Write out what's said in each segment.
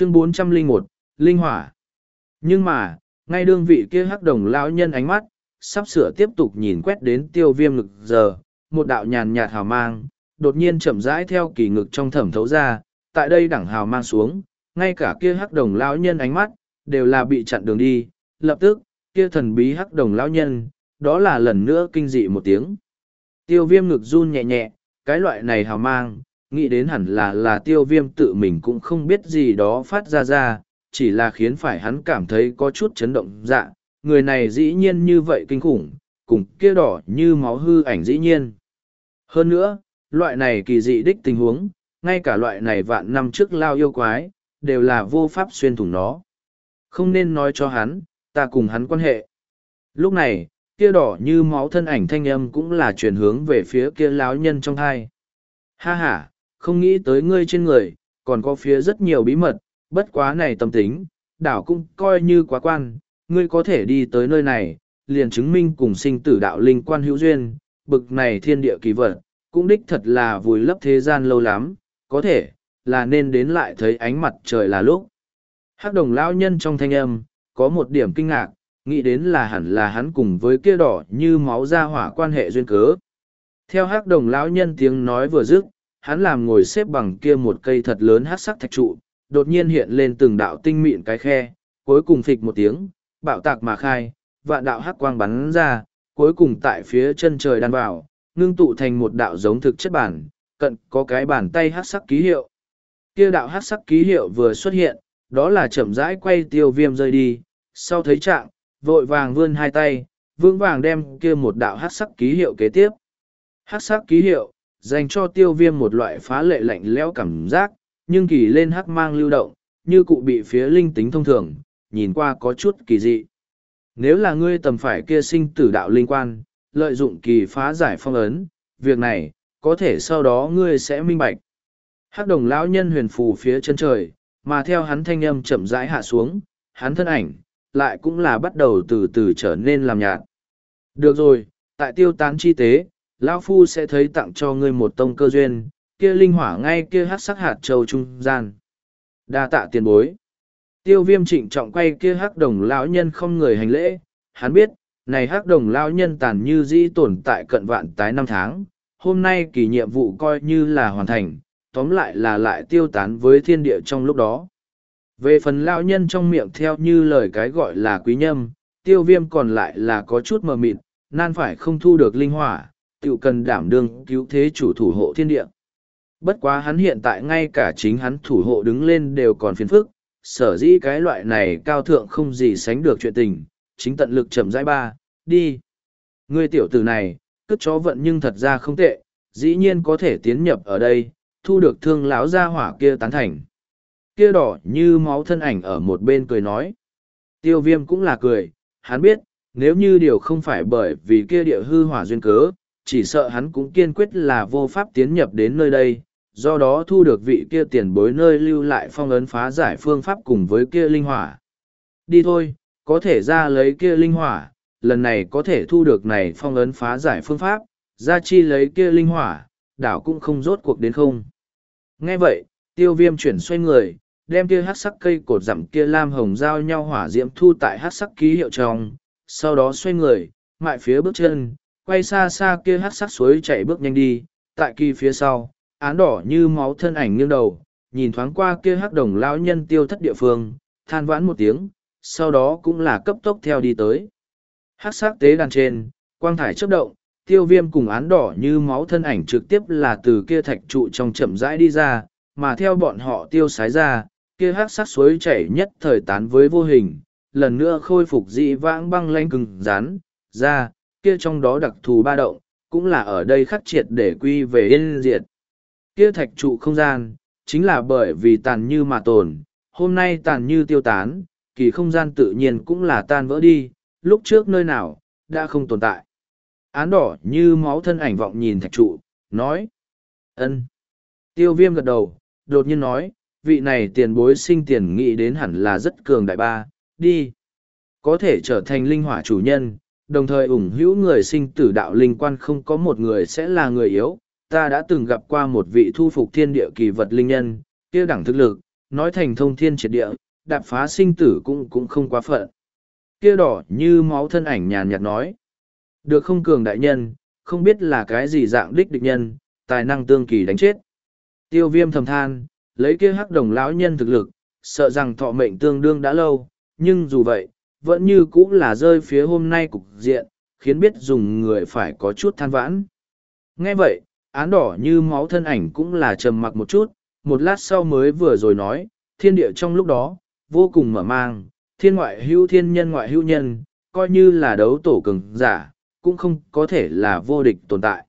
chương 401, Linh Hỏa. Nhưng mà, ngay đương vị kia hắc đồng lão nhân ánh mắt, sắp sửa tiếp tục nhìn quét đến tiêu viêm ngực giờ, một đạo nhàn nhạt hào mang, đột nhiên chậm rãi theo kỳ ngực trong thẩm thấu ra, tại đây đẳng hào mang xuống, ngay cả kia hắc đồng lão nhân ánh mắt, đều là bị chặn đường đi, lập tức, kia thần bí hắc đồng lão nhân, đó là lần nữa kinh dị một tiếng. Tiêu viêm ngực run nhẹ nhẹ, cái loại này hào mang, nghĩ đến hẳn là là tiêu viêm tự mình cũng không biết gì đó phát ra ra, chỉ là khiến phải hắn cảm thấy có chút chấn động dạ, người này dĩ nhiên như vậy kinh khủng, cùng kia đỏ như máu hư ảnh dĩ nhiên. Hơn nữa, loại này kỳ dị đích tình huống, ngay cả loại này vạn năm trước lao yêu quái, đều là vô pháp xuyên thủng nó. Không nên nói cho hắn, ta cùng hắn quan hệ. Lúc này, kia đỏ như máu thân ảnh thanh âm cũng là chuyển hướng về phía kia lão nhân trong hai. Ha ha, không nghĩ tới ngươi trên người, còn có phía rất nhiều bí mật, bất quá này tâm tính, đảo cũng coi như quá quan, ngươi có thể đi tới nơi này, liền chứng minh cùng sinh tử đạo linh quan hữu duyên, bực này thiên địa kỳ vật, cũng đích thật là vùi lấp thế gian lâu lắm, có thể, là nên đến lại thấy ánh mặt trời là lúc. Hắc đồng lão nhân trong thanh âm, có một điểm kinh ngạc, nghĩ đến là hẳn là hắn cùng với kia đỏ như máu ra hỏa quan hệ duyên cớ. Theo hắc đồng lão nhân tiếng nói vừa dứt, hắn làm ngồi xếp bằng kia một cây thật lớn hát sắc thạch trụ, đột nhiên hiện lên từng đạo tinh mịn cái khe, cuối cùng phịch một tiếng, bạo tạc mà khai, vạn đạo hắc quang bắn ra, cuối cùng tại phía chân trời đan vào, ngưng tụ thành một đạo giống thực chất bản, cận có cái bàn tay hắc sắc ký hiệu. Kia đạo hắc sắc ký hiệu vừa xuất hiện, đó là chậm rãi quay tiêu viêm rơi đi, sau thấy trạng, vội vàng vươn hai tay, vững vàng đem kia một đạo hắc sắc ký hiệu kế tiếp. Hắc sắc ký hiệu, dành cho tiêu viêm một loại phá lệ lạnh lẽo cảm giác, nhưng kỳ lên hắc mang lưu động, như cụ bị phía linh tính thông thường, nhìn qua có chút kỳ dị. Nếu là ngươi tầm phải kia sinh tử đạo linh quan, lợi dụng kỳ phá giải phong ấn, việc này, có thể sau đó ngươi sẽ minh bạch. Hắc đồng lão nhân huyền phù phía chân trời, mà theo hắn thanh âm chậm rãi hạ xuống, hắn thân ảnh, lại cũng là bắt đầu từ từ trở nên làm nhạt. Được rồi, tại tiêu tán chi tế, lão phu sẽ thấy tặng cho ngươi một tông cơ duyên, kia linh hỏa ngay kia hát sắc hạt châu trung gian. Đa tạ tiền bối. Tiêu viêm trịnh trọng quay kia hắc đồng lão nhân không người hành lễ. Hắn biết, này hắc đồng lão nhân tàn như dĩ tồn tại cận vạn tái năm tháng. Hôm nay kỳ nhiệm vụ coi như là hoàn thành, tóm lại là lại tiêu tán với thiên địa trong lúc đó. Về phần lão nhân trong miệng theo như lời cái gọi là quý nhâm, tiêu viêm còn lại là có chút mờ mịt, nan phải không thu được linh hỏa tự cần đảm đương cứu thế chủ thủ hộ thiên địa. Bất quá hắn hiện tại ngay cả chính hắn thủ hộ đứng lên đều còn phiền phức, sở dĩ cái loại này cao thượng không gì sánh được chuyện tình, chính tận lực chậm rãi ba, đi. Ngươi tiểu tử này, cất chó vận nhưng thật ra không tệ, dĩ nhiên có thể tiến nhập ở đây, thu được thương lão gia hỏa kia tán thành. Kia đỏ như máu thân ảnh ở một bên cười nói. Tiêu viêm cũng là cười, hắn biết, nếu như điều không phải bởi vì kia địa hư hỏa duyên cớ, chỉ sợ hắn cũng kiên quyết là vô pháp tiến nhập đến nơi đây, do đó thu được vị kia tiền bối nơi lưu lại phong ấn phá giải phương pháp cùng với kia linh hỏa. Đi thôi, có thể ra lấy kia linh hỏa, lần này có thể thu được này phong ấn phá giải phương pháp, ra chi lấy kia linh hỏa, đảo cũng không rốt cuộc đến không. Nghe vậy, tiêu viêm chuyển xoay người, đem kia hát sắc cây cột dặm kia lam hồng giao nhau hỏa diễm thu tại hát sắc ký hiệu trong, sau đó xoay người, mại phía bước chân, quay xa xa kia hát sắc suối chạy bước nhanh đi, tại kỳ phía sau, án đỏ như máu thân ảnh nghiêng đầu, nhìn thoáng qua kia hát đồng lão nhân tiêu thất địa phương, than vãn một tiếng, sau đó cũng là cấp tốc theo đi tới. Hát sắc tế đàn trên, quang thải chớp động, tiêu viêm cùng án đỏ như máu thân ảnh trực tiếp là từ kia thạch trụ trong chậm rãi đi ra, mà theo bọn họ tiêu sái ra, kia hát sắc suối chảy nhất thời tán với vô hình, lần nữa khôi phục dị vãng băng lanh cứng rán, ra, kia trong đó đặc thù ba động, cũng là ở đây khắc triệt để quy về yên diệt. Kia thạch trụ không gian, chính là bởi vì tàn như mà tồn, hôm nay tàn như tiêu tán, kỳ không gian tự nhiên cũng là tan vỡ đi, lúc trước nơi nào, đã không tồn tại. Án đỏ như máu thân ảnh vọng nhìn thạch trụ, nói. ân Tiêu viêm gật đầu, đột nhiên nói, vị này tiền bối sinh tiền nghĩ đến hẳn là rất cường đại ba, đi. Có thể trở thành linh hỏa chủ nhân, đồng thời ủng hữu người sinh tử đạo linh quan không có một người sẽ là người yếu. Ta đã từng gặp qua một vị thu phục thiên địa kỳ vật linh nhân, kia đẳng thực lực, nói thành thông thiên triệt địa, đạp phá sinh tử cũng cũng không quá phận. Kia đỏ như máu thân ảnh nhàn nhạt nói. Được không cường đại nhân, không biết là cái gì dạng đích địch nhân, tài năng tương kỳ đánh chết. Tiêu viêm thầm than, lấy kia hắc đồng lão nhân thực lực, sợ rằng thọ mệnh tương đương đã lâu, nhưng dù vậy, vẫn như cũng là rơi phía hôm nay cục diện, khiến biết dùng người phải có chút than vãn. Nghe vậy, án đỏ như máu thân ảnh cũng là trầm mặc một chút, một lát sau mới vừa rồi nói, thiên địa trong lúc đó, vô cùng mở mang, thiên ngoại hữu thiên nhân ngoại hữu nhân, coi như là đấu tổ cường giả, cũng không có thể là vô địch tồn tại.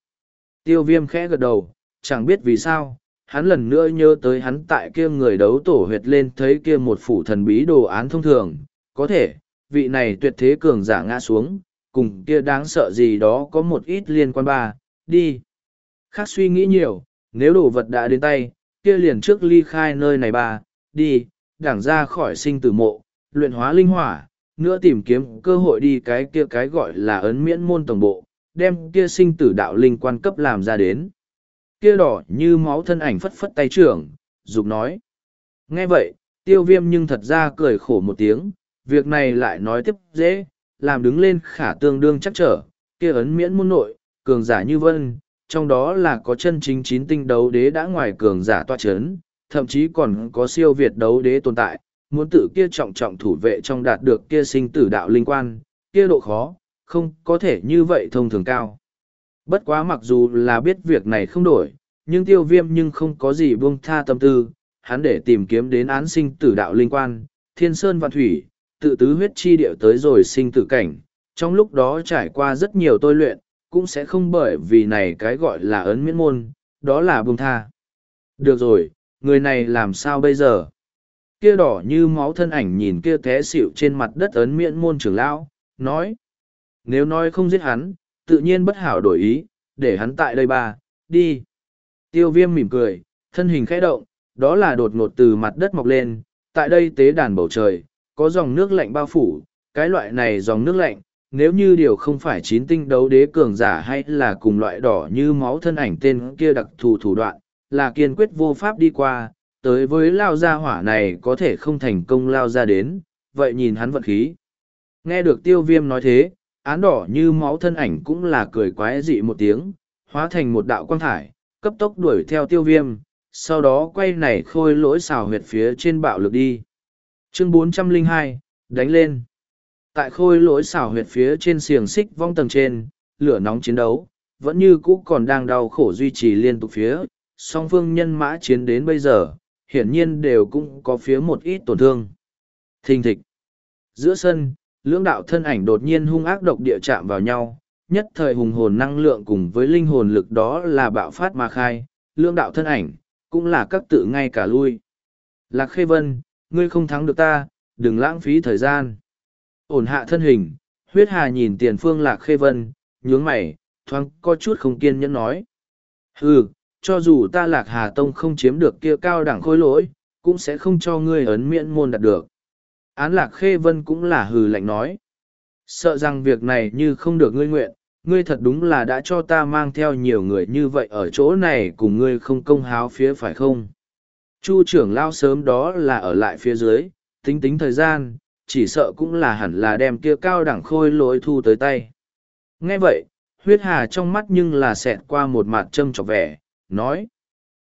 Tiêu viêm khẽ gật đầu, chẳng biết vì sao, hắn lần nữa nhớ tới hắn tại kia người đấu tổ huyệt lên thấy kia một phủ thần bí đồ án thông thường, có thể, vị này tuyệt thế cường giả ngã xuống, cùng kia đáng sợ gì đó có một ít liên quan ba, đi. Khác suy nghĩ nhiều, nếu đồ vật đã đến tay, kia liền trước ly khai nơi này ba, đi, đảng ra khỏi sinh tử mộ, luyện hóa linh hỏa, nữa tìm kiếm cơ hội đi cái kia cái gọi là ấn miễn môn tổng bộ, đem kia sinh tử đạo linh quan cấp làm ra đến. Kia đỏ như máu thân ảnh phất phất tay trưởng, dục nói. Nghe vậy, tiêu viêm nhưng thật ra cười khổ một tiếng, việc này lại nói tiếp dễ, làm đứng lên khả tương đương chắc trở, kia ấn miễn môn nội, cường giả như vân, trong đó là có chân chính chín tinh đấu đế đã ngoài cường giả toa chấn, thậm chí còn có siêu việt đấu đế tồn tại, muốn tự kia trọng trọng thủ vệ trong đạt được kia sinh tử đạo linh quan, kia độ khó, không có thể như vậy thông thường cao. Bất quá mặc dù là biết việc này không đổi, nhưng tiêu viêm nhưng không có gì buông tha tâm tư, hắn để tìm kiếm đến án sinh tử đạo linh quan, thiên sơn và thủy, tự tứ huyết chi điệu tới rồi sinh tử cảnh, trong lúc đó trải qua rất nhiều tôi luyện, cũng sẽ không bởi vì này cái gọi là ấn miễn môn, đó là buông tha. Được rồi, người này làm sao bây giờ? Kia đỏ như máu thân ảnh nhìn kia té xịu trên mặt đất ấn miễn môn trưởng lão, nói. Nếu nói không giết hắn, tự nhiên bất hảo đổi ý, để hắn tại đây ba, đi. Tiêu viêm mỉm cười, thân hình khẽ động, đó là đột ngột từ mặt đất mọc lên, tại đây tế đàn bầu trời, có dòng nước lạnh bao phủ, cái loại này dòng nước lạnh, nếu như điều không phải chín tinh đấu đế cường giả hay là cùng loại đỏ như máu thân ảnh tên kia đặc thù thủ đoạn, là kiên quyết vô pháp đi qua, tới với lao gia hỏa này có thể không thành công lao ra đến, vậy nhìn hắn vận khí. Nghe được tiêu viêm nói thế, án đỏ như máu thân ảnh cũng là cười quái dị một tiếng, hóa thành một đạo quang thải, cấp tốc đuổi theo tiêu viêm, sau đó quay này khôi lỗi xào huyệt phía trên bạo lực đi. Chương 402, đánh lên. Tại khôi lỗi xảo huyệt phía trên xiềng xích vong tầng trên, lửa nóng chiến đấu, vẫn như cũ còn đang đau khổ duy trì liên tục phía, song phương nhân mã chiến đến bây giờ, hiển nhiên đều cũng có phía một ít tổn thương. Thình thịch. Giữa sân, lưỡng đạo thân ảnh đột nhiên hung ác độc địa chạm vào nhau, nhất thời hùng hồn năng lượng cùng với linh hồn lực đó là bạo phát mà khai, lưỡng đạo thân ảnh, cũng là các tự ngay cả lui. Lạc Khê Vân, ngươi không thắng được ta, đừng lãng phí thời gian. Ổn hạ thân hình, huyết hà nhìn tiền phương Lạc Khê Vân, nhướng mày, thoáng có chút không kiên nhẫn nói. Hừ, cho dù ta Lạc Hà Tông không chiếm được kia cao đẳng khối lỗi, cũng sẽ không cho ngươi ấn miễn môn đạt được. Án Lạc Khê Vân cũng là hừ lạnh nói. Sợ rằng việc này như không được ngươi nguyện, ngươi thật đúng là đã cho ta mang theo nhiều người như vậy ở chỗ này cùng ngươi không công háo phía phải không chu trưởng lao sớm đó là ở lại phía dưới tính tính thời gian chỉ sợ cũng là hẳn là đem kia cao đẳng khôi lỗi thu tới tay nghe vậy huyết hà trong mắt nhưng là xẹt qua một mặt trâm trọc vẻ nói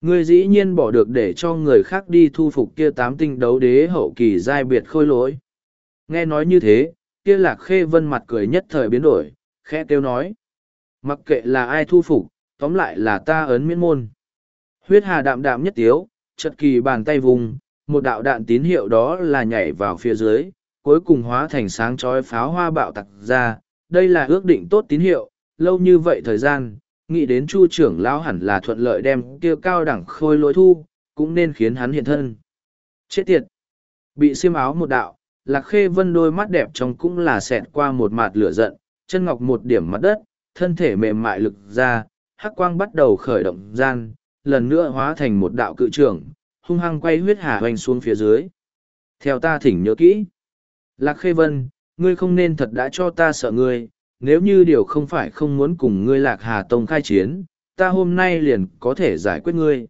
ngươi dĩ nhiên bỏ được để cho người khác đi thu phục kia tám tinh đấu đế hậu kỳ giai biệt khôi lỗi nghe nói như thế kia lạc khê vân mặt cười nhất thời biến đổi khẽ kêu nói. Mặc kệ là ai thu phục, tóm lại là ta ấn miễn môn. Huyết hà đạm đạm nhất tiếu, chật kỳ bàn tay vùng, một đạo đạn tín hiệu đó là nhảy vào phía dưới, cuối cùng hóa thành sáng chói pháo hoa bạo tặc ra. Đây là ước định tốt tín hiệu, lâu như vậy thời gian, nghĩ đến chu trưởng lão hẳn là thuận lợi đem kia cao đẳng khôi lỗi thu, cũng nên khiến hắn hiện thân. Chết tiệt! Bị xiêm áo một đạo, lạc khê vân đôi mắt đẹp trong cũng là xẹt qua một mạt lửa giận, chân ngọc một điểm mặt đất, thân thể mềm mại lực ra, hắc quang bắt đầu khởi động gian, lần nữa hóa thành một đạo cự trưởng, hung hăng quay huyết hà hoành xuống phía dưới. Theo ta thỉnh nhớ kỹ. Lạc Khê Vân, ngươi không nên thật đã cho ta sợ ngươi, nếu như điều không phải không muốn cùng ngươi Lạc Hà Tông khai chiến, ta hôm nay liền có thể giải quyết ngươi.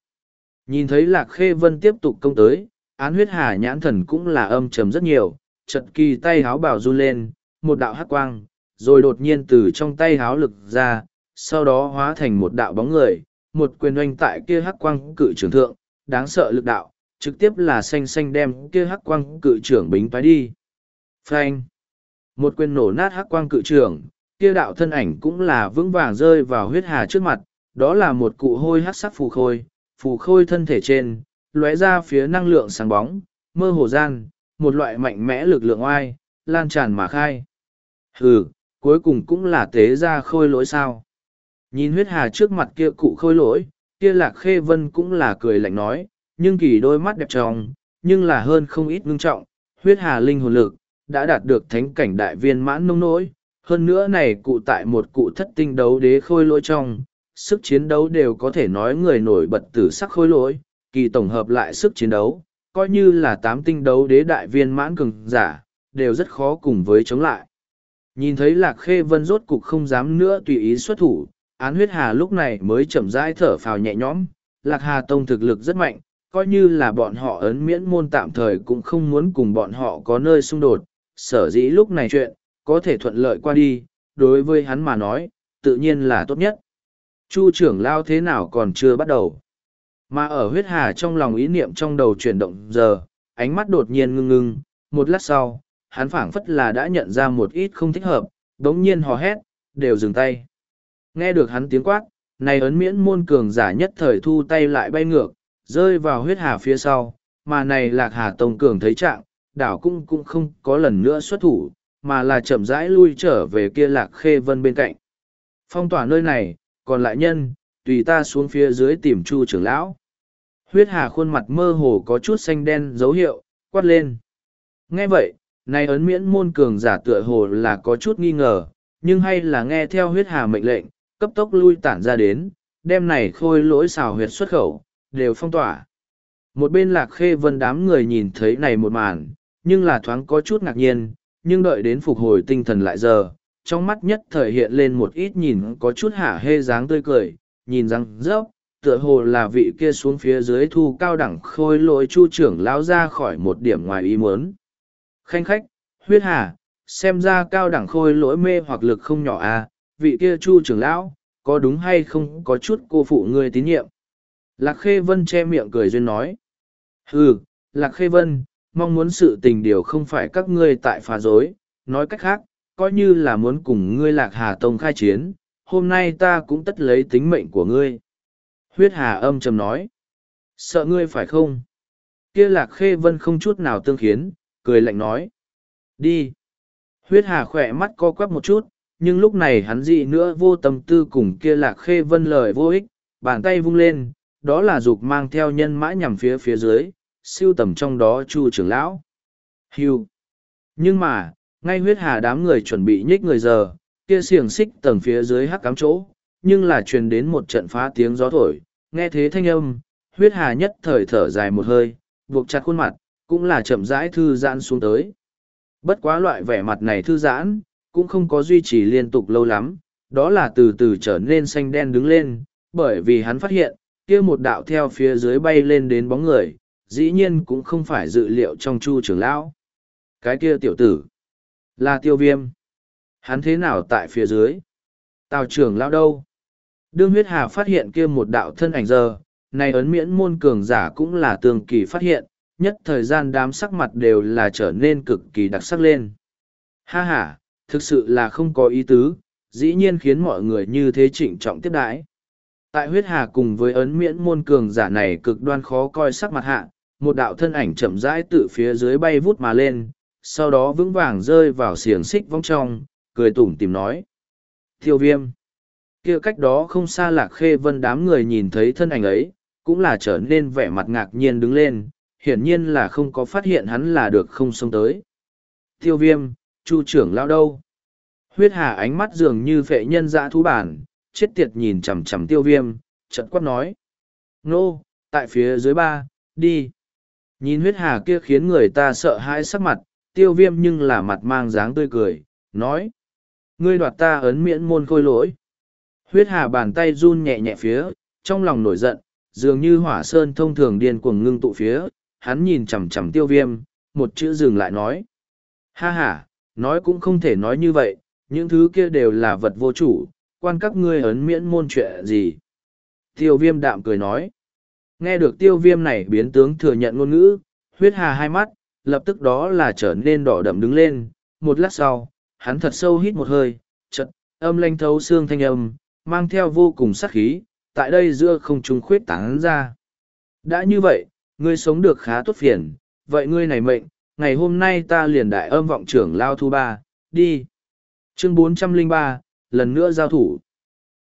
Nhìn thấy Lạc Khê Vân tiếp tục công tới, án huyết hà nhãn thần cũng là âm trầm rất nhiều, chật kỳ tay háo bảo run lên, một đạo hắc quang, rồi đột nhiên từ trong tay háo lực ra, sau đó hóa thành một đạo bóng người, một quyền oanh tại kia hắc quang cự trưởng thượng, đáng sợ lực đạo, trực tiếp là xanh xanh đem kia hắc quang cự trưởng bính phái đi. Phanh! Một quyền nổ nát hắc quang cự trưởng, kia đạo thân ảnh cũng là vững vàng rơi vào huyết hà trước mặt, đó là một cụ hôi hắc sắc phù khôi, phù khôi thân thể trên, lóe ra phía năng lượng sáng bóng, mơ hồ gian, một loại mạnh mẽ lực lượng oai, lan tràn mà khai. Hừ, cuối cùng cũng là tế ra khôi lỗi sao. Nhìn huyết hà trước mặt kia cụ khôi lỗi, kia lạc khê vân cũng là cười lạnh nói, nhưng kỳ đôi mắt đẹp tròn, nhưng là hơn không ít ngưng trọng, huyết hà linh hồn lực, đã đạt được thánh cảnh đại viên mãn nông nỗi. Hơn nữa này cụ tại một cụ thất tinh đấu đế khôi lỗi trong, sức chiến đấu đều có thể nói người nổi bật tử sắc khôi lỗi, kỳ tổng hợp lại sức chiến đấu, coi như là tám tinh đấu đế đại viên mãn cường giả, đều rất khó cùng với chống lại. Nhìn thấy lạc khê vân rốt cục không dám nữa tùy ý xuất thủ, án huyết hà lúc này mới chậm rãi thở phào nhẹ nhõm, lạc hà tông thực lực rất mạnh, coi như là bọn họ ấn miễn môn tạm thời cũng không muốn cùng bọn họ có nơi xung đột, sở dĩ lúc này chuyện, có thể thuận lợi qua đi, đối với hắn mà nói, tự nhiên là tốt nhất. Chu trưởng lao thế nào còn chưa bắt đầu. Mà ở huyết hà trong lòng ý niệm trong đầu chuyển động giờ, ánh mắt đột nhiên ngưng ngưng, một lát sau, hắn phảng phất là đã nhận ra một ít không thích hợp, đống nhiên hò hét, đều dừng tay. Nghe được hắn tiếng quát, này ấn miễn môn cường giả nhất thời thu tay lại bay ngược, rơi vào huyết hà phía sau, mà này lạc hà tông cường thấy trạng, đảo cũng cũng không có lần nữa xuất thủ, mà là chậm rãi lui trở về kia lạc khê vân bên cạnh. Phong tỏa nơi này, còn lại nhân, tùy ta xuống phía dưới tìm chu trưởng lão. Huyết hà khuôn mặt mơ hồ có chút xanh đen dấu hiệu, quát lên. Nghe vậy, này ấn miễn môn cường giả tựa hồ là có chút nghi ngờ, nhưng hay là nghe theo huyết hà mệnh lệnh, cấp tốc lui tản ra đến, đem này khôi lỗi xào huyệt xuất khẩu, đều phong tỏa. Một bên lạc khê vân đám người nhìn thấy này một màn, nhưng là thoáng có chút ngạc nhiên, nhưng đợi đến phục hồi tinh thần lại giờ, trong mắt nhất thời hiện lên một ít nhìn có chút hả hê dáng tươi cười, nhìn răng rớp, tựa hồ là vị kia xuống phía dưới thu cao đẳng khôi lỗi chu trưởng lao ra khỏi một điểm ngoài ý muốn. Khanh khách, huyết hà, xem ra cao đẳng khôi lỗi mê hoặc lực không nhỏ à, vị kia chu trưởng lão, có đúng hay không có chút cô phụ ngươi tín nhiệm. Lạc Khê Vân che miệng cười duyên nói. ừ Lạc Khê Vân, mong muốn sự tình điều không phải các ngươi tại phá dối, nói cách khác, coi như là muốn cùng ngươi Lạc Hà Tông khai chiến, hôm nay ta cũng tất lấy tính mệnh của ngươi. Huyết Hà âm trầm nói. Sợ ngươi phải không? Kia Lạc Khê Vân không chút nào tương khiến, cười lạnh nói. Đi. Huyết Hà khỏe mắt co quắp một chút, nhưng lúc này hắn dị nữa vô tâm tư cùng kia Lạc Khê Vân lời vô ích, bàn tay vung lên, đó là dục mang theo nhân mã nhằm phía phía dưới, siêu tầm trong đó chu trưởng lão. Hưu. Nhưng mà, ngay huyết hà đám người chuẩn bị nhích người giờ, kia xiềng xích tầng phía dưới hắc cám chỗ, nhưng là truyền đến một trận phá tiếng gió thổi, nghe thế thanh âm, huyết hà nhất thời thở dài một hơi, buộc chặt khuôn mặt, cũng là chậm rãi thư giãn xuống tới. Bất quá loại vẻ mặt này thư giãn, cũng không có duy trì liên tục lâu lắm, đó là từ từ trở nên xanh đen đứng lên, bởi vì hắn phát hiện, kia một đạo theo phía dưới bay lên đến bóng người, dĩ nhiên cũng không phải dự liệu trong chu trưởng lão. Cái kia tiểu tử, là tiêu viêm. Hắn thế nào tại phía dưới? Tào trưởng lão đâu? Đương huyết hà phát hiện kia một đạo thân ảnh giờ, này ấn miễn môn cường giả cũng là tường kỳ phát hiện, nhất thời gian đám sắc mặt đều là trở nên cực kỳ đặc sắc lên. Ha ha, thực sự là không có ý tứ, dĩ nhiên khiến mọi người như thế trịnh trọng tiếp đãi. Tại huyết hà cùng với ấn miễn môn cường giả này cực đoan khó coi sắc mặt hạ, một đạo thân ảnh chậm rãi từ phía dưới bay vút mà lên, sau đó vững vàng rơi vào xiềng xích vong trong, cười tủm tìm nói. Thiêu viêm. kia cách đó không xa lạc khê vân đám người nhìn thấy thân ảnh ấy, cũng là trở nên vẻ mặt ngạc nhiên đứng lên, hiển nhiên là không có phát hiện hắn là được không xông tới. Thiêu viêm, chu trưởng lao đâu? Huyết hà ánh mắt dường như phệ nhân dã thú bản, chết tiệt nhìn chằm chằm tiêu viêm, trận quát nói. Nô, tại phía dưới ba, đi. Nhìn huyết hà kia khiến người ta sợ hãi sắc mặt, tiêu viêm nhưng là mặt mang dáng tươi cười, nói. Ngươi đoạt ta ấn miễn môn khôi lỗi. Huyết hà bàn tay run nhẹ nhẹ phía, trong lòng nổi giận, dường như hỏa sơn thông thường điên cuồng ngưng tụ phía, hắn nhìn chằm chằm tiêu viêm, một chữ dừng lại nói. Ha ha, nói cũng không thể nói như vậy, những thứ kia đều là vật vô chủ, quan các ngươi ấn miễn môn chuyện gì. Tiêu viêm đạm cười nói. Nghe được tiêu viêm này biến tướng thừa nhận ngôn ngữ, huyết hà hai mắt, lập tức đó là trở nên đỏ đậm đứng lên. Một lát sau, hắn thật sâu hít một hơi, chật, âm lanh thấu xương thanh âm, mang theo vô cùng sắc khí, tại đây giữa không trung khuyết tán ra. Đã như vậy, ngươi sống được khá tốt phiền, vậy ngươi này mệnh, ngày hôm nay ta liền đại âm vọng trưởng lao thu ba, đi. Chương 403, lần nữa giao thủ.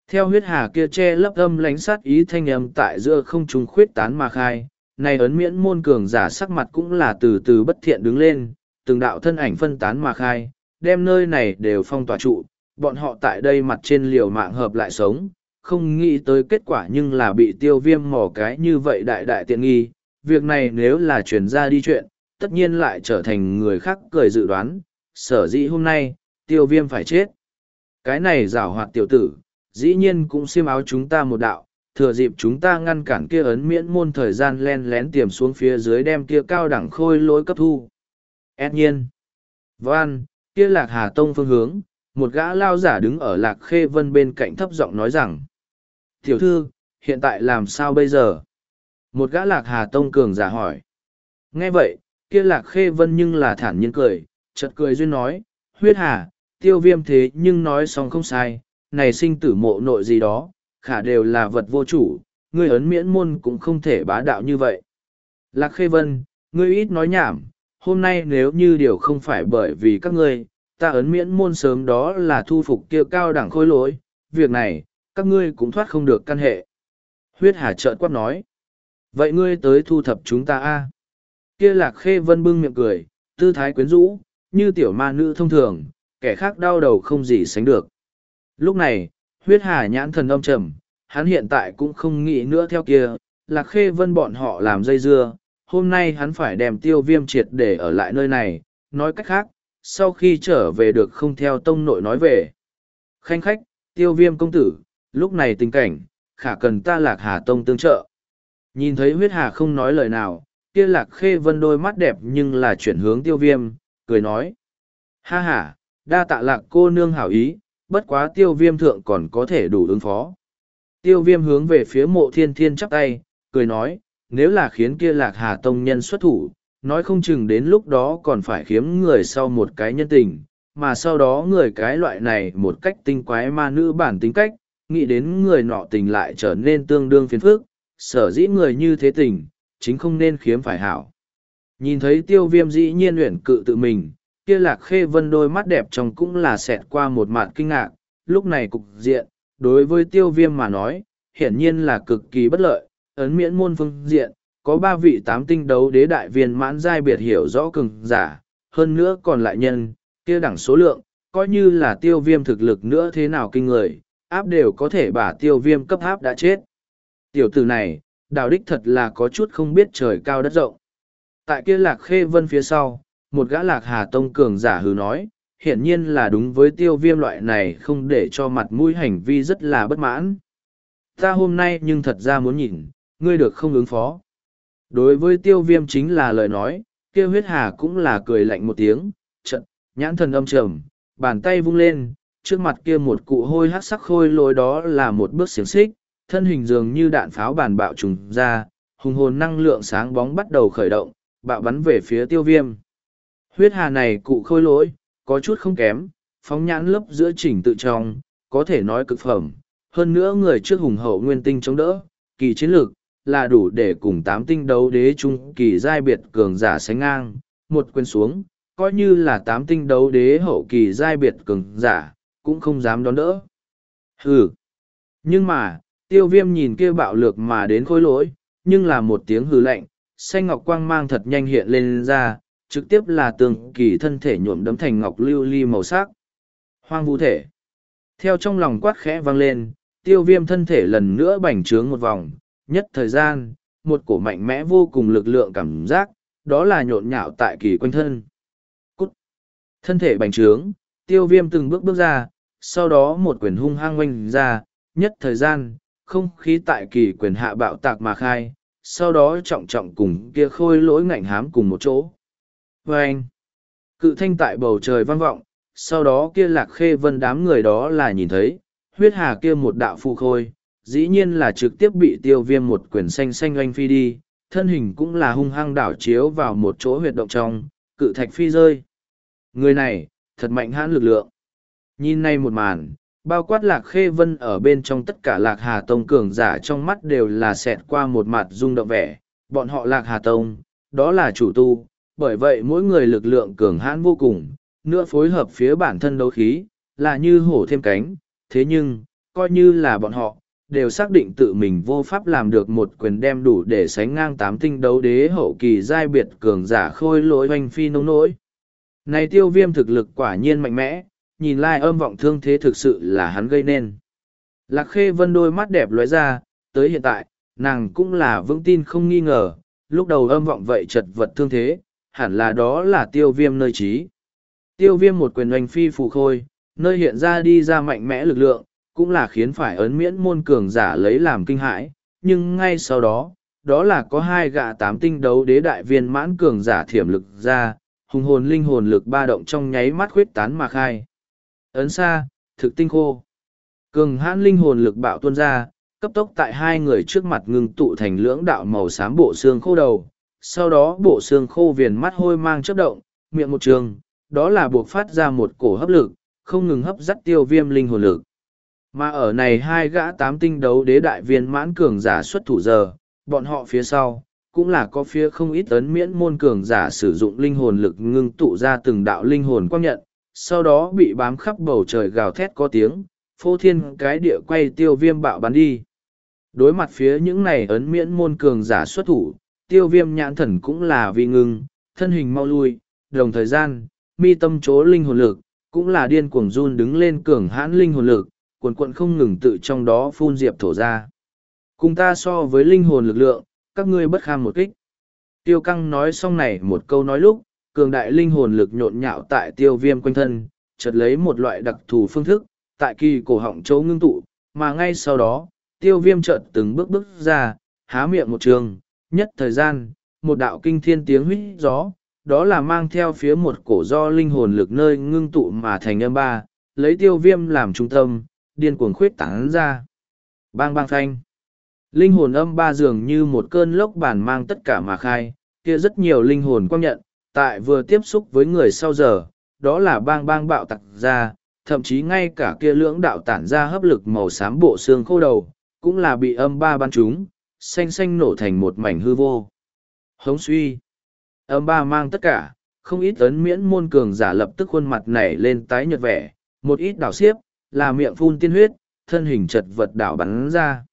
Theo huyết hà kia che lấp âm lánh sát ý thanh âm tại giữa không trung khuyết tán mà khai, này ấn miễn môn cường giả sắc mặt cũng là từ từ bất thiện đứng lên, từng đạo thân ảnh phân tán mà khai, đem nơi này đều phong tỏa trụ, bọn họ tại đây mặt trên liều mạng hợp lại sống, không nghĩ tới kết quả nhưng là bị tiêu viêm mỏ cái như vậy đại đại tiện nghi. Việc này nếu là chuyển ra đi chuyện, tất nhiên lại trở thành người khác cười dự đoán, sở dĩ hôm nay, tiêu viêm phải chết. Cái này rào hoạt tiểu tử, dĩ nhiên cũng xiêm áo chúng ta một đạo, thừa dịp chúng ta ngăn cản kia ấn miễn môn thời gian len lén tiềm xuống phía dưới đem kia cao đẳng khôi lối cấp thu. Ad nhiên. Văn, kia lạc hà tông phương hướng, một gã lao giả đứng ở lạc khê vân bên cạnh thấp giọng nói rằng. Tiểu thư, hiện tại làm sao bây giờ? Một gã lạc hà tông cường giả hỏi. Nghe vậy, kia lạc khê vân nhưng là thản nhiên cười, chợt cười duyên nói, huyết hà, tiêu viêm thế nhưng nói xong không sai, này sinh tử mộ nội gì đó, khả đều là vật vô chủ, ngươi ấn miễn môn cũng không thể bá đạo như vậy. Lạc khê vân, ngươi ít nói nhảm, hôm nay nếu như điều không phải bởi vì các ngươi, ta ấn miễn môn sớm đó là thu phục kia cao đẳng khôi lỗi, việc này, các ngươi cũng thoát không được căn hệ. Huyết hà trợn quát nói. Vậy ngươi tới thu thập chúng ta a Kia lạc khê vân bưng miệng cười, tư thái quyến rũ, như tiểu ma nữ thông thường, kẻ khác đau đầu không gì sánh được. Lúc này, huyết hà nhãn thần âm trầm, hắn hiện tại cũng không nghĩ nữa theo kia, lạc khê vân bọn họ làm dây dưa, hôm nay hắn phải đem tiêu viêm triệt để ở lại nơi này, nói cách khác, sau khi trở về được không theo tông nội nói về. Khanh khách, tiêu viêm công tử, lúc này tình cảnh, khả cần ta lạc hà tông tương trợ. Nhìn thấy huyết hà không nói lời nào, kia lạc khê vân đôi mắt đẹp nhưng là chuyển hướng tiêu viêm, cười nói. Ha ha, đa tạ lạc cô nương hảo ý, bất quá tiêu viêm thượng còn có thể đủ ứng phó. Tiêu viêm hướng về phía mộ thiên thiên chắp tay, cười nói, nếu là khiến kia lạc hà tông nhân xuất thủ, nói không chừng đến lúc đó còn phải khiếm người sau một cái nhân tình, mà sau đó người cái loại này một cách tinh quái ma nữ bản tính cách, nghĩ đến người nọ tình lại trở nên tương đương phiền phức, sở dĩ người như thế tình, chính không nên khiếm phải hảo. Nhìn thấy tiêu viêm dĩ nhiên luyện cự tự mình, kia lạc khê vân đôi mắt đẹp trong cũng là xẹt qua một mạn kinh ngạc, lúc này cục diện, đối với tiêu viêm mà nói, hiển nhiên là cực kỳ bất lợi, ấn miễn môn phương diện, có ba vị tám tinh đấu đế đại viên mãn giai biệt hiểu rõ cường giả, hơn nữa còn lại nhân, kia đẳng số lượng, coi như là tiêu viêm thực lực nữa thế nào kinh người, áp đều có thể bả tiêu viêm cấp áp đã chết. Tiểu tử này, đào đích thật là có chút không biết trời cao đất rộng. Tại kia lạc khê vân phía sau, một gã lạc hà tông cường giả hừ nói, hiển nhiên là đúng với tiêu viêm loại này không để cho mặt mũi hành vi rất là bất mãn. Ta hôm nay nhưng thật ra muốn nhìn, ngươi được không ứng phó. Đối với tiêu viêm chính là lời nói, kia huyết hà cũng là cười lạnh một tiếng, trận, nhãn thần âm trầm, bàn tay vung lên, trước mặt kia một cụ hôi hát sắc khôi lối đó là một bước xiềng xích, thân hình dường như đạn pháo bàn bạo trùng ra, hùng hồn năng lượng sáng bóng bắt đầu khởi động, bạo bắn về phía tiêu viêm. Huyết hà này cụ khôi lỗi, có chút không kém, phóng nhãn lớp giữa chỉnh tự trong, có thể nói cực phẩm. Hơn nữa người trước hùng hậu nguyên tinh chống đỡ, kỳ chiến lược, là đủ để cùng tám tinh đấu đế trung kỳ giai biệt cường giả sánh ngang, một quyền xuống, coi như là tám tinh đấu đế hậu kỳ giai biệt cường giả, cũng không dám đón đỡ. Hừ. Nhưng mà, tiêu viêm nhìn kia bạo lược mà đến khôi lỗi, nhưng là một tiếng hư lạnh, xanh ngọc quang mang thật nhanh hiện lên ra, trực tiếp là tường kỳ thân thể nhuộm đấm thành ngọc lưu ly màu sắc. Hoang vũ thể. Theo trong lòng quát khẽ vang lên, tiêu viêm thân thể lần nữa bành trướng một vòng, nhất thời gian, một cổ mạnh mẽ vô cùng lực lượng cảm giác, đó là nhộn nhạo tại kỳ quanh thân. Cút. Thân thể bành trướng, tiêu viêm từng bước bước ra, sau đó một quyền hung hăng oanh ra, nhất thời gian, không khí tại kỳ quyền hạ bạo tạc mà khai, sau đó trọng trọng cùng kia khôi lỗi ngạnh hám cùng một chỗ. Và anh, cự thanh tại bầu trời vang vọng, sau đó kia lạc khê vân đám người đó là nhìn thấy, huyết hà kia một đạo phu khôi, dĩ nhiên là trực tiếp bị tiêu viêm một quyển xanh xanh oanh phi đi, thân hình cũng là hung hăng đảo chiếu vào một chỗ huyệt động trong, cự thạch phi rơi. Người này, thật mạnh hãn lực lượng. Nhìn nay một màn, bao quát lạc khê vân ở bên trong tất cả lạc hà tông cường giả trong mắt đều là xẹt qua một mặt rung động vẻ. Bọn họ lạc hà tông, đó là chủ tu, bởi vậy mỗi người lực lượng cường hãn vô cùng, nữa phối hợp phía bản thân đấu khí, là như hổ thêm cánh. Thế nhưng, coi như là bọn họ, đều xác định tự mình vô pháp làm được một quyền đem đủ để sánh ngang tám tinh đấu đế hậu kỳ giai biệt cường giả khôi lỗi oanh phi nông nỗi. Này tiêu viêm thực lực quả nhiên mạnh mẽ nhìn lai âm vọng thương thế thực sự là hắn gây nên. Lạc khê vân đôi mắt đẹp lóe ra, tới hiện tại, nàng cũng là vững tin không nghi ngờ, lúc đầu âm vọng vậy chật vật thương thế, hẳn là đó là tiêu viêm nơi trí. Tiêu viêm một quyền oanh phi phù khôi, nơi hiện ra đi ra mạnh mẽ lực lượng, cũng là khiến phải ấn miễn môn cường giả lấy làm kinh hãi, nhưng ngay sau đó, đó là có hai gạ tám tinh đấu đế đại viên mãn cường giả thiểm lực ra, hùng hồn linh hồn lực ba động trong nháy mắt khuyết tán mà khai. Ấn xa, thực tinh khô. Cường hãn linh hồn lực bạo tuôn ra, cấp tốc tại hai người trước mặt ngưng tụ thành lưỡng đạo màu xám bộ xương khô đầu. Sau đó bộ xương khô viền mắt hôi mang chớp động, miệng một trường, đó là buộc phát ra một cổ hấp lực, không ngừng hấp dắt tiêu viêm linh hồn lực. Mà ở này hai gã tám tinh đấu đế đại viên mãn cường giả xuất thủ giờ, bọn họ phía sau, cũng là có phía không ít ấn miễn môn cường giả sử dụng linh hồn lực ngưng tụ ra từng đạo linh hồn quang nhận, sau đó bị bám khắp bầu trời gào thét có tiếng, phô thiên cái địa quay tiêu viêm bạo bắn đi. Đối mặt phía những này ấn miễn môn cường giả xuất thủ, tiêu viêm nhãn thần cũng là vì ngưng, thân hình mau lui, đồng thời gian, mi tâm chố linh hồn lực, cũng là điên cuồng run đứng lên cường hãn linh hồn lực, cuồn cuộn không ngừng tự trong đó phun diệp thổ ra. Cùng ta so với linh hồn lực lượng, các ngươi bất kham một kích. Tiêu căng nói xong này một câu nói lúc, cường đại linh hồn lực nhộn nhạo tại tiêu viêm quanh thân, chợt lấy một loại đặc thù phương thức, tại kỳ cổ họng chỗ ngưng tụ, mà ngay sau đó, tiêu viêm chợt từng bước bước ra, há miệng một trường, nhất thời gian, một đạo kinh thiên tiếng huyết gió, đó là mang theo phía một cổ do linh hồn lực nơi ngưng tụ mà thành âm ba, lấy tiêu viêm làm trung tâm, điên cuồng khuyết tán ra. Bang bang phanh. Linh hồn âm ba dường như một cơn lốc bản mang tất cả mà khai, kia rất nhiều linh hồn quang nhận, tại vừa tiếp xúc với người sau giờ, đó là bang bang bạo tặc ra, thậm chí ngay cả kia lưỡng đạo tản ra hấp lực màu xám bộ xương khô đầu, cũng là bị âm ba bắn chúng, xanh xanh nổ thành một mảnh hư vô. Hống suy. Âm ba mang tất cả, không ít ấn miễn môn cường giả lập tức khuôn mặt nảy lên tái nhợt vẻ, một ít đảo xiếp, là miệng phun tiên huyết, thân hình chật vật đảo bắn ra.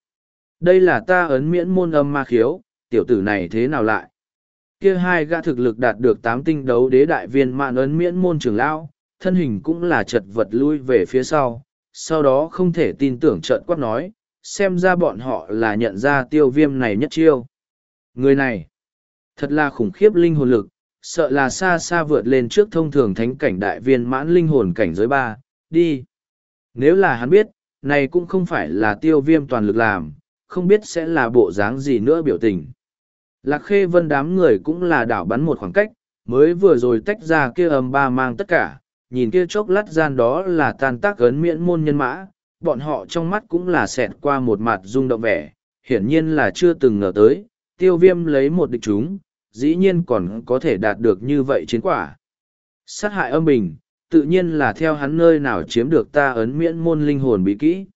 Đây là ta ấn miễn môn âm ma khiếu, tiểu tử này thế nào lại? Kia hai gã thực lực đạt được tám tinh đấu đế đại viên mạn ấn miễn môn trưởng lão, thân hình cũng là chật vật lui về phía sau, sau đó không thể tin tưởng trợn quát nói, xem ra bọn họ là nhận ra tiêu viêm này nhất chiêu. Người này, thật là khủng khiếp linh hồn lực, sợ là xa xa vượt lên trước thông thường thánh cảnh đại viên mãn linh hồn cảnh giới ba, đi. Nếu là hắn biết, này cũng không phải là tiêu viêm toàn lực làm, không biết sẽ là bộ dáng gì nữa biểu tình. Lạc khê vân đám người cũng là đảo bắn một khoảng cách, mới vừa rồi tách ra kia âm ba mang tất cả, nhìn kia chốc lát gian đó là tan tác ấn miễn môn nhân mã, bọn họ trong mắt cũng là xẹt qua một mặt rung động vẻ, hiển nhiên là chưa từng ngờ tới, tiêu viêm lấy một địch chúng, dĩ nhiên còn có thể đạt được như vậy chiến quả. Sát hại âm bình, tự nhiên là theo hắn nơi nào chiếm được ta ấn miễn môn linh hồn bí kỹ.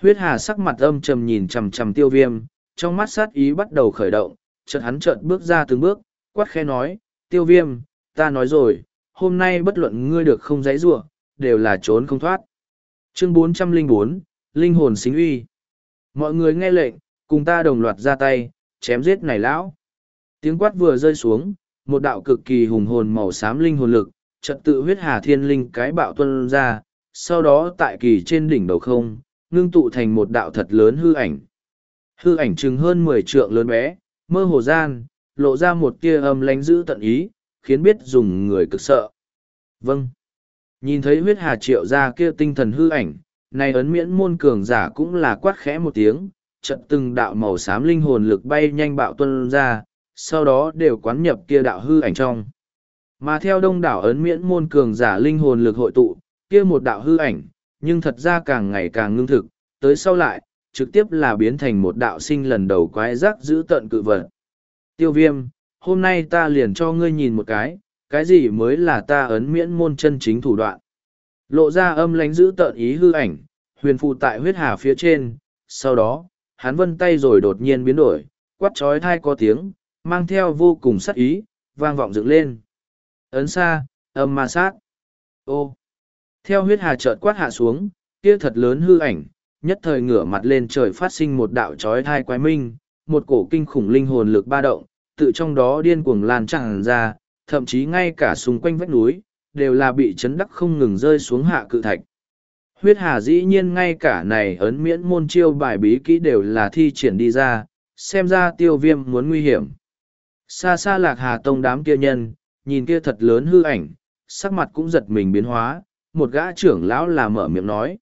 Huyết hà sắc mặt âm trầm nhìn chầm chầm tiêu viêm, trong mắt sát ý bắt đầu khởi động, chợt hắn chợt bước ra từng bước, quát khẽ nói, tiêu viêm, ta nói rồi, hôm nay bất luận ngươi được không giấy rủa đều là trốn không thoát. Chương 404, Linh hồn xính uy. Mọi người nghe lệnh, cùng ta đồng loạt ra tay, chém giết này lão. Tiếng quát vừa rơi xuống, một đạo cực kỳ hùng hồn màu xám linh hồn lực, trật tự huyết hà thiên linh cái bạo tuân ra, sau đó tại kỳ trên đỉnh đầu không, ngưng tụ thành một đạo thật lớn hư ảnh. Hư ảnh chừng hơn mười trượng lớn bé, mơ hồ gian, lộ ra một tia âm lánh giữ tận ý, khiến biết dùng người cực sợ. Vâng. Nhìn thấy huyết hà triệu ra kia tinh thần hư ảnh, này ấn miễn môn cường giả cũng là quát khẽ một tiếng, trận từng đạo màu xám linh hồn lực bay nhanh bạo tuân ra, sau đó đều quán nhập kia đạo hư ảnh trong. Mà theo đông đảo ấn miễn môn cường giả linh hồn lực hội tụ, kia một đạo hư ảnh, nhưng thật ra càng ngày càng ngưng thực, tới sau lại, trực tiếp là biến thành một đạo sinh lần đầu quái giác giữ tận cự vật. Tiêu viêm, hôm nay ta liền cho ngươi nhìn một cái, cái gì mới là ta ấn miễn môn chân chính thủ đoạn. Lộ ra âm lánh giữ tợn ý hư ảnh, huyền phụ tại huyết hà phía trên, sau đó, hắn vân tay rồi đột nhiên biến đổi, quát trói thai có tiếng, mang theo vô cùng sắc ý, vang vọng dựng lên. Ấn xa, âm ma sát. Ô! Theo huyết hà chợt quát hạ xuống, kia thật lớn hư ảnh, nhất thời ngửa mặt lên trời phát sinh một đạo trói thai quái minh, một cổ kinh khủng linh hồn lực ba động, tự trong đó điên cuồng lan tràn ra, thậm chí ngay cả xung quanh vách núi, đều là bị chấn đắc không ngừng rơi xuống hạ cự thạch. Huyết hà dĩ nhiên ngay cả này ấn miễn môn chiêu bài bí kỹ đều là thi triển đi ra, xem ra tiêu viêm muốn nguy hiểm. Xa xa lạc hà tông đám kia nhân, nhìn kia thật lớn hư ảnh, sắc mặt cũng giật mình biến hóa, một gã trưởng lão là mở miệng nói.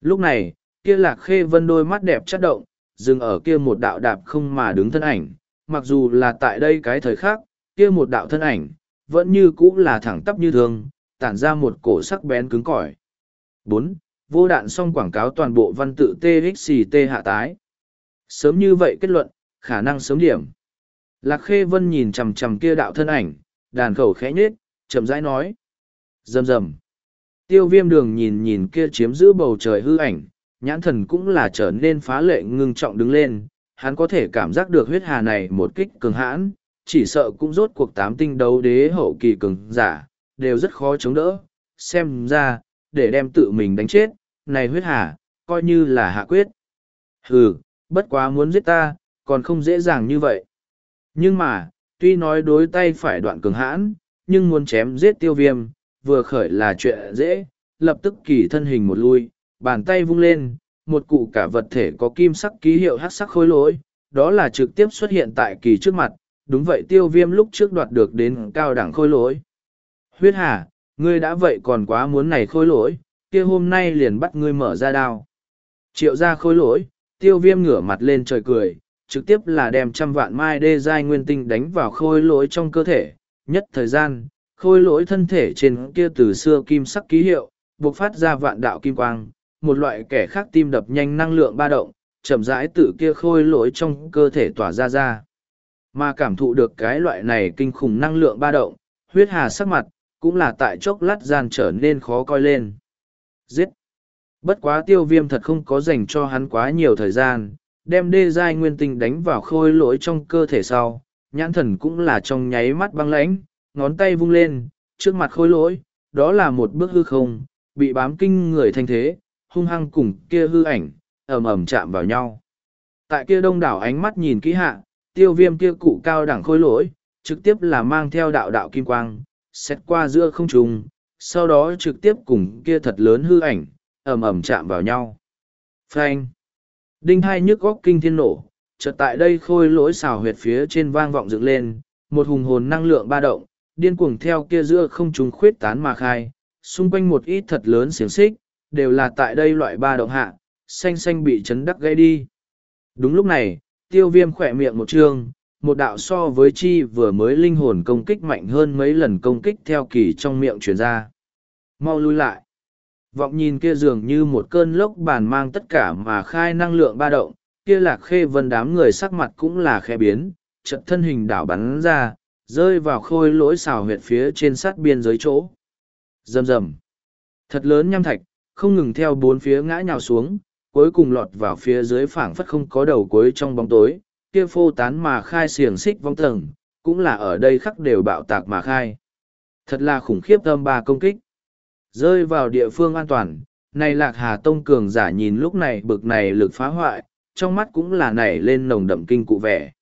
Lúc này, kia lạc khê vân đôi mắt đẹp chất động, dừng ở kia một đạo đạp không mà đứng thân ảnh, mặc dù là tại đây cái thời khắc, kia một đạo thân ảnh, vẫn như cũ là thẳng tắp như thường, tản ra một cổ sắc bén cứng cỏi. bốn Vô đạn xong quảng cáo toàn bộ văn tự TXT hạ tái. Sớm như vậy kết luận, khả năng sớm điểm. Lạc Khê Vân nhìn chằm chằm kia đạo thân ảnh, đàn khẩu khẽ nhết, chậm rãi nói. Rầm rầm. Tiêu viêm đường nhìn nhìn kia chiếm giữ bầu trời hư ảnh, nhãn thần cũng là trở nên phá lệ ngưng trọng đứng lên, hắn có thể cảm giác được huyết hà này một kích cường hãn, chỉ sợ cũng rốt cuộc tám tinh đấu đế hậu kỳ cường giả, đều rất khó chống đỡ, xem ra, để đem tự mình đánh chết, này huyết hà, coi như là hạ quyết. Hừ, bất quá muốn giết ta, còn không dễ dàng như vậy. Nhưng mà, tuy nói đối tay phải đoạn cường hãn, nhưng muốn chém giết tiêu viêm, vừa khởi là chuyện dễ, lập tức kỳ thân hình một lui, bàn tay vung lên, một cụ cả vật thể có kim sắc ký hiệu hát sắc khối lỗi, đó là trực tiếp xuất hiện tại kỳ trước mặt, đúng vậy tiêu viêm lúc trước đoạt được đến cao đẳng khôi lỗi. Huyết hà, ngươi đã vậy còn quá muốn này khôi lỗi, kia hôm nay liền bắt ngươi mở ra đao. Triệu ra khôi lỗi, tiêu viêm ngửa mặt lên trời cười, trực tiếp là đem trăm vạn mai đê giai nguyên tinh đánh vào khôi lỗi trong cơ thể. Nhất thời gian, khôi lỗi thân thể trên kia từ xưa kim sắc ký hiệu, buộc phát ra vạn đạo kim quang, một loại kẻ khác tim đập nhanh năng lượng ba động, chậm rãi tự kia khôi lỗi trong cơ thể tỏa ra ra. Mà cảm thụ được cái loại này kinh khủng năng lượng ba động, huyết hà sắc mặt, cũng là tại chốc lát gian trở nên khó coi lên. Giết! Bất quá tiêu viêm thật không có dành cho hắn quá nhiều thời gian, đem đê giai nguyên tinh đánh vào khôi lỗi trong cơ thể sau, nhãn thần cũng là trong nháy mắt băng lãnh, ngón tay vung lên, trước mặt khôi lỗi, đó là một bước hư không, bị bám kinh người thanh thế, hung hăng cùng kia hư ảnh, ầm ầm chạm vào nhau. Tại kia đông đảo ánh mắt nhìn kỹ hạ, tiêu viêm kia cụ cao đẳng khôi lỗi, trực tiếp là mang theo đạo đạo kim quang, xét qua giữa không trung sau đó trực tiếp cùng kia thật lớn hư ảnh, ầm ầm chạm vào nhau. Phanh! Đinh hai nhức góc kinh thiên nổ, chợt tại đây khôi lỗi xào huyệt phía trên vang vọng dựng lên, một hùng hồn năng lượng ba động, điên cuồng theo kia giữa không trung khuyết tán mà khai, xung quanh một ít thật lớn xiềng xích, đều là tại đây loại ba động hạ, xanh xanh bị chấn đắc gây đi. Đúng lúc này, tiêu viêm khỏe miệng một trương, một đạo so với chi vừa mới linh hồn công kích mạnh hơn mấy lần công kích theo kỳ trong miệng chuyển ra. Mau lui lại. Vọng nhìn kia dường như một cơn lốc bàn mang tất cả mà khai năng lượng ba động, kia lạc khê vân đám người sắc mặt cũng là khe biến, chợt thân hình đảo bắn ra, rơi vào khôi lỗi xào huyệt phía trên sát biên giới chỗ. Rầm rầm. Thật lớn nham thạch, không ngừng theo bốn phía ngã nhào xuống, cuối cùng lọt vào phía dưới phảng phất không có đầu cuối trong bóng tối, kia phô tán mà khai xiềng xích vong tầng, cũng là ở đây khắc đều bạo tạc mà khai. Thật là khủng khiếp âm ba công kích. Rơi vào địa phương an toàn, này lạc hà tông cường giả nhìn lúc này bực này lực phá hoại, trong mắt cũng là nảy lên nồng đậm kinh cụ vẻ.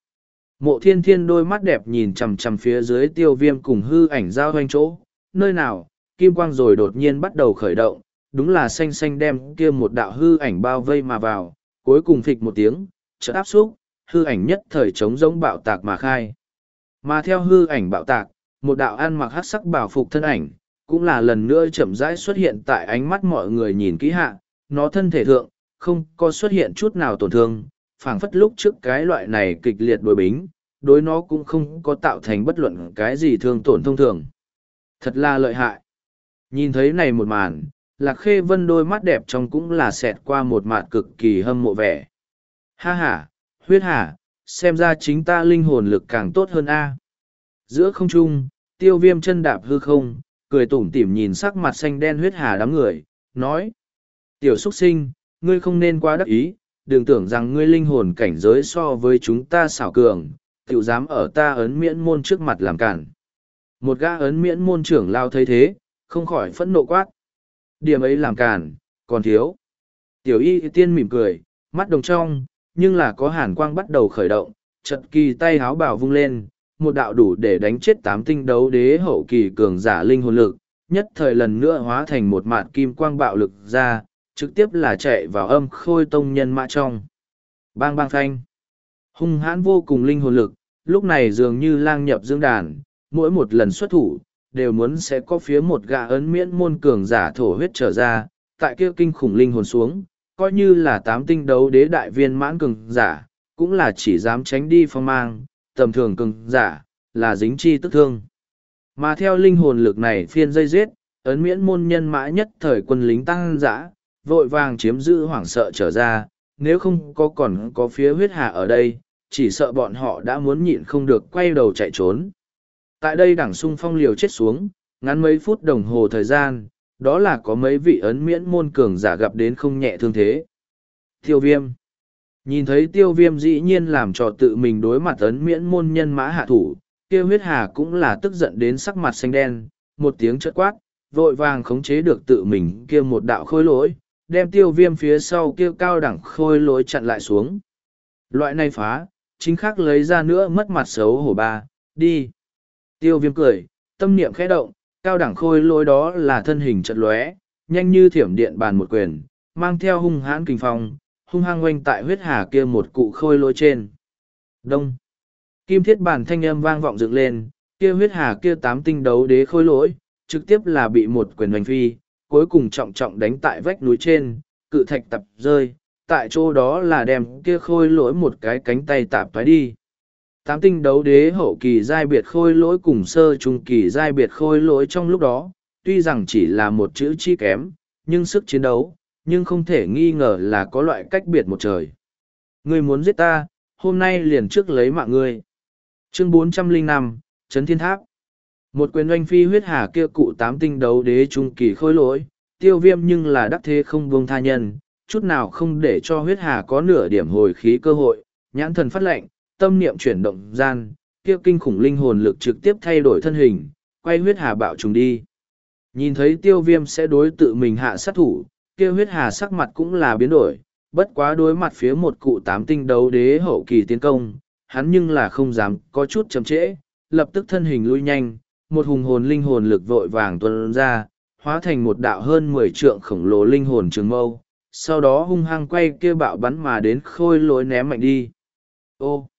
Mộ thiên thiên đôi mắt đẹp nhìn chằm chằm phía dưới tiêu viêm cùng hư ảnh giao hoanh chỗ, nơi nào, kim quang rồi đột nhiên bắt đầu khởi động, đúng là xanh xanh đem kia một đạo hư ảnh bao vây mà vào, cuối cùng phịch một tiếng, chợt áp xúc, hư ảnh nhất thời chống giống bạo tạc mà khai. Mà theo hư ảnh bạo tạc, một đạo ăn mặc hắc sắc bảo phục thân ảnh, cũng là lần nữa chậm rãi xuất hiện tại ánh mắt mọi người nhìn kỹ hạ, nó thân thể thượng, không có xuất hiện chút nào tổn thương, phảng phất lúc trước cái loại này kịch liệt đối bính, đối nó cũng không có tạo thành bất luận cái gì thương tổn thông thường. Thật là lợi hại. Nhìn thấy này một màn, Lạc Khê Vân đôi mắt đẹp trong cũng là xẹt qua một mạt cực kỳ hâm mộ vẻ. Ha ha, huyết hà, xem ra chính ta linh hồn lực càng tốt hơn a. Giữa không trung, tiêu viêm chân đạp hư không, cười tủm tỉm nhìn sắc mặt xanh đen huyết hà đám người, nói. Tiểu xuất sinh, ngươi không nên quá đắc ý, đừng tưởng rằng ngươi linh hồn cảnh giới so với chúng ta xảo cường, tiểu dám ở ta ấn miễn môn trước mặt làm cản. Một gã ấn miễn môn trưởng lao thấy thế, không khỏi phẫn nộ quát. Điểm ấy làm cản, còn thiếu. Tiểu y tiên mỉm cười, mắt đồng trong, nhưng là có hàn quang bắt đầu khởi động, chật kỳ tay háo bảo vung lên, một đạo đủ để đánh chết tám tinh đấu đế hậu kỳ cường giả linh hồn lực, nhất thời lần nữa hóa thành một mạt kim quang bạo lực ra, trực tiếp là chạy vào âm khôi tông nhân mã trong. Bang bang thanh, Hung hãn vô cùng linh hồn lực, lúc này dường như lang nhập dương đàn, mỗi một lần xuất thủ, đều muốn sẽ có phía một gã ấn miễn môn cường giả thổ huyết trở ra, tại kia kinh khủng linh hồn xuống, coi như là tám tinh đấu đế đại viên mãn cường giả, cũng là chỉ dám tránh đi phong mang, tầm thường cường giả, là dính chi tức thương. Mà theo linh hồn lực này phiên dây giết, ấn miễn môn nhân mã nhất thời quân lính tăng dã, vội vàng chiếm giữ hoảng sợ trở ra, nếu không có còn có phía huyết hạ ở đây, chỉ sợ bọn họ đã muốn nhịn không được quay đầu chạy trốn. Tại đây đảng sung phong liều chết xuống, ngắn mấy phút đồng hồ thời gian, đó là có mấy vị ấn miễn môn cường giả gặp đến không nhẹ thương thế. Tiêu viêm Nhìn thấy tiêu viêm dĩ nhiên làm cho tự mình đối mặt ấn miễn môn nhân mã hạ thủ, kia huyết hà cũng là tức giận đến sắc mặt xanh đen, một tiếng chất quát, vội vàng khống chế được tự mình kia một đạo khôi lỗi, đem tiêu viêm phía sau kia cao đẳng khôi lỗi chặn lại xuống. Loại này phá, chính khắc lấy ra nữa mất mặt xấu hổ ba, đi. Tiêu viêm cười, tâm niệm khẽ động, cao đẳng khôi lối đó là thân hình chật lóe, nhanh như thiểm điện bàn một quyền, mang theo hung hãn kinh phong, hung hăng oanh tại huyết hà kia một cụ khôi lối trên. Đông. Kim thiết bản thanh âm vang vọng dựng lên, kia huyết hà kia tám tinh đấu đế khôi lỗi, trực tiếp là bị một quyền hoành phi, cuối cùng trọng trọng đánh tại vách núi trên, cự thạch tập rơi, tại chỗ đó là đem kia khôi lỗi một cái cánh tay tạp thoái đi. Tám tinh đấu đế hậu kỳ giai biệt khôi lỗi cùng sơ trung kỳ giai biệt khôi lỗi trong lúc đó, tuy rằng chỉ là một chữ chi kém, nhưng sức chiến đấu, nhưng không thể nghi ngờ là có loại cách biệt một trời. Ngươi muốn giết ta, hôm nay liền trước lấy mạng ngươi. Chương 405, Trấn Thiên Tháp Một quyền oanh phi huyết hà kia cụ tám tinh đấu đế trung kỳ khôi lỗi, tiêu viêm nhưng là đắc thế không buông tha nhân, chút nào không để cho huyết hà có nửa điểm hồi khí cơ hội, nhãn thần phát lệnh, tâm niệm chuyển động gian, kia kinh khủng linh hồn lực trực tiếp thay đổi thân hình, quay huyết hà bạo trùng đi. Nhìn thấy tiêu viêm sẽ đối tự mình hạ sát thủ, kia huyết hà sắc mặt cũng là biến đổi, bất quá đối mặt phía một cụ tám tinh đấu đế hậu kỳ tiến công, hắn nhưng là không dám có chút chậm trễ, lập tức thân hình lui nhanh, một hùng hồn linh hồn lực vội vàng tuân ra, hóa thành một đạo hơn mười trượng khổng lồ linh hồn trường mâu, sau đó hung hăng quay kia bạo bắn mà đến khôi lối ném mạnh đi. Ô!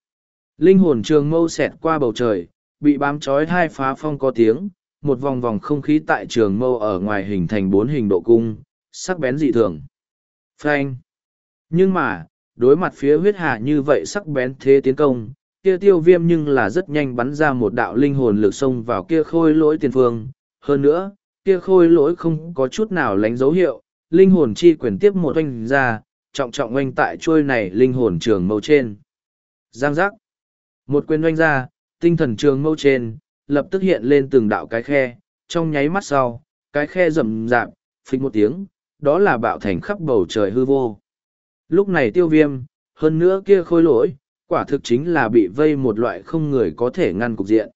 Linh hồn trường mâu xẹt qua bầu trời, bị bám trói hai phá phong có tiếng, một vòng vòng không khí tại trường mâu ở ngoài hình thành bốn hình độ cung, sắc bén dị thường. frank Nhưng mà, đối mặt phía huyết hà như vậy sắc bén thế tiến công, kia tiêu viêm nhưng là rất nhanh bắn ra một đạo linh hồn lực xông vào kia khôi lỗi tiền phương. Hơn nữa, kia khôi lỗi không có chút nào lánh dấu hiệu, linh hồn chi quyền tiếp một oanh ra, trọng trọng oanh tại trôi này linh hồn trường mâu trên. Giang giác. Một quyền doanh ra, tinh thần trường mâu trên, lập tức hiện lên từng đạo cái khe, trong nháy mắt sau, cái khe rầm rạp, phịch một tiếng, đó là bạo thành khắp bầu trời hư vô. Lúc này tiêu viêm, hơn nữa kia khôi lỗi, quả thực chính là bị vây một loại không người có thể ngăn cục diện.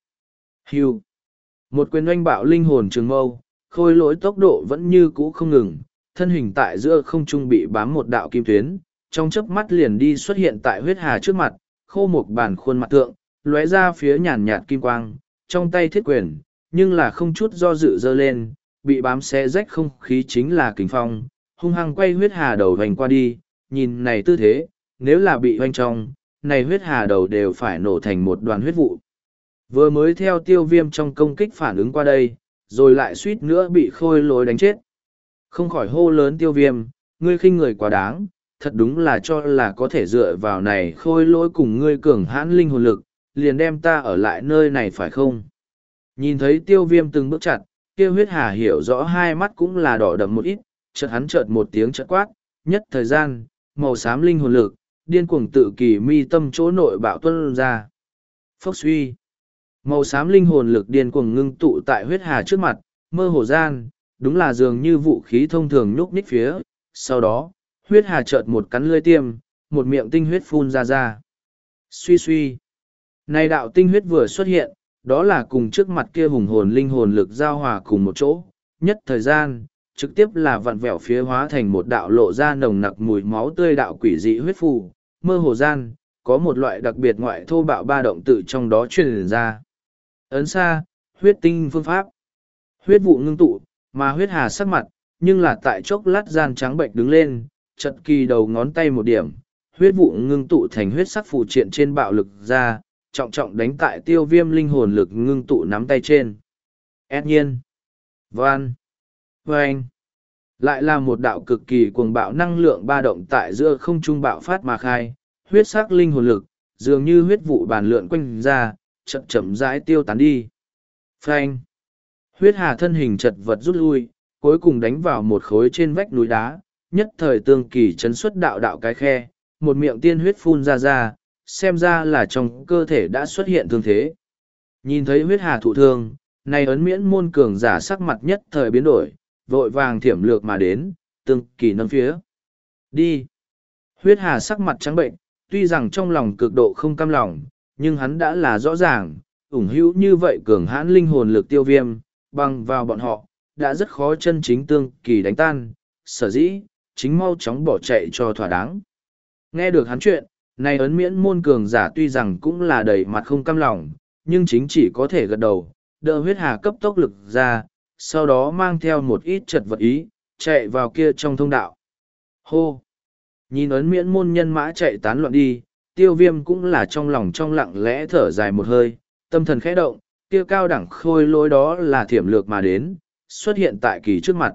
Hưu. Một quyền oanh bạo linh hồn trường mâu, khôi lỗi tốc độ vẫn như cũ không ngừng, thân hình tại giữa không trung bị bám một đạo kim tuyến, trong chớp mắt liền đi xuất hiện tại huyết hà trước mặt, khô một bàn khuôn mặt tượng, lóe ra phía nhàn nhạt kim quang, trong tay thiết quyền, nhưng là không chút do dự dơ lên, bị bám xé rách không khí chính là kính phong, hung hăng quay huyết hà đầu hoành qua đi, nhìn này tư thế, nếu là bị hoành trong, này huyết hà đầu đều phải nổ thành một đoàn huyết vụ. Vừa mới theo tiêu viêm trong công kích phản ứng qua đây, rồi lại suýt nữa bị khôi lối đánh chết. Không khỏi hô lớn tiêu viêm, ngươi khinh người quá đáng, thật đúng là cho là có thể dựa vào này khôi lỗi cùng ngươi cường hãn linh hồn lực, liền đem ta ở lại nơi này phải không? Nhìn thấy tiêu viêm từng bước chặt, kia huyết hà hiểu rõ hai mắt cũng là đỏ đậm một ít, chợt hắn chợt một tiếng chợt quát, nhất thời gian, màu xám linh hồn lực, điên cuồng tự kỳ mi tâm chỗ nội bạo tuân ra. Phốc suy. Màu xám linh hồn lực điên cuồng ngưng tụ tại huyết hà trước mặt, mơ hồ gian, đúng là dường như vũ khí thông thường nhúc nhích phía. Sau đó, huyết hà chợt một cắn lưỡi tiêm, một miệng tinh huyết phun ra ra. Suy suy. Này đạo tinh huyết vừa xuất hiện, đó là cùng trước mặt kia hùng hồn linh hồn lực giao hòa cùng một chỗ, nhất thời gian, trực tiếp là vặn vẹo phía hóa thành một đạo lộ ra nồng nặc mùi máu tươi đạo quỷ dị huyết phù, mơ hồ gian, có một loại đặc biệt ngoại thô bạo ba động tự trong đó truyền ra. Ấn xa, huyết tinh phương pháp. Huyết vụ ngưng tụ, mà huyết hà sắc mặt, nhưng là tại chốc lát gian trắng bệnh đứng lên, chật kỳ đầu ngón tay một điểm, huyết vụ ngưng tụ thành huyết sắc phù triện trên bạo lực ra, trọng trọng đánh tại tiêu viêm linh hồn lực ngưng tụ nắm tay trên. Ét nhiên. Van. Vâng. Lại là một đạo cực kỳ cuồng bạo năng lượng ba động tại giữa không trung bạo phát mà khai, huyết sắc linh hồn lực, dường như huyết vụ bàn lượn quanh ra, chậm chậm rãi tiêu tán đi. Phanh. Huyết hà thân hình chật vật rút lui, cuối cùng đánh vào một khối trên vách núi đá, nhất thời tương kỳ chấn xuất đạo đạo cái khe, một miệng tiên huyết phun ra ra, xem ra là trong cơ thể đã xuất hiện thương thế. Nhìn thấy huyết hà thụ thương, này ấn miễn môn cường giả sắc mặt nhất thời biến đổi, vội vàng thiểm lược mà đến, tương kỳ nâng phía. Đi! Huyết hà sắc mặt trắng bệnh, tuy rằng trong lòng cực độ không cam lòng, nhưng hắn đã là rõ ràng, ủng hữu như vậy cường hãn linh hồn lực tiêu viêm, bằng vào bọn họ, đã rất khó chân chính tương kỳ đánh tan, sở dĩ, chính mau chóng bỏ chạy cho thỏa đáng. Nghe được hắn chuyện, này ấn miễn môn cường giả tuy rằng cũng là đầy mặt không cam lòng, nhưng chính chỉ có thể gật đầu, đỡ huyết hà cấp tốc lực ra, sau đó mang theo một ít chật vật ý, chạy vào kia trong thông đạo. Hô! Nhìn ấn miễn môn nhân mã chạy tán loạn đi, tiêu viêm cũng là trong lòng trong lặng lẽ thở dài một hơi, tâm thần khẽ động, kia cao đẳng khôi lối đó là thiểm lược mà đến, xuất hiện tại kỳ trước mặt.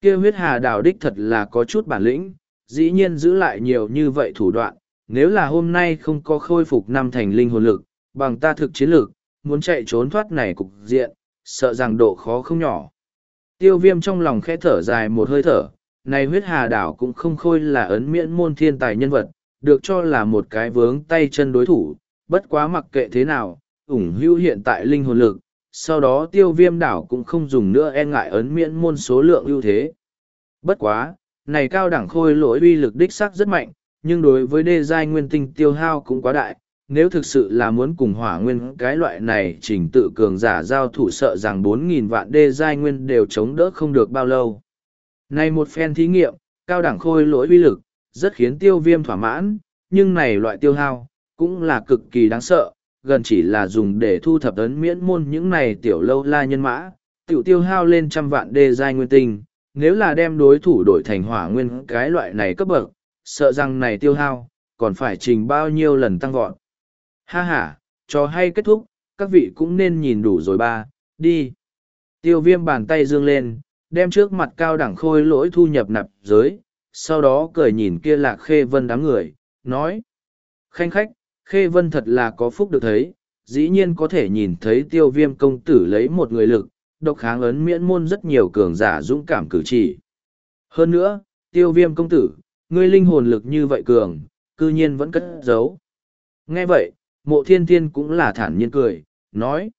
Kia huyết hà đào đích thật là có chút bản lĩnh, dĩ nhiên giữ lại nhiều như vậy thủ đoạn, nếu là hôm nay không có khôi phục năm thành linh hồn lực, bằng ta thực chiến lược, muốn chạy trốn thoát này cục diện, sợ rằng độ khó không nhỏ. Tiêu viêm trong lòng khẽ thở dài một hơi thở, này huyết hà đảo cũng không khôi là ấn miễn môn thiên tài nhân vật, được cho là một cái vướng tay chân đối thủ, bất quá mặc kệ thế nào, ủng hữu hiện tại linh hồn lực, sau đó tiêu viêm đảo cũng không dùng nữa e ngại ấn miễn môn số lượng ưu thế. Bất quá, này cao đẳng khôi lỗi uy lực đích sắc rất mạnh, nhưng đối với đê giai nguyên tinh tiêu hao cũng quá đại, nếu thực sự là muốn cùng hỏa nguyên cái loại này trình tự cường giả giao thủ sợ rằng 4.000 vạn đê giai nguyên đều chống đỡ không được bao lâu. Này một phen thí nghiệm, cao đẳng khôi lỗi uy lực, rất khiến tiêu viêm thỏa mãn, nhưng này loại tiêu hao, cũng là cực kỳ đáng sợ, gần chỉ là dùng để thu thập ấn miễn môn những này tiểu lâu la nhân mã, tiểu tiêu hao lên trăm vạn đê giai nguyên tinh, nếu là đem đối thủ đổi thành hỏa nguyên cái loại này cấp bậc, sợ rằng này tiêu hao, còn phải trình bao nhiêu lần tăng vọt. Ha ha, cho hay kết thúc, các vị cũng nên nhìn đủ rồi ba, đi. Tiêu viêm bàn tay dương lên, đem trước mặt cao đẳng khôi lỗi thu nhập nạp giới, sau đó cười nhìn kia lạc khê vân đám người, nói. Khanh khách, khê vân thật là có phúc được thấy, dĩ nhiên có thể nhìn thấy tiêu viêm công tử lấy một người lực, độc kháng ấn miễn môn rất nhiều cường giả dũng cảm cử chỉ. Hơn nữa, tiêu viêm công tử, ngươi linh hồn lực như vậy cường, cư nhiên vẫn cất giấu. Nghe vậy, mộ thiên thiên cũng là thản nhiên cười, nói.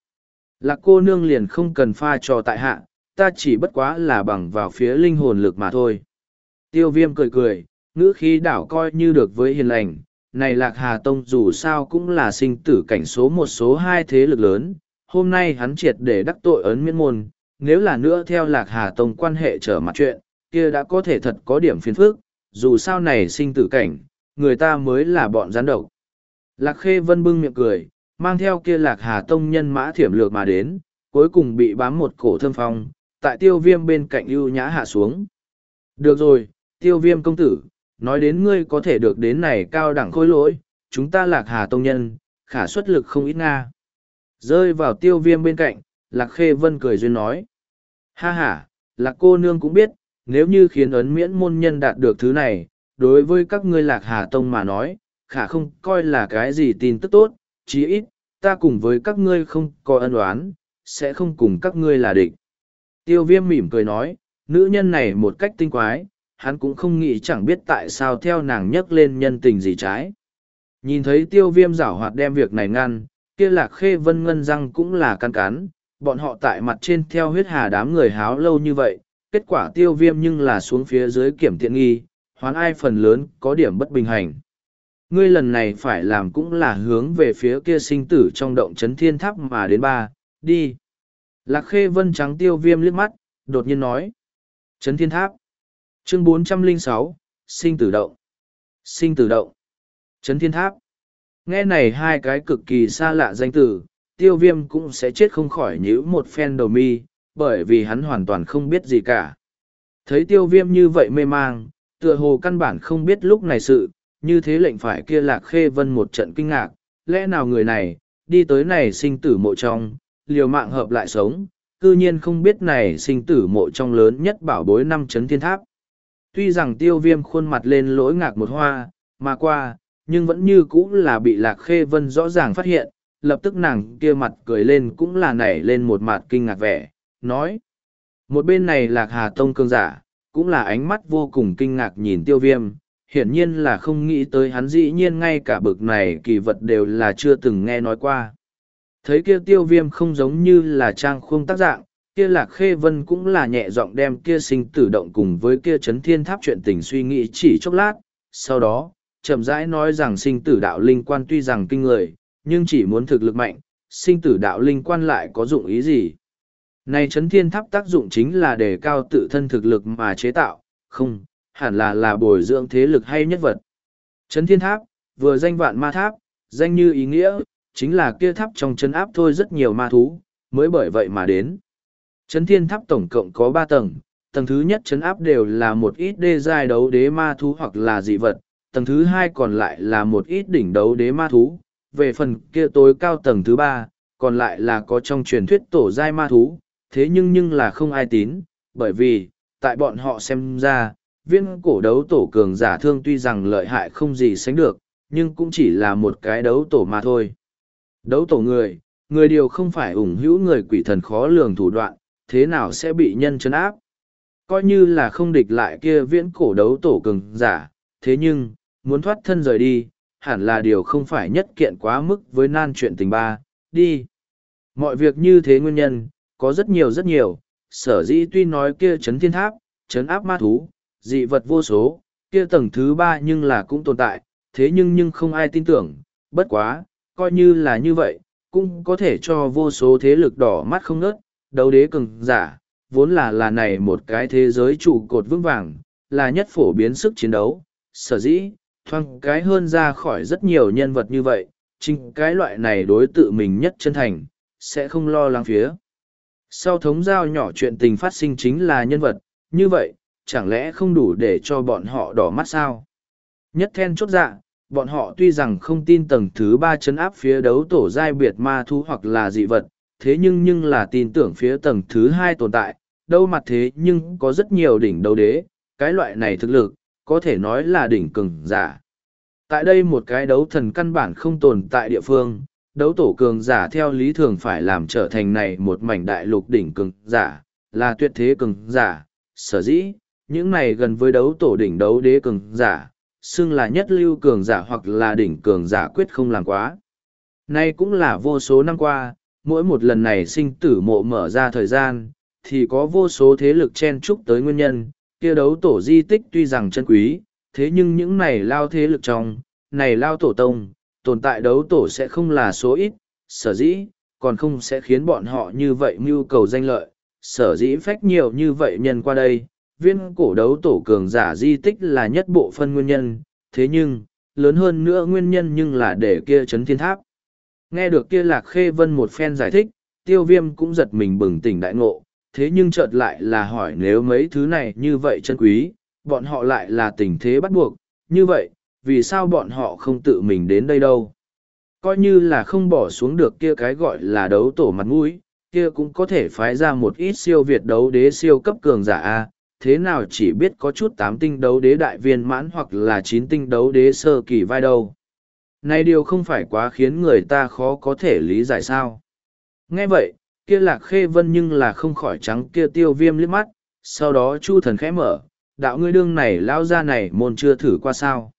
Lạc cô nương liền không cần pha trò tại hạ, ta chỉ bất quá là bằng vào phía linh hồn lực mà thôi. Tiêu viêm cười cười, ngữ khí đảo coi như được với hiền lành. Này Lạc Hà Tông dù sao cũng là sinh tử cảnh số một số hai thế lực lớn, hôm nay hắn triệt để đắc tội ấn miễn môn, nếu là nữa theo Lạc Hà Tông quan hệ trở mặt chuyện, kia đã có thể thật có điểm phiền phức, dù sao này sinh tử cảnh, người ta mới là bọn gián độc. Lạc Khê Vân bưng miệng cười, mang theo kia Lạc Hà Tông nhân mã thiểm lược mà đến, cuối cùng bị bám một cổ thơm phong, tại tiêu viêm bên cạnh ưu nhã hạ xuống. Được rồi, tiêu viêm công tử, nói đến ngươi có thể được đến này cao đẳng khôi lỗi, chúng ta Lạc Hà Tông nhân, khả xuất lực không ít nga. Rơi vào tiêu viêm bên cạnh, Lạc Khê Vân cười duyên nói. Ha ha, Lạc cô nương cũng biết, nếu như khiến ấn miễn môn nhân đạt được thứ này, đối với các ngươi lạc hà tông mà nói, khả không coi là cái gì tin tức tốt, chí ít, ta cùng với các ngươi không có ân oán, sẽ không cùng các ngươi là địch. Tiêu viêm mỉm cười nói, nữ nhân này một cách tinh quái, hắn cũng không nghĩ chẳng biết tại sao theo nàng nhấc lên nhân tình gì trái. Nhìn thấy tiêu viêm giảo hoạt đem việc này ngăn, kia lạc khê vân ngân răng cũng là căn cán, bọn họ tại mặt trên theo huyết hà đám người háo lâu như vậy, kết quả tiêu viêm nhưng là xuống phía dưới kiểm tiện nghi, hoán ai phần lớn có điểm bất bình hành. Ngươi lần này phải làm cũng là hướng về phía kia sinh tử trong động chấn thiên tháp mà đến ba, đi. Lạc khê vân trắng tiêu viêm liếc mắt, đột nhiên nói. Chấn thiên tháp. Chương 406, sinh tử động. Sinh tử động. Trấn thiên tháp. Nghe này hai cái cực kỳ xa lạ danh từ, tiêu viêm cũng sẽ chết không khỏi nhữ một phen đầu mi, bởi vì hắn hoàn toàn không biết gì cả. Thấy tiêu viêm như vậy mê mang, tựa hồ căn bản không biết lúc này sự, như thế lệnh phải kia lạc khê vân một trận kinh ngạc, lẽ nào người này, đi tới này sinh tử mộ trong, liều mạng hợp lại sống, cư nhiên không biết này sinh tử mộ trong lớn nhất bảo bối năm chấn thiên tháp. Tuy rằng tiêu viêm khuôn mặt lên lỗi ngạc một hoa, mà qua, nhưng vẫn như cũ là bị lạc khê vân rõ ràng phát hiện, lập tức nàng kia mặt cười lên cũng là nảy lên một mặt kinh ngạc vẻ, nói. Một bên này lạc hà tông cương giả, cũng là ánh mắt vô cùng kinh ngạc nhìn tiêu viêm, hiển nhiên là không nghĩ tới hắn dĩ nhiên ngay cả bực này kỳ vật đều là chưa từng nghe nói qua. Thấy kia tiêu viêm không giống như là trang khung tác dạng, kia lạc khê vân cũng là nhẹ giọng đem kia sinh tử động cùng với kia chấn thiên tháp chuyện tình suy nghĩ chỉ chốc lát, sau đó, chậm rãi nói rằng sinh tử đạo linh quan tuy rằng kinh người, nhưng chỉ muốn thực lực mạnh, sinh tử đạo linh quan lại có dụng ý gì. Này chấn thiên tháp tác dụng chính là đề cao tự thân thực lực mà chế tạo, không, hẳn là là bồi dưỡng thế lực hay nhất vật. Chấn thiên tháp, vừa danh vạn ma tháp, danh như ý nghĩa, chính là kia tháp trong chấn áp thôi rất nhiều ma thú, mới bởi vậy mà đến. Chấn thiên tháp tổng cộng có ba tầng, tầng thứ nhất chấn áp đều là một ít đê giai đấu đế ma thú hoặc là dị vật, tầng thứ hai còn lại là một ít đỉnh đấu đế ma thú, về phần kia tối cao tầng thứ ba, còn lại là có trong truyền thuyết tổ giai ma thú, thế nhưng nhưng là không ai tín, bởi vì, tại bọn họ xem ra, viên cổ đấu tổ cường giả thương tuy rằng lợi hại không gì sánh được, nhưng cũng chỉ là một cái đấu tổ mà thôi. Đấu tổ người, người điều không phải ủng hữu người quỷ thần khó lường thủ đoạn, thế nào sẽ bị nhân chấn áp. Coi như là không địch lại kia viễn cổ đấu tổ cường giả, thế nhưng, muốn thoát thân rời đi, hẳn là điều không phải nhất kiện quá mức với nan chuyện tình ba, đi. Mọi việc như thế nguyên nhân, có rất nhiều rất nhiều, sở dĩ tuy nói kia chấn thiên tháp, chấn áp ma thú, dị vật vô số, kia tầng thứ ba nhưng là cũng tồn tại, thế nhưng nhưng không ai tin tưởng, bất quá, coi như là như vậy, cũng có thể cho vô số thế lực đỏ mắt không ngớt, đấu đế cường giả, vốn là là này một cái thế giới trụ cột vững vàng, là nhất phổ biến sức chiến đấu, sở dĩ, thoang cái hơn ra khỏi rất nhiều nhân vật như vậy, chính cái loại này đối tự mình nhất chân thành, sẽ không lo lắng phía. Sau thống giao nhỏ chuyện tình phát sinh chính là nhân vật, như vậy, chẳng lẽ không đủ để cho bọn họ đỏ mắt sao? Nhất then chốt dạ, bọn họ tuy rằng không tin tầng thứ ba chấn áp phía đấu tổ giai biệt ma thu hoặc là dị vật, thế nhưng nhưng là tin tưởng phía tầng thứ hai tồn tại, đâu mặt thế nhưng có rất nhiều đỉnh đấu đế, cái loại này thực lực, có thể nói là đỉnh cường giả. Tại đây một cái đấu thần căn bản không tồn tại địa phương, đấu tổ cường giả theo lý thường phải làm trở thành này một mảnh đại lục đỉnh cường giả, là tuyệt thế cường giả, sở dĩ, những này gần với đấu tổ đỉnh đấu đế cường giả, xưng là nhất lưu cường giả hoặc là đỉnh cường giả quyết không làm quá. Nay cũng là vô số năm qua, mỗi một lần này sinh tử mộ mở ra thời gian, thì có vô số thế lực chen chúc tới nguyên nhân, kia đấu tổ di tích tuy rằng chân quý, thế nhưng những này lao thế lực trong, này lao tổ tông, tồn tại đấu tổ sẽ không là số ít, sở dĩ, còn không sẽ khiến bọn họ như vậy mưu cầu danh lợi, sở dĩ phách nhiều như vậy nhân qua đây, viên cổ đấu tổ cường giả di tích là nhất bộ phân nguyên nhân, thế nhưng, lớn hơn nữa nguyên nhân nhưng là để kia chấn thiên tháp. Nghe được kia lạc khê vân một phen giải thích, tiêu viêm cũng giật mình bừng tỉnh đại ngộ, thế nhưng chợt lại là hỏi nếu mấy thứ này như vậy chân quý, bọn họ lại là tình thế bắt buộc, như vậy, vì sao bọn họ không tự mình đến đây đâu? Coi như là không bỏ xuống được kia cái gọi là đấu tổ mặt mũi, kia cũng có thể phái ra một ít siêu việt đấu đế siêu cấp cường giả A, thế nào chỉ biết có chút tám tinh đấu đế đại viên mãn hoặc là chín tinh đấu đế sơ kỳ vai đâu. Này điều không phải quá khiến người ta khó có thể lý giải sao. Nghe vậy, kia lạc khê vân nhưng là không khỏi trắng kia tiêu viêm liếc mắt, sau đó chu thần khẽ mở, đạo ngươi đương này lao ra này môn chưa thử qua sao.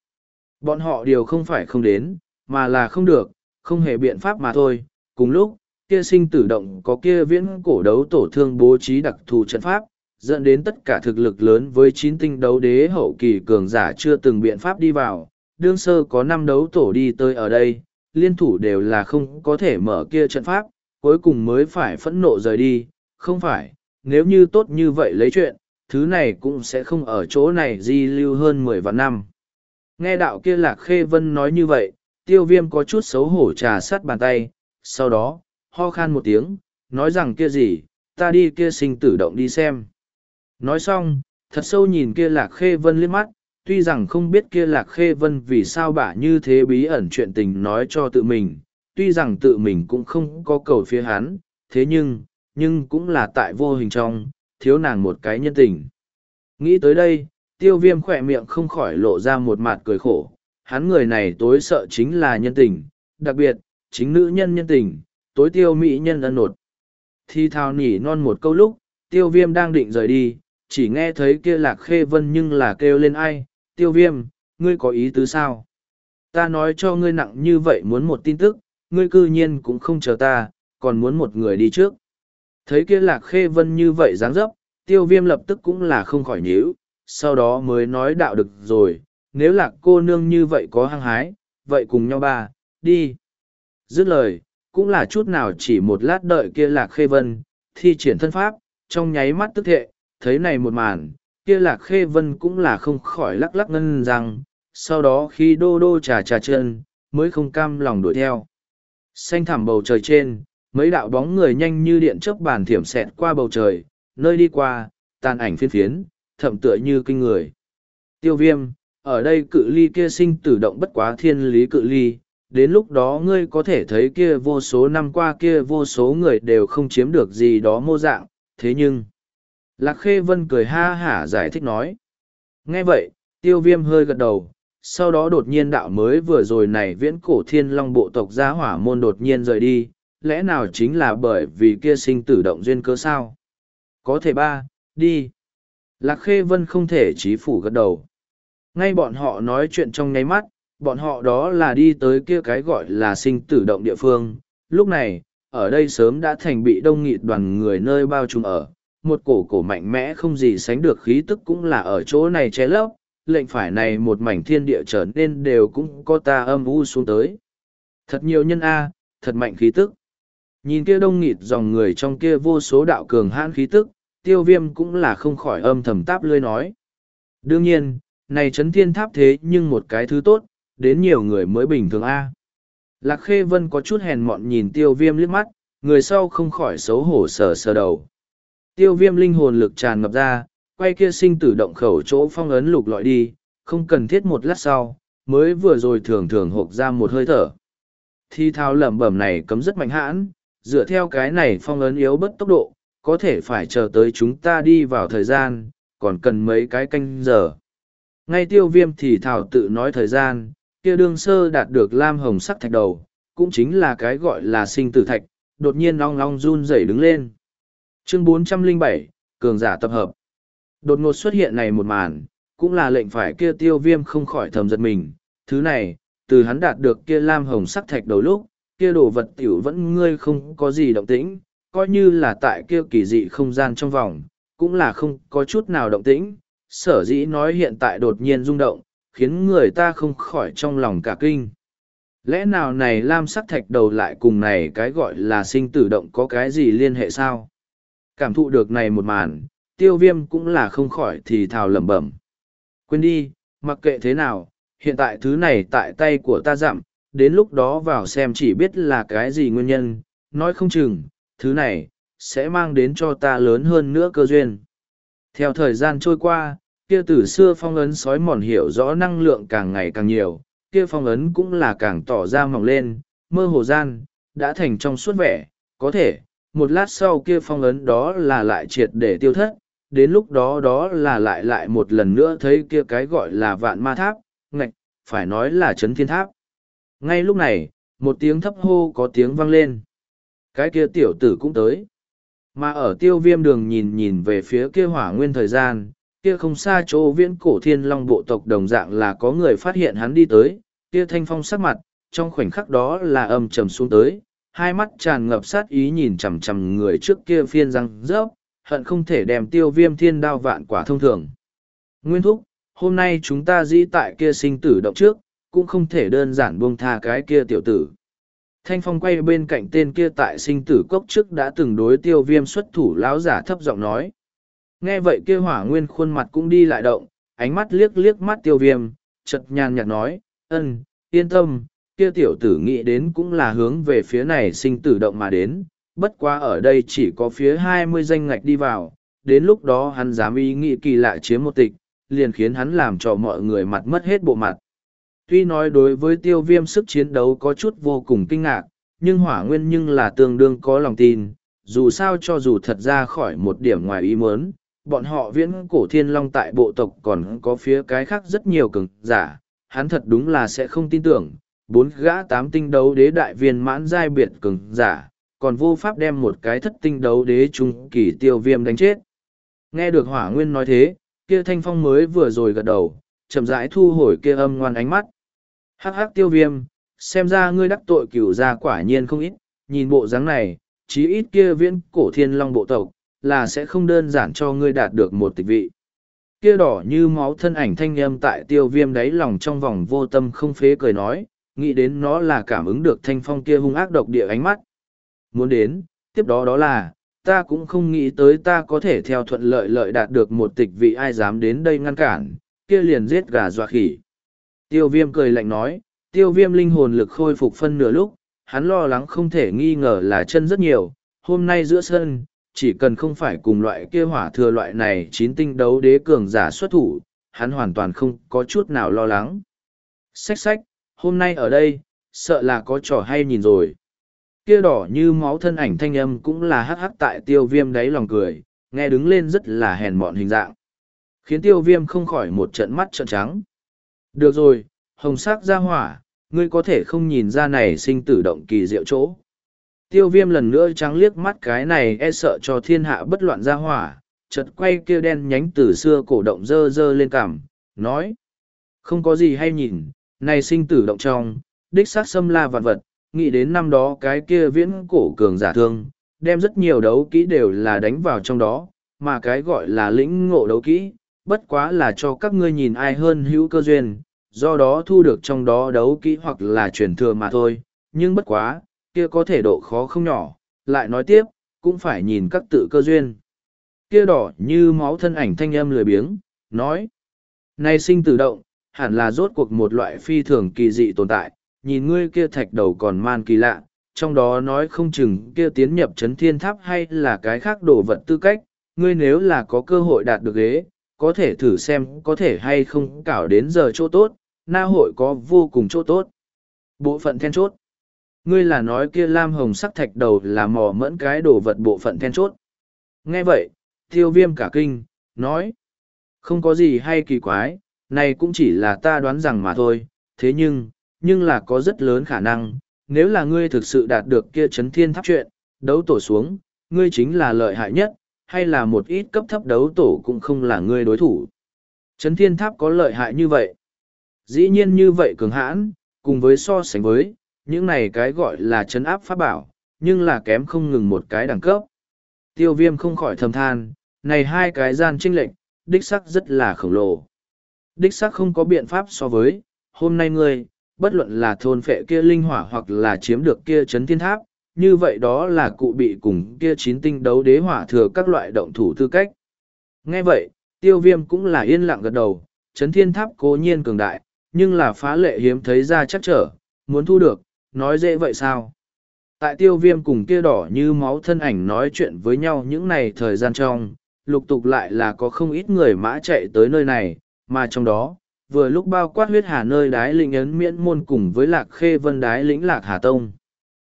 Bọn họ điều không phải không đến, mà là không được, không hề biện pháp mà thôi. Cùng lúc, kia sinh tử động có kia viễn cổ đấu tổ thương bố trí đặc thù trận pháp, dẫn đến tất cả thực lực lớn với chín tinh đấu đế hậu kỳ cường giả chưa từng biện pháp đi vào. Đương sơ có năm đấu tổ đi tới ở đây, liên thủ đều là không có thể mở kia trận pháp, cuối cùng mới phải phẫn nộ rời đi. Không phải, nếu như tốt như vậy lấy chuyện, thứ này cũng sẽ không ở chỗ này di lưu hơn mười vạn năm. Nghe đạo kia lạc khê vân nói như vậy, tiêu viêm có chút xấu hổ trà sát bàn tay, sau đó, ho khan một tiếng, nói rằng kia gì, ta đi kia sinh tử động đi xem. Nói xong, thật sâu nhìn kia lạc khê vân liếc mắt, tuy rằng không biết kia lạc khê vân vì sao bả như thế bí ẩn chuyện tình nói cho tự mình, tuy rằng tự mình cũng không có cầu phía hắn, thế nhưng, nhưng cũng là tại vô hình trong, thiếu nàng một cái nhân tình. Nghĩ tới đây, tiêu viêm khỏe miệng không khỏi lộ ra một mặt cười khổ, hắn người này tối sợ chính là nhân tình, đặc biệt, chính nữ nhân nhân tình, tối tiêu mỹ nhân ân nột. Thi thao nỉ non một câu lúc, tiêu viêm đang định rời đi, chỉ nghe thấy kia lạc khê vân nhưng là kêu lên ai, tiêu viêm, ngươi có ý tứ sao? Ta nói cho ngươi nặng như vậy muốn một tin tức, ngươi cư nhiên cũng không chờ ta, còn muốn một người đi trước. Thấy kia lạc khê vân như vậy dáng dấp, tiêu viêm lập tức cũng là không khỏi nhíu, sau đó mới nói đạo được rồi, nếu lạc cô nương như vậy có hăng hái, vậy cùng nhau ba, đi. Dứt lời, cũng là chút nào chỉ một lát đợi kia lạc khê vân, thi triển thân pháp, trong nháy mắt tức thệ, thấy này một màn, kia lạc khê vân cũng là không khỏi lắc lắc ngân rằng, sau đó khi đô đô trà trà chân, mới không cam lòng đuổi theo. Xanh thẳm bầu trời trên, mấy đạo bóng người nhanh như điện chớp bàn thiểm xẹt qua bầu trời, nơi đi qua, tàn ảnh phiên phiến, thậm tựa như kinh người. Tiêu viêm, ở đây cự ly kia sinh tử động bất quá thiên lý cự ly, đến lúc đó ngươi có thể thấy kia vô số năm qua kia vô số người đều không chiếm được gì đó mô dạng, thế nhưng... Lạc Khê Vân cười ha hả giải thích nói. Nghe vậy, tiêu viêm hơi gật đầu, sau đó đột nhiên đạo mới vừa rồi này viễn cổ thiên long bộ tộc gia hỏa môn đột nhiên rời đi, lẽ nào chính là bởi vì kia sinh tử động duyên cơ sao? Có thể ba, đi. Lạc Khê Vân không thể chí phủ gật đầu. Ngay bọn họ nói chuyện trong nháy mắt, bọn họ đó là đi tới kia cái gọi là sinh tử động địa phương. Lúc này, ở đây sớm đã thành bị đông nghịt đoàn người nơi bao trùm ở. Một cổ cổ mạnh mẽ không gì sánh được khí tức cũng là ở chỗ này che lấp, lệnh phải này một mảnh thiên địa trở nên đều cũng có ta âm u xuống tới. Thật nhiều nhân A, thật mạnh khí tức. Nhìn kia đông nghịt dòng người trong kia vô số đạo cường hãn khí tức, tiêu viêm cũng là không khỏi âm thầm táp lươi nói. Đương nhiên, này chấn thiên tháp thế nhưng một cái thứ tốt, đến nhiều người mới bình thường A. Lạc Khê Vân có chút hèn mọn nhìn tiêu viêm liếc mắt, người sau không khỏi xấu hổ sờ sờ đầu. Tiêu viêm linh hồn lực tràn ngập ra, quay kia sinh tử động khẩu chỗ phong ấn lục lọi đi, không cần thiết một lát sau, mới vừa rồi thường thường hộp ra một hơi thở. Thi thao lẩm bẩm này cấm rất mạnh hãn, dựa theo cái này phong ấn yếu bất tốc độ, có thể phải chờ tới chúng ta đi vào thời gian, còn cần mấy cái canh giờ. Ngay tiêu viêm thì thảo tự nói thời gian, kia đương sơ đạt được lam hồng sắc thạch đầu, cũng chính là cái gọi là sinh tử thạch, đột nhiên long long run rẩy đứng lên. Chương 407, Cường giả tập hợp. Đột ngột xuất hiện này một màn, cũng là lệnh phải kia tiêu viêm không khỏi thầm giật mình. Thứ này, từ hắn đạt được kia lam hồng sắc thạch đầu lúc, kia đồ vật tiểu vẫn ngươi không có gì động tĩnh, coi như là tại kia kỳ dị không gian trong vòng, cũng là không có chút nào động tĩnh. Sở dĩ nói hiện tại đột nhiên rung động, khiến người ta không khỏi trong lòng cả kinh. Lẽ nào này lam sắc thạch đầu lại cùng này cái gọi là sinh tử động có cái gì liên hệ sao? Cảm thụ được này một màn, tiêu viêm cũng là không khỏi thì thào lẩm bẩm. Quên đi, mặc kệ thế nào, hiện tại thứ này tại tay của ta giảm, đến lúc đó vào xem chỉ biết là cái gì nguyên nhân, nói không chừng, thứ này, sẽ mang đến cho ta lớn hơn nữa cơ duyên. Theo thời gian trôi qua, kia từ xưa phong ấn sói mòn hiểu rõ năng lượng càng ngày càng nhiều, kia phong ấn cũng là càng tỏ ra mỏng lên, mơ hồ gian, đã thành trong suốt vẻ, có thể, một lát sau kia phong ấn đó là lại triệt để tiêu thất, đến lúc đó đó là lại lại một lần nữa thấy kia cái gọi là vạn ma tháp, ngạch, phải nói là chấn thiên tháp. Ngay lúc này, một tiếng thấp hô có tiếng vang lên. Cái kia tiểu tử cũng tới. Mà ở tiêu viêm đường nhìn nhìn về phía kia hỏa nguyên thời gian, kia không xa chỗ viễn cổ thiên long bộ tộc đồng dạng là có người phát hiện hắn đi tới, kia thanh phong sắc mặt, trong khoảnh khắc đó là âm trầm xuống tới, hai mắt tràn ngập sát ý nhìn chằm chằm người trước kia phiên răng rớp, hận không thể đem tiêu viêm thiên đao vạn quả thông thường. Nguyên thúc, hôm nay chúng ta dĩ tại kia sinh tử động trước, cũng không thể đơn giản buông tha cái kia tiểu tử. Thanh Phong quay bên cạnh tên kia tại sinh tử cốc trước đã từng đối tiêu viêm xuất thủ lão giả thấp giọng nói. Nghe vậy kia hỏa nguyên khuôn mặt cũng đi lại động, ánh mắt liếc liếc mắt tiêu viêm, chật nhàn nhạt nói, ân, yên tâm, kia tiểu tử nghĩ đến cũng là hướng về phía này sinh tử động mà đến, bất quá ở đây chỉ có phía hai mươi danh ngạch đi vào, đến lúc đó hắn dám ý nghĩ kỳ lạ chiếm một tịch, liền khiến hắn làm cho mọi người mặt mất hết bộ mặt. Tuy nói đối với tiêu viêm sức chiến đấu có chút vô cùng kinh ngạc, nhưng hỏa nguyên nhưng là tương đương có lòng tin, dù sao cho dù thật ra khỏi một điểm ngoài ý muốn, bọn họ viễn cổ thiên long tại bộ tộc còn có phía cái khác rất nhiều cường giả, hắn thật đúng là sẽ không tin tưởng, bốn gã tám tinh đấu đế đại viên mãn giai biệt cường giả, còn vô pháp đem một cái thất tinh đấu đế trung kỳ tiêu viêm đánh chết. Nghe được hỏa nguyên nói thế, kia thanh phong mới vừa rồi gật đầu, chậm rãi thu hồi kia âm ngoan ánh mắt. Hắc hắc tiêu viêm, xem ra ngươi đắc tội cửu gia quả nhiên không ít, nhìn bộ dáng này, chí ít kia viễn cổ thiên long bộ tộc, là sẽ không đơn giản cho ngươi đạt được một tịch vị. Kia đỏ như máu thân ảnh thanh âm tại tiêu viêm đáy lòng trong vòng vô tâm không phế cười nói, nghĩ đến nó là cảm ứng được thanh phong kia hung ác độc địa ánh mắt. Muốn đến, tiếp đó đó là, ta cũng không nghĩ tới ta có thể theo thuận lợi lợi đạt được một tịch vị ai dám đến đây ngăn cản, kia liền giết gà dọa khỉ. Tiêu viêm cười lạnh nói, tiêu viêm linh hồn lực khôi phục phân nửa lúc, hắn lo lắng không thể nghi ngờ là chân rất nhiều, hôm nay giữa sân, chỉ cần không phải cùng loại kia hỏa thừa loại này chín tinh đấu đế cường giả xuất thủ, hắn hoàn toàn không có chút nào lo lắng. Xách xách, hôm nay ở đây, sợ là có trò hay nhìn rồi. Kia đỏ như máu thân ảnh thanh âm cũng là hắc hắc tại tiêu viêm đáy lòng cười, nghe đứng lên rất là hèn mọn hình dạng. Khiến tiêu viêm không khỏi một trận mắt trợn trắng. Được rồi, hồng sắc ra hỏa, ngươi có thể không nhìn ra này sinh tử động kỳ diệu chỗ. Tiêu viêm lần nữa trắng liếc mắt cái này e sợ cho thiên hạ bất loạn ra hỏa, chợt quay kia đen nhánh từ xưa cổ động dơ dơ lên cằm, nói. Không có gì hay nhìn, này sinh tử động trong, đích sát xâm la vạn vật, nghĩ đến năm đó cái kia viễn cổ cường giả thương, đem rất nhiều đấu kỹ đều là đánh vào trong đó, mà cái gọi là lĩnh ngộ đấu kỹ, bất quá là cho các ngươi nhìn ai hơn hữu cơ duyên, do đó thu được trong đó đấu kỹ hoặc là truyền thừa mà thôi, nhưng bất quá, kia có thể độ khó không nhỏ, lại nói tiếp, cũng phải nhìn các tự cơ duyên. Kia đỏ như máu thân ảnh thanh âm lười biếng, nói, nay sinh tử động, hẳn là rốt cuộc một loại phi thường kỳ dị tồn tại, nhìn ngươi kia thạch đầu còn man kỳ lạ, trong đó nói không chừng kia tiến nhập chấn thiên tháp hay là cái khác đồ vật tư cách, ngươi nếu là có cơ hội đạt được ghế, có thể thử xem có thể hay không cảo đến giờ chỗ tốt, na hội có vô cùng chỗ tốt. Bộ phận then chốt. Ngươi là nói kia lam hồng sắc thạch đầu là mò mẫn cái đồ vật bộ phận then chốt. Nghe vậy, tiêu viêm cả kinh, nói. Không có gì hay kỳ quái, này cũng chỉ là ta đoán rằng mà thôi, thế nhưng, nhưng là có rất lớn khả năng, nếu là ngươi thực sự đạt được kia chấn thiên tháp chuyện, đấu tổ xuống, ngươi chính là lợi hại nhất, hay là một ít cấp thấp đấu tổ cũng không là ngươi đối thủ. Chấn thiên tháp có lợi hại như vậy. Dĩ nhiên như vậy cường hãn, cùng với so sánh với, những này cái gọi là chấn áp pháp bảo, nhưng là kém không ngừng một cái đẳng cấp. Tiêu viêm không khỏi thầm than, này hai cái gian trinh lệnh, đích sắc rất là khổng lồ. Đích xác không có biện pháp so với, hôm nay ngươi, bất luận là thôn phệ kia linh hỏa hoặc là chiếm được kia chấn thiên tháp, như vậy đó là cụ bị cùng kia chín tinh đấu đế hỏa thừa các loại động thủ tư cách. Nghe vậy, tiêu viêm cũng là yên lặng gật đầu, chấn thiên tháp cố nhiên cường đại, nhưng là phá lệ hiếm thấy ra chắc trở, muốn thu được, nói dễ vậy sao? Tại tiêu viêm cùng kia đỏ như máu thân ảnh nói chuyện với nhau những này thời gian trong, lục tục lại là có không ít người mã chạy tới nơi này, mà trong đó, vừa lúc bao quát huyết hà nơi đái lĩnh ấn miễn môn cùng với lạc khê vân đái lĩnh lạc hà tông.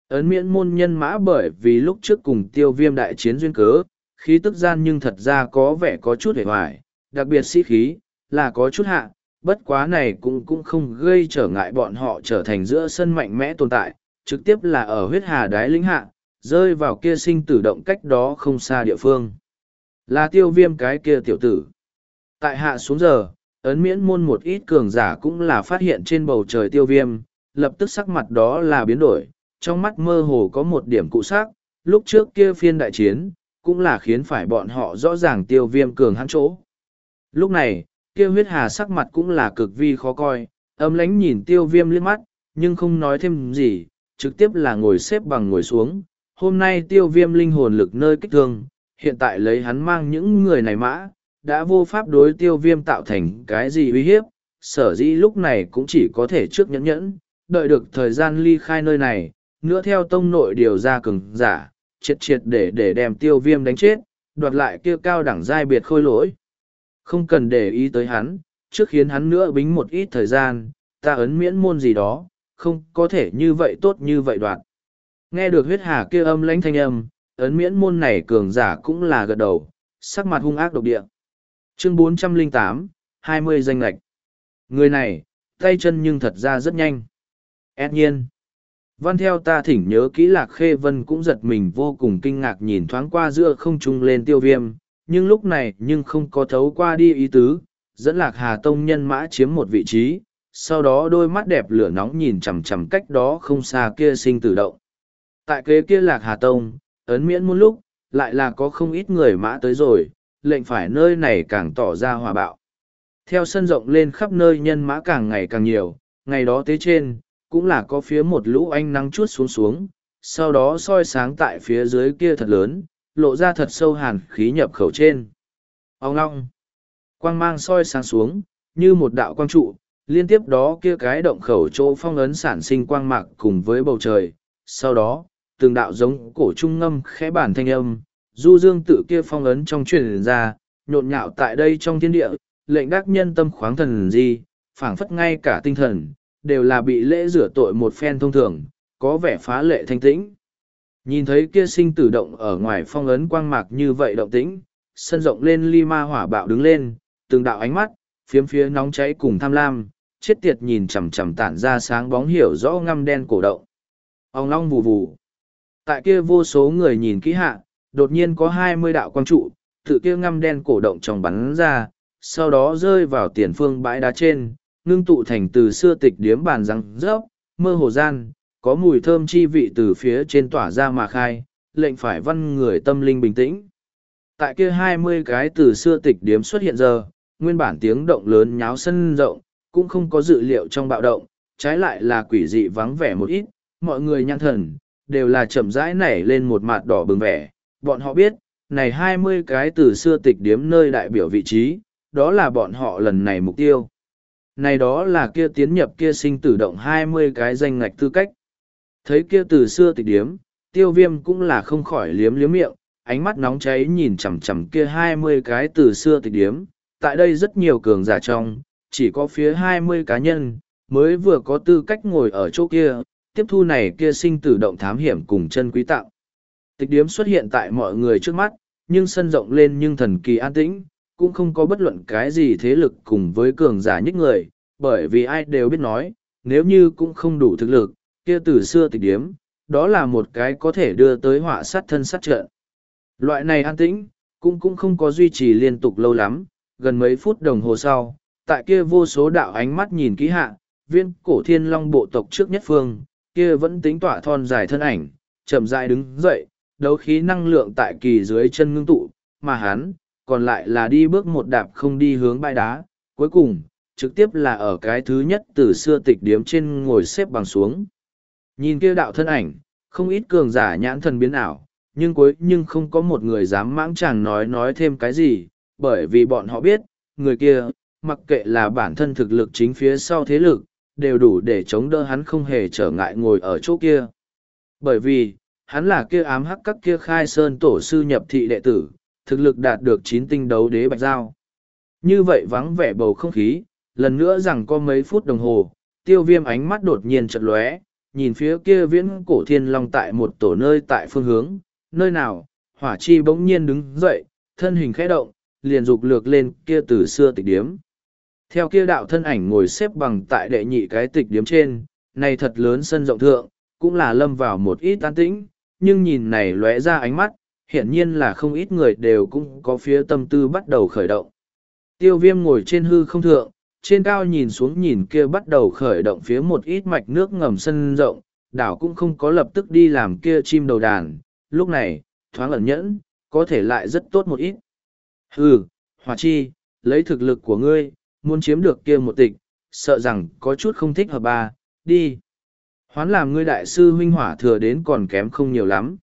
Ấn miễn môn nhân mã bởi vì lúc trước cùng tiêu viêm đại chiến duyên cớ, khí tức gian nhưng thật ra có vẻ có chút hề hoài, đặc biệt sĩ khí, là có chút hạ, bất quá này cũng cũng không gây trở ngại bọn họ trở thành giữa sân mạnh mẽ tồn tại, trực tiếp là ở huyết hà đái lĩnh hạ, rơi vào kia sinh tử động cách đó không xa địa phương. Là tiêu viêm cái kia tiểu tử. Tại hạ xuống giờ, ấn miễn môn một ít cường giả cũng là phát hiện trên bầu trời tiêu viêm, lập tức sắc mặt đó là biến đổi, trong mắt mơ hồ có một điểm cụ sắc, lúc trước kia phiên đại chiến, cũng là khiến phải bọn họ rõ ràng tiêu viêm cường hãn chỗ. Lúc này, kia huyết hà sắc mặt cũng là cực vi khó coi, âm lánh nhìn tiêu viêm liếc mắt, nhưng không nói thêm gì, trực tiếp là ngồi xếp bằng ngồi xuống. Hôm nay tiêu viêm linh hồn lực nơi kích thương, hiện tại lấy hắn mang những người này mã, đã vô pháp đối tiêu viêm tạo thành cái gì uy hiếp, sở dĩ lúc này cũng chỉ có thể trước nhẫn nhẫn, đợi được thời gian ly khai nơi này, nữa theo tông nội điều ra cường giả, triệt triệt để để đem tiêu viêm đánh chết, đoạt lại kia cao đẳng giai biệt khôi lỗi. Không cần để ý tới hắn, trước khiến hắn nữa bính một ít thời gian, ta ấn miễn môn gì đó, không có thể như vậy tốt như vậy đoạt. Nghe được huyết hà kia âm lãnh thanh âm, ấn miễn môn này cường giả cũng là gật đầu, sắc mặt hung ác độc địa. Chương 408, 20 danh lệch. Người này, tay chân nhưng thật ra rất nhanh. Ét nhiên. Văn theo ta thỉnh nhớ kỹ lạc khê vân cũng giật mình vô cùng kinh ngạc nhìn thoáng qua giữa không trung lên tiêu viêm, nhưng lúc này nhưng không có thấu qua đi ý tứ, dẫn lạc hà tông nhân mã chiếm một vị trí, sau đó đôi mắt đẹp lửa nóng nhìn chằm chằm cách đó không xa kia sinh tử động. Tại kế kia lạc hà tông, ấn miễn một lúc, lại là có không ít người mã tới rồi, lệnh phải nơi này càng tỏ ra hòa bạo. Theo sân rộng lên khắp nơi nhân mã càng ngày càng nhiều, ngày đó tế trên, cũng là có phía một lũ ánh nắng chuốt xuống xuống, sau đó soi sáng tại phía dưới kia thật lớn, lộ ra thật sâu hàn khí nhập khẩu trên. Ông long, quang mang soi sáng xuống, như một đạo quang trụ, liên tiếp đó kia cái động khẩu chỗ phong ấn sản sinh quang mạc cùng với bầu trời. Sau đó, từng đạo giống cổ trung ngâm khẽ bản thanh âm, du dương tự kia phong ấn trong truyền ra, nhộn nhạo tại đây trong thiên địa, lệnh đắc nhân tâm khoáng thần gì, phảng phất ngay cả tinh thần, đều là bị lễ rửa tội một phen thông thường, có vẻ phá lệ thanh tĩnh. Nhìn thấy kia sinh tử động ở ngoài phong ấn quang mạc như vậy động tĩnh, sân rộng lên ly ma hỏa bạo đứng lên, từng đạo ánh mắt, phiếm phía nóng cháy cùng tham lam, chết tiệt nhìn chằm chằm tản ra sáng bóng hiểu rõ ngăm đen cổ động. Ông long vù vù. Tại kia vô số người nhìn kỹ hạ, đột nhiên có hai mươi đạo quang trụ, tự kia ngăm đen cổ động trong bắn ra, sau đó rơi vào tiền phương bãi đá trên, ngưng tụ thành từ xưa tịch điếm bàn răng rớp, mơ hồ gian, có mùi thơm chi vị từ phía trên tỏa ra mà khai, lệnh phải văn người tâm linh bình tĩnh. Tại kia hai mươi cái từ xưa tịch điếm xuất hiện giờ, nguyên bản tiếng động lớn nháo sân rộng, cũng không có dự liệu trong bạo động, trái lại là quỷ dị vắng vẻ một ít, mọi người nhăn thần, đều là chậm rãi nảy lên một mặt đỏ bừng vẻ. Bọn họ biết, này hai mươi cái từ xưa tịch điếm nơi đại biểu vị trí, đó là bọn họ lần này mục tiêu. Này đó là kia tiến nhập kia sinh tử động hai mươi cái danh ngạch tư cách. Thấy kia từ xưa tịch điếm, tiêu viêm cũng là không khỏi liếm liếm miệng, ánh mắt nóng cháy nhìn chằm chằm kia hai mươi cái từ xưa tịch điếm. Tại đây rất nhiều cường giả trong, chỉ có phía hai mươi cá nhân, mới vừa có tư cách ngồi ở chỗ kia, tiếp thu này kia sinh tử động thám hiểm cùng chân quý tạo. Tịch điếm xuất hiện tại mọi người trước mắt, nhưng sân rộng lên nhưng thần kỳ an tĩnh, cũng không có bất luận cái gì thế lực cùng với cường giả nhất người, bởi vì ai đều biết nói, nếu như cũng không đủ thực lực, kia từ xưa tịch điếm, đó là một cái có thể đưa tới họa sát thân sát trận. Loại này an tĩnh, cũng cũng không có duy trì liên tục lâu lắm, gần mấy phút đồng hồ sau, tại kia vô số đạo ánh mắt nhìn kỹ hạ, viên cổ thiên long bộ tộc trước nhất phương, kia vẫn tính tỏa thon dài thân ảnh, chậm rãi đứng dậy, đấu khí năng lượng tại kỳ dưới chân ngưng tụ, mà hắn, còn lại là đi bước một đạp không đi hướng bãi đá, cuối cùng, trực tiếp là ở cái thứ nhất từ xưa tịch điếm trên ngồi xếp bằng xuống. Nhìn kia đạo thân ảnh, không ít cường giả nhãn thần biến ảo, nhưng cuối nhưng không có một người dám mãng chàng nói nói thêm cái gì, bởi vì bọn họ biết, người kia, mặc kệ là bản thân thực lực chính phía sau thế lực, đều đủ để chống đỡ hắn không hề trở ngại ngồi ở chỗ kia. Bởi vì, hắn là kia ám hắc các kia khai sơn tổ sư nhập thị đệ tử, thực lực đạt được chín tinh đấu đế bạch giao. Như vậy vắng vẻ bầu không khí, lần nữa rằng có mấy phút đồng hồ, tiêu viêm ánh mắt đột nhiên chật lóe, nhìn phía kia viễn cổ thiên long tại một tổ nơi tại phương hướng, nơi nào, hỏa chi bỗng nhiên đứng dậy, thân hình khẽ động, liền dục lược lên kia từ xưa tịch điếm. Theo kia đạo thân ảnh ngồi xếp bằng tại đệ nhị cái tịch điếm trên, này thật lớn sân rộng thượng, cũng là lâm vào một ít tan tĩnh, nhưng nhìn này lóe ra ánh mắt, hiển nhiên là không ít người đều cũng có phía tâm tư bắt đầu khởi động. Tiêu viêm ngồi trên hư không thượng, trên cao nhìn xuống nhìn kia bắt đầu khởi động phía một ít mạch nước ngầm sân rộng, đảo cũng không có lập tức đi làm kia chim đầu đàn, lúc này, thoáng ẩn nhẫn, có thể lại rất tốt một ít. Hừ, Hòa Chi, lấy thực lực của ngươi, muốn chiếm được kia một tịch, sợ rằng có chút không thích hợp ba, đi. Hoán làm ngươi đại sư huynh hỏa thừa đến còn kém không nhiều lắm.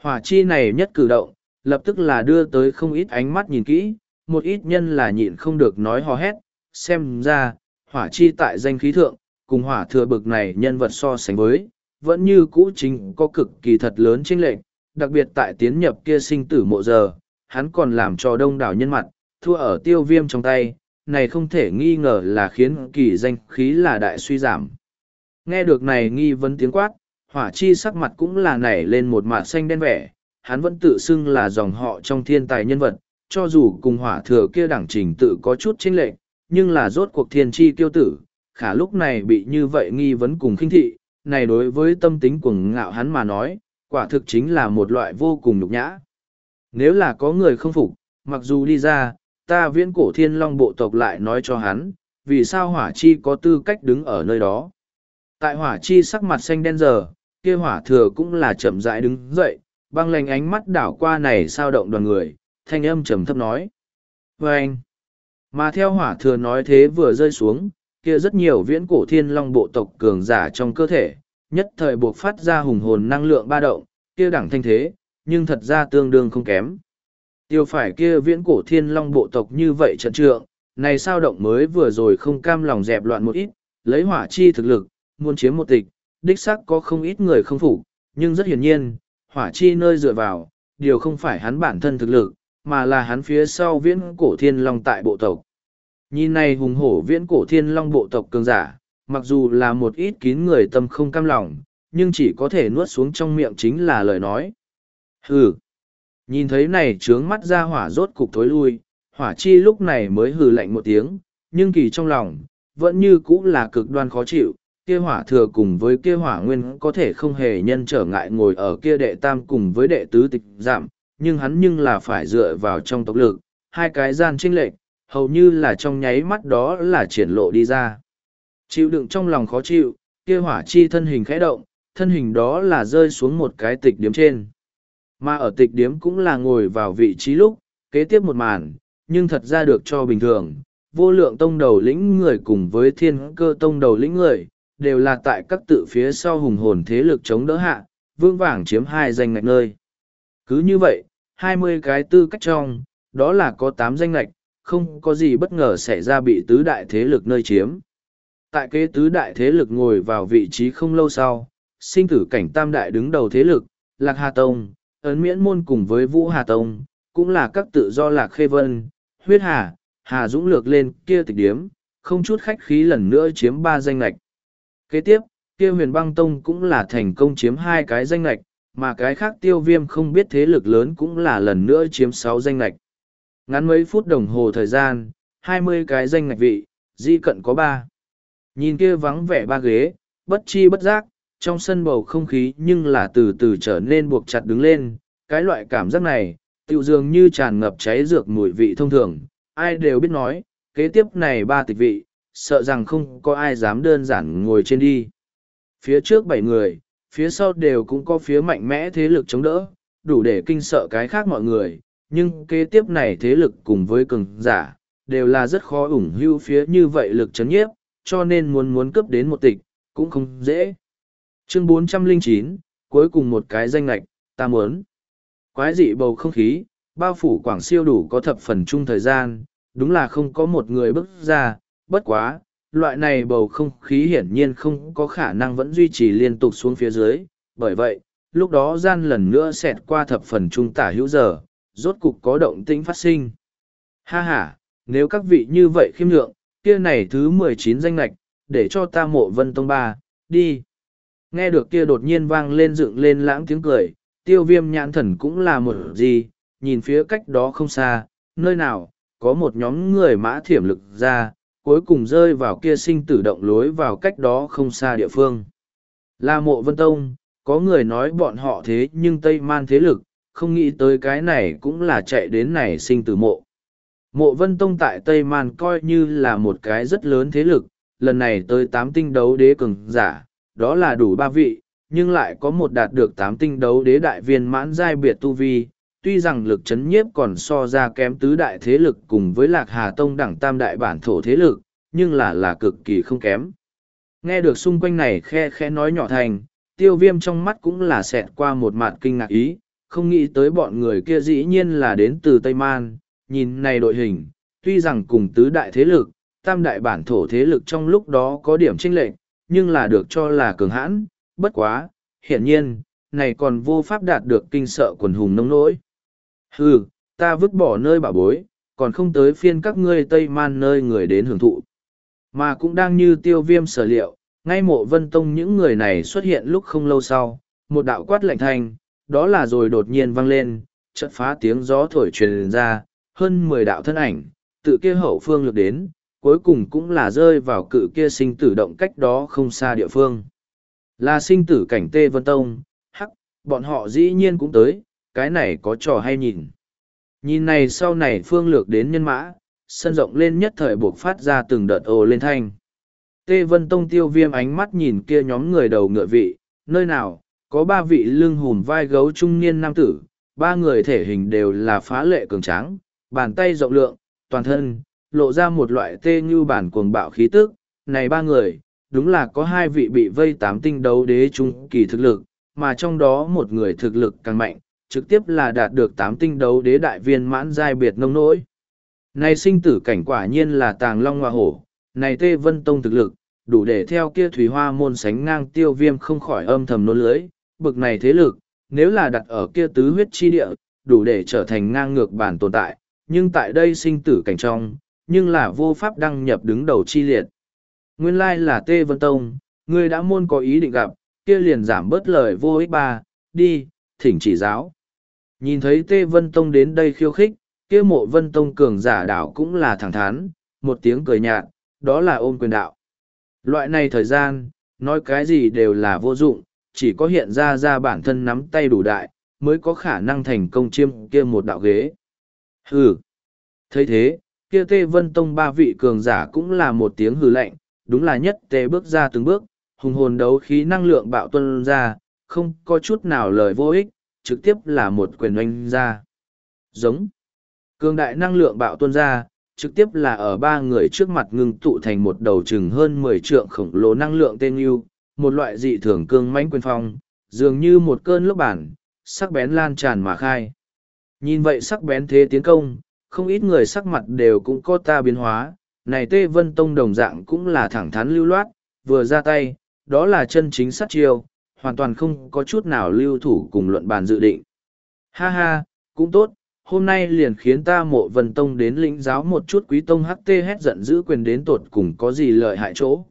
Hỏa chi này nhất cử động, lập tức là đưa tới không ít ánh mắt nhìn kỹ, một ít nhân là nhịn không được nói hò hét, xem ra, hỏa chi tại danh khí thượng, cùng hỏa thừa bực này nhân vật so sánh với, vẫn như cũ chính có cực kỳ thật lớn chênh lệch, đặc biệt tại tiến nhập kia sinh tử mộ giờ, hắn còn làm cho đông đảo nhân mặt, thua ở tiêu viêm trong tay, này không thể nghi ngờ là khiến kỳ danh khí là đại suy giảm. Nghe được này nghi vấn tiếng quát, hỏa chi sắc mặt cũng là nảy lên một mạ xanh đen vẻ, hắn vẫn tự xưng là dòng họ trong thiên tài nhân vật, cho dù cùng hỏa thừa kia đẳng trình tự có chút chênh lệch, nhưng là rốt cuộc thiên chi tiêu tử, khả lúc này bị như vậy nghi vấn cùng khinh thị, này đối với tâm tính cuồng ngạo hắn mà nói, quả thực chính là một loại vô cùng nhục nhã. Nếu là có người không phục, mặc dù đi ra, ta viễn cổ thiên long bộ tộc lại nói cho hắn, vì sao hỏa chi có tư cách đứng ở nơi đó. Tại hỏa chi sắc mặt xanh đen giờ, kia hỏa thừa cũng là chậm rãi đứng dậy, băng lành ánh mắt đảo qua này sao động đoàn người, thanh âm trầm thấp nói. Và anh, mà theo hỏa thừa nói thế vừa rơi xuống, kia rất nhiều viễn cổ thiên long bộ tộc cường giả trong cơ thể, nhất thời buộc phát ra hùng hồn năng lượng ba động, kia đẳng thanh thế, nhưng thật ra tương đương không kém. Tiêu phải kia viễn cổ thiên long bộ tộc như vậy trận trượng, này sao động mới vừa rồi không cam lòng dẹp loạn một ít, lấy hỏa chi thực lực, muốn chiếm một tịch, đích xác có không ít người không phục, nhưng rất hiển nhiên, hỏa chi nơi dựa vào, điều không phải hắn bản thân thực lực, mà là hắn phía sau viễn cổ thiên long tại bộ tộc. Nhìn này hùng hổ viễn cổ thiên long bộ tộc cường giả, mặc dù là một ít kín người tâm không cam lòng, nhưng chỉ có thể nuốt xuống trong miệng chính là lời nói. Hừ! Nhìn thấy này trướng mắt ra hỏa rốt cục thối lui, hỏa chi lúc này mới hừ lạnh một tiếng, nhưng kỳ trong lòng, vẫn như cũng là cực đoan khó chịu, kia hỏa thừa cùng với kia hỏa nguyên có thể không hề nhân trở ngại ngồi ở kia đệ tam cùng với đệ tứ tịch giảm, nhưng hắn nhưng là phải dựa vào trong tộc lực, hai cái gian trinh lệch, hầu như là trong nháy mắt đó là triển lộ đi ra. Chịu đựng trong lòng khó chịu, kia hỏa chi thân hình khẽ động, thân hình đó là rơi xuống một cái tịch điếm trên. Mà ở tịch điếm cũng là ngồi vào vị trí lúc, kế tiếp một màn, nhưng thật ra được cho bình thường. Vô lượng tông đầu lĩnh người cùng với thiên cơ tông đầu lĩnh người, đều là tại các tự phía sau hùng hồn thế lực chống đỡ hạ, vương vàng chiếm hai danh ngạch nơi. Cứ như vậy, hai mươi cái tư cách trong, đó là có tám danh ngạch, không có gì bất ngờ xảy ra bị tứ đại thế lực nơi chiếm. Tại kế tứ đại thế lực ngồi vào vị trí không lâu sau, sinh tử cảnh tam đại đứng đầu thế lực, Lạc Hà Tông, ấn miễn môn cùng với Vũ Hà Tông, cũng là các tự do Lạc Khê Vân, Huyết Hà, Hà Dũng lược lên kia tịch điếm, không chút khách khí lần nữa chiếm ba danh lạch. Kế tiếp, kia huyền băng tông cũng là thành công chiếm hai cái danh lạch, mà cái khác tiêu viêm không biết thế lực lớn cũng là lần nữa chiếm sáu danh lạch. Ngắn mấy phút đồng hồ thời gian, hai mươi cái danh lạch vị, di cận có ba. Nhìn kia vắng vẻ ba ghế, bất chi bất giác, trong sân bầu không khí nhưng là từ từ trở nên buộc chặt đứng lên. Cái loại cảm giác này, tự dường như tràn ngập cháy dược mùi vị thông thường. Ai đều biết nói, kế tiếp này ba tịch vị, sợ rằng không có ai dám đơn giản ngồi trên đi. Phía trước bảy người, phía sau đều cũng có phía mạnh mẽ thế lực chống đỡ, đủ để kinh sợ cái khác mọi người. Nhưng kế tiếp này thế lực cùng với cường giả, đều là rất khó ủng hưu phía như vậy lực chấn nhiếp, cho nên muốn muốn cướp đến một tịch, cũng không dễ. Chương 409, cuối cùng một cái danh lạch, ta muốn. Quái dị bầu không khí, bao phủ quảng siêu đủ có thập phần chung thời gian, đúng là không có một người bước ra, bất quá, loại này bầu không khí hiển nhiên không có khả năng vẫn duy trì liên tục xuống phía dưới, bởi vậy, lúc đó gian lần nữa xẹt qua thập phần trung tả hữu giờ, rốt cục có động tĩnh phát sinh. Ha ha, nếu các vị như vậy khiêm lượng, kia này thứ mười chín danh lạch, để cho ta mộ vân tông ba, đi. Nghe được kia đột nhiên vang lên dựng lên lãng tiếng cười, tiêu viêm nhãn thần cũng là một gì, nhìn phía cách đó không xa, nơi nào, có một nhóm người mã thiểm lực ra, cuối cùng rơi vào kia sinh tử động lối vào cách đó không xa địa phương. Là mộ vân tông, có người nói bọn họ thế nhưng Tây Man thế lực, không nghĩ tới cái này cũng là chạy đến này sinh tử mộ. Mộ vân tông tại Tây Man coi như là một cái rất lớn thế lực, lần này tới tám tinh đấu đế cường giả, đó là đủ ba vị, nhưng lại có một đạt được tám tinh đấu đế đại viên mãn giai biệt tu vi. Tuy rằng lực chấn nhiếp còn so ra kém tứ đại thế lực cùng với lạc hà tông đẳng tam đại bản thổ thế lực, nhưng là là cực kỳ không kém. Nghe được xung quanh này khe khe nói nhỏ thành, tiêu viêm trong mắt cũng là xẹt qua một mạt kinh ngạc ý, không nghĩ tới bọn người kia dĩ nhiên là đến từ Tây Man, nhìn này đội hình, tuy rằng cùng tứ đại thế lực, tam đại bản thổ thế lực trong lúc đó có điểm tranh lệch, nhưng là được cho là cường hãn, bất quá, hiển nhiên, này còn vô pháp đạt được kinh sợ quần hùng nông nỗi. Hừ, ta vứt bỏ nơi bảo bối, còn không tới phiên các ngươi Tây Man nơi người đến hưởng thụ. Mà cũng đang như tiêu viêm sở liệu, ngay mộ vân tông những người này xuất hiện lúc không lâu sau, một đạo quát lạnh thanh, đó là rồi đột nhiên vang lên, chợt phá tiếng gió thổi truyền ra, hơn mười đạo thân ảnh, tự kia hậu phương lược đến, cuối cùng cũng là rơi vào cự kia sinh tử động cách đó không xa địa phương. Là sinh tử cảnh Tê Vân Tông, hắc, bọn họ dĩ nhiên cũng tới, cái này có trò hay nhìn. Nhìn này sau này phương lược đến nhân mã, sân rộng lên nhất thời buộc phát ra từng đợt ồ lên thanh. Tê Vân Tông tiêu viêm ánh mắt nhìn kia nhóm người đầu ngựa vị, nơi nào, có ba vị lưng hùm vai gấu trung niên nam tử, ba người thể hình đều là phá lệ cường tráng, bàn tay rộng lượng, toàn thân, lộ ra một loại tê như bản cuồng bạo khí tức. Này ba người, đúng là có hai vị bị vây tám tinh đấu đế trung kỳ thực lực, mà trong đó một người thực lực càng mạnh, trực tiếp là đạt được tám tinh đấu đế đại viên mãn giai biệt nông nỗi. Này sinh tử cảnh quả nhiên là tàng long hoa hổ, này tê vân tông thực lực, đủ để theo kia thủy hoa môn sánh ngang tiêu viêm không khỏi âm thầm nôn lưới, bực này thế lực, nếu là đặt ở kia tứ huyết chi địa, đủ để trở thành ngang ngược bản tồn tại, nhưng tại đây sinh tử cảnh trong, nhưng là vô pháp đăng nhập đứng đầu chi liệt. Nguyên lai là Tê Vân Tông, ngươi đã môn có ý định gặp, kia liền giảm bớt lời vô ích ba, đi, thỉnh chỉ giáo. Nhìn thấy Tê Vân Tông đến đây khiêu khích, kia mộ Vân Tông cường giả đảo cũng là thẳng thắn, một tiếng cười nhạt, đó là ôm quyền đạo. Loại này thời gian, nói cái gì đều là vô dụng, chỉ có hiện ra ra bản thân nắm tay đủ đại, mới có khả năng thành công chiêm kia một đạo ghế. Hừ. thấy thế, kia tê vân tông ba vị cường giả cũng là một tiếng hừ lạnh, đúng là nhất tê bước ra từng bước, hùng hồn đấu khí năng lượng bạo tuân ra, không có chút nào lời vô ích, trực tiếp là một quyền oanh ra. Giống. Cường đại năng lượng bạo tuôn ra, trực tiếp là ở ba người trước mặt ngưng tụ thành một đầu chừng hơn mười trượng khổng lồ năng lượng tên yêu, một loại dị thường cương mãnh quyền phong, dường như một cơn lốc bản, sắc bén lan tràn mà khai. Nhìn vậy sắc bén thế tiến công, không ít người sắc mặt đều cũng có ta biến hóa, này Tê Vân Tông đồng dạng cũng là thẳng thắn lưu loát, vừa ra tay, đó là chân chính sát chiêu, hoàn toàn không có chút nào lưu thủ cùng luận bàn dự định. Ha ha, cũng tốt, hôm nay liền khiến ta mộ vân tông đến lĩnh giáo một chút quý tông HT hét giận giữ quyền đến tột cùng có gì lợi hại chỗ.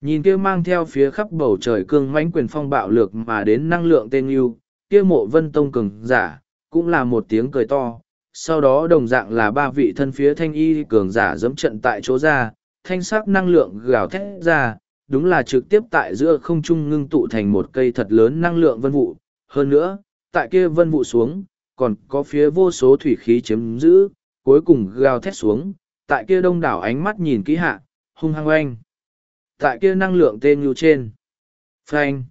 Nhìn kia mang theo phía khắp bầu trời cương mãnh quyền phong bạo lược mà đến năng lượng tên yêu, kia mộ vân tông cường giả, cũng là một tiếng cười to. Sau đó đồng dạng là ba vị thân phía thanh y cường giả dẫm trận tại chỗ ra, thanh sắc năng lượng gào thét ra, đúng là trực tiếp tại giữa không trung ngưng tụ thành một cây thật lớn năng lượng vân vụ. Hơn nữa, tại kia vân vụ xuống, còn có phía vô số thủy khí chiếm giữ, cuối cùng gào thét xuống, tại kia đông đảo ánh mắt nhìn kỹ hạ, hung hăng oanh. Tại kia năng lượng tên như trên. Phanh.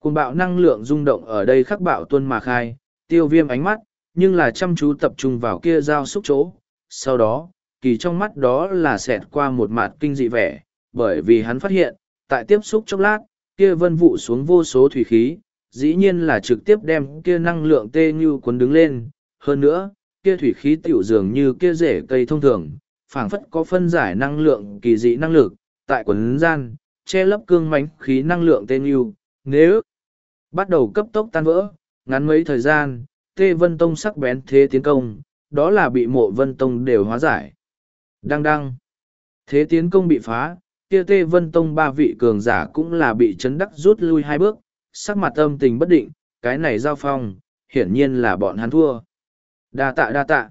Cùng bạo năng lượng rung động ở đây khắc bạo tuân mà khai, tiêu viêm ánh mắt, nhưng là chăm chú tập trung vào kia giao xúc chỗ. Sau đó, kỳ trong mắt đó là xẹt qua một mặt kinh dị vẻ, bởi vì hắn phát hiện, tại tiếp xúc chốc lát, kia vân vụ xuống vô số thủy khí, dĩ nhiên là trực tiếp đem kia năng lượng tê như cuốn đứng lên. Hơn nữa, kia thủy khí tiểu dường như kia rễ cây thông thường, phảng phất có phân giải năng lượng kỳ dị năng lực, tại quần gian, che lấp cương mánh khí năng lượng tê như, nếu bắt đầu cấp tốc tan vỡ, ngắn mấy thời gian, tê vân tông sắc bén thế tiến công, đó là bị mộ vân tông đều hóa giải. Đăng đăng. Thế tiến công bị phá, kia tê vân tông ba vị cường giả cũng là bị chấn đắc rút lui hai bước, sắc mặt âm tình bất định, cái này giao phong, hiển nhiên là bọn hắn thua. Đa tạ đa tạ.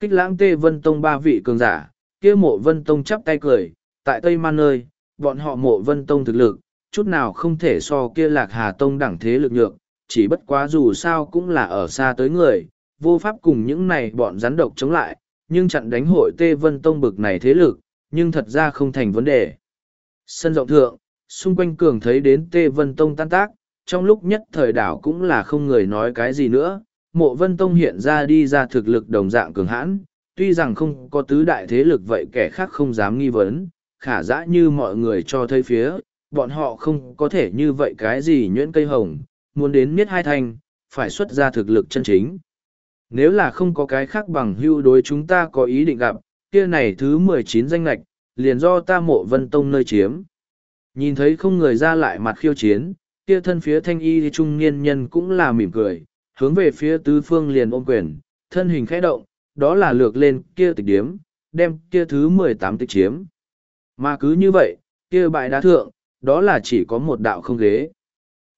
Kích lãng tê vân tông ba vị cường giả, kia mộ vân tông chắp tay cười, tại Tây Man nơi, bọn họ mộ vân tông thực lực, chút nào không thể so kia lạc hà tông đẳng thế lực nhược, chỉ bất quá dù sao cũng là ở xa tới người, vô pháp cùng những này bọn rắn độc chống lại, nhưng chặn đánh hội tê vân tông bực này thế lực, nhưng thật ra không thành vấn đề. Sân rộng thượng, xung quanh cường thấy đến tê vân tông tan tác, trong lúc nhất thời đảo cũng là không người nói cái gì nữa, mộ vân tông hiện ra đi ra thực lực đồng dạng cường hãn, tuy rằng không có tứ đại thế lực vậy kẻ khác không dám nghi vấn, khả dã như mọi người cho thấy phía, bọn họ không có thể như vậy cái gì nhuyễn cây hồng, muốn đến miết hai thành, phải xuất ra thực lực chân chính. Nếu là không có cái khác bằng hưu đối chúng ta có ý định gặp, kia này thứ mười chín danh lệch, liền do ta mộ vân tông nơi chiếm. Nhìn thấy không người ra lại mặt khiêu chiến, kia thân phía thanh y trung niên nhân cũng là mỉm cười, hướng về phía tứ phương liền ôm quyền, thân hình khẽ động, đó là lược lên kia tịch điếm, đem kia thứ mười tám tịch chiếm. Mà cứ như vậy, kia bại đá thượng, đó là chỉ có một đạo không ghế.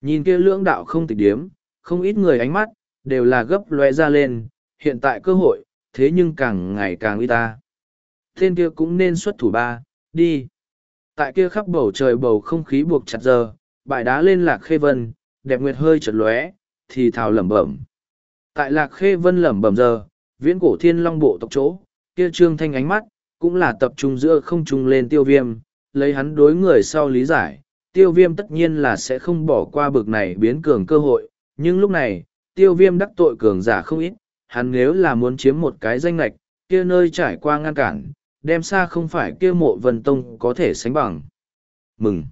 Nhìn kia lưỡng đạo không tịch điếm, không ít người ánh mắt, đều là gấp loe ra lên, hiện tại cơ hội, thế nhưng càng ngày càng ít ta. Tên kia cũng nên xuất thủ ba, đi. Tại kia khắp bầu trời bầu không khí buộc chặt giờ, bãi đá lên lạc khê vân, đẹp nguyệt hơi chật lóe, thì thào lẩm bẩm. Tại lạc khê vân lẩm bẩm giờ, viễn cổ thiên long bộ tộc chỗ, kia trương thanh ánh mắt, cũng là tập trung giữa không trung lên tiêu viêm, lấy hắn đối người sau lý giải, tiêu viêm tất nhiên là sẽ không bỏ qua bực này biến cường cơ hội, nhưng lúc này, tiêu viêm đắc tội cường giả không ít, hắn nếu là muốn chiếm một cái danh lệch, kia nơi trải qua ngăn cản, đem xa không phải kia mộ vân tông có thể sánh bằng. Mừng!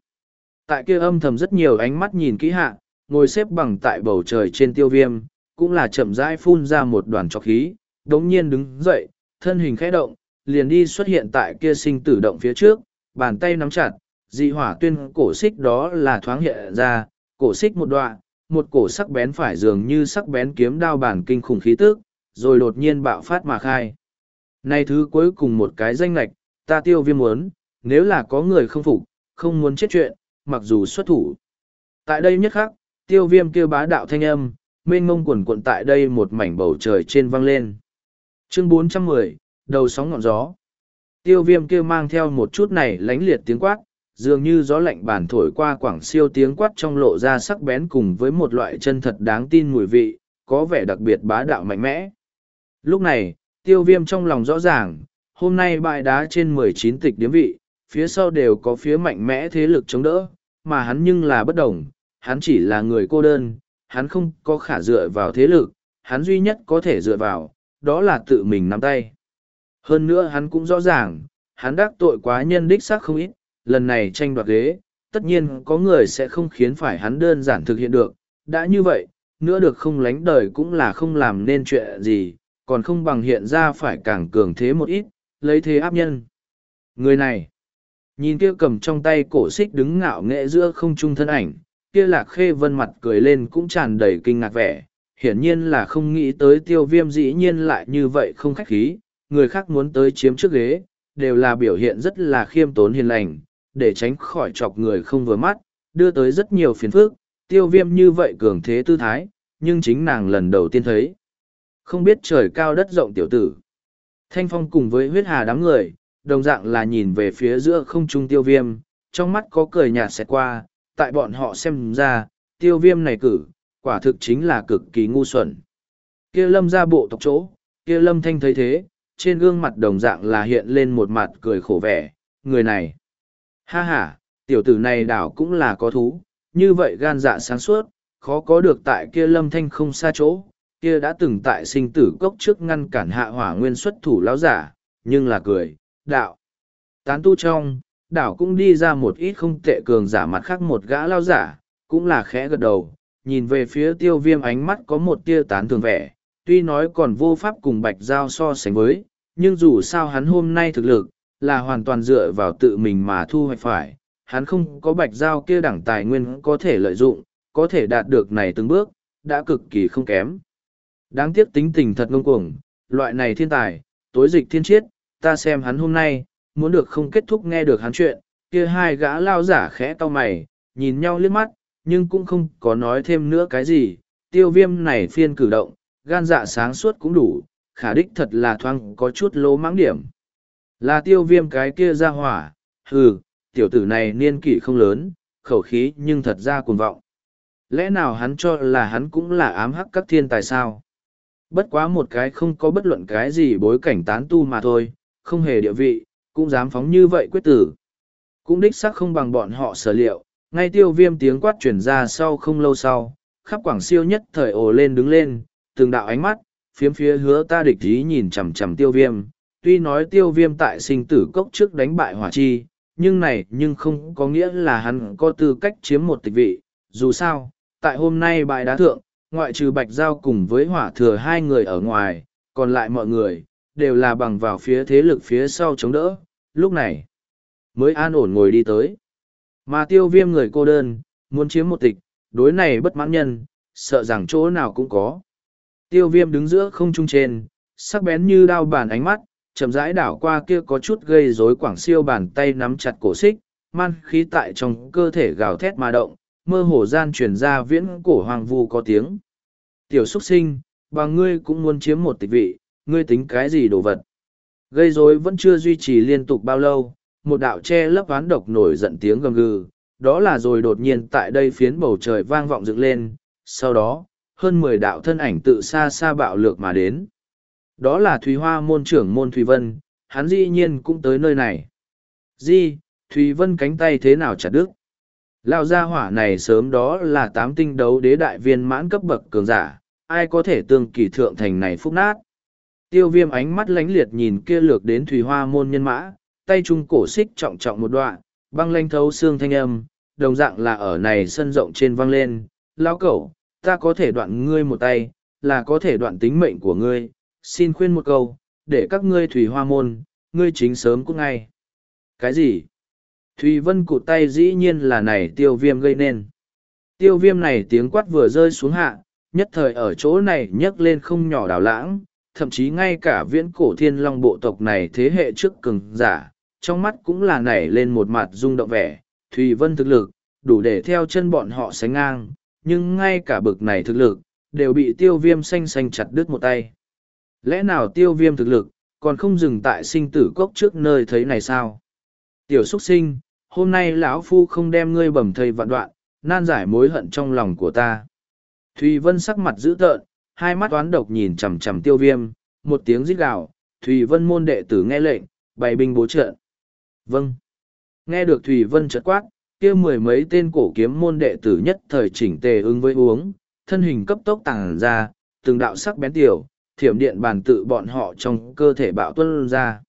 Tại kia âm thầm rất nhiều ánh mắt nhìn kỹ hạ, ngồi xếp bằng tại bầu trời trên tiêu viêm, cũng là chậm rãi phun ra một đoàn trọc khí, đống nhiên đứng dậy, thân hình khẽ động, liền đi xuất hiện tại kia sinh tử động phía trước, bàn tay nắm chặt, dị hỏa tuyên cổ xích đó là thoáng hiện ra, cổ xích một đoạn, một cổ sắc bén phải dường như sắc bén kiếm đao bản kinh khủng khí tức, rồi đột nhiên bạo phát mà khai. Này thứ cuối cùng một cái danh lạch, ta tiêu viêm muốn, nếu là có người không phục, không muốn chết chuyện, mặc dù xuất thủ. Tại đây nhất khắc, tiêu viêm kêu bá đạo thanh âm, mênh ngông quần cuộn tại đây một mảnh bầu trời trên vang lên. Chương 410, đầu sóng ngọn gió. Tiêu viêm kêu mang theo một chút này lánh liệt tiếng quát, dường như gió lạnh bản thổi qua quảng siêu tiếng quát trong lộ ra sắc bén cùng với một loại chân thật đáng tin mùi vị, có vẻ đặc biệt bá đạo mạnh mẽ. Lúc này, tiêu viêm trong lòng rõ ràng, hôm nay bãi đá trên mười chín tịch điếm vị, phía sau đều có phía mạnh mẽ thế lực chống đỡ, mà hắn nhưng là bất đồng, hắn chỉ là người cô đơn, hắn không có khả dựa vào thế lực, hắn duy nhất có thể dựa vào, đó là tự mình nắm tay. Hơn nữa hắn cũng rõ ràng, hắn đắc tội quá nhân đích xác không ít, lần này tranh đoạt ghế, tất nhiên có người sẽ không khiến phải hắn đơn giản thực hiện được. Đã như vậy, nữa được không lánh đời cũng là không làm nên chuyện gì, còn không bằng hiện ra phải càng cường thế một ít, lấy thế áp nhân. Người này, nhìn kia cầm trong tay cổ xích đứng ngạo nghệ giữa không trung thân ảnh, kia lạc khê vân mặt cười lên cũng tràn đầy kinh ngạc vẻ, hiển nhiên là không nghĩ tới tiêu viêm dĩ nhiên lại như vậy không khách khí, người khác muốn tới chiếm trước ghế, đều là biểu hiện rất là khiêm tốn hiền lành, để tránh khỏi chọc người không vừa mắt, đưa tới rất nhiều phiền phức, tiêu viêm như vậy cường thế tư thái, nhưng chính nàng lần đầu tiên thấy. Không biết trời cao đất rộng tiểu tử. Thanh phong cùng với huyết hà đám người, đồng dạng là nhìn về phía giữa không trung tiêu viêm, trong mắt có cười nhạt xẹt qua, tại bọn họ xem ra, tiêu viêm này cử, quả thực chính là cực kỳ ngu xuẩn. Kia lâm ra bộ tộc chỗ, kia lâm thanh thấy thế, trên gương mặt đồng dạng là hiện lên một mặt cười khổ vẻ, người này. Ha ha, tiểu tử này đảo cũng là có thú, như vậy gan dạ sáng suốt, khó có được tại kia lâm thanh không xa chỗ, kia đã từng tại sinh tử cốc trước ngăn cản hạ hỏa nguyên xuất thủ lão giả, nhưng là cười, đạo. Tán tu trong, đảo cũng đi ra một ít không tệ cường giả mặt khác một gã lao giả, cũng là khẽ gật đầu, nhìn về phía tiêu viêm ánh mắt có một tia tán thường vẻ, tuy nói còn vô pháp cùng bạch giao so sánh với, nhưng dù sao hắn hôm nay thực lực, là hoàn toàn dựa vào tự mình mà thu hoạch phải, hắn không có bạch giao kia đẳng tài nguyên có thể lợi dụng, có thể đạt được này từng bước, đã cực kỳ không kém. Đáng tiếc tính tình thật ngông cuồng, loại này thiên tài, tối dịch thiên chiết, ta xem hắn hôm nay, muốn được không kết thúc nghe được hắn chuyện, kia hai gã lao giả khẽ to mày, nhìn nhau liếc mắt, nhưng cũng không có nói thêm nữa cái gì, tiêu viêm này phiên cử động, gan dạ sáng suốt cũng đủ, khả đích thật là thoang có chút lố mãng điểm. Là tiêu viêm cái kia ra hỏa, hừ, tiểu tử này niên kỷ không lớn, khẩu khí nhưng thật ra cuồng vọng. Lẽ nào hắn cho là hắn cũng là ám hắc các thiên tài sao? Bất quá một cái không có bất luận cái gì bối cảnh tán tu mà thôi, không hề địa vị, cũng dám phóng như vậy quyết tử. Cũng đích xác không bằng bọn họ sở liệu, ngay tiêu viêm tiếng quát chuyển ra sau không lâu sau, khắp quảng siêu nhất thời ồ lên đứng lên, từng đạo ánh mắt, phiếm phía hứa ta địch ý nhìn chằm chằm tiêu viêm. Tuy nói tiêu viêm tại sinh tử cốc trước đánh bại hỏa chi, nhưng này nhưng không có nghĩa là hắn có tư cách chiếm một tịch vị. Dù sao, tại hôm nay bại đá thượng, ngoại trừ bạch giao cùng với hỏa thừa hai người ở ngoài, còn lại mọi người, đều là bằng vào phía thế lực phía sau chống đỡ. Lúc này, mới an ổn ngồi đi tới. Mà tiêu viêm người cô đơn, muốn chiếm một tịch, đối này bất mãn nhân, sợ rằng chỗ nào cũng có. Tiêu viêm đứng giữa không trung trên, sắc bén như đao bàn ánh mắt, chậm rãi đảo qua kia có chút gây rối quảng siêu bàn tay nắm chặt cổ xích, man khí tại trong cơ thể gào thét mà động, mơ hồ gian truyền ra viễn cổ hoàng vu có tiếng. Tiểu xuất sinh, bà ngươi cũng muốn chiếm một tịch vị, ngươi tính cái gì đồ vật. Gây rối vẫn chưa duy trì liên tục bao lâu, một đạo che lấp ván độc nổi giận tiếng gầm gừ, đó là rồi đột nhiên tại đây phiến bầu trời vang vọng dựng lên, sau đó, hơn mười đạo thân ảnh tự xa xa bạo lược mà đến. Đó là Thùy Hoa môn trưởng môn Thùy Vân, hắn dĩ nhiên cũng tới nơi này. Di, Thùy Vân cánh tay thế nào chặt đứt? Lao gia hỏa này sớm đó là tám tinh đấu đế đại viên mãn cấp bậc cường giả, ai có thể tương kỳ thượng thành này phúc nát. Tiêu viêm ánh mắt lánh liệt nhìn kia lược đến Thùy Hoa môn nhân mã, tay trung cổ xích trọng trọng một đoạn, băng lanh thấu xương thanh âm, đồng dạng là ở này sân rộng trên văng lên. Lão cẩu, ta có thể đoạn ngươi một tay, là có thể đoạn tính mệnh của ngươi, xin khuyên một câu, để các ngươi thủy hoa môn, ngươi chính sớm cũng ngay. Cái gì? Thùy Vân cụt tay dĩ nhiên là này tiêu viêm gây nên. Tiêu viêm này tiếng quát vừa rơi xuống hạ, nhất thời ở chỗ này nhấc lên không nhỏ đảo lãng, thậm chí ngay cả viễn cổ thiên long bộ tộc này thế hệ trước cường giả, trong mắt cũng là nảy lên một mặt rung động vẻ, Thùy Vân thực lực, đủ để theo chân bọn họ sánh ngang, nhưng ngay cả bực này thực lực, đều bị tiêu viêm xanh xanh chặt đứt một tay. Lẽ nào tiêu viêm thực lực, còn không dừng tại sinh tử cốc trước nơi thấy này sao? Tiểu xuất sinh, hôm nay lão phu không đem ngươi bẩm thầy vạn đoạn, nan giải mối hận trong lòng của ta. Thùy Vân sắc mặt dữ tợn, hai mắt toán độc nhìn chằm chằm tiêu viêm, một tiếng rít gào, Thùy Vân môn đệ tử nghe lệnh, bày binh bố trợ. Vâng. Nghe được Thùy Vân chợt quát, kia mười mấy tên cổ kiếm môn đệ tử nhất thời chỉnh tề ứng với uống, thân hình cấp tốc tàng ra, từng đạo sắc bén tiểu, thiểm điện bàn tự bọn họ trong cơ thể bạo tuân ra.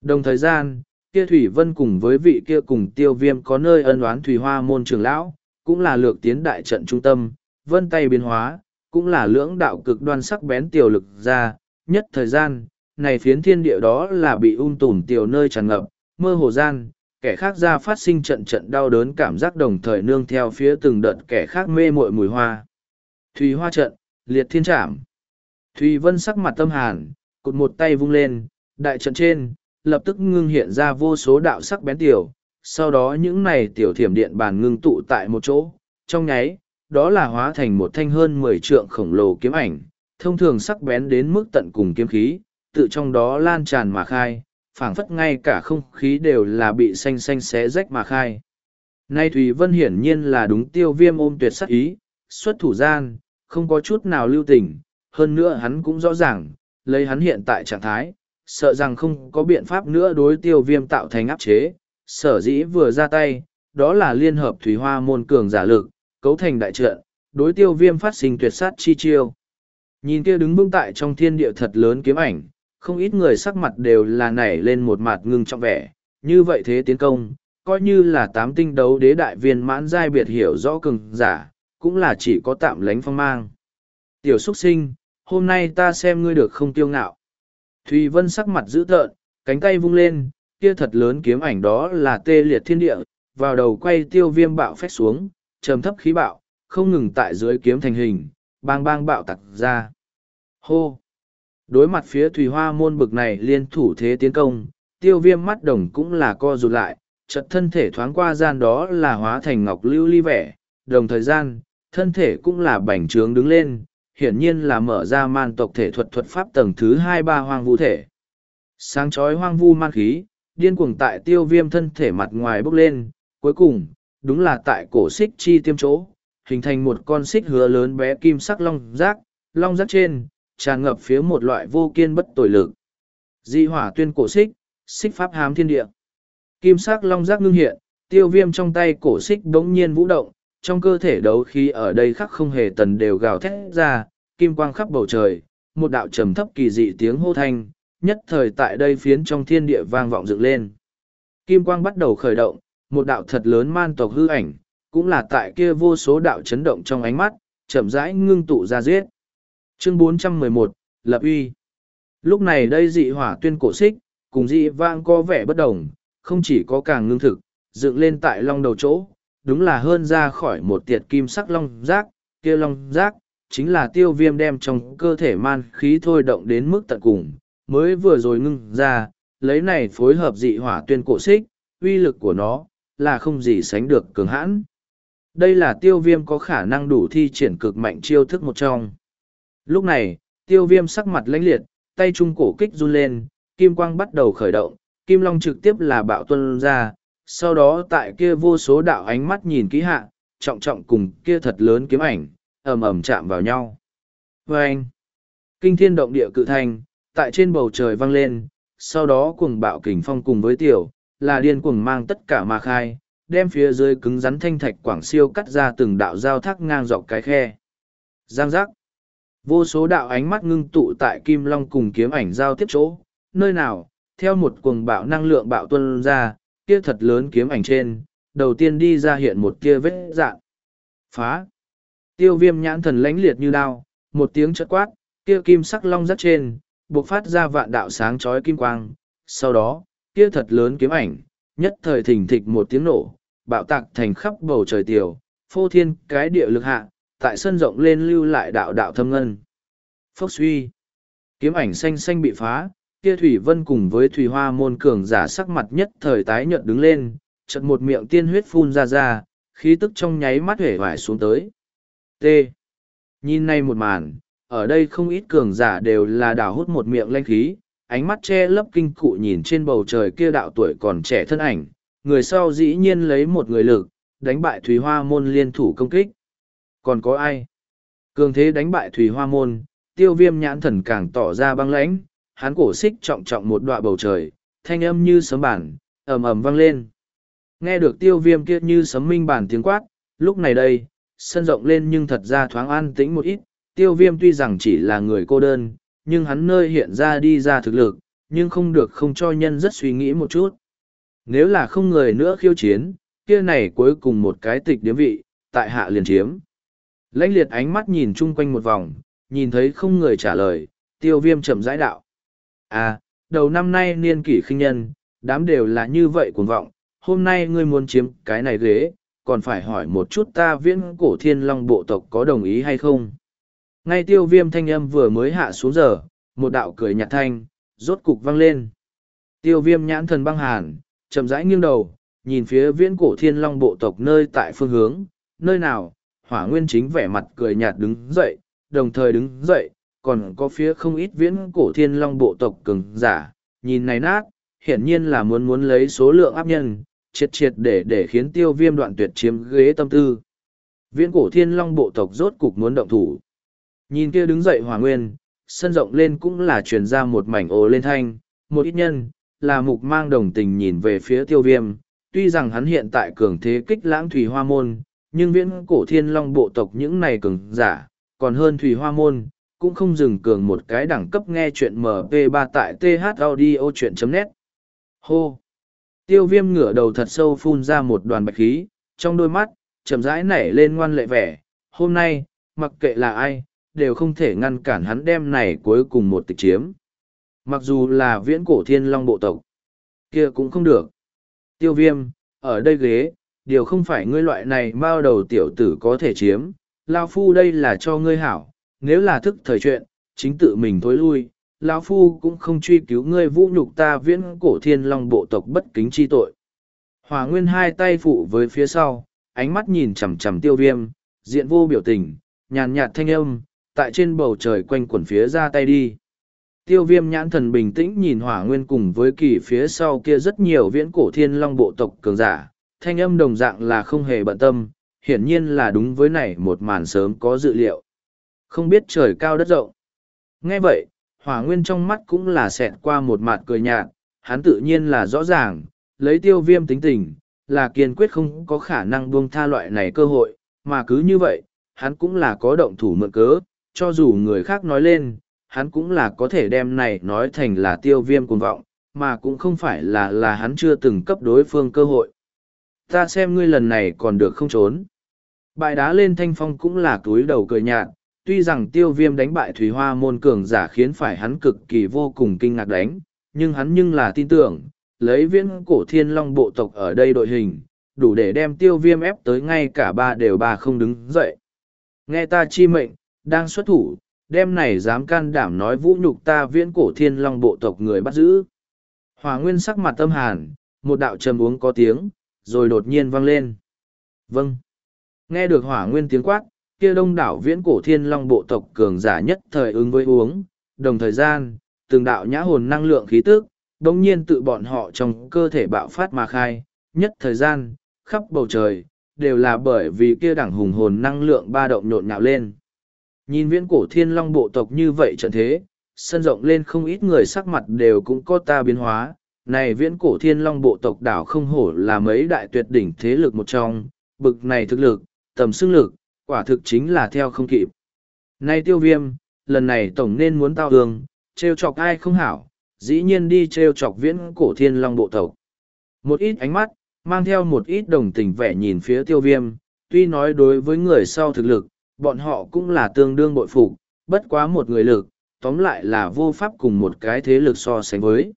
Đồng thời gian, kia Thủy Vân cùng với vị kia cùng tiêu viêm có nơi ân oán Thủy Hoa môn trường lão, cũng là lược tiến đại trận trung tâm, vân tay biến hóa, cũng là lưỡng đạo cực đoan sắc bén tiểu lực ra, nhất thời gian, này phiến thiên địa đó là bị un tùm tiểu nơi tràn ngập, mơ hồ gian, kẻ khác ra phát sinh trận trận đau đớn cảm giác đồng thời nương theo phía từng đợt kẻ khác mê mội mùi hoa. Thùy hoa trận, liệt thiên trảm. Thùy vân sắc mặt tâm hàn, cụt một tay vung lên, đại trận trên, lập tức ngưng hiện ra vô số đạo sắc bén tiểu, sau đó những này tiểu thiểm điện bàn ngưng tụ tại một chỗ, trong nháy, đó là hóa thành một thanh hơn mười trượng khổng lồ kiếm ảnh, thông thường sắc bén đến mức tận cùng kiếm khí, tự trong đó lan tràn mà khai, phảng phất ngay cả không khí đều là bị xanh xanh xé rách mà khai. Nay Thùy Vân hiển nhiên là đúng tiêu viêm ôm tuyệt sắc ý, xuất thủ gian, không có chút nào lưu tình, hơn nữa hắn cũng rõ ràng, lấy hắn hiện tại trạng thái, sợ rằng không có biện pháp nữa đối tiêu viêm tạo thành áp chế, sở dĩ vừa ra tay, đó là liên hợp Thủy Hoa môn cường giả lực, cấu thành đại trận, đối tiêu viêm phát sinh tuyệt sát chi chiêu. Nhìn kia đứng bưng tại trong thiên địa thật lớn kiếm ảnh, không ít người sắc mặt đều là nảy lên một mặt ngưng trọng vẻ, như vậy thế tiến công, coi như là tám tinh đấu đế đại viên mãn giai biệt hiểu rõ cường giả, cũng là chỉ có tạm lánh phong mang. Tiểu xuất sinh, hôm nay ta xem ngươi được không tiêu ngạo. Thùy Vân sắc mặt dữ tợn, cánh tay vung lên, kia thật lớn kiếm ảnh đó là tê liệt thiên địa, vào đầu quay tiêu viêm bạo phách xuống, trầm thấp khí bạo, không ngừng tại dưới kiếm thành hình, bang bang bạo tặc ra. Hô! Đối mặt phía Thùy Hoa môn bực này liên thủ thế tiến công, tiêu viêm mắt đồng cũng là co rụt lại, chật thân thể thoáng qua gian đó là hóa thành ngọc lưu ly vẻ, đồng thời gian, thân thể cũng là bành trướng đứng lên, hiển nhiên là mở ra man tộc thể thuật thuật pháp tầng thứ hai ba hoang vu thể. Sáng chói hoang vu man khí, điên cuồng tại tiêu viêm thân thể mặt ngoài bốc lên, cuối cùng, đúng là tại cổ xích chi tiêm chỗ, hình thành một con xích hứa lớn bé kim sắc long rác, long rác trên, tràn ngập phía một loại vô kiên bất tội lực. Di hỏa tuyên cổ xích, xích pháp hám thiên địa. Kim sắc long rác ngưng hiện, tiêu viêm trong tay cổ xích đống nhiên vũ động, trong cơ thể đấu khí ở đây khắc không hề tần đều gào thét ra, kim quang khắp bầu trời, một đạo trầm thấp kỳ dị tiếng hô thanh, nhất thời tại đây phiến trong thiên địa vang vọng dựng lên. Kim quang bắt đầu khởi động, một đạo thật lớn man tộc hư ảnh, cũng là tại kia vô số đạo chấn động trong ánh mắt, chậm rãi ngưng tụ ra giết. Chương 411, Lập uy. Lúc này đây dị hỏa tuyên cổ xích, cùng dị vang có vẻ bất đồng, không chỉ có càng ngưng thực, dựng lên tại long đầu chỗ, đúng là hơn ra khỏi một tiệt kim sắc long giác, kia long giác, chính là tiêu viêm đem trong cơ thể man khí thôi động đến mức tận cùng, mới vừa rồi ngưng ra, lấy này phối hợp dị hỏa tuyên cổ xích, uy lực của nó, là không gì sánh được cường hãn. Đây là tiêu viêm có khả năng đủ thi triển cực mạnh chiêu thức một trong. Lúc này, tiêu viêm sắc mặt lãnh liệt, tay trung cổ kích run lên, kim quang bắt đầu khởi động, kim long trực tiếp là bạo tuân ra, sau đó tại kia vô số đạo ánh mắt nhìn kỹ hạ, trọng trọng cùng kia thật lớn kiếm ảnh, ầm ầm chạm vào nhau. Và anh, kinh thiên động địa cự thanh, tại trên bầu trời vang lên, sau đó cuồng bạo kình phong cùng với tiểu, là điên cuồng mang tất cả mà khai, đem phía dưới cứng rắn thanh thạch quảng siêu cắt ra từng đạo giao thác ngang dọc cái khe. Giang giác. Vô số đạo ánh mắt ngưng tụ tại kim long cùng kiếm ảnh giao tiếp chỗ, nơi nào, theo một cuồng bạo năng lượng bạo tuân ra, kia thật lớn kiếm ảnh trên, đầu tiên đi ra hiện một kia vết dạng. Phá. Tiêu viêm nhãn thần lãnh liệt như đao, một tiếng chất quát, kia kim sắc long rắc trên, buộc phát ra vạn đạo sáng chói kim quang. Sau đó, kia thật lớn kiếm ảnh, nhất thời thình thịch một tiếng nổ, bạo tạc thành khắp bầu trời tiểu, phô thiên cái địa lực hạ, tại sân rộng lên lưu lại đạo đạo thâm ngân. Phốc suy. Kiếm ảnh xanh xanh bị phá, kia Thủy Vân cùng với Thủy Hoa môn cường giả sắc mặt nhất thời tái nhợt đứng lên, chật một miệng tiên huyết phun ra ra, khí tức trong nháy mắt hể vải xuống tới. T. Nhìn nay một màn, ở đây không ít cường giả đều là đào hút một miệng lanh khí, ánh mắt che lấp kinh cụ nhìn trên bầu trời kia đạo tuổi còn trẻ thân ảnh, người sau dĩ nhiên lấy một người lực, đánh bại Thủy Hoa môn liên thủ công kích. Còn có ai? Cường thế đánh bại Thủy Hoa môn, tiêu viêm nhãn thần càng tỏ ra băng lãnh, hắn cổ xích trọng trọng một đoạn bầu trời, thanh âm như sấm bản, ầm ầm vang lên. Nghe được tiêu viêm kia như sấm minh bản tiếng quát, lúc này đây, sân rộng lên nhưng thật ra thoáng an tĩnh một ít, tiêu viêm tuy rằng chỉ là người cô đơn, nhưng hắn nơi hiện ra đi ra thực lực, nhưng không được không cho nhân rất suy nghĩ một chút. Nếu là không người nữa khiêu chiến, kia này cuối cùng một cái tịch điếm vị, tại hạ liền chiếm. Lãnh liệt ánh mắt nhìn chung quanh một vòng, nhìn thấy không người trả lời, tiêu viêm chậm rãi đạo. À, đầu năm nay niên kỷ khinh nhân, đám đều là như vậy cuồng vọng, hôm nay ngươi muốn chiếm cái này ghế, còn phải hỏi một chút ta viễn cổ thiên long bộ tộc có đồng ý hay không. Ngay tiêu viêm thanh âm vừa mới hạ xuống giờ, một đạo cười nhạt thanh, rốt cục vang lên. Tiêu viêm nhãn thần băng hàn, chậm rãi nghiêng đầu, nhìn phía viễn cổ thiên long bộ tộc nơi tại phương hướng, nơi nào, hỏa nguyên chính vẻ mặt cười nhạt đứng dậy, đồng thời đứng dậy, còn có phía không ít viễn cổ thiên long bộ tộc cường giả, nhìn này nát, hiển nhiên là muốn muốn lấy số lượng áp nhân, triệt triệt để để khiến tiêu viêm đoạn tuyệt chiếm ghế tâm tư. Viễn cổ thiên long bộ tộc rốt cục muốn động thủ. Nhìn kia đứng dậy hỏa nguyên, sân rộng lên cũng là truyền ra một mảnh ồ lên thanh, một ít nhân, là mục mang đồng tình nhìn về phía tiêu viêm, tuy rằng hắn hiện tại cường thế kích lãng thủy hoa môn, nhưng viễn cổ thiên long bộ tộc những này cường giả, còn hơn thủy hoa môn, cũng không dừng cường một cái đẳng cấp nghe chuyện MP3 tại thaudio.net. Hô! Tiêu viêm ngửa đầu thật sâu phun ra một đoàn bạch khí, trong đôi mắt, chậm rãi nảy lên ngoan lệ vẻ. Hôm nay, mặc kệ là ai, đều không thể ngăn cản hắn đem này cuối cùng một tịch chiếm. Mặc dù là viễn cổ thiên long bộ tộc, kia cũng không được. Tiêu viêm, ở đây ghế, điều không phải ngươi loại này bao đầu tiểu tử có thể chiếm, Lao Phu đây là cho ngươi hảo, nếu là thức thời chuyện, chính tự mình thối lui, lão phu cũng không truy cứu ngươi vũ nhục ta viễn cổ thiên long bộ tộc bất kính chi tội. Hòa nguyên hai tay phụ với phía sau, ánh mắt nhìn chằm chằm tiêu viêm, Diện vô biểu tình, nhàn nhạt thanh âm, tại trên bầu trời quanh quẩn phía ra tay đi. Tiêu viêm nhãn thần bình tĩnh nhìn hỏa nguyên cùng với kỳ phía sau kia rất nhiều viễn cổ thiên long bộ tộc cường giả, thanh âm đồng dạng là không hề bận tâm, hiển nhiên là đúng với này một màn sớm có dự liệu. Không biết trời cao đất rộng. Nghe vậy, hỏa nguyên trong mắt cũng là xẹt qua một mặt cười nhạt, hắn tự nhiên là rõ ràng, lấy tiêu viêm tính tình, là kiên quyết không có khả năng buông tha loại này cơ hội, mà cứ như vậy, hắn cũng là có động thủ mượn cớ, cho dù người khác nói lên, hắn cũng là có thể đem này nói thành là tiêu viêm cuồng vọng, mà cũng không phải là là hắn chưa từng cấp đối phương cơ hội. Ta xem ngươi lần này còn được không trốn. Bại đá lên thanh phong cũng là túi đầu cười nhạt, tuy rằng tiêu viêm đánh bại thủy hoa môn cường giả khiến phải hắn cực kỳ vô cùng kinh ngạc đánh, nhưng hắn nhưng là tin tưởng, lấy viễn cổ thiên long bộ tộc ở đây đội hình, đủ để đem tiêu viêm ép tới ngay cả ba đều ba không đứng dậy. Nghe ta chi mệnh, đang xuất thủ, đem này dám can đảm nói vũ nhục ta viễn cổ thiên long bộ tộc người bắt giữ. Hòa nguyên sắc mặt tâm hàn, một đạo trầm uống có tiếng, rồi đột nhiên vang lên. Vâng. Nghe được hỏa nguyên tiếng quát, kia đông đảo viễn cổ thiên long bộ tộc cường giả nhất thời ứng với uống, đồng thời gian, từng đạo nhã hồn năng lượng khí tức, đồng nhiên tự bọn họ trong cơ thể bạo phát mà khai, nhất thời gian, khắp bầu trời, đều là bởi vì kia đẳng hùng hồn năng lượng ba động nhộn nhạo lên. Nhìn viễn cổ thiên long bộ tộc như vậy trận thế, sân rộng lên không ít người sắc mặt đều cũng có ta biến hóa. Này viễn cổ thiên long bộ tộc đảo không hổ là mấy đại tuyệt đỉnh thế lực một trong, bực này thực lực, tầm xưng lực, quả thực chính là theo không kịp. nay tiêu viêm, lần này tổng nên muốn tao hương, trêu chọc ai không hảo, dĩ nhiên đi trêu chọc viễn cổ thiên long bộ tộc. Một ít ánh mắt, mang theo một ít đồng tình vẻ nhìn phía tiêu viêm, tuy nói đối với người sau thực lực, bọn họ cũng là tương đương bội phục, bất quá một người lực, tóm lại là vô pháp cùng một cái thế lực so sánh với.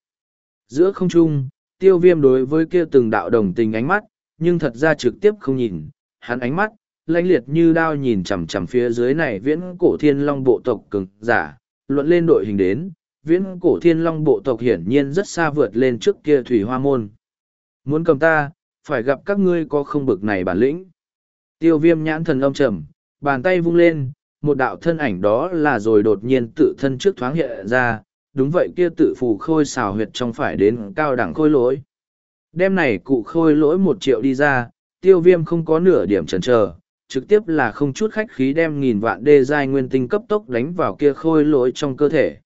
Giữa không trung, tiêu viêm đối với kia từng đạo đồng tình ánh mắt, nhưng thật ra trực tiếp không nhìn, hắn ánh mắt, lãnh liệt như đao nhìn chằm chằm phía dưới này viễn cổ thiên long bộ tộc cường giả, luận lên đội hình đến, viễn cổ thiên long bộ tộc hiển nhiên rất xa vượt lên trước kia thủy hoa môn. Muốn cầm ta, phải gặp các ngươi có không bực này bản lĩnh. Tiêu viêm nhãn thần âm trầm, bàn tay vung lên, một đạo thân ảnh đó là rồi đột nhiên tự thân trước thoáng hiện ra, đúng vậy kia tự phù khôi xào huyệt trong phải đến cao đẳng khôi lỗi. Đêm này cụ khôi lỗi một triệu đi ra, tiêu viêm không có nửa điểm chần chờ trực tiếp là không chút khách khí đem nghìn vạn đê giai nguyên tinh cấp tốc đánh vào kia khôi lỗi trong cơ thể.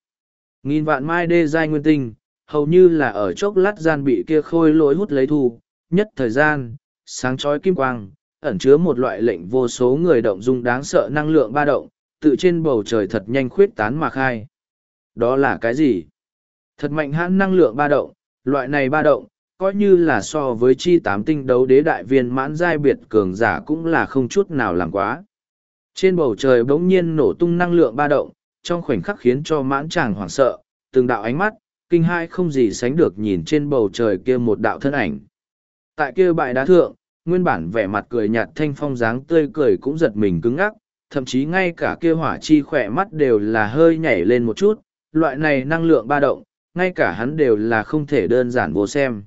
Nghìn vạn mai đê giai nguyên tinh, hầu như là ở chốc lát gian bị kia khôi lỗi hút lấy thu, nhất thời gian, sáng chói kim quang, ẩn chứa một loại lệnh vô số người động dung đáng sợ năng lượng ba động, tự trên bầu trời thật nhanh khuyết tán mà khai. Đó là cái gì? Thật mạnh hãn năng lượng ba động, loại này ba động, coi như là so với chi tám tinh đấu đế đại viên mãn giai biệt cường giả cũng là không chút nào làm quá. Trên bầu trời bỗng nhiên nổ tung năng lượng ba động, trong khoảnh khắc khiến cho mãn chàng hoảng sợ, từng đạo ánh mắt, kinh hai không gì sánh được nhìn trên bầu trời kia một đạo thân ảnh. Tại kia bại đá thượng, nguyên bản vẻ mặt cười nhạt thanh phong dáng tươi cười cũng giật mình cứng ngắc, thậm chí ngay cả kia hỏa chi khỏe mắt đều là hơi nhảy lên một chút, loại này năng lượng ba động, ngay cả hắn đều là không thể đơn giản vô xem.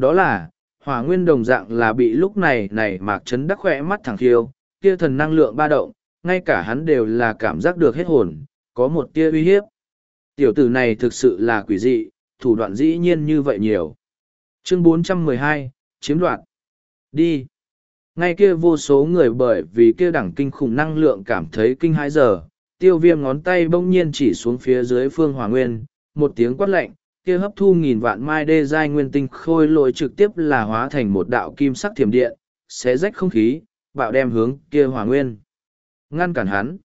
Đó là, hỏa nguyên đồng dạng là bị lúc này này mạc chấn đắc khỏe mắt thẳng khiêu, kia thần năng lượng ba động, ngay cả hắn đều là cảm giác được hết hồn, có một tia uy hiếp. Tiểu tử này thực sự là quỷ dị, thủ đoạn dĩ nhiên như vậy nhiều. Chương 412, chiếm đoạt. Đi. Ngay kia vô số người bởi vì kia đẳng kinh khủng năng lượng cảm thấy kinh hãi giờ, tiêu viêm ngón tay bỗng nhiên chỉ xuống phía dưới phương hòa nguyên, một tiếng quát lạnh, kia hấp thu nghìn vạn mai đê giai nguyên tinh khôi lội trực tiếp là hóa thành một đạo kim sắc thiểm điện, xé rách không khí, bạo đem hướng kia hòa nguyên. Ngăn cản hắn.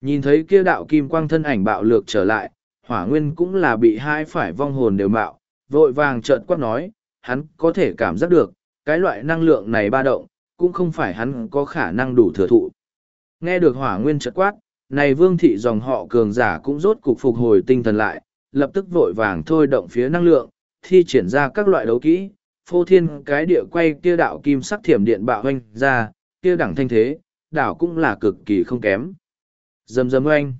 Nhìn thấy kia đạo kim quang thân ảnh bạo lược trở lại, hỏa nguyên cũng là bị hai phải vong hồn đều bạo, vội vàng trợn quát nói, hắn có thể cảm giác được, cái loại năng lượng này ba động, cũng không phải hắn có khả năng đủ thừa thụ. Nghe được hỏa nguyên trợn quát, này vương thị dòng họ cường giả cũng rốt cục phục hồi tinh thần lại, lập tức vội vàng thôi động phía năng lượng, thi triển ra các loại đấu kỹ, phô thiên cái địa quay kia đạo kim sắc thiểm điện bạo hoanh ra, kia đẳng thanh thế, đảo cũng là cực kỳ không kém. Dầm dầm oanh.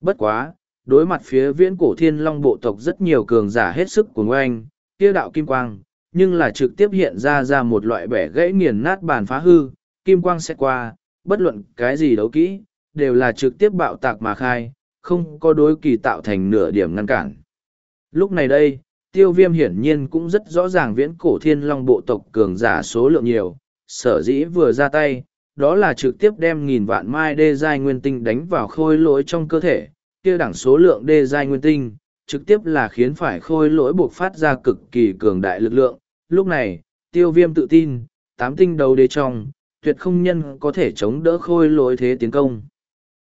Bất quá, đối mặt phía viễn cổ thiên long bộ tộc rất nhiều cường giả hết sức của oanh, kia đạo kim quang, nhưng là trực tiếp hiện ra ra một loại bẻ gãy nghiền nát bàn phá hư, kim quang sẽ qua, bất luận cái gì đấu kỹ, đều là trực tiếp bạo tạc mà khai, không có đối kỳ tạo thành nửa điểm ngăn cản. Lúc này đây, tiêu viêm hiển nhiên cũng rất rõ ràng viễn cổ thiên long bộ tộc cường giả số lượng nhiều, sở dĩ vừa ra tay, đó là trực tiếp đem nghìn vạn mai đê giai nguyên tinh đánh vào khôi lỗi trong cơ thể, kia đẳng số lượng đê giai nguyên tinh, trực tiếp là khiến phải khôi lỗi buộc phát ra cực kỳ cường đại lực lượng. Lúc này, tiêu viêm tự tin, tám tinh đầu đế trong, tuyệt không nhân có thể chống đỡ khôi lỗi thế tiến công.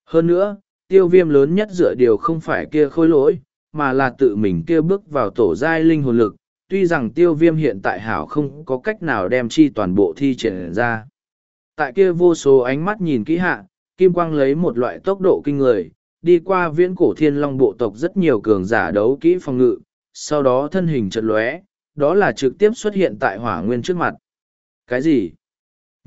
Hơn nữa, tiêu viêm lớn nhất dựa điều không phải kia khôi lỗi, mà là tự mình kia bước vào tổ giai linh hồn lực, tuy rằng tiêu viêm hiện tại hảo không có cách nào đem chi toàn bộ thi triển ra. Tại kia vô số ánh mắt nhìn kỹ hạ, Kim Quang lấy một loại tốc độ kinh người, đi qua viễn cổ thiên long bộ tộc rất nhiều cường giả đấu kỹ phòng ngự, sau đó thân hình chật lóe, đó là trực tiếp xuất hiện tại hỏa nguyên trước mặt. Cái gì?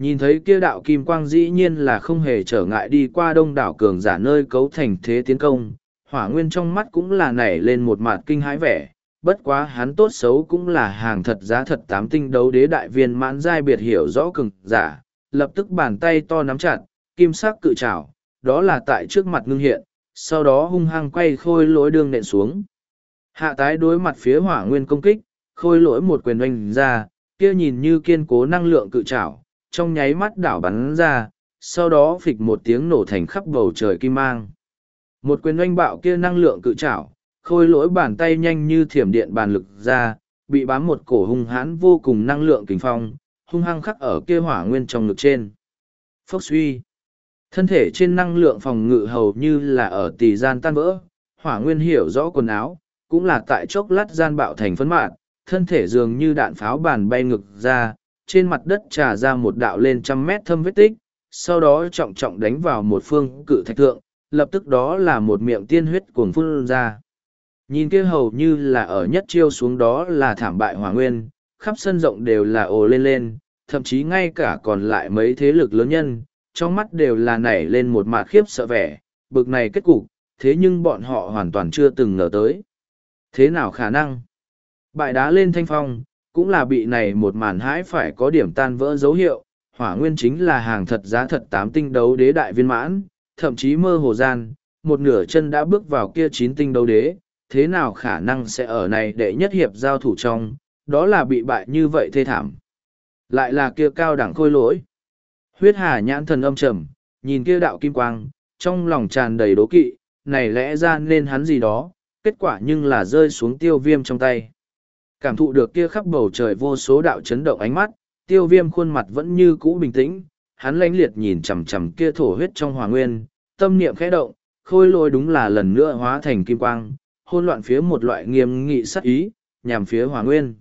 Nhìn thấy kia đạo kim quang dĩ nhiên là không hề trở ngại đi qua đông đảo cường giả nơi cấu thành thế tiến công, hỏa nguyên trong mắt cũng là nảy lên một mặt kinh hãi vẻ, bất quá hắn tốt xấu cũng là hàng thật giá thật tám tinh đấu đế đại viên mãn giai biệt hiểu rõ cường giả, lập tức bàn tay to nắm chặt, kim sắc cự trảo, đó là tại trước mặt ngưng hiện, sau đó hung hăng quay khôi lỗi đường nện xuống. Hạ tái đối mặt phía hỏa nguyên công kích, khôi lỗi một quyền oanh ra, kia nhìn như kiên cố năng lượng cự trảo, trong nháy mắt đảo bắn ra, sau đó phịch một tiếng nổ thành khắp bầu trời kim mang. Một quyền oanh bạo kia năng lượng cự trảo, khôi lỗi bàn tay nhanh như thiểm điện bàn lực ra, bị bám một cổ hung hãn vô cùng năng lượng kình phong, hung hăng khắc ở kia hỏa nguyên trong ngực trên. Phốc suy. Thân thể trên năng lượng phòng ngự hầu như là ở tỷ gian tan vỡ, hỏa nguyên hiểu rõ quần áo, cũng là tại chốc lát gian bạo thành phấn mạn, thân thể dường như đạn pháo bàn bay ngực ra, trên mặt đất trà ra một đạo lên trăm mét thâm vết tích, sau đó trọng trọng đánh vào một phương cự thạch thượng, lập tức đó là một miệng tiên huyết cuồng phun ra. Nhìn kia hầu như là ở nhất chiêu xuống đó là thảm bại hỏa nguyên, khắp sân rộng đều là ồ lên lên, thậm chí ngay cả còn lại mấy thế lực lớn nhân, trong mắt đều là nảy lên một mạt khiếp sợ vẻ, bực này kết cục, thế nhưng bọn họ hoàn toàn chưa từng ngờ tới. Thế nào khả năng? Bại đá lên thanh phong, cũng là bị này một màn hãi phải có điểm tan vỡ dấu hiệu, hỏa nguyên chính là hàng thật giá thật tám tinh đấu đế đại viên mãn, thậm chí mơ hồ gian, một nửa chân đã bước vào kia chín tinh đấu đế, thế nào khả năng sẽ ở này để nhất hiệp giao thủ trong, đó là bị bại như vậy thê thảm. Lại là kia cao đẳng khôi lỗi. Huyết hà nhãn thần âm trầm, nhìn kia đạo kim quang, trong lòng tràn đầy đố kỵ, này lẽ ra nên hắn gì đó, kết quả nhưng là rơi xuống tiêu viêm trong tay. Cảm thụ được kia khắp bầu trời vô số đạo chấn động ánh mắt, tiêu viêm khuôn mặt vẫn như cũ bình tĩnh, hắn lãnh liệt nhìn chằm chằm kia thổ huyết trong hòa nguyên, tâm niệm khẽ động, khôi lôi đúng là lần nữa hóa thành kim quang, hôn loạn phía một loại nghiêm nghị sắc ý, nhằm phía hỏa nguyên.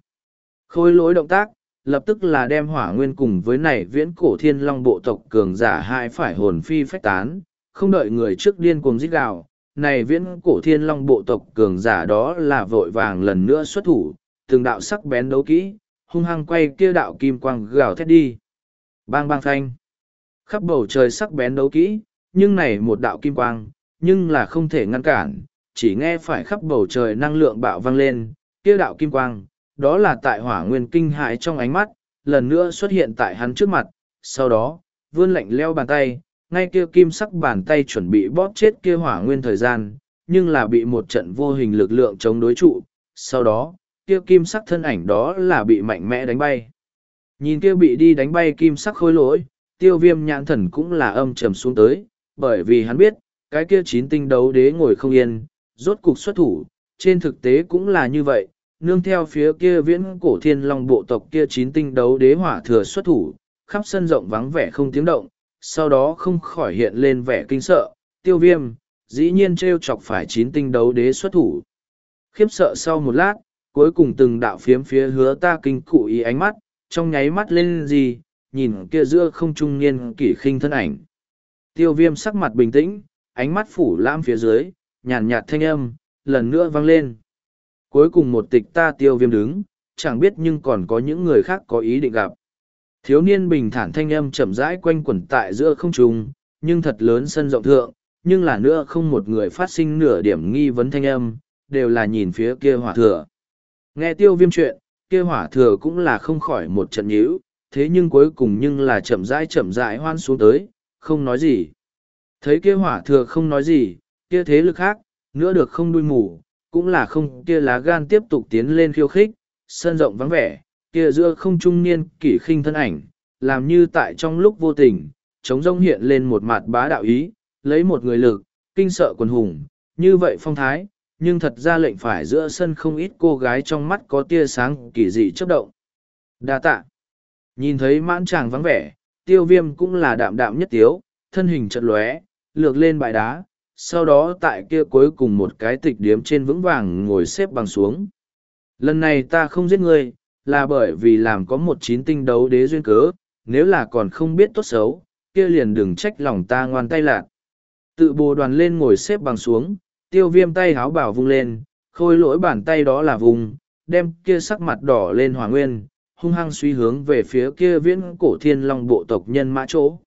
Khôi lối động tác, lập tức là đem hỏa nguyên cùng với này viễn cổ thiên long bộ tộc cường giả hai phải hồn phi phách tán, không đợi người trước điên cuồng giết gào. Này viễn cổ thiên long bộ tộc cường giả đó là vội vàng lần nữa xuất thủ, từng đạo sắc bén đấu kỹ, hung hăng quay kia đạo kim quang gào thét đi. Bang bang thanh. Khắp bầu trời sắc bén đấu kỹ, nhưng này một đạo kim quang, nhưng là không thể ngăn cản, chỉ nghe phải khắp bầu trời năng lượng bạo vang lên, kia đạo kim quang, đó là tại hỏa nguyên kinh hại trong ánh mắt, lần nữa xuất hiện tại hắn trước mặt, sau đó, vươn lạnh leo bàn tay, ngay kia kim sắc bàn tay chuẩn bị bóp chết kia hỏa nguyên thời gian, nhưng là bị một trận vô hình lực lượng chống đối trụ, sau đó, kia kim sắc thân ảnh đó là bị mạnh mẽ đánh bay. Nhìn kia bị đi đánh bay kim sắc khôi lỗi, tiêu viêm nhãn thần cũng là âm trầm xuống tới, bởi vì hắn biết, cái kia chín tinh đấu đế ngồi không yên, rốt cục xuất thủ, trên thực tế cũng là như vậy, nương theo phía kia viễn cổ thiên long bộ tộc kia chín tinh đấu đế hỏa thừa xuất thủ, khắp sân rộng vắng vẻ không tiếng động, sau đó không khỏi hiện lên vẻ kinh sợ, tiêu viêm, dĩ nhiên trêu chọc phải chín tinh đấu đế xuất thủ. Khiếp sợ sau một lát, cuối cùng từng đạo phiếm phía hứa ta kinh cụ ý ánh mắt, trong nháy mắt lên gì, nhìn kia giữa không trung niên kỷ khinh thân ảnh. Tiêu viêm sắc mặt bình tĩnh, ánh mắt phủ lam phía dưới, nhàn nhạt thanh âm, lần nữa vang lên. Cuối cùng một tịch ta tiêu viêm đứng, chẳng biết nhưng còn có những người khác có ý định gặp. Thiếu niên bình thản thanh âm chậm rãi quanh quẩn tại giữa không trung, nhưng thật lớn sân rộng thượng, nhưng là nữa không một người phát sinh nửa điểm nghi vấn thanh âm, đều là nhìn phía kia hỏa thừa. Nghe tiêu viêm chuyện, kia hỏa thừa cũng là không khỏi một trận nhíu, thế nhưng cuối cùng nhưng là chậm rãi chậm rãi hoan xuống tới, không nói gì. Thấy kia hỏa thừa không nói gì, kia thế lực khác, nữa được không đuôi mù, cũng là không kia lá gan tiếp tục tiến lên khiêu khích, sân rộng vắng vẻ, kia giữa không trung niên kỷ khinh thân ảnh, làm như tại trong lúc vô tình, chống rông hiện lên một mặt bá đạo ý, lấy một người lực, kinh sợ quần hùng, như vậy phong thái, nhưng thật ra lệnh phải giữa sân không ít cô gái trong mắt có tia sáng kỳ dị chớp động. Đa tạ. Nhìn thấy mãn tràng vắng vẻ, tiêu viêm cũng là đạm đạm nhất tiếu, thân hình chật lóe, lược lên bãi đá, sau đó tại kia cuối cùng một cái tịch điếm trên vững vàng ngồi xếp bằng xuống. Lần này ta không giết ngươi, là bởi vì làm có một chín tinh đấu đế duyên cớ, nếu là còn không biết tốt xấu, kia liền đừng trách lòng ta ngoan tay lạc. Tự bồ đoàn lên ngồi xếp bằng xuống, tiêu viêm tay háo bảo vung lên, khôi lỗi bàn tay đó là vùng, đem kia sắc mặt đỏ lên hỏa nguyên, hung hăng suy hướng về phía kia viễn cổ thiên long bộ tộc nhân mã chỗ.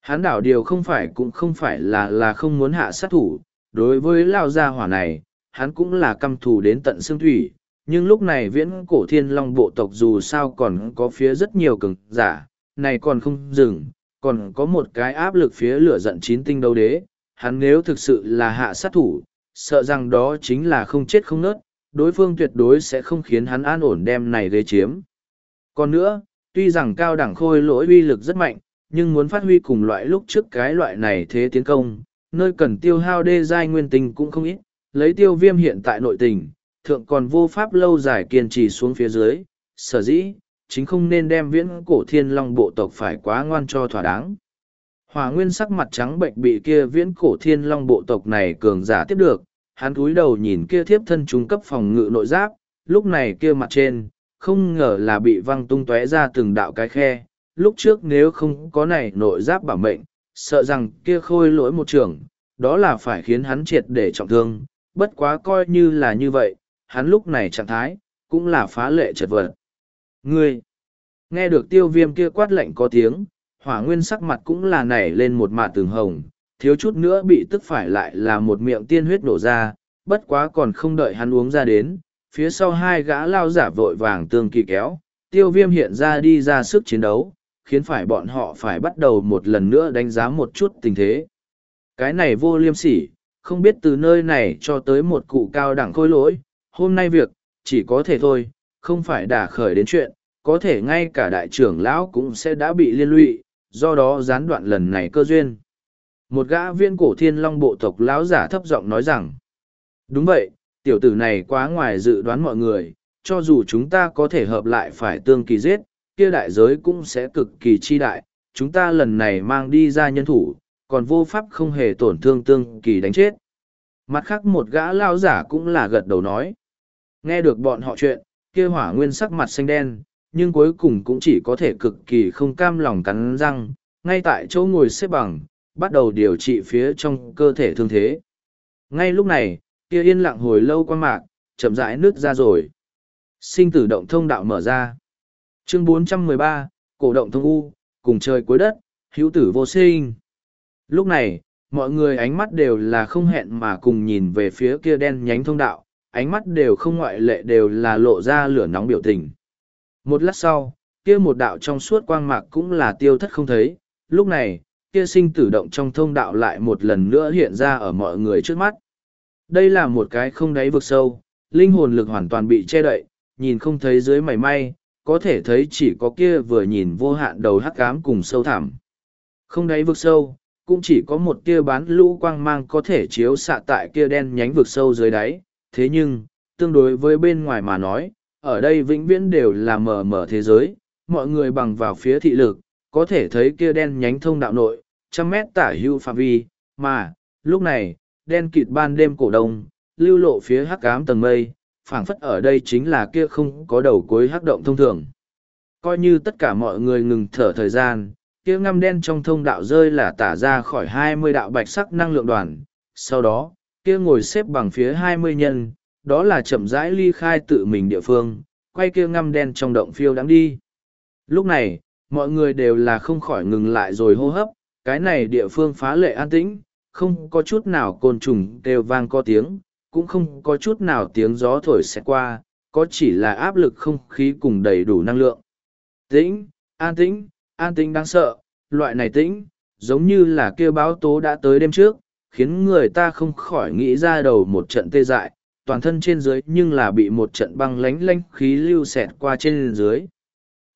Hán đảo điều không phải cũng không phải là là không muốn hạ sát thủ, đối với lao gia hỏa này, hắn cũng là căm thù đến tận xương thủy, nhưng lúc này viễn cổ thiên long bộ tộc dù sao còn có phía rất nhiều cường giả, này còn không dừng, còn có một cái áp lực phía lửa giận chín tinh đấu đế, hắn nếu thực sự là hạ sát thủ, sợ rằng đó chính là không chết không nớt, đối phương tuyệt đối sẽ không khiến hắn an ổn đem này ghế chiếm. Còn nữa, tuy rằng cao đẳng khôi lỗi uy lực rất mạnh, nhưng muốn phát huy cùng loại lúc trước cái loại này thế tiến công, nơi cần tiêu hao đê giai nguyên tình cũng không ít, lấy tiêu viêm hiện tại nội tình, thượng còn vô pháp lâu dài kiên trì xuống phía dưới, sở dĩ, chính không nên đem viễn cổ thiên long bộ tộc phải quá ngoan cho thỏa đáng. Hòa nguyên sắc mặt trắng bệnh bị kia viễn cổ thiên long bộ tộc này cường giả tiếp được, hắn cúi đầu nhìn kia thiếp thân trung cấp phòng ngự nội giáp, lúc này kia mặt trên, không ngờ là bị văng tung tóe ra từng đạo cái khe. Lúc trước nếu không có này nội giáp bảo mệnh, sợ rằng kia khôi lỗi một trường, đó là phải khiến hắn triệt để trọng thương. Bất quá coi như là như vậy, hắn lúc này trạng thái, cũng là phá lệ chật vật. Ngươi! Nghe được tiêu viêm kia quát lệnh có tiếng, hỏa nguyên sắc mặt cũng là nảy lên một mạ tường hồng, thiếu chút nữa bị tức phải lại là một miệng tiên huyết nổ ra, bất quá còn không đợi hắn uống ra đến, phía sau hai gã lao giả vội vàng tương kỳ kéo, tiêu viêm hiện ra đi ra sức chiến đấu, khiến phải bọn họ phải bắt đầu một lần nữa đánh giá một chút tình thế. Cái này vô liêm sỉ, không biết từ nơi này cho tới một cụ cao đẳng khôi lỗi, hôm nay việc, chỉ có thể thôi, không phải đả khởi đến chuyện, có thể ngay cả đại trưởng lão cũng sẽ đã bị liên lụy, do đó gián đoạn lần này cơ duyên. Một gã viên cổ thiên long bộ tộc lão giả thấp giọng nói rằng, đúng vậy, tiểu tử này quá ngoài dự đoán mọi người, cho dù chúng ta có thể hợp lại phải tương kỳ giết, kia đại giới cũng sẽ cực kỳ chi đại, chúng ta lần này mang đi ra nhân thủ, còn vô pháp không hề tổn thương tương kỳ đánh chết. Mặt khác một gã lao giả cũng là gật đầu nói. Nghe được bọn họ chuyện, kia hỏa nguyên sắc mặt xanh đen, nhưng cuối cùng cũng chỉ có thể cực kỳ không cam lòng cắn răng, ngay tại chỗ ngồi xếp bằng, bắt đầu điều trị phía trong cơ thể thương thế. Ngay lúc này, kia yên lặng hồi lâu qua mạc, chậm rãi nước ra rồi. Sinh tử động thông đạo mở ra. Chương 413, cổ động thông u, cùng trời cuối đất, hữu tử vô sinh. Lúc này, mọi người ánh mắt đều là không hẹn mà cùng nhìn về phía kia đen nhánh thông đạo, ánh mắt đều không ngoại lệ đều là lộ ra lửa nóng biểu tình. Một lát sau, kia một đạo trong suốt quang mạc cũng là tiêu thất không thấy, lúc này, kia sinh tử động trong thông đạo lại một lần nữa hiện ra ở mọi người trước mắt. Đây là một cái không đáy vực sâu, linh hồn lực hoàn toàn bị che đậy, nhìn không thấy dưới mảy may, có thể thấy chỉ có kia vừa nhìn vô hạn đầu hắc ám cùng sâu thẳm. Không đáy vực sâu, cũng chỉ có một tia bán lũ quang mang có thể chiếu xạ tại kia đen nhánh vực sâu dưới đáy, thế nhưng, tương đối với bên ngoài mà nói, ở đây vĩnh viễn đều là mờ mờ thế giới, mọi người bằng vào phía thị lực, có thể thấy kia đen nhánh thông đạo nội, trăm mét tả hưu phạm vi, mà, lúc này, đen kịt ban đêm cổ đông, lưu lộ phía hắc ám tầng mây, phảng phất ở đây chính là kia không có đầu cuối hắc động thông thường. Coi như tất cả mọi người ngừng thở thời gian, kia ngăm đen trong thông đạo rơi là tả ra khỏi hai mươi đạo bạch sắc năng lượng đoàn, sau đó, kia ngồi xếp bằng phía hai mươi nhân, đó là chậm rãi ly khai tự mình địa phương, quay kia ngăm đen trong động phiêu đáng đi. Lúc này, mọi người đều là không khỏi ngừng lại rồi hô hấp, cái này địa phương phá lệ an tĩnh, không có chút nào côn trùng kêu vang có tiếng, cũng không có chút nào tiếng gió thổi xẹt qua, có chỉ là áp lực không khí cùng đầy đủ năng lượng. Tĩnh, an tĩnh, an tĩnh đáng sợ, loại này tĩnh, giống như là kêu báo tố đã tới đêm trước, khiến người ta không khỏi nghĩ ra đầu một trận tê dại, toàn thân trên dưới nhưng là bị một trận băng lánh lánh khí lưu xẹt qua trên dưới.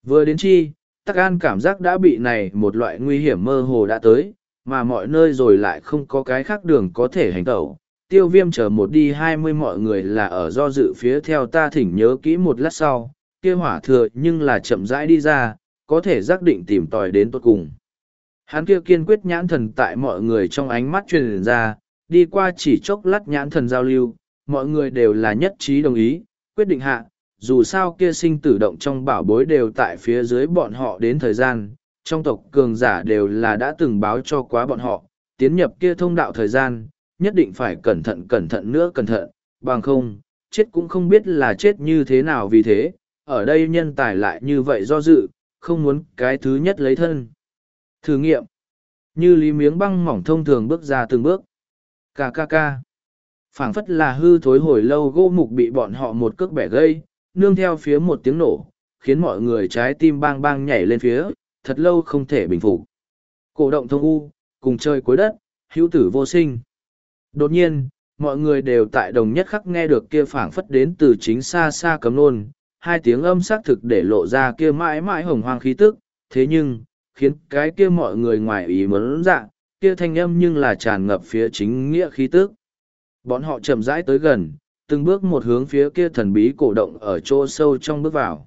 Vừa đến chi, Tắc An cảm giác đã bị này một loại nguy hiểm mơ hồ đã tới, mà mọi nơi rồi lại không có cái khác đường có thể hành tẩu. Tiêu viêm chờ một đi hai mươi mọi người là ở do dự phía theo ta thỉnh nhớ kỹ một lát sau, kia hỏa thừa nhưng là chậm rãi đi ra, có thể xác định tìm tòi đến tốt cùng. Hắn kia kiên quyết nhãn thần tại mọi người trong ánh mắt truyền ra, đi qua chỉ chốc lát nhãn thần giao lưu, mọi người đều là nhất trí đồng ý, quyết định hạ, dù sao kia sinh tử động trong bảo bối đều tại phía dưới bọn họ đến thời gian, trong tộc cường giả đều là đã từng báo cho quá bọn họ, tiến nhập kia thông đạo thời gian, nhất định phải cẩn thận cẩn thận nữa cẩn thận, bằng không, chết cũng không biết là chết như thế nào vì thế, ở đây nhân tài lại như vậy do dự, không muốn cái thứ nhất lấy thân. Thử nghiệm, như lý miếng băng mỏng thông thường bước ra từng bước. Ca ca ca phảng phất là hư thối hồi lâu gỗ mục bị bọn họ một cước bẻ gây, nương theo phía một tiếng nổ, khiến mọi người trái tim bang bang nhảy lên phía, thật lâu không thể bình phục. Cổ động thông u, cùng chơi cuối đất, hữu tử vô sinh. Đột nhiên, mọi người đều tại đồng nhất khắc nghe được kia phảng phất đến từ chính xa xa cấm nôn, hai tiếng âm xác thực để lộ ra kia mãi mãi hồng hoang khí tức, thế nhưng, khiến cái kia mọi người ngoài ý muốn dạng, kia thanh âm nhưng là tràn ngập phía chính nghĩa khí tức. Bọn họ chậm rãi tới gần, từng bước một hướng phía kia thần bí cổ động ở chỗ sâu trong bước vào.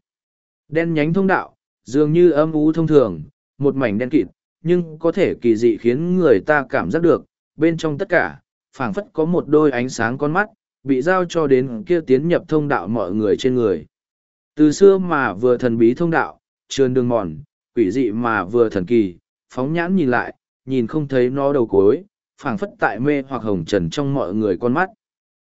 Đen nhánh thông đạo, dường như âm u thông thường, một mảnh đen kịt, nhưng có thể kỳ dị khiến người ta cảm giác được, bên trong tất cả, phảng phất có một đôi ánh sáng con mắt, bị giao cho đến kia tiến nhập thông đạo mọi người trên người. Từ xưa mà vừa thần bí thông đạo, trườn đường mòn, quỷ dị mà vừa thần kỳ, phóng nhãn nhìn lại, nhìn không thấy nó đầu cối, phảng phất tại mê hoặc hồng trần trong mọi người con mắt.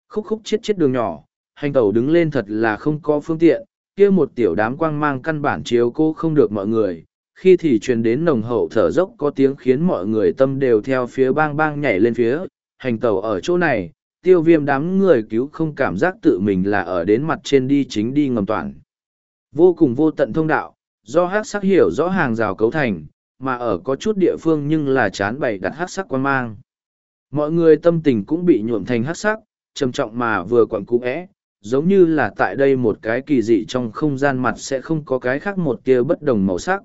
Khúc khúc chết chết đường nhỏ, hành tẩu đứng lên thật là không có phương tiện, kia một tiểu đám quang mang căn bản chiếu cô không được mọi người, khi thì truyền đến nồng hậu thở dốc có tiếng khiến mọi người tâm đều theo phía bang bang nhảy lên phía, hành tẩu ở chỗ này, tiêu viêm đám người cứu không cảm giác tự mình là ở đến mặt trên đi chính đi ngầm toàn. Vô cùng vô tận thông đạo, do hát sắc hiểu rõ hàng rào cấu thành, mà ở có chút địa phương nhưng là chán bày đặt hát sắc quan mang. Mọi người tâm tình cũng bị nhuộm thành hát sắc, trầm trọng mà vừa quặn cũ é, giống như là tại đây một cái kỳ dị trong không gian mặt sẽ không có cái khác một tia bất đồng màu sắc.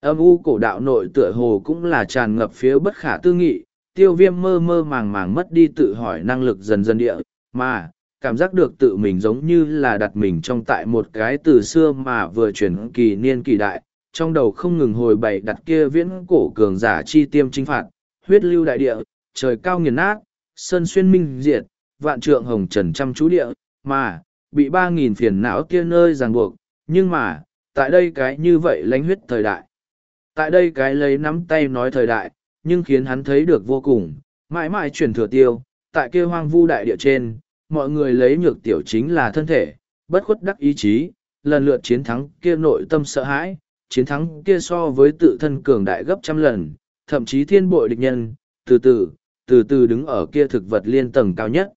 Âm u cổ đạo nội tựa hồ cũng là tràn ngập phía bất khả tư nghị, tiêu viêm mơ mơ màng màng mất đi tự hỏi năng lực dần dần địa, mà, cảm giác được tự mình giống như là đặt mình trong tại một cái từ xưa mà vừa chuyển kỳ niên kỳ đại, trong đầu không ngừng hồi bày đặt kia viễn cổ cường giả chi tiêm chinh phạt, huyết lưu đại địa, trời cao nghiền nát, sơn xuyên minh diệt, vạn trượng hồng trần trăm chú địa, mà, bị ba nghìn phiền não kia nơi ràng buộc, nhưng mà, tại đây cái như vậy lánh huyết thời đại. Tại đây cái lấy nắm tay nói thời đại, nhưng khiến hắn thấy được vô cùng, mãi mãi chuyển thừa tiêu, tại kia hoang vu đại địa trên, mọi người lấy nhược tiểu chính là thân thể, bất khuất đắc ý chí, lần lượt chiến thắng kia nội tâm sợ hãi, chiến thắng kia so với tự thân cường đại gấp trăm lần, thậm chí thiên bội địch nhân, từ từ, từ từ đứng ở kia thực vật liên tầng cao nhất.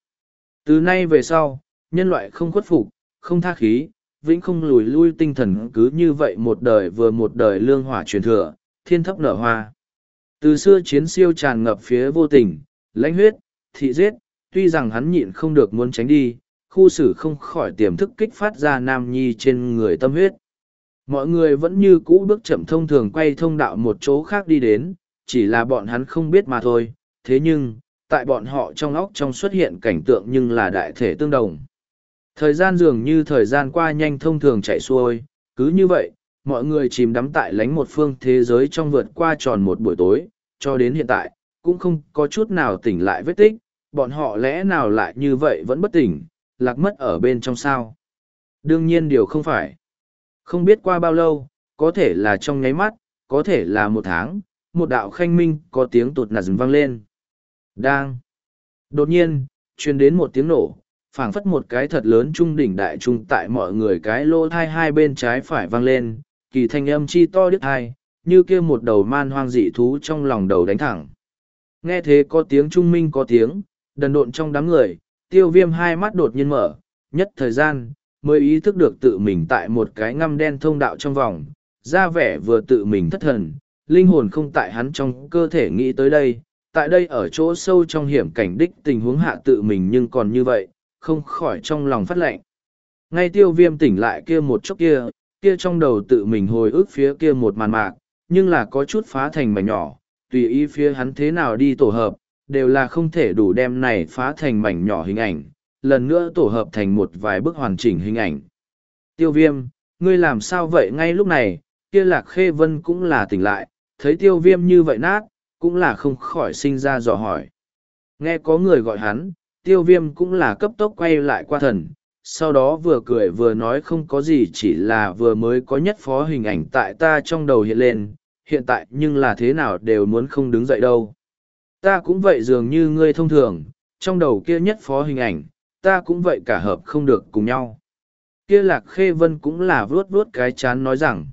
Từ nay về sau, nhân loại không khuất phục, không tha khí, vĩnh không lùi lui tinh thần cứ như vậy một đời vừa một đời lương hỏa truyền thừa, thiên thấp nở hoa. Từ xưa chiến siêu tràn ngập phía vô tình, lãnh huyết, thị giết, tuy rằng hắn nhịn không được muốn tránh đi, khu xử không khỏi tiềm thức kích phát ra nam nhi trên người tâm huyết. Mọi người vẫn như cũ bước chậm thông thường quay thông đạo một chỗ khác đi đến, chỉ là bọn hắn không biết mà thôi, thế nhưng, tại bọn họ trong óc trong xuất hiện cảnh tượng nhưng là đại thể tương đồng. Thời gian dường như thời gian qua nhanh thông thường chạy xuôi, cứ như vậy, mọi người chìm đắm tại lánh một phương thế giới trong vượt qua tròn một buổi tối, cho đến hiện tại, cũng không có chút nào tỉnh lại vết tích, bọn họ lẽ nào lại như vậy vẫn bất tỉnh, lạc mất ở bên trong sao. Đương nhiên điều không phải. Không biết qua bao lâu, có thể là trong nháy mắt, có thể là một tháng, một đạo khanh minh có tiếng tụt dừng vang lên. Đang. Đột nhiên, truyền đến một tiếng nổ, phảng phất một cái thật lớn trung đỉnh đại trung tại mọi người cái lô thai hai bên trái phải vang lên, kỳ thanh âm chi to đứt hai, như kia một đầu man hoang dị thú trong lòng đầu đánh thẳng. Nghe thế có tiếng trung minh có tiếng, đần độn trong đám người, tiêu viêm hai mắt đột nhiên mở, nhất thời gian, mới ý thức được tự mình tại một cái ngăm đen thông đạo trong vòng, ra vẻ vừa tự mình thất thần, linh hồn không tại hắn trong cơ thể nghĩ tới đây, tại đây ở chỗ sâu trong hiểm cảnh đích tình huống hạ tự mình nhưng còn như vậy, không khỏi trong lòng phát lệnh. Ngay tiêu viêm tỉnh lại kia một chốc kia, kia trong đầu tự mình hồi ức phía kia một màn mạc, nhưng là có chút phá thành mảnh nhỏ, tùy ý phía hắn thế nào đi tổ hợp, đều là không thể đủ đem này phá thành mảnh nhỏ hình ảnh, lần nữa tổ hợp thành một vài bức hoàn chỉnh hình ảnh. Tiêu viêm, ngươi làm sao vậy ngay lúc này, kia lạc khê vân cũng là tỉnh lại, thấy tiêu viêm như vậy nát, cũng là không khỏi sinh ra dò hỏi. Nghe có người gọi hắn, tiêu viêm cũng là cấp tốc quay lại qua thần, sau đó vừa cười vừa nói không có gì chỉ là vừa mới có nhất phó hình ảnh tại ta trong đầu hiện lên, hiện tại nhưng là thế nào đều muốn không đứng dậy đâu. Ta cũng vậy dường như ngươi thông thường, trong đầu kia nhất phó hình ảnh, ta cũng vậy cả hợp không được cùng nhau. Kia lạc khê vân cũng là vuốt vuốt cái chán nói rằng,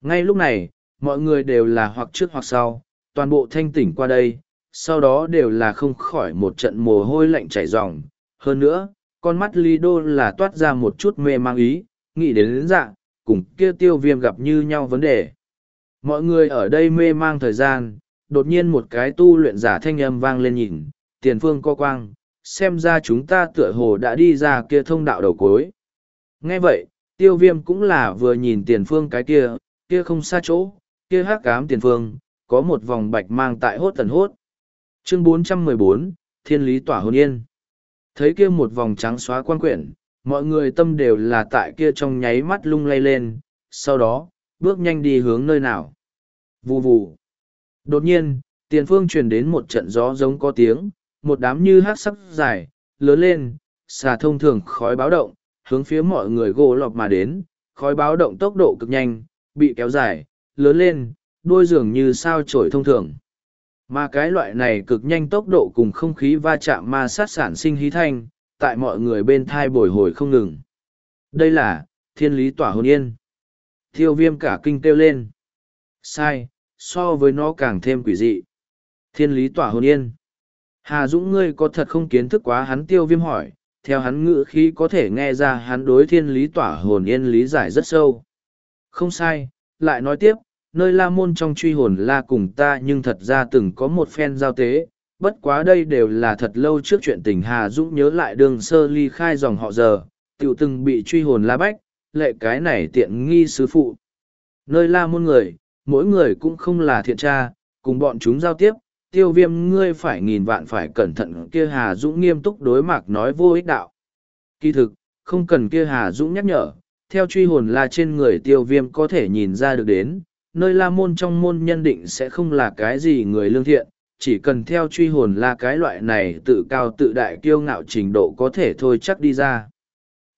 ngay lúc này, mọi người đều là hoặc trước hoặc sau, toàn bộ thanh tỉnh qua đây, sau đó đều là không khỏi một trận mồ hôi lạnh chảy ròng. Hơn nữa, con mắt Lido là toát ra một chút mê mang ý, nghĩ đến đến dạng, cùng kia tiêu viêm gặp như nhau vấn đề. Mọi người ở đây mê mang thời gian, đột nhiên một cái tu luyện giả thanh âm vang lên nhìn, tiền phương co quang, xem ra chúng ta tựa hồ đã đi ra kia thông đạo đầu cuối. Nghe vậy, tiêu viêm cũng là vừa nhìn tiền phương cái kia, kia không xa chỗ, kia hát cám tiền phương, có một vòng bạch mang tại hốt tần hốt. Chương 414, Thiên lý tỏa hồn yên. Thấy kia một vòng trắng xóa quan quyển, mọi người tâm đều là tại kia trong nháy mắt lung lay lên, sau đó, bước nhanh đi hướng nơi nào. Vù vù. Đột nhiên, tiền phương truyền đến một trận gió giống có tiếng, một đám như hát sắc dài, lớn lên, xà thông thường khói báo động, hướng phía mọi người gỗ lọc mà đến, khói báo động tốc độ cực nhanh, bị kéo dài, lớn lên, đôi dường như sao trổi thông thường. Mà cái loại này cực nhanh tốc độ cùng không khí va chạm ma sát sản sinh hí thanh, tại mọi người bên thai bồi hồi không ngừng. Đây là, thiên lý tỏa hồn yên. Thiêu viêm cả kinh kêu lên. Sai, so với nó càng thêm quỷ dị. Thiên lý tỏa hồn yên. Hà Dũng ngươi có thật không kiến thức quá hắn tiêu viêm hỏi, theo hắn ngữ khí có thể nghe ra hắn đối thiên lý tỏa hồn yên lý giải rất sâu. Không sai, lại nói tiếp, nơi la môn trong truy hồn la cùng ta nhưng thật ra từng có một phen giao tế, bất quá đây đều là thật lâu trước chuyện tình Hà Dũng nhớ lại đường sơ ly khai dòng họ giờ, tiểu từng bị truy hồn la bách, lệ cái này tiện nghi sứ phụ. Nơi la môn người, mỗi người cũng không là thiện tra, cùng bọn chúng giao tiếp, tiêu viêm ngươi phải nghìn vạn phải cẩn thận kia Hà Dũng nghiêm túc đối mặt nói vô ích đạo. Kỳ thực, không cần kia Hà Dũng nhắc nhở, theo truy hồn la trên người tiêu viêm có thể nhìn ra được đến, nơi la môn trong môn nhân định sẽ không là cái gì người lương thiện, chỉ cần theo truy hồn la cái loại này tự cao tự đại kiêu ngạo trình độ có thể thôi chắc đi ra.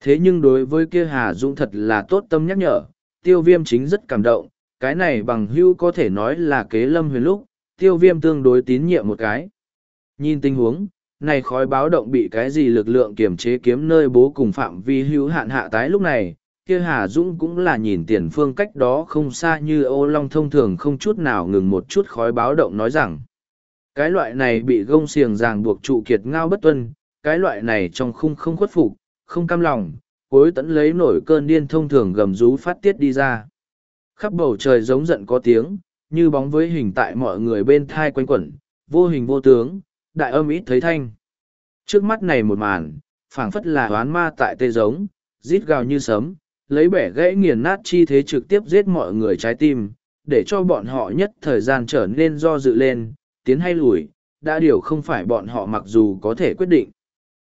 Thế nhưng đối với kia Hà Dũng thật là tốt tâm nhắc nhở, tiêu viêm chính rất cảm động, cái này bằng hưu có thể nói là kế lâm huyền lúc, tiêu viêm tương đối tín nhiệm một cái. Nhìn tình huống, này khói báo động bị cái gì lực lượng kiểm chế kiếm nơi bố cùng phạm vi hữu hạn hạ tái lúc này, kia Hà Dũng cũng là nhìn tiền phương cách đó không xa như ô long thông thường không chút nào ngừng một chút khói báo động nói rằng. Cái loại này bị gông xiềng ràng buộc trụ kiệt ngao bất tuân, cái loại này trong khung không khuất phục, không cam lòng, cuối tẫn lấy nổi cơn điên thông thường gầm rú phát tiết đi ra. Khắp bầu trời giống giận có tiếng, như bóng với hình tại mọi người bên thai quanh quẩn, vô hình vô tướng, đại âm ít thấy thanh. Trước mắt này một màn, phảng phất là oán ma tại tê giống, rít gào như sấm, lấy bẻ gãy nghiền nát chi thế trực tiếp giết mọi người trái tim, để cho bọn họ nhất thời gian trở nên do dự lên, tiến hay lùi, đã điều không phải bọn họ mặc dù có thể quyết định.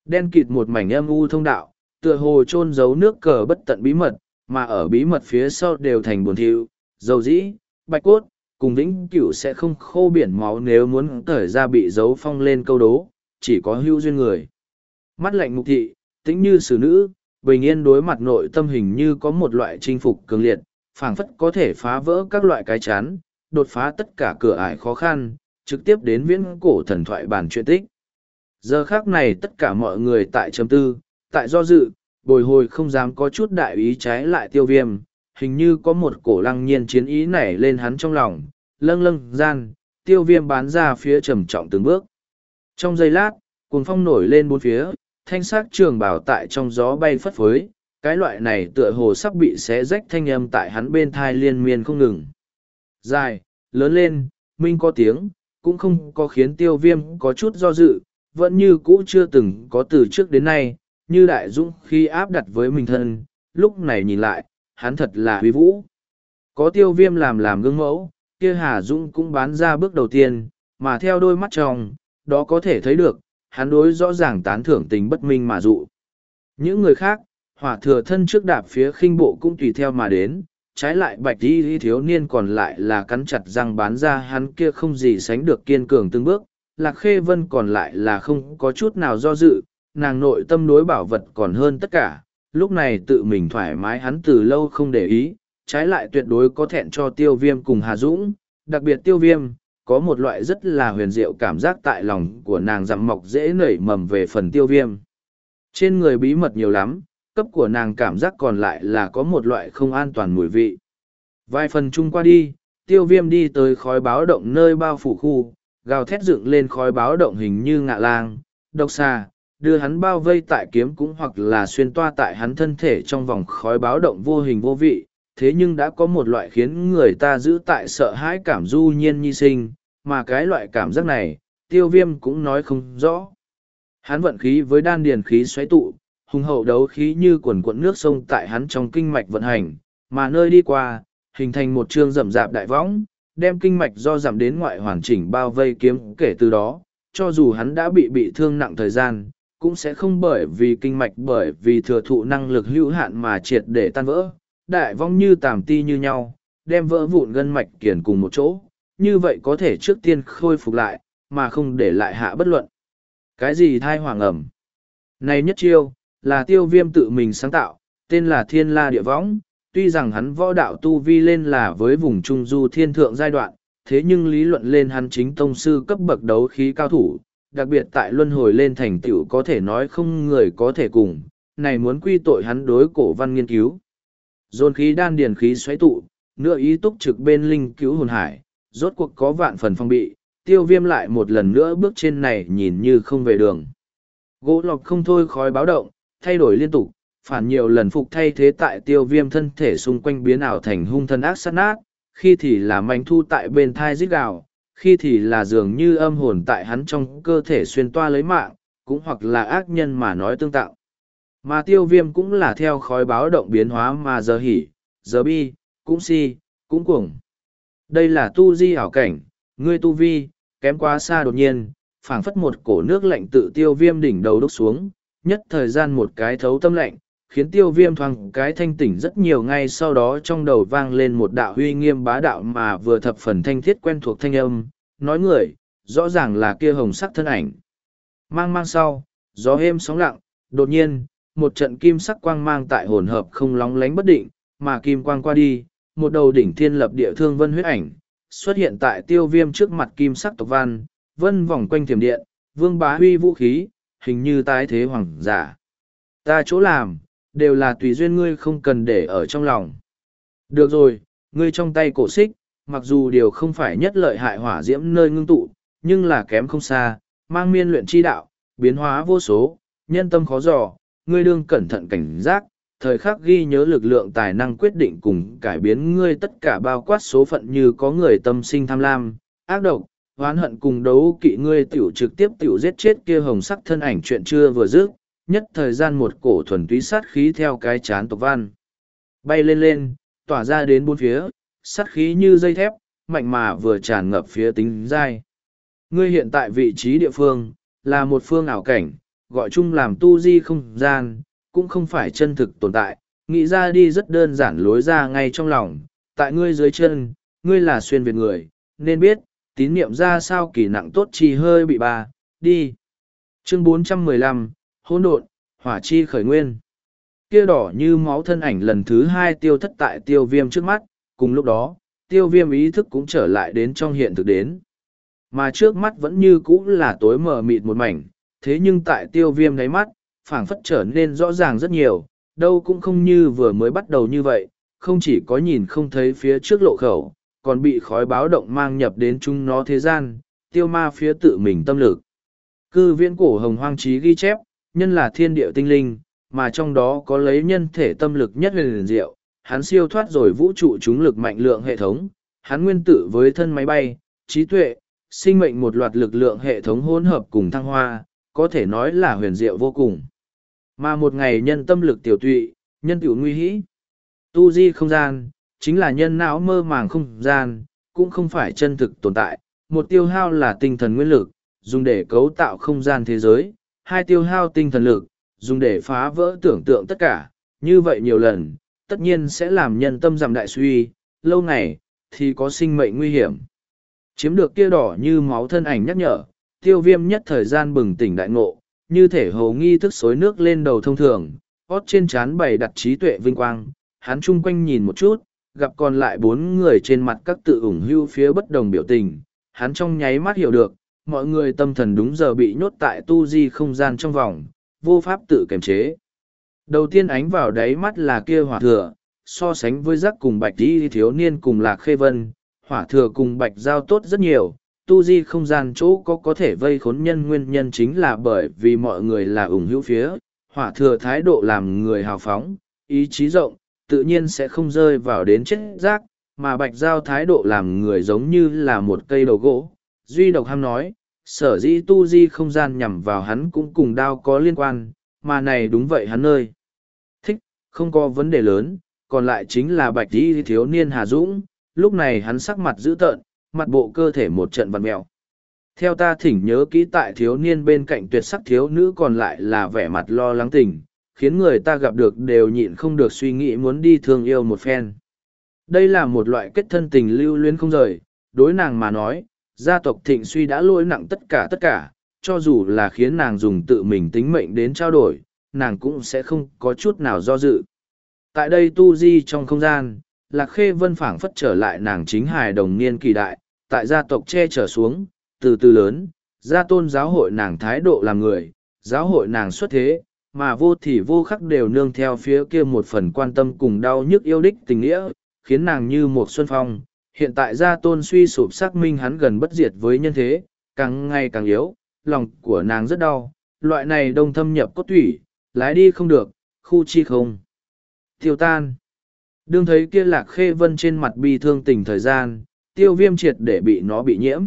Đen kịt một mảnh âm u thông đạo, tựa hồ chôn giấu nước cờ bất tận bí mật, mà ở bí mật phía sau đều thành buồn thiu, dầu dĩ, bạch cốt, cùng vĩnh cửu sẽ không khô biển máu nếu muốn thời ra bị dấu phong lên câu đố, chỉ có hưu duyên người. Mắt lạnh mục thị, tĩnh như xử nữ, bình yên đối mặt nội tâm hình như có một loại chinh phục cường liệt, phảng phất có thể phá vỡ các loại cái chán, đột phá tất cả cửa ải khó khăn, trực tiếp đến viễn cổ thần thoại bản truyện tích. Giờ khác này tất cả mọi người tại chấm tư, tại do dự, bồi hồi không dám có chút đại ý trái lại tiêu viêm, hình như có một cổ lăng nhiên chiến ý nảy lên hắn trong lòng, lâng lâng gian, tiêu viêm bán ra phía trầm trọng từng bước. Trong giây lát, cuồng phong nổi lên bốn phía, thanh sắc trường bảo tại trong gió bay phất phới, cái loại này tựa hồ sắp bị xé rách thanh âm tại hắn bên thai liên miên không ngừng. Dài, lớn lên, minh có tiếng, cũng không có khiến tiêu viêm có chút do dự, vẫn như cũ chưa từng có từ trước đến nay, như đại dũng khi áp đặt với mình thân, lúc này nhìn lại, hắn thật là huy vũ. Có tiêu viêm làm làm gương mẫu, kia Hà Dũng cũng bán ra bước đầu tiên, mà theo đôi mắt trong, đó có thể thấy được, hắn đối rõ ràng tán thưởng tình bất minh mà dụ. Những người khác, hỏa thừa thân trước đạp phía khinh bộ cũng tùy theo mà đến, trái lại bạch đi thiếu niên còn lại là cắn chặt răng bán ra hắn kia không gì sánh được kiên cường từng bước, lạc khê vân còn lại là không có chút nào do dự, nàng nội tâm đối bảo vật còn hơn tất cả, lúc này tự mình thoải mái hắn từ lâu không để ý, trái lại tuyệt đối có thẹn cho tiêu viêm cùng Hà Dũng, đặc biệt tiêu viêm, có một loại rất là huyền diệu cảm giác tại lòng của nàng rằm mọc dễ nảy mầm về phần tiêu viêm. Trên người bí mật nhiều lắm, cấp của nàng cảm giác còn lại là có một loại không an toàn mùi vị. Vài phần chung qua đi, tiêu viêm đi tới khói báo động nơi bao phủ khu, gào thét dựng lên khói báo động hình như ngạ lang, độc xà, đưa hắn bao vây tại kiếm cũng hoặc là xuyên toa tại hắn thân thể trong vòng khói báo động vô hình vô vị, thế nhưng đã có một loại khiến người ta giữ tại sợ hãi cảm du nhiên nhi sinh, mà cái loại cảm giác này, tiêu viêm cũng nói không rõ. Hắn vận khí với đan điền khí xoáy tụ, hùng hậu đấu khí như quần cuộn nước sông tại hắn trong kinh mạch vận hành, mà nơi đi qua, hình thành một trường rậm rạp đại võng, đem kinh mạch do giảm đến ngoại hoàn chỉnh bao vây kiếm kể từ đó, cho dù hắn đã bị bị thương nặng thời gian, cũng sẽ không bởi vì kinh mạch bởi vì thừa thụ năng lực hữu hạn mà triệt để tan vỡ, đại vong như tàm ti như nhau, đem vỡ vụn gân mạch kiển cùng một chỗ, như vậy có thể trước tiên khôi phục lại, mà không để lại hạ bất luận. Cái gì thai hoàng ẩm? Này nhất chiêu, là tiêu viêm tự mình sáng tạo, tên là Thiên La Địa Võng, tuy rằng hắn võ đạo tu vi lên là với vùng trung du thiên thượng giai đoạn, thế nhưng lý luận lên hắn chính tông sư cấp bậc đấu khí cao thủ, đặc biệt tại luân hồi lên thành tựu có thể nói không người có thể cùng, này muốn quy tội hắn đối cổ văn nghiên cứu. Dồn khí đan điền khí xoáy tụ, nửa ý túc trực bên linh cứu hồn hải, rốt cuộc có vạn phần phong bị, tiêu viêm lại một lần nữa bước trên này nhìn như không về đường. Gỗ lọc không thôi khói báo động, thay đổi liên tục, phản nhiều lần phục thay thế tại tiêu viêm thân thể xung quanh biến ảo thành hung thân ác sát nát, khi thì là manh thu tại bên thai giết gào, khi thì là dường như âm hồn tại hắn trong cơ thể xuyên toa lấy mạng, cũng hoặc là ác nhân mà nói tương tạo. Mà tiêu viêm cũng là theo khói báo động biến hóa mà giờ hỉ, giờ bi, cũng si, cũng cuồng. Đây là tu di ảo cảnh, ngươi tu vi, kém quá xa đột nhiên, phảng phất một cổ nước lạnh tự tiêu viêm đỉnh đầu đúc xuống, nhất thời gian một cái thấu tâm lạnh, khiến tiêu viêm thoáng cái thanh tỉnh rất nhiều ngay sau đó trong đầu vang lên một đạo huy nghiêm bá đạo mà vừa thập phần thanh thiết quen thuộc thanh âm, nói người, rõ ràng là kia hồng sắc thân ảnh. Mang mang sau, gió êm sóng lặng, đột nhiên, một trận kim sắc quang mang tại hồn hợp không lóng lánh bất định, mà kim quang qua đi, một đầu đỉnh thiên lập địa thương vân huyết ảnh, xuất hiện tại tiêu viêm trước mặt kim sắc tộc văn, vân vòng quanh thiểm điện, vương bá huy vũ khí, hình như tái thế hoàng giả. Ta chỗ làm, đều là tùy duyên ngươi không cần để ở trong lòng. Được rồi, ngươi trong tay cổ xích, mặc dù điều không phải nhất lợi hại hỏa diễm nơi ngưng tụ, nhưng là kém không xa, mang miên luyện chi đạo, biến hóa vô số, nhân tâm khó dò, ngươi đương cẩn thận cảnh giác, thời khắc ghi nhớ lực lượng tài năng quyết định cùng cải biến ngươi tất cả bao quát số phận như có người tâm sinh tham lam, ác độc, hoán hận cùng đấu kỵ ngươi tiểu trực tiếp tiểu giết chết kia hồng sắc thân ảnh chuyện chưa vừa dứt, nhất thời gian một cổ thuần túy sát khí theo cái chán tộc văn. Bay lên lên, tỏa ra đến bốn phía, sát khí như dây thép, mạnh mà vừa tràn ngập phía tính dai. Ngươi hiện tại vị trí địa phương, là một phương ảo cảnh, gọi chung làm tu di không gian, cũng không phải chân thực tồn tại, nghĩ ra đi rất đơn giản lối ra ngay trong lòng, tại ngươi dưới chân, ngươi là xuyên việt người, nên biết, tín niệm ra sao kỳ nặng tốt chi hơi bị bà đi. Chương 415, hỗn độn, hỏa chi khởi nguyên. Kia đỏ như máu thân ảnh lần thứ hai tiêu thất tại tiêu viêm trước mắt, cùng lúc đó, tiêu viêm ý thức cũng trở lại đến trong hiện thực đến. Mà trước mắt vẫn như cũ là tối mờ mịt một mảnh, thế nhưng tại tiêu viêm đáy mắt, phảng phất trở nên rõ ràng rất nhiều, đâu cũng không như vừa mới bắt đầu như vậy, không chỉ có nhìn không thấy phía trước lộ khẩu, còn bị khói báo động mang nhập đến chúng nó thế gian, tiêu ma phía tự mình tâm lực. Cư viễn cổ hồng hoang trí ghi chép, nhân là thiên địa tinh linh, mà trong đó có lấy nhân thể tâm lực nhất huyền diệu, hắn siêu thoát rồi vũ trụ chúng lực mạnh lượng hệ thống, hắn nguyên tử với thân máy bay, trí tuệ, sinh mệnh một loạt lực lượng hệ thống hỗn hợp cùng thăng hoa, có thể nói là huyền diệu vô cùng. Mà một ngày nhân tâm lực tiểu tụy, nhân tiểu nguy hĩ. Tu di không gian, chính là nhân não mơ màng không gian, cũng không phải chân thực tồn tại. Một tiêu hao là tinh thần nguyên lực, dùng để cấu tạo không gian thế giới. Hai tiêu hao tinh thần lực, dùng để phá vỡ tưởng tượng tất cả. Như vậy nhiều lần, tất nhiên sẽ làm nhân tâm giảm đại suy, lâu ngày, thì có sinh mệnh nguy hiểm. Chiếm được kia đỏ như máu thân ảnh nhắc nhở, tiêu viêm nhất thời gian bừng tỉnh đại ngộ, như thể hồ nghi thức xối nước lên đầu thông thường, hót trên trán bày đặt trí tuệ vinh quang, hắn chung quanh nhìn một chút, gặp còn lại bốn người trên mặt các tự ủng hưu phía bất đồng biểu tình, hắn trong nháy mắt hiểu được, mọi người tâm thần đúng giờ bị nhốt tại tu di không gian trong vòng, vô pháp tự kiềm chế. Đầu tiên ánh vào đáy mắt là kia hỏa thừa, so sánh với giác cùng bạch đi thiếu niên cùng lạc khê vân, hỏa thừa cùng bạch giao tốt rất nhiều, tu di không gian chỗ có có thể vây khốn nhân nguyên nhân chính là bởi vì mọi người là ủng hữu phía, hỏa thừa thái độ làm người hào phóng, ý chí rộng, tự nhiên sẽ không rơi vào đến chết rác, mà bạch giao thái độ làm người giống như là một cây đầu gỗ. Duy độc ham nói, sở dĩ tu di không gian nhằm vào hắn cũng cùng đao có liên quan, mà này đúng vậy hắn ơi. Thích, không có vấn đề lớn, còn lại chính là bạch di thiếu niên Hà Dũng, lúc này hắn sắc mặt dữ tợn, mặt bộ cơ thể một trận vằn mèo. Theo ta thỉnh nhớ kỹ tại thiếu niên bên cạnh tuyệt sắc thiếu nữ còn lại là vẻ mặt lo lắng tình, khiến người ta gặp được đều nhịn không được suy nghĩ muốn đi thương yêu một phen. Đây là một loại kết thân tình lưu luyến không rời, đối nàng mà nói, gia tộc thịnh suy đã lỗi nặng tất cả tất cả, cho dù là khiến nàng dùng tự mình tính mệnh đến trao đổi, nàng cũng sẽ không có chút nào do dự. Tại đây tu di trong không gian, Lạc Khê Vân phảng phất trở lại nàng chính hài đồng niên kỳ đại, tại gia tộc che trở xuống, từ từ lớn, gia tôn giáo hội nàng thái độ làm người, giáo hội nàng xuất thế, mà vô thì vô khắc đều nương theo phía kia một phần quan tâm cùng đau nhức yêu đích tình nghĩa, khiến nàng như một xuân phong. Hiện tại gia tôn suy sụp xác minh hắn gần bất diệt với nhân thế, càng ngày càng yếu, lòng của nàng rất đau, loại này đông thâm nhập cốt thủy, lái đi không được, khu chi không. Tiêu tan. Đương thấy kia lạc khê vân trên mặt bi thương tình thời gian, tiêu viêm triệt để bị nó bị nhiễm.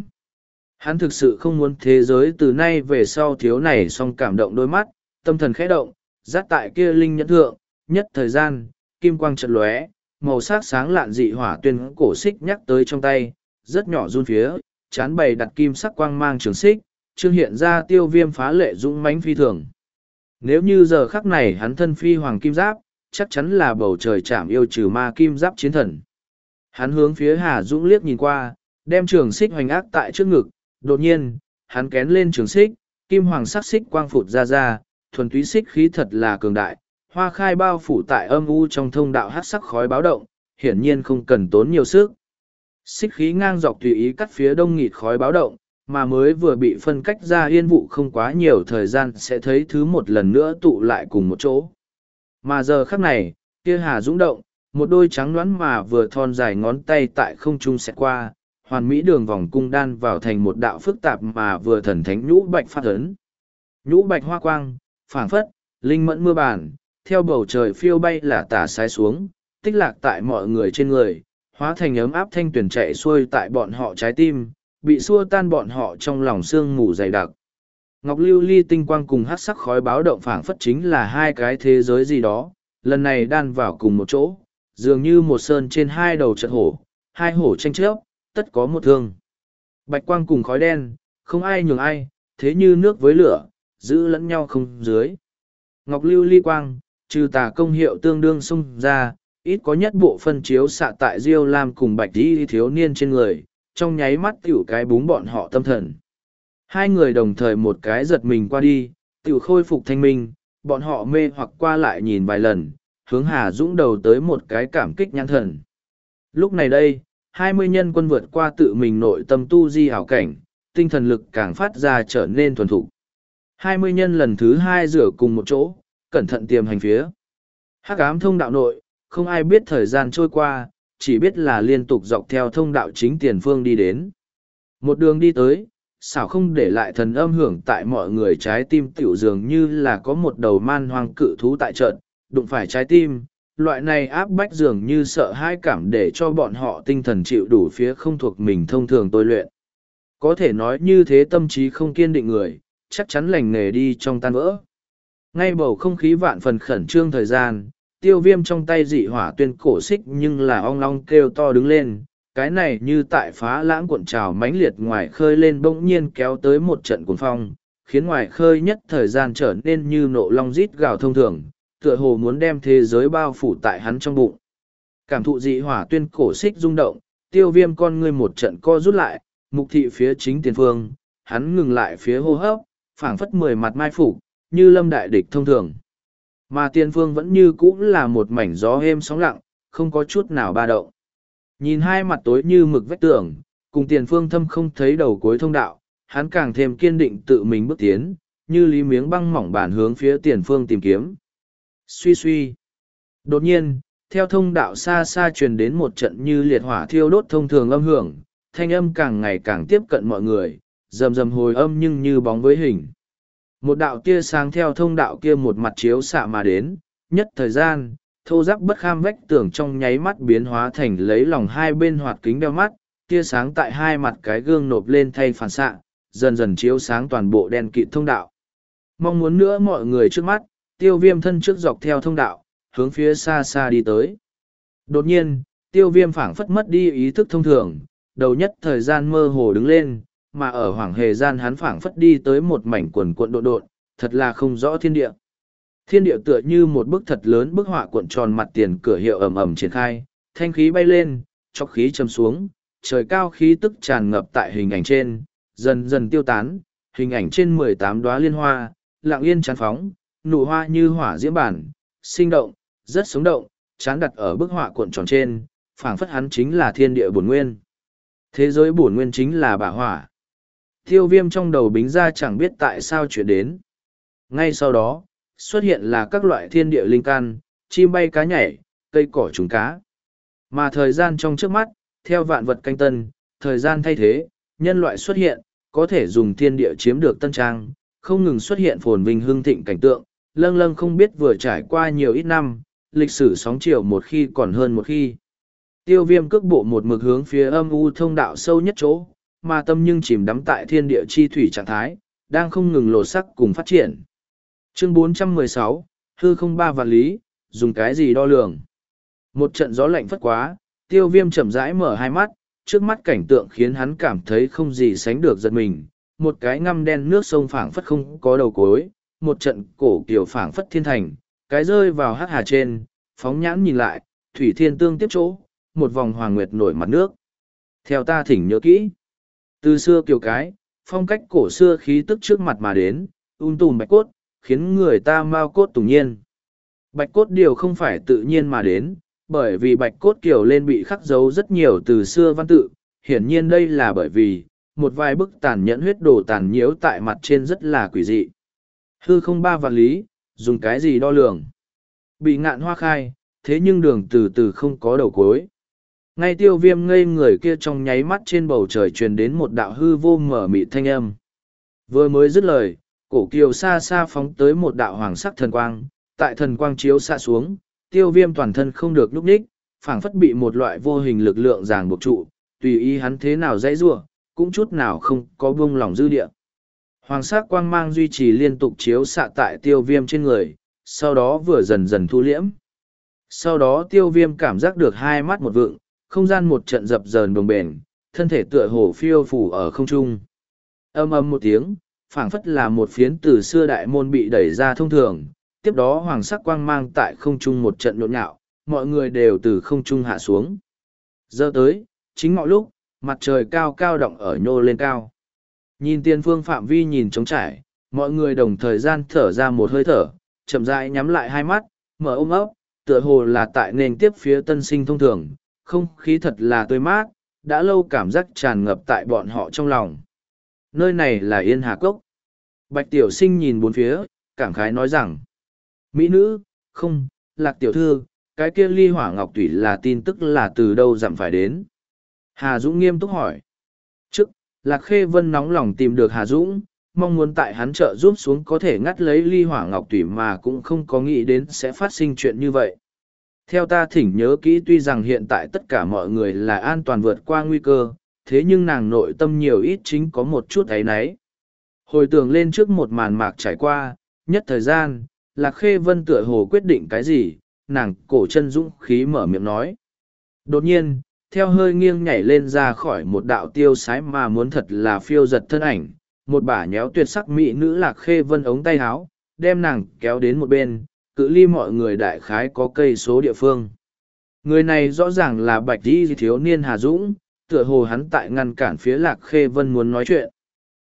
Hắn thực sự không muốn thế giới từ nay về sau thiếu này song cảm động đôi mắt, tâm thần khẽ động, rát tại kia linh nhẫn thượng, nhất thời gian, kim quang trận lóe, màu sắc sáng lạn dị hỏa tuyên cổ xích nhắc tới trong tay, rất nhỏ run phía, chán bày đặt kim sắc quang mang trường xích, trương hiện ra tiêu viêm phá lệ dũng mãnh phi thường. Nếu như giờ khắc này hắn thân phi hoàng kim giáp, chắc chắn là bầu trời chạm yêu trừ ma kim giáp chiến thần. Hắn hướng phía Hà Dũng liếc nhìn qua, đem trường xích hoành ác tại trước ngực, đột nhiên, hắn kén lên trường xích, kim hoàng sắc xích quang phụt ra ra, thuần túy xích khí thật là cường đại, hoa khai bao phủ tại âm u trong thông đạo hát sắc khói báo động, hiển nhiên không cần tốn nhiều sức. Xích khí ngang dọc tùy ý cắt phía đông nghịt khói báo động, mà mới vừa bị phân cách ra yên vụ không quá nhiều thời gian sẽ thấy thứ một lần nữa tụ lại cùng một chỗ. Mà giờ khắc này, kia hà dũng động, một đôi trắng đoán mà vừa thon dài ngón tay tại không trung xẹt qua, hoàn mỹ đường vòng cung đan vào thành một đạo phức tạp mà vừa thần thánh nhũ bạch phát ấn. Nhũ bạch hoa quang, phảng phất, linh mẫn mưa bàn, theo bầu trời phiêu bay là tả sai xuống, tích lạc tại mọi người trên người, hóa thành ấm áp thanh tuyển chạy xuôi tại bọn họ trái tim, bị xua tan bọn họ trong lòng sương mù dày đặc. Ngọc lưu ly tinh quang cùng hát sắc khói báo động phảng phất chính là hai cái thế giới gì đó, lần này đan vào cùng một chỗ, dường như một sơn trên hai đầu trận hổ, hai hổ tranh chấp, tất có một thương. Bạch quang cùng khói đen, không ai nhường ai, thế như nước với lửa, giữ lẫn nhau không dưới. Ngọc lưu ly quang, trừ tà công hiệu tương đương xung ra, ít có nhất bộ phân chiếu xạ tại Diêu Lam cùng bạch đi thiếu niên trên người, trong nháy mắt tiểu cái búng bọn họ tâm thần. Hai người đồng thời một cái giật mình qua đi, tiểu khôi phục thanh minh, bọn họ mê hoặc qua lại nhìn vài lần, hướng Hà Dũng đầu tới một cái cảm kích nhãn thần. Lúc này đây, hai mươi nhân quân vượt qua tự mình nội tâm tu di hảo cảnh, tinh thần lực càng phát ra trở nên thuần thục. hai mươi nhân lần thứ hai rửa cùng một chỗ, cẩn thận tiềm hành phía. Hắc ám thông đạo nội, không ai biết thời gian trôi qua, chỉ biết là liên tục dọc theo thông đạo chính tiền phương đi đến. Một đường đi tới, xảo không để lại thần âm hưởng tại mọi người trái tim tiểu dường như là có một đầu man hoang cự thú tại trận, đụng phải trái tim, loại này áp bách dường như sợ hãi cảm để cho bọn họ tinh thần chịu đủ phía không thuộc mình thông thường tôi luyện. Có thể nói như thế tâm trí không kiên định người, chắc chắn lành nghề đi trong tan vỡ. Ngay bầu không khí vạn phần khẩn trương thời gian, tiêu viêm trong tay dị hỏa tuyên cổ xích nhưng là ong long kêu to đứng lên. Cái này như tại phá lãng cuộn trào mãnh liệt ngoài khơi lên bỗng nhiên kéo tới một trận cuồng phong, khiến ngoài khơi nhất thời gian trở nên như nộ long rít gào thông thường, tựa hồ muốn đem thế giới bao phủ tại hắn trong bụng. Cảm thụ dị hỏa tuyên cổ xích rung động, tiêu viêm con ngươi một trận co rút lại, mục thị phía chính tiền phương, hắn ngừng lại phía hô hấp, phảng phất mười mặt mai phủ như lâm đại địch thông thường. Mà tiền phương vẫn như cũ là một mảnh gió êm sóng lặng, không có chút nào ba động. Nhìn hai mặt tối như mực vách tường, cùng tiền phương thâm không thấy đầu cuối thông đạo, hắn càng thêm kiên định tự mình bước tiến, như lý miếng băng mỏng bản hướng phía tiền phương tìm kiếm. Suy suy. Đột nhiên, theo thông đạo xa xa truyền đến một trận như liệt hỏa thiêu đốt thông thường âm hưởng, thanh âm càng ngày càng tiếp cận mọi người, rầm rầm hồi âm nhưng như bóng với hình. Một đạo tia sáng theo thông đạo kia một mặt chiếu xạ mà đến, nhất thời gian, thô giáp bất kham vách tường trong nháy mắt biến hóa thành lấy lòng hai bên hoạt kính đeo mắt, tia sáng tại hai mặt cái gương nộp lên thay phản xạ, dần dần chiếu sáng toàn bộ đèn kịt thông đạo. Mong muốn nữa mọi người trước mắt, tiêu viêm thân trước dọc theo thông đạo, hướng phía xa xa đi tới. Đột nhiên, tiêu viêm phảng phất mất đi ý thức thông thường, đầu nhất thời gian mơ hồ đứng lên, mà ở hoàng hề gian hắn phảng phất đi tới một mảnh quần cuộn độ độn, thật là không rõ thiên địa. Thiên địa tựa như một bức thật lớn bức họa cuộn tròn mặt tiền cửa hiệu ầm ầm triển khai, thanh khí bay lên, chọc khí châm xuống, trời cao khí tức tràn ngập tại hình ảnh trên, dần dần tiêu tán, hình ảnh trên mười tám đóa liên hoa, lặng yên tràn phóng, nụ hoa như hỏa diễm bản, sinh động, rất sống động, chán đặt ở bức họa cuộn tròn trên, phảng phất hắn chính là thiên địa bổn nguyên. Thế giới bổn nguyên chính là bà hỏa. Tiêu viêm trong đầu bính ra chẳng biết tại sao chuyển đến. Ngay sau đó, xuất hiện là các loại thiên địa linh can, chim bay cá nhảy, cây cỏ trùng cá. Mà thời gian trong trước mắt, theo vạn vật canh tân, thời gian thay thế, nhân loại xuất hiện, có thể dùng thiên địa chiếm được tân trang, không ngừng xuất hiện phồn vinh hương thịnh cảnh tượng, lâng lâng không biết vừa trải qua nhiều ít năm, lịch sử sóng chiều một khi còn hơn một khi. Tiêu viêm cước bộ một mực hướng phía âm u thông đạo sâu nhất chỗ, mà tâm nhưng chìm đắm tại thiên địa chi thủy trạng thái, đang không ngừng lột sắc cùng phát triển. Chương 416, hư không ba vạn lý, dùng cái gì đo lường? Một trận gió lạnh phất quá, tiêu viêm chậm rãi mở hai mắt, trước mắt cảnh tượng khiến hắn cảm thấy không gì sánh được giật mình. Một cái ngăm đen nước sông phảng phất không có đầu cối, một trận cổ kiểu phảng phất thiên thành, cái rơi vào hắc hà trên, phóng nhãn nhìn lại, thủy thiên tương tiếp chỗ, một vòng hoàng nguyệt nổi mặt nước. Theo ta thỉnh nhớ kỹ, từ xưa kiểu cái, phong cách cổ xưa khí tức trước mặt mà đến, un tùm bạch cốt, khiến người ta mau cốt tùng nhiên. Bạch cốt điều không phải tự nhiên mà đến, bởi vì bạch cốt kiểu lên bị khắc dấu rất nhiều từ xưa văn tự, hiển nhiên đây là bởi vì, một vài bức tàn nhẫn huyết đồ tàn nhiễu tại mặt trên rất là quỷ dị. Hư không ba vạn lý, dùng cái gì đo lường? Bị ngạn hoa khai, thế nhưng đường từ từ không có đầu cuối. Ngay tiêu viêm ngây người kia trong nháy mắt trên bầu trời truyền đến một đạo hư vô mở mị thanh âm. Vừa mới dứt lời, cổ kiều xa xa phóng tới một đạo hoàng sắc thần quang, tại thần quang chiếu xa xuống, tiêu viêm toàn thân không được núp ních, phảng phất bị một loại vô hình lực lượng ràng buộc trụ, tùy ý hắn thế nào dãy rủa cũng chút nào không có buông lòng dư địa. Hoàng sắc quang mang duy trì liên tục chiếu xạ tại tiêu viêm trên người, sau đó vừa dần dần thu liễm. Sau đó tiêu viêm cảm giác được hai mắt một vượng, không gian một trận dập dờn bồng bềnh, thân thể tựa hồ phiêu phủ ở không trung. Âm âm một tiếng, phảng phất là một phiến từ xưa đại môn bị đẩy ra thông thường, tiếp đó hoàng sắc quang mang tại không trung một trận nhộn nhạo, mọi người đều từ không trung hạ xuống. Giờ tới, chính ngọ lúc, mặt trời cao cao động ở nhô lên cao. Nhìn tiên phương phạm vi nhìn trống trải, mọi người đồng thời gian thở ra một hơi thở, chậm rãi nhắm lại hai mắt, mở ôm ấp, tựa hồ là tại nền tiếp phía tân sinh thông thường, không khí thật là tươi mát, đã lâu cảm giác tràn ngập tại bọn họ trong lòng. Nơi này là Yên Hà Cốc. Bạch Tiểu Sinh nhìn bốn phía, cảm khái nói rằng, Mỹ nữ, không, lạc tiểu thư, cái kia ly hỏa ngọc tủy là tin tức là từ đâu dặm phải đến. Hà Dũng nghiêm túc hỏi. Lạc Khê Vân nóng lòng tìm được Hà Dũng, mong muốn tại hắn trợ giúp xuống có thể ngắt lấy ly hỏa ngọc tủy mà cũng không có nghĩ đến sẽ phát sinh chuyện như vậy. Theo ta thỉnh nhớ kỹ tuy rằng hiện tại tất cả mọi người là an toàn vượt qua nguy cơ, thế nhưng nàng nội tâm nhiều ít chính có một chút ấy náy. Hồi tưởng lên trước một màn mạc trải qua, nhất thời gian, Lạc Khê Vân tựa hồ quyết định cái gì, nàng cổ chân dũng khí mở miệng nói. Đột nhiên, theo hơi nghiêng nhảy lên ra khỏi một đạo tiêu sái mà muốn thật là phiêu giật thân ảnh, một bả nhéo tuyệt sắc mỹ nữ Lạc Khê Vân ống tay áo, đem nàng kéo đến một bên, cự ly mọi người đại khái có cây số địa phương. Người này rõ ràng là bạch đi thiếu niên Hà Dũng, tựa hồ hắn tại ngăn cản phía Lạc Khê Vân muốn nói chuyện.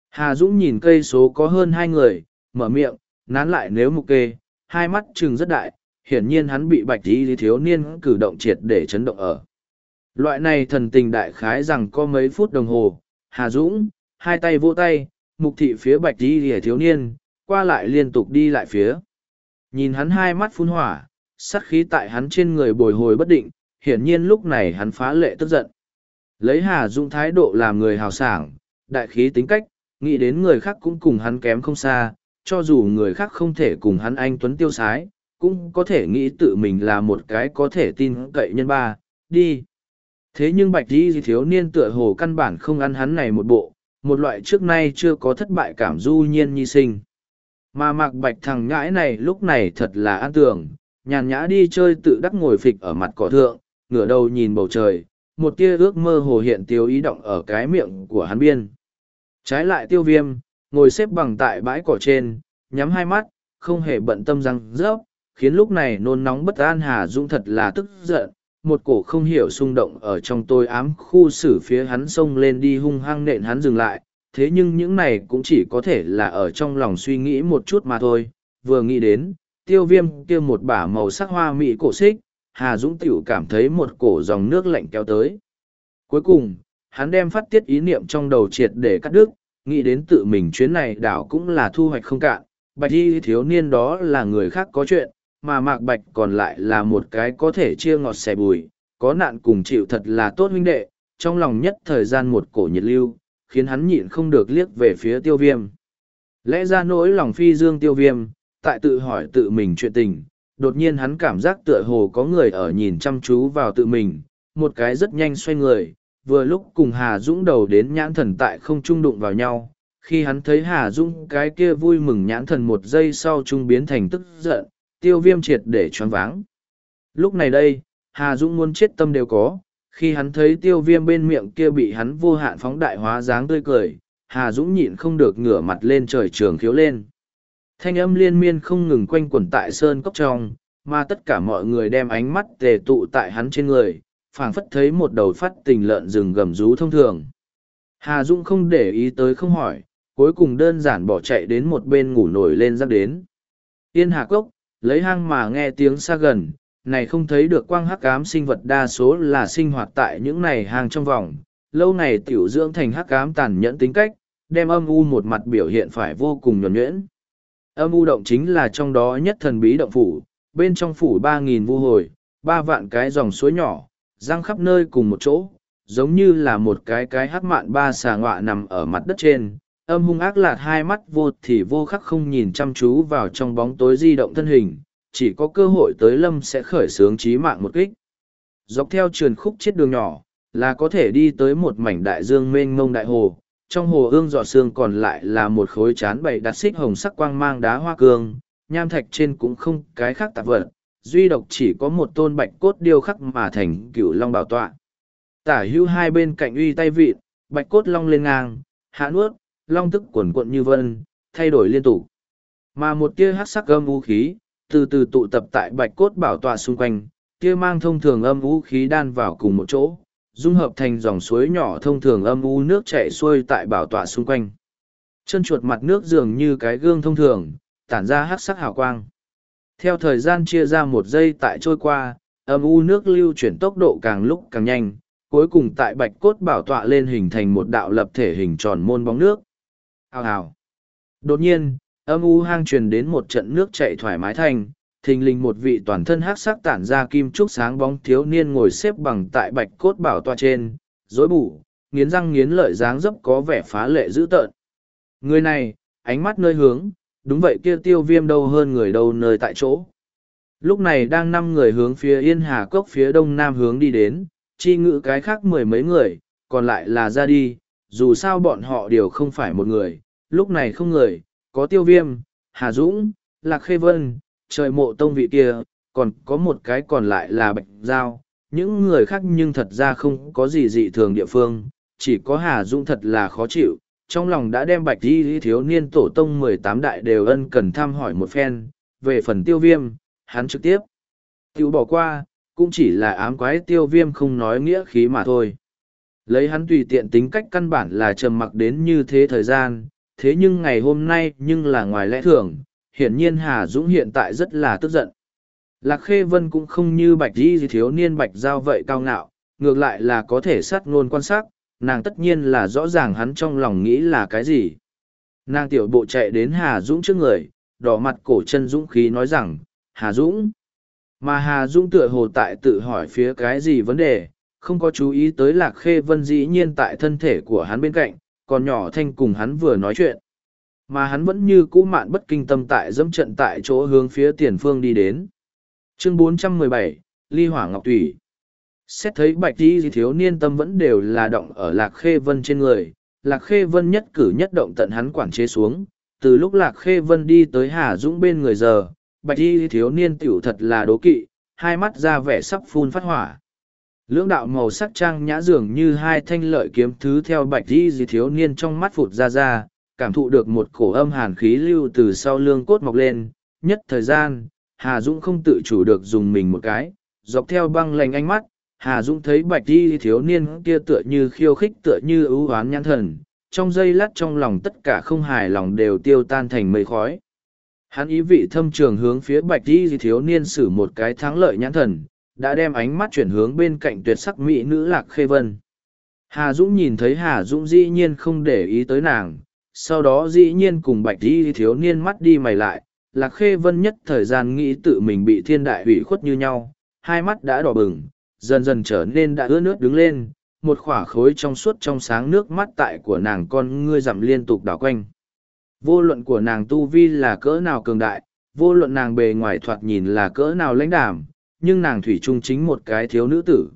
Hà Dũng nhìn cây số có hơn hai người, mở miệng, nán lại nếu mục kê, hai mắt trừng rất đại, hiển nhiên hắn bị bạch đi thiếu niên cử động triệt để chấn động ở. Loại này thần tình đại khái rằng có mấy phút đồng hồ, Hà Dũng, hai tay vỗ tay, mục thị phía bạch đi thiếu niên, qua lại liên tục đi lại phía. Nhìn hắn hai mắt phun hỏa, sát khí tại hắn trên người bồi hồi bất định, hiển nhiên lúc này hắn phá lệ tức giận. Lấy Hà Dũng thái độ làm người hào sảng, đại khí tính cách, nghĩ đến người khác cũng cùng hắn kém không xa, cho dù người khác không thể cùng hắn anh Tuấn tiêu sái, cũng có thể nghĩ tự mình là một cái có thể tin cậy nhân ba, đi. Thế nhưng bạch đi thiếu niên tựa hồ căn bản không ăn hắn này một bộ, một loại trước nay chưa có thất bại cảm du nhiên nhi sinh. Mà mạc bạch thằng ngãi này lúc này thật là an tưởng, nhàn nhã đi chơi tự đắc ngồi phịch ở mặt cỏ thượng, ngửa đầu nhìn bầu trời, một tia ước mơ hồ hiện tiêu ý động ở cái miệng của hắn biên. Trái lại tiêu viêm, ngồi xếp bằng tại bãi cỏ trên, nhắm hai mắt, không hề bận tâm răng rớp, khiến lúc này nôn nóng bất an Hà Dũng thật là tức giận, một cổ không hiểu xung động ở trong tôi ám khu xử phía hắn xông lên đi hung hăng nện hắn dừng lại, thế nhưng những này cũng chỉ có thể là ở trong lòng suy nghĩ một chút mà thôi, vừa nghĩ đến, tiêu viêm kia một bả màu sắc hoa mỹ cổ xích, Hà Dũng tiểu cảm thấy một cổ dòng nước lạnh kéo tới. Cuối cùng, hắn đem phát tiết ý niệm trong đầu triệt để cắt đứt, nghĩ đến tự mình chuyến này đảo cũng là thu hoạch không cạn, bạch y thiếu niên đó là người khác có chuyện, mà mạc bạch còn lại là một cái có thể chia ngọt xẻ bùi, có nạn cùng chịu thật là tốt huynh đệ, trong lòng nhất thời gian một cổ nhiệt lưu, khiến hắn nhịn không được liếc về phía tiêu viêm. Lẽ ra nỗi lòng phi dương tiêu viêm, tại tự hỏi tự mình chuyện tình, đột nhiên hắn cảm giác tựa hồ có người ở nhìn chăm chú vào tự mình, một cái rất nhanh xoay người, vừa lúc cùng Hà Dũng đầu đến nhãn thần tại không trung đụng vào nhau. Khi hắn thấy Hà Dũng cái kia vui mừng nhãn thần một giây sau trung biến thành tức giận, tiêu viêm triệt để choáng váng. Lúc này đây, Hà Dũng muốn chết tâm đều có, khi hắn thấy tiêu viêm bên miệng kia bị hắn vô hạn phóng đại hóa dáng tươi cười, Hà Dũng nhịn không được ngửa mặt lên trời trường khiếu lên. Thanh âm liên miên không ngừng quanh quẩn tại sơn cốc trong, mà tất cả mọi người đem ánh mắt tề tụ tại hắn trên người, phảng phất thấy một đầu phát tình lợn rừng gầm rú thông thường. Hà Dũng không để ý tới không hỏi, cuối cùng đơn giản bỏ chạy đến một bên ngủ nổi lên giáp đến. Yên Hà Cốc, lấy hang mà nghe tiếng xa gần, này không thấy được quang hắc ám sinh vật đa số là sinh hoạt tại những này hang trong vòng, lâu ngày tiểu dưỡng thành hắc ám tàn nhẫn tính cách, đem âm u một mặt biểu hiện phải vô cùng nhuẩn nhuyễn. Âm u động chính là trong đó nhất thần bí động phủ, bên trong phủ ba nghìn vu hồi, ba vạn cái dòng suối nhỏ, răng khắp nơi cùng một chỗ, giống như là một cái cái hắc mạn ba xà ngọa nằm ở mặt đất trên. Âm hung ác lạt hai mắt vô thì vô khắc không nhìn chăm chú vào trong bóng tối di động thân hình, chỉ có cơ hội tới lâm sẽ khởi xướng trí mạng một kích. Dọc theo truyền khúc chết đường nhỏ, là có thể đi tới một mảnh đại dương mênh mông đại hồ. Trong hồ ương giọt xương còn lại là một khối chán bày đặt xích hồng sắc quang mang đá hoa cương, nham thạch trên cũng không cái khác tạp vật, duy độc chỉ có một tôn bạch cốt điêu khắc mà thành cửu long bảo tọa. Tả hữu hai bên cạnh uy tay vịt, bạch cốt long lên ngang, hạ nuốt, long tức quần quận như vân, thay đổi liên tục. Mà một tia hát sắc âm vũ khí, từ từ tụ tập tại bạch cốt bảo tọa xung quanh, kia mang thông thường âm vũ khí đan vào cùng một chỗ, dung hợp thành dòng suối nhỏ thông thường âm u nước chảy xuôi tại bảo tọa xung quanh. Chân chuột mặt nước dường như cái gương thông thường, tản ra hát sắc hào quang. Theo thời gian chia ra một giây tại trôi qua, âm u nước lưu chuyển tốc độ càng lúc càng nhanh, cuối cùng tại bạch cốt bảo tọa lên hình thành một đạo lập thể hình tròn môn bóng nước. Hào hào. Đột nhiên, âm u hang truyền đến một trận nước chạy thoải mái thành thình lình một vị toàn thân hát sắc tản ra kim trúc sáng bóng thiếu niên ngồi xếp bằng tại bạch cốt bảo toa trên dối bủ nghiến răng nghiến lợi dáng dấp có vẻ phá lệ dữ tợn người này ánh mắt nơi hướng đúng vậy kia tiêu viêm đâu hơn người đâu nơi tại chỗ lúc này đang năm người hướng phía yên hà cốc phía đông nam hướng đi đến chi ngự cái khác mười mấy người còn lại là ra đi dù sao bọn họ đều không phải một người, lúc này không người, có tiêu viêm, hà dũng, lạc khê vân, trời mộ tông vị kia, còn có một cái còn lại là bạch giao. Những người khác nhưng thật ra không có gì dị thường địa phương, chỉ có hà dũng thật là khó chịu. Trong lòng đã đem bạch di thiếu niên tổ tông mười tám đại đều ân cần thăm hỏi một phen. Về phần tiêu viêm, hắn trực tiếp. Tiêu bỏ qua, cũng chỉ là ám quái tiêu viêm không nói nghĩa khí mà thôi lấy hắn tùy tiện tính cách căn bản là trầm mặc đến như thế thời gian, thế nhưng ngày hôm nay nhưng là ngoài lẽ thường, hiển nhiên hà dũng hiện tại rất là tức giận. Lạc khê vân cũng không như bạch di thiếu niên bạch giao vậy cao ngạo, ngược lại là có thể sát ngôn quan sát, nàng tất nhiên là rõ ràng hắn trong lòng nghĩ là cái gì. Nàng tiểu bộ chạy đến hà dũng trước người, đỏ mặt cổ chân dũng khí nói rằng, hà dũng. Mà hà dũng tựa hồ tại tự hỏi phía cái gì vấn đề không có chú ý tới lạc khê vân dĩ nhiên tại thân thể của hắn bên cạnh còn nhỏ thanh cùng hắn vừa nói chuyện. Mà hắn vẫn như cũ mạn bất kinh tâm tại dẫm trận tại chỗ hướng phía tiền phương đi đến. Chương 417, ly hỏa ngọc thủy xét thấy bạch di thiếu niên tâm vẫn đều là động ở lạc khê vân trên người lạc khê vân nhất cử nhất động tận hắn quản chế xuống. Từ lúc lạc khê vân đi tới hà dũng bên người giờ bạch di thiếu niên t i ể u thật là đố kỵ hai mắt ra vẻ sắp phun phát hỏa lưỡng đạo màu sắc trang nhã dường như hai thanh lợi kiếm thứ theo bạch di thiếu niên trong mắt phụt ra ra cảm thụ được một cổ âm hàn khí lưu từ sau lương cốt mọc lên nhất thời gian hà dũng không tự chủ được dùng mình một cái dọc theo băng lành ánh mắt Hà Dũng thấy bạch đi thiếu niên kia tựa như khiêu khích tựa như ưu oán nhãn thần, trong giây lát trong lòng tất cả không hài lòng đều tiêu tan thành mây khói. Hắn ý vị thâm trường hướng phía bạch đi thiếu niên xử một cái thắng lợi nhãn thần, đã đem ánh mắt chuyển hướng bên cạnh tuyệt sắc mỹ nữ lạc khê vân. Hà Dũng nhìn thấy Hà Dũng dĩ nhiên không để ý tới nàng, sau đó dĩ nhiên cùng bạch di thiếu niên mắt đi mày lại, lạc khê vân nhất thời gian nghĩ tự mình bị thiên đại hủy khuất như nhau, hai mắt đã đỏ bừng, dần dần trở nên đã ướt nước đứng lên, một khỏa khối trong suốt trong sáng nước mắt tại của nàng con ngươi dặm liên tục đảo quanh. Vô luận của nàng tu vi là cỡ nào cường đại, vô luận nàng bề ngoài thoạt nhìn là cỡ nào lãnh đảm, nhưng nàng thủy chung chính một cái thiếu nữ tử.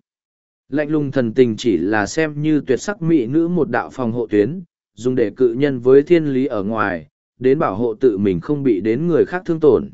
Lạnh lùng thần tình chỉ là xem như tuyệt sắc mỹ nữ một đạo phòng hộ tuyến, dùng để cự nhân với thiên lý ở ngoài, đến bảo hộ tự mình không bị đến người khác thương tổn.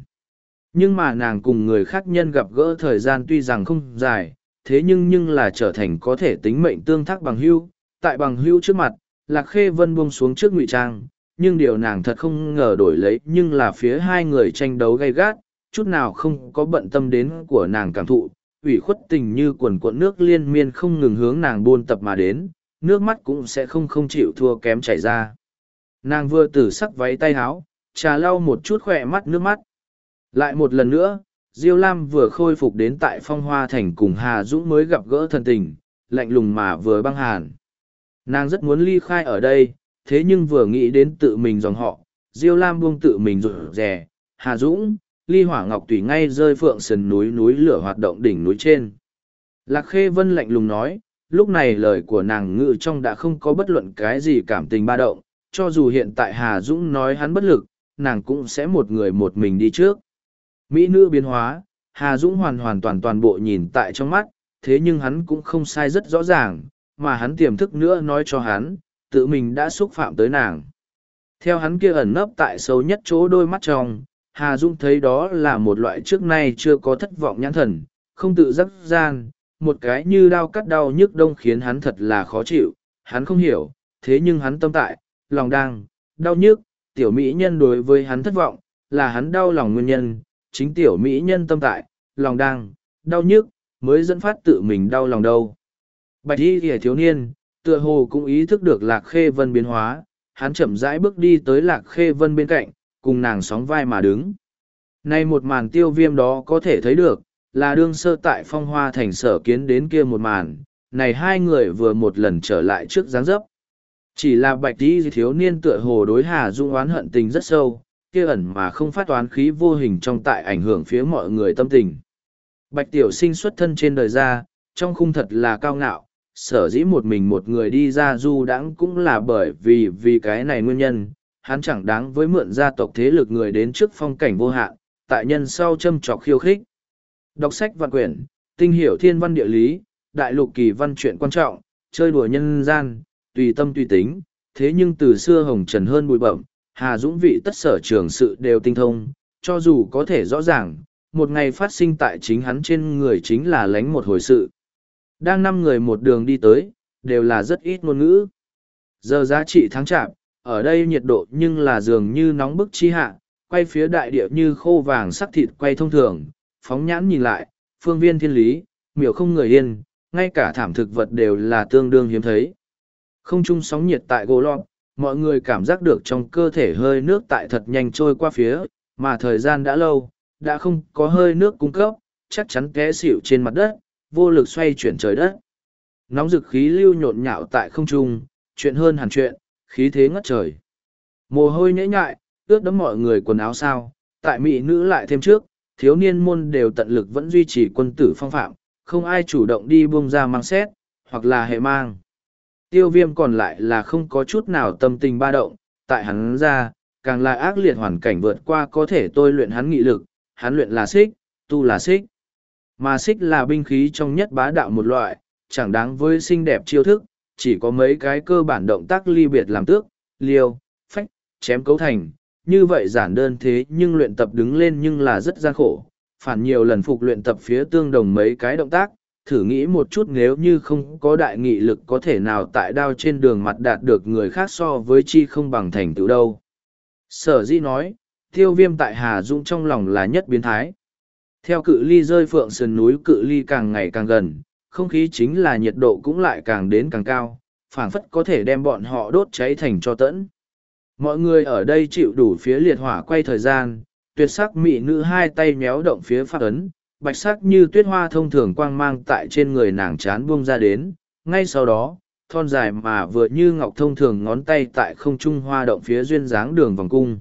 Nhưng mà nàng cùng người khác nhân gặp gỡ thời gian tuy rằng không dài, thế nhưng nhưng là trở thành có thể tính mệnh tương thác bằng hưu tại bằng hưu trước mặt lạc khê vân buông xuống trước ngụy trang nhưng điều nàng thật không ngờ đổi lấy nhưng là phía hai người tranh đấu gay gắt chút nào không có bận tâm đến của nàng cảm thụ ủy khuất tình như quần cuộn nước liên miên không ngừng hướng nàng buôn tập mà đến nước mắt cũng sẽ không không chịu thua kém chảy ra. Nàng vừa tử sắc váy tay háo trà lau một chút khỏe mắt nước mắt. Lại một lần nữa Diêu Lam vừa khôi phục đến tại phong hoa thành cùng Hà Dũng mới gặp gỡ thần tình, lạnh lùng mà vừa băng hàn. Nàng rất muốn ly khai ở đây, thế nhưng vừa nghĩ đến tự mình dòng họ, Diêu Lam buông tự mình rồi rẻ, Hà Dũng, ly hỏa ngọc tùy ngay rơi phượng sườn núi núi lửa hoạt động đỉnh núi trên. Lạc Khê Vân lạnh lùng nói, lúc này lời của nàng ngự trong đã không có bất luận cái gì cảm tình ba động, cho dù hiện tại Hà Dũng nói hắn bất lực, nàng cũng sẽ một người một mình đi trước. Mỹ nữ biến hóa, Hà Dũng hoàn hoàn toàn toàn bộ nhìn tại trong mắt, thế nhưng hắn cũng không sai rất rõ ràng, mà hắn tiềm thức nữa nói cho hắn, tự mình đã xúc phạm tới nàng. Theo hắn kia ẩn nấp tại sâu nhất chỗ đôi mắt trong, Hà Dung thấy đó là một loại trước nay chưa có thất vọng nhãn thần, không tự dắt gian, một cái như đau cắt đau nhức đông khiến hắn thật là khó chịu, hắn không hiểu, thế nhưng hắn tâm tại, lòng đang, đau nhức, tiểu mỹ nhân đối với hắn thất vọng, là hắn đau lòng nguyên nhân, chính tiểu mỹ nhân tâm tại, lòng đang, đau nhức, mới dẫn phát tự mình đau lòng đâu. Bạch y kìa thiếu niên, tựa hồ cũng ý thức được lạc khê vân biến hóa, hắn chậm rãi bước đi tới lạc khê vân bên cạnh, cùng nàng sóng vai mà đứng. Nay một màn tiêu viêm đó có thể thấy được, là đương sơ tại phong hoa thành sở kiến đến kia một màn, này hai người vừa một lần trở lại trước dáng dấp. Chỉ là bạch tí thiếu niên tựa hồ đối hà dung oán hận tình rất sâu, kia ẩn mà không phát toán khí vô hình trong tại ảnh hưởng phía mọi người tâm tình. Bạch tiểu sinh xuất thân trên đời ra, trong khung thật là cao ngạo, sở dĩ một mình một người đi ra du đãng cũng là bởi vì vì cái này nguyên nhân, hắn chẳng đáng với mượn gia tộc thế lực người đến trước phong cảnh vô hạn, tại nhân sau châm trọc khiêu khích, Đọc sách văn quyển, tinh hiểu thiên văn địa lý, đại lục kỳ văn chuyện quan trọng, chơi đùa nhân gian, tùy tâm tùy tính, thế nhưng từ xưa hồng trần hơn bụi bẩm, Hà Dũng vị tất sở trường sự đều tinh thông, cho dù có thể rõ ràng, một ngày phát sinh tại chính hắn trên người chính là lánh một hồi sự. Đang năm người một đường đi tới, đều là rất ít ngôn ngữ. Giờ giá trị tháng chạp, ở đây nhiệt độ nhưng là dường như nóng bức chi hạ, quay phía đại địa như khô vàng sắc thịt quay thông thường, phóng nhãn nhìn lại, phương viên thiên lý, miểu không người yên, ngay cả thảm thực vật đều là tương đương hiếm thấy. Không chung sóng nhiệt tại gỗ lọt, mọi người cảm giác được trong cơ thể hơi nước tại thật nhanh trôi qua phía, mà thời gian đã lâu, đã không có hơi nước cung cấp, chắc chắn té xỉu trên mặt đất, vô lực xoay chuyển trời đất. Nóng dực khí lưu nhộn nhạo tại không trung, chuyện hơn hẳn chuyện, khí thế ngất trời. Mồ hôi nhễ nhại, ướt đẫm mọi người quần áo sao, tại mỹ nữ lại thêm trước, thiếu niên môn đều tận lực vẫn duy trì quân tử phong phạm, không ai chủ động đi buông ra mang xét, hoặc là hệ mang. Tiêu viêm còn lại là không có chút nào tâm tình ba động, tại hắn ra, càng là ác liệt hoàn cảnh vượt qua có thể tôi luyện hắn nghị lực, hắn luyện là xích, tu là xích. Mà xích là binh khí trong nhất bá đạo một loại, chẳng đáng với xinh đẹp chiêu thức, chỉ có mấy cái cơ bản động tác ly biệt làm tước, liêu, phách, chém cấu thành. Như vậy giản đơn thế nhưng luyện tập đứng lên nhưng là rất gian khổ, phản nhiều lần phục luyện tập phía tương đồng mấy cái động tác, thử nghĩ một chút nếu như không có đại nghị lực có thể nào tại đao trên đường mặt đạt được người khác so với chi không bằng thành tựu đâu. Sở dĩ nói, tiêu viêm tại Hà Dung trong lòng là nhất biến thái. Theo cự ly rơi phượng sườn núi cự ly càng ngày càng gần, không khí chính là nhiệt độ cũng lại càng đến càng cao, phảng phất có thể đem bọn họ đốt cháy thành cho tẫn. Mọi người ở đây chịu đủ phía liệt hỏa quay thời gian, tuyệt sắc mị nữ hai tay méo động phía phát ấn, bạch sắc như tuyết hoa thông thường quang mang tại trên người nàng chán buông ra đến, ngay sau đó, thon dài mà vừa như ngọc thông thường ngón tay tại không trung hoa động phía duyên dáng đường vòng cung.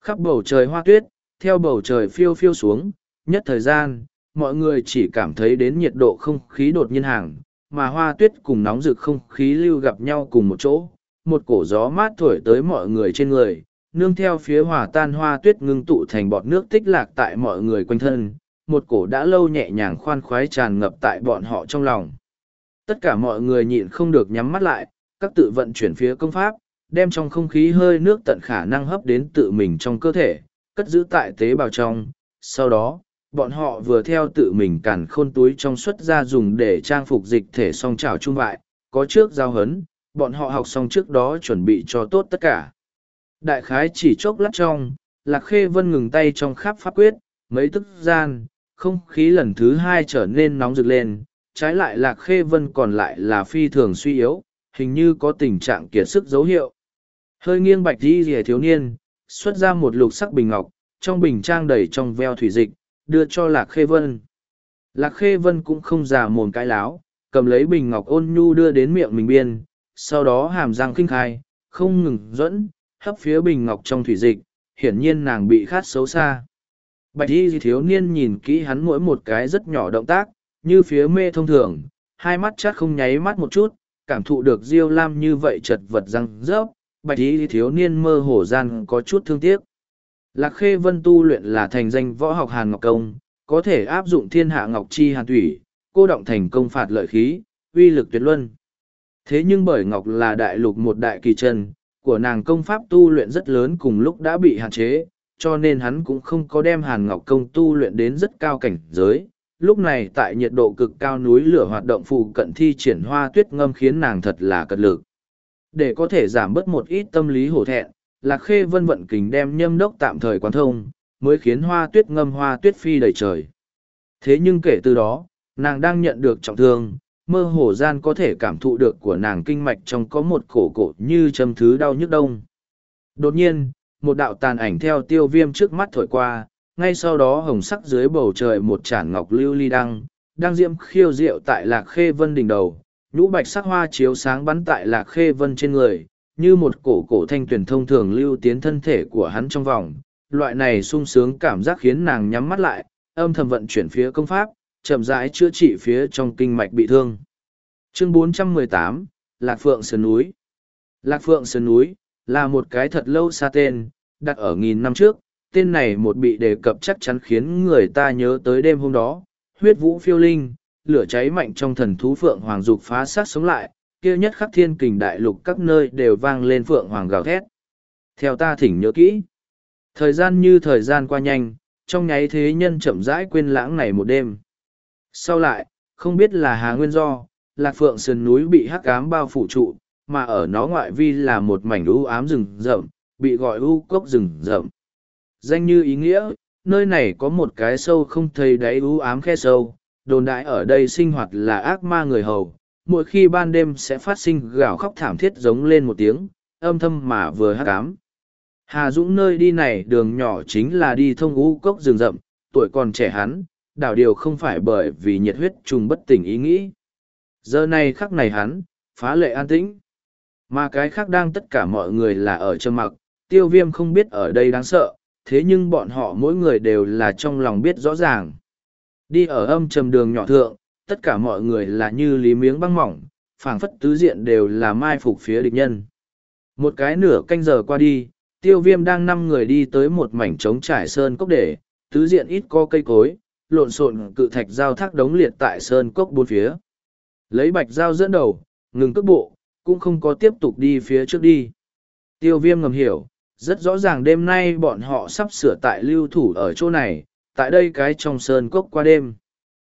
Khắp bầu trời hoa tuyết, theo bầu trời phiêu phiêu xuống, nhất thời gian, mọi người chỉ cảm thấy đến nhiệt độ không khí đột nhiên hàng, mà hoa tuyết cùng nóng rực không khí lưu gặp nhau cùng một chỗ, một cổ gió mát thổi tới mọi người trên người, nương theo phía hòa tan hoa tuyết ngưng tụ thành bọt nước tích lạc tại mọi người quanh thân, một cổ đã lâu nhẹ nhàng khoan khoái tràn ngập tại bọn họ trong lòng. Tất cả mọi người nhịn không được nhắm mắt lại, các tự vận chuyển phía công pháp, đem trong không khí hơi nước tận khả năng hấp đến tự mình trong cơ thể, cất giữ tại tế bào trong. Sau đó, bọn họ vừa theo tự mình cản khôn túi trong xuất ra dùng để trang phục dịch thể song trào trung vại, có trước giao hấn, bọn họ học xong trước đó chuẩn bị cho tốt tất cả. Đại khái chỉ chốc lát trong, Lạc Khê Vân ngừng tay trong khắp pháp quyết, mấy tức gian, không khí lần thứ hai trở nên nóng rực lên, trái lại Lạc Khê Vân còn lại là phi thường suy yếu, hình như có tình trạng kiệt sức dấu hiệu. Hơi nghiêng bạch đi rìa thiếu niên, xuất ra một lục sắc bình ngọc, trong bình trang đầy trong veo thủy dịch, đưa cho Lạc Khê Vân. Lạc Khê Vân cũng không giả mồm cái láo, cầm lấy bình ngọc ôn nhu đưa đến miệng mình biên, sau đó hàm răng khinh khai, không ngừng dẫn, hấp phía bình ngọc trong thủy dịch, hiển nhiên nàng bị khát xấu xa. Bạch y thiếu niên nhìn kỹ hắn mỗi một cái rất nhỏ động tác, như phía mê thông thường, hai mắt chát không nháy mắt một chút, cảm thụ được Diêu Lam như vậy chật vật răng rớp, bạch y thiếu niên mơ hồ gian có chút thương tiếc. Lạc Khê Vân tu luyện là thành danh võ học Hàn Ngọc Công, có thể áp dụng thiên hạ Ngọc Chi Hàn Thủy, cô động thành công phạt lợi khí, uy lực tuyệt luân. Thế nhưng bởi Ngọc là đại lục một đại kỳ chân, của nàng công pháp tu luyện rất lớn cùng lúc đã bị hạn chế, cho nên hắn cũng không có đem Hàn Ngọc Công tu luyện đến rất cao cảnh giới. Lúc này tại nhiệt độ cực cao núi lửa hoạt động phụ cận thi triển hoa tuyết ngâm khiến nàng thật là cật lực. Để có thể giảm bớt một ít tâm lý hổ thẹn, Lạc Khê Vân vận kình đem nhâm đốc tạm thời quán thông, mới khiến hoa tuyết ngâm hoa tuyết phi đầy trời. Thế nhưng kể từ đó, nàng đang nhận được trọng thương, mơ hồ gian có thể cảm thụ được của nàng kinh mạch trong có một cổ cổ như châm thứ đau nhức đông. Đột nhiên, một đạo tàn ảnh theo tiêu viêm trước mắt thổi qua, ngay sau đó hồng sắc dưới bầu trời một chản ngọc lưu ly đăng, đang diễm khiêu diệu tại lạc khê vân đỉnh đầu, nhũ bạch sắc hoa chiếu sáng bắn tại lạc khê vân trên người, như một cổ cổ thanh tuyển thông thường lưu tiến thân thể của hắn trong vòng. Loại này sung sướng cảm giác khiến nàng nhắm mắt lại, âm thầm vận chuyển phía công pháp, chậm rãi chữa trị phía trong kinh mạch bị thương. Chương 418, Lạc Phượng Sơn Núi Lạc Phượng Sơn Núi, là một cái thật lâu xa tên, đặt ở nghìn năm trước, tên này một bị đề cập chắc chắn khiến người ta nhớ tới đêm hôm đó, huyết vũ phiêu linh, lửa cháy mạnh trong thần thú phượng hoàng dục phá sát sống lại, kia nhất khắc thiên kình đại lục các nơi đều vang lên phượng hoàng gào thét. Theo ta thỉnh nhớ kỹ, thời gian như thời gian qua nhanh, trong nháy thế nhân chậm rãi quên lãng này một đêm. Sau lại, không biết là hà nguyên do, lạc phượng sườn núi bị hắc ám bao phủ trụ, mà ở nó ngoại vi là một mảnh u ám rừng rậm, bị gọi u cốc rừng rậm. Danh như ý nghĩa, nơi này có một cái sâu không thấy đáy u ám khe sâu, đồn đại ở đây sinh hoạt là ác ma người hầu, mỗi khi ban đêm sẽ phát sinh gào khóc thảm thiết giống lên một tiếng, âm thâm mà vừa hát cám. Hà Dũng nơi đi này đường nhỏ chính là đi thông u cốc rừng rậm, tuổi còn trẻ hắn, đảo điều không phải bởi vì nhiệt huyết trùng bất tỉnh ý nghĩ. Giờ này khắc này hắn, phá lệ an tĩnh. Mà cái khác đang tất cả mọi người là ở trầm mặc, tiêu viêm không biết ở đây đáng sợ, thế nhưng bọn họ mỗi người đều là trong lòng biết rõ ràng. Đi ở âm trầm đường nhỏ thượng, tất cả mọi người là như lý miếng băng mỏng, phảng phất tứ diện đều là mai phục phía địch nhân. Một cái nửa canh giờ qua đi, tiêu viêm đang năm người đi tới một mảnh trống trải sơn cốc để, tứ diện ít có cây cối, lộn xộn cự thạch giao thác đống liệt tại sơn cốc bốn phía. Lấy bạch dao dẫn đầu, ngừng cước bộ, cũng không có tiếp tục đi phía trước đi. Tiêu viêm ngầm hiểu, rất rõ ràng đêm nay bọn họ sắp sửa tại lưu thủ ở chỗ này, tại đây cái trong sơn cốc qua đêm.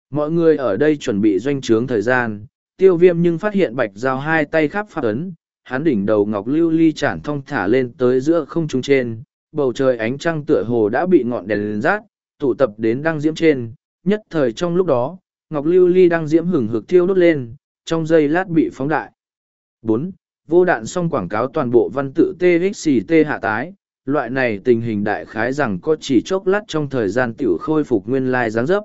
Mọi người ở đây chuẩn bị doanh trướng thời gian, tiêu viêm nhưng phát hiện bạch dao hai tay khắp phát ấn, hắn đỉnh đầu ngọc lưu ly chản thong thả lên tới giữa không trung trên, bầu trời ánh trăng tựa hồ đã bị ngọn đèn lên rát, tụ tập đến đăng diễm trên, nhất thời trong lúc đó, ngọc lưu ly đăng diễm hừng hực thiêu đốt lên, trong giây lát bị phóng đại. bốn Vô đạn xong quảng cáo toàn bộ văn tự TXT hạ tái, loại này tình hình đại khái rằng có chỉ chốc lát trong thời gian tiểu khôi phục nguyên lai dáng dấp.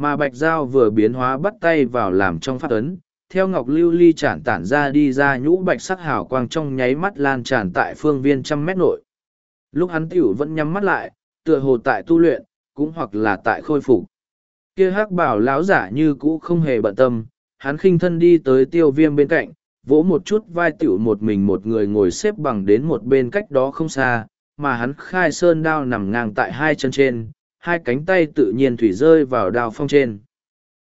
Mà Bạch Giao vừa biến hóa bắt tay vào làm trong phát ấn, theo ngọc lưu ly tràn tản ra đi ra nhũ bạch sắc hào quang trong nháy mắt lan tràn tại phương viên trăm mét nội. Lúc hắn tiểu vẫn nhắm mắt lại, tựa hồ tại tu luyện, cũng hoặc là tại khôi phục. Kia hắc bảo láo giả như cũ không hề bận tâm, hắn khinh thân đi tới tiêu viêm bên cạnh, vỗ một chút vai tiểu một mình một người ngồi xếp bằng đến một bên cách đó không xa, mà hắn khai sơn đao nằm ngang tại hai chân trên, hai cánh tay tự nhiên thủy rơi vào đao phong trên.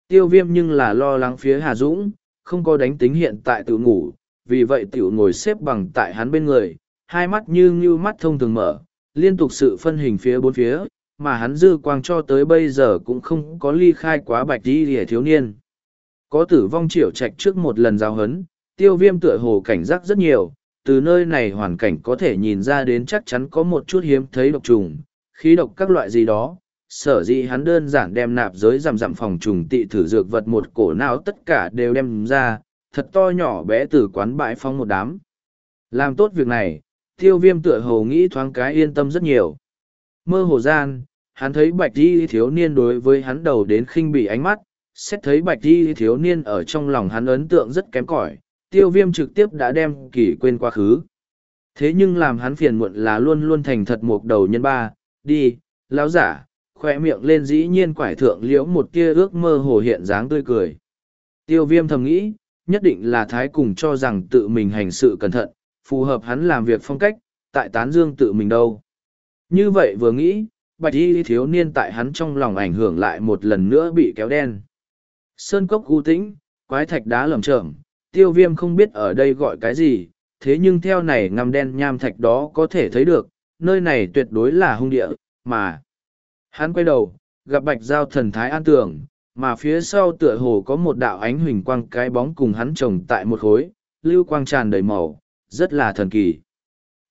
Tiêu viêm nhưng là lo lắng phía Hà Dũng, không có đánh tính hiện tại tự ngủ, vì vậy tiểu ngồi xếp bằng tại hắn bên người, hai mắt như như mắt thông thường mở, liên tục sự phân hình phía bốn phía, mà hắn dư quang cho tới bây giờ cũng không có ly khai quá bạch đi lìa thiếu niên. Có tử vong triệu trạch trước một lần giao hấn, tiêu viêm tựa hồ cảnh giác rất nhiều, từ nơi này hoàn cảnh có thể nhìn ra đến chắc chắn có một chút hiếm thấy độc trùng, khí độc các loại gì đó. Sở dĩ hắn đơn giản đem nạp giới giảm giảm phòng trùng tị thử dược vật một cổ não tất cả đều đem ra, thật to nhỏ bé từ quán bãi phong một đám. Làm tốt việc này, tiêu viêm tựa hồ nghĩ thoáng cái yên tâm rất nhiều. Mơ hồ gian, hắn thấy bạch đi thiếu niên đối với hắn đầu đến khinh bị ánh mắt, xét thấy bạch đi thiếu niên ở trong lòng hắn ấn tượng rất kém cỏi tiêu viêm trực tiếp đã đem kỳ quên quá khứ. Thế nhưng làm hắn phiền muộn là luôn luôn thành thật một đầu nhân ba, đi, lão giả, khoe miệng lên dĩ nhiên quải thượng liễu một tia ước mơ hồ hiện dáng tươi cười. Tiêu viêm thầm nghĩ, nhất định là thái cùng cho rằng tự mình hành sự cẩn thận, phù hợp hắn làm việc phong cách, tại tán dương tự mình đâu. Như vậy vừa nghĩ, bạch y thiếu niên tại hắn trong lòng ảnh hưởng lại một lần nữa bị kéo đen. Sơn cốc u tĩnh, quái thạch đá lầm chởm, tiêu viêm không biết ở đây gọi cái gì, thế nhưng theo này ngăm đen nham thạch đó có thể thấy được, nơi này tuyệt đối là hung địa, mà. Hắn quay đầu, gặp bạch giao thần thái an tưởng, mà phía sau tựa hồ có một đạo ánh huỳnh quang cái bóng cùng hắn trồng tại một khối, lưu quang tràn đầy màu, rất là thần kỳ.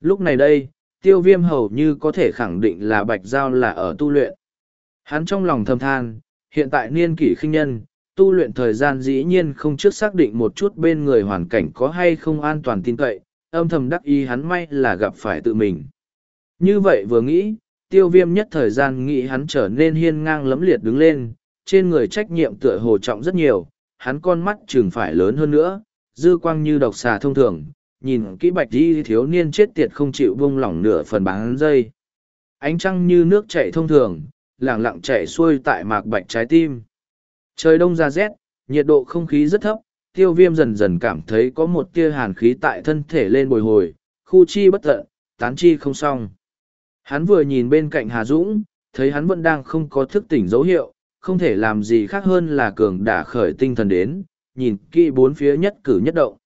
Lúc này đây, tiêu viêm hầu như có thể khẳng định là bạch giao là ở tu luyện. Hắn trong lòng thầm than, hiện tại niên kỷ khinh nhân, tu luyện thời gian dĩ nhiên không trước xác định một chút bên người hoàn cảnh có hay không an toàn tin cậy, âm thầm đắc ý hắn may là gặp phải tự mình. Như vậy vừa nghĩ, tiêu viêm nhất thời gian nghĩ hắn trở nên hiên ngang lấm liệt đứng lên, trên người trách nhiệm tựa hồ trọng rất nhiều, hắn con mắt chừng phải lớn hơn nữa, dư quang như độc xà thông thường, nhìn kỹ bạch đi thiếu niên chết tiệt không chịu vung lỏng nửa phần bán dây. Ánh trăng như nước chảy thông thường, lẳng lặng chảy xuôi tại mạc bạch trái tim. Trời đông ra rét, nhiệt độ không khí rất thấp, tiêu viêm dần dần cảm thấy có một tia hàn khí tại thân thể lên bồi hồi, khu chi bất tận, tán chi không xong. Hắn vừa nhìn bên cạnh Hà Dũng, thấy hắn vẫn đang không có thức tỉnh dấu hiệu, không thể làm gì khác hơn là cường đả khởi tinh thần đến, nhìn kỹ bốn phía nhất cử nhất động.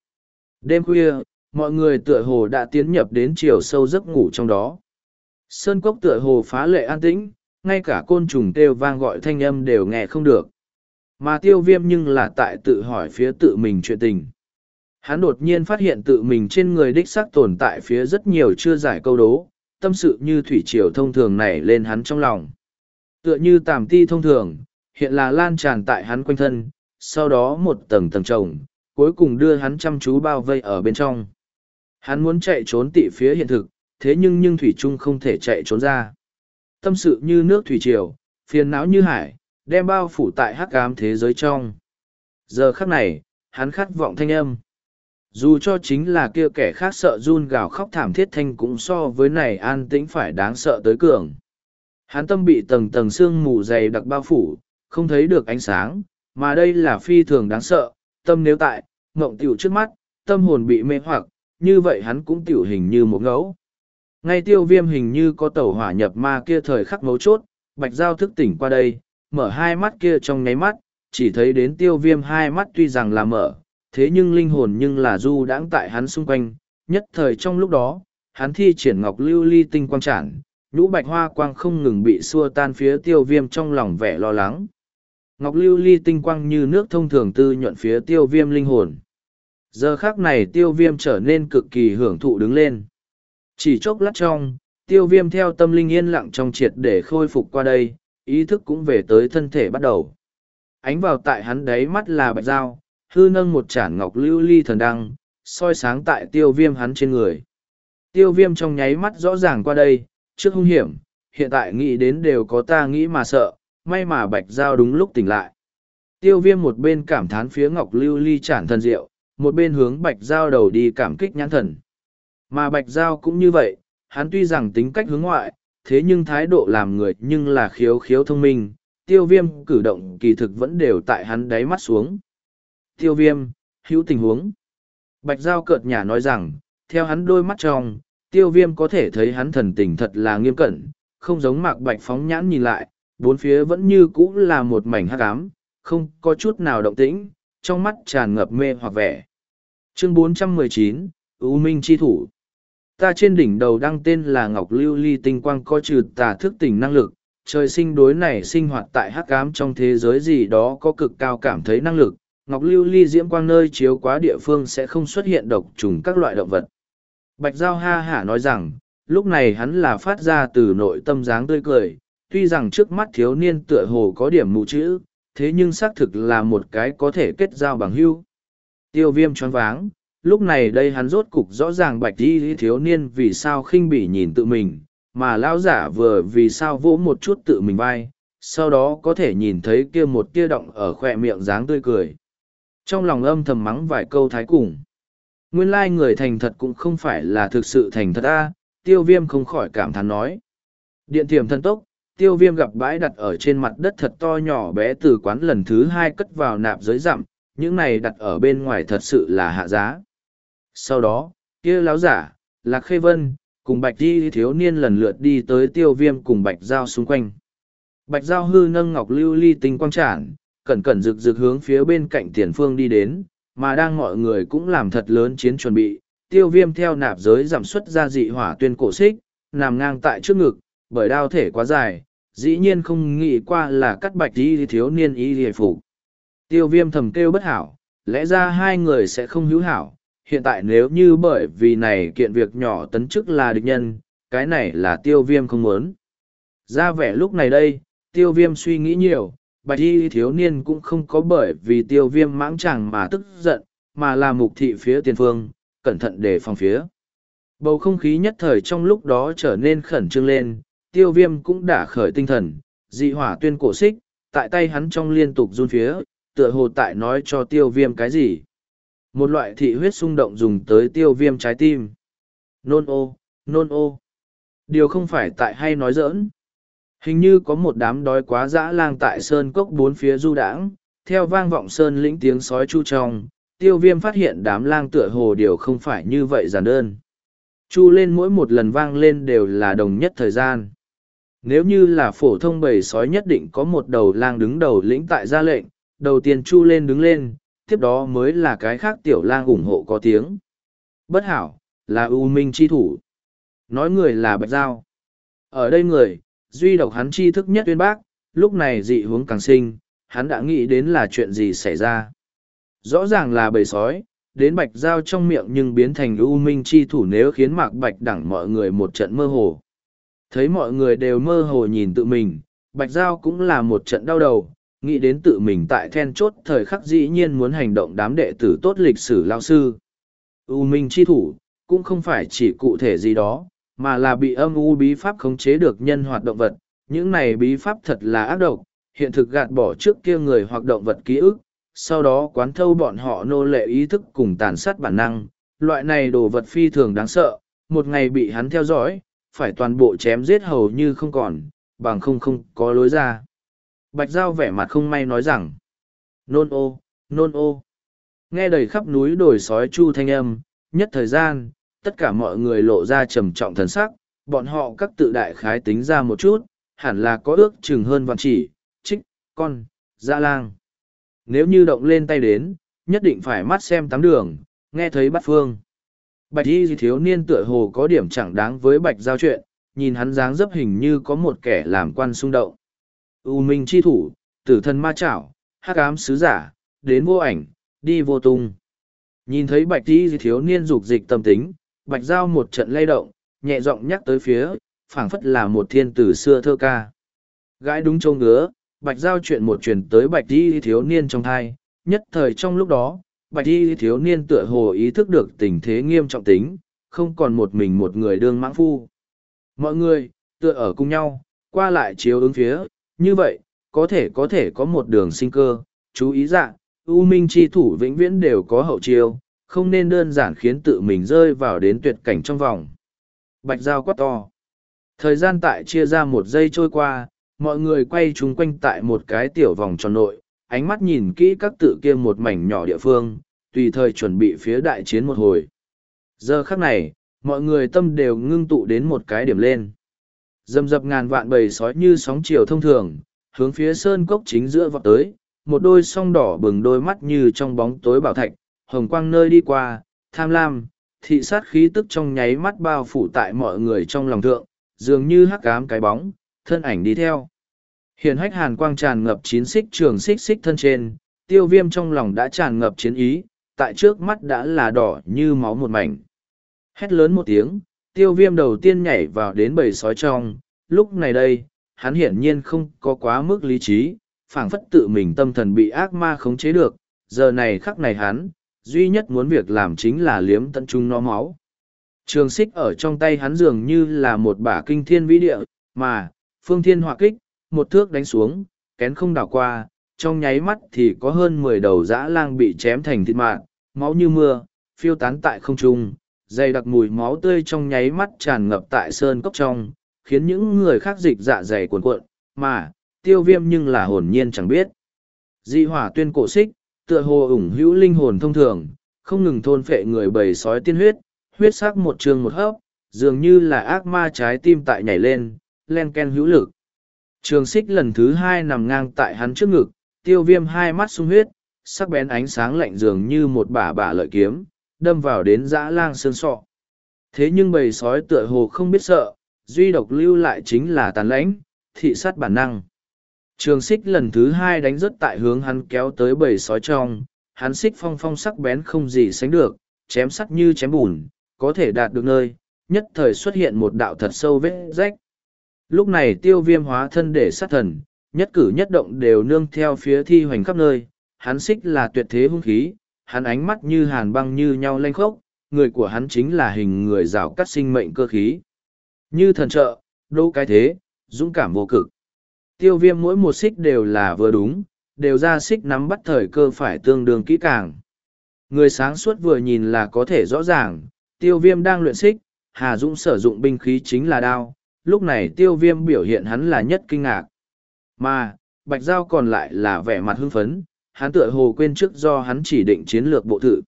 Đêm khuya, mọi người tựa hồ đã tiến nhập đến chiều sâu giấc ngủ trong đó. Sơn cốc tựa hồ phá lệ an tĩnh, ngay cả côn trùng kêu vang gọi thanh âm đều nghe không được. Mà tiêu viêm nhưng là tại tự hỏi phía tự mình chuyện tình. Hắn đột nhiên phát hiện tự mình trên người đích xác tồn tại phía rất nhiều chưa giải câu đố, tâm sự như thủy triều thông thường nảy lên hắn trong lòng. Tựa như tàm ti thông thường, hiện là lan tràn tại hắn quanh thân, sau đó một tầng tầng trồng, cuối cùng đưa hắn chăm chú bao vây ở bên trong. Hắn muốn chạy trốn tị phía hiện thực, thế nhưng nhưng Thủy Trung không thể chạy trốn ra. Tâm sự như nước thủy triều, phiền não như hải, đem bao phủ tại hắc ám thế giới trong. Giờ khắc này, hắn khát vọng thanh âm. Dù cho chính là kia kẻ khác sợ run gào khóc thảm thiết thanh cũng so với này an tĩnh phải đáng sợ tới cường. Hắn tâm bị tầng tầng sương mù dày đặc bao phủ, không thấy được ánh sáng, mà đây là phi thường đáng sợ, tâm nếu tại, mộng u trước mắt, tâm hồn bị mê hoặc, như vậy hắn cũng tiểu hình như một ngẫu. Ngay tiêu viêm hình như có tàu hỏa nhập ma kia thời khắc mấu chốt, bạch giao thức tỉnh qua đây, mở hai mắt kia trong nháy mắt, chỉ thấy đến tiêu viêm hai mắt tuy rằng là mở, thế nhưng linh hồn nhưng là du đãng tại hắn xung quanh, nhất thời trong lúc đó, hắn thi triển ngọc lưu ly tinh quang trản, nhũ bạch hoa quang không ngừng bị xua tan phía tiêu viêm trong lòng vẻ lo lắng. Ngọc lưu ly tinh quang như nước thông thường tư nhuận phía tiêu viêm linh hồn. Giờ khác này tiêu viêm trở nên cực kỳ hưởng thụ đứng lên. Chỉ chốc lát trong, tiêu viêm theo tâm linh yên lặng trong triệt để khôi phục qua đây, ý thức cũng về tới thân thể bắt đầu. Ánh vào tại hắn đáy mắt là bạch dao, hư nâng một chản ngọc lưu ly thần đăng, soi sáng tại tiêu viêm hắn trên người. Tiêu viêm trong nháy mắt rõ ràng qua đây, trước hung hiểm, hiện tại nghĩ đến đều có ta nghĩ mà sợ, may mà bạch giao đúng lúc tỉnh lại. Tiêu viêm một bên cảm thán phía ngọc lưu ly chản thần diệu, một bên hướng bạch giao đầu đi cảm kích nhãn thần. Mà bạch giao cũng như vậy, hắn tuy rằng tính cách hướng ngoại, thế nhưng thái độ làm người nhưng là khiếu khiếu thông minh, tiêu viêm cử động kỳ thực vẫn đều tại hắn đáy mắt xuống. Tiêu viêm, hữu tình huống. Bạch giao cợt nhả nói rằng, theo hắn đôi mắt trong, tiêu viêm có thể thấy hắn thần tình thật là nghiêm cẩn, không giống mạc bạch phóng nhãn nhìn lại, bốn phía vẫn như cũ là một mảnh hắc ám, không có chút nào động tĩnh, trong mắt tràn ngập mê hoặc vẻ. Chương 419, U Minh Chi Thủ Ta trên đỉnh đầu đăng tên là Ngọc Lưu Ly Tinh Quang có trừ tà thức tỉnh năng lực, trời sinh đối này sinh hoạt tại hắc ám trong thế giới gì đó có cực cao cảm thấy năng lực. Ngọc Lưu Ly diễm quang nơi chiếu quá địa phương sẽ không xuất hiện độc trùng các loại động vật. Bạch Giao ha hả nói rằng, lúc này hắn là phát ra từ nội tâm dáng tươi cười, tuy rằng trước mắt thiếu niên tựa hồ có điểm mù chữ, thế nhưng xác thực là một cái có thể kết giao bằng hữu. Tiêu viêm choáng váng, lúc này đây hắn rốt cục rõ ràng bạch đi thiếu niên vì sao khinh bỉ nhìn tự mình, mà lão giả vừa vì sao vỗ một chút tự mình vai, sau đó có thể nhìn thấy kia một kia động ở khoe miệng dáng tươi cười. Trong lòng âm thầm mắng vài câu thái cùng. Nguyên lai người thành thật cũng không phải là thực sự thành thật a tiêu viêm không khỏi cảm thán nói. Điện thiểm thân tốc, tiêu viêm gặp bãi đặt ở trên mặt đất thật to nhỏ bé từ quán lần thứ hai cất vào nạp giới dặm, những này đặt ở bên ngoài thật sự là hạ giá. Sau đó, kia láo giả, lạc khê vân, cùng bạch di thiếu niên lần lượt đi tới tiêu viêm cùng bạch giao xung quanh. Bạch giao hư nâng ngọc lưu ly tinh quang trản, cẩn cẩn rực rực hướng phía bên cạnh tiền phương đi đến, mà đang mọi người cũng làm thật lớn chiến chuẩn bị. Tiêu viêm theo nạp giới giảm xuất ra dị hỏa tuyên cổ xích, nằm ngang tại trước ngực, bởi đao thể quá dài, dĩ nhiên không nghĩ qua là cắt bạch đi thiếu niên y hề phục. Tiêu viêm thầm kêu bất hảo, lẽ ra hai người sẽ không hữu hảo, hiện tại nếu như bởi vì này kiện việc nhỏ tấn chức là địch nhân, cái này là tiêu viêm không muốn. Ra vẻ lúc này đây, tiêu viêm suy nghĩ nhiều, bạch y thiếu niên cũng không có bởi vì tiêu viêm mãng chàng mà tức giận, mà là mục thị phía tiền phương, cẩn thận để phòng phía. Bầu không khí nhất thời trong lúc đó trở nên khẩn trương lên, tiêu viêm cũng đã khởi tinh thần, dị hỏa tuyên cổ xích, tại tay hắn trong liên tục run phía, tựa hồ tại nói cho tiêu viêm cái gì. Một loại thị huyết xung động dùng tới tiêu viêm trái tim. Nôn ô, nôn ô. Điều không phải tại hay nói dỡn Hình như có một đám đói quá dã lang tại sơn cốc bốn phía du đãng, theo vang vọng sơn lĩnh tiếng sói chu trong, tiêu viêm phát hiện đám lang tựa hồ điều không phải như vậy giản đơn. Chu lên mỗi một lần vang lên đều là đồng nhất thời gian. Nếu như là phổ thông bầy sói nhất định có một đầu lang đứng đầu lĩnh tại ra lệnh, đầu tiên chu lên đứng lên, tiếp đó mới là cái khác tiểu lang ủng hộ có tiếng. Bất hảo, là ưu minh chi thủ. Nói người là bạch giao. Ở đây người, duy độc hắn tri thức nhất tuyên bác, lúc này dị hướng càng sinh, hắn đã nghĩ đến là chuyện gì xảy ra. Rõ ràng là bầy sói, đến bạch giao trong miệng nhưng biến thành ưu minh chi thủ nếu khiến mạc bạch đẳng mọi người một trận mơ hồ. Thấy mọi người đều mơ hồ nhìn tự mình, bạch giao cũng là một trận đau đầu, nghĩ đến tự mình tại then chốt thời khắc dĩ nhiên muốn hành động đám đệ tử tốt lịch sử lao sư. U minh chi thủ, cũng không phải chỉ cụ thể gì đó, mà là bị âm u bí pháp khống chế được nhân hoạt động vật. Những này bí pháp thật là ác độc, hiện thực gạt bỏ trước kia người hoặc động vật ký ức, sau đó quán thâu bọn họ nô lệ ý thức cùng tàn sát bản năng. Loại này đồ vật phi thường đáng sợ, một ngày bị hắn theo dõi, phải toàn bộ chém giết hầu như không còn, bằng không không có lối ra. Bạch Giao vẻ mặt không may nói rằng, nôn ô, nôn ô. Nghe đầy khắp núi đồi sói chu thanh âm, nhất thời gian, tất cả mọi người lộ ra trầm trọng thần sắc, bọn họ các tự đại khái tính ra một chút, hẳn là có ước chừng hơn vạn chỉ, trích, con, dạ lang. Nếu như động lên tay đến, nhất định phải mắt xem tám đường, nghe thấy bắt phương. Bạch y thiếu niên tựa hồ có điểm chẳng đáng với bạch giao chuyện, nhìn hắn dáng dấp hình như có một kẻ làm quan xung động. U minh chi thủ, tử thần ma chảo, hắc ám sứ giả, đến vô ảnh, đi vô tung. Nhìn thấy bạch y thiếu niên dục dịch tâm tính, bạch giao một trận lay động, nhẹ giọng nhắc tới phía, phảng phất là một thiên tử xưa thơ ca. Gái đúng châu ngứa, bạch giao chuyện một truyền tới bạch Di thiếu niên trong thai, nhất thời trong lúc đó, bạch Di thiếu niên tựa hồ ý thức được tình thế nghiêm trọng tính, không còn một mình một người đương mãng phu. Mọi người, tựa ở cùng nhau, qua lại chiếu ứng phía, như vậy, có thể có thể có một đường sinh cơ, chú ý dạ, U Minh chi thủ vĩnh viễn đều có hậu chiêu, không nên đơn giản khiến tự mình rơi vào đến tuyệt cảnh trong vòng. Bạch Giao quát to. Thời gian tại chia ra một giây trôi qua, mọi người quay chung quanh tại một cái tiểu vòng tròn nội, ánh mắt nhìn kỹ các tự kia một mảnh nhỏ địa phương, tùy thời chuẩn bị phía đại chiến một hồi. Giờ khắc này, mọi người tâm đều ngưng tụ đến một cái điểm lên. Dầm dập ngàn vạn bầy sói như sóng chiều thông thường, hướng phía sơn cốc chính giữa vọt tới, một đôi song đỏ bừng đôi mắt như trong bóng tối bảo thạch, hồng quang nơi đi qua, tham lam, thị sát khí tức trong nháy mắt bao phủ tại mọi người trong lòng thượng, dường như hắc ám cái bóng, thân ảnh đi theo. Hiện hách hàn quang tràn ngập chín xích trường xích xích thân trên, tiêu viêm trong lòng đã tràn ngập chiến ý, tại trước mắt đã là đỏ như máu một mảnh. Hét lớn một tiếng, tiêu viêm đầu tiên nhảy vào đến bầy sói trong, lúc này đây, hắn hiển nhiên không có quá mức lý trí, phảng phất tự mình tâm thần bị ác ma khống chế được, giờ này khắc này hắn, duy nhất muốn việc làm chính là liếm tận trung nó máu. Trường xích ở trong tay hắn dường như là một bả kinh thiên vĩ địa, mà, phương thiên họa kích, một thước đánh xuống, kén không đảo qua, trong nháy mắt thì có hơn mười đầu dã lang bị chém thành thịt mạng, máu như mưa, phiêu tán tại không trung, dày đặc mùi máu tươi trong nháy mắt tràn ngập tại sơn cốc trong, khiến những người khác dịch dạ dày cuồn cuộn, mà, tiêu viêm nhưng là hồn nhiên chẳng biết. Dị hỏa tuyên cổ xích, tựa hồ ủng hữu linh hồn thông thường, không ngừng thôn phệ người bầy sói tiên huyết, huyết sắc một trường một hấp, dường như là ác ma trái tim tại nhảy lên, len ken hữu lực. Trường xích lần thứ hai nằm ngang tại hắn trước ngực, tiêu viêm hai mắt sung huyết, sắc bén ánh sáng lạnh dường như một bả bả lợi kiếm, đâm vào đến dã lang sơn sọ. Thế nhưng bầy sói tựa hồ không biết sợ, duy độc lưu lại chính là tàn lãnh, thị sát bản năng. Trường xích lần thứ hai đánh rất tại hướng hắn kéo tới bầy sói trong, hắn xích phong phong sắc bén không gì sánh được, chém sắt như chém bùn, có thể đạt được nơi, nhất thời xuất hiện một đạo thật sâu vết rách. Lúc này tiêu viêm hóa thân để sát thần, nhất cử nhất động đều nương theo phía thi hoành khắp nơi, hắn xích là tuyệt thế hung khí, hắn ánh mắt như hàn băng như nhau lanh khốc, người của hắn chính là hình người rào cắt sinh mệnh cơ khí. Như thần trợ, đô cái thế, dũng cảm vô cực. Tiêu viêm mỗi một xích đều là vừa đúng, đều ra xích nắm bắt thời cơ phải tương đương kỹ càng. Người sáng suốt vừa nhìn là có thể rõ ràng, tiêu viêm đang luyện xích, Hà Dũng sử dụng binh khí chính là đao, lúc này tiêu viêm biểu hiện hắn là nhất kinh ngạc. Mà, Bạch Giao còn lại là vẻ mặt hưng phấn, hắn tựa hồ quên trước do hắn chỉ định chiến lược bộ thự.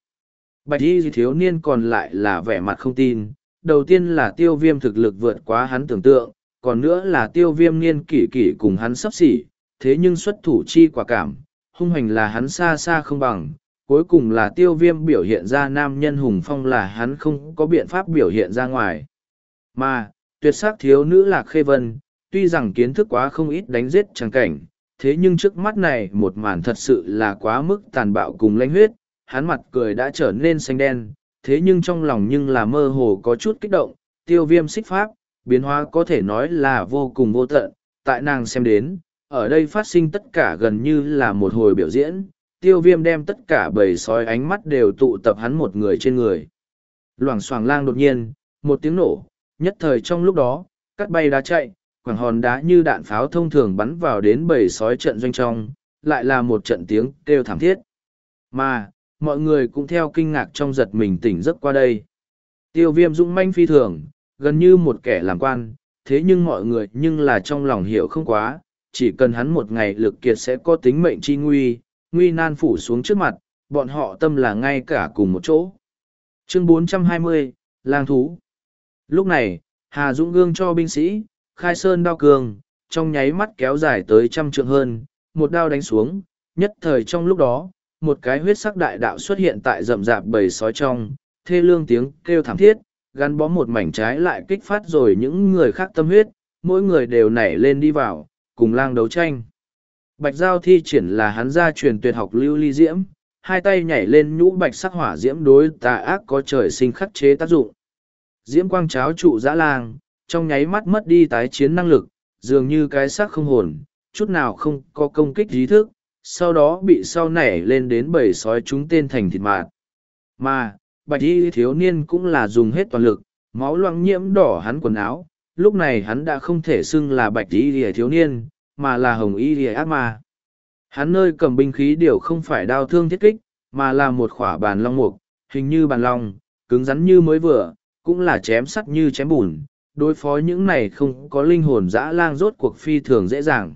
Bạch y thiếu niên còn lại là vẻ mặt không tin, đầu tiên là tiêu viêm thực lực vượt quá hắn tưởng tượng, còn nữa là tiêu viêm niên kỷ kỷ cùng hắn sắp xỉ, thế nhưng xuất thủ chi quả cảm, hung hành là hắn xa xa không bằng, cuối cùng là tiêu viêm biểu hiện ra nam nhân hùng phong là hắn không có biện pháp biểu hiện ra ngoài. Mà, tuyệt sắc thiếu nữ lạc khê vân, tuy rằng kiến thức quá không ít đánh giết trắng cảnh, thế nhưng trước mắt này một màn thật sự là quá mức tàn bạo cùng lãnh huyết, hắn mặt cười đã trở nên xanh đen, thế nhưng trong lòng nhưng là mơ hồ có chút kích động, tiêu viêm xích pháp, biến hóa có thể nói là vô cùng vô tận, tại nàng xem đến, ở đây phát sinh tất cả gần như là một hồi biểu diễn, tiêu viêm đem tất cả bầy sói ánh mắt đều tụ tập hắn một người trên người. Loảng xoảng lang đột nhiên, một tiếng nổ, nhất thời trong lúc đó, cắt bay đá chạy, quảng hòn đá như đạn pháo thông thường bắn vào đến bầy sói trận doanh trong, lại là một trận tiếng kêu thảm thiết. Mà, mọi người cũng theo kinh ngạc trong giật mình tỉnh giấc qua đây. Tiêu viêm dũng manh phi thường, gần như một kẻ làm quan, thế nhưng mọi người nhưng là trong lòng hiểu không quá, chỉ cần hắn một ngày lực kiệt sẽ có tính mệnh chi nguy, nguy nan phủ xuống trước mặt, bọn họ tâm là ngay cả cùng một chỗ. Chương 420, Lang Thú Lúc này, Hà Dũng gương cho binh sĩ, khai sơn đao cường, trong nháy mắt kéo dài tới trăm trượng hơn, một đao đánh xuống, nhất thời trong lúc đó, một cái huyết sắc đại đạo xuất hiện tại rậm rạp bầy sói trong, thê lương tiếng kêu thảm thiết, gắn bó một mảnh trái lại kích phát rồi những người khác tâm huyết, mỗi người đều nảy lên đi vào, cùng lang đấu tranh. Bạch Giao thi triển là hắn ra truyền tuyệt học lưu ly diễm, hai tay nhảy lên nhũ bạch sắc hỏa diễm đối tà ác có trời sinh khắc chế tác dụng. Diễm quang cháo trụ dã lang, trong nháy mắt mất đi tái chiến năng lực, dường như cái xác không hồn, chút nào không có công kích ý thức, sau đó bị sau nảy lên đến bầy sói chúng tên thành thịt mạt. Mà, bạch y thiếu niên cũng là dùng hết toàn lực, máu loang nhiễm đỏ hắn quần áo, lúc này hắn đã không thể xưng là bạch y thiếu niên, mà là hồng y ác ma. Hắn nơi cầm binh khí điều không phải đao thương thiết kích, mà là một khỏa bàn long mục, hình như bàn long, cứng rắn như mới vừa, cũng là chém sắt như chém bùn, đối phó những này không có linh hồn dã lang rốt cuộc phi thường dễ dàng.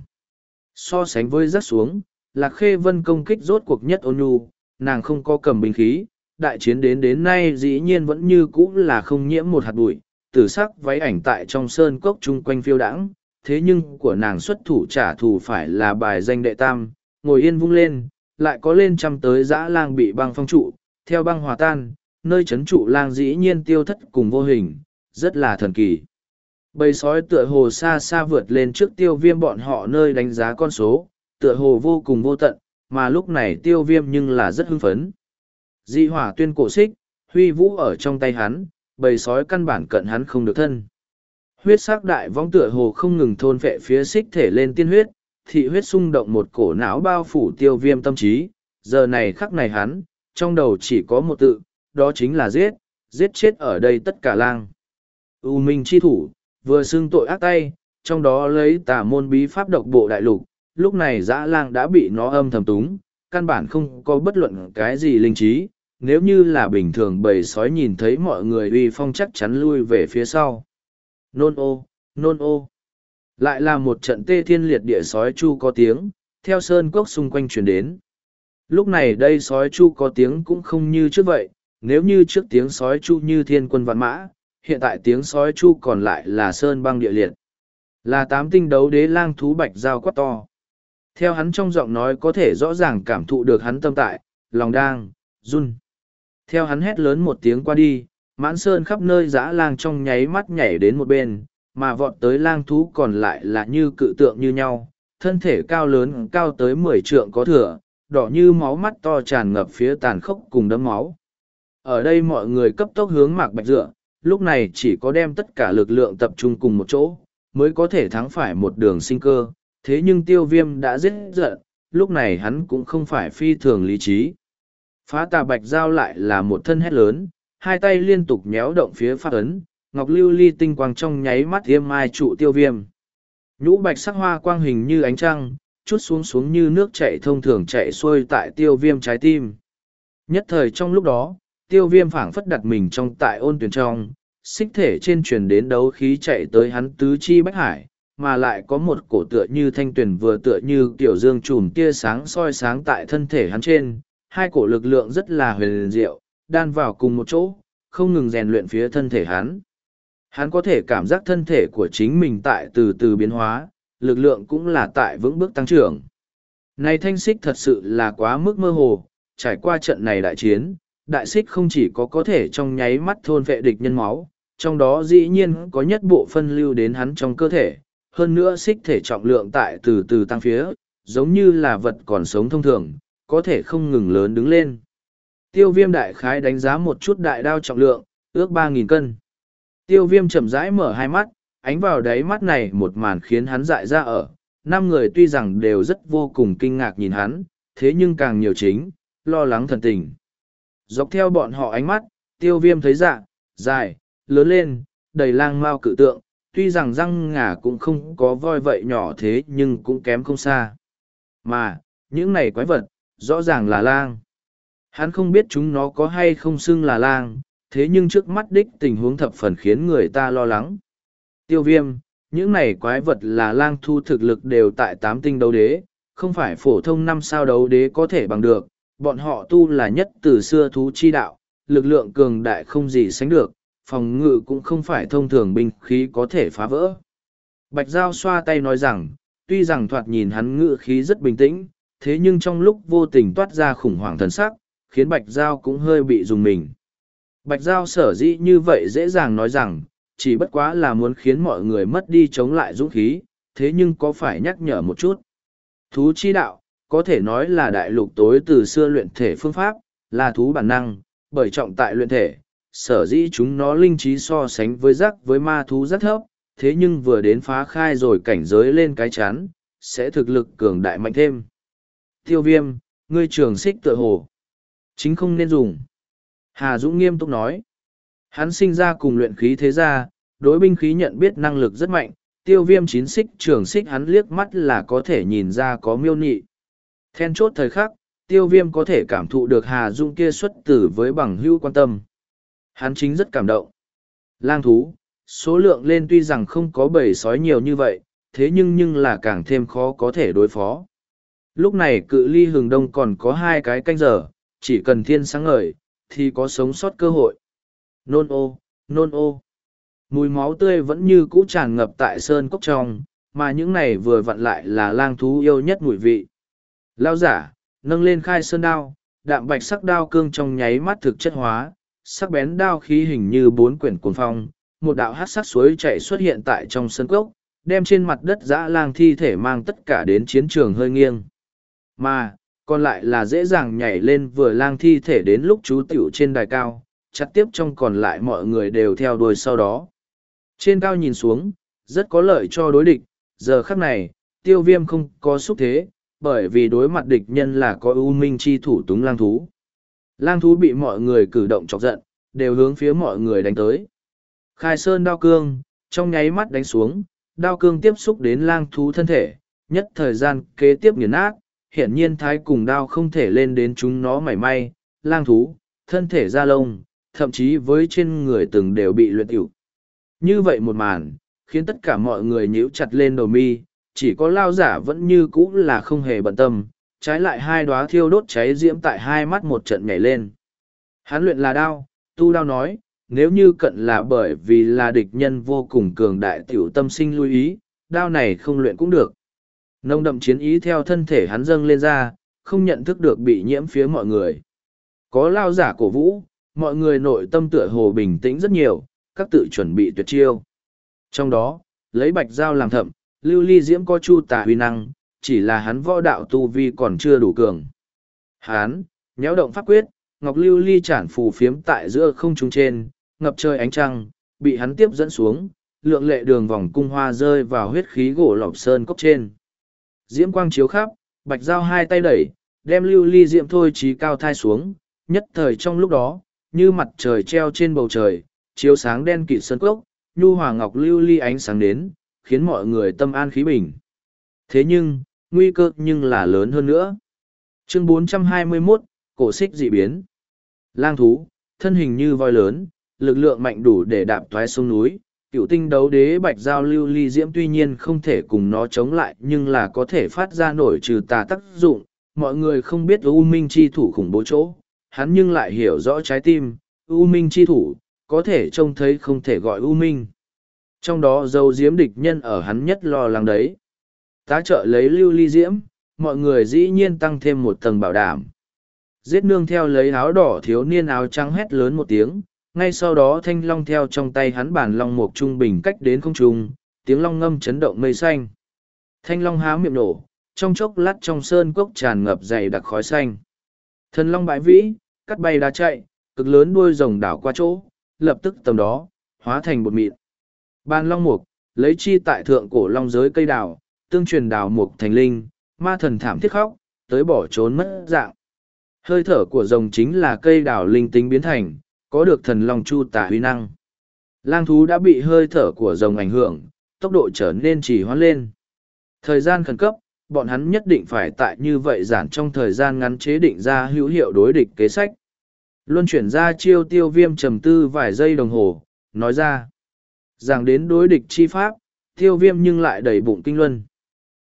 So sánh với rắt xuống, Lạc Khê Vân công kích rốt cuộc nhất ôn nhu, nàng không có cầm binh khí, đại chiến đến đến nay dĩ nhiên vẫn như cũ là không nhiễm một hạt bụi, tử sắc váy ảnh tại trong sơn cốc chung quanh phiêu đãng, thế nhưng của nàng xuất thủ trả thù phải là bài danh đệ tam, ngồi yên vung lên, lại có lên trăm tới dã lang bị băng phong trụ, theo băng hòa tan, nơi chấn trụ lang dĩ nhiên tiêu thất cùng vô hình, rất là thần kỳ. Bầy sói tựa hồ xa xa vượt lên trước tiêu viêm bọn họ nơi đánh giá con số, tựa hồ vô cùng vô tận, mà lúc này tiêu viêm nhưng là rất hưng phấn. Dị hỏa tuyên cổ xích, huy vũ ở trong tay hắn, bầy sói căn bản cận hắn không được thân. Huyết sắc đại vong tựa hồ không ngừng thôn vệ phía xích thể lên tiên huyết, thị huyết xung động một cổ não bao phủ tiêu viêm tâm trí, giờ này khắc này hắn, trong đầu chỉ có một tự, đó chính là giết, giết chết ở đây tất cả lang. U Minh chi thủ, vừa xưng tội ác tay, trong đó lấy tà môn bí pháp độc bộ đại lục, lúc này dã lang đã bị nó âm thầm túng, căn bản không có bất luận cái gì linh trí, nếu như là bình thường bầy sói nhìn thấy mọi người uy phong chắc chắn lui về phía sau. Nôn ô, nôn ô. Lại là một trận tê thiên liệt địa sói chu có tiếng, theo sơn cốc xung quanh truyền đến. Lúc này đây sói chu có tiếng cũng không như trước vậy, nếu như trước tiếng sói chu như thiên quân vạn mã, hiện tại tiếng sói chu còn lại là sơn băng địa liệt. Là tám tinh đấu đế lang thú bạch giao quát to. Theo hắn trong giọng nói có thể rõ ràng cảm thụ được hắn tâm tại, lòng đang, run. Theo hắn hét lớn một tiếng qua đi, mãn sơn khắp nơi dã lang trong nháy mắt nhảy đến một bên, mà vọt tới lang thú còn lại là như cự tượng như nhau, thân thể cao lớn cao tới mười trượng có thừa, đỏ như máu mắt to tràn ngập phía tàn khốc cùng đấm máu. Ở đây mọi người cấp tốc hướng mạc bạch dựa, lúc này chỉ có đem tất cả lực lượng tập trung cùng một chỗ, mới có thể thắng phải một đường sinh cơ, thế nhưng tiêu viêm đã giết giận, lúc này hắn cũng không phải phi thường lý trí. Phá tà bạch giao lại là một thân hét lớn, hai tay liên tục nhéo động phía phát ấn, ngọc lưu ly tinh quang trong nháy mắt thiêm mai trụ tiêu viêm. Nhũ bạch sắc hoa quang hình như ánh trăng, chút xuống xuống như nước chảy thông thường chạy xuôi tại tiêu viêm trái tim. Nhất thời trong lúc đó, tiêu viêm phảng phất đặt mình trong tại ôn tuyển trong, xích thể trên truyền đến đấu khí chạy tới hắn tứ chi bách hải, mà lại có một cổ tựa như thanh tuyển vừa tựa như tiểu dương trùm tia sáng soi sáng tại thân thể hắn trên, hai cổ lực lượng rất là huyền diệu, đan vào cùng một chỗ, không ngừng rèn luyện phía thân thể hắn. Hắn có thể cảm giác thân thể của chính mình tại từ từ biến hóa, lực lượng cũng là tại vững bước tăng trưởng. Này thanh xích thật sự là quá mức mơ hồ, trải qua trận này đại chiến, đại xích không chỉ có có thể trong nháy mắt thôn vệ địch nhân máu, trong đó dĩ nhiên có nhất bộ phân lưu đến hắn trong cơ thể, hơn nữa xích thể trọng lượng tại từ từ tăng phía, giống như là vật còn sống thông thường, có thể không ngừng lớn đứng lên. Tiêu viêm đại khái đánh giá một chút đại đao trọng lượng, ước ba nghìn cân. Tiêu viêm chậm rãi mở hai mắt, ánh vào đáy mắt này một màn khiến hắn dại ra ở. Năm người tuy rằng đều rất vô cùng kinh ngạc nhìn hắn, thế nhưng càng nhiều chính, lo lắng thần tình. Dọc theo bọn họ ánh mắt, tiêu viêm thấy dạ, dài, lớn lên, đầy lang mau cự tượng, tuy rằng răng ngà cũng không có voi vậy nhỏ thế nhưng cũng kém không xa. Mà, những này quái vật, rõ ràng là lang. Hắn không biết chúng nó có hay không xưng là lang, thế nhưng trước mắt đích tình huống thập phần khiến người ta lo lắng. Tiêu viêm, những này quái vật là lang thu thực lực đều tại tám tinh đấu đế, không phải phổ thông năm sao đấu đế có thể bằng được, bọn họ tu là nhất từ xưa thú chi đạo, lực lượng cường đại không gì sánh được, phòng ngự cũng không phải thông thường binh khí có thể phá vỡ. Bạch Giao xoa tay nói rằng, tuy rằng thoạt nhìn hắn ngự khí rất bình tĩnh, thế nhưng trong lúc vô tình toát ra khủng hoảng thần sắc, khiến Bạch Giao cũng hơi bị dùng mình. Bạch Giao sở dĩ như vậy dễ dàng nói rằng, chỉ bất quá là muốn khiến mọi người mất đi chống lại dũng khí, thế nhưng có phải nhắc nhở một chút. Thú chi đạo, có thể nói là đại lục tối từ xưa luyện thể phương pháp, là thú bản năng, bởi trọng tại luyện thể, sở dĩ chúng nó linh trí so sánh với rắc với ma thú rất thấp, thế nhưng vừa đến phá khai rồi cảnh giới lên cái chán, sẽ thực lực cường đại mạnh thêm. Tiêu viêm, ngươi trường xích tựa hồ. Chính không nên dùng. Hà Dũng nghiêm túc nói. Hắn sinh ra cùng luyện khí thế gia, đối binh khí nhận biết năng lực rất mạnh, tiêu viêm chín xích trường xích hắn liếc mắt là có thể nhìn ra có miêu nị. Then chốt thời khắc, tiêu viêm có thể cảm thụ được Hà Dung kia xuất tử với bằng hưu quan tâm. Hắn chính rất cảm động. Lang thú, số lượng lên tuy rằng không có bầy sói nhiều như vậy, thế nhưng nhưng là càng thêm khó có thể đối phó. Lúc này cự ly hừng đông còn có hai cái canh giờ, chỉ cần thiên sáng ngời, thì có sống sót cơ hội. Nôn ô, nôn ô. Mùi máu tươi vẫn như cũ tràn ngập tại sơn cốc trong, mà những này vừa vặn lại là lang thú yêu nhất mùi vị. Lao giả, nâng lên khai sơn đao, đạm bạch sắc đao cương trong nháy mắt thực chất hóa, sắc bén đao khí hình như bốn quyển cuồng phong, một đạo hát sắc suối chạy xuất hiện tại trong sân cốc, đem trên mặt đất dã lang thi thể mang tất cả đến chiến trường hơi nghiêng. Mà, còn lại là dễ dàng nhảy lên vừa lang thi thể đến lúc chú tiểu trên đài cao, chặt tiếp trong còn lại mọi người đều theo đuôi sau đó. Trên cao nhìn xuống, rất có lợi cho đối địch, giờ khắc này, tiêu viêm không có xúc thế, bởi vì đối mặt địch nhân là có ưu minh chi thủ túng lang thú. Lang thú bị mọi người cử động chọc giận, đều hướng phía mọi người đánh tới. Khai sơn đao cương, trong nháy mắt đánh xuống, đao cương tiếp xúc đến lang thú thân thể, nhất thời gian kế tiếp nghiền nát, hiển nhiên thái cùng đao không thể lên đến chúng nó mảy may, lang thú, thân thể da lông, thậm chí với trên người từng đều bị luyện tiểu. Như vậy một màn, khiến tất cả mọi người nhíu chặt lên đầu mi, chỉ có lao giả vẫn như cũ là không hề bận tâm, trái lại hai đóa thiêu đốt cháy diễm tại hai mắt một trận nhảy lên. Hắn luyện là đao, tu đao nói, nếu như cận là bởi vì là địch nhân vô cùng cường đại tiểu tâm sinh lưu ý, đao này không luyện cũng được. Nông đậm chiến ý theo thân thể hắn dâng lên ra, không nhận thức được bị nhiễm phía mọi người. Có lao giả cổ vũ, mọi người nội tâm tựa hồ bình tĩnh rất nhiều, các tự chuẩn bị tuyệt chiêu. Trong đó, lấy bạch dao làm thậm, lưu ly diễm có chu tà huy năng, chỉ là hắn võ đạo tu vi còn chưa đủ cường. Hắn, nhéo động pháp quyết, ngọc lưu ly chản phù phiếm tại giữa không trung trên, ngập trời ánh trăng, bị hắn tiếp dẫn xuống, lượng lệ đường vòng cung hoa rơi vào huyết khí gỗ lọc sơn cốc trên. Diễm quang chiếu khắp, bạch dao hai tay đẩy, đem lưu ly diễm thôi trí cao thai xuống, nhất thời trong lúc đó, như mặt trời treo trên bầu trời, chiếu sáng đen kịt sơn cốc, nhu hòa ngọc lưu ly ánh sáng đến, khiến mọi người tâm an khí bình. Thế nhưng, nguy cơ nhưng là lớn hơn nữa. Chương 421, cổ xích dị biến. Lang thú, thân hình như voi lớn, lực lượng mạnh đủ để đạp thoái sông núi. Cựu tinh đấu đế bạch giao lưu ly diễm tuy nhiên không thể cùng nó chống lại nhưng là có thể phát ra nổi trừ tà tác dụng. Mọi người không biết U Minh chi thủ khủng bố chỗ, hắn nhưng lại hiểu rõ trái tim, U Minh chi thủ, có thể trông thấy không thể gọi U Minh. Trong đó dâu diếm địch nhân ở hắn nhất lo lắng đấy. Tá trợ lấy lưu ly diễm, mọi người dĩ nhiên tăng thêm một tầng bảo đảm. Giết nương theo lấy áo đỏ thiếu niên áo trắng hét lớn một tiếng, ngay sau đó thanh long theo trong tay hắn bản long mục trung bình cách đến không trung, tiếng long ngâm chấn động mây xanh. Thanh long há miệng nổ, trong chốc lát trong sơn cốc tràn ngập dày đặc khói xanh. Thần long bãi vĩ, cắt bay đá chạy, cực lớn đuôi rồng đảo qua chỗ, lập tức tầm đó, hóa thành bột mịn. Ban long mục, lấy chi tại thượng cổ long giới cây đào, tương truyền đào mục thành linh, ma thần thảm thiết khóc, tới bỏ trốn mất dạng. Hơi thở của rồng chính là cây đào linh tính biến thành, có được thần long chu tả huy năng. Lang thú đã bị hơi thở của rồng ảnh hưởng, tốc độ trở nên chỉ hoãn lên. Thời gian khẩn cấp, bọn hắn nhất định phải tại như vậy giản trong thời gian ngắn chế định ra hữu hiệu đối địch kế sách. Luân chuyển ra chiêu tiêu viêm trầm tư vài giây đồng hồ, nói ra. Rằng đến đối địch chi pháp, tiêu viêm nhưng lại đầy bụng kinh luân.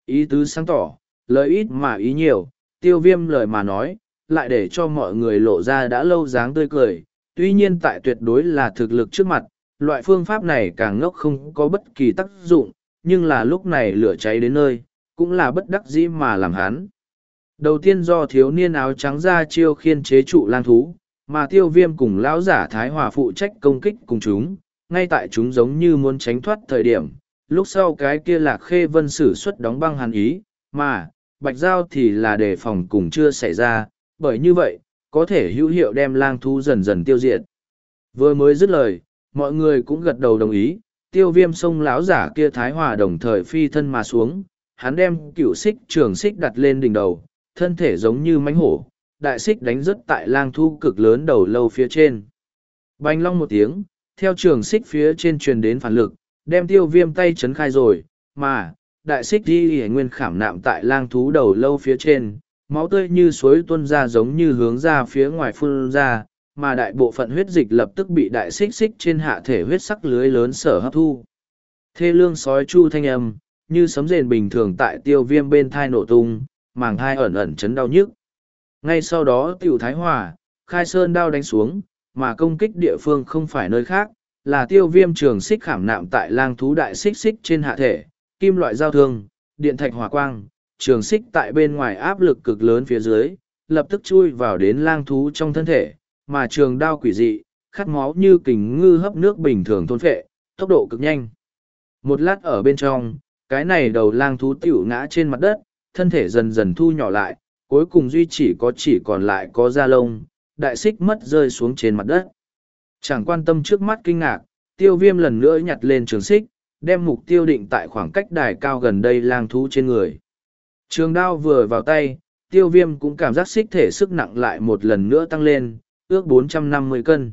Ý tứ sáng tỏ, lời ít mà ý nhiều, tiêu viêm lời mà nói, lại để cho mọi người lộ ra đã lâu dáng tươi cười. Tuy nhiên tại tuyệt đối là thực lực trước mặt, loại phương pháp này càng ngốc không có bất kỳ tác dụng, nhưng là lúc này lửa cháy đến nơi, cũng là bất đắc dĩ mà làm hắn. Đầu tiên do thiếu niên áo trắng ra chiêu khiên chế trụ lang thú, mà tiêu viêm cùng lão giả thái hòa phụ trách công kích cùng chúng, ngay tại chúng giống như muốn tránh thoát thời điểm. Lúc sau cái kia lạc khê vân sử xuất đóng băng hàn ý, mà, bạch giao thì là đề phòng cùng chưa xảy ra, bởi như vậy, có thể hữu hiệu đem lang thú dần dần tiêu diệt. Vừa mới dứt lời, mọi người cũng gật đầu đồng ý, tiêu viêm sông lão giả kia thái hòa đồng thời phi thân mà xuống, hắn đem cựu xích trường xích đặt lên đỉnh đầu, thân thể giống như mánh hổ, đại xích đánh rớt tại lang thu cực lớn đầu lâu phía trên. Bành long một tiếng, theo trường xích phía trên truyền đến phản lực, đem tiêu viêm tay chấn khai rồi, mà, đại xích đi hề nguyên khảm nạm tại lang thú đầu lâu phía trên, máu tươi như suối tuôn ra giống như hướng ra phía ngoài phun ra, mà đại bộ phận huyết dịch lập tức bị đại xích xích trên hạ thể huyết sắc lưới lớn sở hấp thu. Thê lương sói chu thanh âm, như sấm rền bình thường tại tiêu viêm bên thai nổ tung, màng thai ẩn ẩn chấn đau nhức. Ngay sau đó tiểu thái hòa, khai sơn đao đánh xuống, mà công kích địa phương không phải nơi khác, là tiêu viêm trường xích khảm nạm tại lang thú đại xích xích trên hạ thể, kim loại giao thương, điện thạch hỏa quang, trường xích tại bên ngoài áp lực cực lớn phía dưới, lập tức chui vào đến lang thú trong thân thể, mà trường đao quỷ dị, khát máu như kình ngư hấp nước bình thường thôn phệ, tốc độ cực nhanh. Một lát ở bên trong, cái này đầu lang thú tiểu ngã trên mặt đất, thân thể dần dần thu nhỏ lại, cuối cùng duy chỉ có chỉ còn lại có da lông, đại xích mất rơi xuống trên mặt đất. Chẳng quan tâm trước mắt kinh ngạc, tiêu viêm lần nữa nhặt lên trường xích, đem mục tiêu định tại khoảng cách đài cao gần đây lang thú trên người. Trường đao vừa vào tay, tiêu viêm cũng cảm giác xích thể sức nặng lại một lần nữa tăng lên, ước 450 cân.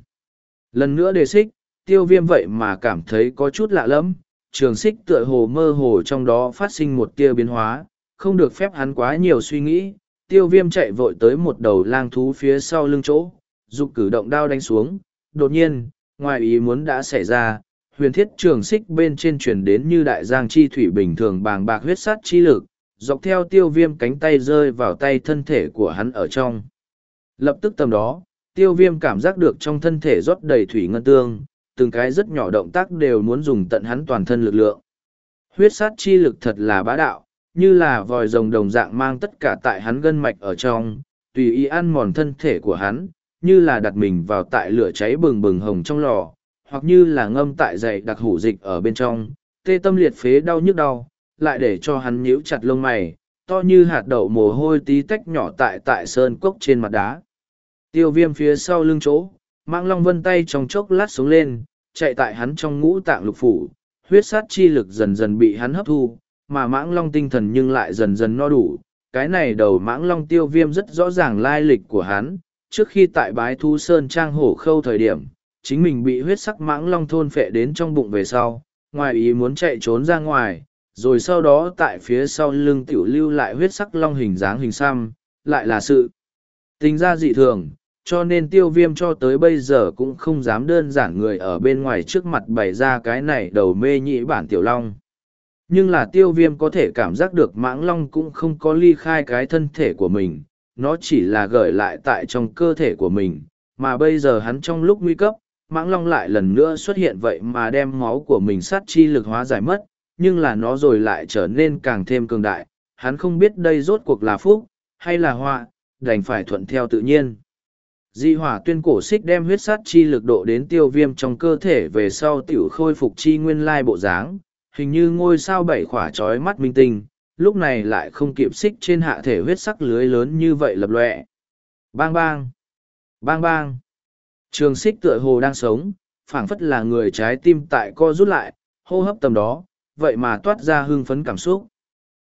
Lần nữa đề xích, tiêu viêm vậy mà cảm thấy có chút lạ lắm, trường xích tựa hồ mơ hồ trong đó phát sinh một tia biến hóa, không được phép hắn quá nhiều suy nghĩ, tiêu viêm chạy vội tới một đầu lang thú phía sau lưng chỗ, dục cử động đao đánh xuống, đột nhiên, ngoài ý muốn đã xảy ra, huyền thiết trường xích bên trên chuyển đến như đại giang chi thủy bình thường bàng bạc huyết sát chi lực, dọc theo tiêu viêm cánh tay rơi vào tay thân thể của hắn ở trong. Lập tức tầm đó, tiêu viêm cảm giác được trong thân thể rót đầy thủy ngân tương, từng cái rất nhỏ động tác đều muốn dùng tận hắn toàn thân lực lượng. Huyết sát chi lực thật là bá đạo, như là vòi rồng đồng dạng mang tất cả tại hắn gân mạch ở trong, tùy ý ăn mòn thân thể của hắn, như là đặt mình vào tại lửa cháy bừng bừng hồng trong lò, hoặc như là ngâm tại dày đặc hủ dịch ở bên trong, tê tâm liệt phế đau nhức đau, lại để cho hắn nhíu chặt lông mày, to như hạt đậu mồ hôi tí tách nhỏ tại tại sơn cốc trên mặt đá. Tiêu viêm phía sau lưng chỗ, Mạng Long Vân tay trong chốc lát xuống lên, chạy tại hắn trong ngũ tạng lục phủ, huyết sát chi lực dần dần bị hắn hấp thu, mà mãng long tinh thần nhưng lại dần dần no đủ. Cái này đầu mãng long tiêu viêm rất rõ ràng lai lịch của hắn, trước khi tại bái thu sơn trang hổ khâu thời điểm, chính mình bị huyết sắc mãng long thôn phệ đến trong bụng về sau, ngoài ý muốn chạy trốn ra ngoài, rồi sau đó tại phía sau lưng tiểu lưu lại huyết sắc long hình dáng hình xăm, lại là sự tình ra dị thường, cho nên tiêu viêm cho tới bây giờ cũng không dám đơn giản người ở bên ngoài trước mặt bày ra cái này đầu mê nhị bản tiểu long. Nhưng là tiêu viêm có thể cảm giác được mãng long cũng không có ly khai cái thân thể của mình, nó chỉ là gửi lại tại trong cơ thể của mình, mà bây giờ hắn trong lúc nguy cấp, mãng long lại lần nữa xuất hiện vậy mà đem máu của mình sát chi lực hóa giải mất, nhưng là nó rồi lại trở nên càng thêm cường đại, hắn không biết đây rốt cuộc là phúc, hay là họa, đành phải thuận theo tự nhiên. Di hỏa tuyên cổ xích đem huyết sát chi lực độ đến tiêu viêm trong cơ thể về sau tiểu khôi phục chi nguyên lai bộ dáng, hình như ngôi sao bảy khỏa trói mắt minh tinh, lúc này lại không kịp xích trên hạ thể huyết sắc lưới lớn như vậy lập lọe. Bang bang! Bang bang! Trường xích tựa hồ đang sống, phảng phất là người trái tim tại co rút lại, hô hấp tầm đó, vậy mà toát ra hưng phấn cảm xúc.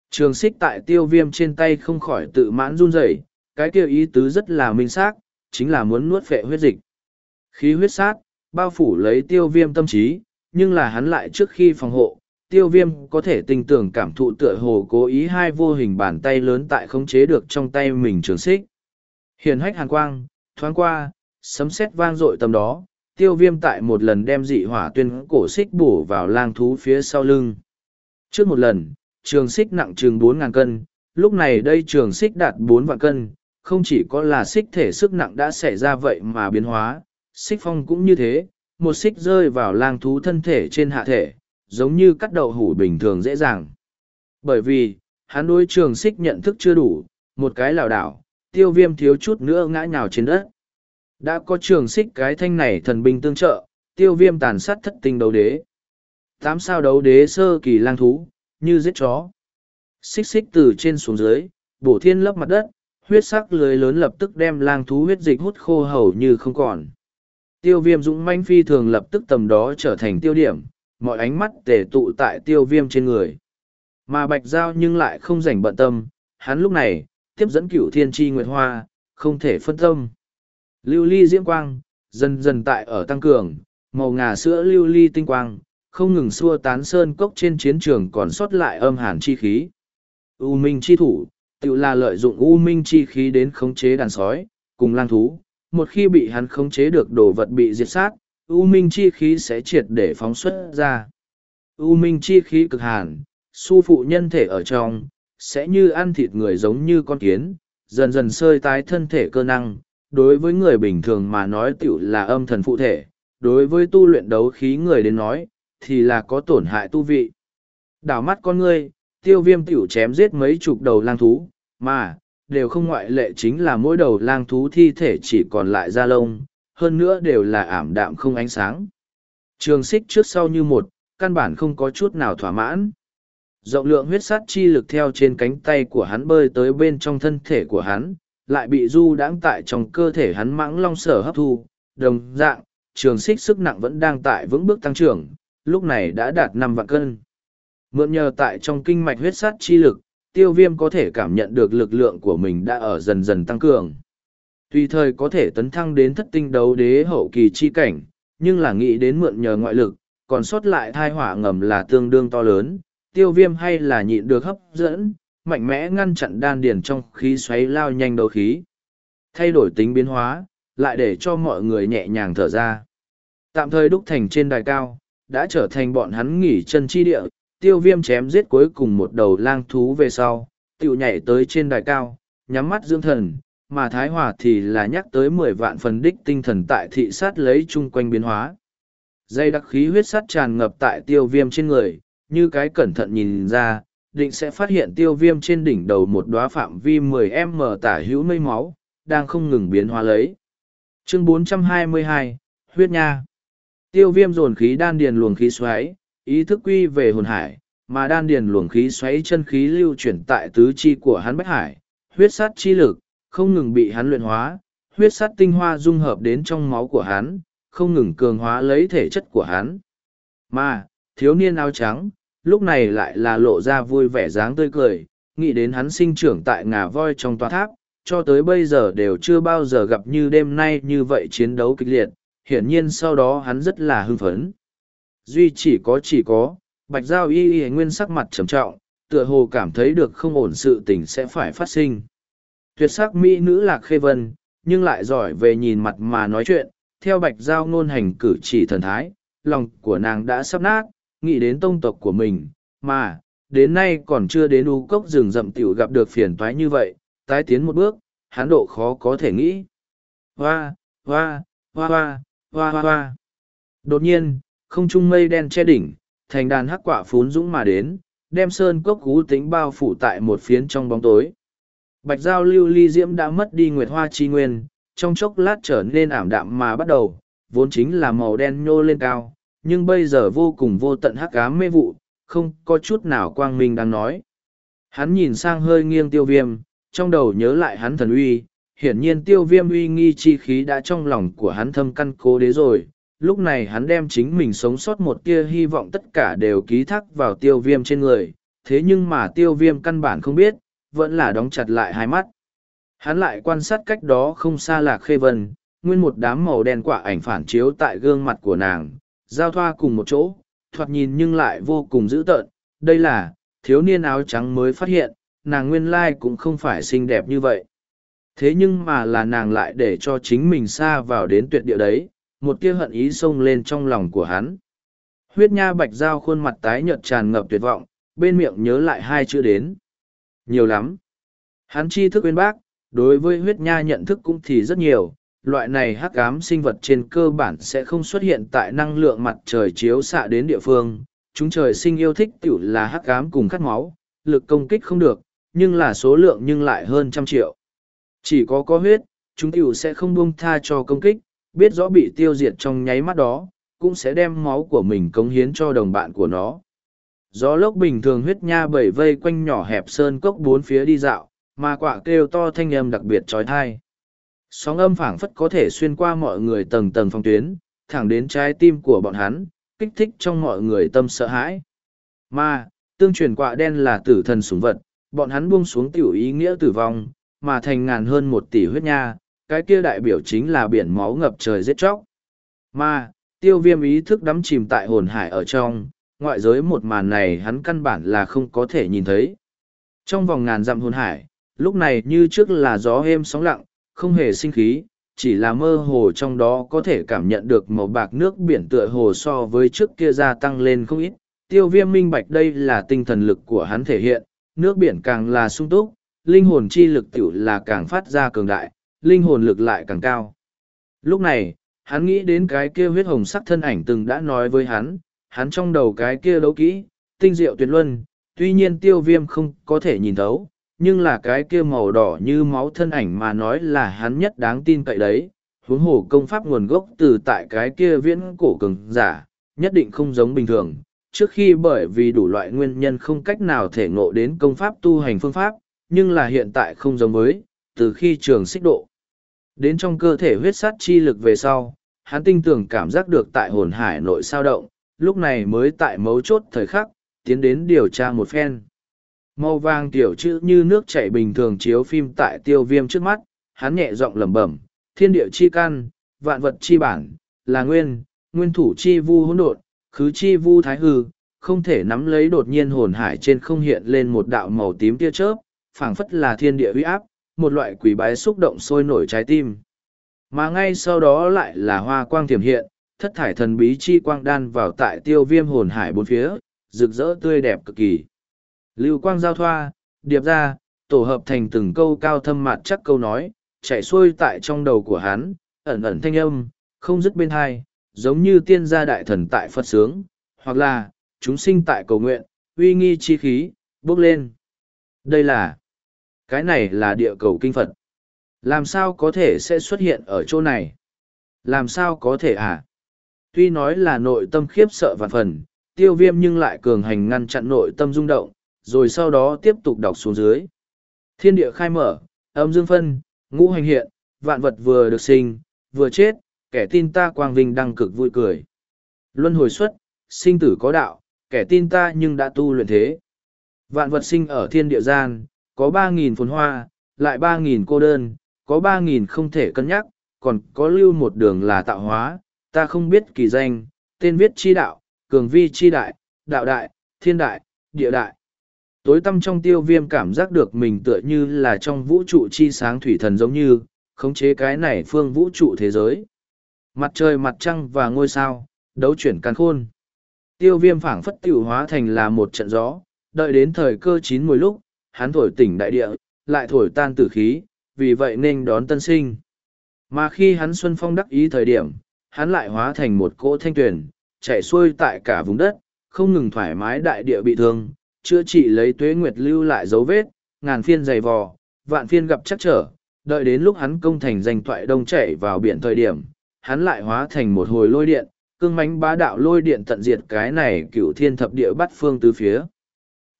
Trường xích tại tiêu viêm trên tay không khỏi tự mãn run rẩy, cái kia ý tứ rất là minh xác, chính là muốn nuốt phệ huyết dịch. Khí huyết sát, bao phủ lấy tiêu viêm tâm trí, nhưng là hắn lại trước khi phòng hộ, tiêu viêm có thể tình tưởng cảm thụ tựa hồ cố ý hai vô hình bàn tay lớn tại khống chế được trong tay mình trường xích. Hiền hách hàn quang, thoáng qua, sấm sét vang dội tầm đó, tiêu viêm tại một lần đem dị hỏa tuyên cổ xích bổ vào lang thú phía sau lưng. Trước một lần, trường xích nặng chừng bốn ngàn cân, lúc này đây trường xích đạt bốn vạn cân, không chỉ có là xích thể sức nặng đã xảy ra vậy mà biến hóa, xích phong cũng như thế, một xích rơi vào lang thú thân thể trên hạ thể, giống như cắt đậu hủ bình thường dễ dàng. Bởi vì, hắn đối trường xích nhận thức chưa đủ, một cái lảo đảo, tiêu viêm thiếu chút nữa ngã nhào trên đất. Đã có trường xích cái thanh này thần binh tương trợ, tiêu viêm tàn sát thất tinh đấu đế. Tám sao đấu đế sơ kỳ lang thú, như giết chó. Xích xích từ trên xuống dưới, bổ thiên lấp mặt đất, huyết sắc lưới lớn lập tức đem lang thú huyết dịch hút khô hầu như không còn. Tiêu viêm dũng manh phi thường lập tức tầm đó trở thành tiêu điểm, mọi ánh mắt tề tụ tại tiêu viêm trên người. Mà bạch giao nhưng lại không rảnh bận tâm, hắn lúc này, tiếp dẫn cửu thiên tri nguyệt hoa, không thể phân tâm. Lưu ly diễm quang, dần dần tại ở tăng cường, màu ngà sữa lưu ly tinh quang, không ngừng xua tán sơn cốc trên chiến trường còn sót lại âm hàn chi khí. U minh chi thủ, tự là lợi dụng u minh chi khí đến khống chế đàn sói, cùng lang thú. Một khi bị hắn khống chế được đồ vật bị diệt sát, u minh chi khí sẽ triệt để phóng xuất ra. U minh chi khí cực hàn, su phụ nhân thể ở trong, sẽ như ăn thịt người giống như con kiến, dần dần sơi tái thân thể cơ năng. Đối với người bình thường mà nói tiểu là âm thần phụ thể, đối với tu luyện đấu khí người đến nói, thì là có tổn hại tu vị. Đảo mắt con ngươi, tiêu viêm tiểu chém giết mấy chục đầu lang thú, mà, đều không ngoại lệ chính là mỗi đầu lang thú thi thể chỉ còn lại da lông, hơn nữa đều là ảm đạm không ánh sáng. Trường xích trước sau như một, căn bản không có chút nào thỏa mãn. Rộng lượng huyết sát chi lực theo trên cánh tay của hắn bơi tới bên trong thân thể của hắn, lại bị du đãng tại trong cơ thể hắn mãng long sở hấp thu, đồng dạng, trường xích sức nặng vẫn đang tại vững bước tăng trưởng, lúc này đã đạt năm vạn cân. Mượn nhờ tại trong kinh mạch huyết sát chi lực, tiêu viêm có thể cảm nhận được lực lượng của mình đã ở dần dần tăng cường. Tùy thời có thể tấn thăng đến thất tinh đấu đế hậu kỳ chi cảnh, nhưng là nghĩ đến mượn nhờ ngoại lực, còn sót lại thai hỏa ngầm là tương đương to lớn, tiêu viêm hay là nhịn được hấp dẫn, mạnh mẽ ngăn chặn đan điền trong khí xoáy lao nhanh đấu khí. Thay đổi tính biến hóa, lại để cho mọi người nhẹ nhàng thở ra. Tạm thời đúc thành trên đài cao, đã trở thành bọn hắn nghỉ chân chi địa, tiêu viêm chém giết cuối cùng một đầu lang thú về sau, tiểu nhảy tới trên đài cao, nhắm mắt dưỡng thần, mà Thái Hòa thì là nhắc tới mười vạn phần đích tinh thần tại thị sát lấy chung quanh biến hóa. Dây đặc khí huyết sắt tràn ngập tại tiêu viêm trên người, như cái cẩn thận nhìn ra, định sẽ phát hiện tiêu viêm trên đỉnh đầu một đóa phạm vi 10m tả hữu mây máu, đang không ngừng biến hóa lấy. Chương 422, Huyết Nha Tiêu viêm dồn khí đan điền luồng khí xoáy, ý thức quy về hồn hải, mà đan điền luồng khí xoáy chân khí lưu chuyển tại tứ chi của hắn bách hải, huyết sát chi lực, không ngừng bị hắn luyện hóa, huyết sát tinh hoa dung hợp đến trong máu của hắn, không ngừng cường hóa lấy thể chất của hắn. Mà, thiếu niên áo trắng, lúc này lại là lộ ra vui vẻ dáng tươi cười, nghĩ đến hắn sinh trưởng tại ngà voi trong tòa tháp, cho tới bây giờ đều chưa bao giờ gặp như đêm nay như vậy chiến đấu kịch liệt, hiển nhiên sau đó hắn rất là hưng phấn. Duy chỉ có chỉ có, bạch giao y y nguyên sắc mặt trầm trọng, tựa hồ cảm thấy được không ổn sự tình sẽ phải phát sinh. Tuyệt sắc mỹ nữ lạc khê vân, nhưng lại giỏi về nhìn mặt mà nói chuyện, theo bạch giao ngôn hành cử chỉ thần thái, lòng của nàng đã sắp nát, nghĩ đến tông tộc của mình, mà, đến nay còn chưa đến u cốc rừng rậm tiểu gặp được phiền toái như vậy, tái tiến một bước, hán độ khó có thể nghĩ. Hoa, hoa, hoa hoa, hoa hoa hoa. Đột nhiên, không trung mây đen che đỉnh, thành đàn hắc quả phún dũng mà đến, đem sơn cốc cú tính bao phủ tại một phiến trong bóng tối. Bạch giao lưu ly diễm đã mất đi nguyệt hoa chi nguyên, trong chốc lát trở nên ảm đạm mà bắt đầu, vốn chính là màu đen nhô lên cao, nhưng bây giờ vô cùng vô tận hắc ám mê vụ, không có chút nào quang minh đang nói. Hắn nhìn sang hơi nghiêng tiêu viêm, trong đầu nhớ lại hắn thần uy, hiển nhiên tiêu viêm uy nghi chi khí đã trong lòng của hắn thâm căn cố đế rồi. Lúc này hắn đem chính mình sống sót một tia hy vọng tất cả đều ký thác vào tiêu viêm trên người, thế nhưng mà tiêu viêm căn bản không biết, vẫn là đóng chặt lại hai mắt. Hắn lại quan sát cách đó không xa lạc khê vân, nguyên một đám màu đen quả ảnh phản chiếu tại gương mặt của nàng, giao thoa cùng một chỗ, thoạt nhìn nhưng lại vô cùng dữ tợn. Đây là, thiếu niên áo trắng mới phát hiện, nàng nguyên lai cũng không phải xinh đẹp như vậy. Thế nhưng mà là nàng lại để cho chính mình xa vào đến tuyệt địa đấy, một tia hận ý xông lên trong lòng của hắn. Huyết nha bạch giao khuôn mặt tái nhợt tràn ngập tuyệt vọng, bên miệng nhớ lại hai chữ đến. Nhiều lắm. Hắn chi thức bên bác, đối với huyết nha nhận thức cũng thì rất nhiều, loại này hắc ám sinh vật trên cơ bản sẽ không xuất hiện tại năng lượng mặt trời chiếu xạ đến địa phương. Chúng trời sinh yêu thích tiểu là hắc ám cùng khát máu, lực công kích không được, nhưng là số lượng nhưng lại hơn trăm triệu. Chỉ có có huyết, chúng tiểu sẽ không buông tha cho công kích, biết rõ bị tiêu diệt trong nháy mắt đó, cũng sẽ đem máu của mình cống hiến cho đồng bạn của nó. Gió lốc bình thường huyết nha bảy vây quanh nhỏ hẹp sơn cốc bốn phía đi dạo, mà quả kêu to thanh âm đặc biệt trói thai. Sóng âm phảng phất có thể xuyên qua mọi người tầng tầng phong tuyến, thẳng đến trái tim của bọn hắn, kích thích trong mọi người tâm sợ hãi. Mà, tương truyền quạ đen là tử thần súng vật, bọn hắn buông xuống tiểu ý nghĩa tử vong, mà thành ngàn hơn một tỷ huyết nha, cái kia đại biểu chính là biển máu ngập trời giết chóc. Mà, tiêu viêm ý thức đắm chìm tại hồn hải ở trong, ngoại giới một màn này hắn căn bản là không có thể nhìn thấy. Trong vòng ngàn dặm hồn hải, lúc này như trước là gió êm sóng lặng, không hề sinh khí, chỉ là mơ hồ trong đó có thể cảm nhận được màu bạc nước biển tựa hồ so với trước kia gia tăng lên không ít. Tiêu viêm minh bạch đây là tinh thần lực của hắn thể hiện, nước biển càng là sung túc, linh hồn chi lực tiểu là càng phát ra cường đại, linh hồn lực lại càng cao. Lúc này, hắn nghĩ đến cái kia huyết hồng sắc thân ảnh từng đã nói với hắn, hắn trong đầu cái kia đấu kỹ, tinh diệu tuyệt luân, tuy nhiên tiêu viêm không có thể nhìn thấu, nhưng là cái kia màu đỏ như máu thân ảnh mà nói là hắn nhất đáng tin cậy đấy. Huống hồ công pháp nguồn gốc từ tại cái kia viễn cổ cường giả, nhất định không giống bình thường. Trước khi bởi vì đủ loại nguyên nhân không cách nào thể ngộ đến công pháp tu hành phương pháp, nhưng là hiện tại không giống với, từ khi trường xích độ. Đến trong cơ thể huyết sát chi lực về sau, hắn tinh tưởng cảm giác được tại hồn hải nội sao động, lúc này mới tại mấu chốt thời khắc, tiến đến điều tra một phen. Màu vàng tiểu chữ như nước chảy bình thường chiếu phim tại tiêu viêm trước mắt, hắn nhẹ giọng lẩm bẩm, thiên địa chi căn, vạn vật chi bản, là nguyên, nguyên thủ chi vu hỗn độn, khứ chi vu thái hư, không thể nắm lấy đột nhiên hồn hải trên không hiện lên một đạo màu tím tia chớp, phảng phất là thiên địa uy áp, một loại quỷ bái xúc động sôi nổi trái tim. Mà ngay sau đó lại là hoa quang tiềm hiện, thất thải thần bí chi quang đan vào tại tiêu viêm hồn hải bốn phía, rực rỡ tươi đẹp cực kỳ. Lưu quang giao thoa, điệp ra, tổ hợp thành từng câu cao thâm mạt chắc câu nói, chạy xuôi tại trong đầu của hắn, ẩn ẩn thanh âm, không dứt bên hai, giống như tiên gia đại thần tại Phật sướng, hoặc là, chúng sinh tại cầu nguyện, uy nghi chi khí, bước lên. Đây là, cái này là địa cầu kinh Phật. Làm sao có thể sẽ xuất hiện ở chỗ này? Làm sao có thể à? Tuy nói là nội tâm khiếp sợ vạn phần, tiêu viêm nhưng lại cường hành ngăn chặn nội tâm rung động, rồi sau đó tiếp tục đọc xuống dưới. Thiên địa khai mở, âm dương phân, ngũ hành hiện, vạn vật vừa được sinh, vừa chết, kẻ tin ta quang vinh đăng cực vui cười. Luân hồi xuất, sinh tử có đạo, kẻ tin ta nhưng đã tu luyện thế. Vạn vật sinh ở thiên địa gian, có ba nghìn phồn hoa, lại ba nghìn cô đơn, có ba nghìn không thể cân nhắc, còn có lưu một đường là tạo hóa, ta không biết kỳ danh, tên viết chi đạo, cường vi chi đại, đạo đại, thiên đại, địa đại tối tăm trong tiêu viêm cảm giác được mình tựa như là trong vũ trụ chi sáng thủy thần giống như khống chế cái này phương vũ trụ thế giới. Mặt trời mặt trăng và ngôi sao đấu chuyển càn khôn. Tiêu viêm phảng phất t i ể u hóa thành là một trận gió đợi đến thời cơ chín mùi lúc hắn thổi tỉnh đại địa lại thổi tan tử khí vì vậy nên đón tân sinh. Mà khi hắn xuân phong đắc ý thời điểm hắn lại hóa thành một cỗ thanh tuyển, chạy xuôi tại cả vùng đất, không ngừng thoải mái đại địa bị thương, chữa trị lấy tuế nguyệt lưu lại dấu vết, ngàn phiên dày vò, vạn phiên gặp chắc trở, đợi đến lúc hắn công thành danh thoại đông chảy vào biển thời điểm, hắn lại hóa thành một hồi lôi điện, cương mánh bá đạo lôi điện tận diệt cái này cựu thiên thập địa bắt phương tứ phía.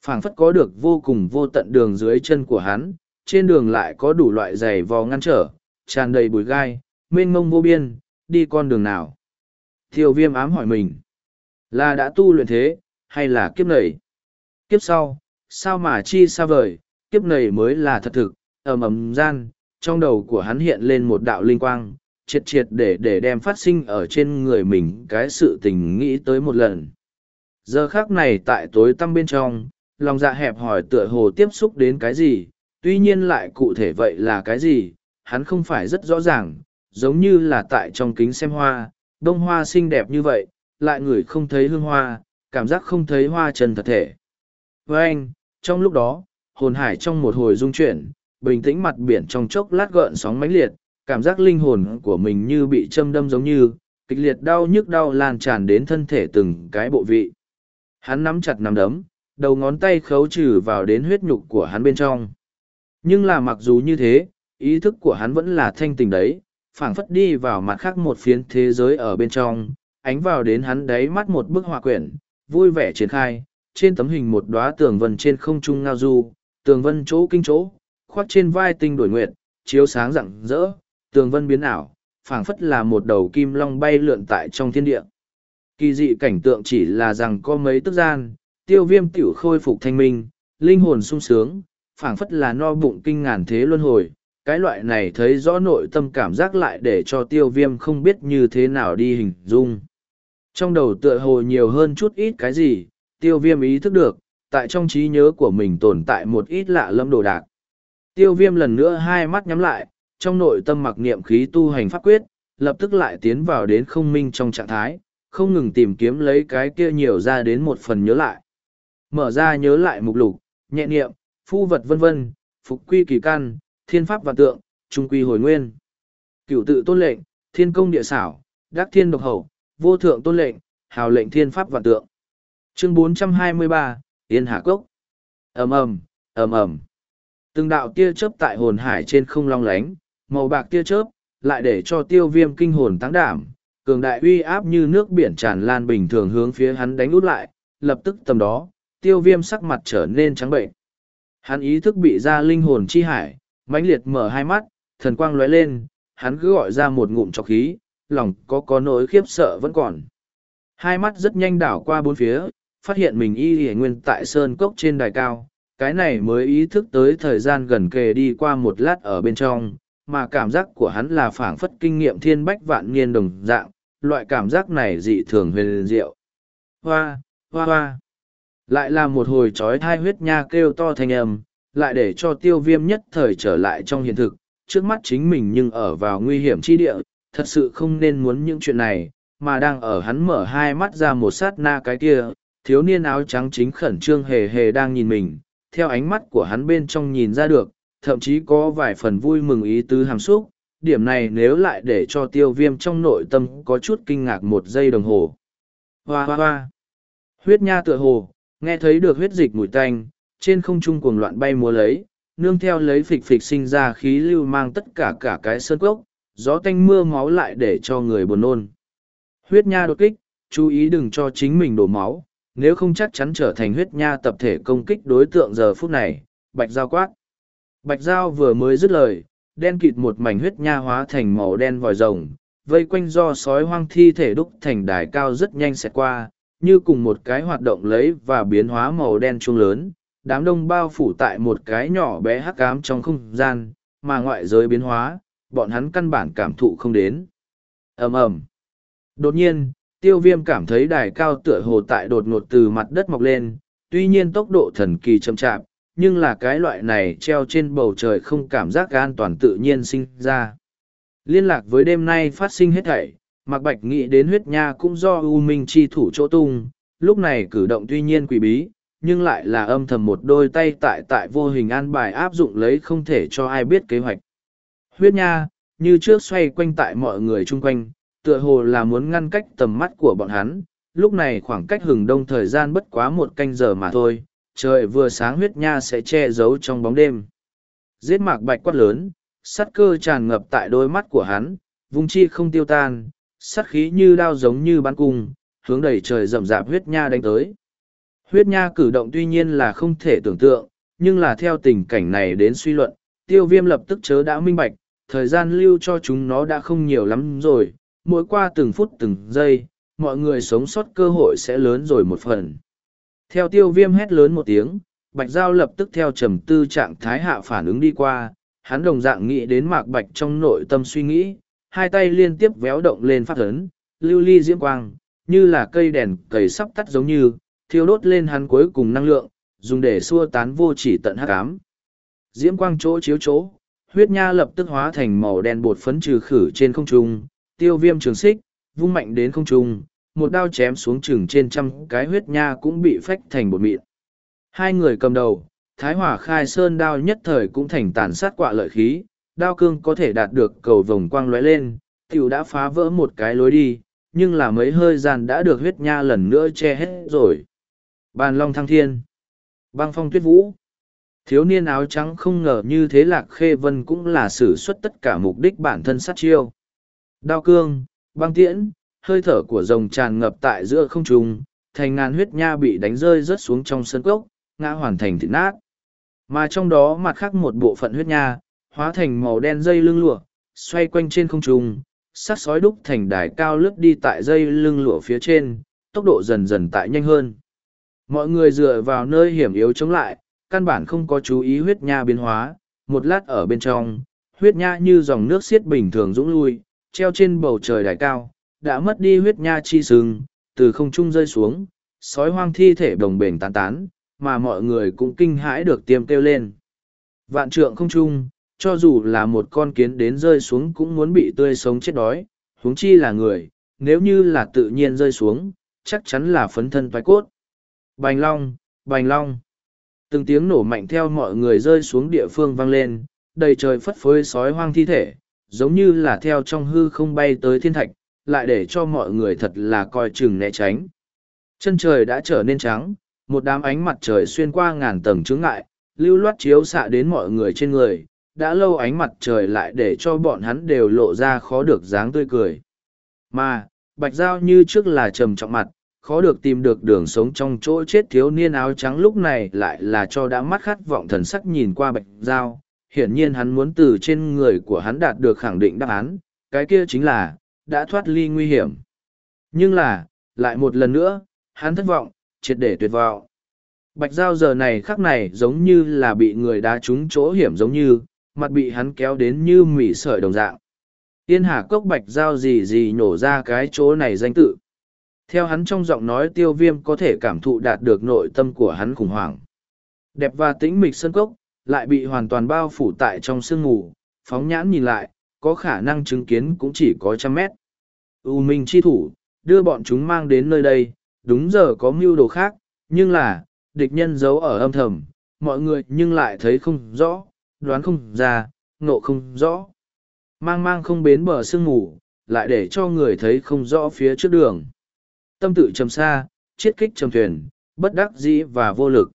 phảng phất có được vô cùng vô tận đường dưới chân của hắn, trên đường lại có đủ loại giày vò ngăn trở, tràn đầy bụi gai, mênh mông vô biên, đi con đường nào. Thiều viêm ám hỏi mình, là đã tu luyện thế, hay là kiếp nầy? Kiếp sau, sao mà chi xa vời, kiếp nầy mới là thật thực, ầm ầm gian, trong đầu của hắn hiện lên một đạo linh quang, triệt triệt để để đem phát sinh ở trên người mình cái sự tình nghĩ tới một lần. Giờ khác này tại tối tăm bên trong, lòng dạ hẹp hỏi tựa hồ tiếp xúc đến cái gì, tuy nhiên lại cụ thể vậy là cái gì, hắn không phải rất rõ ràng, giống như là tại trong kính xem hoa, đông hoa xinh đẹp như vậy, lại người không thấy hương hoa, cảm giác không thấy hoa trần thật thể. Với anh, trong lúc đó, hồn hải trong một hồi rung chuyển, bình tĩnh mặt biển trong chốc lát gợn sóng mãnh liệt, cảm giác linh hồn của mình như bị châm đâm giống như, kịch liệt đau nhức đau lan tràn đến thân thể từng cái bộ vị. Hắn nắm chặt nắm đấm, đầu ngón tay khấu trừ vào đến huyết nhục của hắn bên trong. Nhưng là mặc dù như thế, ý thức của hắn vẫn là thanh tình đấy, phảng phất đi vào mặt khác một phiến thế giới ở bên trong, ánh vào đến hắn đáy mắt một bức họa quyển, vui vẻ triển khai, trên tấm hình một đóa tường vân trên không trung ngao du, tường vân chỗ kinh chỗ, khoác trên vai tinh đổi nguyệt, chiếu sáng rạng rỡ, tường vân biến ảo, phảng phất là một đầu kim long bay lượn tại trong thiên địa. Kỳ dị cảnh tượng chỉ là rằng có mấy tức gian, tiêu viêm tiểu khôi phục thanh minh, linh hồn sung sướng, phảng phất là no bụng kinh ngàn thế luân hồi. Cái loại này thấy rõ nội tâm cảm giác lại để cho tiêu viêm không biết như thế nào đi hình dung. Trong đầu tựa hồ nhiều hơn chút ít cái gì, tiêu viêm ý thức được, tại trong trí nhớ của mình tồn tại một ít lạ lâm đồ đạc. Tiêu viêm lần nữa hai mắt nhắm lại, trong nội tâm mặc niệm khí tu hành pháp quyết, lập tức lại tiến vào đến không minh trong trạng thái, không ngừng tìm kiếm lấy cái kia nhiều ra đến một phần nhớ lại. Mở ra nhớ lại mục lục, nhẹ niệm, phu vật vân vân, phục quy kỳ căn, thiên pháp và tượng, trung quy hồi nguyên. Cửu tự tôn lệnh, thiên công địa xảo, đắc thiên độc hậu, vô thượng tôn lệnh, hào lệnh thiên pháp và tượng. Chương 423, Yên Hạ Cốc. ầm ầm, ầm ầm. Từng đạo tia chớp tại hồn hải trên không long lánh, màu bạc tia chớp, lại để cho tiêu viêm kinh hồn tăng đảm, cường đại uy áp như nước biển tràn lan bình thường hướng phía hắn đánh út lại, lập tức tầm đó, tiêu viêm sắc mặt trở nên trắng bệnh. Hắn ý thức bị ra linh hồn chi hải, mãnh liệt mở hai mắt, thần quang lóe lên, hắn cứ gọi ra một ngụm trọc khí, lòng có có nỗi khiếp sợ vẫn còn. Hai mắt rất nhanh đảo qua bốn phía, phát hiện mình y hề nguyên tại sơn cốc trên đài cao, cái này mới ý thức tới thời gian gần kề đi qua một lát ở bên trong, mà cảm giác của hắn là phảng phất kinh nghiệm thiên bách vạn niên đồng dạng, loại cảm giác này dị thường huyền diệu. Hoa, hoa hoa. Lại là một hồi trói thai huyết nha kêu to thành âm, lại để cho tiêu viêm nhất thời trở lại trong hiện thực, trước mắt chính mình nhưng ở vào nguy hiểm chi địa, thật sự không nên muốn những chuyện này, mà đang ở hắn mở hai mắt ra một sát na cái kia, thiếu niên áo trắng chính khẩn trương hề hề đang nhìn mình, theo ánh mắt của hắn bên trong nhìn ra được, thậm chí có vài phần vui mừng ý tứ hàm xúc, điểm này nếu lại để cho tiêu viêm trong nội tâm có chút kinh ngạc một giây đồng hồ. Hoa hoa hoa! Huyết nha tựa hồ, nghe thấy được huyết dịch mùi tanh, trên không trung cuồng loạn bay múa lấy, nương theo lấy phịch phịch sinh ra khí lưu mang tất cả cả cái sơn cốc, gió tanh mưa máu lại để cho người buồn nôn. Huyết nha đột kích, chú ý đừng cho chính mình đổ máu, nếu không chắc chắn trở thành huyết nha tập thể công kích đối tượng giờ phút này, bạch giao quát. Bạch giao vừa mới dứt lời, đen kịt một mảnh huyết nha hóa thành màu đen vòi rồng, vây quanh do sói hoang thi thể đúc thành đài cao rất nhanh xẹt qua, như cùng một cái hoạt động lấy và biến hóa màu đen trung lớn, đám đông bao phủ tại một cái nhỏ bé hắc ám trong không gian, mà ngoại giới biến hóa, bọn hắn căn bản cảm thụ không đến. ầm ầm Đột nhiên, tiêu viêm cảm thấy đài cao tựa hồ tại đột ngột từ mặt đất mọc lên, tuy nhiên tốc độ thần kỳ chậm chạp, nhưng là cái loại này treo trên bầu trời không cảm giác an toàn tự nhiên sinh ra. Liên lạc với đêm nay phát sinh hết thảy, Mạc Bạch nghĩ đến huyết nha cũng do U Minh chi thủ chỗ tung, lúc này cử động tuy nhiên quỷ bí, nhưng lại là âm thầm một đôi tay tại tại vô hình an bài áp dụng lấy không thể cho ai biết kế hoạch. Huyết nha, như trước xoay quanh tại mọi người chung quanh, tựa hồ là muốn ngăn cách tầm mắt của bọn hắn, lúc này khoảng cách hừng đông thời gian bất quá một canh giờ mà thôi, trời vừa sáng huyết nha sẽ che giấu trong bóng đêm. Giết mạc bạch quát lớn, sắt cơ tràn ngập tại đôi mắt của hắn, vùng chi không tiêu tan, sắt khí như đao giống như bắn cung, hướng đầy trời rậm rạp huyết nha đánh tới. Huyết nha cử động tuy nhiên là không thể tưởng tượng, nhưng là theo tình cảnh này đến suy luận, tiêu viêm lập tức chớ đã minh bạch, thời gian lưu cho chúng nó đã không nhiều lắm rồi, mỗi qua từng phút từng giây, mọi người sống sót cơ hội sẽ lớn rồi một phần. Theo tiêu viêm hét lớn một tiếng, Bạch Giao lập tức theo trầm tư trạng thái hạ phản ứng đi qua, hắn đồng dạng nghĩ đến mạc bạch trong nội tâm suy nghĩ, hai tay liên tiếp véo động lên phát ấn, lưu ly diễm quang, như là cây đèn cầy sắp tắt giống như, thiêu đốt lên hắn cuối cùng năng lượng, dùng để xua tán vô chỉ tận hắc ám. Diễm quang chỗ chiếu chỗ, huyết nha lập tức hóa thành màu đen bột phấn trừ khử trên không trung, tiêu viêm trường xích, vung mạnh đến không trung, một đao chém xuống chừng trên trăm cái huyết nha cũng bị phách thành bột mịn. Hai người cầm đầu, Thái Hỏa khai sơn đao nhất thời cũng thành tàn sát quạ lợi khí, đao cương có thể đạt được cầu vồng quang lóe lên, tiểu đã phá vỡ một cái lối đi, nhưng là mấy hơi gian đã được huyết nha lần nữa che hết rồi. Bàn long thăng thiên, băng phong tuyết vũ, thiếu niên áo trắng không ngờ như thế lạc khê vân cũng là sử xuất tất cả mục đích bản thân sát chiêu. Đao cương, băng tiễn, hơi thở của rồng tràn ngập tại giữa không trung, thành ngàn huyết nha bị đánh rơi rớt xuống trong sân cốc, ngã hoàn thành thịt nát. Mà trong đó mặt khác một bộ phận huyết nha, hóa thành màu đen dây lưng lụa, xoay quanh trên không trung, sát sói đúc thành đài cao lướt đi tại dây lưng lụa phía trên, tốc độ dần dần tại nhanh hơn. Mọi người dựa vào nơi hiểm yếu chống lại, căn bản không có chú ý huyết nha biến hóa, một lát ở bên trong, huyết nha như dòng nước xiết bình thường dũng lui, treo trên bầu trời đài cao, đã mất đi huyết nha chi sừng, từ không trung rơi xuống, sói hoang thi thể đồng bền tán tán, mà mọi người cũng kinh hãi được tiêm kêu lên. Vạn trượng không trung, cho dù là một con kiến đến rơi xuống cũng muốn bị tươi sống chết đói, huống chi là người, nếu như là tự nhiên rơi xuống, chắc chắn là phấn thân toái cốt. Bành long, bành long. Từng tiếng nổ mạnh theo mọi người rơi xuống địa phương vang lên, đầy trời phất phới sói hoang thi thể, giống như là theo trong hư không bay tới thiên thạch, lại để cho mọi người thật là coi chừng né tránh. Chân trời đã trở nên trắng, một đám ánh mặt trời xuyên qua ngàn tầng chướng ngại, lưu loát chiếu xạ đến mọi người trên người, đã lâu ánh mặt trời lại để cho bọn hắn đều lộ ra khó được dáng tươi cười. Mà, Bạch Giao như trước là trầm trọng mặt, khó được tìm được đường sống trong chỗ chết thiếu niên áo trắng lúc này lại là cho đã mắt khát vọng thần sắc nhìn qua Bạch Giao. Hiển nhiên hắn muốn từ trên người của hắn đạt được khẳng định đáp án, cái kia chính là, đã thoát ly nguy hiểm. Nhưng là, lại một lần nữa, hắn thất vọng, triệt để tuyệt vọng. Bạch Giao giờ này khắc này giống như là bị người đá trúng chỗ hiểm giống như, mặt bị hắn kéo đến như mỉ sợi đồng dạng. Tiên hà cốc Bạch Giao gì gì nhổ ra cái chỗ này danh tự. Theo hắn trong giọng nói tiêu viêm có thể cảm thụ đạt được nội tâm của hắn khủng hoảng. Đẹp và tĩnh mịch sân cốc, lại bị hoàn toàn bao phủ tại trong sương ngủ, phóng nhãn nhìn lại, có khả năng chứng kiến cũng chỉ có trăm mét. U Minh chi thủ, đưa bọn chúng mang đến nơi đây, đúng giờ có mưu đồ khác, nhưng là, địch nhân giấu ở âm thầm, mọi người nhưng lại thấy không rõ, đoán không ra, ngộ không rõ. Mang mang không bến bờ sương ngủ, lại để cho người thấy không rõ phía trước đường. Tâm tự trầm xa, chiết kích trầm thuyền, bất đắc dĩ và vô lực.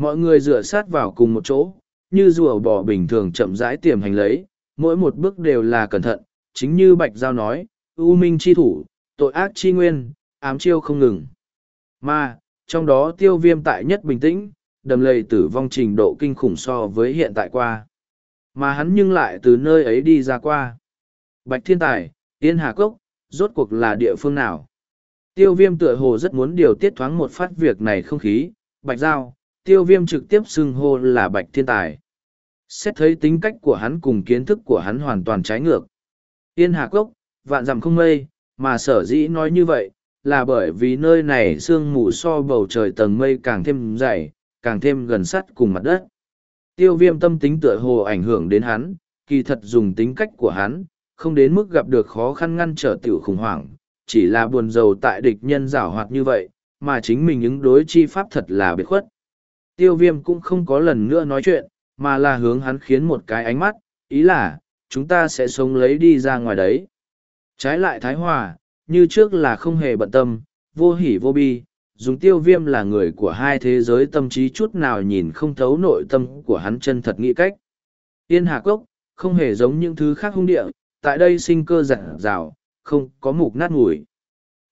Mọi người dựa sát vào cùng một chỗ, như rùa bò bình thường chậm rãi tiềm hành lấy, mỗi một bước đều là cẩn thận, chính như Bạch Giao nói, U Minh chi thủ, tội ác chi nguyên, ám chiêu không ngừng. Mà, trong đó tiêu viêm tại nhất bình tĩnh, đầm lầy tử vong trình độ kinh khủng so với hiện tại qua. Mà hắn nhưng lại từ nơi ấy đi ra qua. Bạch Thiên Tài, Yên Hà Cốc, rốt cuộc là địa phương nào? Tiêu viêm tựa hồ rất muốn điều tiết thoáng một phát việc này không khí, Bạch Giao, tiêu viêm trực tiếp xưng hô là Bạch Thiên Tài. Xét thấy tính cách của hắn cùng kiến thức của hắn hoàn toàn trái ngược. Yên Hà Cốc, vạn dặm không mây, mà sở dĩ nói như vậy, là bởi vì nơi này sương mù so bầu trời tầng mây càng thêm dày, càng thêm gần sắt cùng mặt đất. Tiêu viêm tâm tính tựa hồ ảnh hưởng đến hắn, kỳ thật dùng tính cách của hắn, không đến mức gặp được khó khăn ngăn trở tiểu khủng hoảng, chỉ là buồn rầu tại địch nhân giảo hoạt như vậy, mà chính mình ứng đối chi pháp thật là biệt khuất. Tiêu viêm cũng không có lần nữa nói chuyện, mà là hướng hắn khiến một cái ánh mắt, ý là, chúng ta sẽ sống lấy đi ra ngoài đấy. Trái lại Thái Hòa, như trước là không hề bận tâm, vô hỉ vô bi, dùng tiêu viêm là người của hai thế giới tâm trí chút nào nhìn không thấu nội tâm của hắn chân thật nghĩ cách. Yên Hà Cốc, không hề giống những thứ khác hung địa, tại đây sinh cơ giản rào, không có mục nát ngủi.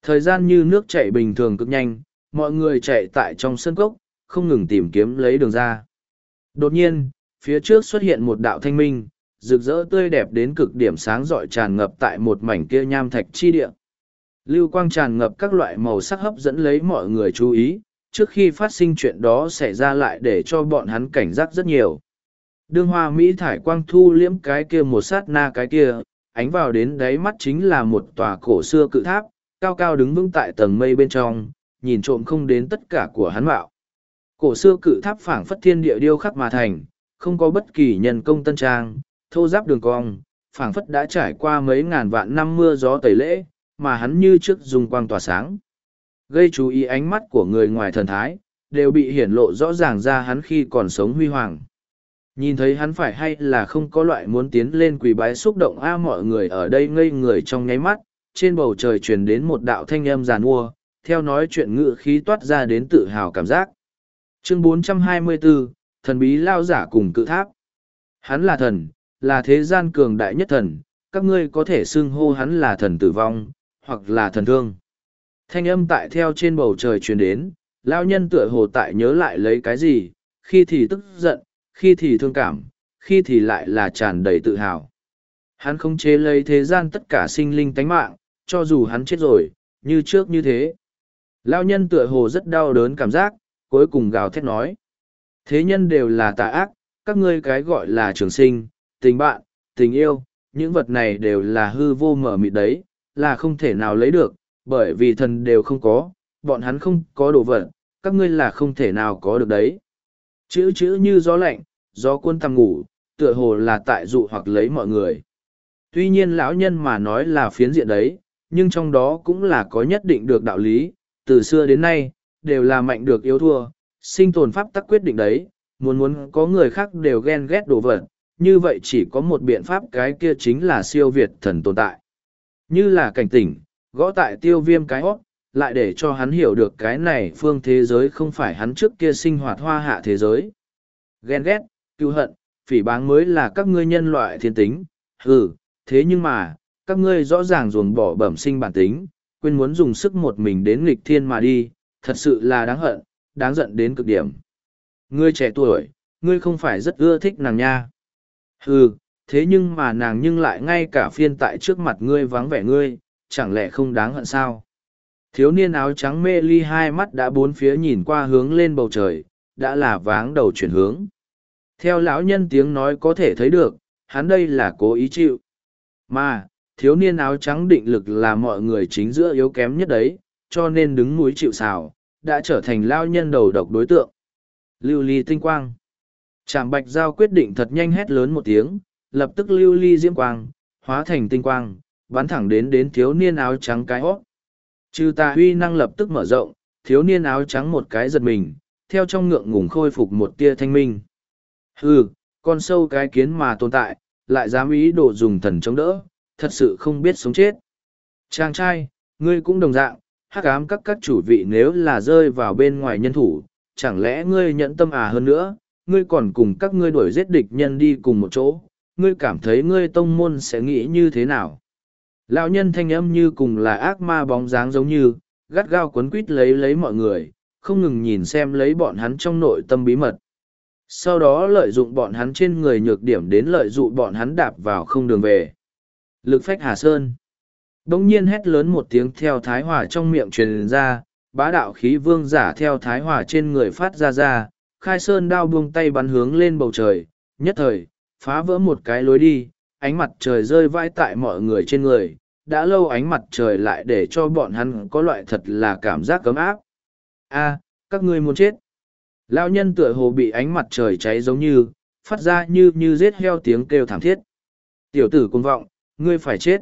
Thời gian như nước chảy bình thường cực nhanh, mọi người chạy tại trong sân cốc, không ngừng tìm kiếm lấy đường ra. Đột nhiên, phía trước xuất hiện một đạo thanh minh, rực rỡ tươi đẹp đến cực điểm sáng rọi tràn ngập tại một mảnh kia nham thạch chi địa. Lưu quang tràn ngập các loại màu sắc hấp dẫn lấy mọi người chú ý, trước khi phát sinh chuyện đó xảy ra lại để cho bọn hắn cảnh giác rất nhiều. Đương hoa Mỹ thải quang thu liễm cái kia một sát na cái kia, ánh vào đến đáy mắt chính là một tòa cổ xưa cự tháp, cao cao đứng vững tại tầng mây bên trong, nhìn trộm không đến tất cả của hắn mạo. Cổ xưa cự tháp phảng phất thiên địa điêu khắc mà thành, không có bất kỳ nhân công tân trang, thô giáp đường cong, phảng phất đã trải qua mấy ngàn vạn năm mưa gió tẩy lễ, mà hắn như trước dùng quang tỏa sáng. Gây chú ý ánh mắt của người ngoài thần thái, đều bị hiển lộ rõ ràng ra hắn khi còn sống huy hoàng. Nhìn thấy hắn phải hay là không có loại muốn tiến lên quỳ bái xúc động a mọi người ở đây ngây người trong nháy mắt, trên bầu trời truyền đến một đạo thanh âm giàn mua, theo nói chuyện ngự khí toát ra đến tự hào cảm giác. Chương 424, Thần bí lao giả cùng cự tháp. Hắn là thần, là thế gian cường đại nhất thần, các ngươi có thể xưng hô hắn là thần tử vong, hoặc là thần thương. Thanh âm tại theo trên bầu trời truyền đến, lao nhân tựa hồ tại nhớ lại lấy cái gì, khi thì tức giận, khi thì thương cảm, khi thì lại là tràn đầy tự hào. Hắn không chế lấy thế gian tất cả sinh linh tánh mạng, cho dù hắn chết rồi, như trước như thế. Lao nhân tựa hồ rất đau đớn cảm giác, cuối cùng gào thét nói. Thế nhân đều là tà ác, các ngươi cái gọi là trường sinh, tình bạn, tình yêu, những vật này đều là hư vô mở mịt đấy, là không thể nào lấy được, bởi vì thần đều không có, bọn hắn không có đồ vật, các ngươi là không thể nào có được đấy. Chữ chữ như gió lạnh, gió quân tầm ngủ, tựa hồ là tại dụ hoặc lấy mọi người. Tuy nhiên lão nhân mà nói là phiến diện đấy, nhưng trong đó cũng là có nhất định được đạo lý, từ xưa đến nay, đều là mạnh được yếu thua, sinh tồn pháp tắc quyết định đấy, muốn muốn có người khác đều ghen ghét đồ vật, như vậy chỉ có một biện pháp cái kia chính là siêu việt thần tồn tại. Như là cảnh tỉnh, gõ tại tiêu viêm cái hót, lại để cho hắn hiểu được cái này phương thế giới không phải hắn trước kia sinh hoạt hoa hạ thế giới. Ghen ghét, cứu hận, phỉ báng mới là các ngươi nhân loại thiên tính, ừ, thế nhưng mà, các ngươi rõ ràng ruồng bỏ bẩm sinh bản tính, quên muốn dùng sức một mình đến nghịch thiên mà đi, thật sự là đáng hận, đáng giận đến cực điểm. Ngươi trẻ tuổi, ngươi không phải rất ưa thích nàng nha. Ừ, thế nhưng mà nàng nhưng lại ngay cả phiên tại trước mặt ngươi vắng vẻ ngươi, chẳng lẽ không đáng hận sao? Thiếu niên áo trắng mê ly hai mắt đã bốn phía nhìn qua hướng lên bầu trời, đã là váng đầu chuyển hướng. Theo lão nhân tiếng nói có thể thấy được, hắn đây là cố ý chịu. Mà, thiếu niên áo trắng định lực là mọi người chính giữa yếu kém nhất đấy, cho nên đứng núi chịu xào, đã trở thành lao nhân đầu độc đối tượng. Lưu ly tinh quang. Trạm bạch giao quyết định thật nhanh hét lớn một tiếng, lập tức lưu ly diễm quang, hóa thành tinh quang, bắn thẳng đến đến thiếu niên áo trắng cái hót. Trừ tà huy năng lập tức mở rộng, thiếu niên áo trắng một cái giật mình, theo trong ngượng ngùng khôi phục một tia thanh minh. Hừ, con sâu cái kiến mà tồn tại, lại dám ý đồ dùng thần chống đỡ, thật sự không biết sống chết. Chàng trai, ngươi cũng đồng dạng, hắc ám các các chủ vị nếu là rơi vào bên ngoài nhân thủ, chẳng lẽ ngươi nhận tâm à hơn nữa, ngươi còn cùng các ngươi đuổi giết địch nhân đi cùng một chỗ, ngươi cảm thấy ngươi tông môn sẽ nghĩ như thế nào? Lão nhân thanh âm như cùng là ác ma bóng dáng giống như, gắt gao quấn quít lấy lấy mọi người, không ngừng nhìn xem lấy bọn hắn trong nội tâm bí mật. Sau đó lợi dụng bọn hắn trên người nhược điểm đến lợi dụng bọn hắn đạp vào không đường về. Lực phách Hà Sơn. Đông nhiên hét lớn một tiếng theo thái hòa trong miệng truyền ra, bá đạo khí vương giả theo thái hòa trên người phát ra ra, khai sơn đao buông tay bắn hướng lên bầu trời, nhất thời, phá vỡ một cái lối đi, ánh mặt trời rơi vãi tại mọi người trên người, đã lâu ánh mặt trời lại để cho bọn hắn có loại thật là cảm giác cấm áp. a các ngươi muốn chết. Lão nhân tựa hồ bị ánh mặt trời cháy giống như, phát ra như như giết heo tiếng kêu thảm thiết. Tiểu tử cung vọng, ngươi phải chết.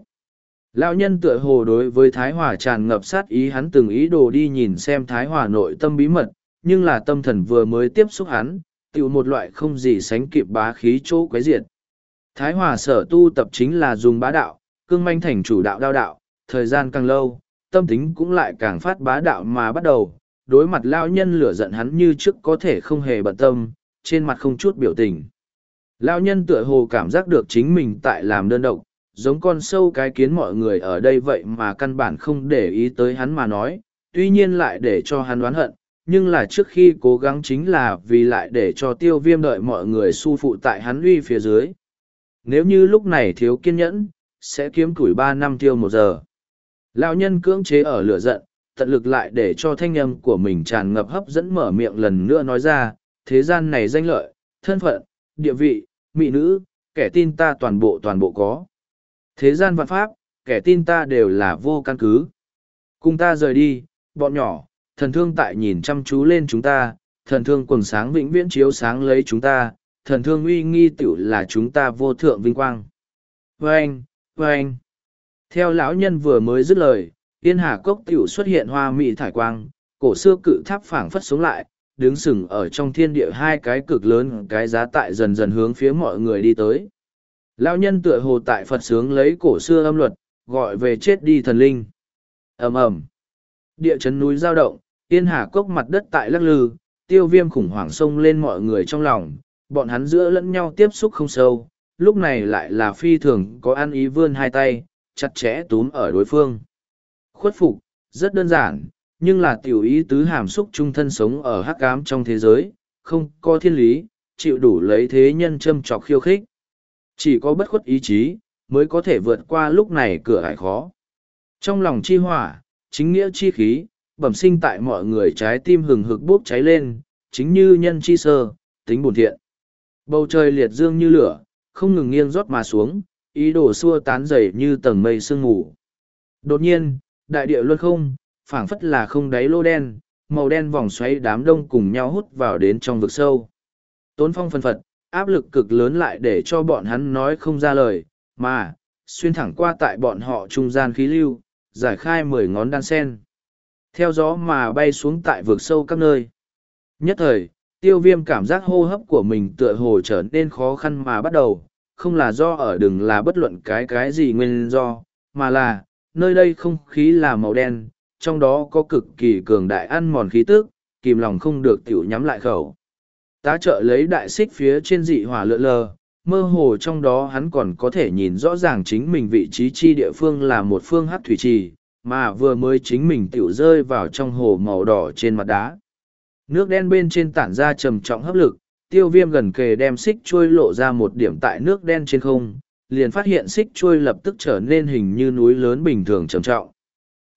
Lão nhân tựa hồ đối với Thái Hòa tràn ngập sát ý hắn từng ý đồ đi nhìn xem Thái Hòa nội tâm bí mật, nhưng là tâm thần vừa mới tiếp xúc hắn, tiểu một loại không gì sánh kịp bá khí chỗ quấy diệt. Thái Hòa sở tu tập chính là dùng bá đạo, cương manh thành chủ đạo đao đạo, thời gian càng lâu, tâm tính cũng lại càng phát bá đạo mà bắt đầu, đối mặt lão nhân lửa giận hắn như trước có thể không hề bận tâm, trên mặt không chút biểu tình. Lão nhân tựa hồ cảm giác được chính mình tại làm đơn độc, giống con sâu cái kiến mọi người ở đây vậy mà căn bản không để ý tới hắn mà nói, tuy nhiên lại để cho hắn đoán hận, nhưng là trước khi cố gắng chính là vì lại để cho tiêu viêm đợi mọi người su phụ tại hắn uy phía dưới. Nếu như lúc này thiếu kiên nhẫn, sẽ kiếm củi ba năm tiêu một giờ. Lão nhân cưỡng chế ở lửa giận, tận lực lại để cho thanh âm của mình tràn ngập hấp dẫn mở miệng lần nữa nói ra, thế gian này danh lợi, thân phận, địa vị, mỹ nữ, kẻ tin ta toàn bộ toàn bộ có. Thế gian vạn pháp, kẻ tin ta đều là vô căn cứ. Cùng ta rời đi, bọn nhỏ, thần thương tại nhìn chăm chú lên chúng ta, thần thương quần sáng vĩnh viễn chiếu sáng lấy chúng ta, thần thương uy nghi tiểu là chúng ta vô thượng vinh quang. Vâng, vâng. Theo lão nhân vừa mới dứt lời, tiên hà cốc tiểu xuất hiện hoa mỹ thải quang, cổ xưa cự tháp phảng phất xuống lại, đứng sừng ở trong thiên địa hai cái cực lớn cái giá tại dần dần hướng phía mọi người đi tới. Lão nhân tựa hồ tại Phật sướng lấy cổ xưa âm luật, gọi về chết đi thần linh. ầm ầm Địa chấn núi giao động, yên hà cốc mặt đất tại lắc lư, tiêu viêm khủng hoảng sông lên mọi người trong lòng, bọn hắn giữa lẫn nhau tiếp xúc không sâu, lúc này lại là phi thường có ăn ý vươn hai tay, chặt chẽ túm ở đối phương. Khuất phục, rất đơn giản, nhưng là tiểu ý tứ hàm xúc trung thân sống ở hắc ám trong thế giới, không có thiên lý, chịu đủ lấy thế nhân châm trọc khiêu khích. Chỉ có bất khuất ý chí, mới có thể vượt qua lúc này cửa hải khó. Trong lòng chi hỏa, chính nghĩa chi khí, bẩm sinh tại mọi người trái tim hừng hực bốc cháy lên, chính như nhân chi sơ, tính bổn thiện. Bầu trời liệt dương như lửa, không ngừng nghiêng rót mà xuống, ý đồ xua tán dày như tầng mây sương mù. Đột nhiên, đại địa luân không, phảng phất là không đáy lô đen, màu đen vòng xoáy đám đông cùng nhau hút vào đến trong vực sâu. Tốn phong phân phật, áp lực cực lớn lại để cho bọn hắn nói không ra lời, mà, xuyên thẳng qua tại bọn họ trung gian khí lưu, giải khai mười ngón đan sen. Theo gió mà bay xuống tại vực sâu các nơi. Nhất thời, tiêu viêm cảm giác hô hấp của mình tựa hồ trở nên khó khăn mà bắt đầu, không là do ở đừng là bất luận cái cái gì nguyên do, mà là, nơi đây không khí là màu đen, trong đó có cực kỳ cường đại ăn mòn khí tức, kìm lòng không được tiểu nhắm lại khẩu. Tá trợ lấy đại xích phía trên dị hỏa lượn lờ, mơ hồ trong đó hắn còn có thể nhìn rõ ràng chính mình vị trí chi địa phương là một phương hát thủy trì, mà vừa mới chính mình tiểu rơi vào trong hồ màu đỏ trên mặt đá. Nước đen bên trên tản ra trầm trọng hấp lực, tiêu viêm gần kề đem xích trôi lộ ra một điểm tại nước đen trên không, liền phát hiện xích trôi lập tức trở nên hình như núi lớn bình thường trầm trọng.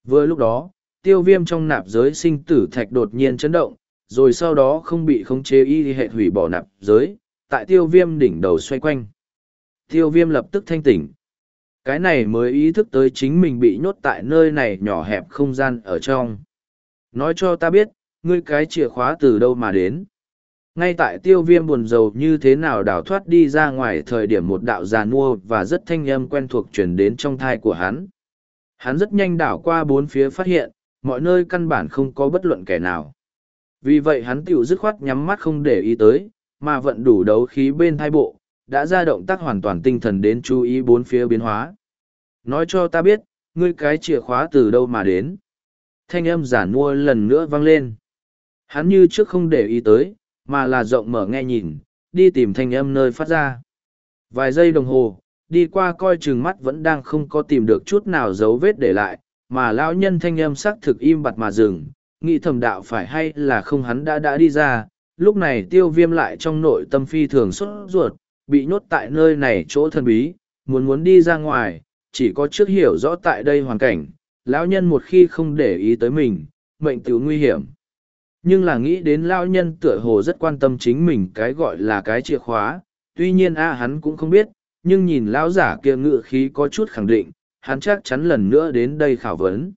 Vừa lúc đó, tiêu viêm trong nạp giới sinh tử thạch đột nhiên chấn động, rồi sau đó không bị khống chế y hệ hủy bỏ nạp giới, tại tiêu viêm đỉnh đầu xoay quanh. Tiêu viêm lập tức thanh tỉnh. Cái này mới ý thức tới chính mình bị nhốt tại nơi này nhỏ hẹp không gian ở trong. Nói cho ta biết, ngươi cái chìa khóa từ đâu mà đến. Ngay tại tiêu viêm buồn rầu như thế nào đào thoát đi ra ngoài thời điểm một đạo già nua và rất thanh âm quen thuộc chuyển đến trong thai của hắn. Hắn rất nhanh đảo qua bốn phía phát hiện, mọi nơi căn bản không có bất luận kẻ nào. Vì vậy hắn tiểu dứt khoát nhắm mắt không để ý tới, mà vận đủ đấu khí bên thai bộ, đã ra động tác hoàn toàn tinh thần đến chú ý bốn phía biến hóa. Nói cho ta biết, ngươi cái chìa khóa từ đâu mà đến. Thanh âm giả mua lần nữa vang lên. Hắn như trước không để ý tới, mà là rộng mở nghe nhìn, đi tìm thanh âm nơi phát ra. Vài giây đồng hồ, đi qua coi chừng mắt vẫn đang không có tìm được chút nào dấu vết để lại, mà lão nhân thanh âm sắc thực im bặt mà dừng, nghĩ thầm đạo phải hay là không hắn đã đã đi ra, lúc này tiêu viêm lại trong nội tâm phi thường xuất ruột, bị nhốt tại nơi này chỗ thần bí, muốn muốn đi ra ngoài, chỉ có trước hiểu rõ tại đây hoàn cảnh, lão nhân một khi không để ý tới mình, mệnh tiểu nguy hiểm. Nhưng là nghĩ đến lão nhân tựa hồ rất quan tâm chính mình cái gọi là cái chìa khóa, tuy nhiên a hắn cũng không biết, nhưng nhìn lão giả kia ngự khí có chút khẳng định, hắn chắc chắn lần nữa đến đây khảo vấn.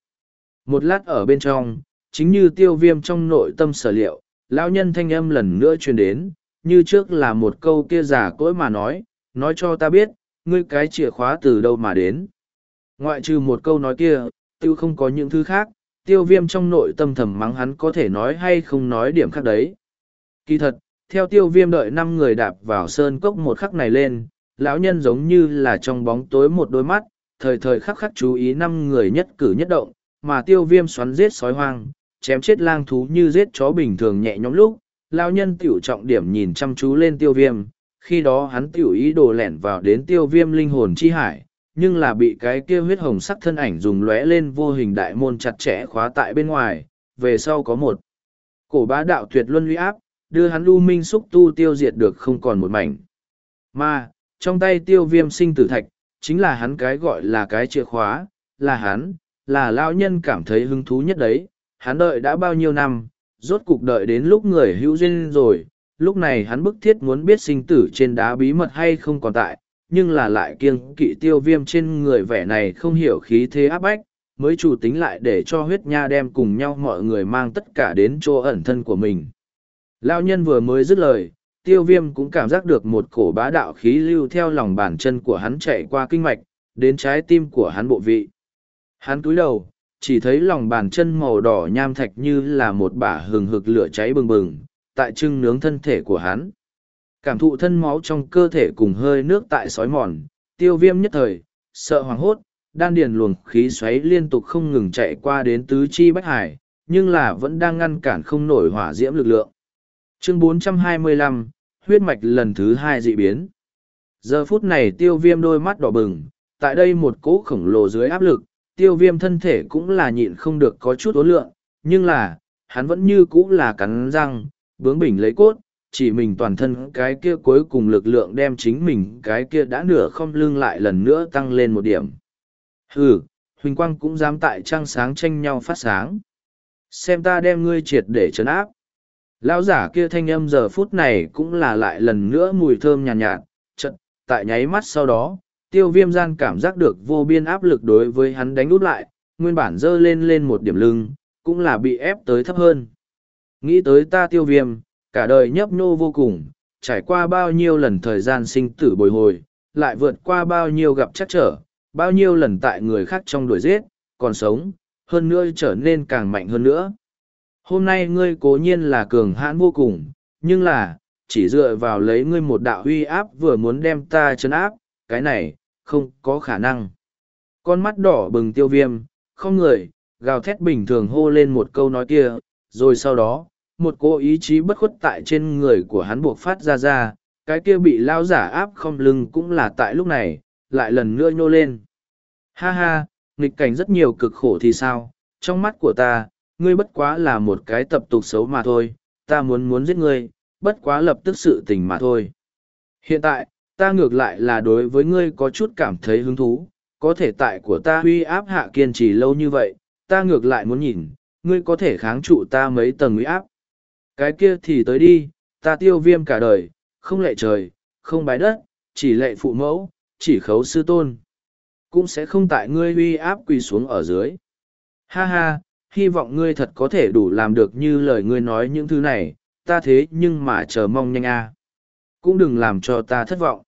Một lát ở bên trong, chính như tiêu viêm trong nội tâm sở liệu, lão nhân thanh âm lần nữa truyền đến, như trước là một câu kia giả cỗi mà nói, nói cho ta biết, ngươi cái chìa khóa từ đâu mà đến. Ngoại trừ một câu nói kia, tiêu không có những thứ khác, tiêu viêm trong nội tâm thầm mắng hắn có thể nói hay không nói điểm khác đấy. Kỳ thật, theo tiêu viêm đợi năm người đạp vào sơn cốc một khắc này lên, lão nhân giống như là trong bóng tối một đôi mắt, thời thời khắc khắc chú ý năm người nhất cử nhất động, mà tiêu viêm xoắn giết sói hoang, chém chết lang thú như giết chó bình thường nhẹ nhõm lúc, lao nhân tiểu trọng điểm nhìn chăm chú lên tiêu viêm, khi đó hắn tiểu ý đồ lẻn vào đến tiêu viêm linh hồn chi hải, nhưng là bị cái kia huyết hồng sắc thân ảnh dùng lóe lên vô hình đại môn chặt chẽ khóa tại bên ngoài, về sau có một cổ bá đạo tuyệt luân uy áp, đưa hắn lưu minh xúc tu tiêu diệt được không còn một mảnh. Mà, trong tay tiêu viêm sinh tử thạch, chính là hắn cái gọi là cái chìa khóa, là hắn, là lao nhân cảm thấy hứng thú nhất đấy, hắn đợi đã bao nhiêu năm, rốt cục đợi đến lúc người hữu duyên rồi, lúc này hắn bức thiết muốn biết sinh tử trên đá bí mật hay không còn tại, nhưng là lại kiêng kỵ tiêu viêm trên người vẻ này không hiểu khí thế áp bách, mới chủ tính lại để cho huyết nha đem cùng nhau mọi người mang tất cả đến chỗ ẩn thân của mình. Lao nhân vừa mới dứt lời, tiêu viêm cũng cảm giác được một cổ bá đạo khí lưu theo lòng bàn chân của hắn chạy qua kinh mạch, đến trái tim của hắn bộ vị. Hắn cúi đầu, chỉ thấy lòng bàn chân màu đỏ nham thạch như là một bả hừng hực lửa cháy bừng bừng, tại trưng nướng thân thể của hắn. Cảm thụ thân máu trong cơ thể cùng hơi nước tại sói mòn, tiêu viêm nhất thời, sợ hoàng hốt, đan điền luồng khí xoáy liên tục không ngừng chạy qua đến tứ chi bách hải, nhưng là vẫn đang ngăn cản không nổi hỏa diễm lực lượng. Chương 425, huyết mạch lần thứ hai dị biến. Giờ phút này tiêu viêm đôi mắt đỏ bừng, tại đây một cỗ khổng lồ dưới áp lực, tiêu viêm thân thể cũng là nhịn không được có chút ố lượng, nhưng là, hắn vẫn như cũ là cắn răng, bướng bỉnh lấy cốt, chỉ mình toàn thân cái kia cuối cùng lực lượng đem chính mình cái kia đã nửa không lưng lại lần nữa tăng lên một điểm. Hừ, huỳnh quang cũng dám tại trăng sáng tranh nhau phát sáng. Xem ta đem ngươi triệt để trấn áp. Lão giả kia thanh âm giờ phút này cũng là lại lần nữa mùi thơm nhàn nhạt, nhạt, chật, tại nháy mắt sau đó, tiêu viêm gian cảm giác được vô biên áp lực đối với hắn đánh út lại, nguyên bản dơ lên lên một điểm lưng, cũng là bị ép tới thấp hơn. Nghĩ tới ta tiêu viêm, cả đời nhấp nô vô cùng, trải qua bao nhiêu lần thời gian sinh tử bồi hồi, lại vượt qua bao nhiêu gặp chắc trở, bao nhiêu lần tại người khác trong đuổi giết, còn sống, hơn nữa trở nên càng mạnh hơn nữa. Hôm nay ngươi cố nhiên là cường hãn vô cùng, nhưng là, chỉ dựa vào lấy ngươi một đạo huy áp vừa muốn đem ta chấn áp, cái này, không có khả năng. Con mắt đỏ bừng tiêu viêm, không người, gào thét bình thường hô lên một câu nói kia, rồi sau đó, một cô ý chí bất khuất tại trên người của hắn buộc phát ra ra, cái kia bị lao giả áp không lưng cũng là tại lúc này, lại lần nữa nhô lên. Ha ha, nghịch cảnh rất nhiều cực khổ thì sao, trong mắt của ta, ngươi bất quá là một cái tập tục xấu mà thôi, ta muốn muốn giết ngươi, bất quá lập tức sự tình mà thôi. Hiện tại, ta ngược lại là đối với ngươi có chút cảm thấy hứng thú, có thể tại của ta huy áp hạ kiên trì lâu như vậy, ta ngược lại muốn nhìn, ngươi có thể kháng trụ ta mấy tầng huy áp. Cái kia thì tới đi, ta tiêu viêm cả đời, không lệ trời, không bái đất, chỉ lệ phụ mẫu, chỉ khấu sư tôn. Cũng sẽ không tại ngươi huy áp quỳ xuống ở dưới. Ha ha, hy vọng ngươi thật có thể đủ làm được như lời ngươi nói những thứ này, ta thế nhưng mà chờ mong nhanh a. Cũng đừng làm cho ta thất vọng.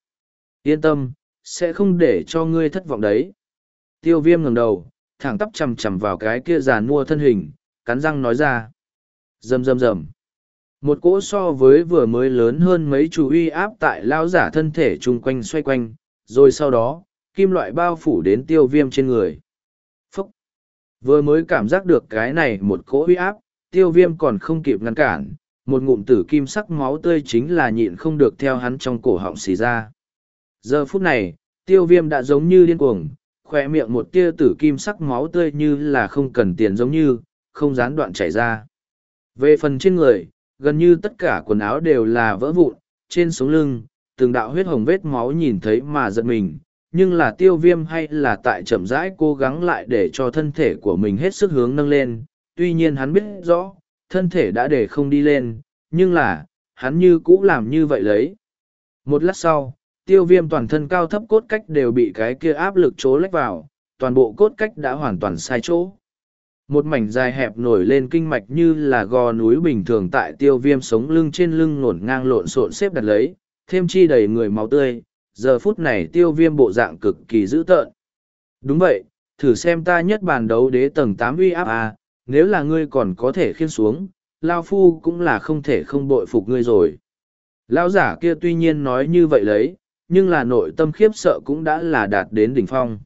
Yên tâm, sẽ không để cho ngươi thất vọng đấy. Tiêu viêm ngẩng đầu, thẳng tắp chầm chầm vào cái kia giàn mua thân hình, cắn răng nói ra. Rầm rầm rầm. Một cỗ so với vừa mới lớn hơn mấy chủ uy áp tại lao giả thân thể chung quanh xoay quanh, rồi sau đó, kim loại bao phủ đến tiêu viêm trên người. Phúc! Vừa mới cảm giác được cái này một cỗ uy áp, tiêu viêm còn không kịp ngăn cản, một ngụm tử kim sắc máu tươi chính là nhịn không được theo hắn trong cổ họng xì ra. Giờ phút này, tiêu viêm đã giống như điên cuồng, khỏe miệng một tia tử kim sắc máu tươi như là không cần tiền giống như, không gián đoạn chảy ra. Về phần trên người, gần như tất cả quần áo đều là vỡ vụn, trên sống lưng, từng đạo huyết hồng vết máu nhìn thấy mà giật mình, nhưng là tiêu viêm hay là tại chậm rãi cố gắng lại để cho thân thể của mình hết sức hướng nâng lên, tuy nhiên hắn biết rõ, thân thể đã để không đi lên, nhưng là, hắn như cũ làm như vậy lấy. Một lát sau, tiêu viêm toàn thân cao thấp cốt cách đều bị cái kia áp lực chố lách vào, toàn bộ cốt cách đã hoàn toàn sai chỗ. Một mảnh dài hẹp nổi lên kinh mạch như là gò núi bình thường tại tiêu viêm sống lưng trên lưng nổn ngang lộn xộn xếp đặt lấy, thêm chi đầy người máu tươi, giờ phút này tiêu viêm bộ dạng cực kỳ dữ tợn. Đúng vậy, thử xem ta nhất bàn đấu đế tầng tám uy áp à, nếu là ngươi còn có thể khiên xuống, Lao Phu cũng là không thể không bội phục ngươi rồi. Lão giả kia tuy nhiên nói như vậy lấy, nhưng là nội tâm khiếp sợ cũng đã là đạt đến đỉnh phong.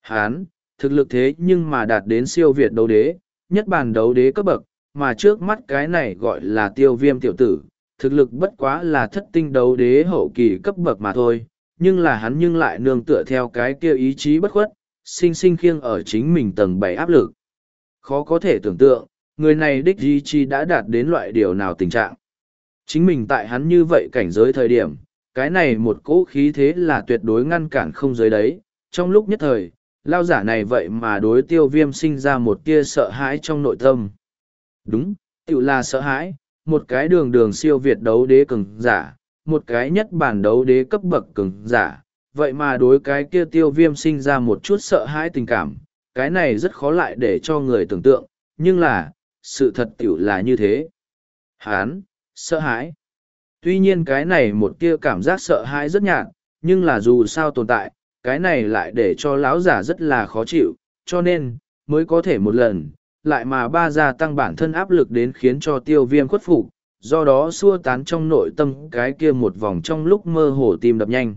Hán, thực lực thế nhưng mà đạt đến siêu việt đấu đế, nhất bản đấu đế cấp bậc, mà trước mắt cái này gọi là tiêu viêm tiểu tử, thực lực bất quá là thất tinh đấu đế hậu kỳ cấp bậc mà thôi, nhưng là hắn nhưng lại nương tựa theo cái kia ý chí bất khuất, sinh sinh khiêng ở chính mình tầng bảy áp lực. Khó có thể tưởng tượng, người này đích di chi đã đạt đến loại điều nào tình trạng. Chính mình tại hắn như vậy cảnh giới thời điểm, cái này một cỗ khí thế là tuyệt đối ngăn cản không giới đấy. Trong lúc nhất thời, lao giả này vậy mà đối tiêu viêm sinh ra một tia sợ hãi trong nội tâm. Đúng, tự là sợ hãi, một cái đường đường siêu việt đấu đế cường giả, một cái nhất bản đấu đế cấp bậc cường giả, vậy mà đối cái kia tiêu viêm sinh ra một chút sợ hãi tình cảm, cái này rất khó lại để cho người tưởng tượng, nhưng là, sự thật tiểu là như thế. Hán, sợ hãi. Tuy nhiên cái này một tia cảm giác sợ hãi rất nhạt, nhưng là dù sao tồn tại, cái này lại để cho lão giả rất là khó chịu, cho nên, mới có thể một lần, lại mà ba gia tăng bản thân áp lực đến khiến cho tiêu viêm khuất phục, do đó xua tán trong nội tâm cái kia một vòng trong lúc mơ hồ tim đập nhanh.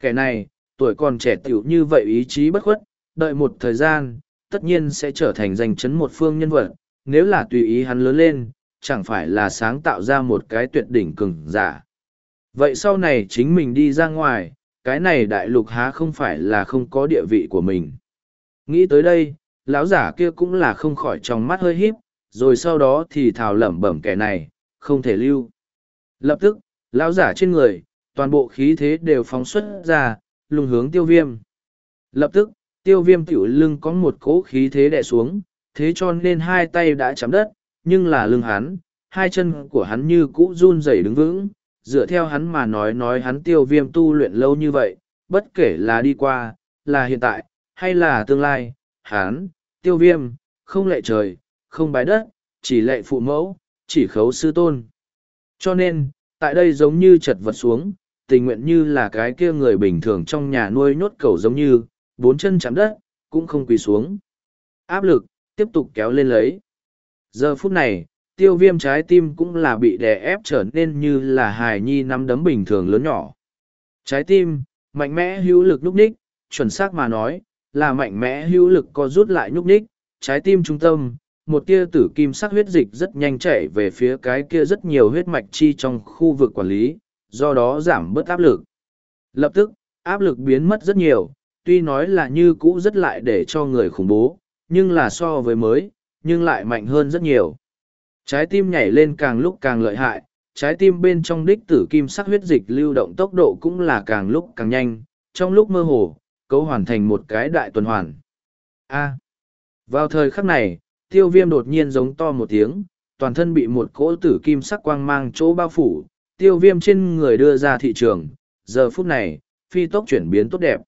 Kẻ này, tuổi còn trẻ tiểu như vậy ý chí bất khuất, đợi một thời gian, tất nhiên sẽ trở thành danh chấn một phương nhân vật, nếu là tùy ý hắn lớn lên, chẳng phải là sáng tạo ra một cái tuyệt đỉnh cường giả. Vậy sau này chính mình đi ra ngoài, cái này đại lục há không phải là không có địa vị của mình. Nghĩ tới đây, lão giả kia cũng là không khỏi trong mắt hơi híp, rồi sau đó thì thào lẩm bẩm kẻ này, không thể lưu. Lập tức, lão giả trên người, toàn bộ khí thế đều phóng xuất ra, lùng hướng tiêu viêm. Lập tức, tiêu viêm tiểu lưng có một cỗ khí thế đè xuống, thế cho nên hai tay đã chạm đất, nhưng là lưng hắn, hai chân của hắn như cũ run rẩy đứng vững, dựa theo hắn mà nói nói hắn tiêu viêm tu luyện lâu như vậy, bất kể là đi qua, là hiện tại, hay là tương lai, hắn, tiêu viêm, không lệ trời, không bái đất, chỉ lệ phụ mẫu, chỉ khấu sư tôn. Cho nên, tại đây giống như chật vật xuống, tình nguyện như là cái kia người bình thường trong nhà nuôi nhốt cầu giống như, bốn chân chạm đất, cũng không quỳ xuống. Áp lực, tiếp tục kéo lên lấy. Giờ phút này, tiêu viêm trái tim cũng là bị đè ép trở nên như là hài nhi nắm đấm bình thường lớn nhỏ. Trái tim, mạnh mẽ hữu lực nhúc ních, chuẩn xác mà nói, là mạnh mẽ hữu lực có rút lại nhúc ních, trái tim trung tâm, một tia tử kim sắc huyết dịch rất nhanh chảy về phía cái kia rất nhiều huyết mạch chi trong khu vực quản lý, do đó giảm bớt áp lực. Lập tức, áp lực biến mất rất nhiều, tuy nói là như cũ rất lại để cho người khủng bố, nhưng là so với mới, nhưng lại mạnh hơn rất nhiều. Trái tim nhảy lên càng lúc càng lợi hại, trái tim bên trong đích tử kim sắc huyết dịch lưu động tốc độ cũng là càng lúc càng nhanh, trong lúc mơ hồ, cấu hoàn thành một cái đại tuần hoàn. A. À. vào thời khắc này, tiêu viêm đột nhiên giống to một tiếng, toàn thân bị một cỗ tử kim sắc quang mang chỗ bao phủ, tiêu viêm trên người đưa ra thị trường, giờ phút này, phi tốc chuyển biến tốt đẹp.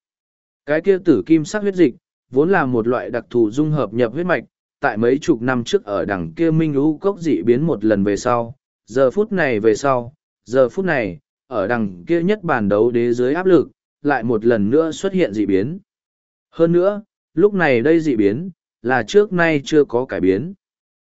Cái kia tử kim sắc huyết dịch, vốn là một loại đặc thù dung hợp nhập huyết mạch, tại mấy chục năm trước ở đằng kia minh lũ cốc dị biến một lần về sau, giờ phút này về sau, giờ phút này, ở đằng kia nhất bàn đấu đế dưới áp lực, lại một lần nữa xuất hiện dị biến. Hơn nữa, lúc này đây dị biến, là trước nay chưa có cải biến.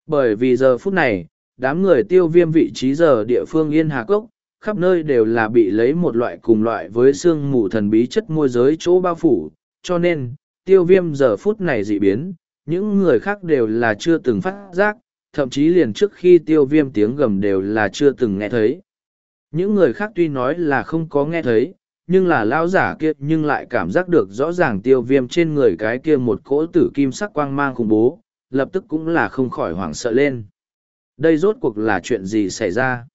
Bởi vì giờ phút này, đám người tiêu viêm vị trí giờ địa phương Yên Hà Cốc, khắp nơi đều là bị lấy một loại cùng loại với xương mù thần bí chất môi giới chỗ bao phủ, cho nên, tiêu viêm giờ phút này dị biến, những người khác đều là chưa từng phát giác, thậm chí liền trước khi tiêu viêm tiếng gầm đều là chưa từng nghe thấy. Những người khác tuy nói là không có nghe thấy, nhưng là lao giả kia nhưng lại cảm giác được rõ ràng tiêu viêm trên người cái kia một cỗ tử kim sắc quang mang khủng bố, lập tức cũng là không khỏi hoảng sợ lên. Đây rốt cuộc là chuyện gì xảy ra?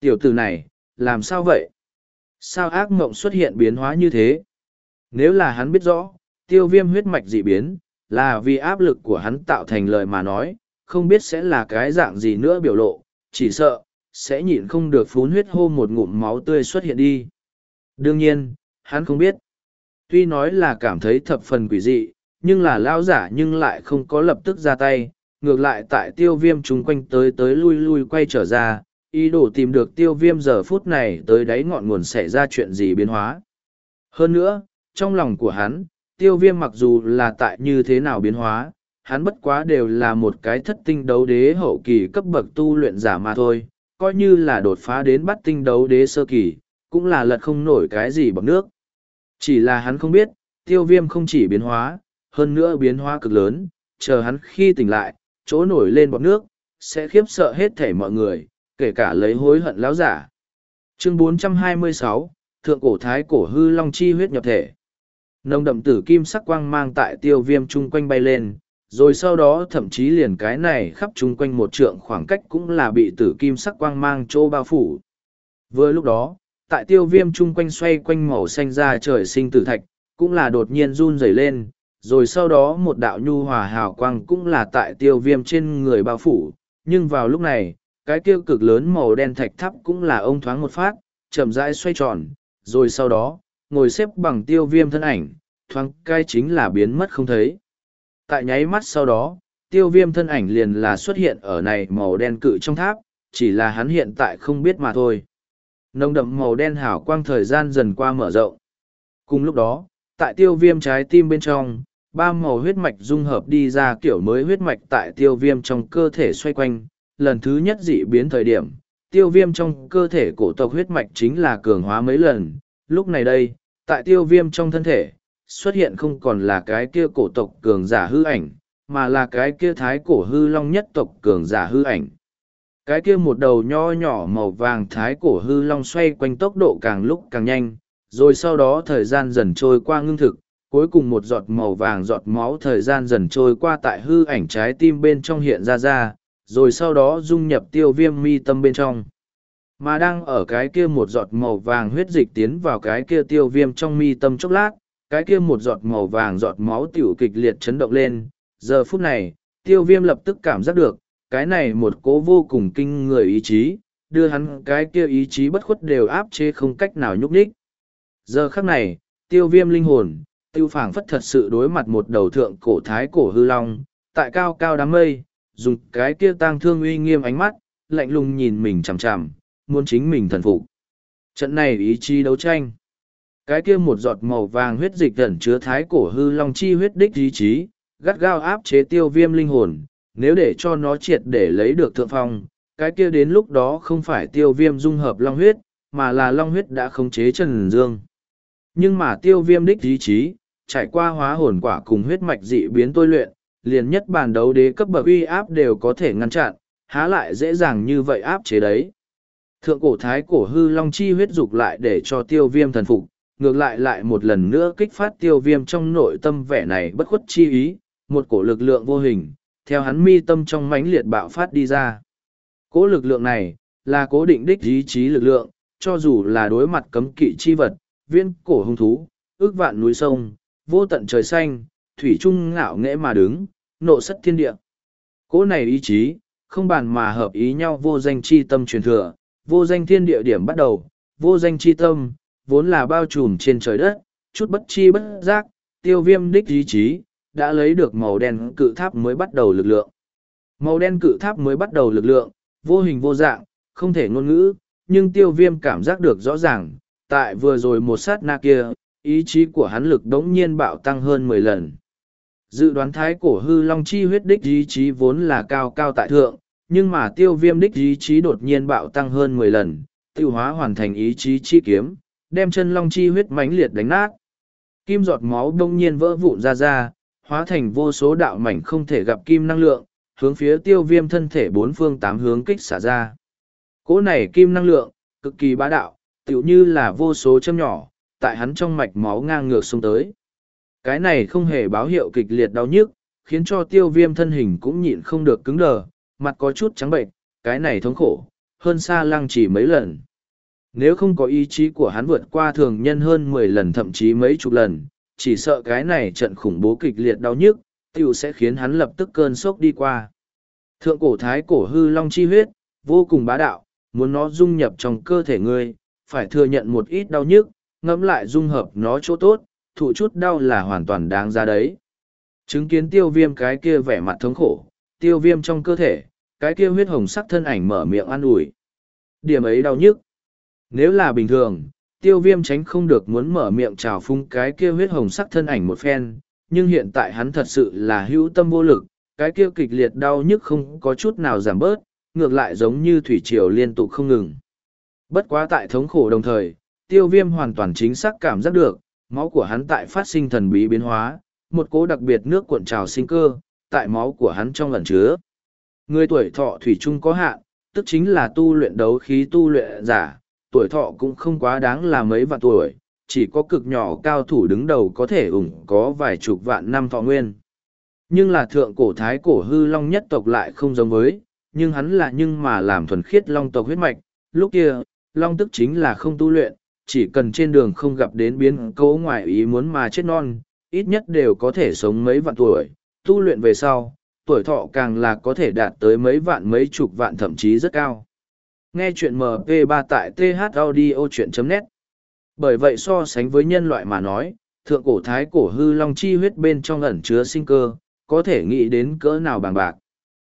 Tiểu tử này, làm sao vậy? Sao ác mộng xuất hiện biến hóa như thế? Nếu là hắn biết rõ, tiêu viêm huyết mạch dị biến, là vì áp lực của hắn tạo thành lời mà nói, không biết sẽ là cái dạng gì nữa biểu lộ, chỉ sợ, sẽ nhịn không được phún huyết hô một ngụm máu tươi xuất hiện đi. Đương nhiên, hắn không biết. Tuy nói là cảm thấy thập phần quỷ dị, nhưng là lao giả nhưng lại không có lập tức ra tay, ngược lại tại tiêu viêm chung quanh tới tới lui lui quay trở ra, ý đồ tìm được tiêu viêm giờ phút này tới đáy ngọn nguồn xảy ra chuyện gì biến hóa. Hơn nữa, trong lòng của hắn, tiêu viêm mặc dù là tại như thế nào biến hóa, hắn bất quá đều là một cái thất tinh đấu đế hậu kỳ cấp bậc tu luyện giả mà thôi, coi như là đột phá đến bắt tinh đấu đế sơ kỳ, cũng là lật không nổi cái gì bằng nước. Chỉ là hắn không biết, tiêu viêm không chỉ biến hóa, hơn nữa biến hóa cực lớn, chờ hắn khi tỉnh lại, chỗ nổi lên bọt nước, sẽ khiếp sợ hết thể mọi người, kể cả lấy hối hận lão giả. Chương 426, Thượng cổ thái cổ hư long chi huyết nhập thể. nông đậm tử kim sắc quang mang tại tiêu viêm chung quanh bay lên, rồi sau đó thậm chí liền cái này khắp chung quanh một trượng khoảng cách cũng là bị tử kim sắc quang mang chỗ bao phủ. Vừa lúc đó, tại tiêu viêm chung quanh xoay quanh màu xanh ra trời sinh tử thạch, cũng là đột nhiên run rẩy lên, rồi sau đó một đạo nhu hòa hào quang cũng là tại tiêu viêm trên người bao phủ, nhưng vào lúc này, cái tiêu cực lớn màu đen thạch thắp cũng là ông thoáng một phát, chậm rãi xoay tròn, rồi sau đó, ngồi xếp bằng tiêu viêm thân ảnh, thoáng cai chính là biến mất không thấy. Tại nháy mắt sau đó, tiêu viêm thân ảnh liền là xuất hiện ở này màu đen cự trong tháp, chỉ là hắn hiện tại không biết mà thôi. Nồng đậm màu đen hảo quang thời gian dần qua mở rộng. Cùng lúc đó, tại tiêu viêm trái tim bên trong, ba màu huyết mạch dung hợp đi ra kiểu mới huyết mạch tại tiêu viêm trong cơ thể xoay quanh. Lần thứ nhất dị biến thời điểm, tiêu viêm trong cơ thể cổ tộc huyết mạch chính là cường hóa mấy lần. Lúc này đây, tại tiêu viêm trong thân thể, xuất hiện không còn là cái kia cổ tộc cường giả hư ảnh, mà là cái kia thái cổ hư long nhất tộc cường giả hư ảnh. Cái kia một đầu nho nhỏ màu vàng thái cổ hư long xoay quanh tốc độ càng lúc càng nhanh, rồi sau đó thời gian dần trôi qua ngưng thực, cuối cùng một giọt màu vàng giọt máu thời gian dần trôi qua tại hư ảnh trái tim bên trong hiện ra ra, rồi sau đó dung nhập tiêu viêm mi tâm bên trong. Mà đang ở cái kia một giọt màu vàng huyết dịch tiến vào cái kia tiêu viêm trong mi tâm chốc lát, cái kia một giọt màu vàng giọt máu tiểu kịch liệt chấn động lên. Giờ phút này, tiêu viêm lập tức cảm giác được, cái này một cố vô cùng kinh người ý chí, đưa hắn cái kia ý chí bất khuất đều áp chế không cách nào nhúc nhích. Giờ khắc này, tiêu viêm linh hồn, tiêu phảng phất thật sự đối mặt một đầu thượng cổ thái cổ hư long, tại cao cao đám mây, dùng cái kia tang thương uy nghiêm ánh mắt, lạnh lùng nhìn mình chằm chằm, muốn chính mình thần phục. Trận này ý chí đấu tranh. Cái kia một giọt màu vàng huyết dịch ẩn chứa thái cổ hư long chi huyết đích ý chí, gắt gao áp chế tiêu viêm linh hồn, nếu để cho nó triệt để lấy được thượng phong, cái kia đến lúc đó không phải tiêu viêm dung hợp long huyết, mà là long huyết đã khống chế Trần Dương. Nhưng mà tiêu viêm đích ý chí, trải qua hóa hồn quả cùng huyết mạch dị biến tôi luyện, liền nhất bản đấu đế cấp bậc uy áp đều có thể ngăn chặn, há lại dễ dàng như vậy áp chế đấy. Thượng cổ thái cổ hư long chi huyết dục lại để cho tiêu viêm thần phục, ngược lại lại một lần nữa kích phát tiêu viêm trong nội tâm vẻ này bất khuất chi ý, một cổ lực lượng vô hình, theo hắn mi tâm trong mãnh liệt bạo phát đi ra. Cố lực lượng này, là cố định đích ý chí lực lượng, cho dù là đối mặt cấm kỵ chi vật, viên cổ hung thú, ước vạn núi sông, vô tận trời xanh, thủy trung ngạo nghễ mà đứng, nộ sất thiên địa. Cố này ý chí, không bàn mà hợp ý nhau vô danh chi tâm truyền thừa, vô danh thiên địa điểm bắt đầu, vô danh chi tâm, vốn là bao trùm trên trời đất, chút bất chi bất giác, tiêu viêm đích ý chí, đã lấy được màu đen cự tháp mới bắt đầu lực lượng. Màu đen cự tháp mới bắt đầu lực lượng, vô hình vô dạng, không thể ngôn ngữ, nhưng tiêu viêm cảm giác được rõ ràng, tại vừa rồi một sát na kia, ý chí của hắn lực đống nhiên bạo tăng hơn mười lần. Dự đoán thái cổ hư long chi huyết đích ý chí vốn là cao cao tại thượng, nhưng mà tiêu viêm đích ý chí đột nhiên bạo tăng hơn mười lần, tiêu hóa hoàn thành ý chí chi kiếm, đem chân long chi huyết mãnh liệt đánh nát. Kim giọt máu đông nhiên vỡ vụn ra ra, hóa thành vô số đạo mảnh không thể gặp kim năng lượng, hướng phía tiêu viêm thân thể bốn phương tám hướng kích xả ra. Cỗ này kim năng lượng, cực kỳ bá đạo, tựu như là vô số châm nhỏ, tại hắn trong mạch máu ngang ngược xuống tới. Cái này không hề báo hiệu kịch liệt đau nhức, khiến cho tiêu viêm thân hình cũng nhịn không được cứng đờ, mặt có chút trắng bệnh, cái này thống khổ, hơn xa lăng chỉ mấy lần. Nếu không có ý chí của hắn vượt qua thường nhân hơn mười lần thậm chí mấy chục lần, chỉ sợ cái này trận khủng bố kịch liệt đau nhức, tiêu sẽ khiến hắn lập tức cơn sốc đi qua. Thượng cổ thái cổ hư long chi huyết, vô cùng bá đạo, muốn nó dung nhập trong cơ thể ngươi, phải thừa nhận một ít đau nhức, ngẫm lại dung hợp nó chỗ tốt, thụ chút đau là hoàn toàn đáng ra đấy. Chứng kiến tiêu viêm cái kia vẻ mặt thống khổ, tiêu viêm trong cơ thể, cái kia huyết hồng sắc thân ảnh mở miệng an ủi. Điểm ấy đau nhức. Nếu là bình thường, tiêu viêm tránh không được muốn mở miệng trào phung cái kia huyết hồng sắc thân ảnh một phen, nhưng hiện tại hắn thật sự là hữu tâm vô lực, cái kia kịch liệt đau nhức không có chút nào giảm bớt, ngược lại giống như thủy triều liên tục không ngừng. Bất quá tại thống khổ đồng thời, tiêu viêm hoàn toàn chính xác cảm giác được, máu của hắn tại phát sinh thần bí biến hóa, một cố đặc biệt nước cuộn trào sinh cơ, tại máu của hắn trong lần chứa. Người tuổi thọ thủy chung có hạn, tức chính là tu luyện đấu khí tu luyện giả, tuổi thọ cũng không quá đáng là mấy vạn tuổi, chỉ có cực nhỏ cao thủ đứng đầu có thể ủng có vài chục vạn năm thọ nguyên. Nhưng là thượng cổ thái cổ hư long nhất tộc lại không giống với, nhưng hắn là nhưng mà làm thuần khiết long tộc huyết mạch, lúc kia, long tức chính là không tu luyện, chỉ cần trên đường không gặp đến biến cố ngoài ý muốn mà chết non, ít nhất đều có thể sống mấy vạn tuổi, tu luyện về sau, tuổi thọ càng là có thể đạt tới mấy vạn mấy chục vạn thậm chí rất cao. Nghe chuyện MP3 tại thaudio.net Bởi vậy so sánh với nhân loại mà nói, thượng cổ thái cổ hư long chi huyết bên trong ẩn chứa sinh cơ, có thể nghĩ đến cỡ nào bằng bạc.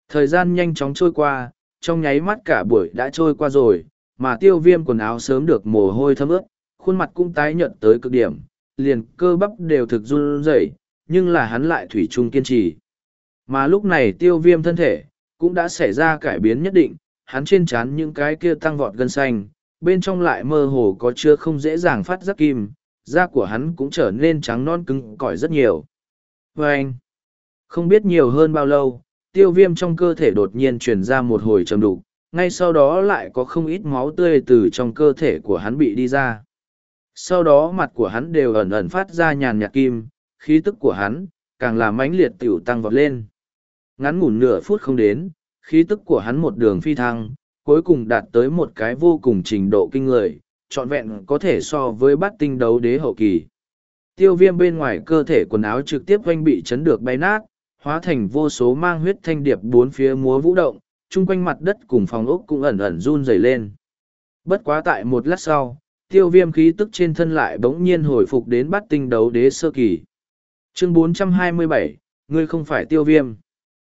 Thời gian nhanh chóng trôi qua, trong nháy mắt cả buổi đã trôi qua rồi, mà tiêu viêm quần áo sớm được mồ hôi thấm ướt, khuôn mặt cũng tái nhợt tới cực điểm, liền cơ bắp đều thực run rẩy, nhưng là hắn lại thủy chung kiên trì. Mà lúc này tiêu viêm thân thể, cũng đã xảy ra cải biến nhất định, hắn trên trán những cái kia tăng vọt gân xanh, bên trong lại mơ hồ có chưa không dễ dàng phát giác kim, da của hắn cũng trở nên trắng non cứng cỏi rất nhiều. Và anh, không biết nhiều hơn bao lâu, tiêu viêm trong cơ thể đột nhiên truyền ra một hồi trầm đục, ngay sau đó lại có không ít máu tươi từ trong cơ thể của hắn bị đi ra. Sau đó mặt của hắn đều ẩn ẩn phát ra nhàn nhạt kim, khí tức của hắn, càng làm mãnh liệt tiểu tăng vọt lên. Ngắn ngủn nửa phút không đến, khí tức của hắn một đường phi thăng, cuối cùng đạt tới một cái vô cùng trình độ kinh người, trọn vẹn có thể so với bát tinh đấu đế hậu kỳ. Tiêu viêm bên ngoài cơ thể quần áo trực tiếp quanh bị chấn được bay nát, hóa thành vô số mang huyết thanh điệp bốn phía múa vũ động, chung quanh mặt đất cùng phòng ốc cũng ẩn ẩn run rẩy lên. Bất quá tại một lát sau, tiêu viêm khí tức trên thân lại bỗng nhiên hồi phục đến bát tinh đấu đế sơ kỳ. Chương 427, ngươi không phải tiêu viêm.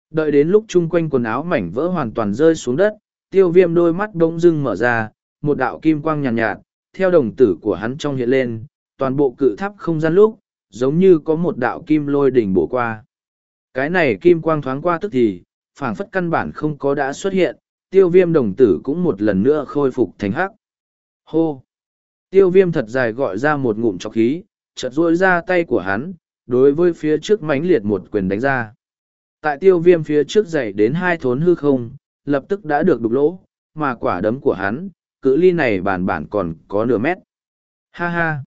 Đợi đến lúc chung quanh quần áo mảnh vỡ hoàn toàn rơi xuống đất, tiêu viêm đôi mắt bỗng dưng mở ra, một đạo kim quang nhàn nhạt, nhạt, theo đồng tử của hắn trong hiện lên, toàn bộ cự tháp không gian lúc, giống như có một đạo kim lôi đỉnh bổ qua. Cái này kim quang thoáng qua tức thì, phảng phất căn bản không có đã xuất hiện, tiêu viêm đồng tử cũng một lần nữa khôi phục thành hắc. Hô! Tiêu viêm thật dài gọi ra một ngụm chọc khí, chợt duỗi ra tay của hắn, đối với phía trước mãnh liệt một quyền đánh ra. Tại tiêu viêm phía trước dày đến hai thốn hư không, lập tức đã được đục lỗ, mà quả đấm của hắn, cự ly này bản bản còn có nửa mét. Ha ha!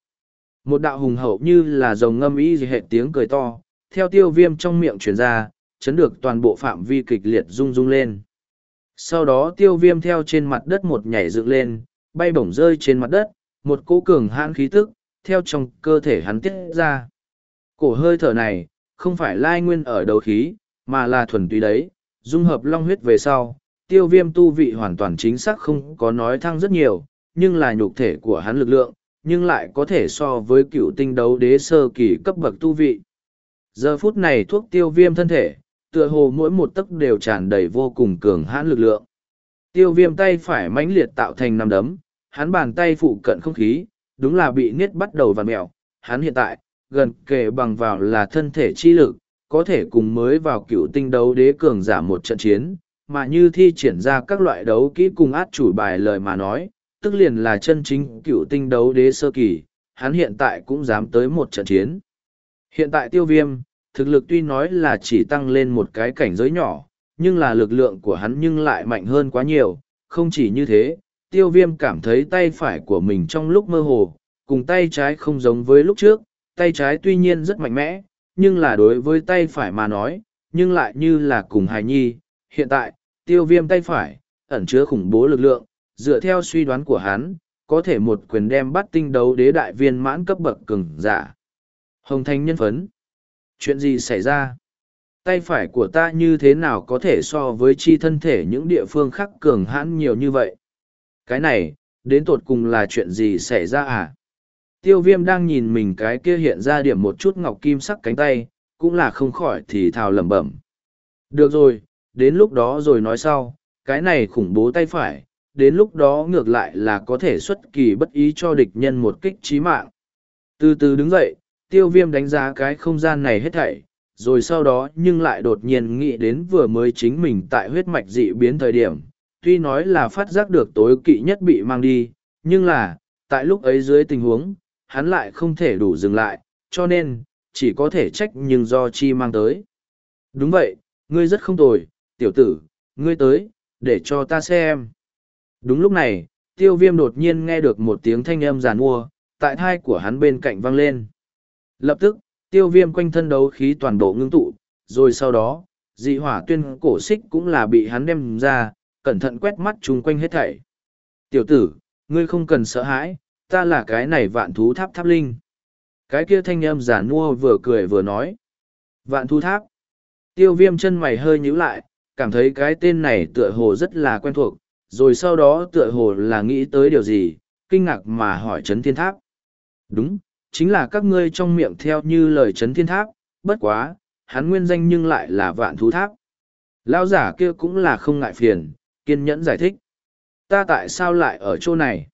Một đạo hùng hậu như là dòng ngâm ý gì hệ tiếng cười to, theo tiêu viêm trong miệng truyền ra, chấn được toàn bộ phạm vi kịch liệt rung rung lên. Sau đó tiêu viêm theo trên mặt đất một nhảy dựng lên, bay bổng rơi trên mặt đất, một cỗ cường hãn khí tức, theo trong cơ thể hắn tiết ra. Cổ hơi thở này, không phải lai nguyên ở đầu khí, mà là thuần túy đấy, dung hợp long huyết về sau, tiêu viêm tu vị hoàn toàn chính xác không có nói thăng rất nhiều, nhưng là nhục thể của hắn lực lượng, nhưng lại có thể so với cựu tinh đấu đế sơ kỳ cấp bậc tu vị. Giờ phút này thuốc tiêu viêm thân thể, tựa hồ mỗi một tấc đều tràn đầy vô cùng cường hãn lực lượng. Tiêu viêm tay phải mãnh liệt tạo thành năm đấm, hắn bàn tay phụ cận không khí, đúng là bị niết bắt đầu vằn mẹo. Hắn hiện tại, gần kề bằng vào là thân thể chi lực, có thể cùng mới vào cựu tinh đấu đế cường giả một trận chiến, mà như thi triển ra các loại đấu kỹ cùng át chủ bài lời mà nói, tức liền là chân chính cựu tinh đấu đế sơ kỳ, hắn hiện tại cũng dám tới một trận chiến. Hiện tại tiêu viêm, thực lực tuy nói là chỉ tăng lên một cái cảnh giới nhỏ, nhưng là lực lượng của hắn nhưng lại mạnh hơn quá nhiều, không chỉ như thế, tiêu viêm cảm thấy tay phải của mình trong lúc mơ hồ, cùng tay trái không giống với lúc trước, tay trái tuy nhiên rất mạnh mẽ, nhưng là đối với tay phải mà nói, nhưng lại như là cùng hài nhi. Hiện tại, tiêu viêm tay phải, ẩn chứa khủng bố lực lượng, dựa theo suy đoán của hắn, có thể một quyền đem bắt tinh đấu đế đại viên mãn cấp bậc cường giả. Hồng Thanh nhân phấn. Chuyện gì xảy ra? Tay phải của ta như thế nào có thể so với chi thân thể những địa phương khác cường hãn nhiều như vậy? Cái này, đến tột cùng là chuyện gì xảy ra à? Tiêu viêm đang nhìn mình cái kia hiện ra điểm một chút ngọc kim sắc cánh tay, cũng là không khỏi thì thào lẩm bẩm. Được rồi, đến lúc đó rồi nói sau, cái này khủng bố tay phải, đến lúc đó ngược lại là có thể xuất kỳ bất ý cho địch nhân một kích trí mạng. Từ từ đứng dậy, tiêu viêm đánh giá cái không gian này hết thảy, rồi sau đó nhưng lại đột nhiên nghĩ đến vừa mới chính mình tại huyết mạch dị biến thời điểm, tuy nói là phát giác được tối kỵ nhất bị mang đi, nhưng là, tại lúc ấy dưới tình huống, hắn lại không thể đủ dừng lại, cho nên, chỉ có thể trách nhưng do chi mang tới. Đúng vậy, ngươi rất không tồi, tiểu tử, ngươi tới, để cho ta xem. Đúng lúc này, tiêu viêm đột nhiên nghe được một tiếng thanh âm giàn mua, tại thai của hắn bên cạnh vang lên. Lập tức, tiêu viêm quanh thân đấu khí toàn bộ ngưng tụ, rồi sau đó, dị hỏa tuyên cổ xích cũng là bị hắn đem ra, cẩn thận quét mắt chung quanh hết thảy. Tiểu tử, ngươi không cần sợ hãi, ta là cái này vạn thú tháp tháp linh. Cái kia thanh âm giả nua vừa cười vừa nói. Vạn thú tháp. Tiêu viêm chân mày hơi nhíu lại, cảm thấy cái tên này tựa hồ rất là quen thuộc, rồi sau đó tựa hồ là nghĩ tới điều gì, kinh ngạc mà hỏi chấn thiên tháp. Đúng, chính là các ngươi trong miệng theo như lời chấn thiên tháp, bất quá, hắn nguyên danh nhưng lại là vạn thú tháp. Lao giả kia cũng là không ngại phiền, kiên nhẫn giải thích. Ta tại sao lại ở chỗ này?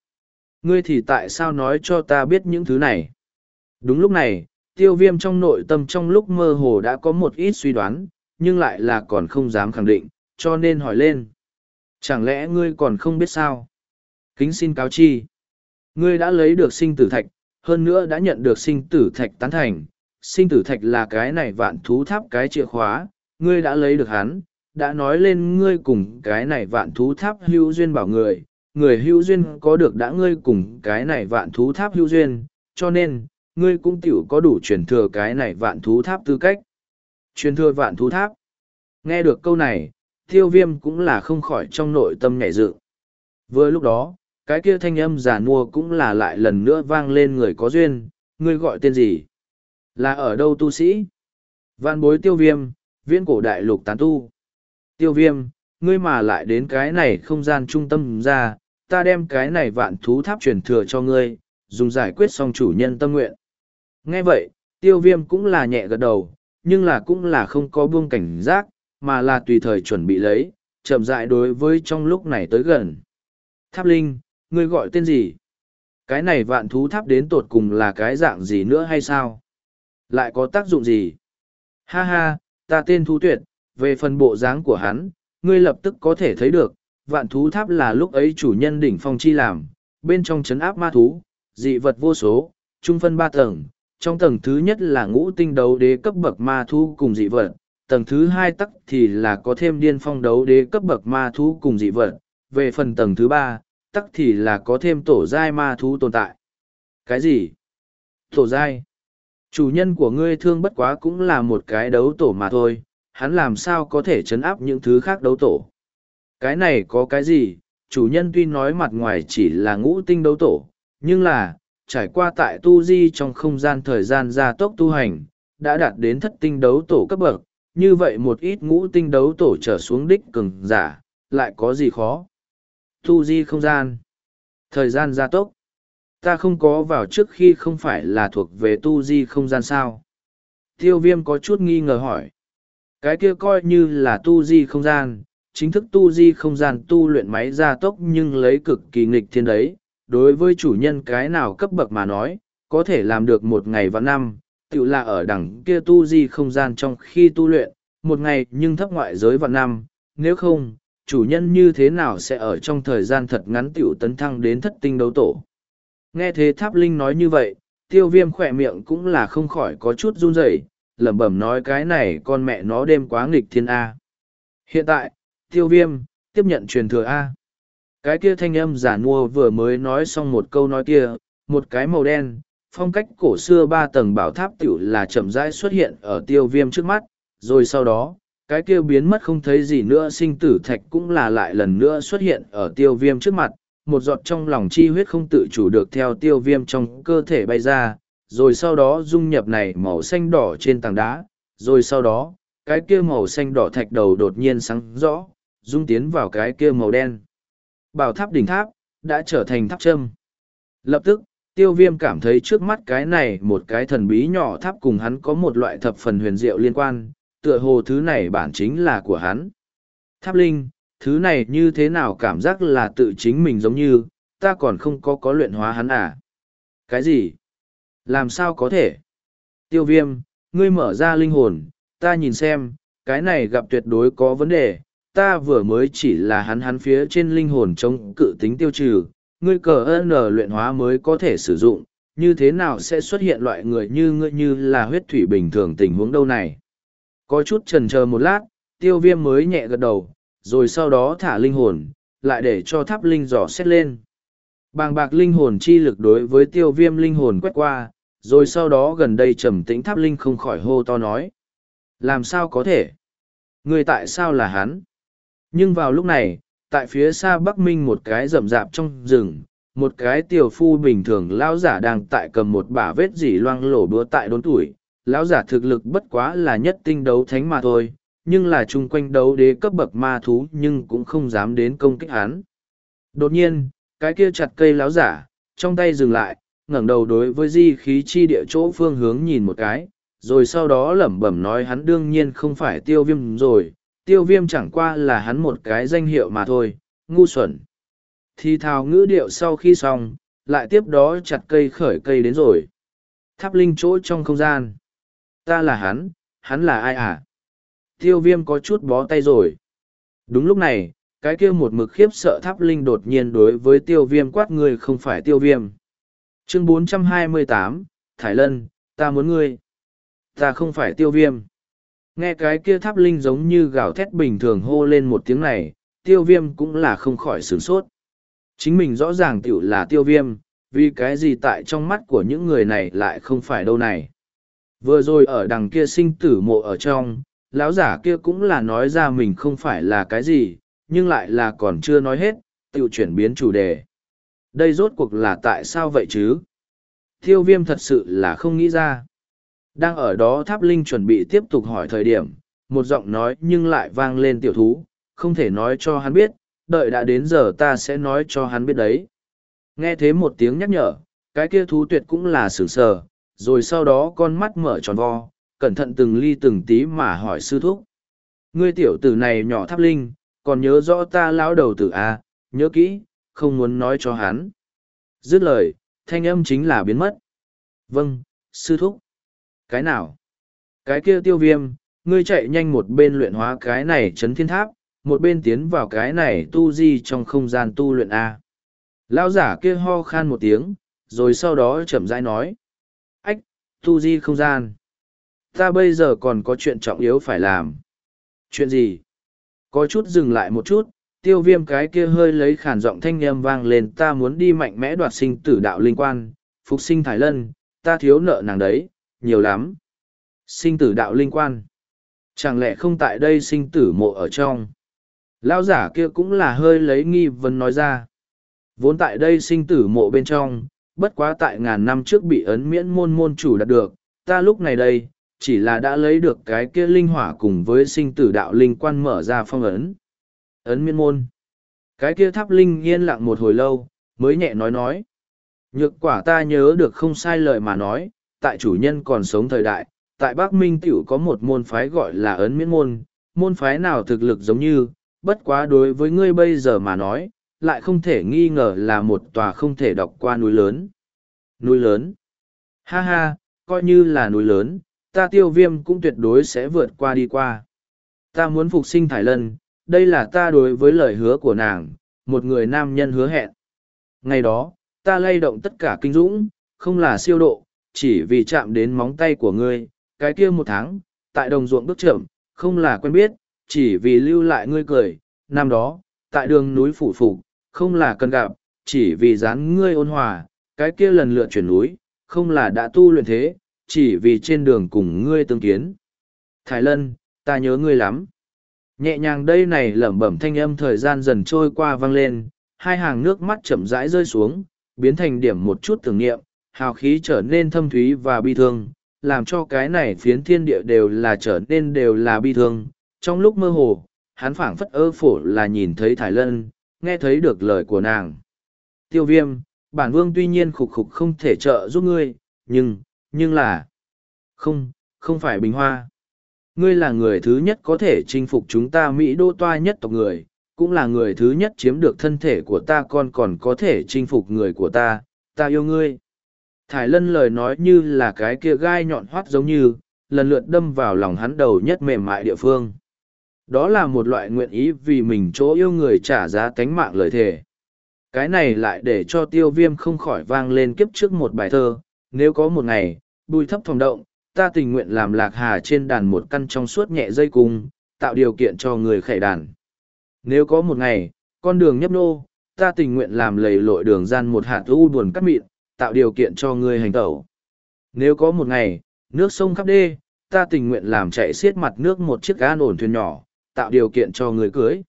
Ngươi thì tại sao nói cho ta biết những thứ này? Đúng lúc này, tiêu viêm trong nội tâm trong lúc mơ hồ đã có một ít suy đoán, nhưng lại là còn không dám khẳng định, cho nên hỏi lên. Chẳng lẽ ngươi còn không biết sao? Kính xin cáo chi. Ngươi đã lấy được sinh tử thạch, hơn nữa đã nhận được sinh tử thạch tán thành. Sinh tử thạch là cái này vạn thú tháp cái chìa khóa, ngươi đã lấy được hắn, đã nói lên ngươi cùng cái này vạn thú tháp hưu duyên bảo người, người hưu duyên có được đã ngươi cùng cái này vạn thú tháp hưu duyên, cho nên, ngươi cũng tiểu có đủ truyền thừa cái này vạn thú tháp tư cách. Truyền thừa vạn thú tháp. Nghe được câu này, tiêu viêm cũng là không khỏi trong nội tâm nhảy dự. Vừa lúc đó, cái kia thanh âm giả mua cũng là lại lần nữa vang lên người có duyên, ngươi gọi tên gì? Là ở đâu tu sĩ? Vạn bối tiêu viêm, viễn cổ đại lục tán tu. Tiêu viêm, ngươi mà lại đến cái này không gian trung tâm ra, ta đem cái này vạn thú tháp truyền thừa cho ngươi, dùng giải quyết xong chủ nhân tâm nguyện. Nghe vậy, tiêu viêm cũng là nhẹ gật đầu, nhưng là cũng là không có buông cảnh giác, mà là tùy thời chuẩn bị lấy, chậm dại đối với trong lúc này tới gần. Tháp Linh, ngươi gọi tên gì? Cái này vạn thú tháp đến tột cùng là cái dạng gì nữa hay sao? Lại có tác dụng gì? Ha ha, ta tên Thú Tuyệt, về phần bộ dáng của hắn, ngươi lập tức có thể thấy được, vạn thú tháp là lúc ấy chủ nhân đỉnh phong chi làm, bên trong chấn áp ma thú, dị vật vô số, trung phân ba tầng, trong tầng thứ nhất là ngũ tinh đấu đế cấp bậc ma thú cùng dị vật, tầng thứ hai tắc thì là có thêm điên phong đấu đế cấp bậc ma thú cùng dị vật, về phần tầng thứ ba, tắc thì là có thêm tổ giai ma thú tồn tại. Cái gì? Tổ giai? Chủ nhân của ngươi thương bất quá cũng là một cái đấu tổ mà thôi, hắn làm sao có thể chấn áp những thứ khác đấu tổ. Cái này có cái gì, chủ nhân tuy nói mặt ngoài chỉ là ngũ tinh đấu tổ, nhưng là, trải qua tại tu di trong không gian thời gian gia tốc tu hành, đã đạt đến thất tinh đấu tổ cấp bậc, như vậy một ít ngũ tinh đấu tổ trở xuống đích cường giả, lại có gì khó. Tu di không gian, thời gian gia tốc, ta không có vào trước khi không phải là thuộc về tu di không gian sao. Tiêu viêm có chút nghi ngờ hỏi. Cái kia coi như là tu di không gian, chính thức tu di không gian tu luyện máy gia tốc nhưng lấy cực kỳ nghịch thiên đấy. Đối với chủ nhân cái nào cấp bậc mà nói, có thể làm được một ngày và năm, tự là ở đằng kia tu di không gian trong khi tu luyện, một ngày nhưng thấp ngoại giới và năm, nếu không, chủ nhân như thế nào sẽ ở trong thời gian thật ngắn tiểu tấn thăng đến thất tinh đấu tổ. Nghe thế tháp linh nói như vậy, tiêu viêm khỏe miệng cũng là không khỏi có chút run rẩy lẩm bẩm nói cái này con mẹ nó đêm quá nghịch thiên A. Hiện tại, tiêu viêm, tiếp nhận truyền thừa A. Cái kia thanh âm giả mua vừa mới nói xong một câu nói kia, một cái màu đen, phong cách cổ xưa ba tầng bảo tháp tiểu là chậm rãi xuất hiện ở tiêu viêm trước mắt, rồi sau đó, cái kia biến mất không thấy gì nữa sinh tử thạch cũng là lại lần nữa xuất hiện ở tiêu viêm trước mặt, một giọt trong lòng chi huyết không tự chủ được theo tiêu viêm trong cơ thể bay ra, rồi sau đó dung nhập này màu xanh đỏ trên tảng đá, rồi sau đó, cái kia màu xanh đỏ thạch đầu đột nhiên sáng rõ, dung tiến vào cái kia màu đen. Bảo tháp đỉnh tháp, đã trở thành tháp châm. Lập tức, tiêu viêm cảm thấy trước mắt cái này một cái thần bí nhỏ tháp cùng hắn có một loại thập phần huyền diệu liên quan, tựa hồ thứ này bản chính là của hắn. Tháp linh, thứ này như thế nào cảm giác là tự chính mình giống như, ta còn không có có luyện hóa hắn à? Cái gì? Làm sao có thể? Tiêu viêm, ngươi mở ra linh hồn, ta nhìn xem, cái này gặp tuyệt đối có vấn đề, ta vừa mới chỉ là hắn hắn phía trên linh hồn chống cự tính tiêu trừ, ngươi cờ ơn luyện hóa mới có thể sử dụng, như thế nào sẽ xuất hiện loại người như ngươi như là huyết thủy bình thường tình huống đâu này. Có chút trần chờ một lát, tiêu viêm mới nhẹ gật đầu, rồi sau đó thả linh hồn, lại để cho tháp linh dò xét lên. Bàng bạc linh hồn chi lực đối với tiêu viêm linh hồn quét qua, rồi sau đó gần đây trầm tĩnh tháp linh không khỏi hô to nói. Làm sao có thể? Người tại sao là hắn? Nhưng vào lúc này, tại phía xa Bắc Minh một cái rậm rạp trong rừng, một cái tiểu phu bình thường lão giả đang tại cầm một bả vết dỉ loang lổ đúa tại đốn tuổi. Lão giả thực lực bất quá là nhất tinh đấu thánh mà thôi, nhưng là chung quanh đấu đế cấp bậc ma thú nhưng cũng không dám đến công kích hắn. Đột nhiên, cái kia chặt cây láo giả, trong tay dừng lại, ngẩng đầu đối với di khí chi địa chỗ phương hướng nhìn một cái, rồi sau đó lẩm bẩm nói hắn đương nhiên không phải tiêu viêm rồi, tiêu viêm chẳng qua là hắn một cái danh hiệu mà thôi, ngu xuẩn. Thì thào ngữ điệu sau khi xong, lại tiếp đó chặt cây khởi cây đến rồi. Tháp linh chỗ trong không gian. Ta là hắn, hắn là ai à? Tiêu viêm có chút bó tay rồi. Đúng lúc này, cái kia một mực khiếp sợ tháp linh đột nhiên đối với tiêu viêm quát người không phải tiêu viêm. Chương 428, Thải Lân, ta muốn ngươi. Ta không phải tiêu viêm. Nghe cái kia tháp linh giống như gào thét bình thường hô lên một tiếng này, tiêu viêm cũng là không khỏi sửng sốt. Chính mình rõ ràng tiểu là tiêu viêm, vì cái gì tại trong mắt của những người này lại không phải đâu này. Vừa rồi ở đằng kia sinh tử mộ ở trong, lão giả kia cũng là nói ra mình không phải là cái gì, nhưng lại là còn chưa nói hết, tự chuyển biến chủ đề. Đây rốt cuộc là tại sao vậy chứ? Thiêu viêm thật sự là không nghĩ ra. Đang ở đó tháp linh chuẩn bị tiếp tục hỏi thời điểm, một giọng nói nhưng lại vang lên tiểu thú, không thể nói cho hắn biết, đợi đã đến giờ ta sẽ nói cho hắn biết đấy. Nghe thế một tiếng nhắc nhở, cái kia thú tuyệt cũng là sửng sờ, rồi sau đó con mắt mở tròn vo, cẩn thận từng ly từng tí mà hỏi sư thúc. Ngươi tiểu tử này nhỏ tháp linh, còn nhớ rõ ta lão đầu tử à, nhớ kỹ, không muốn nói cho hắn. Dứt lời, thanh âm chính là biến mất. Vâng, sư thúc. Cái nào? Cái kia tiêu viêm, ngươi chạy nhanh một bên luyện hóa cái này chấn thiên tháp, một bên tiến vào cái này tu di trong không gian tu luyện A. Lão giả kia ho khan một tiếng, rồi sau đó chậm rãi nói. Tu di không gian. Ta bây giờ còn có chuyện trọng yếu phải làm. Chuyện gì? Có chút dừng lại một chút, tiêu viêm cái kia hơi lấy khản giọng thanh âm vang lên ta muốn đi mạnh mẽ đoạt sinh tử đạo linh quan, phục sinh thải lân, ta thiếu nợ nàng đấy, nhiều lắm. Sinh tử đạo linh quan. Chẳng lẽ không tại đây sinh tử mộ ở trong? Lão giả kia cũng là hơi lấy nghi vấn nói ra. Vốn tại đây sinh tử mộ bên trong, bất quá tại ngàn năm trước bị ấn miễn môn môn chủ đạt được, ta lúc này đây, chỉ là đã lấy được cái kia linh hỏa cùng với sinh tử đạo linh quan mở ra phong ấn. Ấn miễn môn. Cái kia tháp linh yên lặng một hồi lâu, mới nhẹ nói nói. Nhược quả ta nhớ được không sai lời mà nói, tại chủ nhân còn sống thời đại, tại Bắc Minh tiểu có một môn phái gọi là ấn miễn môn, môn phái nào thực lực giống như, bất quá đối với ngươi bây giờ mà nói, lại không thể nghi ngờ là một tòa không thể đọc qua núi lớn. Núi lớn. Ha ha, coi như là núi lớn, ta tiêu viêm cũng tuyệt đối sẽ vượt qua đi qua. Ta muốn phục sinh Thải Lân, đây là ta đối với lời hứa của nàng, một người nam nhân hứa hẹn. Ngày đó, ta lay động tất cả kinh dũng, không là siêu độ, chỉ vì chạm đến móng tay của ngươi, cái kia một tháng, tại đồng ruộng bước chậm, không là quen biết, chỉ vì lưu lại ngươi cười, năm đó, tại đường núi phủ phục, không là cần gặp, chỉ vì dán ngươi ôn hòa, cái kia lần lượt chuyển núi, không là đã tu luyện thế, chỉ vì trên đường cùng ngươi tương kiến. Thái Lân, ta nhớ ngươi lắm. Nhẹ nhàng đây này lẩm bẩm thanh âm thời gian dần trôi qua vang lên, hai hàng nước mắt chậm rãi rơi xuống, biến thành điểm một chút tưởng niệm, hào khí trở nên thâm thúy và bi thương, làm cho cái này phiến thiên địa đều là trở nên đều là bi thương. Trong lúc mơ hồ, hắn phảng phất ơ phổ là nhìn thấy Thái Lân, nghe thấy được lời của nàng. Tiêu viêm, bản vương tuy nhiên khục khục không thể trợ giúp ngươi, nhưng, nhưng là... Không, không phải bình hoa. Ngươi là người thứ nhất có thể chinh phục chúng ta Mỹ đô toa nhất tộc người, cũng là người thứ nhất chiếm được thân thể của ta con còn có thể chinh phục người của ta, ta yêu ngươi. Thải lân lời nói như là cái kia gai nhọn hoắt giống như, lần lượt đâm vào lòng hắn đầu nhất mềm mại địa phương. Đó là một loại nguyện ý vì mình chỗ yêu người trả giá tánh mạng lời thề. Cái này lại để cho tiêu viêm không khỏi vang lên kiếp trước một bài thơ, nếu có một ngày, bùi thấp phòng động, ta tình nguyện làm lạc hà trên đàn một căn trong suốt nhẹ dây cung, tạo điều kiện cho người khải đàn. Nếu có một ngày, con đường nhấp nô, ta tình nguyện làm lầy lội đường gian một hạt u buồn cắt mịn, tạo điều kiện cho người hành tẩu. Nếu có một ngày, nước sông khắp đê, ta tình nguyện làm chạy xiết mặt nước một chiếc gan ổn thuyền nhỏ, tạo điều kiện cho người cưới.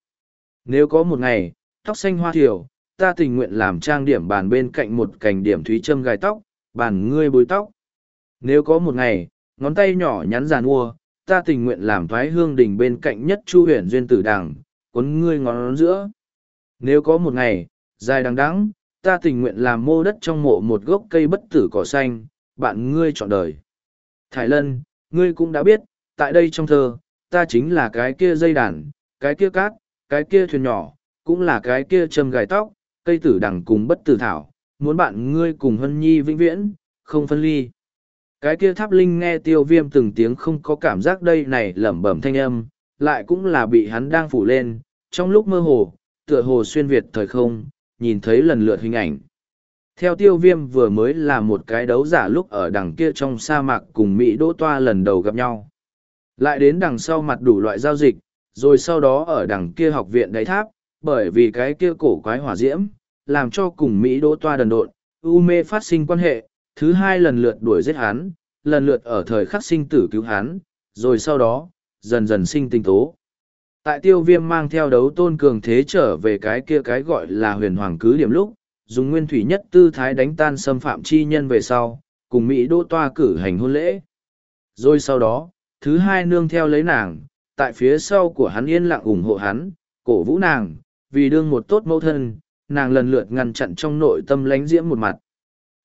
Nếu có một ngày, tóc xanh hoa thiểu, ta tình nguyện làm trang điểm bàn bên cạnh một cành điểm thúy châm gai tóc, bàn ngươi bối tóc. Nếu có một ngày, ngón tay nhỏ nhắn giàn mua, ta tình nguyện làm thoái hương đình bên cạnh nhất chu huyền duyên tử đằng, cuốn ngươi ngón giữa. Nếu có một ngày, dài đằng đắng, ta tình nguyện làm mô đất trong mộ một gốc cây bất tử cỏ xanh, bạn ngươi chọn đời. Thái Lân, ngươi cũng đã biết, tại đây trong thơ, ta chính là cái kia dây đàn, cái kia cát, cái kia thuyền nhỏ, cũng là cái kia châm gài tóc, cây tử đằng cùng bất tử thảo, muốn bạn ngươi cùng hân nhi vĩnh viễn, không phân ly. Cái kia tháp linh nghe tiêu viêm từng tiếng không có cảm giác đây này lẩm bẩm thanh âm, lại cũng là bị hắn đang phủ lên, trong lúc mơ hồ, tựa hồ xuyên Việt thời không, nhìn thấy lần lượt hình ảnh. Theo tiêu viêm vừa mới là một cái đấu giả lúc ở đằng kia trong sa mạc cùng Mỹ Đỗ Toa lần đầu gặp nhau. Lại đến đằng sau mặt đủ loại giao dịch, rồi sau đó ở đằng kia học viện đáy tháp, bởi vì cái kia cổ quái hỏa diễm, làm cho cùng Mỹ Đỗ Toa đần độn, u mê phát sinh quan hệ, thứ hai lần lượt đuổi giết hắn, lần lượt ở thời khắc sinh tử cứu hắn, rồi sau đó, dần dần sinh tinh tố. Tại tiêu viêm mang theo đấu tôn cường thế trở về cái kia cái gọi là huyền hoàng cứ điểm lúc, dùng nguyên thủy nhất tư thái đánh tan xâm phạm chi nhân về sau, cùng Mỹ đô toa cử hành hôn lễ. Rồi sau đó, thứ hai nương theo lấy nàng, tại phía sau của hắn yên lặng ủng hộ hắn, cổ vũ nàng, vì đương một tốt mẫu thân, nàng lần lượt ngăn chặn trong nội tâm lánh diễm một mặt.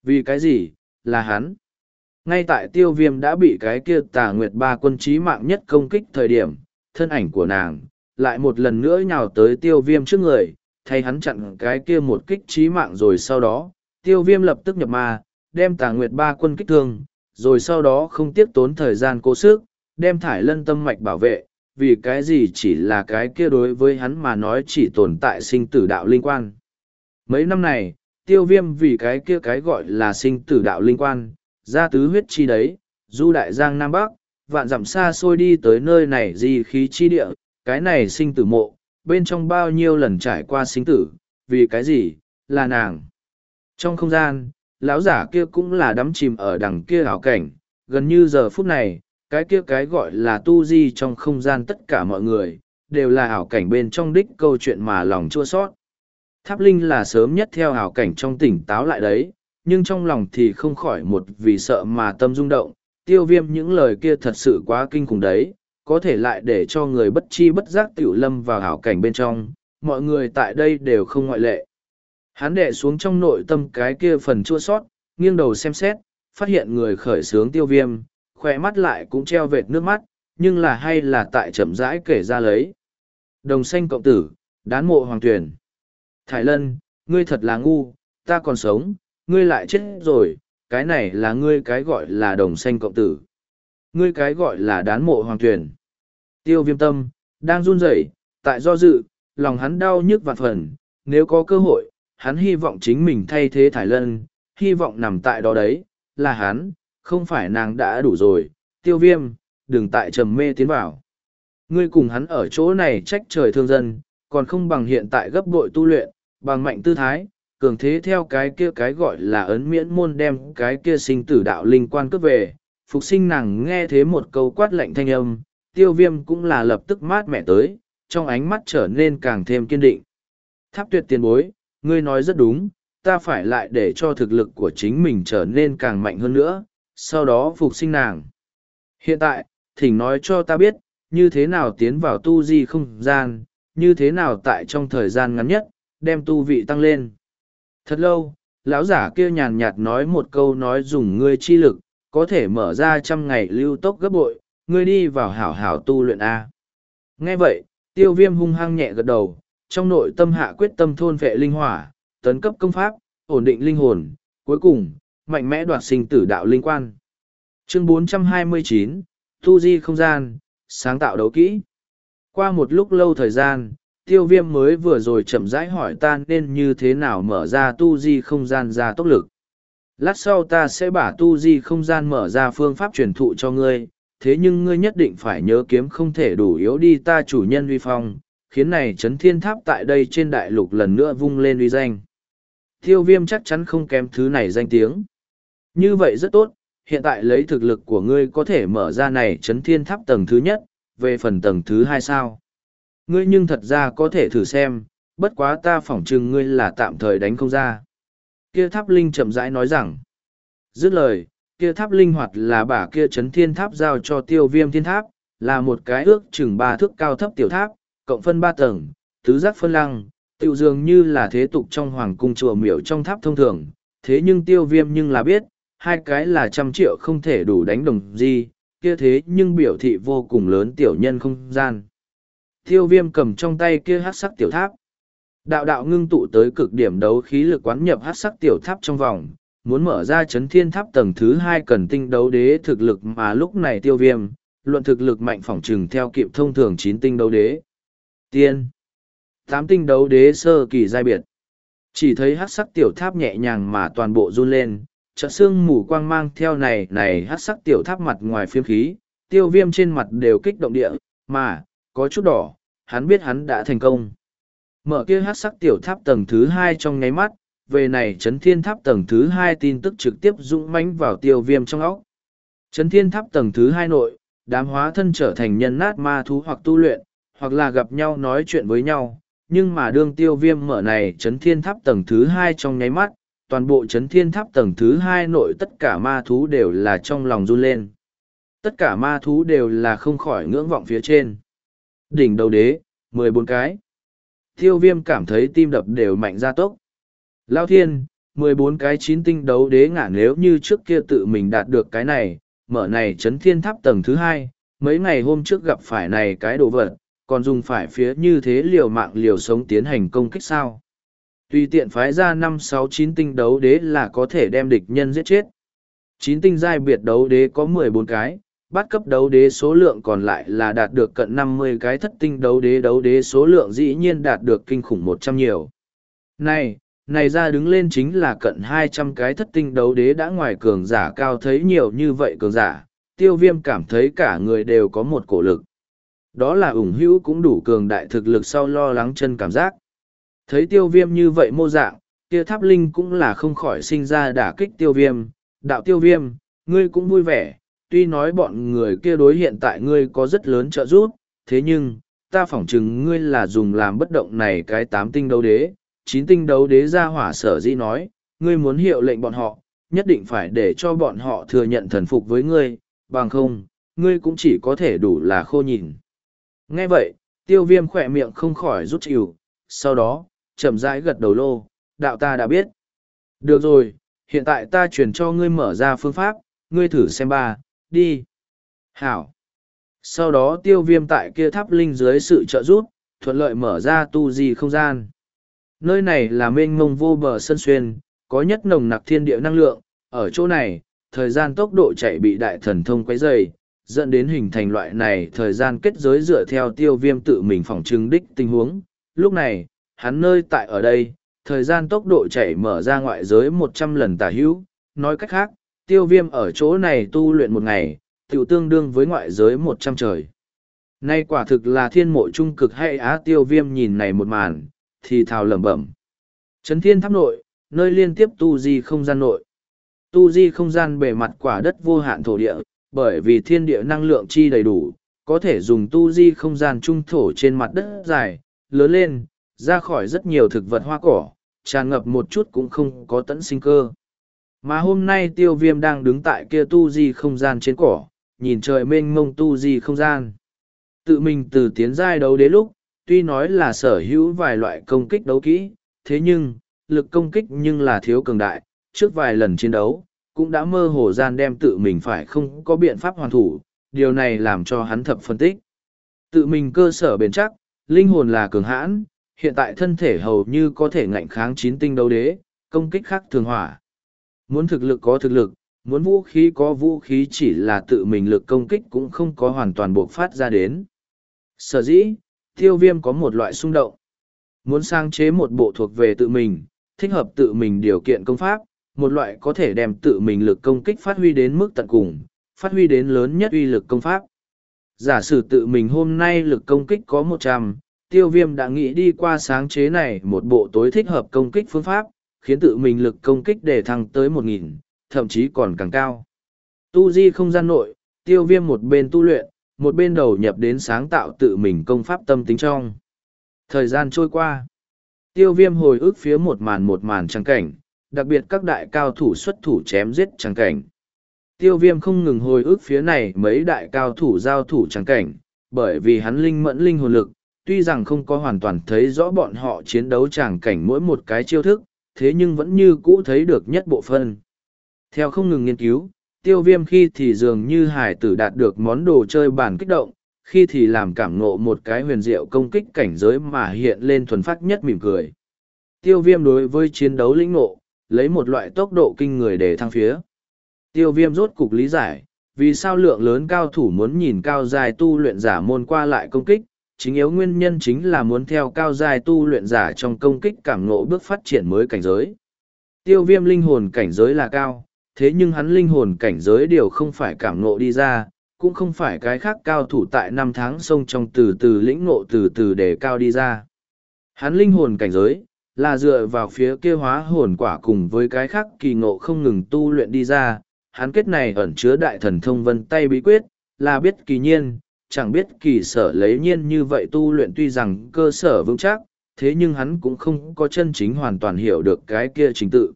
Vì cái gì? Là hắn. Ngay tại tiêu viêm đã bị cái kia tà nguyệt ba quân trí mạng nhất công kích thời điểm, thân ảnh của nàng, lại một lần nữa nhào tới tiêu viêm trước người, thay hắn chặn cái kia một kích trí mạng rồi sau đó, tiêu viêm lập tức nhập ma, đem tà nguyệt ba quân kích thương, rồi sau đó không tiếc tốn thời gian cố sức, đem thải lân tâm mạch bảo vệ, vì cái gì chỉ là cái kia đối với hắn mà nói chỉ tồn tại sinh tử đạo linh quan. Mấy năm này, tiêu viêm vì cái kia cái gọi là sinh tử đạo linh quan, ra tứ huyết chi đấy, du đại giang Nam Bắc, vạn dặm xa xôi đi tới nơi này gì khí chi địa, cái này sinh tử mộ, bên trong bao nhiêu lần trải qua sinh tử, vì cái gì, là nàng. Trong không gian, lão giả kia cũng là đắm chìm ở đằng kia ảo cảnh, gần như giờ phút này, cái kia cái gọi là tu di trong không gian tất cả mọi người, đều là ảo cảnh bên trong đích câu chuyện mà lòng chua sót. Tháp Linh là sớm nhất theo ảo cảnh trong tỉnh táo lại đấy, nhưng trong lòng thì không khỏi một vì sợ mà tâm rung động, tiêu viêm những lời kia thật sự quá kinh khủng đấy, có thể lại để cho người bất chi bất giác tiểu lâm vào ảo cảnh bên trong, mọi người tại đây đều không ngoại lệ. Hắn đệ xuống trong nội tâm cái kia phần chua sót, nghiêng đầu xem xét, phát hiện người khởi sướng tiêu viêm, khoe mắt lại cũng treo vệt nước mắt, nhưng là hay là tại chậm rãi kể ra lấy. Đồng xanh cộng tử, đán mộ hoàng tuyển. Thái Lân, ngươi thật là ngu, ta còn sống, ngươi lại chết rồi, cái này là ngươi cái gọi là đồng xanh cộng tử. Ngươi cái gọi là đán mộ hoàng tuyển. Tiêu viêm tâm, đang run rẩy tại do dự, lòng hắn đau nhức vạn phần, nếu có cơ hội, hắn hy vọng chính mình thay thế Thải Lân, hy vọng nằm tại đó đấy, là hắn, không phải nàng đã đủ rồi, tiêu viêm, đừng tại trầm mê tiến vào. Ngươi cùng hắn ở chỗ này trách trời thương dân, còn không bằng hiện tại gấp bội tu luyện, bằng mạnh tư thái, cường thế theo cái kia cái gọi là ấn miễn môn đem cái kia sinh tử đạo linh quan cướp về, phục sinh nàng nghe thế một câu quát lạnh thanh âm, tiêu viêm cũng là lập tức mát mẻ tới, trong ánh mắt trở nên càng thêm kiên định. Tháp tuyệt tiền bối, ngươi nói rất đúng, ta phải lại để cho thực lực của chính mình trở nên càng mạnh hơn nữa, sau đó phục sinh nàng. Hiện tại, thỉnh nói cho ta biết, như thế nào tiến vào tu di không gian, như thế nào tại trong thời gian ngắn nhất, đem tu vị tăng lên. Thật lâu, lão giả kia nhàn nhạt nói một câu nói dùng ngươi chi lực, có thể mở ra trăm ngày lưu tốc gấp bội, ngươi đi vào hảo hảo tu luyện A. Nghe vậy, tiêu viêm hung hăng nhẹ gật đầu, trong nội tâm hạ quyết tâm thôn vệ linh hỏa, tấn cấp công pháp, ổn định linh hồn, cuối cùng, mạnh mẽ đoạt sinh tử đạo linh quan. Chương 429, Tu Di Không Gian, sáng tạo đấu kỹ. Qua một lúc lâu thời gian, tiêu viêm mới vừa rồi chậm rãi hỏi ta nên như thế nào mở ra tu di không gian ra tốc lực. Lát sau ta sẽ bả tu di không gian mở ra phương pháp truyền thụ cho ngươi, thế nhưng ngươi nhất định phải nhớ kiếm không thể đủ yếu đi ta chủ nhân uy phong, khiến này chấn thiên tháp tại đây trên đại lục lần nữa vung lên uy danh. Tiêu viêm chắc chắn không kém thứ này danh tiếng. Như vậy rất tốt, hiện tại lấy thực lực của ngươi có thể mở ra này chấn thiên tháp tầng thứ nhất, về phần tầng thứ hai sao. Ngươi nhưng thật ra có thể thử xem, bất quá ta phỏng chừng ngươi là tạm thời đánh không ra. Kia tháp linh chậm rãi nói rằng, dứt lời, kia tháp linh hoạt là bả kia chấn thiên tháp giao cho tiêu viêm thiên tháp, là một cái ước chừng ba thước cao thấp tiểu tháp, cộng phân ba tầng, tứ giác phân lăng, tiểu dường như là thế tục trong hoàng cung chùa miểu trong tháp thông thường, thế nhưng tiêu viêm nhưng là biết, hai cái là trăm triệu không thể đủ đánh đồng gì, kia thế nhưng biểu thị vô cùng lớn tiểu nhân không gian. Tiêu viêm cầm trong tay kia hát sắc tiểu tháp. Đạo đạo ngưng tụ tới cực điểm đấu khí lực quán nhập hát sắc tiểu tháp trong vòng, muốn mở ra chấn thiên tháp tầng thứ hai cần tinh đấu đế thực lực mà lúc này tiêu viêm, luận thực lực mạnh phỏng trừng theo kịp thông thường chín tinh đấu đế. Tiên. Tám tinh đấu đế sơ kỳ giai biệt. Chỉ thấy hát sắc tiểu tháp nhẹ nhàng mà toàn bộ run lên, trợ xương mù quang mang theo này này hát sắc tiểu tháp mặt ngoài phiếm khí, tiêu viêm trên mặt đều kích động địa, mà, có chút đỏ, hắn biết hắn đã thành công. Mở kia hát sắc tiểu tháp tầng thứ hai trong nháy mắt, về này chấn thiên tháp tầng thứ hai tin tức trực tiếp dũng mãnh vào tiêu viêm trong óc. Chấn thiên tháp tầng thứ hai nội, đám hóa thân trở thành nhân nát ma thú hoặc tu luyện, hoặc là gặp nhau nói chuyện với nhau, nhưng mà đương tiêu viêm mở này chấn thiên tháp tầng thứ hai trong nháy mắt, toàn bộ chấn thiên tháp tầng thứ hai nội tất cả ma thú đều là trong lòng run lên. Tất cả ma thú đều là không khỏi ngưỡng vọng phía trên. Đỉnh đầu đế, mười bốn cái. Tiêu viêm cảm thấy tim đập đều mạnh ra tốc. Lao thiên, mười bốn cái chín tinh đấu đế ngả nếu như trước kia tự mình đạt được cái này, mở này chấn thiên tháp tầng thứ hai, mấy ngày hôm trước gặp phải này cái đồ vật, còn dùng phải phía như thế liều mạng liều sống tiến hành công kích sao. Tùy tiện phái ra năm sáu chín tinh đấu đế là có thể đem địch nhân giết chết. Chín tinh giai biệt đấu đế có mười bốn cái, bắt cấp đấu đế số lượng còn lại là đạt được cận năm mươi cái thất tinh đấu đế đấu đế số lượng dĩ nhiên đạt được kinh khủng một trăm nhiều. Này, này ra đứng lên chính là cận hai trăm cái thất tinh đấu đế đã ngoài cường giả cao thấy nhiều như vậy cường giả, tiêu viêm cảm thấy cả người đều có một cổ lực. Đó là ủng hữu cũng đủ cường đại thực lực sau lo lắng chân cảm giác. Thấy tiêu viêm như vậy mô dạng, kia tháp linh cũng là không khỏi sinh ra đả kích tiêu viêm. Đạo tiêu viêm, ngươi cũng vui vẻ, tuy nói bọn người kia đối hiện tại ngươi có rất lớn trợ giúp, thế nhưng, ta phỏng chừng ngươi là dùng làm bất động này cái tám tinh đấu đế, chín tinh đấu đế ra hỏa sở dĩ nói, ngươi muốn hiệu lệnh bọn họ, nhất định phải để cho bọn họ thừa nhận thần phục với ngươi, bằng không, ngươi cũng chỉ có thể đủ là khô nhìn. Nghe vậy, tiêu viêm khỏe miệng không khỏi rút chịu, sau đó, chậm rãi gật đầu lô, đạo ta đã biết. Được rồi, hiện tại ta truyền cho ngươi mở ra phương pháp, ngươi thử xem ba, đi. Hảo. Sau đó tiêu viêm tại kia tháp linh dưới sự trợ giúp, thuận lợi mở ra tu di không gian. Nơi này là mênh mông vô bờ sân xuyên, có nhất nồng nặc thiên địa năng lượng, ở chỗ này, thời gian tốc độ chạy bị đại thần thông quấy dày, dẫn đến hình thành loại này thời gian kết giới dựa theo tiêu viêm tự mình phỏng chứng đích tình huống. Lúc này, hắn nơi tại ở đây, thời gian tốc độ chảy mở ra ngoại giới một trăm lần tả hữu, nói cách khác, tiêu viêm ở chỗ này tu luyện một ngày, tiểu tương đương với ngoại giới một trăm trời. Nay quả thực là thiên mộ trung cực hay á tiêu viêm nhìn này một màn, thì thào lẩm bẩm. Trấn thiên tháp nội, nơi liên tiếp tu di không gian nội. Tu di không gian bề mặt quả đất vô hạn thổ địa, bởi vì thiên địa năng lượng chi đầy đủ, có thể dùng tu di không gian trung thổ trên mặt đất dài, lớn lên, ra khỏi rất nhiều thực vật hoa cỏ, tràn ngập một chút cũng không có tận sinh cơ. Mà hôm nay tiêu viêm đang đứng tại kia tu di không gian trên cỏ, nhìn trời mênh mông tu di không gian. Tự mình từ tiến giai đấu đế lúc, tuy nói là sở hữu vài loại công kích đấu kỹ, thế nhưng, lực công kích nhưng là thiếu cường đại, trước vài lần chiến đấu, cũng đã mơ hồ gian đem tự mình phải không có biện pháp hoàn thủ, điều này làm cho hắn thập phân tích. Tự mình cơ sở bền chắc, linh hồn là cường hãn, hiện tại thân thể hầu như có thể ngạnh kháng chín tinh đấu đế, công kích khác thường hỏa. Muốn thực lực có thực lực, muốn vũ khí có vũ khí chỉ là tự mình lực công kích cũng không có hoàn toàn buộc phát ra đến. Sở dĩ, tiêu viêm có một loại xung động. Muốn sang chế một bộ thuộc về tự mình, thích hợp tự mình điều kiện công pháp, một loại có thể đem tự mình lực công kích phát huy đến mức tận cùng, phát huy đến lớn nhất uy lực công pháp. Giả sử tự mình hôm nay lực công kích có một trăm, tiêu viêm đã nghĩ đi qua sáng chế này một bộ tối thích hợp công kích phương pháp, khiến tự mình lực công kích để thăng tới một nghìn, thậm chí còn càng cao. Tu di không gian nội, tiêu viêm một bên tu luyện, một bên đầu nhập đến sáng tạo tự mình công pháp tâm tính trong. Thời gian trôi qua, tiêu viêm hồi ức phía một màn một màn trắng cảnh, đặc biệt các đại cao thủ xuất thủ chém giết trắng cảnh. Tiêu viêm không ngừng hồi ức phía này mấy đại cao thủ giao thủ trắng cảnh, bởi vì hắn linh mẫn linh hồn lực, tuy rằng không có hoàn toàn thấy rõ bọn họ chiến đấu tràng cảnh mỗi một cái chiêu thức, thế nhưng vẫn như cũ thấy được nhất bộ phân. Theo không ngừng nghiên cứu, tiêu viêm khi thì dường như hải tử đạt được món đồ chơi bản kích động, khi thì làm cảm ngộ một cái huyền diệu công kích cảnh giới mà hiện lên thuần phát nhất mỉm cười. Tiêu viêm đối với chiến đấu lĩnh ngộ, lấy một loại tốc độ kinh người để thăng phía. Tiêu viêm rốt cục lý giải, vì sao lượng lớn cao thủ muốn nhìn cao dài tu luyện giả môn qua lại công kích, chính yếu nguyên nhân chính là muốn theo cao dài tu luyện giả trong công kích cảm ngộ bước phát triển mới cảnh giới. Tiêu viêm linh hồn cảnh giới là cao, thế nhưng hắn linh hồn cảnh giới đều không phải cảm ngộ đi ra, cũng không phải cái khác cao thủ tại năm tháng sông trong từ từ lĩnh ngộ từ từ để cao đi ra. Hắn linh hồn cảnh giới, là dựa vào phía kia hóa hồn quả cùng với cái khác kỳ ngộ không ngừng tu luyện đi ra, hắn kết này ẩn chứa đại thần thông vân tay bí quyết, là biết kỳ nhiên, chẳng biết kỳ sở lấy nhiên như vậy tu luyện tuy rằng cơ sở vững chắc, thế nhưng hắn cũng không có chân chính hoàn toàn hiểu được cái kia chính tự.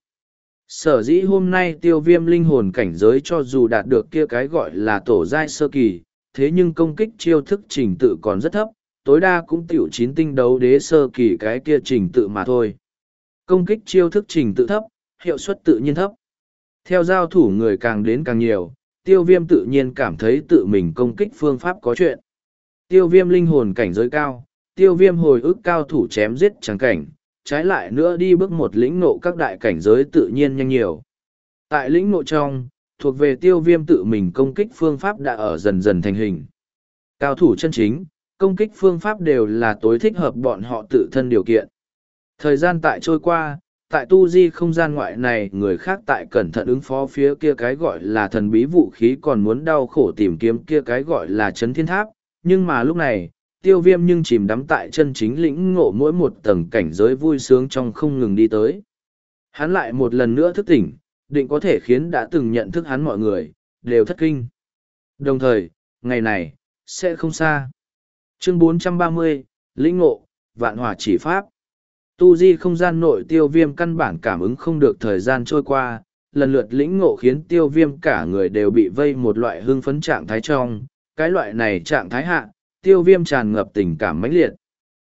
Sở dĩ hôm nay tiêu viêm linh hồn cảnh giới cho dù đạt được kia cái gọi là tổ giai sơ kỳ, thế nhưng công kích chiêu thức trình tự còn rất thấp, tối đa cũng tiểu chín tinh đấu đế sơ kỳ cái kia trình tự mà thôi. Công kích chiêu thức trình tự thấp, hiệu suất tự nhiên thấp. Theo giao thủ người càng đến càng nhiều, tiêu viêm tự nhiên cảm thấy tự mình công kích phương pháp có chuyện. Tiêu viêm linh hồn cảnh giới cao, tiêu viêm hồi ức cao thủ chém giết trắng cảnh, trái lại nữa đi bước một lĩnh nộ các đại cảnh giới tự nhiên nhanh nhiều. Tại lĩnh nộ trong, thuộc về tiêu viêm tự mình công kích phương pháp đã ở dần dần thành hình. Cao thủ chân chính, công kích phương pháp đều là tối thích hợp bọn họ tự thân điều kiện. Thời gian tại trôi qua, tại tu di không gian ngoại này người khác tại cẩn thận ứng phó phía kia cái gọi là thần bí vũ khí còn muốn đau khổ tìm kiếm kia cái gọi là chấn thiên tháp, nhưng mà lúc này, tiêu viêm nhưng chìm đắm tại chân chính lĩnh ngộ mỗi một tầng cảnh giới vui sướng trong không ngừng đi tới. Hắn lại một lần nữa thức tỉnh, định có thể khiến đã từng nhận thức hắn mọi người, đều thất kinh. Đồng thời, ngày này, sẽ không xa. Chương 430, Lĩnh ngộ, Vạn Hỏa chỉ Pháp. Tu di không gian nội tiêu viêm căn bản cảm ứng không được thời gian trôi qua, lần lượt lĩnh ngộ khiến tiêu viêm cả người đều bị vây một loại hưng phấn trạng thái trong. Cái loại này trạng thái hạ, tiêu viêm tràn ngập tình cảm mãnh liệt.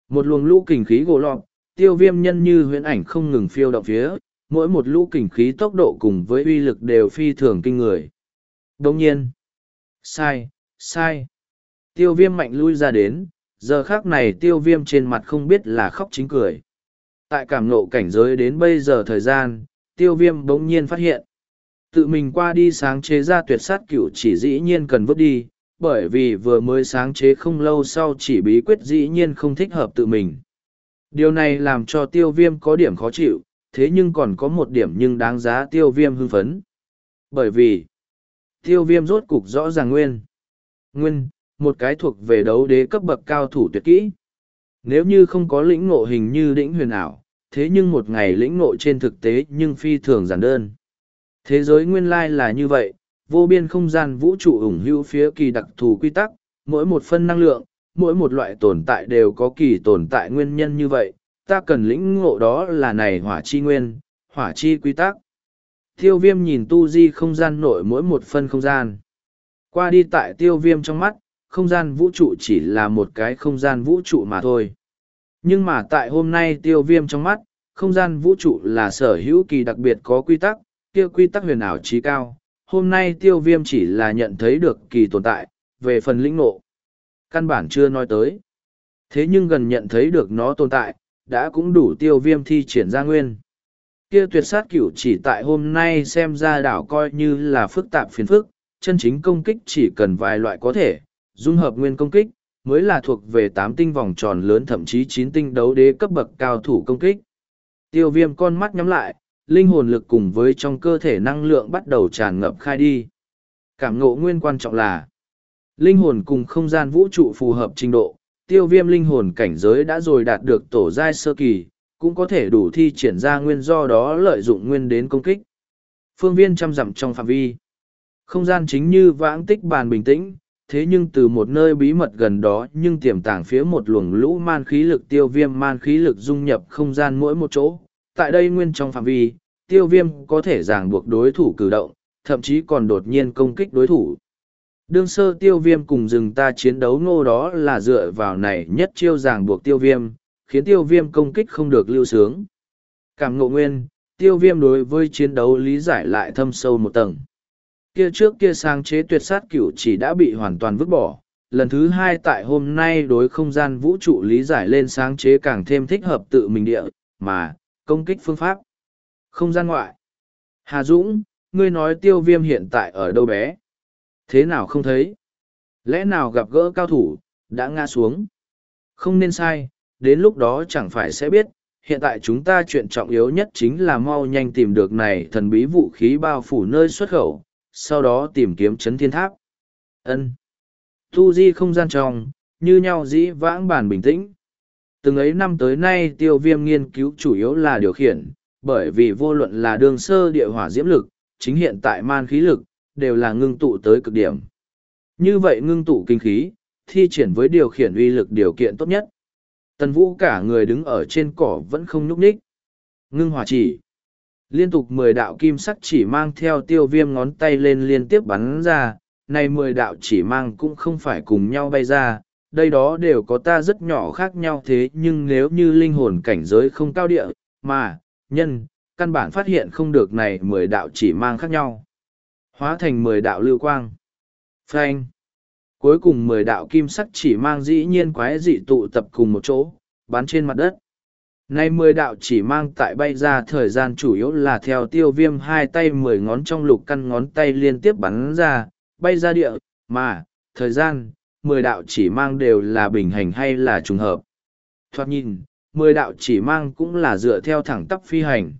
Một luồng lũ kình khí gỗ lọt, tiêu viêm nhân như huyễn ảnh không ngừng phiêu động phía, mỗi một lũ kình khí tốc độ cùng với uy lực đều phi thường kinh người. Đồng nhiên, sai, sai. Tiêu viêm mạnh lui ra đến, giờ khác này tiêu viêm trên mặt không biết là khóc chính cười. Tại cảm nộ cảnh giới đến bây giờ thời gian, tiêu viêm bỗng nhiên phát hiện. Tự mình qua đi sáng chế ra tuyệt sát cửu chỉ dĩ nhiên cần vứt đi, bởi vì vừa mới sáng chế không lâu sau chỉ bí quyết dĩ nhiên không thích hợp tự mình. Điều này làm cho tiêu viêm có điểm khó chịu, thế nhưng còn có một điểm nhưng đáng giá tiêu viêm hưng phấn. Bởi vì, tiêu viêm rốt cục rõ ràng nguyên. Nguyên, một cái thuộc về đấu đế cấp bậc cao thủ tuyệt kỹ. Nếu như không có lĩnh ngộ hình như đĩnh huyền ảo, thế nhưng một ngày lĩnh ngộ trên thực tế nhưng phi thường giản đơn. Thế giới nguyên lai là như vậy, vô biên không gian vũ trụ ủng hữu phía kỳ đặc thù quy tắc, mỗi một phân năng lượng, mỗi một loại tồn tại đều có kỳ tồn tại nguyên nhân như vậy, ta cần lĩnh ngộ đó là này hỏa chi nguyên, hỏa chi quy tắc. Tiêu viêm nhìn tu di không gian nội mỗi một phân không gian. Qua đi tại tiêu viêm trong mắt, không gian vũ trụ chỉ là một cái không gian vũ trụ mà thôi. Nhưng mà tại hôm nay tiêu viêm trong mắt, không gian vũ trụ là sở hữu kỳ đặc biệt có quy tắc, kia quy tắc huyền ảo trí cao. Hôm nay tiêu viêm chỉ là nhận thấy được kỳ tồn tại, về phần lĩnh ngộ. Căn bản chưa nói tới. Thế nhưng gần nhận thấy được nó tồn tại, đã cũng đủ tiêu viêm thi triển ra nguyên. Kia tuyệt sát cửu chỉ tại hôm nay xem ra đảo coi như là phức tạp phiền phức, chân chính công kích chỉ cần vài loại có thể, dung hợp nguyên công kích, mới là thuộc về tám tinh vòng tròn lớn thậm chí chín tinh đấu đế cấp bậc cao thủ công kích. Tiêu viêm con mắt nhắm lại, linh hồn lực cùng với trong cơ thể năng lượng bắt đầu tràn ngập khai đi. Cảm ngộ nguyên quan trọng là linh hồn cùng không gian vũ trụ phù hợp trình độ, tiêu viêm linh hồn cảnh giới đã rồi đạt được tổ giai sơ kỳ, cũng có thể đủ thi triển ra nguyên do đó lợi dụng nguyên đến công kích. Phương viên chăm dặm trong phạm vi. Không gian chính như vãng tích bàn bình tĩnh, thế nhưng từ một nơi bí mật gần đó nhưng tiềm tàng phía một luồng lũ man khí lực tiêu viêm man khí lực dung nhập không gian mỗi một chỗ. Tại đây nguyên trong phạm vi, tiêu viêm có thể ràng buộc đối thủ cử động, thậm chí còn đột nhiên công kích đối thủ. Đương sơ tiêu viêm cùng rừng ta chiến đấu ngô đó là dựa vào này nhất chiêu ràng buộc tiêu viêm, khiến tiêu viêm công kích không được lưu sướng. Cảm ngộ nguyên, tiêu viêm đối với chiến đấu lý giải lại thâm sâu một tầng. Kia trước kia sáng chế tuyệt sát cửu chỉ đã bị hoàn toàn vứt bỏ. Lần thứ hai tại hôm nay đối không gian vũ trụ lý giải lên sáng chế càng thêm thích hợp tự mình địa, mà, công kích phương pháp. Không gian ngoại. Hà Dũng, ngươi nói tiêu viêm hiện tại ở đâu bé? Thế nào không thấy? Lẽ nào gặp gỡ cao thủ, đã ngã xuống? Không nên sai, đến lúc đó chẳng phải sẽ biết, hiện tại chúng ta chuyện trọng yếu nhất chính là mau nhanh tìm được này thần bí vũ khí bao phủ nơi xuất khẩu, sau đó tìm kiếm chấn thiên tháp. ân Tu di không gian trong, như nhau dĩ vãng bản bình tĩnh. Từng ấy năm tới nay tiêu viêm nghiên cứu chủ yếu là điều khiển, bởi vì vô luận là đường sơ địa hỏa diễm lực, chính hiện tại man khí lực, đều là ngưng tụ tới cực điểm. Như vậy ngưng tụ kinh khí, thi triển với điều khiển uy lực điều kiện tốt nhất. Tần Vũ cả người đứng ở trên cỏ vẫn không nhúc nhích. Ngưng hỏa chỉ. Liên tục mười đạo kim sắc chỉ mang theo tiêu viêm ngón tay lên liên tiếp bắn ra, này mười đạo chỉ mang cũng không phải cùng nhau bay ra, đây đó đều có ta rất nhỏ khác nhau thế nhưng nếu như linh hồn cảnh giới không cao địa, mà, nhân, căn bản phát hiện không được này mười đạo chỉ mang khác nhau. Hóa thành mười đạo lưu quang. Frank. cuối cùng mười đạo kim sắc chỉ mang dĩ nhiên quái dị tụ tập cùng một chỗ, bắn trên mặt đất. Nay mười đạo chỉ mang tại bay ra thời gian chủ yếu là theo tiêu viêm hai tay mười ngón trong lục căn ngón tay liên tiếp bắn ra, bay ra địa, mà, thời gian, mười đạo chỉ mang đều là bình hành hay là trùng hợp. Thoát nhìn, mười đạo chỉ mang cũng là dựa theo thẳng tắp phi hành.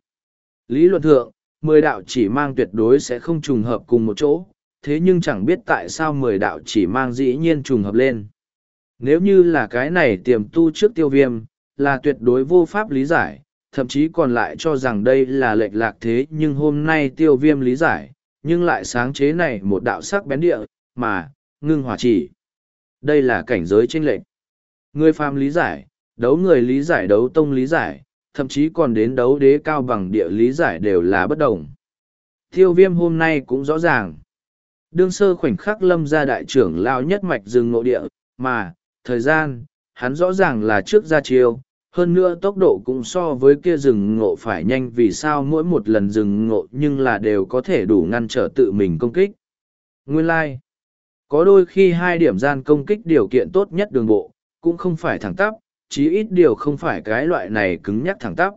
Lý luận thượng, mười đạo chỉ mang tuyệt đối sẽ không trùng hợp cùng một chỗ, thế nhưng chẳng biết tại sao mười đạo chỉ mang dĩ nhiên trùng hợp lên. Nếu như là cái này tiềm tu trước tiêu viêm, là tuyệt đối vô pháp lý giải, thậm chí còn lại cho rằng đây là lệch lạc thế nhưng hôm nay tiêu viêm lý giải, nhưng lại sáng chế này một đạo sắc bén địa, mà, ngưng hỏa chỉ. Đây là cảnh giới chênh lệch. Người phàm lý giải, đấu người lý giải đấu tông lý giải, thậm chí còn đến đấu đế cao bằng địa lý giải đều là bất đồng. Tiêu viêm hôm nay cũng rõ ràng đương sơ khoảnh khắc lâm ra đại trưởng lao nhất mạch rừng nội địa, mà, thời gian, hắn rõ ràng là trước ra chiêu, hơn nữa tốc độ cũng so với kia rừng ngộ phải nhanh vì sao mỗi một lần rừng ngộ nhưng là đều có thể đủ ngăn trở tự mình công kích. Nguyên lai, có đôi khi hai điểm gian công kích điều kiện tốt nhất đường bộ, cũng không phải thẳng tắp, chí ít điều không phải cái loại này cứng nhắc thẳng tắp.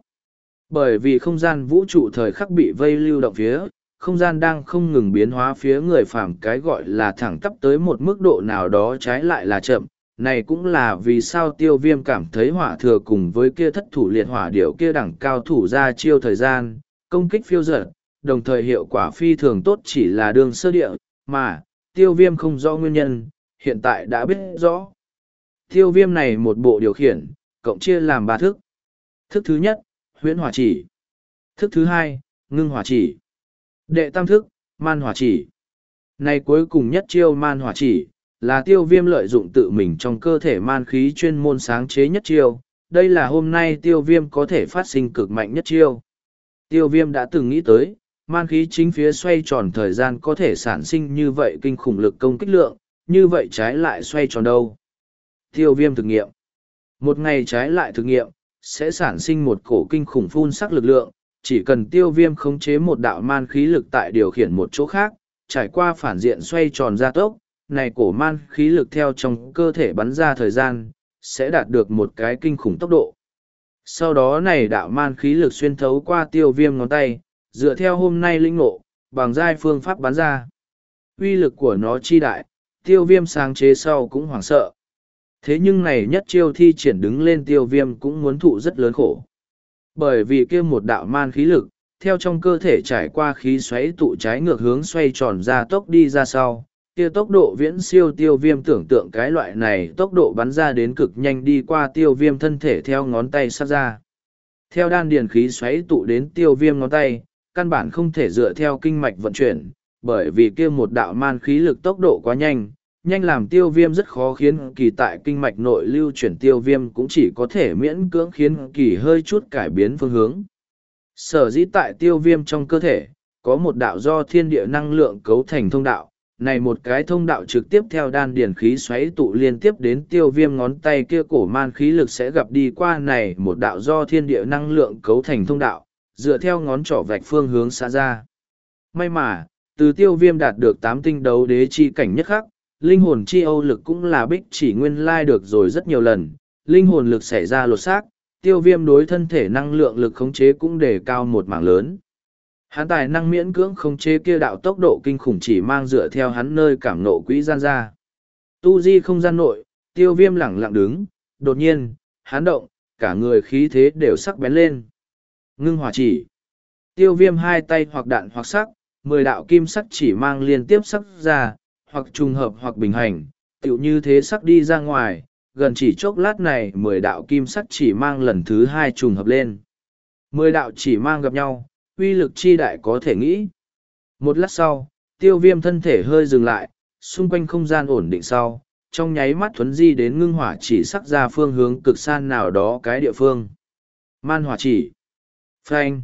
Bởi vì không gian vũ trụ thời khắc bị vây lưu động phía, không gian đang không ngừng biến hóa phía người phàm cái gọi là thẳng tắp tới một mức độ nào đó trái lại là chậm này cũng là vì sao tiêu viêm cảm thấy hỏa thừa cùng với kia thất thủ liệt hỏa điệu kia đẳng cao thủ ra chiêu thời gian công kích phiêu dở, đồng thời hiệu quả phi thường tốt chỉ là đường sơ địa mà tiêu viêm không rõ nguyên nhân hiện tại đã biết rõ. Tiêu viêm này một bộ điều khiển cộng chia làm ba thức. Thức thứ nhất huyễn hỏa chỉ. Thức thứ hai ngưng hỏa chỉ. Đệ tam thức, man hỏa chỉ. Này cuối cùng nhất chiêu man hỏa chỉ, là tiêu viêm lợi dụng tự mình trong cơ thể man khí chuyên môn sáng chế nhất chiêu. Đây là hôm nay tiêu viêm có thể phát sinh cực mạnh nhất chiêu. Tiêu viêm đã từng nghĩ tới, man khí chính phía xoay tròn thời gian có thể sản sinh như vậy kinh khủng lực công kích lượng, như vậy trái lại xoay tròn đâu. Tiêu viêm thực nghiệm. Một ngày trái lại thực nghiệm, sẽ sản sinh một cổ kinh khủng phun sắc lực lượng, chỉ cần tiêu viêm khống chế một đạo man khí lực tại điều khiển một chỗ khác, trải qua phản diện xoay tròn gia tốc, này cổ man khí lực theo trong cơ thể bắn ra thời gian, sẽ đạt được một cái kinh khủng tốc độ. Sau đó này đạo man khí lực xuyên thấu qua tiêu viêm ngón tay, dựa theo hôm nay linh ngộ, bằng giai phương pháp bắn ra. uy lực của nó chi đại, tiêu viêm sáng chế sau cũng hoảng sợ. Thế nhưng này nhất chiêu thi triển đứng lên tiêu viêm cũng muốn thụ rất lớn khổ bởi vì kia một đạo man khí lực, theo trong cơ thể trải qua khí xoáy tụ trái ngược hướng xoay tròn ra tốc đi ra sau kia tốc độ viễn siêu tiêu viêm tưởng tượng cái loại này tốc độ bắn ra đến cực nhanh đi qua tiêu viêm thân thể theo ngón tay sát ra. Theo đan điền khí xoáy tụ đến tiêu viêm ngón tay, căn bản không thể dựa theo kinh mạch vận chuyển, bởi vì kia một đạo man khí lực tốc độ quá nhanh nhanh làm tiêu viêm rất khó khiến kỳ tại kinh mạch nội lưu chuyển tiêu viêm cũng chỉ có thể miễn cưỡng khiến kỳ hơi chút cải biến phương hướng. Sở dĩ tại tiêu viêm trong cơ thể, có một đạo do thiên địa năng lượng cấu thành thông đạo này một cái thông đạo trực tiếp theo đan điển khí xoáy tụ liên tiếp đến tiêu viêm ngón tay kia cổ man khí lực sẽ gặp đi qua này một đạo do thiên địa năng lượng cấu thành thông đạo, dựa theo ngón trỏ vạch phương hướng xa ra. May mà, từ tiêu viêm đạt được tám tinh đấu đế chi cảnh nhất khắc, linh hồn chi âu lực cũng là bích chỉ nguyên lai được rồi rất nhiều lần, linh hồn lực xảy ra lột xác, tiêu viêm đối thân thể năng lượng lực khống chế cũng đề cao một mảng lớn hắn tài năng miễn cưỡng không chế kia đạo tốc độ kinh khủng chỉ mang dựa theo hắn nơi cảm nộ quỹ gian ra. Tu di không gian nội, tiêu viêm lẳng lặng đứng, đột nhiên, hắn động, cả người khí thế đều sắc bén lên. Ngưng hỏa chỉ. Tiêu viêm hai tay hoặc đạn hoặc sắc, mười đạo kim sắc chỉ mang liên tiếp sắc ra, hoặc trùng hợp hoặc bình hành, tựu như thế sắc đi ra ngoài, gần chỉ chốc lát này mười đạo kim sắc chỉ mang lần thứ hai trùng hợp lên. Mười đạo chỉ mang gặp nhau uy lực chi đại có thể nghĩ một lát sau, tiêu viêm thân thể hơi dừng lại, xung quanh không gian ổn định sau, trong nháy mắt thuấn di đến ngưng hỏa chỉ sắc ra phương hướng cực san nào đó cái địa phương man hỏa chỉ phanh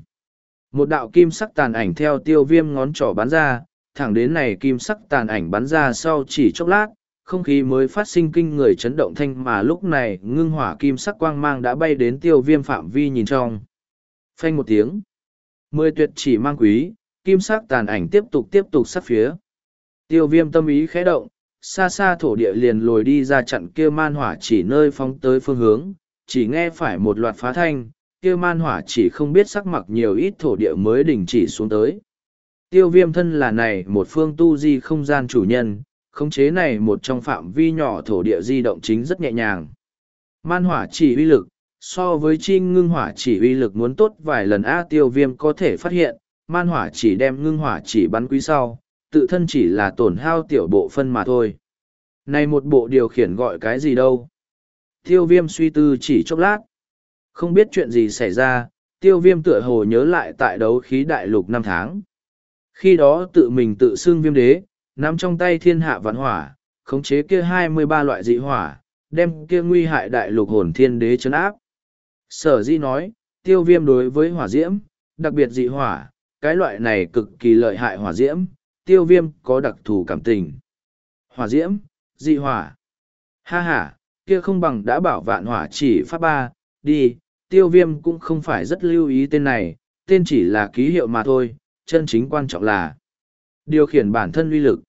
một đạo kim sắc tàn ảnh theo tiêu viêm ngón trỏ bắn ra, thẳng đến này kim sắc tàn ảnh bắn ra sau chỉ chốc lát, không khí mới phát sinh kinh người chấn động thanh mà lúc này ngưng hỏa kim sắc quang mang đã bay đến tiêu viêm phạm vi nhìn trong. Phanh một tiếng. Mười tuyệt chỉ mang quý, kim sắc tàn ảnh tiếp tục tiếp tục sát phía. Tiêu viêm tâm ý khẽ động, xa xa thổ địa liền lồi đi ra chặn kia man hỏa chỉ nơi phóng tới phương hướng, chỉ nghe phải một loạt phá thanh, kia man hỏa chỉ không biết sắc mặc nhiều ít thổ địa mới đình chỉ xuống tới. Tiêu viêm thân là này một phương tu di không gian chủ nhân, khống chế này một trong phạm vi nhỏ thổ địa di động chính rất nhẹ nhàng. Man hỏa chỉ uy lực, so với chi ngưng hỏa chỉ uy lực muốn tốt vài lần A tiêu viêm có thể phát hiện, man hỏa chỉ đem ngưng hỏa chỉ bắn quý sau, tự thân chỉ là tổn hao tiểu bộ phân mà thôi. Này một bộ điều khiển gọi cái gì đâu? Tiêu viêm suy tư chỉ chốc lát. Không biết chuyện gì xảy ra, tiêu viêm tựa hồ nhớ lại tại đấu khí đại lục năm tháng. Khi đó tự mình tự xưng viêm đế, nắm trong tay thiên hạ vạn hỏa, khống chế kia hai mươi ba loại dị hỏa, đem kia nguy hại đại lục hồn thiên đế chấn áp. Sở di nói, tiêu viêm đối với hỏa diễm, đặc biệt dị hỏa, cái loại này cực kỳ lợi hại hỏa diễm, tiêu viêm có đặc thù cảm tình. Hỏa diễm, dị hỏa. Ha ha, kia không bằng đã bảo vạn hỏa chỉ pháp ba, đi, tiêu viêm cũng không phải rất lưu ý tên này, tên chỉ là ký hiệu mà thôi, chân chính quan trọng là Điều khiển bản thân uy lực.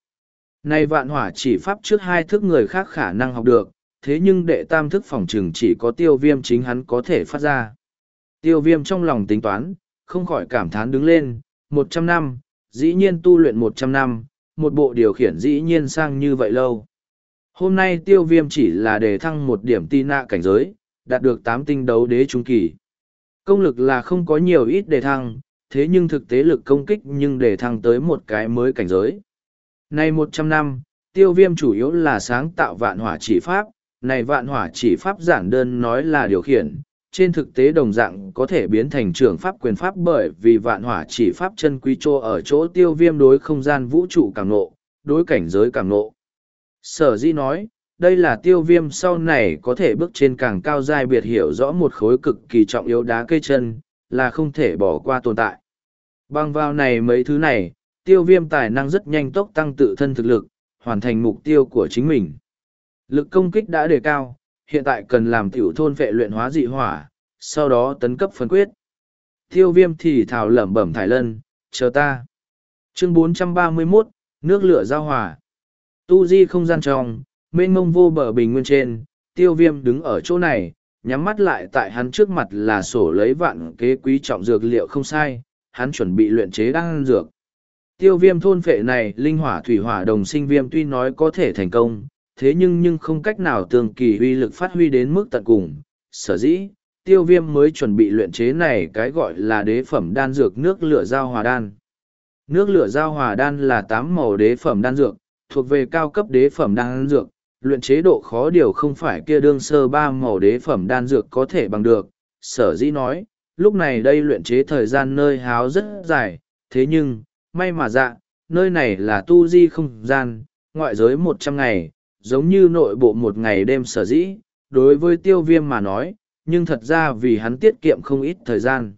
Này vạn hỏa chỉ pháp trước hai thức người khác khả năng học được, thế nhưng đệ tam thức phòng trừng chỉ có tiêu viêm chính hắn có thể phát ra. Tiêu viêm trong lòng tính toán, không khỏi cảm thán đứng lên, một trăm năm, dĩ nhiên tu luyện một trăm năm, một bộ điều khiển dĩ nhiên sang như vậy lâu. Hôm nay tiêu viêm chỉ là đề thăng một điểm ti nạ cảnh giới, đạt được tám tinh đấu đế trung kỳ. Công lực là không có nhiều ít đề thăng, thế nhưng thực tế lực công kích nhưng để thăng tới một cái mới cảnh giới. Nay một trăm năm, tiêu viêm chủ yếu là sáng tạo vạn hỏa chỉ pháp, này vạn hỏa chỉ pháp giản đơn nói là điều khiển, trên thực tế đồng dạng có thể biến thành trưởng pháp quyền pháp bởi vì vạn hỏa chỉ pháp chân quý trô ở chỗ tiêu viêm đối không gian vũ trụ càng nộ, đối cảnh giới càng nộ. Sở di nói, đây là tiêu viêm sau này có thể bước trên càng cao giai biệt hiểu rõ một khối cực kỳ trọng yếu đá cây chân, là không thể bỏ qua tồn tại. Bằng vào này mấy thứ này, tiêu viêm tài năng rất nhanh tốc tăng tự thân thực lực, hoàn thành mục tiêu của chính mình. Lực công kích đã đề cao, hiện tại cần làm tiểu thôn vệ luyện hóa dị hỏa, sau đó tấn cấp phân quyết. Tiêu viêm thì thảo lẩm bẩm thải lân, chờ ta. Chương 431, nước lửa giao hỏa. Tu di không gian trong, mênh mông vô bờ bình nguyên trên, tiêu viêm đứng ở chỗ này, nhắm mắt lại tại hắn trước mặt là sổ lấy vạn kế quý trọng dược liệu không sai, hắn chuẩn bị luyện chế đan dược. Tiêu viêm thôn phệ này linh hỏa thủy hỏa đồng sinh viêm tuy nói có thể thành công, thế nhưng nhưng không cách nào tương kỳ uy lực phát huy đến mức tận cùng. Sở dĩ, tiêu viêm mới chuẩn bị luyện chế này cái gọi là đế phẩm đan dược nước lửa giao hòa đan. Nước lửa giao hòa đan là tám màu đế phẩm đan dược, thuộc về cao cấp đế phẩm đan dược, luyện chế độ khó điều không phải kia đương sơ ba màu đế phẩm đan dược có thể bằng được. Sở dĩ nói, lúc này đây luyện chế thời gian nơi háo rất dài, thế nhưng, may mà dạ, nơi này là tu di không gian, ngoại giới một trăm ngày, giống như nội bộ một ngày đêm sở dĩ, đối với tiêu viêm mà nói, nhưng thật ra vì hắn tiết kiệm không ít thời gian.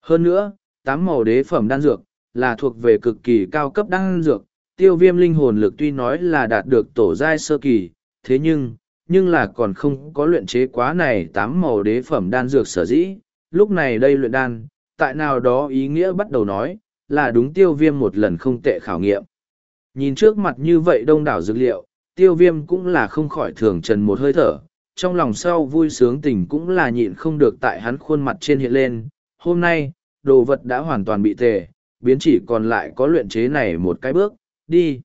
Hơn nữa, tám màu đế phẩm đan dược, là thuộc về cực kỳ cao cấp đan dược, tiêu viêm linh hồn lực tuy nói là đạt được tổ giai sơ kỳ, thế nhưng, nhưng là còn không có luyện chế quá này tám màu đế phẩm đan dược sở dĩ, lúc này đây luyện đan, tại nào đó ý nghĩa bắt đầu nói, là đúng tiêu viêm một lần không tệ khảo nghiệm. Nhìn trước mặt như vậy đông đảo dược liệu, tiêu viêm cũng là không khỏi thường trần một hơi thở, trong lòng sau vui sướng tình cũng là nhịn không được tại hắn khuôn mặt trên hiện lên. Hôm nay, đồ vật đã hoàn toàn bị tề, biến chỉ còn lại có luyện chế này một cái bước, đi.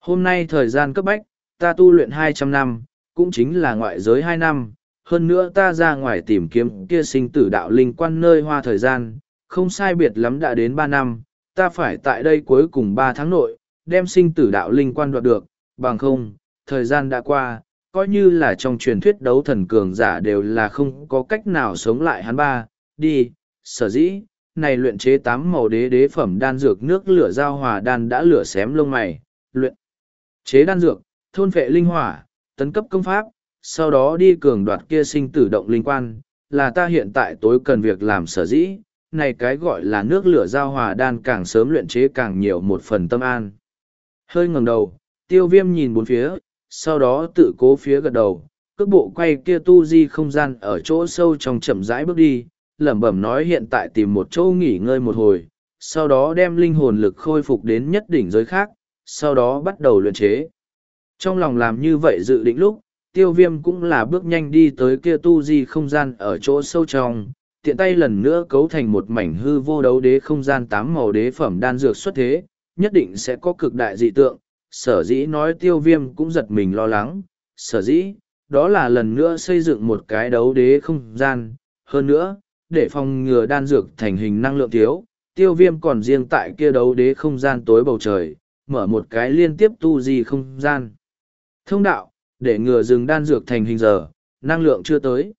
Hôm nay thời gian cấp bách, ta tu luyện hai trăm năm, cũng chính là ngoại giới hai năm, hơn nữa ta ra ngoài tìm kiếm kia sinh tử đạo linh quan nơi hoa thời gian, không sai biệt lắm đã đến ba năm, ta phải tại đây cuối cùng ba tháng nội, đem sinh tử đạo linh quan đoạt được, bằng không, thời gian đã qua, coi như là trong truyền thuyết đấu thần cường giả đều là không có cách nào sống lại hắn ba, đi, sở dĩ, này luyện chế tám màu đế đế phẩm đan dược nước lửa giao hòa đan đã lửa xém lông mày, luyện chế đan dược, thôn vệ linh hỏa, tấn cấp công pháp, sau đó đi cường đoạt kia sinh tử động linh quan, là ta hiện tại tối cần việc làm sở dĩ, này cái gọi là nước lửa giao hòa đan càng sớm luyện chế càng nhiều một phần tâm an. Hơi ngẩng đầu, tiêu viêm nhìn bốn phía, sau đó tự cố phía gật đầu, cước bộ quay kia tu di không gian ở chỗ sâu trong chậm rãi bước đi, lẩm bẩm nói hiện tại tìm một chỗ nghỉ ngơi một hồi, sau đó đem linh hồn lực khôi phục đến nhất đỉnh giới khác, sau đó bắt đầu luyện chế. Trong lòng làm như vậy dự định lúc, tiêu viêm cũng là bước nhanh đi tới kia tu di không gian ở chỗ sâu trong, tiện tay lần nữa cấu thành một mảnh hư vô đấu đế không gian tám màu đế phẩm đan dược xuất thế, nhất định sẽ có cực đại dị tượng, sở dĩ nói tiêu viêm cũng giật mình lo lắng, sở dĩ, đó là lần nữa xây dựng một cái đấu đế không gian, hơn nữa, để phòng ngừa đan dược thành hình năng lượng thiếu, tiêu viêm còn riêng tại kia đấu đế không gian tối bầu trời, mở một cái liên tiếp tu di không gian. Thông đạo, để ngừa dừng đan dược thành hình giờ, năng lượng chưa tới.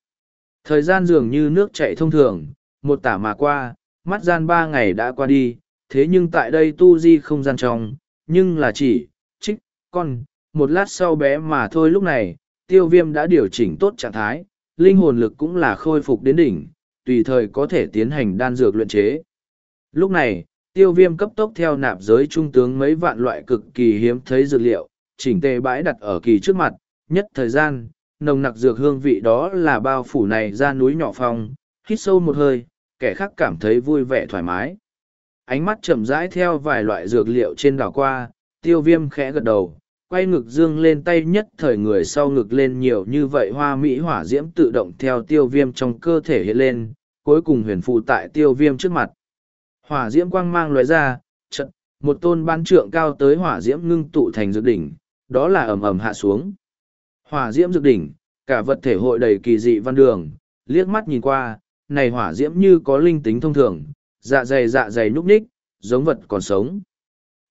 Thời gian dường như nước chạy thông thường, một tả mà qua, mắt gian ba ngày đã qua đi, thế nhưng tại đây tu di không gian trong, nhưng là chỉ, con, một lát sau bé mà thôi lúc này, tiêu viêm đã điều chỉnh tốt trạng thái, linh hồn lực cũng là khôi phục đến đỉnh, tùy thời có thể tiến hành đan dược luyện chế. Lúc này, tiêu viêm cấp tốc theo nạp giới trung tướng mấy vạn loại cực kỳ hiếm thấy dược liệu, chỉnh tề bãi đặt ở kỳ trước mặt, nhất thời gian, nồng nặc dược hương vị đó là bao phủ này ra núi nhỏ phong, hít sâu một hơi, kẻ khác cảm thấy vui vẻ thoải mái. Ánh mắt chậm rãi theo vài loại dược liệu trên đảo qua, tiêu viêm khẽ gật đầu, quay ngực dương lên tay nhất thời người sau ngực lên nhiều như vậy hoa mỹ hỏa diễm tự động theo tiêu viêm trong cơ thể hiện lên, cuối cùng huyền phụ tại tiêu viêm trước mặt. Hỏa diễm quang mang loại ra, trận, một tôn ban trượng cao tới hỏa diễm ngưng tụ thành dược đỉnh, đó là ầm ầm hạ xuống. Hỏa diễm dược đỉnh, cả vật thể hội đầy kỳ dị văn đường, liếc mắt nhìn qua, này hỏa diễm như có linh tính thông thường, dạ dày dạ dày núp ních, giống vật còn sống.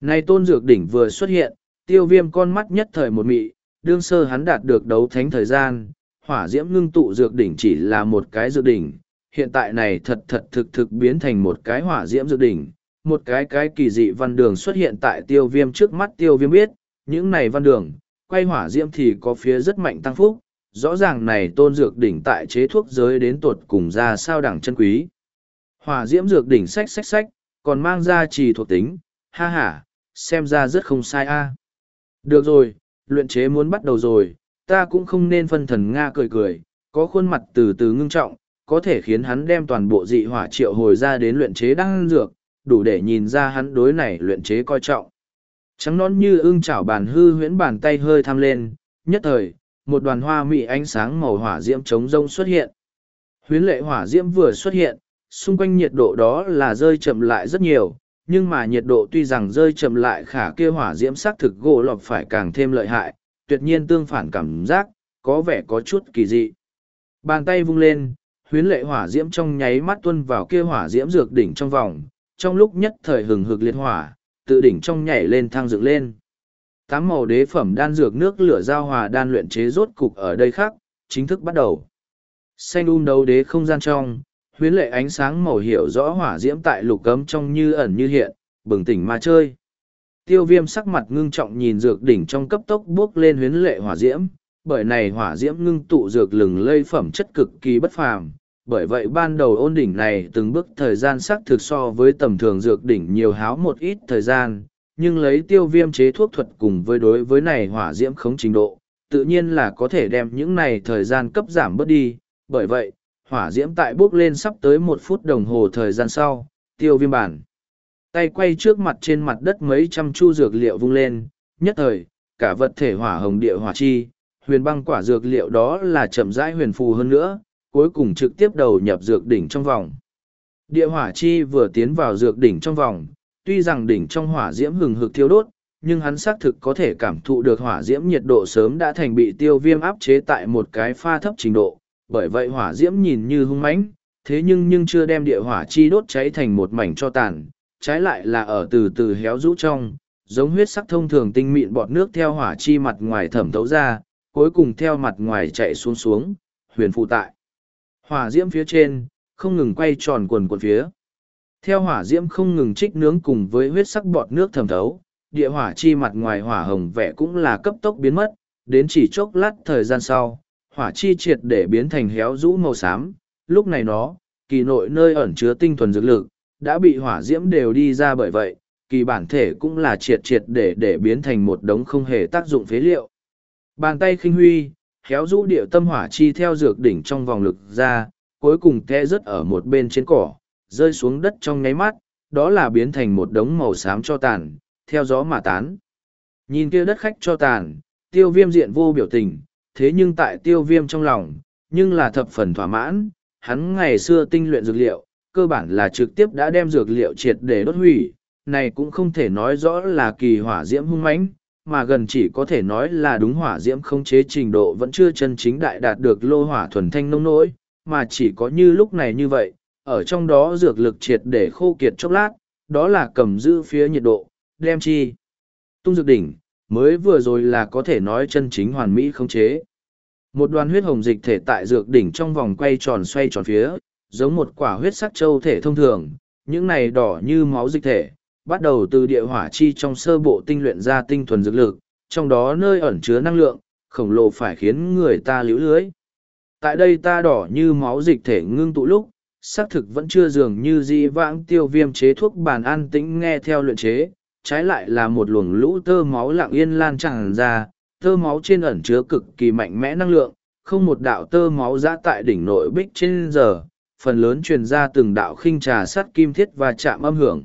Này tôn dược đỉnh vừa xuất hiện, tiêu viêm con mắt nhất thời một mị, đương sơ hắn đạt được đấu thánh thời gian, hỏa diễm ngưng tụ dược đỉnh chỉ là một cái dược đỉnh, hiện tại này thật thật thực thực biến thành một cái hỏa diễm dược đỉnh, một cái cái kỳ dị văn đường xuất hiện tại tiêu viêm trước mắt tiêu viêm biết, những này văn đường, quay hỏa diễm thì có phía rất mạnh tăng phúc, rõ ràng này tôn dược đỉnh tại chế thuốc giới đến tuột cùng ra sao đẳng chân quý. Hỏa diễm dược đỉnh sách sách sách, còn mang ra trì thuộc tính, ha ha, xem ra rất không sai a. Được rồi, luyện chế muốn bắt đầu rồi, ta cũng không nên phân thần Nga cười cười, có khuôn mặt từ từ ngưng trọng, có thể khiến hắn đem toàn bộ dị hỏa triệu hồi ra đến luyện chế đăng dược, đủ để nhìn ra hắn đối này luyện chế coi trọng. Trắng nón như ưng chảo bàn hư huyễn bàn tay hơi tham lên, nhất thời, một đoàn hoa mị ánh sáng màu hỏa diễm trống rông xuất hiện. Huyến lệ hỏa diễm vừa xuất hiện, xung quanh nhiệt độ đó là rơi chậm lại rất nhiều, nhưng mà nhiệt độ tuy rằng rơi chậm lại khả kia hỏa diễm xác thực gỗ lọc phải càng thêm lợi hại, tuyệt nhiên tương phản cảm giác, có vẻ có chút kỳ dị. Bàn tay vung lên, huyến lệ hỏa diễm trong nháy mắt tuân vào kia hỏa diễm dược đỉnh trong vòng, trong lúc nhất thời hừng hực liệt hỏa, tự đỉnh trong nhảy lên thăng dựng lên. Tám màu đế phẩm đan dược nước lửa giao hòa đan luyện chế rốt cục ở đây khác, chính thức bắt đầu. Xanh um đấu đế không gian trong, huyến lệ ánh sáng màu hiểu rõ hỏa diễm tại lục cấm trong như ẩn như hiện, bừng tỉnh mà chơi. Tiêu viêm sắc mặt ngưng trọng nhìn dược đỉnh trong cấp tốc bước lên huyến lệ hỏa diễm, bởi này hỏa diễm ngưng tụ dược lừng lây phẩm chất cực kỳ bất phàm. Bởi vậy ban đầu ôn đỉnh này từng bước thời gian sắc thực so với tầm thường dược đỉnh nhiều háo một ít thời gian, nhưng lấy tiêu viêm chế thuốc thuật cùng với đối với này hỏa diễm khống trình độ, tự nhiên là có thể đem những này thời gian cấp giảm bớt đi. Bởi vậy, hỏa diễm tại bước lên sắp tới một phút đồng hồ thời gian sau, tiêu viêm bản. Tay quay trước mặt trên mặt đất mấy trăm chu dược liệu vung lên, nhất thời, cả vật thể hỏa hồng địa hỏa chi, huyền băng quả dược liệu đó là chậm rãi huyền phù hơn nữa, cuối cùng trực tiếp đầu nhập dược đỉnh trong vòng. Địa hỏa chi vừa tiến vào dược đỉnh trong vòng, tuy rằng đỉnh trong hỏa diễm hừng hực thiêu đốt, nhưng hắn xác thực có thể cảm thụ được hỏa diễm nhiệt độ sớm đã thành bị tiêu viêm áp chế tại một cái pha thấp trình độ, bởi vậy hỏa diễm nhìn như hung mãnh, thế nhưng nhưng chưa đem địa hỏa chi đốt cháy thành một mảnh cho tàn, trái lại là ở từ từ héo rũ trong, giống huyết sắc thông thường tinh mịn bọt nước theo hỏa chi mặt ngoài thẩm thấu ra, cuối cùng theo mặt ngoài chạy xuống xuống, huyền phụ tại. Hỏa diễm phía trên, không ngừng quay tròn quần quần phía. Theo hỏa diễm không ngừng trích nướng cùng với huyết sắc bọt nước thẩm thấu, địa hỏa chi mặt ngoài hỏa hồng vẻ cũng là cấp tốc biến mất, đến chỉ chốc lát thời gian sau, hỏa chi triệt để biến thành héo rũ màu xám, lúc này nó, kỳ nội nơi ẩn chứa tinh thuần dược lực, đã bị hỏa diễm đều đi ra bởi vậy, kỳ bản thể cũng là triệt triệt để để biến thành một đống không hề tác dụng phế liệu. Bàn tay khinh huy, héo rũ địa tâm hỏa chi theo dược đỉnh trong vòng lực ra, cuối cùng te rớt ở một bên trên cỏ, rơi xuống đất trong nháy mắt, đó là biến thành một đống màu xám cho tàn, theo gió mà tán. Nhìn kia đất khách cho tàn, tiêu viêm diện vô biểu tình, thế nhưng tại tiêu viêm trong lòng, nhưng là thập phần thỏa mãn, hắn ngày xưa tinh luyện dược liệu, cơ bản là trực tiếp đã đem dược liệu triệt để đốt hủy, này cũng không thể nói rõ là kỳ hỏa diễm hung mãnh, mà gần chỉ có thể nói là đúng hỏa diễm không chế trình độ vẫn chưa chân chính đại đạt được lô hỏa thuần thanh nông nỗi, mà chỉ có như lúc này như vậy, ở trong đó dược lực triệt để khô kiệt chốc lát, đó là cầm giữ phía nhiệt độ, đem chi. Tung dược đỉnh, mới vừa rồi là có thể nói chân chính hoàn mỹ không chế. Một đoàn huyết hồng dịch thể tại dược đỉnh trong vòng quay tròn xoay tròn phía, giống một quả huyết sắc châu thể thông thường, những này đỏ như máu dịch thể, bắt đầu từ địa hỏa chi trong sơ bộ tinh luyện ra tinh thuần dược lực, trong đó nơi ẩn chứa năng lượng, khổng lồ phải khiến người ta liễu lưới. Tại đây ta đỏ như máu dịch thể ngưng tụ lúc, xác thực vẫn chưa dường như di vãng tiêu viêm chế thuốc bàn an tĩnh nghe theo luyện chế, trái lại là một luồng lũ tơ máu lặng yên lan tràn ra, tơ máu trên ẩn chứa cực kỳ mạnh mẽ năng lượng, không một đạo tơ máu ra tại đỉnh nội bích trên giờ, phần lớn truyền ra từng đạo khinh trà sắt kim thiết và chạm âm hưởng.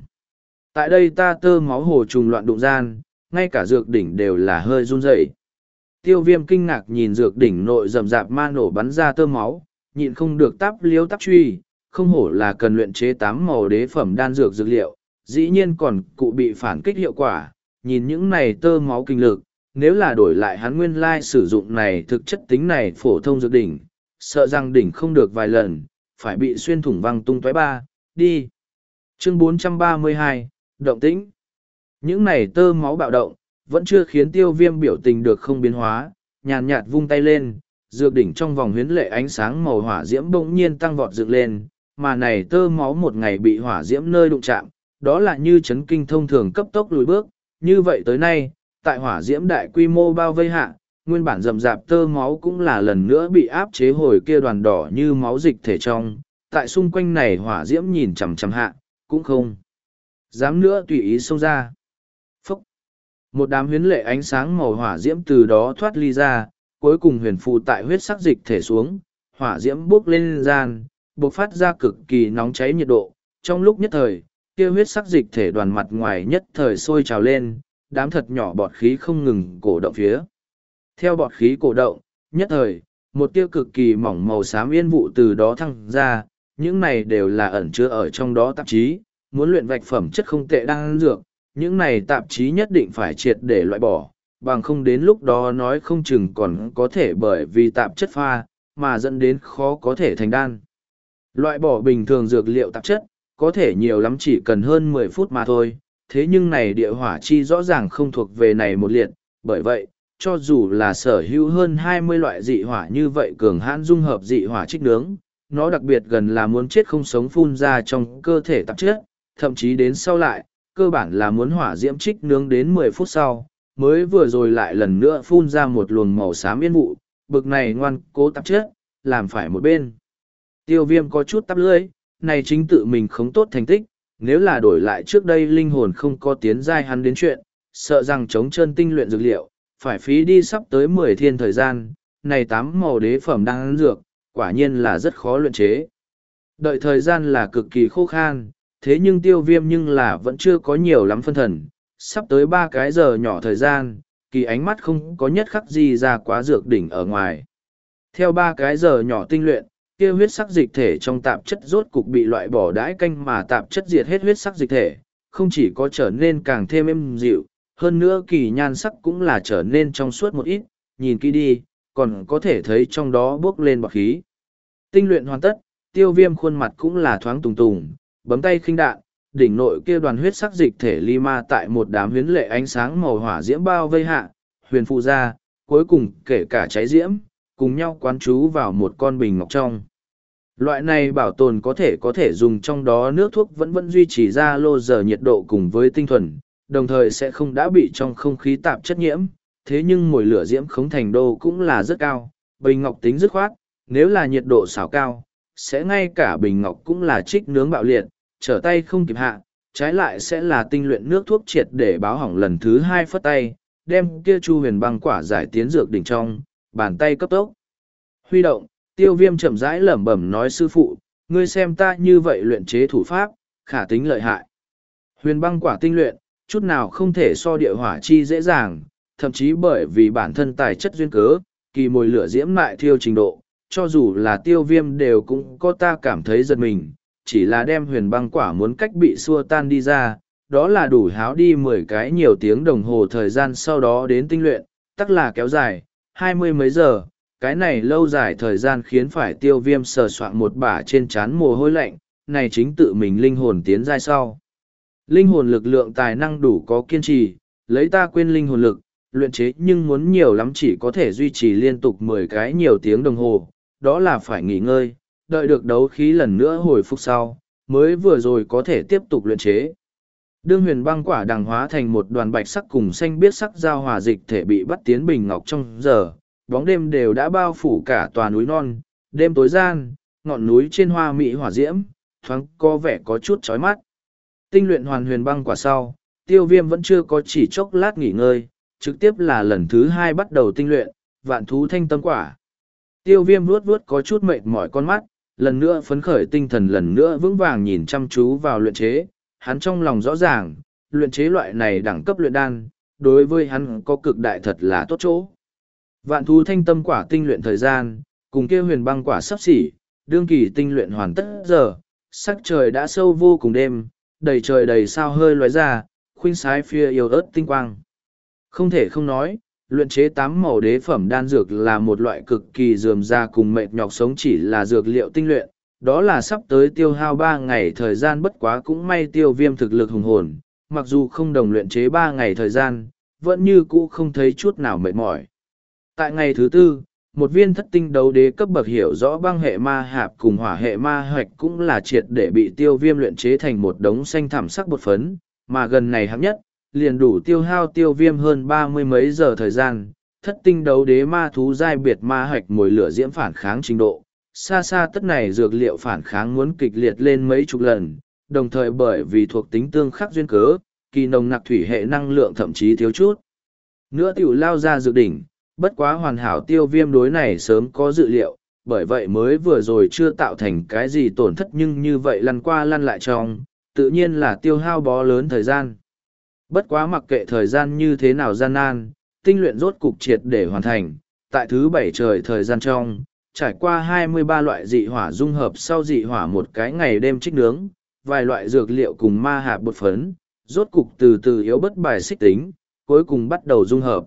Tại đây ta tơ máu hồ trùng loạn đụng gian, ngay cả dược đỉnh đều là hơi run rẩy. Tiêu viêm kinh ngạc nhìn dược đỉnh nội rầm rạp ma nổ bắn ra tơ máu, nhịn không được táp liếu táp truy, không hổ là cần luyện chế tám màu đế phẩm đan dược dược liệu, dĩ nhiên còn cụ bị phản kích hiệu quả, nhìn những này tơ máu kinh lực, nếu là đổi lại hắn nguyên lai sử dụng này thực chất tính này phổ thông dược đỉnh, sợ rằng đỉnh không được vài lần, phải bị xuyên thủng văng tung tóe ba, đi. Chương 432, Động tĩnh. Những này tơ máu bạo động, vẫn chưa khiến tiêu viêm biểu tình được không biến hóa, nhàn nhạt vung tay lên, dược đỉnh trong vòng huyến lệ ánh sáng màu hỏa diễm bỗng nhiên tăng vọt dựng lên, mà này tơ máu một ngày bị hỏa diễm nơi đụng chạm, đó là như chấn kinh thông thường cấp tốc lùi bước, như vậy tới nay, tại hỏa diễm đại quy mô bao vây hạ, nguyên bản rậm rạp tơ máu cũng là lần nữa bị áp chế hồi kia đoàn đỏ như máu dịch thể trong, tại xung quanh này hỏa diễm nhìn chằm chằm hạ, cũng không dám nữa tùy ý xông ra. Phúc! Một đám huyến lệ ánh sáng màu hỏa diễm từ đó thoát ly ra, cuối cùng huyền phù tại huyết sắc dịch thể xuống, hỏa diễm bốc lên gian, bộc phát ra cực kỳ nóng cháy nhiệt độ. Trong lúc nhất thời, kia huyết sắc dịch thể đoàn mặt ngoài nhất thời sôi trào lên, đám thật nhỏ bọt khí không ngừng cổ động phía. Theo bọt khí cổ động, nhất thời, một tia cực kỳ mỏng màu xám yên vụ từ đó thăng ra, những này đều là ẩn chứa ở trong đó tạp chí, muốn luyện vạch phẩm chất không tệ đang dược, những này tạp chí nhất định phải triệt để loại bỏ, bằng không đến lúc đó nói không chừng còn có thể bởi vì tạp chất pha, mà dẫn đến khó có thể thành đan. Loại bỏ bình thường dược liệu tạp chất, có thể nhiều lắm chỉ cần hơn mười phút mà thôi, thế nhưng này địa hỏa chi rõ ràng không thuộc về này một liệt, bởi vậy, cho dù là sở hữu hơn hai mươi loại dị hỏa như vậy cường hãn dung hợp dị hỏa trích nướng, nó đặc biệt gần là muốn chết không sống phun ra trong cơ thể tạp chất, thậm chí đến sau lại, cơ bản là muốn hỏa diễm trích nướng đến mười phút sau, mới vừa rồi lại lần nữa phun ra một luồng màu xám yên vụ, bực này ngoan cố tạp chất, làm phải một bên. Tiêu viêm có chút tắp lưỡi, này chính tự mình không tốt thành tích, nếu là đổi lại trước đây linh hồn không có tiến giai hắn đến chuyện, sợ rằng chống chân tinh luyện dược liệu, phải phí đi sắp tới mười thiên thời gian, này tám màu đế phẩm đang ăn dược, quả nhiên là rất khó luyện chế. Đợi thời gian là cực kỳ khô khan, thế nhưng tiêu viêm nhưng là vẫn chưa có nhiều lắm phân thần, sắp tới ba cái giờ nhỏ thời gian, kỳ ánh mắt không có nhất khắc gì ra quá dược đỉnh ở ngoài. Theo ba cái giờ nhỏ tinh luyện, kia huyết sắc dịch thể trong tạp chất rốt cục bị loại bỏ đãi canh mà tạp chất diệt hết huyết sắc dịch thể, không chỉ có trở nên càng thêm êm dịu, hơn nữa kỳ nhan sắc cũng là trở nên trong suốt một ít, nhìn kỹ đi, còn có thể thấy trong đó bước lên bọc khí. Tinh luyện hoàn tất, tiêu viêm khuôn mặt cũng là thoáng tùng tùng, bấm tay khinh đạn, đỉnh nội kia đoàn huyết sắc dịch thể ly ma tại một đám huyến lệ ánh sáng màu hỏa diễm bao vây hạ, huyền phụ ra, cuối cùng kể cả cháy diễm, cùng nhau quán chú vào một con bình ngọc trong. Loại này bảo tồn có thể có thể dùng trong đó nước thuốc vẫn vẫn duy trì ra lô giờ nhiệt độ cùng với tinh thuần, đồng thời sẽ không đã bị trong không khí tạp chất nhiễm, thế nhưng mùi lửa diễm khống thành đô cũng là rất cao, bình ngọc tính dứt khoát, nếu là nhiệt độ xảo cao, sẽ ngay cả bình ngọc cũng là trích nướng bạo liệt, trở tay không kịp hạ, trái lại sẽ là tinh luyện nước thuốc triệt để báo hỏng lần thứ hai phất tay, đem kia chu huyền băng quả giải tiến dược đỉnh trong, bàn tay cấp tốc. Huy động, tiêu viêm chậm rãi lẩm bẩm nói sư phụ, ngươi xem ta như vậy luyện chế thủ pháp, khả tính lợi hại. Huyền băng quả tinh luyện, chút nào không thể so địa hỏa chi dễ dàng, thậm chí bởi vì bản thân tài chất duyên cớ, kỳ mùi lửa diễm lại thiêu trình độ, cho dù là tiêu viêm đều cũng có ta cảm thấy giật mình, chỉ là đem huyền băng quả muốn cách bị xua tan đi ra, đó là đủ háo đi mười cái nhiều tiếng đồng hồ thời gian sau đó đến tinh luyện, tắc là kéo dài, hai mươi mấy giờ, cái này lâu dài thời gian khiến phải tiêu viêm sờ soạn một bả trên trán mồ hôi lạnh, này chính tự mình linh hồn tiến giai sau. Linh hồn lực lượng tài năng đủ có kiên trì, lấy ta quên linh hồn lực, luyện chế nhưng muốn nhiều lắm chỉ có thể duy trì liên tục mười cái nhiều tiếng đồng hồ, đó là phải nghỉ ngơi, đợi được đấu khí lần nữa hồi phục sau, mới vừa rồi có thể tiếp tục luyện chế. Đương huyền băng quả đằng hóa thành một đoàn bạch sắc cùng xanh biết sắc giao hòa dịch thể bị bắt tiến bình ngọc trong giờ, bóng đêm đều đã bao phủ cả tòa núi non, đêm tối gian, ngọn núi trên hoa mỹ hỏa diễm, thoáng có vẻ có chút chói mắt. Tinh luyện hoàn huyền băng quả sau, tiêu viêm vẫn chưa có chỉ chốc lát nghỉ ngơi, trực tiếp là lần thứ hai bắt đầu tinh luyện, vạn thú thanh tâm quả. Tiêu viêm vuốt vuốt có chút mệt mỏi con mắt, lần nữa phấn khởi tinh thần lần nữa vững vàng nhìn chăm chú vào luyện chế, hắn trong lòng rõ ràng, luyện chế loại này đẳng cấp luyện đan, đối với hắn có cực đại thật là tốt chỗ. Vạn thú thanh tâm quả tinh luyện thời gian, cùng kia huyền băng quả sắp xỉ, đương kỳ tinh luyện hoàn tất giờ, sắc trời đã sâu vô cùng đêm, đầy trời đầy sao hơi loài ra, khuynh sái phía yêu ớt tinh quang. Không thể không nói, luyện chế tám màu đế phẩm đan dược là một loại cực kỳ dườm ra cùng mệt nhọc sống chỉ là dược liệu tinh luyện, đó là sắp tới tiêu hao ba ngày thời gian bất quá cũng may tiêu viêm thực lực hùng hồn, mặc dù không đồng luyện chế ba ngày thời gian, vẫn như cũ không thấy chút nào mệt mỏi. Tại ngày thứ tư, một viên thất tinh đấu đế cấp bậc hiểu rõ băng hệ ma hạp cùng hỏa hệ ma hoạch cũng là triệt để bị tiêu viêm luyện chế thành một đống xanh thảm sắc bột phấn, mà gần này hạng nhất, liền đủ tiêu hao tiêu viêm hơn ba mươi mấy giờ thời gian, thất tinh đấu đế ma thú giai biệt ma hoạch mồi lửa diễm phản kháng trình độ. Xa xa tất này dược liệu phản kháng muốn kịch liệt lên mấy chục lần, đồng thời bởi vì thuộc tính tương khắc duyên cớ, kỳ nồng nặc thủy hệ năng lượng thậm chí thiếu chút. Nữa tiểu lao ra dược đỉnh, bất quá hoàn hảo tiêu viêm đối này sớm có dự liệu, bởi vậy mới vừa rồi chưa tạo thành cái gì tổn thất nhưng như vậy lăn qua lăn lại trong, tự nhiên là tiêu hao bó lớn thời gian. Bất quá mặc kệ thời gian như thế nào gian nan, tinh luyện rốt cục triệt để hoàn thành, tại thứ bảy trời thời gian trong, trải qua 23 loại dị hỏa dung hợp sau dị hỏa một cái ngày đêm trích nướng, vài loại dược liệu cùng ma hạ bột phấn, rốt cục từ từ yếu bất bài xích tính, cuối cùng bắt đầu dung hợp.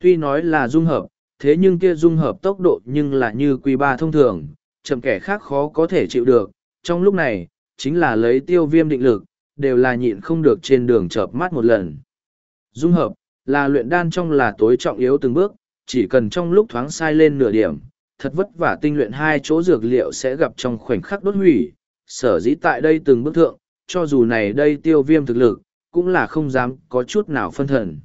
Tuy nói là dung hợp, thế nhưng kia dung hợp tốc độ nhưng là như quy ba thông thường, chậm kẻ khác khó có thể chịu được, trong lúc này, chính là lấy tiêu viêm định lực, đều là nhịn không được trên đường chợp mắt một lần. Dung hợp, là luyện đan trong là tối trọng yếu từng bước, chỉ cần trong lúc thoáng sai lên nửa điểm, thật vất vả tinh luyện hai chỗ dược liệu sẽ gặp trong khoảnh khắc đốt hủy, sở dĩ tại đây từng bước thượng, cho dù này đây tiêu viêm thực lực, cũng là không dám có chút nào phân thần.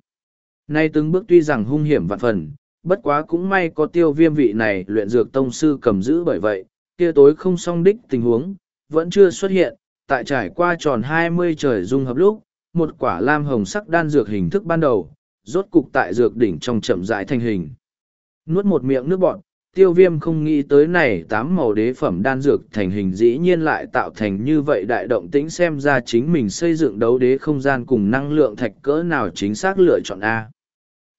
Nay từng bước tuy rằng hung hiểm vạn phần, bất quá cũng may có tiêu viêm vị này luyện dược tông sư cầm giữ bởi vậy, kia tối không song đích tình huống, vẫn chưa xuất hiện, tại trải qua tròn hai mươi trời dung hợp lúc, một quả lam hồng sắc đan dược hình thức ban đầu, rốt cục tại dược đỉnh trong chậm rãi thành hình. Nuốt một miệng nước bọt, tiêu viêm không nghĩ tới này tám màu đế phẩm đan dược thành hình dĩ nhiên lại tạo thành như vậy đại động tĩnh xem ra chính mình xây dựng đấu đế không gian cùng năng lượng thạch cỡ nào chính xác lựa chọn A.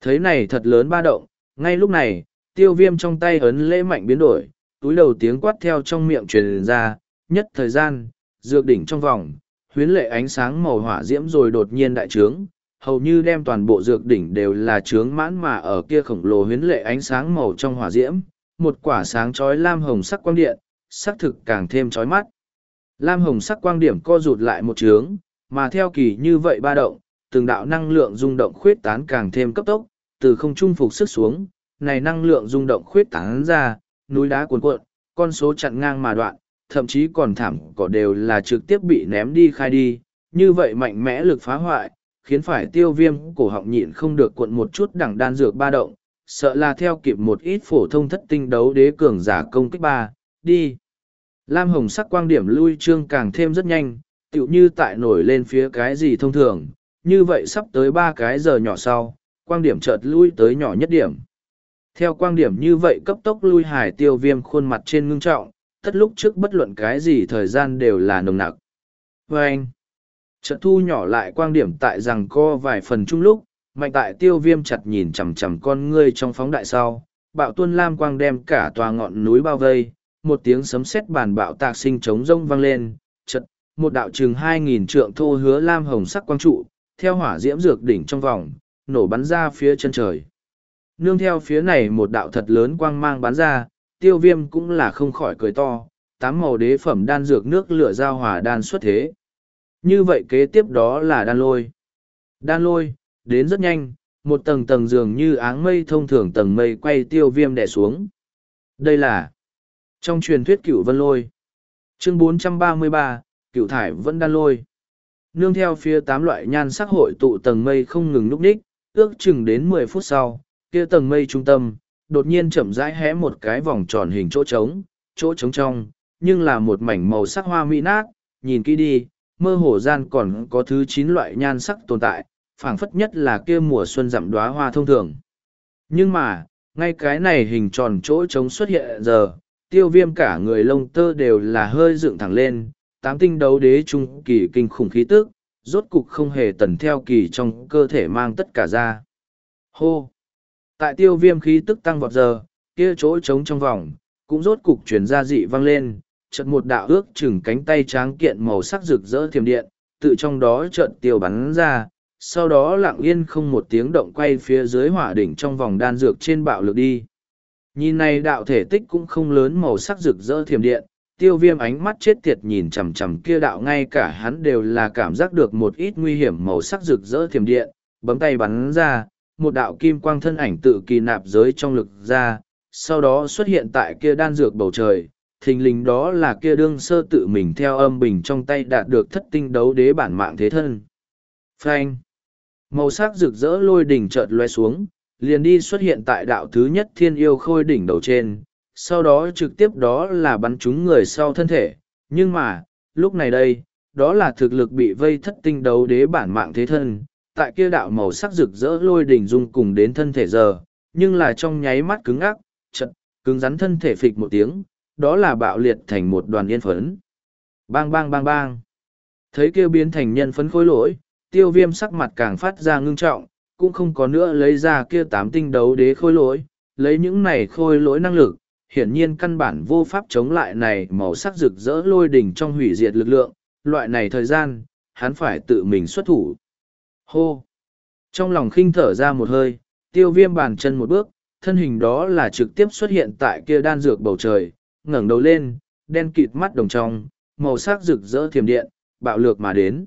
Thấy này thật lớn ba động, ngay lúc này, tiêu viêm trong tay ấn lễ mạnh biến đổi, túi đầu tiếng quát theo trong miệng truyền ra, nhất thời gian, dược đỉnh trong vòng, huyến lệ ánh sáng màu hỏa diễm rồi đột nhiên đại trướng, hầu như đem toàn bộ dược đỉnh đều là trướng mãn mà ở kia khổng lồ huyến lệ ánh sáng màu trong hỏa diễm, một quả sáng chói lam hồng sắc quang điện, sắc thực càng thêm chói mắt. Lam hồng sắc quang điểm co rụt lại một trướng, mà theo kỳ như vậy ba động, từng đạo năng lượng rung động khuyết tán càng thêm cấp tốc, từ không trung phục sức xuống, này năng lượng rung động khuyết tán ra, núi đá cuồn cuộn, con số chặn ngang mà đoạn, thậm chí còn thảm cỏ đều là trực tiếp bị ném đi khai đi, như vậy mạnh mẽ lực phá hoại, khiến phải tiêu viêm cổ họng nhịn không được cuộn một chút đẳng đan dược ba động, sợ là theo kịp một ít phổ thông thất tinh đấu đế cường giả công kích ba, đi. Lam hồng sắc quang điểm lui trương càng thêm rất nhanh, tựu như tại nổi lên phía cái gì thông thường, như vậy sắp tới ba cái giờ nhỏ sau, quang điểm chợt lui tới nhỏ nhất điểm. Theo quang điểm như vậy cấp tốc lui hải tiêu viêm khuôn mặt trên ngưng trọng, tất lúc trước bất luận cái gì thời gian đều là nồng nặc. vê anh, chợt thu nhỏ lại quang điểm tại rằng co vài phần chung lúc, mạnh tại tiêu viêm chặt nhìn chằm chằm con ngươi trong phóng đại sau, bạo tuân lam quang đem cả tòa ngọn núi bao vây, một tiếng sấm sét bàn bạo tạc sinh trống rông vang lên, chật một đạo chừng hai nghìn trượng thô hứa lam hồng sắc quang trụ, theo hỏa diễm dược đỉnh trong vòng, nổ bắn ra phía chân trời. Nương theo phía này một đạo thật lớn quang mang bắn ra, tiêu viêm cũng là không khỏi cười to, tám màu đế phẩm đan dược nước lửa giao hòa đan xuất thế. Như vậy kế tiếp đó là đan lôi. Đan lôi, đến rất nhanh, một tầng tầng dường như áng mây thông thường tầng mây quay tiêu viêm đè xuống. Đây là trong truyền thuyết cựu vân lôi. Chương 433, cựu thải vẫn đan lôi. Nương theo phía tám loại nhan sắc hội tụ tầng mây không ngừng núp đích, ước chừng đến mười phút sau, kia tầng mây trung tâm, đột nhiên chậm rãi hé một cái vòng tròn hình chỗ trống, chỗ trống trong, nhưng là một mảnh màu sắc hoa mỹ nát, nhìn kỹ đi, mơ hồ gian còn có thứ chín loại nhan sắc tồn tại, phảng phất nhất là kia mùa xuân dặm đóa hoa thông thường. Nhưng mà, ngay cái này hình tròn chỗ trống xuất hiện giờ, tiêu viêm cả người lông tơ đều là hơi dựng thẳng lên, tám tinh đấu đế trung kỳ kinh khủng khí tức, rốt cục không hề tần theo kỳ trong cơ thể mang tất cả ra. Hô! Tại tiêu viêm khí tức tăng vọt giờ, kia chỗ trống trong vòng, cũng rốt cục chuyển ra dị vang lên, chợt một đạo ước chừng cánh tay tráng kiện màu sắc rực rỡ thiềm điện, tự trong đó chợt tiêu bắn ra, sau đó lặng yên không một tiếng động quay phía dưới hỏa đỉnh trong vòng đan dược trên bạo lực đi. Nhìn này đạo thể tích cũng không lớn màu sắc rực rỡ thiềm điện, tiêu viêm ánh mắt chết tiệt nhìn chằm chằm kia đạo ngay cả hắn đều là cảm giác được một ít nguy hiểm màu sắc rực rỡ thiềm điện, bấm tay bắn ra, một đạo kim quang thân ảnh tự kỳ nạp giới trong lực ra, sau đó xuất hiện tại kia đan dược bầu trời, thình lình đó là kia đương sơ tự mình theo âm bình trong tay đạt được thất tinh đấu đế bản mạng thế thân. Phanh! Màu sắc rực rỡ lôi đỉnh chợt loe xuống, liền đi xuất hiện tại đạo thứ nhất thiên yêu khôi đỉnh đầu trên, sau đó trực tiếp đó là bắn trúng người sau thân thể, nhưng mà, lúc này đây, đó là thực lực bị vây thất tinh đấu đế bản mạng thế thân, tại kia đạo màu sắc rực rỡ lôi đỉnh dung cùng đến thân thể giờ, nhưng là trong nháy mắt cứng ác, chật, cứng rắn thân thể phịch một tiếng, đó là bạo liệt thành một đoàn yên phấn. Bang bang bang bang. Thấy kia biến thành nhân phấn khối lỗi, tiêu viêm sắc mặt càng phát ra ngưng trọng, cũng không có nữa lấy ra kia tám tinh đấu đế khôi lỗi, lấy những này khôi lỗi năng lực, hiển nhiên căn bản vô pháp chống lại này màu sắc rực rỡ lôi đỉnh trong hủy diệt lực lượng, loại này thời gian, hắn phải tự mình xuất thủ. Hô! Trong lòng khinh thở ra một hơi, tiêu viêm bàn chân một bước, thân hình đó là trực tiếp xuất hiện tại kia đan dược bầu trời, ngẩng đầu lên, đen kịt mắt đồng trong, màu sắc rực rỡ thiềm điện, bạo lược mà đến.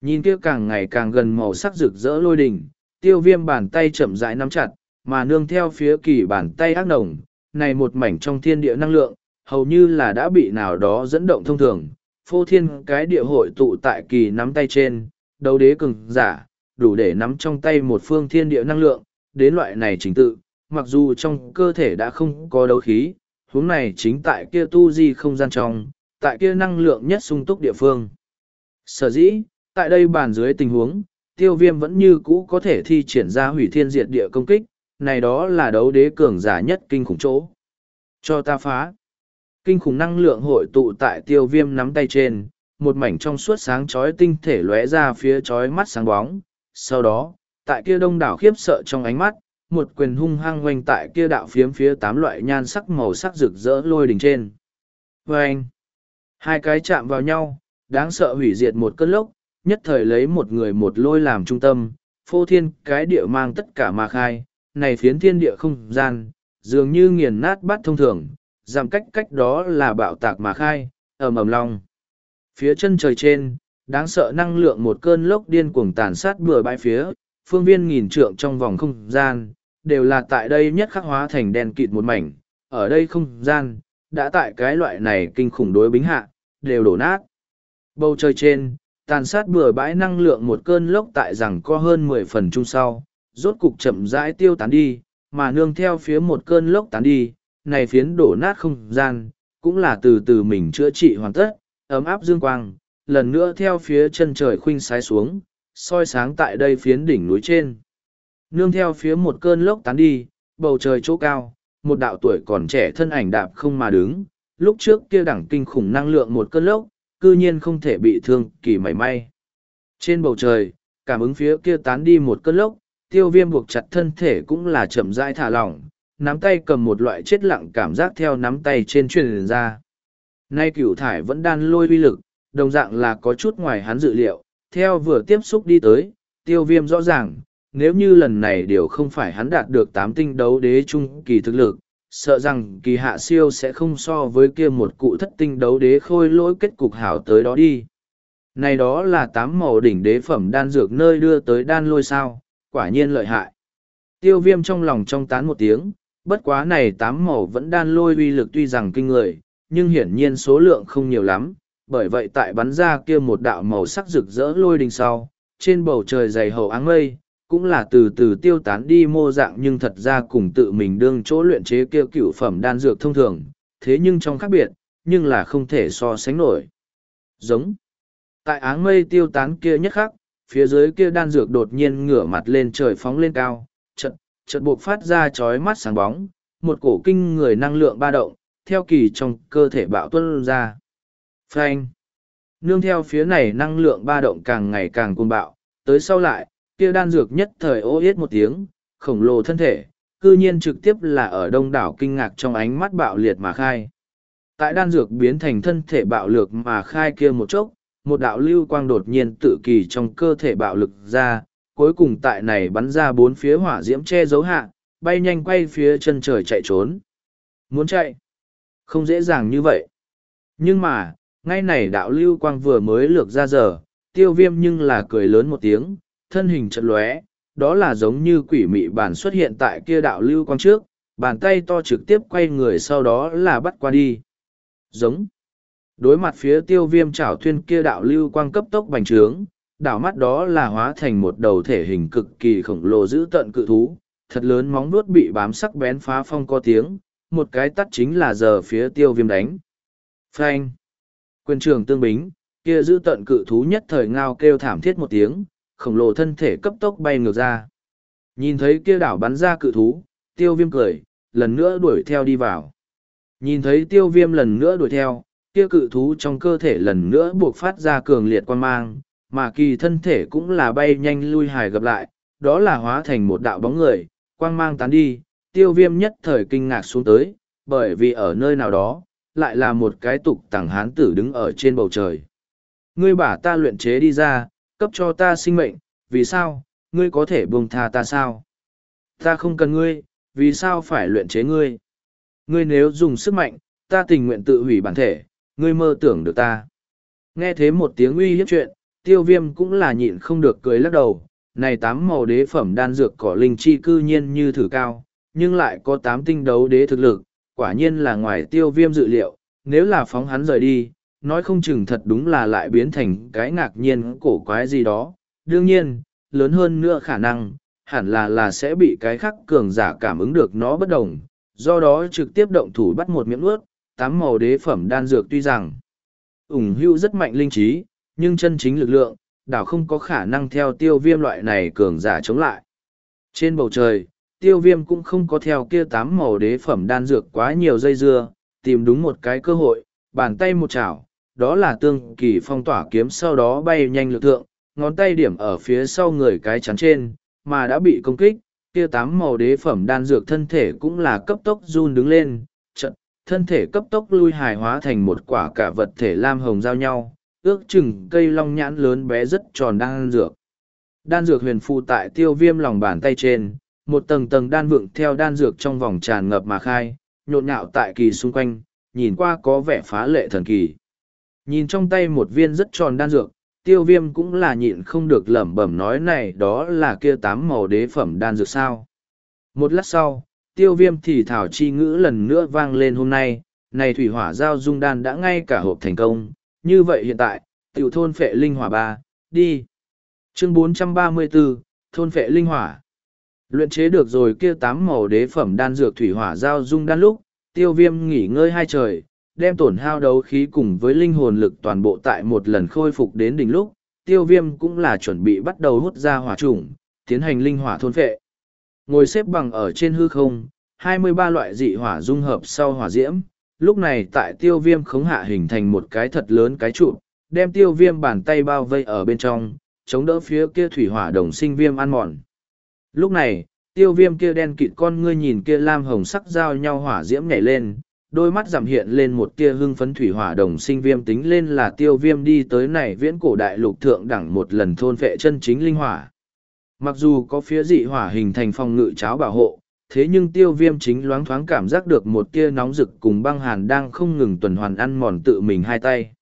Nhìn kia càng ngày càng gần màu sắc rực rỡ lôi đỉnh, tiêu viêm bàn tay chậm rãi nắm chặt, mà nương theo phía kỳ bàn tay ác nồng, này một mảnh trong thiên địa năng lượng, hầu như là đã bị nào đó dẫn động thông thường, phô thiên cái địa hội tụ tại kỳ nắm tay trên, đấu đế cường giả, đủ để nắm trong tay một phương thiên địa năng lượng, đến loại này trình tự, mặc dù trong cơ thể đã không có đấu khí, huống này chính tại kia tu di không gian trong, tại kia năng lượng nhất sung túc địa phương. Sở dĩ, tại đây bàn dưới tình huống, tiêu viêm vẫn như cũ có thể thi triển ra hủy thiên diệt địa công kích, này đó là đấu đế cường giả nhất kinh khủng chỗ. Cho ta phá. Kinh khủng năng lượng hội tụ tại tiêu viêm nắm tay trên, một mảnh trong suốt sáng chói tinh thể lóe ra phía chói mắt sáng bóng. Sau đó, tại kia đông đảo khiếp sợ trong ánh mắt, một quyền hung hăng quanh tại kia đạo phiếm phía tám loại nhan sắc màu sắc rực rỡ lôi đỉnh trên. Vâng! Hai cái chạm vào nhau, đáng sợ hủy diệt một cơn lốc, nhất thời lấy một người một lôi làm trung tâm, phô thiên cái địa mang tất cả mà khai, này phiến thiên địa không gian, dường như nghiền nát bát thông thường, giảm cách cách đó là bạo tạc mà khai, ầm ầm long. Phía chân trời trên, đáng sợ năng lượng một cơn lốc điên cuồng tàn sát bừa bãi phía, phương viên nghìn trượng trong vòng không gian, đều là tại đây nhất khắc hóa thành đen kịt một mảnh, ở đây không gian, đã tại cái loại này kinh khủng đối bính hạ, đều đổ nát. Bầu trời trên, tàn sát bừa bãi năng lượng một cơn lốc tại rằng có hơn mười phần chung sau, rốt cục chậm rãi tiêu tán đi, mà nương theo phía một cơn lốc tán đi, này phiến đổ nát không gian, cũng là từ từ mình chữa trị hoàn tất, ấm áp dương quang, lần nữa theo phía chân trời khuynh sái xuống, soi sáng tại đây phiến đỉnh núi trên. Nương theo phía một cơn lốc tán đi, bầu trời chỗ cao, một đạo tuổi còn trẻ thân ảnh đạp không mà đứng, lúc trước kia đẳng kinh khủng năng lượng một cơn lốc, cư nhiên không thể bị thương kỳ mảy may. Trên bầu trời, cảm ứng phía kia tán đi một cơn lốc, tiêu viêm buộc chặt thân thể cũng là chậm rãi thả lỏng, nắm tay cầm một loại chết lặng cảm giác theo nắm tay trên truyền ra. Nay cửu thải vẫn đan lôi uy lực, đồng dạng là có chút ngoài hắn dự liệu, theo vừa tiếp xúc đi tới, tiêu viêm rõ ràng, nếu như lần này đều không phải hắn đạt được tám tinh đấu đế trung kỳ thực lực, sợ rằng kỳ hạ siêu sẽ không so với kia một cụ thất tinh đấu đế khôi lỗi kết cục hảo tới đó đi. Này đó là tám màu đỉnh đế phẩm đan dược nơi đưa tới đan lôi sao, quả nhiên lợi hại. Tiêu viêm trong lòng trong tán một tiếng, bất quá này tám màu vẫn đan lôi uy lực tuy rằng kinh người, nhưng hiển nhiên số lượng không nhiều lắm, bởi vậy tại bắn ra kia một đạo màu sắc rực rỡ lôi đình sau, trên bầu trời dày hầu áng mây, cũng là từ từ tiêu tán đi mô dạng nhưng thật ra cùng tự mình đương chỗ luyện chế kia cựu phẩm đan dược thông thường, thế nhưng trong khác biệt, nhưng là không thể so sánh nổi. Giống. Tại áng mây tiêu tán kia nhất khắc, phía dưới kia đan dược đột nhiên ngửa mặt lên trời phóng lên cao, chợt chợt buộc phát ra chói mắt sáng bóng, một cổ kinh người năng lượng ba động, theo kỳ trong cơ thể bạo tuân ra. Phanh. Nương theo phía này năng lượng ba động càng ngày càng cuồng bạo, tới sau lại, kia đan dược nhất thời ô yết một tiếng, khổng lồ thân thể, cư nhiên trực tiếp là ở đông đảo kinh ngạc trong ánh mắt bạo liệt mà khai. Tại đan dược biến thành thân thể bạo lược mà khai kia một chốc, một đạo lưu quang đột nhiên tự kỳ trong cơ thể bạo lực ra, cuối cùng tại này bắn ra bốn phía hỏa diễm che giấu hạ, bay nhanh quay phía chân trời chạy trốn. Muốn chạy? Không dễ dàng như vậy. Nhưng mà, ngay này đạo lưu quang vừa mới lược ra giờ, tiêu viêm nhưng là cười lớn một tiếng, thân hình chật lóe, đó là giống như quỷ mị bản xuất hiện tại kia đạo lưu quang trước, bàn tay to trực tiếp quay người sau đó là bắt qua đi. Giống. Đối mặt phía tiêu viêm chảo thuyên kia đạo lưu quang cấp tốc bành trướng, đảo mắt đó là hóa thành một đầu thể hình cực kỳ khổng lồ dữ tận cự thú, thật lớn móng nuốt bị bám sắc bén phá phong có tiếng, một cái tắt chính là giờ phía tiêu viêm đánh. Phanh. Quyền trường tương bính, kia giữ tận cự thú nhất thời ngao kêu thảm thiết một tiếng, khổng lồ thân thể cấp tốc bay ngược ra. Nhìn thấy kia đảo bắn ra cự thú, tiêu viêm cười, lần nữa đuổi theo đi vào. Nhìn thấy tiêu viêm lần nữa đuổi theo, kia cự thú trong cơ thể lần nữa buộc phát ra cường liệt quan mang, mà kỳ thân thể cũng là bay nhanh lui hài gặp lại, đó là hóa thành một đạo bóng người, quang mang tán đi, tiêu viêm nhất thời kinh ngạc xuống tới, bởi vì ở nơi nào đó, lại là một cái tục tẳng hán tử đứng ở trên bầu trời. Ngươi bả ta luyện chế đi ra, cấp cho ta sinh mệnh, vì sao, ngươi có thể buông tha ta sao? Ta không cần ngươi, vì sao phải luyện chế ngươi? Ngươi nếu dùng sức mạnh, ta tình nguyện tự hủy bản thể, ngươi mơ tưởng được ta. Nghe thế một tiếng uy hiếp chuyện, tiêu viêm cũng là nhịn không được cười lắc đầu, này tám màu đế phẩm đan dược cỏ linh chi cư nhiên như thử cao, nhưng lại có tám tinh đấu đế thực lực, quả nhiên là ngoài tiêu viêm dự liệu, nếu là phóng hắn rời đi, nói không chừng thật đúng là lại biến thành cái ngạc nhiên cổ quái gì đó. Đương nhiên, lớn hơn nữa khả năng, hẳn là là sẽ bị cái khắc cường giả cảm ứng được nó bất đồng, do đó trực tiếp động thủ bắt một miệng ướt, tám màu đế phẩm đan dược tuy rằng ủng hưu rất mạnh linh trí, nhưng chân chính lực lượng, đảo không có khả năng theo tiêu viêm loại này cường giả chống lại. Trên bầu trời, tiêu viêm cũng không có theo kia tám màu đế phẩm đan dược quá nhiều dây dưa, tìm đúng một cái cơ hội, bàn tay một chảo, đó là tương kỳ phong tỏa kiếm sau đó bay nhanh lực thượng, ngón tay điểm ở phía sau người cái chắn trên, mà đã bị công kích, kia tám màu đế phẩm đan dược thân thể cũng là cấp tốc run đứng lên, trận, thân thể cấp tốc lui hài hóa thành một quả cả vật thể lam hồng giao nhau, ước chừng cây long nhãn lớn bé rất tròn đan dược. Đan dược huyền phù tại tiêu viêm lòng bàn tay trên, một tầng tầng đan vượng theo đan dược trong vòng tràn ngập mà khai, nhộn nhạo tại kỳ xung quanh, nhìn qua có vẻ phá lệ thần kỳ. Nhìn trong tay một viên rất tròn đan dược, tiêu viêm cũng là nhịn không được lẩm bẩm nói này đó là kia tám màu đế phẩm đan dược sao. Một lát sau, tiêu viêm thì thảo chi ngữ lần nữa vang lên hôm nay, này thủy hỏa giao dung đan đã ngay cả hộp thành công, như vậy hiện tại, tiểu thôn phệ linh hỏa ba, đi. Chương 434, thôn phệ linh hỏa. Luyện chế được rồi kia tám màu đế phẩm đan dược thủy hỏa giao dung đan lúc, tiêu viêm nghỉ ngơi hai trời, đem tổn hao đấu khí cùng với linh hồn lực toàn bộ tại một lần khôi phục đến đỉnh lúc, tiêu viêm cũng là chuẩn bị bắt đầu hút ra hỏa trùng, tiến hành linh hỏa thôn phệ. Ngồi xếp bằng ở trên hư không, hai mươi ba loại dị hỏa dung hợp sau hỏa diễm, lúc này tại tiêu viêm khống hạ hình thành một cái thật lớn cái trụ, đem tiêu viêm bàn tay bao vây ở bên trong, chống đỡ phía kia thủy hỏa đồng sinh viêm ăn mòn. Lúc này, tiêu viêm kia đen kịt con ngươi nhìn kia lam hồng sắc giao nhau hỏa diễm nhảy lên, đôi mắt giảm hiện lên một tia hưng phấn thủy hỏa đồng sinh viêm tính lên là tiêu viêm đi tới này viễn cổ đại lục thượng đẳng một lần thôn vệ chân chính linh hỏa. Mặc dù có phía dị hỏa hình thành phòng ngự cháo bảo hộ, thế nhưng tiêu viêm chính loáng thoáng cảm giác được một tia nóng rực cùng băng hàn đang không ngừng tuần hoàn ăn mòn tự mình hai tay.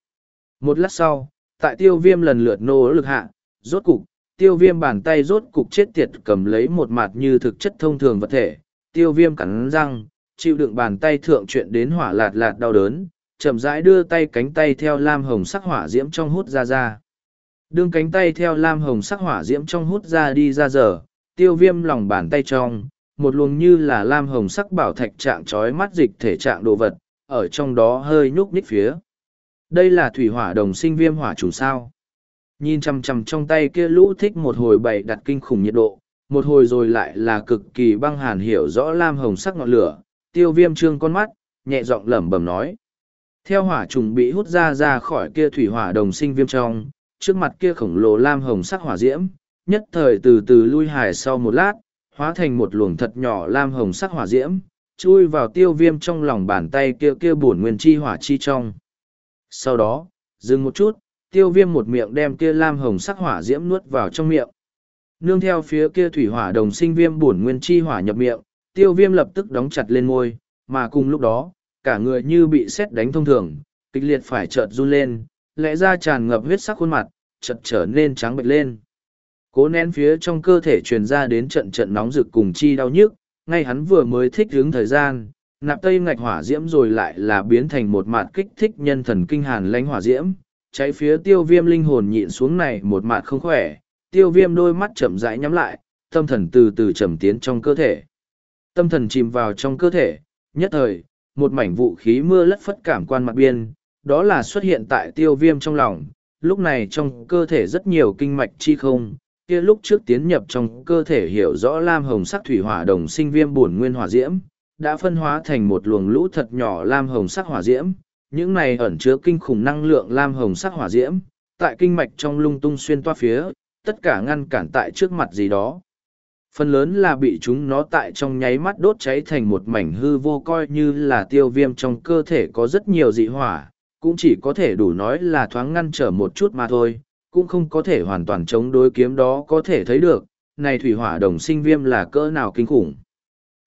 Một lát sau, tại tiêu viêm lần lượt nô lực hạ, rốt cục, tiêu viêm bàn tay rốt cục chết tiệt cầm lấy một mặt như thực chất thông thường vật thể, tiêu viêm cắn răng, chịu đựng bàn tay thượng chuyện đến hỏa lạt lạt đau đớn, chậm rãi đưa tay cánh tay theo lam hồng sắc hỏa diễm trong hút ra ra. Đương cánh tay theo lam hồng sắc hỏa diễm trong hút ra đi ra giờ, tiêu viêm lòng bàn tay trong, một luồng như là lam hồng sắc bảo thạch trạng trói mắt dịch thể trạng đồ vật, ở trong đó hơi nhúc nhích phía. Đây là thủy hỏa đồng sinh viêm hỏa chủ sao. Nhìn chằm chằm trong tay kia lũ thích một hồi bày đặt kinh khủng nhiệt độ, một hồi rồi lại là cực kỳ băng hàn hiểu rõ lam hồng sắc ngọn lửa, tiêu viêm trương con mắt, nhẹ giọng lẩm bẩm nói. Theo hỏa trùng bị hút ra ra khỏi kia thủy hỏa đồng sinh viêm trong, trước mặt kia khổng lồ lam hồng sắc hỏa diễm, nhất thời từ từ lui hài sau một lát, hóa thành một luồng thật nhỏ lam hồng sắc hỏa diễm, chui vào tiêu viêm trong lòng bàn tay kia kia bổn nguyên chi hỏa chi trong. Sau đó, dừng một chút, tiêu viêm một miệng đem kia lam hồng sắc hỏa diễm nuốt vào trong miệng. Nương theo phía kia thủy hỏa đồng sinh viêm bổn nguyên chi hỏa nhập miệng, tiêu viêm lập tức đóng chặt lên môi, mà cùng lúc đó, cả người như bị sét đánh thông thường, kịch liệt phải chợt run lên, lẽ ra tràn ngập huyết sắc khuôn mặt, chợt trở nên trắng bệch lên. Cố nén phía trong cơ thể truyền ra đến trận trận nóng rực cùng chi đau nhức, ngay hắn vừa mới thích hướng thời gian, nạp tây ngạch hỏa diễm rồi lại là biến thành một mạt kích thích nhân thần kinh hàn lánh hỏa diễm, cháy phía tiêu viêm linh hồn nhịn xuống này một mạt không khỏe, tiêu viêm đôi mắt chậm rãi nhắm lại, tâm thần từ từ chậm tiến trong cơ thể. Tâm thần chìm vào trong cơ thể, nhất thời, một mảnh vũ khí mưa lất phất cảm quan mặt biên, đó là xuất hiện tại tiêu viêm trong lòng, lúc này trong cơ thể rất nhiều kinh mạch chi không, kia lúc trước tiến nhập trong cơ thể hiểu rõ lam hồng sắc thủy hỏa đồng sinh viêm bổn nguyên hỏa diễm, đã phân hóa thành một luồng lũ thật nhỏ lam hồng sắc hỏa diễm, những này ẩn chứa kinh khủng năng lượng lam hồng sắc hỏa diễm, tại kinh mạch trong lung tung xuyên toa phía, tất cả ngăn cản tại trước mặt gì đó. Phần lớn là bị chúng nó tại trong nháy mắt đốt cháy thành một mảnh hư vô coi như là tiêu viêm trong cơ thể có rất nhiều dị hỏa, cũng chỉ có thể đủ nói là thoáng ngăn trở một chút mà thôi, cũng không có thể hoàn toàn chống đối kiếm đó có thể thấy được, này thủy hỏa đồng sinh viêm là cỡ nào kinh khủng.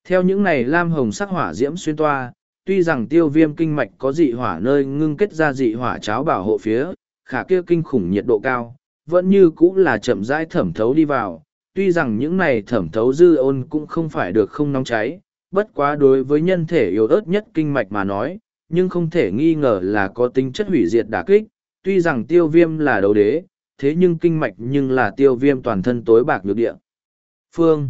Theo những này lam hồng sắc hỏa diễm xuyên toa, tuy rằng tiêu viêm kinh mạch có dị hỏa nơi ngưng kết ra dị hỏa cháo bảo hộ phía, khả kia kinh khủng nhiệt độ cao, vẫn như cũng là chậm rãi thẩm thấu đi vào. Tuy rằng những này thẩm thấu dư ôn cũng không phải được không nóng cháy, bất quá đối với nhân thể yếu ớt nhất kinh mạch mà nói, nhưng không thể nghi ngờ là có tính chất hủy diệt đả kích. Tuy rằng tiêu viêm là đấu đế, thế nhưng kinh mạch nhưng là tiêu viêm toàn thân tối bạc nhược địa. Phương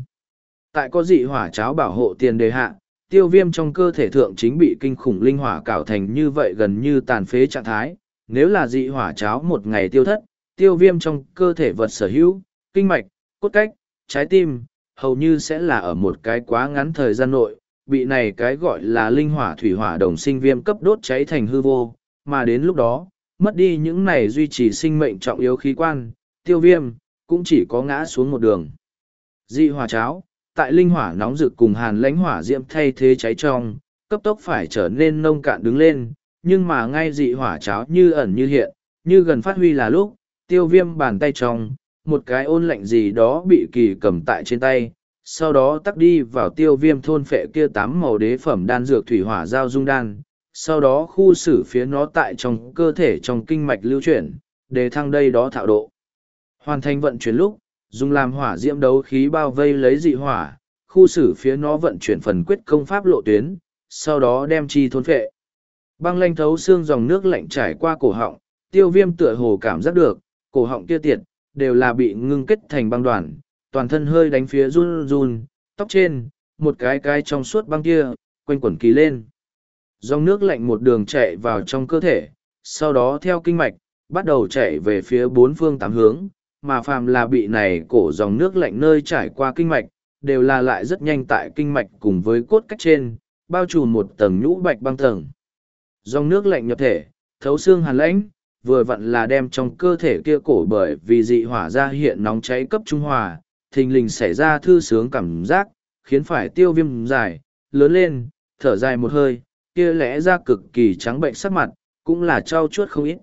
Tại có dị hỏa cháo bảo hộ tiền đề hạ, tiêu viêm trong cơ thể thượng chính bị kinh khủng linh hỏa cảo thành như vậy gần như tàn phế trạng thái. Nếu là dị hỏa cháo một ngày tiêu thất, tiêu viêm trong cơ thể vật sở hữu, kinh mạch, cốt cách, trái tim, hầu như sẽ là ở một cái quá ngắn thời gian nội, bị này cái gọi là linh hỏa thủy hỏa đồng sinh viêm cấp đốt cháy thành hư vô, mà đến lúc đó, mất đi những này duy trì sinh mệnh trọng yếu khí quan, tiêu viêm, cũng chỉ có ngã xuống một đường. Dị hỏa cháo, tại linh hỏa nóng rực cùng hàn lãnh hỏa diễm thay thế cháy trong, cấp tốc phải trở nên nông cạn đứng lên, nhưng mà ngay dị hỏa cháo như ẩn như hiện, như gần phát huy là lúc, tiêu viêm bàn tay trong, một cái ôn lạnh gì đó bị kỳ cầm tại trên tay, sau đó tắc đi vào tiêu viêm thôn phệ kia tám màu đế phẩm đan dược thủy hỏa giao dung đan, sau đó khu xử phía nó tại trong cơ thể trong kinh mạch lưu chuyển, để thăng đây đó thạo độ. Hoàn thành vận chuyển lúc, dùng làm hỏa diễm đấu khí bao vây lấy dị hỏa, khu xử phía nó vận chuyển phần quyết công pháp lộ tuyến, sau đó đem chi thôn phệ. Băng lanh thấu xương dòng nước lạnh trải qua cổ họng, tiêu viêm tựa hồ cảm giác được, cổ họng kia tiệt, đều là bị ngưng kết thành băng đoàn, toàn thân hơi đánh phía run run, tóc trên, một cái cái trong suốt băng kia, quanh quẩn kỳ lên. Dòng nước lạnh một đường chạy vào trong cơ thể, sau đó theo kinh mạch, bắt đầu chạy về phía bốn phương tám hướng, mà phàm là bị này cổ dòng nước lạnh nơi trải qua kinh mạch, đều là lại rất nhanh tại kinh mạch cùng với cốt cách trên, bao trùm một tầng nhũ bạch băng tầng. Dòng nước lạnh nhập thể, thấu xương hàn lãnh, vừa vặn là đem trong cơ thể kia cổ bởi vì dị hỏa ra hiện nóng cháy cấp trung hòa, thình lình xảy ra thư sướng cảm giác, khiến phải tiêu viêm dài, lớn lên, thở dài một hơi, kia lẽ ra cực kỳ trắng bệnh sắc mặt, cũng là trao chuốt không ít.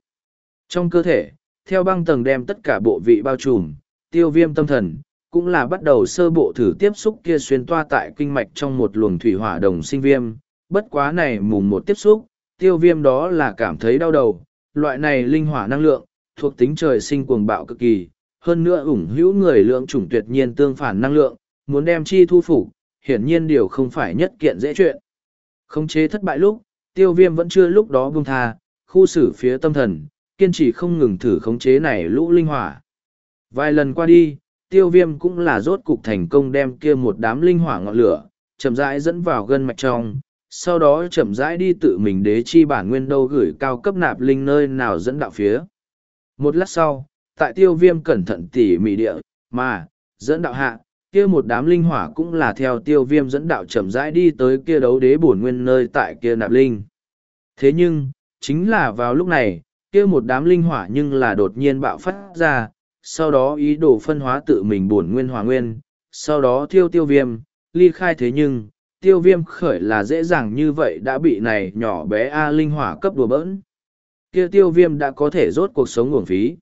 Trong cơ thể, theo băng tầng đem tất cả bộ vị bao trùm, tiêu viêm tâm thần, cũng là bắt đầu sơ bộ thử tiếp xúc kia xuyên toa tại kinh mạch trong một luồng thủy hỏa đồng sinh viêm, bất quá này mùng một tiếp xúc, tiêu viêm đó là cảm thấy đau đầu, loại này linh hỏa năng lượng, thuộc tính trời sinh cuồng bạo cực kỳ, hơn nữa ủng hữu người lượng chủng tuyệt nhiên tương phản năng lượng, muốn đem chi thu phục, hiển nhiên điều không phải nhất kiện dễ chuyện. Khống chế thất bại lúc, tiêu viêm vẫn chưa lúc đó buông tha, khu xử phía tâm thần, kiên trì không ngừng thử khống chế này lũ linh hỏa. Vài lần qua đi, tiêu viêm cũng là rốt cục thành công đem kia một đám linh hỏa ngọn lửa, chậm rãi dẫn vào gân mạch trong, sau đó chậm rãi đi tự mình đế chi bản nguyên đâu gửi cao cấp nạp linh nơi nào dẫn đạo phía. Một lát sau, tại tiêu viêm cẩn thận tỉ mỉ địa, mà, dẫn đạo hạ, kia một đám linh hỏa cũng là theo tiêu viêm dẫn đạo chậm rãi đi tới kia đấu đế bổn nguyên nơi tại kia nạp linh. Thế nhưng, chính là vào lúc này, kia một đám linh hỏa nhưng là đột nhiên bạo phát ra, sau đó ý đồ phân hóa tự mình bổn nguyên hỏa nguyên, sau đó thiêu tiêu viêm, ly khai thế nhưng, tiêu viêm khởi là dễ dàng như vậy đã bị này nhỏ bé A linh hỏa cấp đùa bỡn. Kia tiêu viêm đã có thể rốt cuộc sống nguồn phí.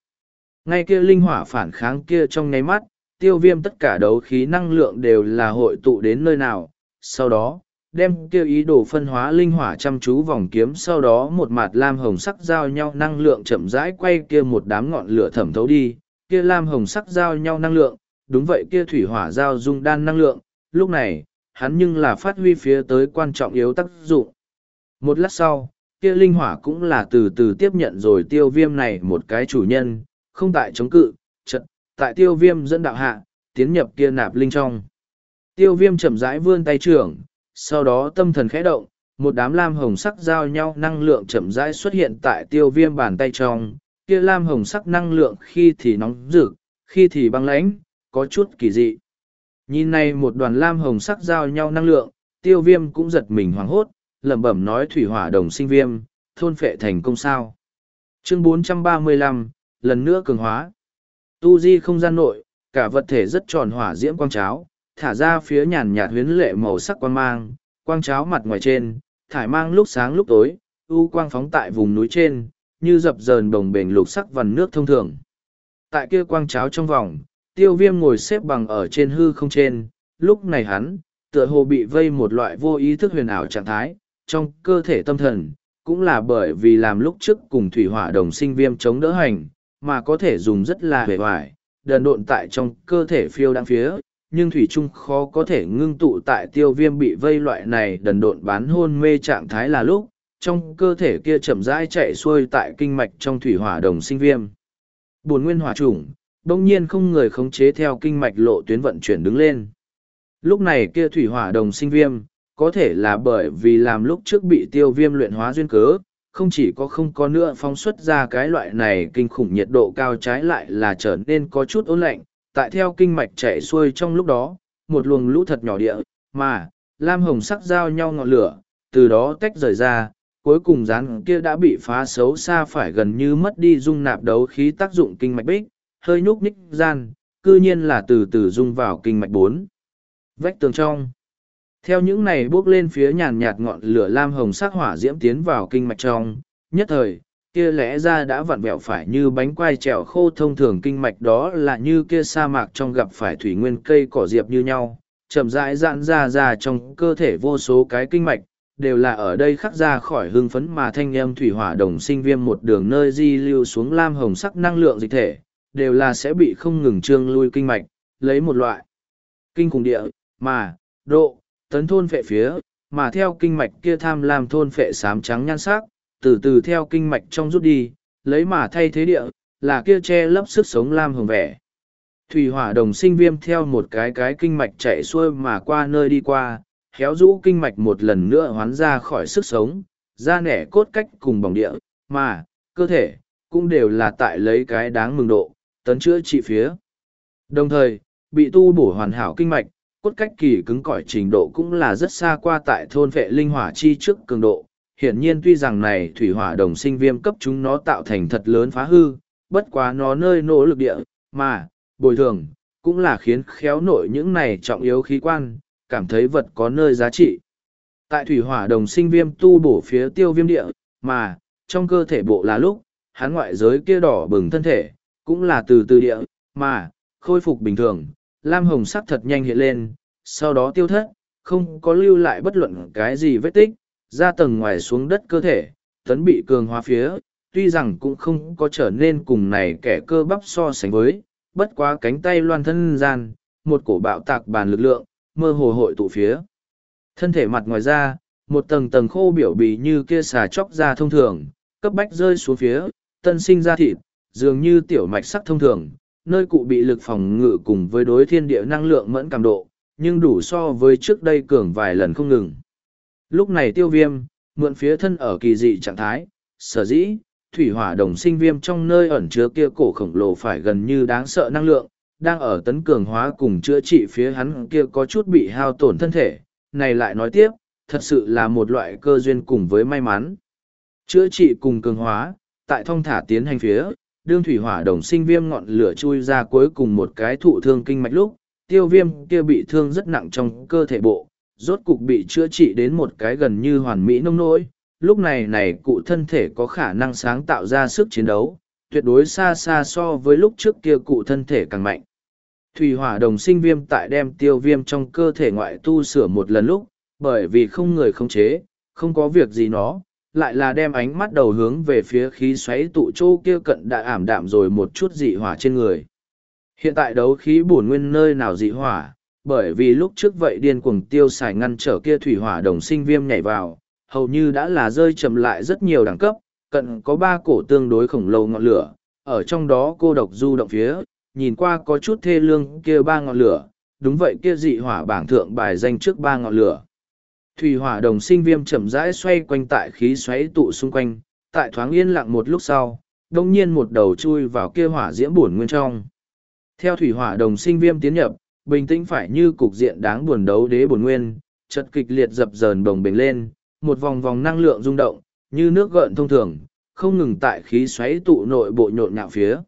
Ngay kia linh hỏa phản kháng kia trong nháy mắt, tiêu viêm tất cả đấu khí năng lượng đều là hội tụ đến nơi nào. Sau đó, đem kia ý đồ phân hóa linh hỏa chăm chú vòng kiếm sau đó một mặt lam hồng sắc giao nhau năng lượng chậm rãi quay kia một đám ngọn lửa thẩm thấu đi, kia lam hồng sắc giao nhau năng lượng, đúng vậy kia thủy hỏa giao dung đan năng lượng, lúc này, hắn nhưng là phát huy phía tới quan trọng yếu tác dụng. Một lát sau, kia linh hỏa cũng là từ từ tiếp nhận rồi tiêu viêm này một cái chủ nhân, không tại chống cự, chật, tại tiêu viêm dẫn đạo hạ, tiến nhập kia nạp linh trong. Tiêu viêm chậm rãi vươn tay trưởng, sau đó tâm thần khẽ động, một đám lam hồng sắc giao nhau năng lượng chậm rãi xuất hiện tại tiêu viêm bàn tay trong, kia lam hồng sắc năng lượng khi thì nóng rực, khi thì băng lãnh, có chút kỳ dị. Nhìn này một đoàn lam hồng sắc giao nhau năng lượng, tiêu viêm cũng giật mình hoảng hốt, lẩm bẩm nói thủy hỏa đồng sinh viêm, thôn phệ thành công sao. Chương 435, lần nữa cường hóa. Tu di không gian nội, cả vật thể rất tròn hỏa diễm quang cháo, thả ra phía nhàn nhạt huyến lệ màu sắc quang mang, quang cháo mặt ngoài trên, thải mang lúc sáng lúc tối, u quang phóng tại vùng núi trên, như dập dờn đồng bền lục sắc vằn nước thông thường. Tại kia quang cháo trong vòng, tiêu viêm ngồi xếp bằng ở trên hư không trên, lúc này hắn, tựa hồ bị vây một loại vô ý thức huyền ảo trạng thái, trong cơ thể tâm thần, cũng là bởi vì làm lúc trước cùng thủy hỏa đồng sinh viêm chống đỡ hành, mà có thể dùng rất là hề hoài, đần độn tại trong cơ thể phiêu đang phía, nhưng thủy trung khó có thể ngưng tụ tại tiêu viêm bị vây loại này đần độn bán hôn mê trạng thái là lúc, trong cơ thể kia chậm rãi chạy xuôi tại kinh mạch trong thủy hỏa đồng sinh viêm. Buồn nguyên hỏa chủng, đông nhiên không người khống chế theo kinh mạch lộ tuyến vận chuyển đứng lên. Lúc này kia thủy hỏa đồng sinh viêm, có thể là bởi vì làm lúc trước bị tiêu viêm luyện hóa duyên cớ, không chỉ có không có nữa phóng xuất ra cái loại này kinh khủng nhiệt độ cao trái lại là trở nên có chút ôn lạnh, tại theo kinh mạch chạy xuôi trong lúc đó, một luồng lũ thật nhỏ địa, mà, lam hồng sắc giao nhau ngọn lửa, từ đó tách rời ra, cuối cùng rán kia đã bị phá xấu xa phải gần như mất đi dung nạp đấu khí tác dụng kinh mạch bích, hơi nhúc nhích gian, cư nhiên là từ từ dung vào kinh mạch bốn. Vách tường trong. Theo những này bước lên phía nhàn nhạt ngọn lửa lam hồng sắc hỏa diễm tiến vào kinh mạch trong, nhất thời, kia lẽ ra đã vặn vẹo phải như bánh quai trèo khô thông thường kinh mạch đó là như kia sa mạc trong gặp phải thủy nguyên cây cỏ diệp như nhau, chậm rãi giãn ra ra trong cơ thể vô số cái kinh mạch, đều là ở đây khắc ra khỏi hưng phấn mà thanh em thủy hỏa đồng sinh viêm một đường nơi di lưu xuống lam hồng sắc năng lượng dịch thể, đều là sẽ bị không ngừng trương lui kinh mạch, lấy một loại kinh cùng địa, mà, độ, tấn thôn phệ phía, mà theo kinh mạch kia tham lam thôn phệ sám trắng nhan sắc, từ từ theo kinh mạch trong rút đi, lấy mà thay thế địa, là kia che lấp sức sống lam hồng vẻ. Thủy hỏa đồng sinh viêm theo một cái cái kinh mạch chạy xuôi mà qua nơi đi qua, héo rũ kinh mạch một lần nữa hoán ra khỏi sức sống, da nẻ cốt cách cùng bỏng địa, mà, cơ thể, cũng đều là tại lấy cái đáng mừng độ, tấn chữa trị phía. Đồng thời, bị tu bổ hoàn hảo kinh mạch, cốt cách kỳ cứng cỏi trình độ cũng là rất xa qua tại thôn vệ linh hỏa chi trước cường độ. Hiển nhiên tuy rằng này thủy hỏa đồng sinh viêm cấp chúng nó tạo thành thật lớn phá hư, bất quá nó nơi nỗ lực địa, mà, bồi thường, cũng là khiến khéo nội những này trọng yếu khí quan, cảm thấy vật có nơi giá trị. Tại thủy hỏa đồng sinh viêm tu bổ phía tiêu viêm địa, mà, trong cơ thể bộ là lúc, hắn ngoại giới kia đỏ bừng thân thể, cũng là từ từ địa, mà, khôi phục bình thường, lam hồng sắc thật nhanh hiện lên, sau đó tiêu thất, không có lưu lại bất luận cái gì vết tích, ra tầng ngoài xuống đất cơ thể, tấn bị cường hóa phía, tuy rằng cũng không có trở nên cùng này kẻ cơ bắp so sánh với, bất quá cánh tay loan thân gian, một cổ bạo tạc bàn lực lượng, mơ hồ hội tụ phía. Thân thể mặt ngoài ra, một tầng tầng khô biểu bì như kia xà chóc ra thông thường, cấp bách rơi xuống phía, tân sinh ra thịt, dường như tiểu mạch sắc thông thường, nơi cụ bị lực phòng ngự cùng với đối thiên địa năng lượng mẫn cảm độ, nhưng đủ so với trước đây cường vài lần không ngừng. Lúc này tiêu viêm, mượn phía thân ở kỳ dị trạng thái, sở dĩ, thủy hỏa đồng sinh viêm trong nơi ẩn chứa kia cổ khổng lồ phải gần như đáng sợ năng lượng, đang ở tấn cường hóa cùng chữa trị phía hắn kia có chút bị hao tổn thân thể. Này lại nói tiếp, thật sự là một loại cơ duyên cùng với may mắn. Chữa trị cùng cường hóa, tại thông thả tiến hành phía, đương thủy hỏa đồng sinh viêm ngọn lửa chui ra cuối cùng một cái thụ thương kinh mạch lúc, tiêu viêm kia bị thương rất nặng trong cơ thể bộ, rốt cục bị chữa trị đến một cái gần như hoàn mỹ nông nỗi. Lúc này này cụ thân thể có khả năng sáng tạo ra sức chiến đấu, tuyệt đối xa xa so với lúc trước kia cụ thân thể càng mạnh. Thủy hỏa đồng sinh viêm tại đem tiêu viêm trong cơ thể ngoại tu sửa một lần lúc, bởi vì không người không chế, không có việc gì nó, lại là đem ánh mắt đầu hướng về phía khí xoáy tụ chỗ kia cận đã ảm đạm rồi một chút dị hỏa trên người. Hiện tại đấu khí bổn nguyên nơi nào dị hỏa, bởi vì lúc trước vậy điên cuồng tiêu xài ngăn trở kia thủy hỏa đồng sinh viêm nhảy vào, hầu như đã là rơi chậm lại rất nhiều đẳng cấp, cận có ba cổ tương đối khổng lồ ngọn lửa, ở trong đó cô độc du động phía, nhìn qua có chút thê lương kia ba ngọn lửa, đúng vậy kia dị hỏa bảng thượng bài danh trước ba ngọn lửa. Thủy hỏa đồng sinh viêm chậm rãi xoay quanh tại khí xoáy tụ xung quanh, tại thoáng yên lặng một lúc sau, đông nhiên một đầu chui vào kia hỏa diễm buồn nguyên trong. Theo thủy hỏa đồng sinh viêm tiến nhập, bình tĩnh phải như cục diện đáng buồn đấu đế buồn nguyên, chật kịch liệt dập dờn bồng bềnh lên, một vòng vòng năng lượng rung động, như nước gợn thông thường, không ngừng tại khí xoáy tụ nội bộ nhộn nhạo phía.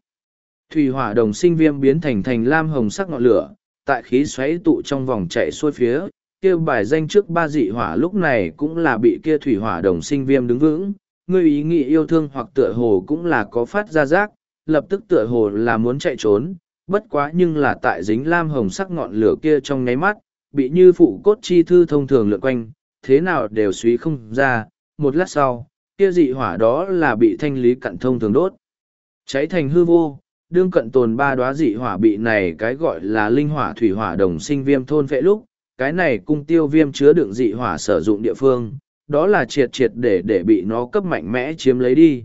Thủy hỏa đồng sinh viêm biến thành thành lam hồng sắc ngọn lửa, tại khí xoáy tụ trong vòng chạy xuôi phía, kia bài danh trước ba dị hỏa lúc này cũng là bị kia thủy hỏa đồng sinh viêm đứng vững, ngươi ý nghĩ yêu thương hoặc tựa hồ cũng là có phát ra rác, lập tức tựa hồ là muốn chạy trốn, bất quá nhưng là tại dính lam hồng sắc ngọn lửa kia trong nháy mắt, bị như phụ cốt chi thư thông thường lượn quanh, thế nào đều suý không ra, một lát sau, kia dị hỏa đó là bị thanh lý cận thông thường đốt. Cháy thành hư vô, đương cận tồn ba đóa dị hỏa bị này cái gọi là linh hỏa thủy hỏa đồng sinh viêm thôn vệ lúc, cái này cung tiêu viêm chứa đựng dị hỏa sử dụng địa phương, đó là triệt triệt để để bị nó cấp mạnh mẽ chiếm lấy đi.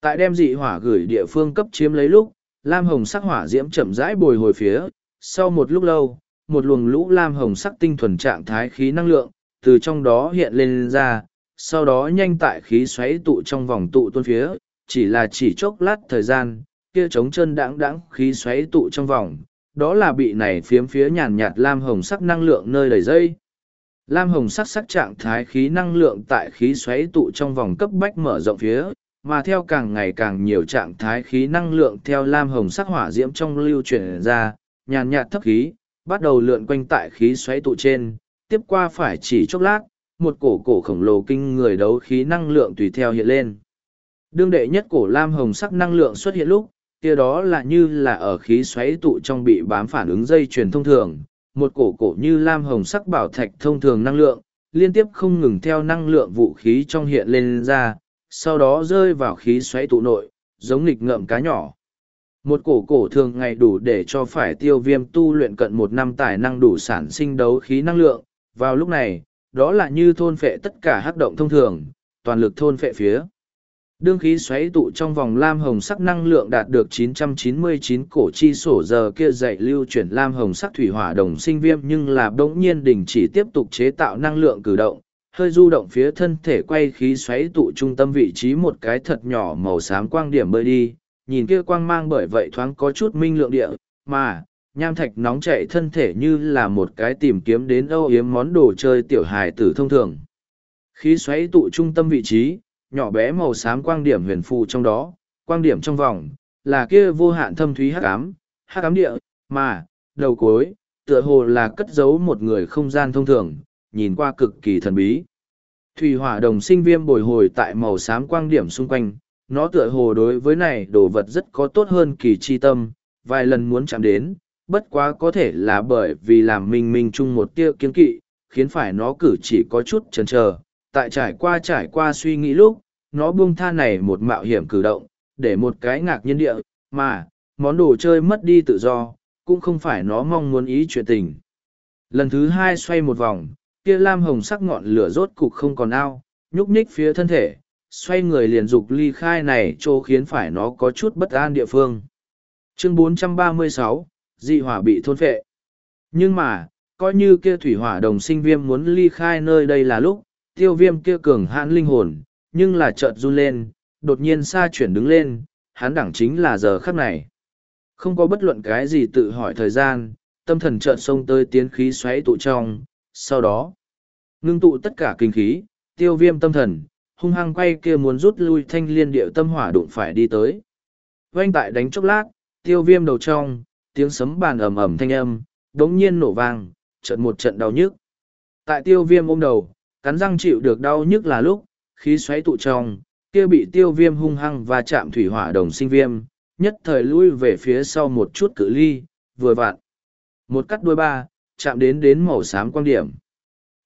Tại đem dị hỏa gửi địa phương cấp chiếm lấy lúc, lam hồng sắc hỏa diễm chậm rãi bồi hồi phía, sau một lúc lâu, một luồng lũ lam hồng sắc tinh thuần trạng thái khí năng lượng, từ trong đó hiện lên ra, sau đó nhanh tại khí xoáy tụ trong vòng tụ tuôn phía, chỉ là chỉ chốc lát thời gian, kia trống chân đãng đãng khí xoáy tụ trong vòng, đó là bị này phiếm phía nhàn nhạt lam hồng sắc năng lượng nơi đầy dây. Lam hồng sắc sắc trạng thái khí năng lượng tại khí xoáy tụ trong vòng cấp bách mở rộng phía, mà theo càng ngày càng nhiều trạng thái khí năng lượng theo lam hồng sắc hỏa diễm trong lưu chuyển ra, nhàn nhạt thấp khí, bắt đầu lượn quanh tại khí xoáy tụ trên, tiếp qua phải chỉ chốc lát, một cổ cổ khổng lồ kinh người đấu khí năng lượng tùy theo hiện lên. Đương đệ nhất cổ lam hồng sắc năng lượng xuất hiện lúc, kia đó là như là ở khí xoáy tụ trong bị bám phản ứng dây truyền thông thường, một cổ cổ như lam hồng sắc bảo thạch thông thường năng lượng, liên tiếp không ngừng theo năng lượng vũ khí trong hiện lên ra, sau đó rơi vào khí xoáy tụ nội, giống nghịch ngợm cá nhỏ. Một cổ cổ thường ngày đủ để cho phải tiêu viêm tu luyện cận một năm tài năng đủ sản sinh đấu khí năng lượng, vào lúc này, đó là như thôn phệ tất cả hắc động thông thường, toàn lực thôn phệ phía. Đương khí xoáy tụ trong vòng lam hồng sắc năng lượng đạt được 999 cổ chi sổ giờ kia dạy lưu chuyển lam hồng sắc thủy hỏa đồng sinh viêm nhưng là đống nhiên đình chỉ tiếp tục chế tạo năng lượng cử động, hơi du động phía thân thể quay khí xoáy tụ trung tâm vị trí một cái thật nhỏ màu xám quang điểm bơi đi, nhìn kia quang mang bởi vậy thoáng có chút minh lượng địa, mà, nham thạch nóng chạy thân thể như là một cái tìm kiếm đến âu yếm món đồ chơi tiểu hài tử thông thường. Khí xoáy tụ trung tâm vị trí, nhỏ bé màu xám quang điểm huyền phù trong đó, quang điểm trong vòng, là kia vô hạn thâm thúy hắc ám, hắc ám địa, mà, đầu cuối, tựa hồ là cất giấu một người không gian thông thường, nhìn qua cực kỳ thần bí. Thủy hỏa đồng sinh viêm bồi hồi tại màu xám quang điểm xung quanh, nó tựa hồ đối với này đồ vật rất có tốt hơn kỳ chi tâm, vài lần muốn chạm đến, bất quá có thể là bởi vì làm mình mình chung một tia kiên kỵ, khiến phải nó cử chỉ có chút chần chờ. Tại trải qua trải qua suy nghĩ lúc, nó buông tha này một mạo hiểm cử động, để một cái ngạc nhiên địa, mà, món đồ chơi mất đi tự do, cũng không phải nó mong muốn ý chuyện tình. Lần thứ hai xoay một vòng, kia lam hồng sắc ngọn lửa rốt cục không còn ao, nhúc nhích phía thân thể, xoay người liền dục ly khai này chỗ khiến phải nó có chút bất an địa phương. Chương 436, dị hỏa bị thôn phệ. Nhưng mà, coi như kia thủy hỏa đồng sinh viêm muốn ly khai nơi đây là lúc, tiêu viêm kia cường hãn linh hồn, nhưng là chợt run lên, đột nhiên xa chuyển đứng lên, hắn đẳng chính là giờ khắc này. Không có bất luận cái gì tự hỏi thời gian, tâm thần chợt xông tới tiến khí xoáy tụ trong, sau đó, ngưng tụ tất cả kinh khí, tiêu viêm tâm thần, hung hăng quay kia muốn rút lui thanh liên điệu tâm hỏa đụng phải đi tới. Quanh tại đánh chốc lát, tiêu viêm đầu trong, tiếng sấm bàn ầm ầm thanh âm, đống nhiên nổ vang, trận một trận đau nhức. Tại tiêu viêm ôm đầu, cắn răng chịu được đau nhức là lúc, khí xoáy tụ trong, kia bị tiêu viêm hung hăng và chạm thủy hỏa đồng sinh viêm, nhất thời lui về phía sau một chút cự ly, vừa vặn. Một cắt đuôi ba, chạm đến đến màu xám quang điểm.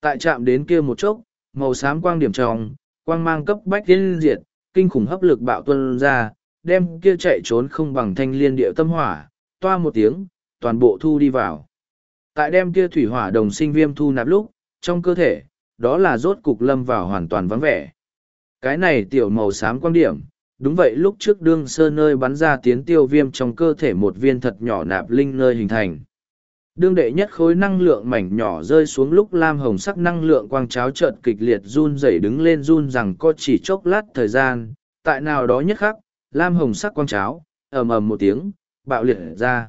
Tại chạm đến kia một chốc, màu xám quang điểm trong, quang mang cấp bách tiên diệt, kinh khủng hấp lực bạo tuân ra, đem kia chạy trốn không bằng thanh liên địa tâm hỏa, toa một tiếng, toàn bộ thu đi vào. Tại đem kia thủy hỏa đồng sinh viêm thu nạp lúc, trong cơ thể, đó là rốt cục lâm vào hoàn toàn vắng vẻ. Cái này tiểu màu xám quan điểm, đúng vậy lúc trước đương sơ nơi bắn ra tiến tiêu viêm trong cơ thể một viên thật nhỏ nạp linh nơi hình thành. Đương đệ nhất khối năng lượng mảnh nhỏ rơi xuống lúc lam hồng sắc năng lượng quang cháo chợt kịch liệt run rẩy đứng lên run rằng có chỉ chốc lát thời gian, tại nào đó nhất khắc, lam hồng sắc quang cháo, ầm ầm một tiếng, bạo liệt ra.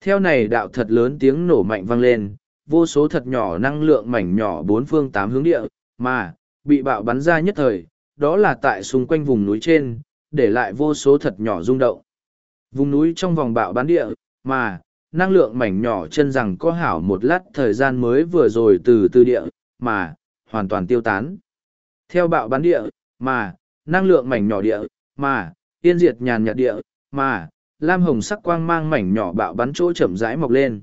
Theo này đạo thật lớn tiếng nổ mạnh vang lên, vô số thật nhỏ năng lượng mảnh nhỏ bốn phương tám hướng địa, mà, bị bạo bắn ra nhất thời, đó là tại xung quanh vùng núi trên, để lại vô số thật nhỏ rung động. Vùng núi trong vòng bạo bắn địa, mà, năng lượng mảnh nhỏ chân rằng có hảo một lát thời gian mới vừa rồi từ từ địa, mà, hoàn toàn tiêu tán. Theo bạo bắn địa, mà, năng lượng mảnh nhỏ địa, mà, tiên diệt nhàn nhạt địa, mà, lam hồng sắc quang mang mảnh nhỏ bạo bắn chỗ chậm rãi mọc lên.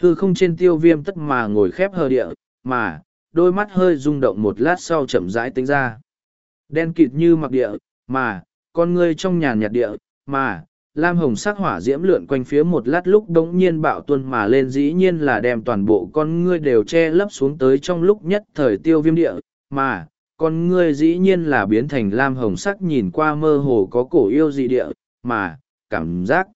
Hư không trên tiêu viêm tất mà ngồi khép hờ địa, mà, đôi mắt hơi rung động một lát sau chậm rãi tính ra. Đen kịt như mặc địa, mà, con ngươi trong nhàn nhạt địa, mà, lam hồng sắc hỏa diễm lượn quanh phía một lát lúc đống nhiên bạo tuân mà lên dĩ nhiên là đem toàn bộ con ngươi đều che lấp xuống tới trong lúc nhất thời tiêu viêm địa, mà, con ngươi dĩ nhiên là biến thành lam hồng sắc nhìn qua mơ hồ có cổ yêu dị địa, mà, cảm giác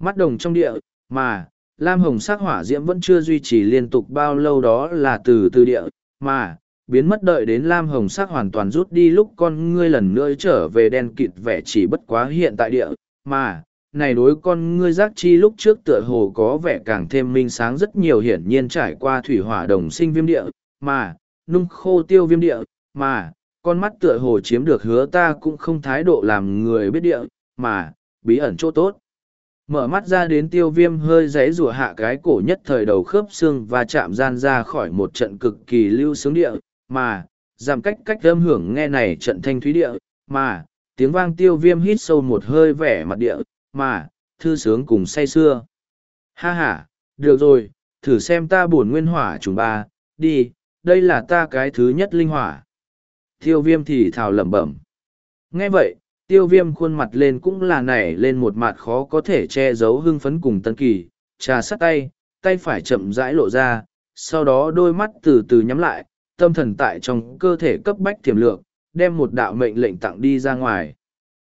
mắt đồng trong địa, mà, lam hồng sắc hỏa diễm vẫn chưa duy trì liên tục bao lâu đó là từ từ địa, mà, biến mất đợi đến lam hồng sắc hoàn toàn rút đi lúc con ngươi lần nữa trở về đen kịt vẻ chỉ bất quá hiện tại địa, mà, này đối con ngươi giác chi lúc trước tựa hồ có vẻ càng thêm minh sáng rất nhiều hiển nhiên trải qua thủy hỏa đồng sinh viêm địa, mà, nung khô tiêu viêm địa, mà, con mắt tựa hồ chiếm được hứa ta cũng không thái độ làm người biết địa, mà, bí ẩn chỗ tốt. Mở mắt ra đến tiêu viêm hơi dãy rủa hạ cái cổ nhất thời đầu khớp xương và chạm gian ra khỏi một trận cực kỳ lưu sướng địa, mà, giảm cách cách âm hưởng nghe này trận thanh thúy địa, mà, tiếng vang tiêu viêm hít sâu một hơi vẻ mặt địa, mà, thư sướng cùng say xưa. Ha ha, được rồi, thử xem ta bổn nguyên hỏa trùng ba, đi, đây là ta cái thứ nhất linh hỏa. Tiêu viêm thì thào lẩm bẩm. Nghe vậy, tiêu viêm khuôn mặt lên cũng là nảy lên một mặt khó có thể che giấu hưng phấn cùng tân kỳ, trà sắt tay, tay phải chậm rãi lộ ra, sau đó đôi mắt từ từ nhắm lại, tâm thần tại trong cơ thể cấp bách tiềm lượng, đem một đạo mệnh lệnh tặng đi ra ngoài.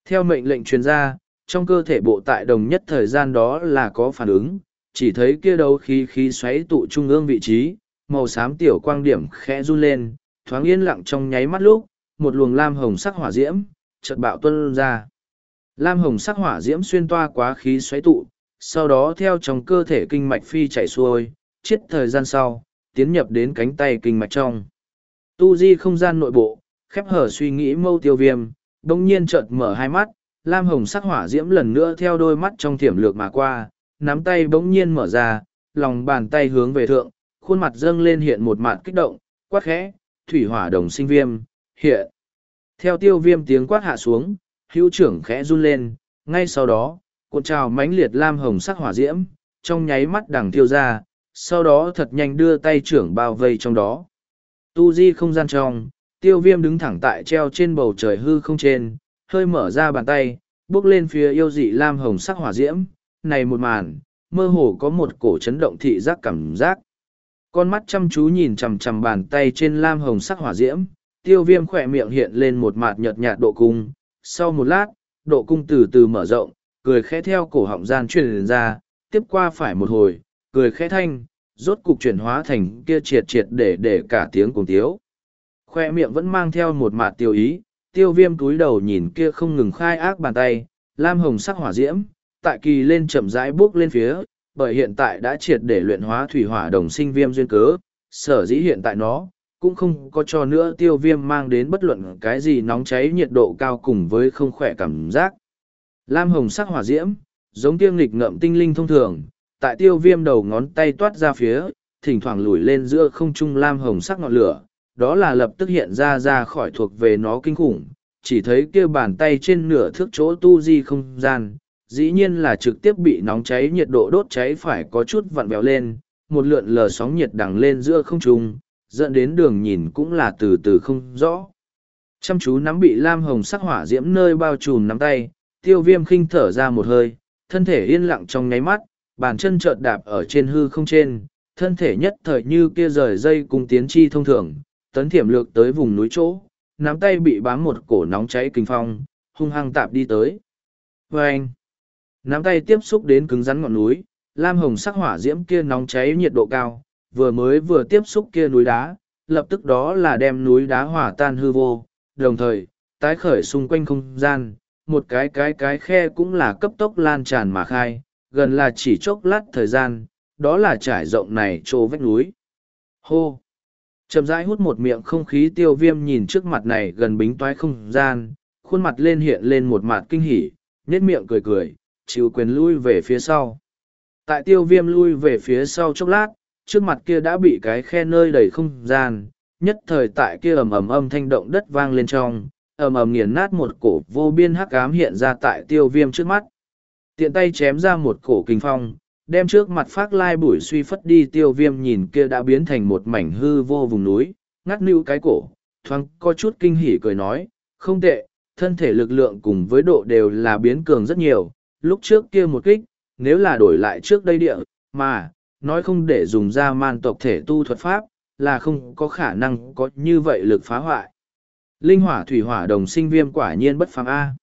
Theo mệnh lệnh truyền ra, trong cơ thể bộ tại đồng nhất thời gian đó là có phản ứng, chỉ thấy kia đấu khí khí xoáy tụ trung ương vị trí, màu xám tiểu quang điểm khẽ run lên, thoáng yên lặng trong nháy mắt lúc, một luồng lam hồng sắc hỏa diễm, chợt bạo tuân ra. Lam hồng sắc hỏa diễm xuyên toa quá khí xoáy tụ, sau đó theo trong cơ thể kinh mạch phi chạy xuôi, chết thời gian sau, tiến nhập đến cánh tay kinh mạch trong. Tu di không gian nội bộ, khép hở suy nghĩ mâu tiêu viêm, đồng nhiên chợt mở hai mắt, lam hồng sắc hỏa diễm lần nữa theo đôi mắt trong thiểm lược mà qua, nắm tay bỗng nhiên mở ra, lòng bàn tay hướng về thượng, khuôn mặt dâng lên hiện một mặt kích động, quát khẽ, thủy hỏa đồng sinh viêm, hiện. Theo tiêu viêm tiếng quát hạ xuống, hữu trưởng khẽ run lên, ngay sau đó, cuộn trào mãnh liệt lam hồng sắc hỏa diễm, trong nháy mắt đằng tiêu ra, sau đó thật nhanh đưa tay trưởng bao vây trong đó. Tu di không gian trong, tiêu viêm đứng thẳng tại treo trên bầu trời hư không trên, hơi mở ra bàn tay, bước lên phía yêu dị lam hồng sắc hỏa diễm, này một màn, mơ hồ có một cổ chấn động thị giác cảm giác. Con mắt chăm chú nhìn chằm chằm bàn tay trên lam hồng sắc hỏa diễm, tiêu viêm khỏe miệng hiện lên một mạt nhợt nhạt độ cung. Sau một lát, độ cung từ từ mở rộng, cười khẽ theo cổ họng gian truyền ra, tiếp qua phải một hồi, cười khẽ thanh, rốt cục chuyển hóa thành kia triệt triệt để để cả tiếng cùng tiếu. Khoe miệng vẫn mang theo một mạt tiêu ý, tiêu viêm túi đầu nhìn kia không ngừng khai ác bàn tay, lam hồng sắc hỏa diễm, tại kỳ lên chậm rãi bước lên phía, bởi hiện tại đã triệt để luyện hóa thủy hỏa đồng sinh viêm duyên cớ, sở dĩ hiện tại nó, cũng không có cho nữa tiêu viêm mang đến bất luận cái gì nóng cháy nhiệt độ cao cùng với không khỏe cảm giác. Lam hồng sắc hỏa diễm, giống tiêm nghịch ngậm tinh linh thông thường, tại tiêu viêm đầu ngón tay toát ra phía, thỉnh thoảng lùi lên giữa không trung lam hồng sắc ngọn lửa, đó là lập tức hiện ra ra khỏi thuộc về nó kinh khủng, chỉ thấy kia bàn tay trên nửa thước chỗ tu di không gian, dĩ nhiên là trực tiếp bị nóng cháy nhiệt độ đốt cháy phải có chút vặn vẹo lên, một lượn lờ sóng nhiệt đằng lên giữa không trung, dẫn đến đường nhìn cũng là từ từ không rõ. Chăm chú nắm bị lam hồng sắc hỏa diễm nơi bao trùm nắm tay, tiêu viêm khinh thở ra một hơi, thân thể yên lặng trong nháy mắt, bàn chân chợt đạp ở trên hư không trên, thân thể nhất thời như kia rời dây cùng tiến chi thông thường, tấn thiểm lược tới vùng núi chỗ, nắm tay bị bám một cổ nóng cháy kinh phong, hung hăng tạp đi tới. Và anh, nắm tay tiếp xúc đến cứng rắn ngọn núi, lam hồng sắc hỏa diễm kia nóng cháy nhiệt độ cao, vừa mới vừa tiếp xúc kia núi đá, lập tức đó là đem núi đá hỏa tan hư vô, đồng thời, tái khởi xung quanh không gian, một cái cái cái khe cũng là cấp tốc lan tràn mà khai, gần là chỉ chốc lát thời gian, đó là trải rộng này chỗ vách núi. Hô! chậm rãi hút một miệng không khí tiêu viêm nhìn trước mặt này gần bính toái không gian, khuôn mặt lên hiện lên một mặt kinh hỉ, nhét miệng cười cười, chịu quyền lui về phía sau. Tại tiêu viêm lui về phía sau chốc lát, trước mặt kia đã bị cái khe nơi đầy không gian, nhất thời tại kia ầm ầm âm thanh động đất vang lên trong, ầm ầm nghiền nát một cổ vô biên hắc ám hiện ra tại tiêu viêm trước mắt. Tiện tay chém ra một cổ kinh phong, đem trước mặt phát lai bụi suy phất đi tiêu viêm nhìn kia đã biến thành một mảnh hư vô vùng núi, ngắt níu cái cổ, thoáng có chút kinh hỉ cười nói, không tệ, thân thể lực lượng cùng với độ đều là biến cường rất nhiều, lúc trước kia một kích, nếu là đổi lại trước đây địa, mà, nói không để dùng ra man tộc thể tu thuật pháp, là không có khả năng có như vậy lực phá hoại. Linh hỏa thủy hỏa đồng sinh viêm quả nhiên bất phàm A.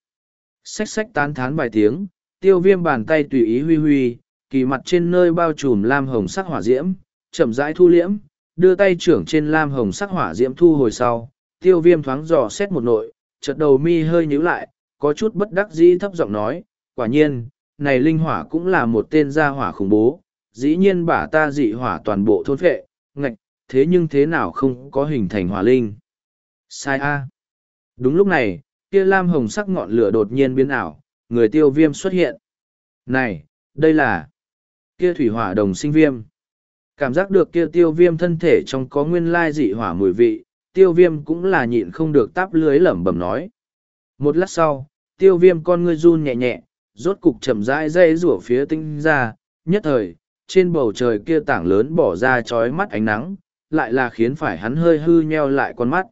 Xách xách tán thán vài tiếng, tiêu viêm bàn tay tùy ý huy huy, kỳ mặt trên nơi bao trùm lam hồng sắc hỏa diễm, chậm rãi thu liễm, đưa tay trưởng trên lam hồng sắc hỏa diễm thu hồi sau, tiêu viêm thoáng dò xét một nội, chợt đầu mi hơi nhíu lại, có chút bất đắc dĩ thấp giọng nói, quả nhiên, này linh hỏa cũng là một tên gia hỏa khủng bố, dĩ nhiên bả ta dị hỏa toàn bộ thôn phệ, ngạch, thế nhưng thế nào không có hình thành hỏa linh. Sai A. Đúng lúc này, kia lam hồng sắc ngọn lửa đột nhiên biến ảo, người tiêu viêm xuất hiện. Này, đây là kia thủy hỏa đồng sinh viêm. Cảm giác được kia tiêu viêm thân thể trong có nguyên lai dị hỏa mùi vị, tiêu viêm cũng là nhịn không được táp lưới lẩm bẩm nói. Một lát sau, tiêu viêm con ngươi run nhẹ nhẹ, rốt cục chậm rãi dây rủa phía tinh ra, nhất thời, trên bầu trời kia tảng lớn bỏ ra trói mắt ánh nắng, lại là khiến phải hắn hơi hư nheo lại con mắt.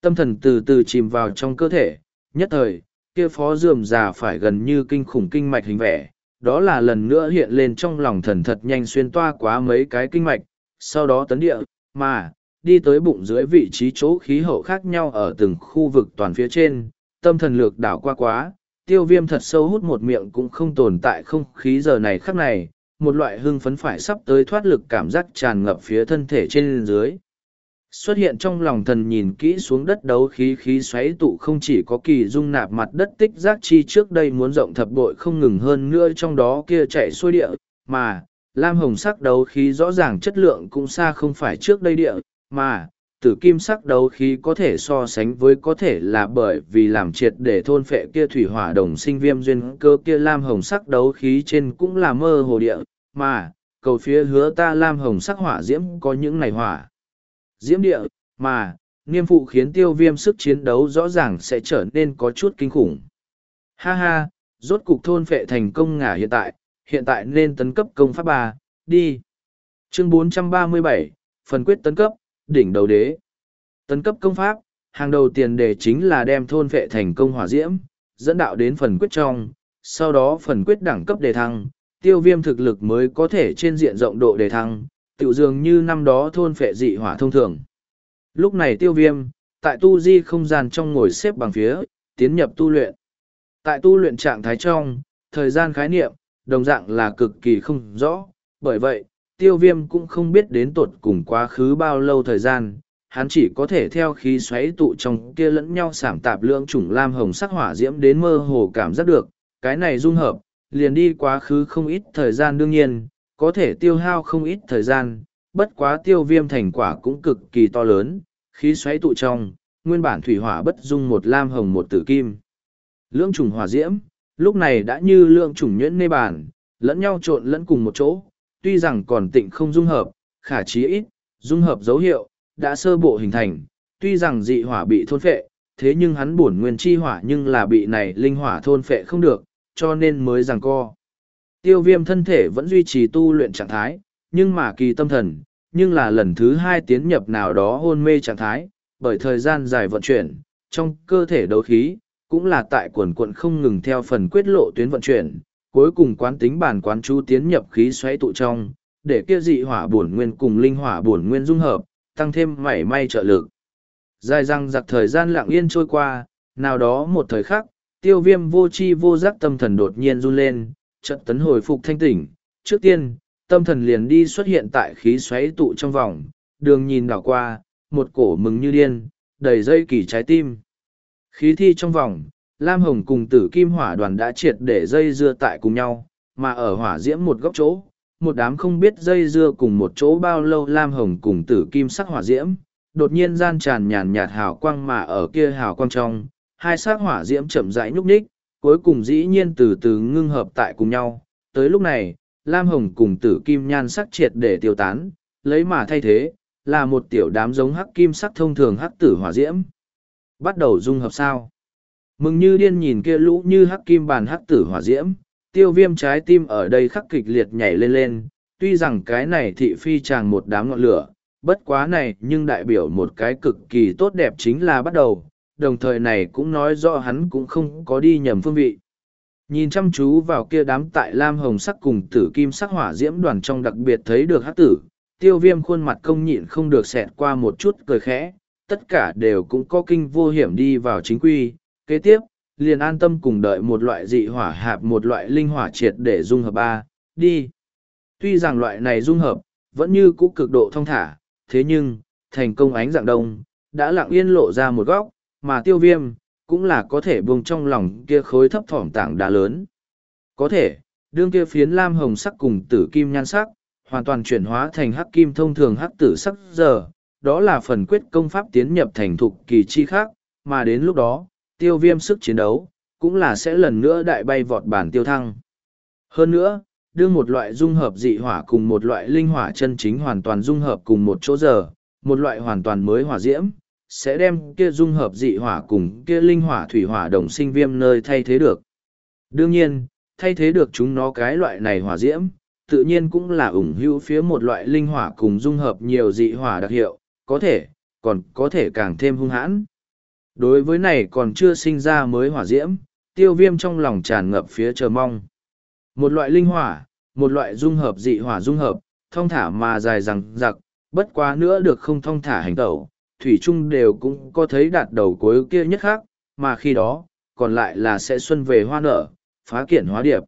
Tâm thần từ từ chìm vào trong cơ thể, nhất thời, kia phó dườm già phải gần như kinh khủng kinh mạch hình vẽ, đó là lần nữa hiện lên trong lòng thần thật nhanh xuyên toa quá mấy cái kinh mạch, sau đó tấn địa, mà, đi tới bụng dưới vị trí chỗ khí hậu khác nhau ở từng khu vực toàn phía trên, tâm thần lược đảo qua quá, tiêu viêm thật sâu hút một miệng cũng không tồn tại không khí giờ này khắc này, một loại hưng phấn phải sắp tới thoát lực cảm giác tràn ngập phía thân thể trên dưới. Xuất hiện trong lòng thần nhìn kỹ xuống đất đấu khí khí xoáy tụ không chỉ có kỳ dung nạp mặt đất tích giác chi trước đây muốn rộng thập bội không ngừng hơn nữa trong đó kia chạy xuôi địa, mà, lam hồng sắc đấu khí rõ ràng chất lượng cũng xa không phải trước đây địa, mà, tử kim sắc đấu khí có thể so sánh với có thể là bởi vì làm triệt để thôn phệ kia thủy hỏa đồng sinh viêm duyên cơ kia lam hồng sắc đấu khí trên cũng là mơ hồ địa, mà, cầu phía hứa ta lam hồng sắc hỏa diễm có những này hỏa. Diễm địa, mà, niêm phụ khiến tiêu viêm sức chiến đấu rõ ràng sẽ trở nên có chút kinh khủng. Ha ha, rốt cục thôn phệ thành công ngả hiện tại, hiện tại nên tấn cấp công pháp ba đi. Chương 437, phần quyết tấn cấp, đỉnh đầu đế. Tấn cấp công pháp, hàng đầu tiền đề chính là đem thôn vệ thành công hỏa diễm, dẫn đạo đến phần quyết trong, sau đó phần quyết đẳng cấp đề thăng, tiêu viêm thực lực mới có thể trên diện rộng độ đề thăng, tự dường như năm đó thôn phệ dị hỏa thông thường. Lúc này tiêu viêm, tại tu di không gian trong ngồi xếp bằng phía, tiến nhập tu luyện. Tại tu luyện trạng thái trong, thời gian khái niệm, đồng dạng là cực kỳ không rõ, bởi vậy, tiêu viêm cũng không biết đến tột cùng quá khứ bao lâu thời gian, hắn chỉ có thể theo khí xoáy tụ trong kia lẫn nhau sảm tạp lượng chủng lam hồng sắc hỏa diễm đến mơ hồ cảm giác được, cái này dung hợp, liền đi quá khứ không ít thời gian đương nhiên, có thể tiêu hao không ít thời gian, bất quá tiêu viêm thành quả cũng cực kỳ to lớn, khí xoáy tụ trong, nguyên bản thủy hỏa bất dung một lam hồng một tử kim. lượng trùng hỏa diễm, lúc này đã như lượng trùng nhuyễn nê bản, lẫn nhau trộn lẫn cùng một chỗ, tuy rằng còn tịnh không dung hợp, khả chí ít, dung hợp dấu hiệu, đã sơ bộ hình thành, tuy rằng dị hỏa bị thôn phệ, thế nhưng hắn bổn nguyên chi hỏa nhưng là bị này linh hỏa thôn phệ không được, cho nên mới rằng co. Tiêu viêm thân thể vẫn duy trì tu luyện trạng thái, nhưng mà kỳ tâm thần, nhưng là lần thứ hai tiến nhập nào đó hôn mê trạng thái, bởi thời gian dài vận chuyển, trong cơ thể đấu khí, cũng là tại quần quận không ngừng theo phần quyết lộ tuyến vận chuyển, cuối cùng quán tính bản quán chú tiến nhập khí xoáy tụ trong, để kia dị hỏa bổn nguyên cùng linh hỏa bổn nguyên dung hợp, tăng thêm mảy may trợ lực. Dài răng giặc thời gian lặng yên trôi qua, nào đó một thời khắc, tiêu viêm vô chi vô giác tâm thần đột nhiên run lên, trận tấn hồi phục thanh tỉnh. Trước tiên, tâm thần liền đi xuất hiện tại khí xoáy tụ trong vòng, đường nhìn đảo qua, một cổ mừng như điên, đầy dây kỳ trái tim. Khí thi trong vòng, Lam Hồng cùng tử kim hỏa đoàn đã triệt để dây dưa tại cùng nhau, mà ở hỏa diễm một góc chỗ, một đám không biết dây dưa cùng một chỗ bao lâu Lam Hồng cùng tử kim sắc hỏa diễm, đột nhiên gian tràn nhàn nhạt hào quang mà ở kia hào quang trong, hai sắc hỏa diễm chậm rãi nhúc nhích, cuối cùng dĩ nhiên từ từ ngưng hợp tại cùng nhau. Tới lúc này, Lam Hồng cùng tử kim nhan sắc triệt để tiêu tán, lấy mà thay thế, là một tiểu đám giống hắc kim sắc thông thường hắc tử hỏa diễm. Bắt đầu dung hợp sao? Mừng như điên nhìn kia lũ như hắc kim bàn hắc tử hỏa diễm, tiêu viêm trái tim ở đây khắc kịch liệt nhảy lên lên, tuy rằng cái này thị phi chàng một đám ngọn lửa, bất quá này nhưng đại biểu một cái cực kỳ tốt đẹp chính là bắt đầu, đồng thời này cũng nói rõ hắn cũng không có đi nhầm phương vị. Nhìn chăm chú vào kia đám tại lam hồng sắc cùng tử kim sắc hỏa diễm đoàn trong đặc biệt thấy được hắc tử, tiêu viêm khuôn mặt công nhịn không được xẹt qua một chút cười khẽ, tất cả đều cũng có kinh vô hiểm đi vào chính quy. Kế tiếp, liền an tâm cùng đợi một loại dị hỏa hạp một loại linh hỏa triệt để dung hợp ba, đi. Tuy rằng loại này dung hợp, vẫn như cũ cực độ thông thả, thế nhưng, thành công ánh dạng đông, đã lặng yên lộ ra một góc, mà tiêu viêm, cũng là có thể buông trong lòng kia khối thấp thỏm tảng đá lớn. Có thể, đương kia phiến lam hồng sắc cùng tử kim nhan sắc, hoàn toàn chuyển hóa thành hắc kim thông thường hắc tử sắc giờ, đó là phần quyết công pháp tiến nhập thành thục kỳ chi khác, mà đến lúc đó, tiêu viêm sức chiến đấu, cũng là sẽ lần nữa đại bay vọt bản tiêu thăng. Hơn nữa, đưa một loại dung hợp dị hỏa cùng một loại linh hỏa chân chính hoàn toàn dung hợp cùng một chỗ giờ, một loại hoàn toàn mới hỏa diễm, sẽ đem kia dung hợp dị hỏa cùng kia linh hỏa thủy hỏa đồng sinh viêm nơi thay thế được. Đương nhiên, thay thế được chúng nó cái loại này hỏa diễm, tự nhiên cũng là ủng hữu phía một loại linh hỏa cùng dung hợp nhiều dị hỏa đặc hiệu, có thể, còn có thể càng thêm hung hãn. Đối với này còn chưa sinh ra mới hỏa diễm, tiêu viêm trong lòng tràn ngập phía chờ mong. Một loại linh hỏa, một loại dung hợp dị hỏa dung hợp, thông thả mà dài rằng giặc, bất quá nữa được không thông thả hành tẩu, thủy chung đều cũng có thấy đạt đầu cuối kia nhất khác, mà khi đó, còn lại là sẽ xuân về hoa nở, phá kiện hóa điệp.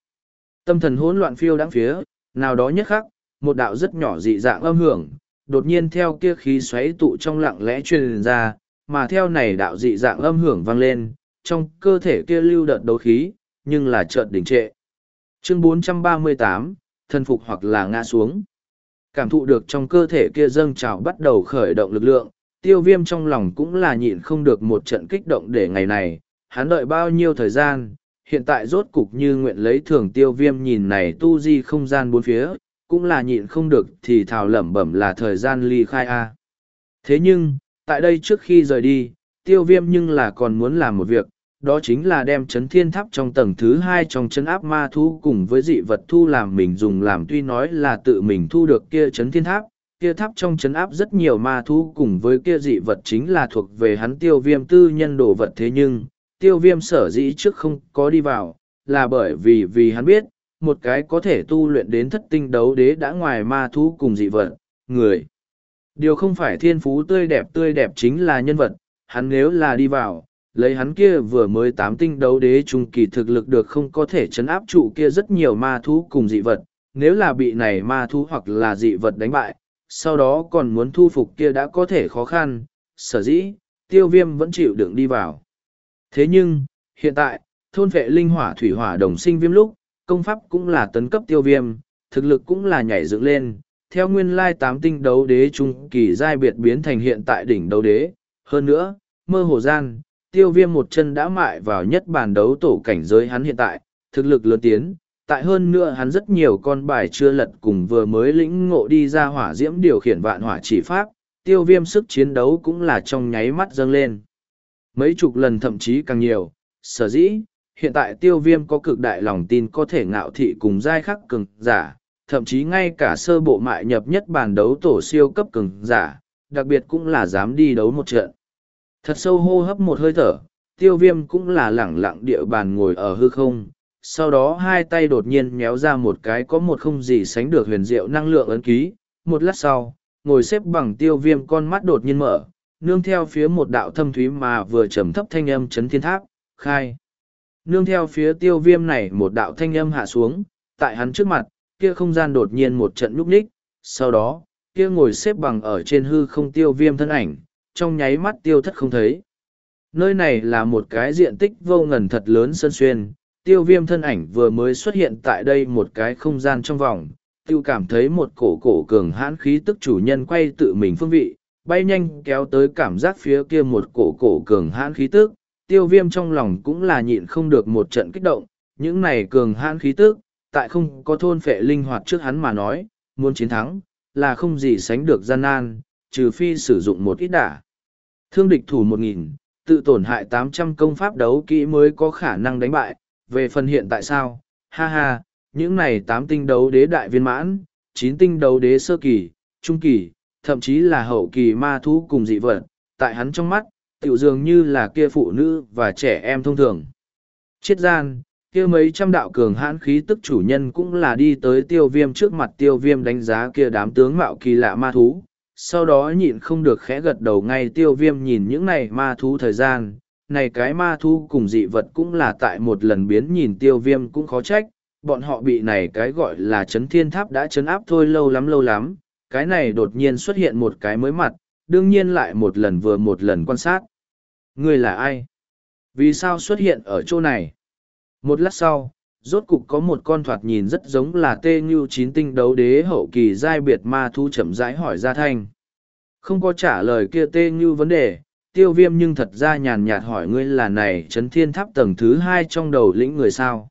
Tâm thần hỗn loạn phiêu đáng phía, nào đó nhất khắc, một đạo rất nhỏ dị dạng âm hưởng, đột nhiên theo kia khí xoáy tụ trong lặng lẽ truyền ra, mà theo này đạo dị dạng âm hưởng vang lên, trong cơ thể kia lưu đợt đấu khí, nhưng là chợt đỉnh trệ. Chương 438, thân phục hoặc là ngã xuống. Cảm thụ được trong cơ thể kia dâng trào bắt đầu khởi động lực lượng, tiêu viêm trong lòng cũng là nhịn không được một trận kích động để ngày này, hắn đợi bao nhiêu thời gian, hiện tại rốt cục như nguyện lấy thường tiêu viêm nhìn này tu di không gian bốn phía, cũng là nhịn không được thì thào lẩm bẩm là thời gian ly khai a. Thế nhưng, tại đây trước khi rời đi, tiêu viêm nhưng là còn muốn làm một việc, đó chính là đem chấn thiên tháp trong tầng thứ hai trong chấn áp ma thu cùng với dị vật thu làm mình dùng làm tuy nói là tự mình thu được kia chấn thiên tháp, kia tháp trong chấn áp rất nhiều ma thu cùng với kia dị vật chính là thuộc về hắn tiêu viêm tư nhân đồ vật thế nhưng, tiêu viêm sở dĩ trước không có đi vào, là bởi vì vì hắn biết, một cái có thể tu luyện đến thất tinh đấu đế đã ngoài ma thú cùng dị vật, người. Điều không phải thiên phú tươi đẹp tươi đẹp chính là nhân vật, hắn nếu là đi vào, lấy hắn kia vừa mới tám tinh đấu đế trung kỳ thực lực được không có thể chấn áp trụ kia rất nhiều ma thú cùng dị vật, nếu là bị này ma thú hoặc là dị vật đánh bại, sau đó còn muốn thu phục kia đã có thể khó khăn, sở dĩ, tiêu viêm vẫn chịu đựng đi vào. Thế nhưng, hiện tại, thôn vệ linh hỏa thủy hỏa đồng sinh viêm lúc, công pháp cũng là tấn cấp tiêu viêm, thực lực cũng là nhảy dựng lên, theo nguyên lai tám tinh đấu đế trung kỳ giai biệt biến thành hiện tại đỉnh đấu đế. Hơn nữa, mơ hồ gian, tiêu viêm một chân đã mại vào nhất bản đấu tổ cảnh giới hắn hiện tại, thực lực lớn tiến, tại hơn nữa hắn rất nhiều con bài chưa lật cùng vừa mới lĩnh ngộ đi ra hỏa diễm điều khiển vạn hỏa chỉ pháp, tiêu viêm sức chiến đấu cũng là trong nháy mắt dâng lên. Mấy chục lần thậm chí càng nhiều, sở dĩ, hiện tại tiêu viêm có cực đại lòng tin có thể ngạo thị cùng giai khắc cường giả, thậm chí ngay cả sơ bộ mại nhập nhất bàn đấu tổ siêu cấp cường giả, đặc biệt cũng là dám đi đấu một trận. Thật sâu hô hấp một hơi thở, tiêu viêm cũng là lẳng lặng địa bàn ngồi ở hư không, sau đó hai tay đột nhiên méo ra một cái có một không gì sánh được huyền diệu năng lượng ấn ký, một lát sau, ngồi xếp bằng tiêu viêm con mắt đột nhiên mở, nương theo phía một đạo thâm thúy mà vừa trầm thấp thanh âm chấn thiên tháp, khai. Nương theo phía tiêu viêm này một đạo thanh âm hạ xuống, tại hắn trước mặt, kia không gian đột nhiên một trận nhúc ních, sau đó, kia ngồi xếp bằng ở trên hư không tiêu viêm thân ảnh, trong nháy mắt tiêu thất không thấy. Nơi này là một cái diện tích vô ngần thật lớn sân xuyên, tiêu viêm thân ảnh vừa mới xuất hiện tại đây một cái không gian trong vòng, tiêu cảm thấy một cổ cổ cường hãn khí tức chủ nhân quay tự mình phương vị, bay nhanh kéo tới cảm giác phía kia một cổ cổ cường hãn khí tức, tiêu viêm trong lòng cũng là nhịn không được một trận kích động, những này cường hãn khí tức, tại không có thôn phệ linh hoạt trước hắn mà nói, muốn chiến thắng, là không gì sánh được gian nan, trừ phi sử dụng một ít đả. Thương địch thủ một nghìn tự tổn hại tám trăm công pháp đấu kỹ mới có khả năng đánh bại, về phần hiện tại sao, ha ha, những này tám tinh đấu đế đại viên mãn, chín tinh đấu đế sơ kỳ, trung kỳ, thậm chí là hậu kỳ ma thú cùng dị vật, tại hắn trong mắt, tiểu dường như là kia phụ nữ và trẻ em thông thường. Chiết gian, kia mấy trăm đạo cường hãn khí tức chủ nhân cũng là đi tới tiêu viêm trước mặt tiêu viêm đánh giá kia đám tướng mạo kỳ lạ ma thú, sau đó nhịn không được khẽ gật đầu ngay tiêu viêm nhìn những này ma thú thời gian, này cái ma thú cùng dị vật cũng là tại một lần biến nhìn tiêu viêm cũng khó trách, bọn họ bị này cái gọi là chấn thiên tháp đã chấn áp thôi lâu lắm lâu lắm, cái này đột nhiên xuất hiện một cái mới mặt, đương nhiên lại một lần vừa một lần quan sát. Người là ai? Vì sao xuất hiện ở chỗ này? Một lát sau, rốt cục có một con thoạt nhìn rất giống là tê ngưu chín tinh đấu đế hậu kỳ giai biệt ma thu chậm rãi hỏi ra thanh. Không có trả lời kia tê ngưu vấn đề, tiêu viêm nhưng thật ra nhàn nhạt hỏi ngươi là này chấn thiên tháp tầng thứ hai trong đầu lĩnh người sao.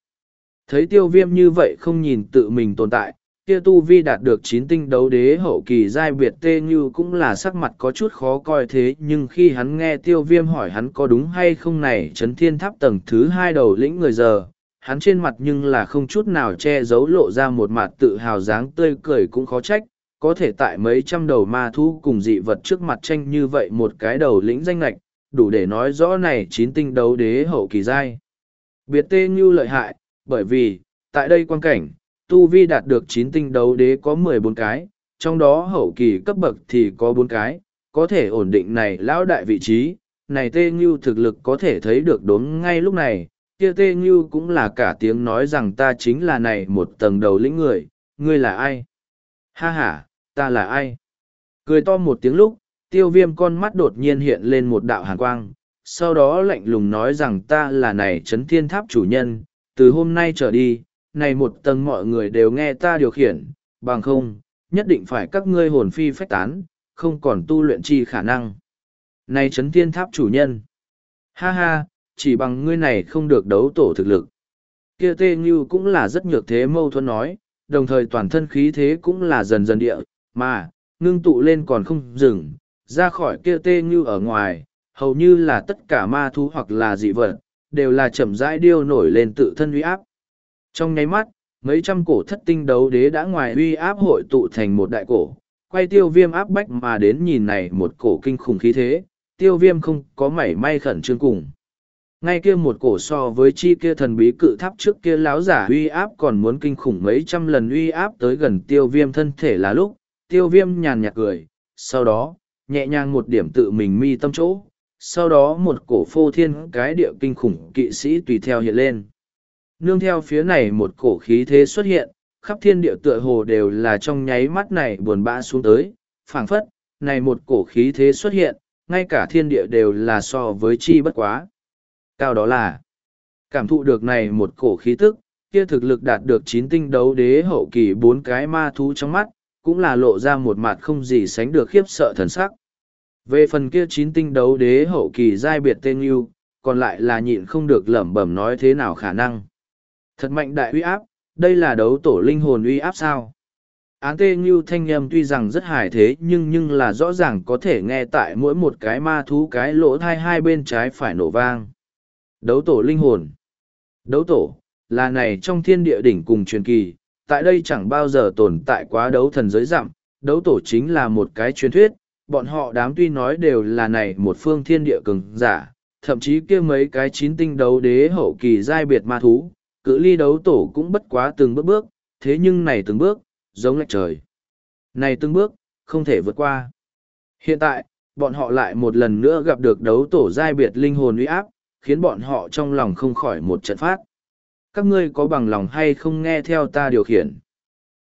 Thấy tiêu viêm như vậy không nhìn tự mình tồn tại, kia tu vi đạt được chín tinh đấu đế hậu kỳ giai biệt tê như cũng là sắc mặt có chút khó coi thế, nhưng khi hắn nghe tiêu viêm hỏi hắn có đúng hay không này, chấn thiên tháp tầng thứ hai đầu lĩnh người giờ, hắn trên mặt nhưng là không chút nào che giấu lộ ra một mặt tự hào dáng tươi cười cũng khó trách, có thể tại mấy trăm đầu ma thu cùng dị vật trước mặt tranh như vậy một cái đầu lĩnh danh lệch đủ để nói rõ này chín tinh đấu đế hậu kỳ giai. Biệt tê như lợi hại, bởi vì, tại đây quan cảnh tu vi đạt được chín tinh đấu đế có mười bốn cái, trong đó hậu kỳ cấp bậc thì có bốn cái, có thể ổn định này lão đại vị trí, này tê như thực lực có thể thấy được đốn ngay lúc này, kia tê như cũng là cả tiếng nói rằng ta chính là này một tầng đầu lĩnh người, ngươi là ai? Ha ha, ta là ai? Cười to một tiếng lúc, tiêu viêm con mắt đột nhiên hiện lên một đạo hàn quang, sau đó lạnh lùng nói rằng ta là này trấn thiên tháp chủ nhân, từ hôm nay trở đi, này một tầng mọi người đều nghe ta điều khiển, bằng không, nhất định phải các ngươi hồn phi phách tán, không còn tu luyện chi khả năng. Này chấn thiên tháp chủ nhân. Ha ha, chỉ bằng ngươi này không được đấu tổ thực lực. Kia tê như cũng là rất nhược thế mâu thuẫn nói, đồng thời toàn thân khí thế cũng là dần dần địa, mà, ngưng tụ lên còn không dừng, ra khỏi kia tê như ở ngoài, hầu như là tất cả ma thú hoặc là dị vật, đều là chậm rãi điêu nổi lên tự thân uy áp, trong nháy mắt, mấy trăm cổ thất tinh đấu đế đã ngoài uy áp hội tụ thành một đại cổ, quay tiêu viêm áp bách mà đến nhìn này một cổ kinh khủng khí thế, tiêu viêm không có mảy may khẩn trương cùng. Ngay kia một cổ so với chi kia thần bí cự tháp trước kia láo giả uy áp còn muốn kinh khủng mấy trăm lần uy áp tới gần tiêu viêm thân thể là lúc, tiêu viêm nhàn nhạt cười, sau đó, nhẹ nhàng một điểm tự mình mi tâm chỗ, sau đó một cổ phô thiên cái địa kinh khủng kỵ sĩ tùy theo hiện lên. Nương theo phía này một cổ khí thế xuất hiện, khắp thiên địa tựa hồ đều là trong nháy mắt này buồn bã xuống tới, phảng phất, này một cổ khí thế xuất hiện, ngay cả thiên địa đều là so với chi bất quá. Cao đó là, cảm thụ được này một cổ khí tức, kia thực lực đạt được chín tinh đấu đế hậu kỳ bốn cái ma thú trong mắt, cũng là lộ ra một mặt không gì sánh được khiếp sợ thần sắc. Về phần kia chín tinh đấu đế hậu kỳ giai biệt tên yêu, còn lại là nhịn không được lẩm bẩm nói thế nào khả năng. Thật mạnh đại uy áp, đây là đấu tổ linh hồn uy áp sao? Án tê như thanh âm tuy rằng rất hài thế nhưng nhưng là rõ ràng có thể nghe tại mỗi một cái ma thú cái lỗ thai hai bên trái phải nổ vang. Đấu tổ linh hồn. Đấu tổ, là này trong thiên địa đỉnh cùng truyền kỳ, tại đây chẳng bao giờ tồn tại quá đấu thần giới dặm, đấu tổ chính là một cái truyền thuyết, bọn họ đám tuy nói đều là này một phương thiên địa cường giả, thậm chí kia mấy cái chín tinh đấu đế hậu kỳ giai biệt ma thú, cự ly đấu tổ cũng bất quá từng bước bước, thế nhưng này từng bước, giống lệch trời. Này từng bước, không thể vượt qua. Hiện tại, bọn họ lại một lần nữa gặp được đấu tổ giai biệt linh hồn uy áp, khiến bọn họ trong lòng không khỏi một trận phát. Các ngươi có bằng lòng hay không nghe theo ta điều khiển?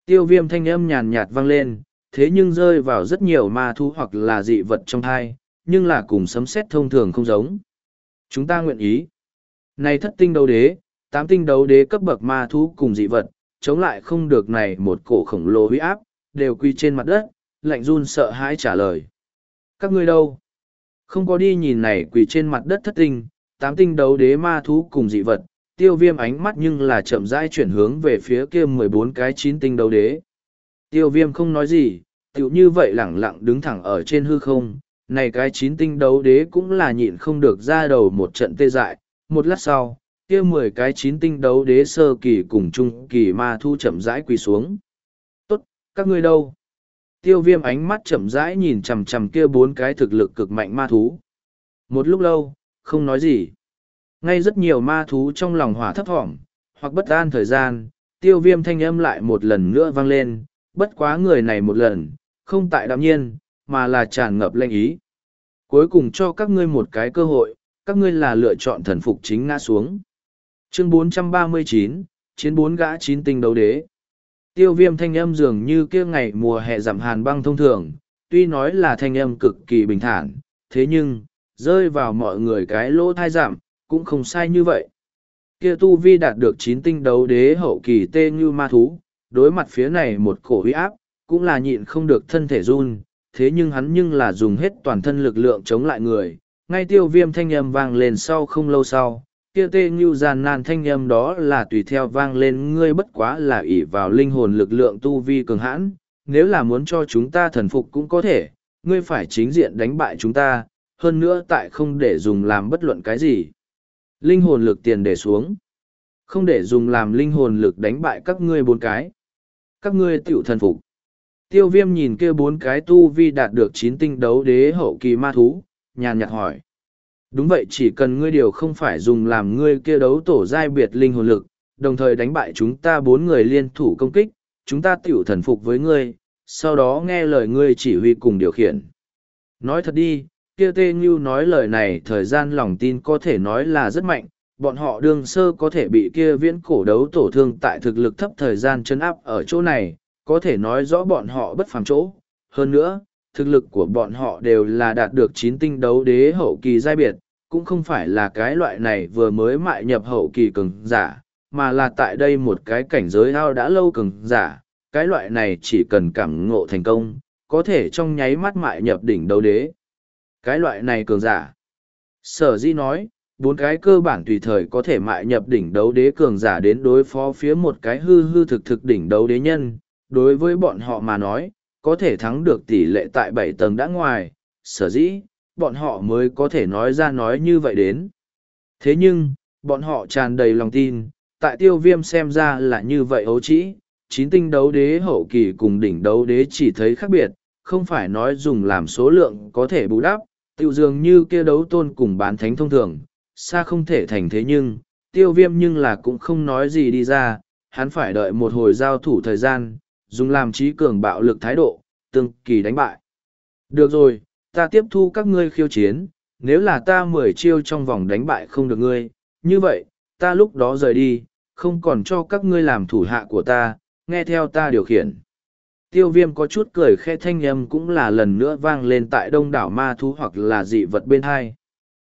Tiêu viêm thanh âm nhàn nhạt vang lên, thế nhưng rơi vào rất nhiều ma thú hoặc là dị vật trong thai, nhưng là cùng sấm xét thông thường không giống. Chúng ta nguyện ý. Này thất tinh đấu đế, tám tinh đấu đế cấp bậc ma thú cùng dị vật, chống lại không được này một cổ khổng lồ huy áp, đều quy trên mặt đất, lạnh run sợ hãi trả lời. Các ngươi đâu? Không có đi nhìn này quỳ trên mặt đất thất tinh, tám tinh đấu đế ma thú cùng dị vật, tiêu viêm ánh mắt nhưng là chậm rãi chuyển hướng về phía kia mười bốn cái chín tinh đấu đế. Tiêu viêm không nói gì, tiểu như vậy lẳng lặng đứng thẳng ở trên hư không, này cái chín tinh đấu đế cũng là nhịn không được ra đầu một trận tê dại, một lát sau, kia mười cái chín tinh đấu đế sơ kỳ cùng trung kỳ ma thu chậm rãi quỳ xuống. Tốt, các ngươi đâu? tiêu viêm ánh mắt chậm rãi nhìn chằm chằm kia bốn cái thực lực cực mạnh ma thú. Một lúc lâu, không nói gì. Ngay rất nhiều ma thú trong lòng hỏa thấp thỏm, hoặc bất an thời gian, tiêu viêm thanh âm lại một lần nữa vang lên, bất quá người này một lần, không tại đạm nhiên, mà là tràn ngập lệnh ý. Cuối cùng cho các ngươi một cái cơ hội, các ngươi là lựa chọn thần phục chính ngã xuống. Chương 439, Chiến bốn gã chín tinh đấu đế. Tiêu viêm thanh âm dường như kia ngày mùa hè giảm hàn băng thông thường, tuy nói là thanh âm cực kỳ bình thản, thế nhưng, rơi vào mọi người cái lỗ thai giảm, cũng không sai như vậy. Kia tu vi đạt được chín tinh đấu đế hậu kỳ tê như ma thú, đối mặt phía này một cổ huy áp, cũng là nhịn không được thân thể run, thế nhưng hắn nhưng là dùng hết toàn thân lực lượng chống lại người. Ngay tiêu viêm thanh âm vang lên sau không lâu sau, kia tê như gian nan thanh âm đó là tùy theo vang lên ngươi bất quá là ỷ vào linh hồn lực lượng tu vi cường hãn, nếu là muốn cho chúng ta thần phục cũng có thể, ngươi phải chính diện đánh bại chúng ta, hơn nữa tại không để dùng làm bất luận cái gì. Linh hồn lực tiền để xuống. Không để dùng làm linh hồn lực đánh bại các ngươi bốn cái. Các ngươi tiểu thần phục. Tiêu viêm nhìn kia bốn cái tu vi đạt được chín tinh đấu đế hậu kỳ ma thú, nhàn nhạt hỏi. Đúng vậy chỉ cần ngươi điều không phải dùng làm ngươi kia đấu tổ giai biệt linh hồn lực, đồng thời đánh bại chúng ta bốn người liên thủ công kích, chúng ta tiểu thần phục với ngươi, sau đó nghe lời ngươi chỉ huy cùng điều khiển. Nói thật đi, kia tê như nói lời này thời gian lòng tin có thể nói là rất mạnh, bọn họ đương sơ có thể bị kia viễn cổ đấu tổ thương tại thực lực thấp thời gian chấn áp ở chỗ này, có thể nói rõ bọn họ bất phàm chỗ. Hơn nữa, thực lực của bọn họ đều là đạt được chín tinh đấu đế hậu kỳ giai biệt, cũng không phải là cái loại này vừa mới mại nhập hậu kỳ cường giả, mà là tại đây một cái cảnh giới ao đã lâu cường giả, cái loại này chỉ cần cảm ngộ thành công, có thể trong nháy mắt mại nhập đỉnh đấu đế. Cái loại này cường giả. Sở di nói, bốn cái cơ bản tùy thời có thể mại nhập đỉnh đấu đế cường giả đến đối phó phía một cái hư hư thực thực đỉnh đấu đế nhân, đối với bọn họ mà nói, có thể thắng được tỷ lệ tại bảy tầng đã ngoài, sở dĩ, bọn họ mới có thể nói ra nói như vậy đến. Thế nhưng, bọn họ tràn đầy lòng tin, tại tiêu viêm xem ra là như vậy ấu trĩ, chín tinh đấu đế hậu kỳ cùng đỉnh đấu đế chỉ thấy khác biệt, không phải nói dùng làm số lượng có thể bù đắp, tiêu dường như kia đấu tôn cùng bán thánh thông thường, xa không thể thành thế nhưng, tiêu viêm nhưng là cũng không nói gì đi ra, hắn phải đợi một hồi giao thủ thời gian, dùng làm trí cường bạo lực thái độ, tương kỳ đánh bại. Được rồi, ta tiếp thu các ngươi khiêu chiến, nếu là ta mười chiêu trong vòng đánh bại không được ngươi, như vậy, ta lúc đó rời đi, không còn cho các ngươi làm thủ hạ của ta, nghe theo ta điều khiển. Tiêu viêm có chút cười khe thanh âm cũng là lần nữa vang lên tại đông đảo ma thú hoặc là dị vật bên hai.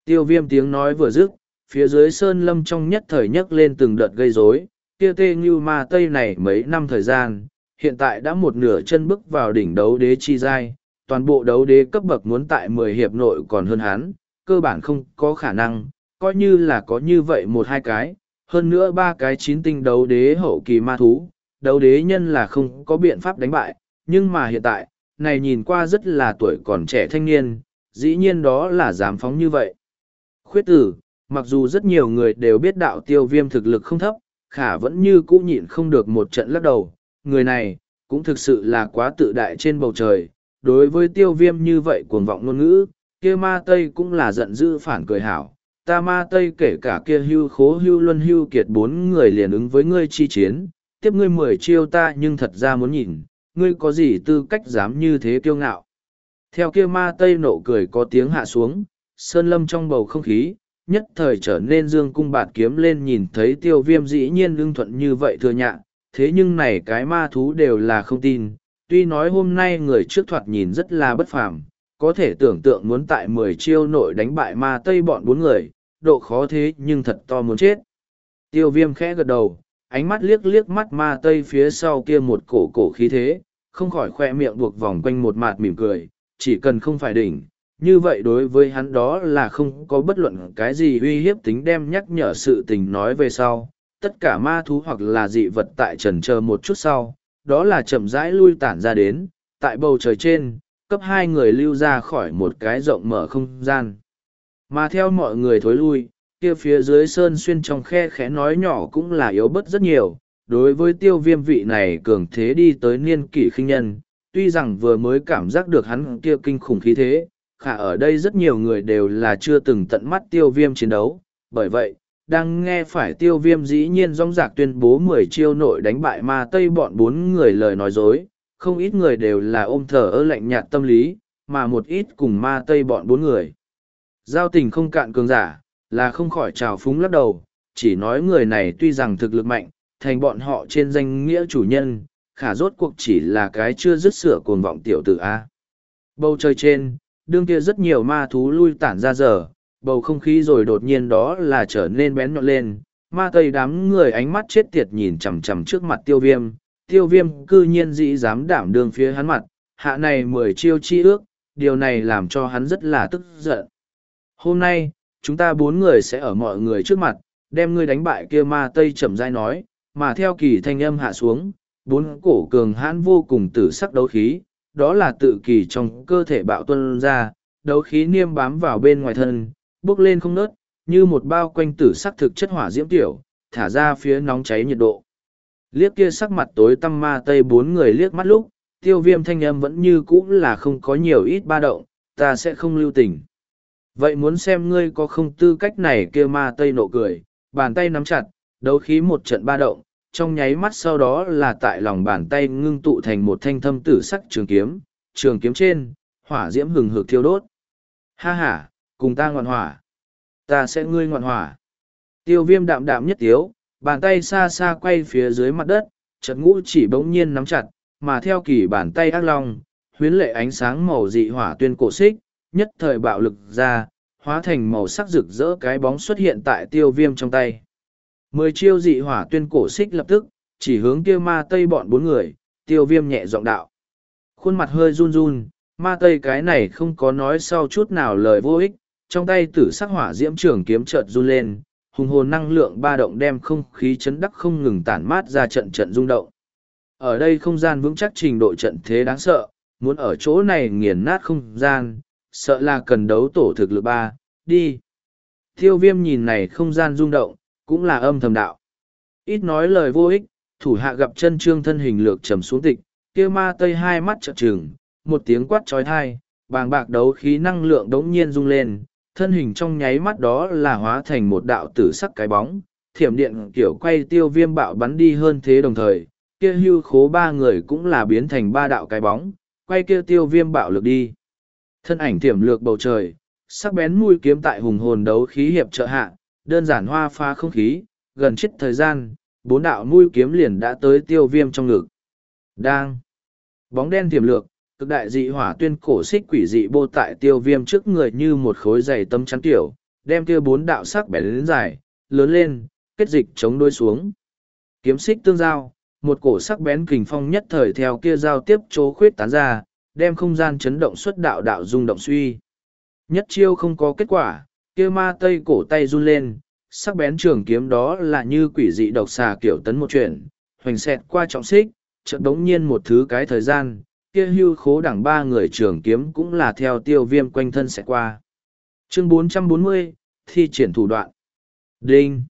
Tiêu viêm tiếng nói vừa dứt, phía dưới sơn lâm trong nhất thời nhấc lên từng đợt gây rối kia tê như ma tây này mấy năm thời gian, hiện tại đã một nửa chân bước vào đỉnh đấu đế chi giai, toàn bộ đấu đế cấp bậc muốn tại mười hiệp nội còn hơn hắn, cơ bản không có khả năng, coi như là có như vậy một hai cái, hơn nữa ba cái chín tinh đấu đế hậu kỳ ma thú, đấu đế nhân là không có biện pháp đánh bại, nhưng mà hiện tại, này nhìn qua rất là tuổi còn trẻ thanh niên, dĩ nhiên đó là dám phóng như vậy. Khuyết tử, mặc dù rất nhiều người đều biết đạo tiêu viêm thực lực không thấp, khả vẫn như cũ nhịn không được một trận lắc đầu, người này, cũng thực sự là quá tự đại trên bầu trời, đối với tiêu viêm như vậy cuồng vọng ngôn ngữ, kia ma tây cũng là giận dữ phản cười hảo. Ta ma tây kể cả kia hưu khố hưu luân hưu kiệt bốn người liền ứng với ngươi chi chiến, tiếp ngươi mười chiêu ta nhưng thật ra muốn nhìn, ngươi có gì tư cách dám như thế kiêu ngạo. Theo kia ma tây nộ cười có tiếng hạ xuống, sơn lâm trong bầu không khí, nhất thời trở nên dương cung bạt kiếm lên nhìn thấy tiêu viêm dĩ nhiên lương thuận như vậy thừa nhạ, thế nhưng này cái ma thú đều là không tin, tuy nói hôm nay người trước thoạt nhìn rất là bất phàm, có thể tưởng tượng muốn tại mười chiêu nội đánh bại ma tây bọn bốn người, độ khó thế nhưng thật to muốn chết. Tiêu viêm khẽ gật đầu, ánh mắt liếc liếc mắt ma tây phía sau kia một cổ cổ khí thế, không khỏi khoe miệng buộc vòng quanh một mạt mỉm cười, chỉ cần không phải đỉnh. Như vậy đối với hắn đó là không có bất luận cái gì uy hiếp tính đem nhắc nhở sự tình nói về sau. Tất cả ma thú hoặc là dị vật tại trần chờ một chút sau, đó là chậm rãi lui tản ra đến, tại bầu trời trên, cấp hai người lưu ra khỏi một cái rộng mở không gian. Mà theo mọi người thối lui, kia phía dưới sơn xuyên trong khe khẽ nói nhỏ cũng là yếu bớt rất nhiều. Đối với tiêu viêm vị này cường thế đi tới niên kỷ khinh nhân, tuy rằng vừa mới cảm giác được hắn kia kinh khủng khí thế, khả ở đây rất nhiều người đều là chưa từng tận mắt tiêu viêm chiến đấu, bởi vậy, đang nghe phải tiêu viêm dĩ nhiên rong rạc tuyên bố mười chiêu nội đánh bại ma tây bọn bốn người lời nói dối, không ít người đều là ôm thở ơ lạnh nhạt tâm lý, mà một ít cùng ma tây bọn bốn người. Giao tình không cạn cường giả, là không khỏi trào phúng lắc đầu, chỉ nói người này tuy rằng thực lực mạnh, thành bọn họ trên danh nghĩa chủ nhân, khả rốt cuộc chỉ là cái chưa dứt sửa cuồng vọng tiểu tử A. Bầu trời trên, đương kia rất nhiều ma thú lui tản ra giờ, bầu không khí rồi đột nhiên đó là trở nên bén nhọn lên, ma tây đám người ánh mắt chết tiệt nhìn chằm chằm trước mặt tiêu viêm, tiêu viêm cư nhiên dĩ dám đảm đương phía hắn mặt, hạ này mười chiêu chi ước, điều này làm cho hắn rất là tức giận. Hôm nay, chúng ta bốn người sẽ ở mọi người trước mặt, đem ngươi đánh bại kia ma tây trầm dai nói, mà theo kỳ thanh âm hạ xuống, bốn cổ cường hãn vô cùng tử sắc đấu khí, đó là tự kỳ trong cơ thể bạo tuân ra, đấu khí niêm bám vào bên ngoài thân, bước lên không nớt, như một bao quanh tử sắc thực chất hỏa diễm tiểu, thả ra phía nóng cháy nhiệt độ. Liếc kia sắc mặt tối tăm ma tây bốn người liếc mắt lúc, tiêu viêm thanh âm vẫn như cũ là không có nhiều ít ba động, ta sẽ không lưu tình. Vậy muốn xem ngươi có không tư cách này kia ma tây nộ cười, bàn tay nắm chặt, đấu khí một trận ba động, trong nháy mắt sau đó là tại lòng bàn tay ngưng tụ thành một thanh thâm tử sắc trường kiếm, trường kiếm trên, hỏa diễm hừng hực thiêu đốt. Ha ha, cùng ta ngọn hỏa. Ta sẽ ngươi ngọn hỏa. Tiêu viêm đạm đạm nhất tiếu, bàn tay xa xa quay phía dưới mặt đất, trận ngũ chỉ bỗng nhiên nắm chặt, mà theo kỳ bàn tay ác long, huyến lệ ánh sáng màu dị hỏa tuyên cổ xích, nhất thời bạo lực ra, hóa thành màu sắc rực rỡ cái bóng xuất hiện tại tiêu viêm trong tay. Mười chiêu dị hỏa tuyên cổ xích lập tức, chỉ hướng kia ma tây bọn bốn người, tiêu viêm nhẹ giọng đạo. Khuôn mặt hơi run run, ma tây cái này không có nói sau chút nào lời vô ích, trong tay tử sắc hỏa diễm trường kiếm chợt run lên, hùng hồn năng lượng ba động đem không khí chấn đắc không ngừng tản mát ra trận trận rung động. Ở đây không gian vững chắc trình độ trận thế đáng sợ, muốn ở chỗ này nghiền nát không gian, sợ là cần đấu tổ thực lực ba, đi. Tiêu viêm nhìn này không gian rung động, cũng là âm thầm đạo. Ít nói lời vô ích, thủ hạ gặp chân trương thân hình lược trầm xuống tịch, kia ma tây hai mắt trợn trừng, một tiếng quát trói thai, bàng bạc đấu khí năng lượng đống nhiên rung lên, thân hình trong nháy mắt đó là hóa thành một đạo tử sắc cái bóng, thiểm điện kiểu quay tiêu viêm bạo bắn đi hơn thế đồng thời, kia hưu khố ba người cũng là biến thành ba đạo cái bóng, quay kia tiêu viêm bạo lực đi. Thân ảnh thiểm lược bầu trời, sắc bén mũi kiếm tại hùng hồn đấu khí hiệp trợ hạ, đơn giản hoa pha không khí, gần chết thời gian, bốn đạo mũi kiếm liền đã tới tiêu viêm trong ngực. Đang. Bóng đen thiểm lược, cực đại dị hỏa tuyên cổ xích quỷ dị bô tại tiêu viêm trước người như một khối dày tâm chắn tiểu, đem kia bốn đạo sắc bén lớn dài, lớn lên, kết dịch chống đôi xuống. Kiếm xích tương giao, một cổ sắc bén kình phong nhất thời theo kia giao tiếp chỗ khuyết tán ra, đem không gian chấn động xuất đạo đạo rung động suy. Nhất chiêu không có kết quả, kia ma tây cổ tay run lên, sắc bén trường kiếm đó là như quỷ dị độc xà kiểu tấn một chuyển, hoành xẹt qua trọng xích, chợt đống nhiên một thứ cái thời gian, kia hưu khố đẳng ba người trường kiếm cũng là theo tiêu viêm quanh thân sẽ qua. Chương 440, thi triển thủ đoạn. Đinh!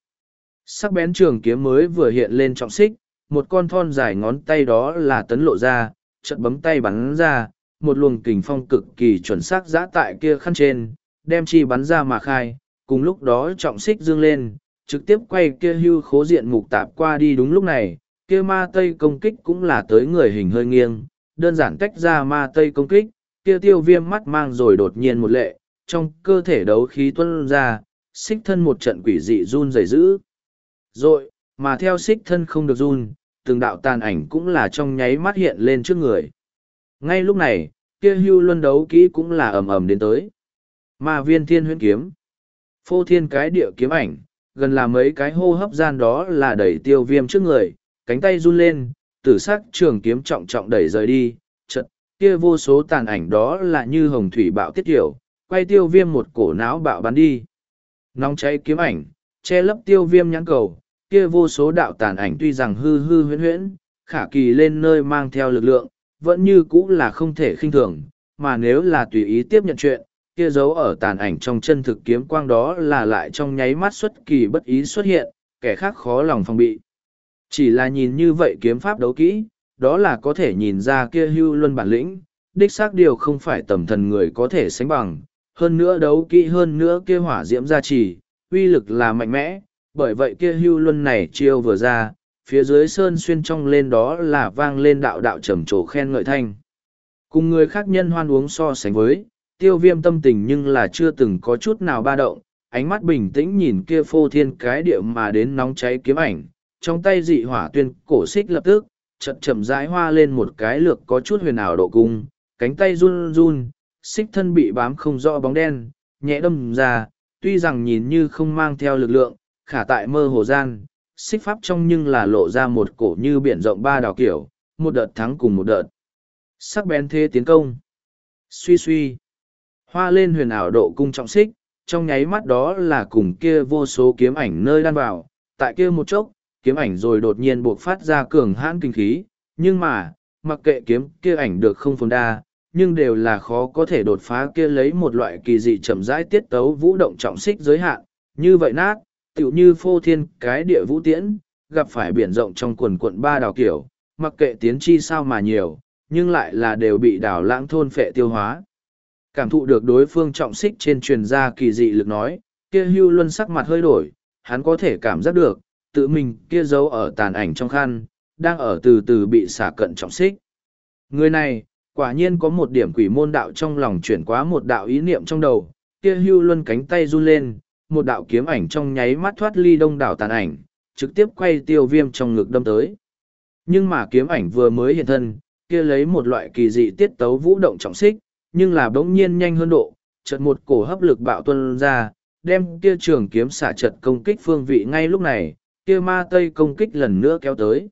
Sắc bén trường kiếm mới vừa hiện lên trọng xích, một con thon dài ngón tay đó là tấn lộ ra, chợt bấm tay bắn ra, một luồng kình phong cực kỳ chuẩn xác giã tại kia khăn trên, đem chi bắn ra mà khai, cùng lúc đó trọng xích dương lên, trực tiếp quay kia hưu khố diện mục tạp qua đi đúng lúc này, kia ma tây công kích cũng là tới người hình hơi nghiêng, đơn giản tách ra ma tây công kích, kia tiêu viêm mắt mang rồi đột nhiên một lệ, trong cơ thể đấu khí tuân ra, xích thân một trận quỷ dị run rẩy dữ. Rồi, mà theo xích thân không được run, từng đạo tàn ảnh cũng là trong nháy mắt hiện lên trước người. Ngay lúc này, kia hưu luân đấu kỹ cũng là ầm ầm đến tới. Ma viên thiên huyễn kiếm. Phô thiên cái địa kiếm ảnh, gần là mấy cái hô hấp gian đó là đẩy tiêu viêm trước người, cánh tay run lên, tử sắc trường kiếm trọng trọng đẩy rời đi, chật, kia vô số tàn ảnh đó là như hồng thủy bạo tiết kiểu, quay tiêu viêm một cổ não bạo bắn đi. Nóng cháy kiếm ảnh, che lấp tiêu viêm nhãn cầu, kia vô số đạo tàn ảnh tuy rằng hư hư huyễn huyễn, khả kỳ lên nơi mang theo lực lượng, vẫn như cũ là không thể khinh thường, mà nếu là tùy ý tiếp nhận chuyện, kia dấu ở tàn ảnh trong chân thực kiếm quang đó là lại trong nháy mắt xuất kỳ bất ý xuất hiện, kẻ khác khó lòng phòng bị. Chỉ là nhìn như vậy kiếm pháp đấu kỹ, đó là có thể nhìn ra kia hưu luân bản lĩnh, đích xác điều không phải tầm thần người có thể sánh bằng, hơn nữa đấu kỹ hơn nữa kia hỏa diễm gia trì, uy lực là mạnh mẽ, bởi vậy kia hưu luân này chiêu vừa ra, phía dưới sơn xuyên trong lên đó là vang lên đạo đạo trầm trồ khen ngợi thanh. Cùng người khác nhân hoan uống so sánh với, tiêu viêm tâm tình nhưng là chưa từng có chút nào ba động, ánh mắt bình tĩnh nhìn kia phô thiên cái điệu mà đến nóng cháy kiếm ảnh, trong tay dị hỏa tuyên cổ xích lập tức, chậm chậm rãi hoa lên một cái lược có chút huyền ảo độ cung, cánh tay run run, xích thân bị bám không rõ bóng đen, nhẹ đâm ra, tuy rằng nhìn như không mang theo lực lượng, khả tại mơ hồ gian, xích pháp trong nhưng là lộ ra một cổ như biển rộng ba đảo kiểu, một đợt thắng cùng một đợt. Sắc bén thế tiến công. Suy suy. Hoa lên huyền ảo độ cung trọng xích, trong nháy mắt đó là cùng kia vô số kiếm ảnh nơi đan vào, tại kia một chốc, kiếm ảnh rồi đột nhiên buộc phát ra cường hãn kinh khí, nhưng mà, mặc kệ kiếm kia ảnh được không phồn đa, nhưng đều là khó có thể đột phá kia lấy một loại kỳ dị chậm rãi tiết tấu vũ động trọng xích giới hạn, như vậy nát, tựu như phô thiên cái địa vũ tiễn, gặp phải biển rộng trong quần quận ba đào kiểu, mặc kệ tiến chi sao mà nhiều, nhưng lại là đều bị đảo lãng thôn phệ tiêu hóa. Cảm thụ được đối phương trọng xích trên truyền gia kỳ dị lực nói, kia hưu luân sắc mặt hơi đổi, hắn có thể cảm giác được, tự mình kia giấu ở tàn ảnh trong khăn, đang ở từ từ bị xả cận trọng xích. Người này, quả nhiên có một điểm quỷ môn đạo trong lòng chuyển quá một đạo ý niệm trong đầu, kia hưu luân cánh tay run lên, một đạo kiếm ảnh trong nháy mắt thoát ly đông đảo tàn ảnh, trực tiếp quay tiêu viêm trong ngực đâm tới. Nhưng mà kiếm ảnh vừa mới hiện thân, kia lấy một loại kỳ dị tiết tấu vũ động trọng xích, nhưng là bỗng nhiên nhanh hơn độ, chợt một cổ hấp lực bạo tuân ra, đem kia trường kiếm xả chật công kích phương vị ngay lúc này, kia ma tây công kích lần nữa kéo tới.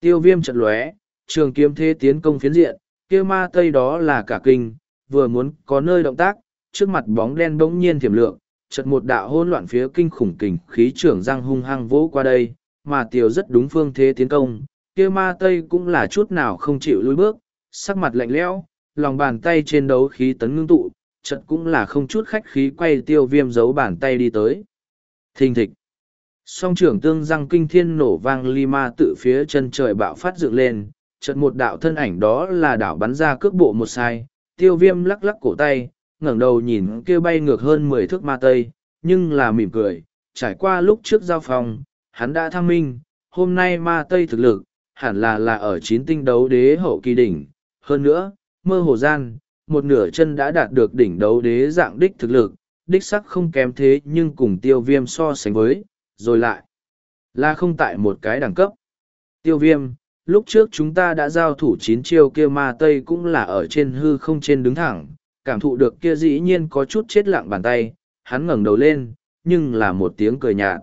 Tiêu viêm chật lóe, trường kiếm thế tiến công phiến diện, kia ma tây đó là cả kinh, vừa muốn có nơi động tác, trước mặt bóng đen bỗng nhiên thiểm lượng, chợt một đạo hỗn loạn phía kinh khủng kình khí trưởng răng hung hăng vỗ qua đây, mà Tiêu rất đúng phương thế tiến công, kia ma tây cũng là chút nào không chịu lùi bước, sắc mặt lạnh lẽo, lòng bàn tay trên đấu khí tấn ngưng tụ, chợt cũng là không chút khách khí quay tiêu viêm giấu bàn tay đi tới. Thình thịch. Song trưởng tương răng kinh thiên nổ vang Lima ma tự phía chân trời bạo phát dựng lên, chợt một đạo thân ảnh đó là đảo bắn ra cước bộ một sai, tiêu viêm lắc lắc cổ tay, ngẩng đầu nhìn kia bay ngược hơn mười thước ma tây, nhưng là mỉm cười, trải qua lúc trước giao phòng, hắn đã thăng minh, hôm nay ma tây thực lực, hẳn là là ở chín tinh đấu đế hậu kỳ đỉnh, hơn nữa, mơ hồ gian, một nửa chân đã đạt được đỉnh đấu đế dạng đích thực lực, đích sắc không kém thế nhưng cùng tiêu viêm so sánh với, rồi lại, là không tại một cái đẳng cấp. Tiêu viêm, lúc trước chúng ta đã giao thủ chín chiêu kia ma tây cũng là ở trên hư không trên đứng thẳng, cảm thụ được kia dĩ nhiên có chút chết lặng bàn tay, hắn ngẩng đầu lên, nhưng là một tiếng cười nhạt.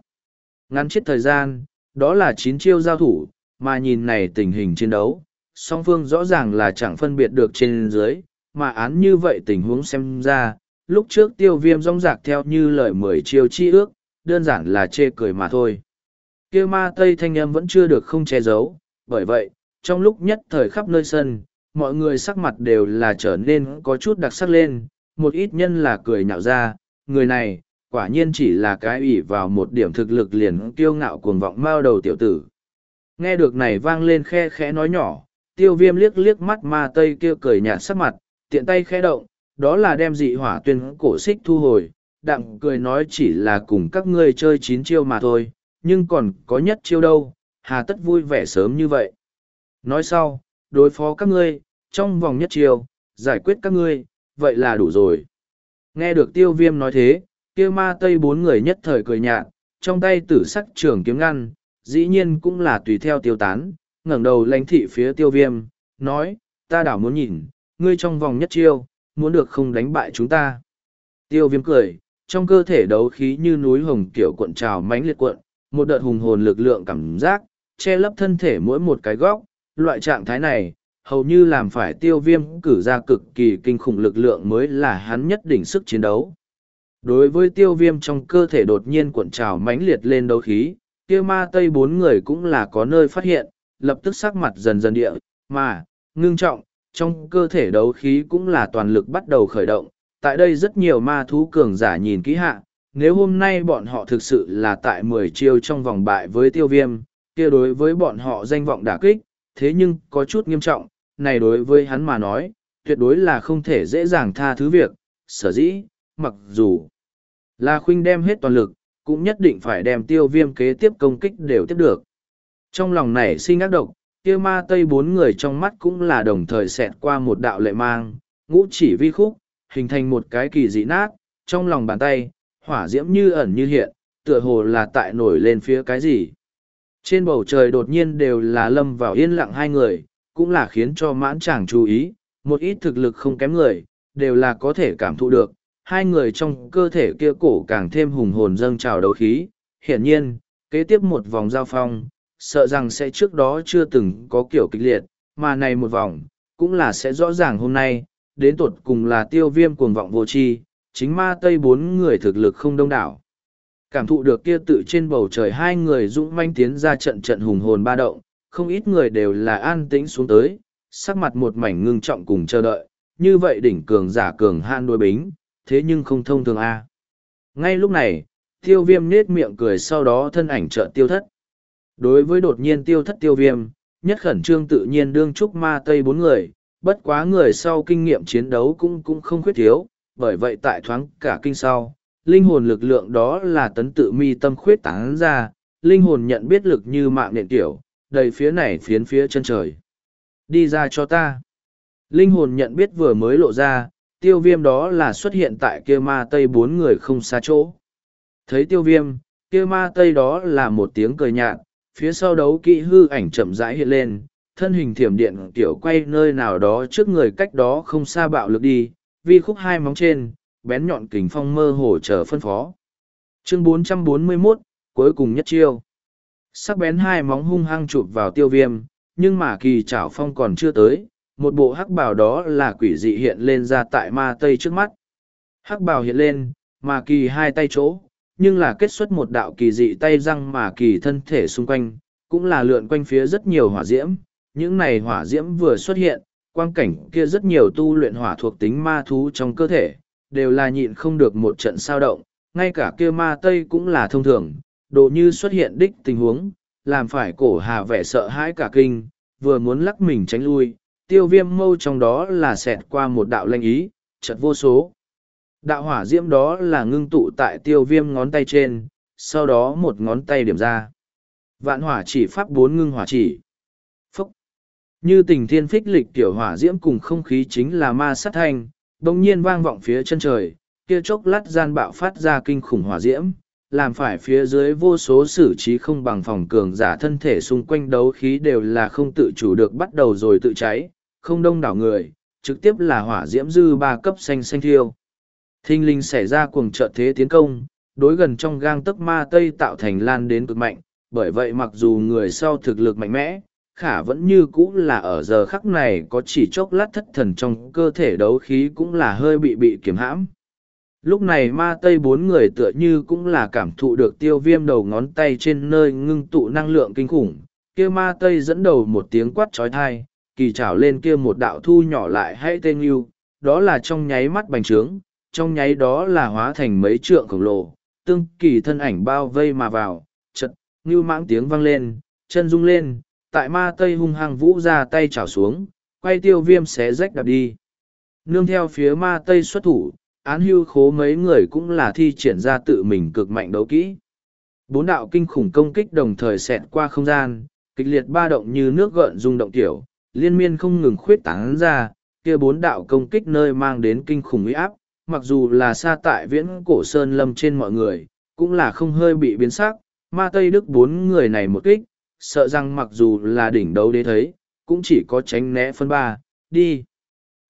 Ngắn chết thời gian, đó là chín chiêu giao thủ, mà nhìn này tình hình chiến đấu, song phương rõ ràng là chẳng phân biệt được trên dưới, mà án như vậy tình huống xem ra, lúc trước tiêu viêm rong rạc theo như lời mười chiêu chi ước, đơn giản là chê cười mà thôi. kia ma tây thanh âm vẫn chưa được không che giấu, bởi vậy, trong lúc nhất thời khắp nơi sân, mọi người sắc mặt đều là trở nên có chút đặc sắc lên, một ít nhân là cười nhạo ra, người này, quả nhiên chỉ là cái ủy vào một điểm thực lực liền kiêu ngạo cuồng vọng mao đầu tiểu tử. Nghe được này vang lên khe khẽ nói nhỏ, tiêu viêm liếc liếc mắt ma tây kia cười nhạt sắc mặt, tiện tay khẽ động, đó là đem dị hỏa tuyên cổ xích thu hồi, đặng cười nói chỉ là cùng các ngươi chơi chín chiêu mà thôi, nhưng còn có nhất chiêu đâu, hà tất vui vẻ sớm như vậy. Nói sau, đối phó các ngươi, trong vòng nhất chiêu, giải quyết các ngươi, vậy là đủ rồi. Nghe được tiêu viêm nói thế, kia ma tây bốn người nhất thời cười nhạt, trong tay tử sắc trường kiếm ngăn, dĩ nhiên cũng là tùy theo tiêu tán, ngẩng đầu lãnh thị phía tiêu viêm, nói, ta đảo muốn nhìn, ngươi trong vòng nhất chiêu, muốn được không đánh bại chúng ta. Tiêu viêm cười, trong cơ thể đấu khí như núi hồng kiểu cuộn trào mãnh liệt cuộn, một đợt hùng hồn lực lượng cảm giác, che lấp thân thể mỗi một cái góc, loại trạng thái này, hầu như làm phải tiêu viêm cử ra cực kỳ kinh khủng lực lượng mới là hắn nhất đỉnh sức chiến đấu. Đối với tiêu viêm trong cơ thể đột nhiên cuộn trào mãnh liệt lên đấu khí, kia ma tây bốn người cũng là có nơi phát hiện, lập tức sắc mặt dần dần địa, mà, ngưng trọng, trong cơ thể đấu khí cũng là toàn lực bắt đầu khởi động. Tại đây rất nhiều ma thú cường giả nhìn kỹ hạ, nếu hôm nay bọn họ thực sự là tại mười chiêu trong vòng bại với tiêu viêm, kia đối với bọn họ danh vọng đả kích, thế nhưng có chút nghiêm trọng, này đối với hắn mà nói, tuyệt đối là không thể dễ dàng tha thứ việc, sở dĩ, mặc dù là khuynh đem hết toàn lực, cũng nhất định phải đem tiêu viêm kế tiếp công kích đều tiếp được. Trong lòng này sinh ác độc, kia ma tây bốn người trong mắt cũng là đồng thời xẹt qua một đạo lệ mang, ngũ chỉ vi khúc, hình thành một cái kỳ dị nát, trong lòng bàn tay, hỏa diễm như ẩn như hiện, tựa hồ là tại nổi lên phía cái gì. Trên bầu trời đột nhiên đều là lâm vào yên lặng hai người, cũng là khiến cho mãn chàng chú ý, một ít thực lực không kém người, đều là có thể cảm thụ được, hai người trong cơ thể kia cổ càng thêm hùng hồn dâng trào đấu khí. Hiển nhiên, kế tiếp một vòng giao phong, sợ rằng sẽ trước đó chưa từng có kiểu kịch liệt, mà này một vòng, cũng là sẽ rõ ràng hôm nay, đến tột cùng là tiêu viêm cuồng vọng vô tri chính ma tây bốn người thực lực không đông đảo. Cảm thụ được kia tự trên bầu trời hai người dũng manh tiến ra trận trận hùng hồn ba động, không ít người đều là an tĩnh xuống tới, sắc mặt một mảnh ngưng trọng cùng chờ đợi, như vậy đỉnh cường giả cường han đuôi bính, thế nhưng không thông thường A. Ngay lúc này, tiêu viêm nết miệng cười sau đó thân ảnh trợ tiêu thất. Đối với đột nhiên tiêu thất tiêu viêm, nhất khẩn trương tự nhiên đương trúc ma tây bốn người, bất quá người sau kinh nghiệm chiến đấu cũng cũng không khuyết thiếu, bởi vậy tại thoáng cả kinh sau, linh hồn lực lượng đó là tấn tự mi tâm khuyết tán ra, linh hồn nhận biết lực như mạng nện tiểu, đầy phía này phiến phía chân trời. Đi ra cho ta. Linh hồn nhận biết vừa mới lộ ra, tiêu viêm đó là xuất hiện tại kia ma tây bốn người không xa chỗ. Thấy tiêu viêm, kia ma tây đó là một tiếng cười nhạt, phía sau đấu kỹ hư ảnh chậm rãi hiện lên, thân hình thiểm điện tiểu quay nơi nào đó trước người cách đó không xa bạo lực đi, vi khúc hai móng trên, bén nhọn kình phong mơ hồ chờ phân phó. Chương 441, cuối cùng nhất chiêu. Sắc bén hai móng hung hăng chụp vào tiêu viêm, nhưng mà kỳ trảo phong còn chưa tới, một bộ hắc bào đó là quỷ dị hiện lên ra tại ma tây trước mắt. Hắc bào hiện lên, mà kỳ hai tay chỗ, nhưng là kết xuất một đạo kỳ dị tay răng mà kỳ thân thể xung quanh, cũng là lượn quanh phía rất nhiều hỏa diễm. Những này hỏa diễm vừa xuất hiện, quang cảnh kia rất nhiều tu luyện hỏa thuộc tính ma thú trong cơ thể, đều là nhịn không được một trận sao động, ngay cả kia ma tây cũng là thông thường, độ như xuất hiện đích tình huống, làm phải cổ hà vẻ sợ hãi cả kinh, vừa muốn lắc mình tránh lui, tiêu viêm mâu trong đó là xẹt qua một đạo lanh ý, chật vô số. Đạo hỏa diễm đó là ngưng tụ tại tiêu viêm ngón tay trên, sau đó một ngón tay điểm ra. Vạn hỏa chỉ pháp bốn ngưng hỏa chỉ. Như tình thiên phích lịch tiểu hỏa diễm cùng không khí chính là ma sát thanh, đồng nhiên vang vọng phía chân trời, kia chốc lát gian bạo phát ra kinh khủng hỏa diễm, làm phải phía dưới vô số xử trí không bằng phòng cường giả thân thể xung quanh đấu khí đều là không tự chủ được bắt đầu rồi tự cháy, không đông đảo người, trực tiếp là hỏa diễm dư ba cấp xanh xanh thiêu. Thinh linh xảy ra cuồng trợ thế tiến công, đối gần trong gang tấc ma tây tạo thành lan đến cực mạnh, bởi vậy mặc dù người sau thực lực mạnh mẽ, khả vẫn như cũ là ở giờ khắc này có chỉ chốc lát thất thần trong cơ thể đấu khí cũng là hơi bị bị kiềm hãm. Lúc này ma tây bốn người tựa như cũng là cảm thụ được tiêu viêm đầu ngón tay trên nơi ngưng tụ năng lượng kinh khủng, kia ma tây dẫn đầu một tiếng quát trói thai, kỳ trảo lên kia một đạo thu nhỏ lại hay tên yêu, đó là trong nháy mắt bành trướng, trong nháy đó là hóa thành mấy trượng khổng lồ, tương kỳ thân ảnh bao vây mà vào, chật, như mãng tiếng vang lên, chân rung lên, tại ma tây hung hăng vũ ra tay chảo xuống, quay tiêu viêm xé rách đạp đi. Nương theo phía ma tây xuất thủ, án hưu khố mấy người cũng là thi triển ra tự mình cực mạnh đấu kỹ. Bốn đạo kinh khủng công kích đồng thời xẹt qua không gian, kịch liệt ba động như nước gợn rung động tiểu, liên miên không ngừng khuyết tán ra, kia bốn đạo công kích nơi mang đến kinh khủng uy áp, mặc dù là xa tại viễn cổ sơn lâm trên mọi người, cũng là không hơi bị biến sắc, ma Tây Đức bốn người này một kích, sợ rằng mặc dù là đỉnh đấu đế thấy, cũng chỉ có tránh né phân ba, đi.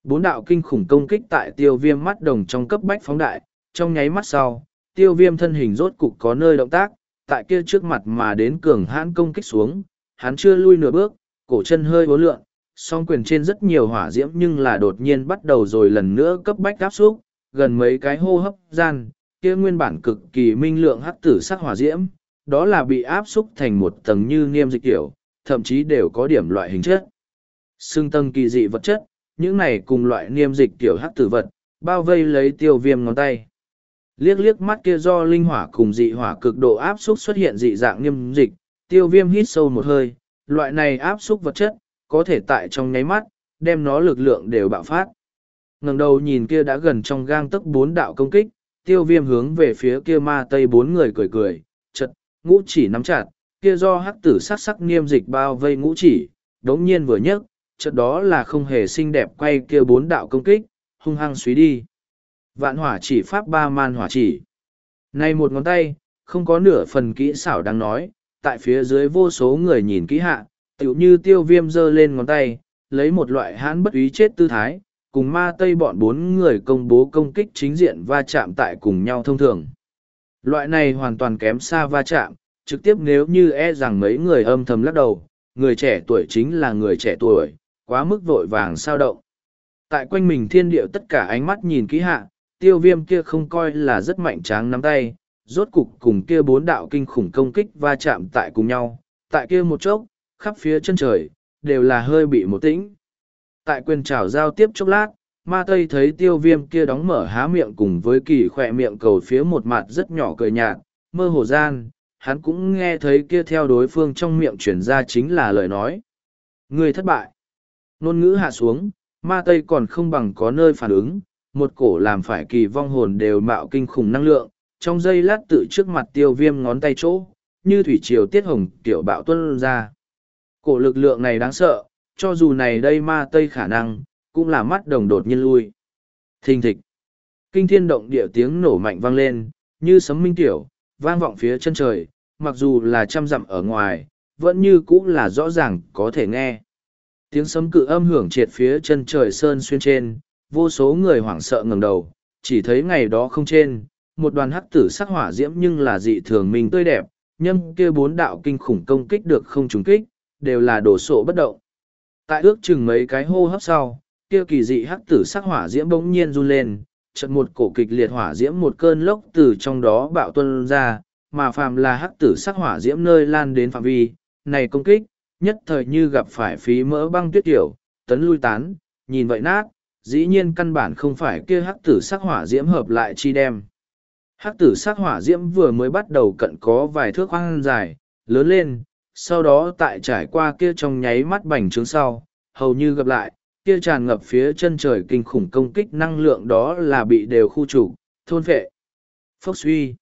Bốn đạo kinh khủng công kích tại tiêu viêm mắt đồng trong cấp bách phóng đại, trong nháy mắt sau, tiêu viêm thân hình rốt cục có nơi động tác, tại kia trước mặt mà đến cường hãn công kích xuống, hắn chưa lui nửa bước, cổ chân hơi bố lượn, song quyền trên rất nhiều hỏa diễm nhưng là đột nhiên bắt đầu rồi lần nữa cấp bách áp xúc, gần mấy cái hô hấp gian, kia nguyên bản cực kỳ minh lượng hắc tử sắc hỏa diễm, đó là bị áp xúc thành một tầng như niêm dịch kiểu, thậm chí đều có điểm loại hình chất. Xương tầng kỳ dị vật chất, những này cùng loại niêm dịch kiểu hắc tử vật, bao vây lấy tiêu viêm ngón tay. Liếc liếc mắt kia do linh hỏa cùng dị hỏa cực độ áp xúc xuất hiện dị dạng niêm dịch, tiêu viêm hít sâu một hơi, loại này áp xúc vật chất, có thể tại trong nháy mắt, đem nó lực lượng đều bạo phát. ngẩng đầu nhìn kia đã gần trong gang tấc bốn đạo công kích, tiêu viêm hướng về phía kia ma tây bốn người cười cười, chật, ngũ chỉ nắm chặt, kia do hắc tử sắc sắc niêm dịch bao vây ngũ chỉ, đống nhiên vừa nhấc, chợt đó là không hề xinh đẹp quay kia bốn đạo công kích, hung hăng suý đi. Vạn hỏa chỉ pháp ba man hỏa chỉ. Này một ngón tay, không có nửa phần kỹ xảo đang nói, tại phía dưới vô số người nhìn kỹ hạ, tựu như tiêu viêm giơ lên ngón tay, lấy một loại hãn bất ý chết tư thái, cùng ma tây bọn bốn người công bố công kích chính diện va chạm tại cùng nhau thông thường. Loại này hoàn toàn kém xa va chạm, trực tiếp nếu như e rằng mấy người âm thầm lắc đầu, người trẻ tuổi chính là người trẻ tuổi, quá mức vội vàng sao động. Tại quanh mình thiên điệu tất cả ánh mắt nhìn kỹ hạ, tiêu viêm kia không coi là rất mạnh tráng nắm tay, rốt cục cùng kia bốn đạo kinh khủng công kích va chạm tại cùng nhau, tại kia một chốc, khắp phía chân trời, đều là hơi bị một tĩnh. Tại quyền trào giao tiếp chốc lát, ma tây thấy tiêu viêm kia đóng mở há miệng cùng với kỳ khỏe miệng cầu phía một mặt rất nhỏ cười nhạt, mơ hồ gian, hắn cũng nghe thấy kia theo đối phương trong miệng chuyển ra chính là lời nói. Người thất bại. ngôn ngữ hạ xuống, ma tây còn không bằng có nơi phản ứng, một cổ làm phải kỳ vong hồn đều mạo kinh khủng năng lượng, trong giây lát tự trước mặt tiêu viêm ngón tay chỗ, như thủy triều tiết hồng tiểu bạo tuân ra. Cổ lực lượng này đáng sợ, cho dù này đây ma tây khả năng, cũng là mắt đồng đột nhiên lui. Thình thịch. Kinh thiên động địa tiếng nổ mạnh vang lên, như sấm minh tiểu, vang vọng phía chân trời, mặc dù là trăm dặm ở ngoài, vẫn như cũng là rõ ràng có thể nghe. Tiếng sấm cự âm hưởng triệt phía chân trời sơn xuyên trên, vô số người hoảng sợ ngẩng đầu, chỉ thấy ngày đó không trên, một đoàn hắc tử sắc hỏa diễm nhưng là dị thường mình tươi đẹp, nhâm kia bốn đạo kinh khủng công kích được không trùng kích, đều là đổ sộ bất động. Tại ước chừng mấy cái hô hấp sau, kia kỳ dị hắc tử sắc hỏa diễm bỗng nhiên run lên, chợt một cổ kịch liệt hỏa diễm một cơn lốc từ trong đó bạo tuân ra, mà phàm là hắc tử sắc hỏa diễm nơi lan đến phạm vi, này công kích, nhất thời như gặp phải phí mỡ băng tuyết tiểu, tấn lui tán, nhìn vậy nát, dĩ nhiên căn bản không phải kia hắc tử sắc hỏa diễm hợp lại chi đem. Hắc tử sắc hỏa diễm vừa mới bắt đầu cận có vài thước khoang dài, lớn lên, sau đó tại trải qua kia trong nháy mắt bành trướng sau, hầu như gặp lại, kia tràn ngập phía chân trời kinh khủng công kích năng lượng đó là bị đều khu trục, thôn phệ. Phốc suy.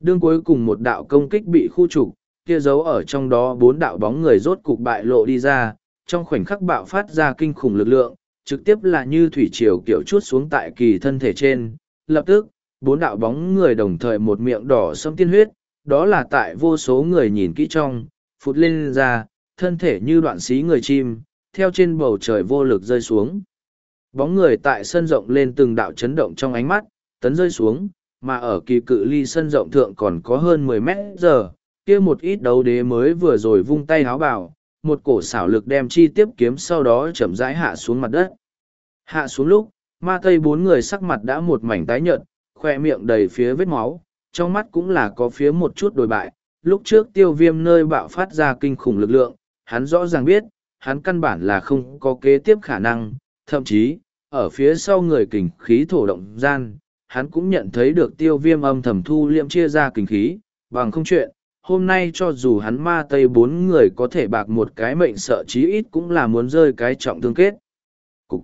Đương cuối cùng một đạo công kích bị khu trục, kia giấu ở trong đó bốn đạo bóng người rốt cục bại lộ đi ra, trong khoảnh khắc bạo phát ra kinh khủng lực lượng, trực tiếp là như thủy triều kiểu chút xuống tại kỳ thân thể trên. Lập tức, bốn đạo bóng người đồng thời một miệng đỏ sâm tiên huyết, đó là tại vô số người nhìn kỹ trong, phụt lên ra, thân thể như đoạn xí người chim, theo trên bầu trời vô lực rơi xuống. Bóng người tại sân rộng lên từng đạo chấn động trong ánh mắt, tấn rơi xuống, mà ở kỳ cự ly sân rộng thượng còn có hơn mười mét giờ, kia một ít đấu đế mới vừa rồi vung tay háo bảo, một cổ xảo lực đem chi tiếp kiếm sau đó chậm rãi hạ xuống mặt đất. Hạ xuống lúc, ma tây bốn người sắc mặt đã một mảnh tái nhợt, khoe miệng đầy phía vết máu, trong mắt cũng là có phía một chút đồi bại. Lúc trước tiêu viêm nơi bạo phát ra kinh khủng lực lượng, hắn rõ ràng biết, hắn căn bản là không có kế tiếp khả năng, thậm chí, ở phía sau người kình khí thổ động gian, hắn cũng nhận thấy được tiêu viêm âm thầm thu liệm chia ra kình khí, bằng không chuyện, hôm nay cho dù hắn ma tây bốn người có thể bạc một cái mệnh sợ chí ít cũng là muốn rơi cái trọng thương kết. Cục.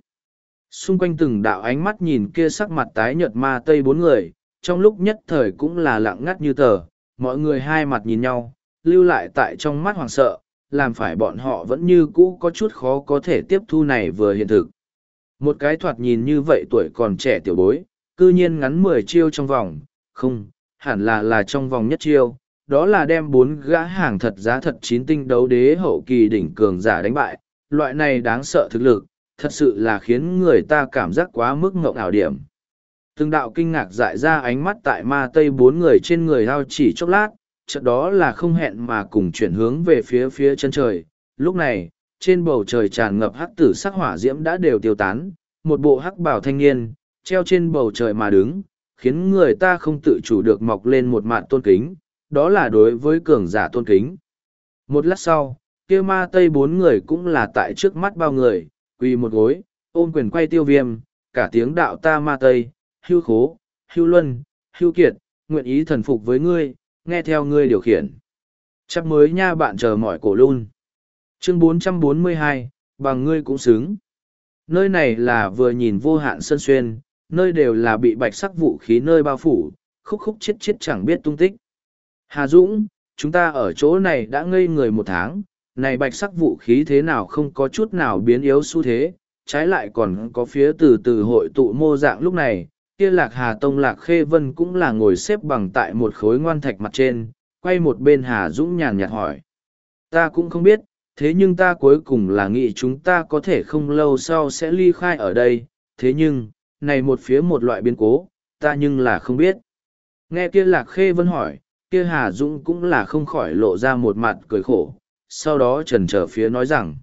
Xung quanh từng đạo ánh mắt nhìn kia sắc mặt tái nhợt ma tây bốn người, trong lúc nhất thời cũng là lặng ngắt như tờ, mọi người hai mặt nhìn nhau, lưu lại tại trong mắt hoàng sợ, làm phải bọn họ vẫn như cũ có chút khó có thể tiếp thu này vừa hiện thực. Một cái thoạt nhìn như vậy tuổi còn trẻ tiểu bối, cư nhiên ngắn mười chiêu trong vòng, không, hẳn là là trong vòng nhất chiêu, đó là đem bốn gã hàng thật giá thật chín tinh đấu đế hậu kỳ đỉnh cường giả đánh bại, loại này đáng sợ thực lực, thật sự là khiến người ta cảm giác quá mức ngộng ảo điểm. Từng đạo kinh ngạc dại ra ánh mắt tại ma tây bốn người trên người hao chỉ chốc lát, chợt đó là không hẹn mà cùng chuyển hướng về phía phía chân trời. Lúc này, trên bầu trời tràn ngập hắc tử sắc hỏa diễm đã đều tiêu tán, một bộ hắc bảo thanh niên, treo trên bầu trời mà đứng, khiến người ta không tự chủ được mọc lên một mạn tôn kính, đó là đối với cường giả tôn kính. Một lát sau, kia ma tây bốn người cũng là tại trước mắt bao người, quỳ một gối, ôm quyền quay tiêu viêm, cả tiếng đạo ta ma tây, hưu khố, hưu luân, hưu kiệt, nguyện ý thần phục với ngươi, nghe theo ngươi điều khiển. Chắc mới nha bạn chờ mỏi cổ luôn. Chương 442, Bằng ngươi cũng xứng. Nơi này là vừa nhìn vô hạn sân xuyên, nơi đều là bị bạch sắc vũ khí nơi bao phủ, khúc khúc chết chết chẳng biết tung tích. Hà Dũng, chúng ta ở chỗ này đã ngây người một tháng, này bạch sắc vũ khí thế nào không có chút nào biến yếu xu thế, trái lại còn có phía từ từ hội tụ mô dạng lúc này, kia lạc hà tông lạc khê vân cũng là ngồi xếp bằng tại một khối ngoan thạch mặt trên, quay một bên hà dũng nhàn nhạt hỏi. Ta cũng không biết, thế nhưng ta cuối cùng là nghĩ chúng ta có thể không lâu sau sẽ ly khai ở đây, thế nhưng, này một phía một loại biến cố, ta nhưng là không biết. Nghe kia lạc khê vân hỏi, kia hà dũng cũng là không khỏi lộ ra một mặt cười khổ, sau đó trần trở phía nói rằng,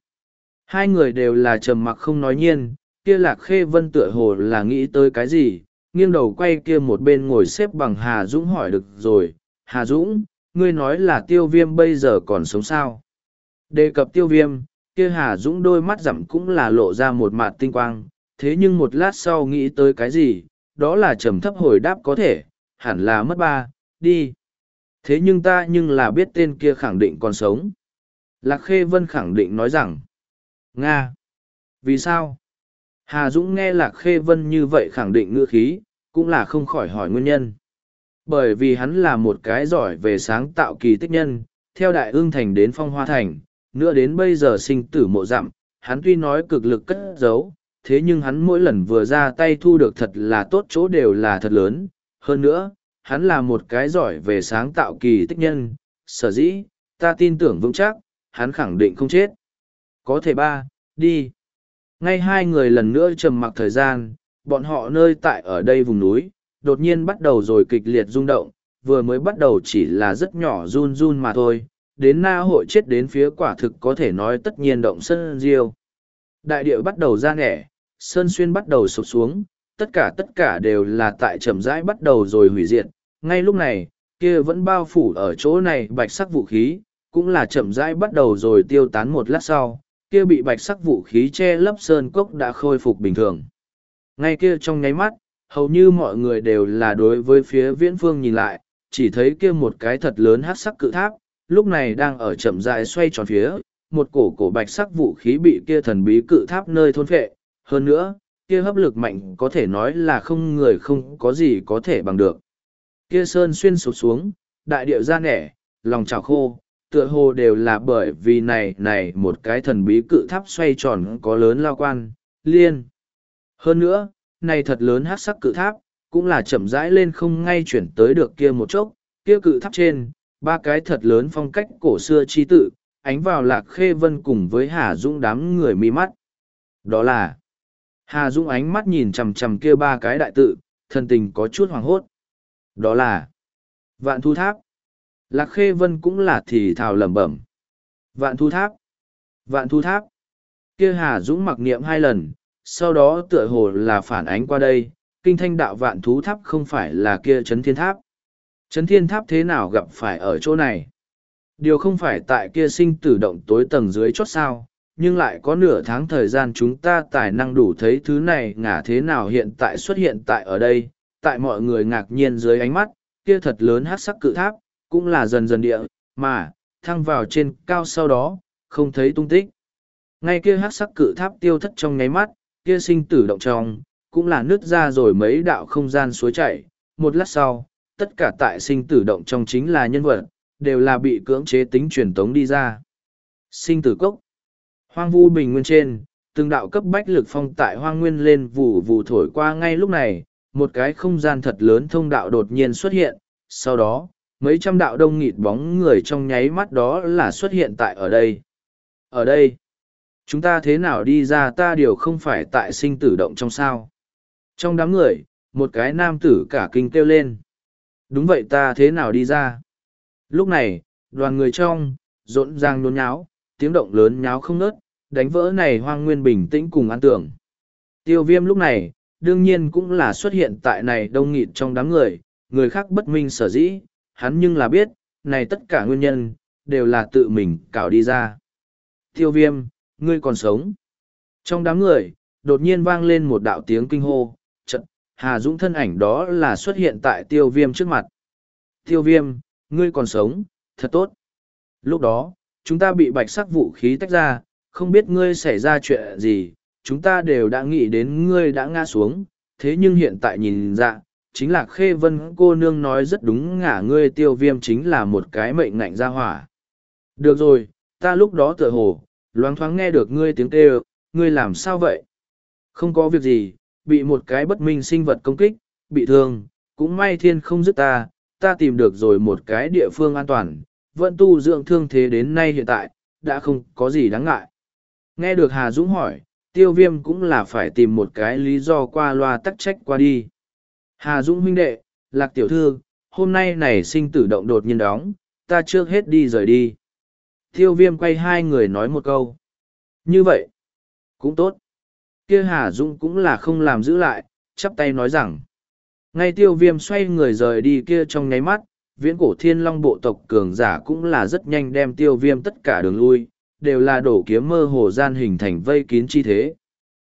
hai người đều là trầm mặc không nói nhiên, kia lạc khê vân tựa hồ là nghĩ tới cái gì, nghiêng đầu quay kia một bên ngồi xếp bằng Hà Dũng hỏi được rồi, Hà Dũng, ngươi nói là tiêu viêm bây giờ còn sống sao? Đề cập tiêu viêm, kia Hà Dũng đôi mắt rậm cũng là lộ ra một mặt tinh quang, thế nhưng một lát sau nghĩ tới cái gì, đó là trầm thấp hồi đáp có thể, hẳn là mất ba, đi. Thế nhưng ta nhưng là biết tên kia khẳng định còn sống. Lạc Khê Vân khẳng định nói rằng, Nga. Vì sao? Hà Dũng nghe Lạc Khê Vân như vậy khẳng định ngữ khí, cũng là không khỏi hỏi nguyên nhân. Bởi vì hắn là một cái giỏi về sáng tạo kỳ tích nhân, theo đại ương thành đến phong hoa thành, nữa đến bây giờ sinh tử mộ dặm, hắn tuy nói cực lực cất giấu, thế nhưng hắn mỗi lần vừa ra tay thu được thật là tốt chỗ đều là thật lớn. Hơn nữa, hắn là một cái giỏi về sáng tạo kỳ tích nhân, sở dĩ, ta tin tưởng vững chắc, hắn khẳng định không chết. Có thể ba, đi. Ngay hai người lần nữa trầm mặc thời gian, bọn họ nơi tại ở đây vùng núi, đột nhiên bắt đầu rồi kịch liệt rung động, vừa mới bắt đầu chỉ là rất nhỏ run run mà thôi, đến na hội chết đến phía quả thực có thể nói tất nhiên động sơn diêu. Đại địa bắt đầu ra nẻ, sơn xuyên bắt đầu sụp xuống, tất cả tất cả đều là tại chậm rãi bắt đầu rồi hủy diệt. Ngay lúc này, kia vẫn bao phủ ở chỗ này bạch sắc vũ khí, cũng là chậm rãi bắt đầu rồi tiêu tán một lát sau, kia bị bạch sắc vũ khí che lấp sơn cốc đã khôi phục bình thường. Ngay kia trong nháy mắt, hầu như mọi người đều là đối với phía viễn phương nhìn lại, chỉ thấy kia một cái thật lớn hát sắc cự tháp, lúc này đang ở chậm rãi xoay tròn phía, một cổ cổ bạch sắc vũ khí bị kia thần bí cự tháp nơi thôn phệ, hơn nữa, kia hấp lực mạnh có thể nói là không người không có gì có thể bằng được. Kia sơn xuyên sụp xuống, đại điệu ra nẻ, lòng trào khô, tựa hồ đều là bởi vì này này một cái thần bí cự tháp xoay tròn có lớn lao quan, liên. Hơn nữa, này thật lớn hát sắc cự tháp, cũng là chậm rãi lên không ngay chuyển tới được kia một chốc, kia cự tháp trên, ba cái thật lớn phong cách cổ xưa chi tự, ánh vào lạc khê vân cùng với Hà Dũng đám người mi mắt. Đó là, Hà Dũng ánh mắt nhìn chằm chằm kia ba cái đại tự, thân tình có chút hoàng hốt. Đó là, vạn thu tháp. Lạc khê vân cũng là thì thào lẩm bẩm. Vạn thu tháp, vạn thu tháp. Kia Hà Dũng mặc niệm hai lần, sau đó tựa hồ là phản ánh qua đây, kinh thanh đạo vạn thú tháp không phải là kia chấn thiên tháp. Chấn thiên tháp thế nào gặp phải ở chỗ này? Điều không phải tại kia sinh tử động tối tầng dưới chót sao, nhưng lại có nửa tháng thời gian chúng ta tài năng đủ thấy thứ này ngả thế nào hiện tại xuất hiện tại ở đây, tại mọi người ngạc nhiên dưới ánh mắt, kia thật lớn hát sắc cự tháp, cũng là dần dần địa, mà, thăng vào trên cao sau đó, không thấy tung tích. Ngay kia hát sắc cự tháp tiêu thất trong nháy mắt, kia sinh tử động trong, cũng là nứt ra rồi mấy đạo không gian suối chảy. Một lát sau, tất cả tại sinh tử động trong chính là nhân vật, đều là bị cưỡng chế tính truyền tống đi ra. Sinh tử cốc. Hoang vu bình nguyên trên, từng đạo cấp bách lực phong tại hoang nguyên lên vụ vụ thổi qua ngay lúc này, một cái không gian thật lớn thông đạo đột nhiên xuất hiện, sau đó, mấy trăm đạo đông nghịt bóng người trong nháy mắt đó là xuất hiện tại ở đây. Ở đây, Chúng ta thế nào đi ra ta điều không phải tại sinh tử động trong sao. Trong đám người, một cái nam tử cả kinh kêu lên. Đúng vậy ta thế nào đi ra. Lúc này, đoàn người trong, rộn ràng nôn nháo, tiếng động lớn nháo không nớt, đánh vỡ này hoang nguyên bình tĩnh cùng an tưởng. Tiêu viêm lúc này, đương nhiên cũng là xuất hiện tại này đông nghịt trong đám người, người khác bất minh sở dĩ, hắn nhưng là biết, này tất cả nguyên nhân, đều là tự mình cạo đi ra. Tiêu viêm, ngươi còn sống. Trong đám người, đột nhiên vang lên một đạo tiếng kinh hô, trận, Hà Dũng thân ảnh đó là xuất hiện tại tiêu viêm trước mặt. Tiêu viêm, ngươi còn sống, thật tốt. Lúc đó, chúng ta bị bạch sắc vũ khí tách ra, không biết ngươi xảy ra chuyện gì, chúng ta đều đã nghĩ đến ngươi đã ngã xuống, thế nhưng hiện tại nhìn ra, chính là khê vân cô nương nói rất đúng ngả ngươi tiêu viêm chính là một cái mệnh ngạnh ra hỏa. Được rồi, ta lúc đó tựa hồ, loáng thoáng nghe được ngươi tiếng kêu, ngươi làm sao vậy? Không có việc gì, bị một cái bất minh sinh vật công kích, bị thương, cũng may thiên không dứt ta, ta tìm được rồi một cái địa phương an toàn, vẫn tu dưỡng thương thế đến nay hiện tại, đã không có gì đáng ngại. Nghe được Hà Dũng hỏi, tiêu viêm cũng là phải tìm một cái lý do qua loa tắc trách qua đi. Hà Dũng huynh đệ, lạc tiểu thư, hôm nay này sinh tử động đột nhiên đóng, ta trước hết đi rời đi. Tiêu viêm quay hai người nói một câu. Như vậy, cũng tốt. Kia Hà Dũng cũng là không làm giữ lại, chắp tay nói rằng. Ngay tiêu viêm xoay người rời đi kia trong nháy mắt, viễn cổ thiên long bộ tộc cường giả cũng là rất nhanh đem tiêu viêm tất cả đường lui, đều là đổ kiếm mơ hồ gian hình thành vây kín chi thế.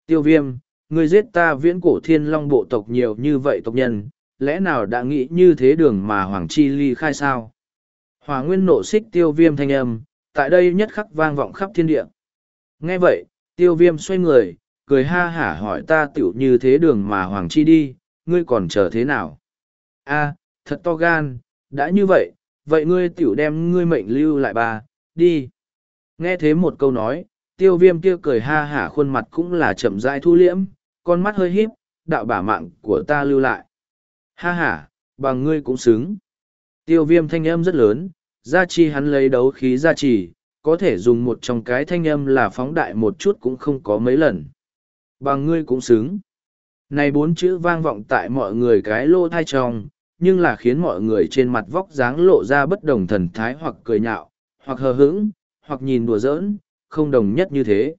Tiêu viêm, ngươi giết ta viễn cổ thiên long bộ tộc nhiều như vậy tộc nhân, lẽ nào đã nghĩ như thế đường mà Hoàng Chi ly khai sao? Hòa nguyên nộ xích tiêu viêm thanh âm, tại đây nhất khắc vang vọng khắp thiên địa. Nghe vậy, tiêu viêm xoay người, cười ha hả hỏi ta tiểu như thế đường mà Hoàng Chi đi, ngươi còn chờ thế nào? a thật to gan, đã như vậy, vậy ngươi tiểu đem ngươi mệnh lưu lại ba, đi. Nghe thế một câu nói, tiêu viêm kia cười ha hả khuôn mặt cũng là chậm rãi thu liễm, con mắt hơi híp, đạo bả mạng của ta lưu lại. Ha ha, bằng ngươi cũng xứng. Tiêu viêm thanh âm rất lớn, gia chi hắn lấy đấu khí gia trì, có thể dùng một trong cái thanh âm là phóng đại một chút cũng không có mấy lần. Bằng ngươi cũng xứng. Này bốn chữ vang vọng tại mọi người cái lô thai trong, nhưng là khiến mọi người trên mặt vóc dáng lộ ra bất đồng thần thái hoặc cười nhạo, hoặc hờ hững, hoặc nhìn đùa giỡn, không đồng nhất như thế.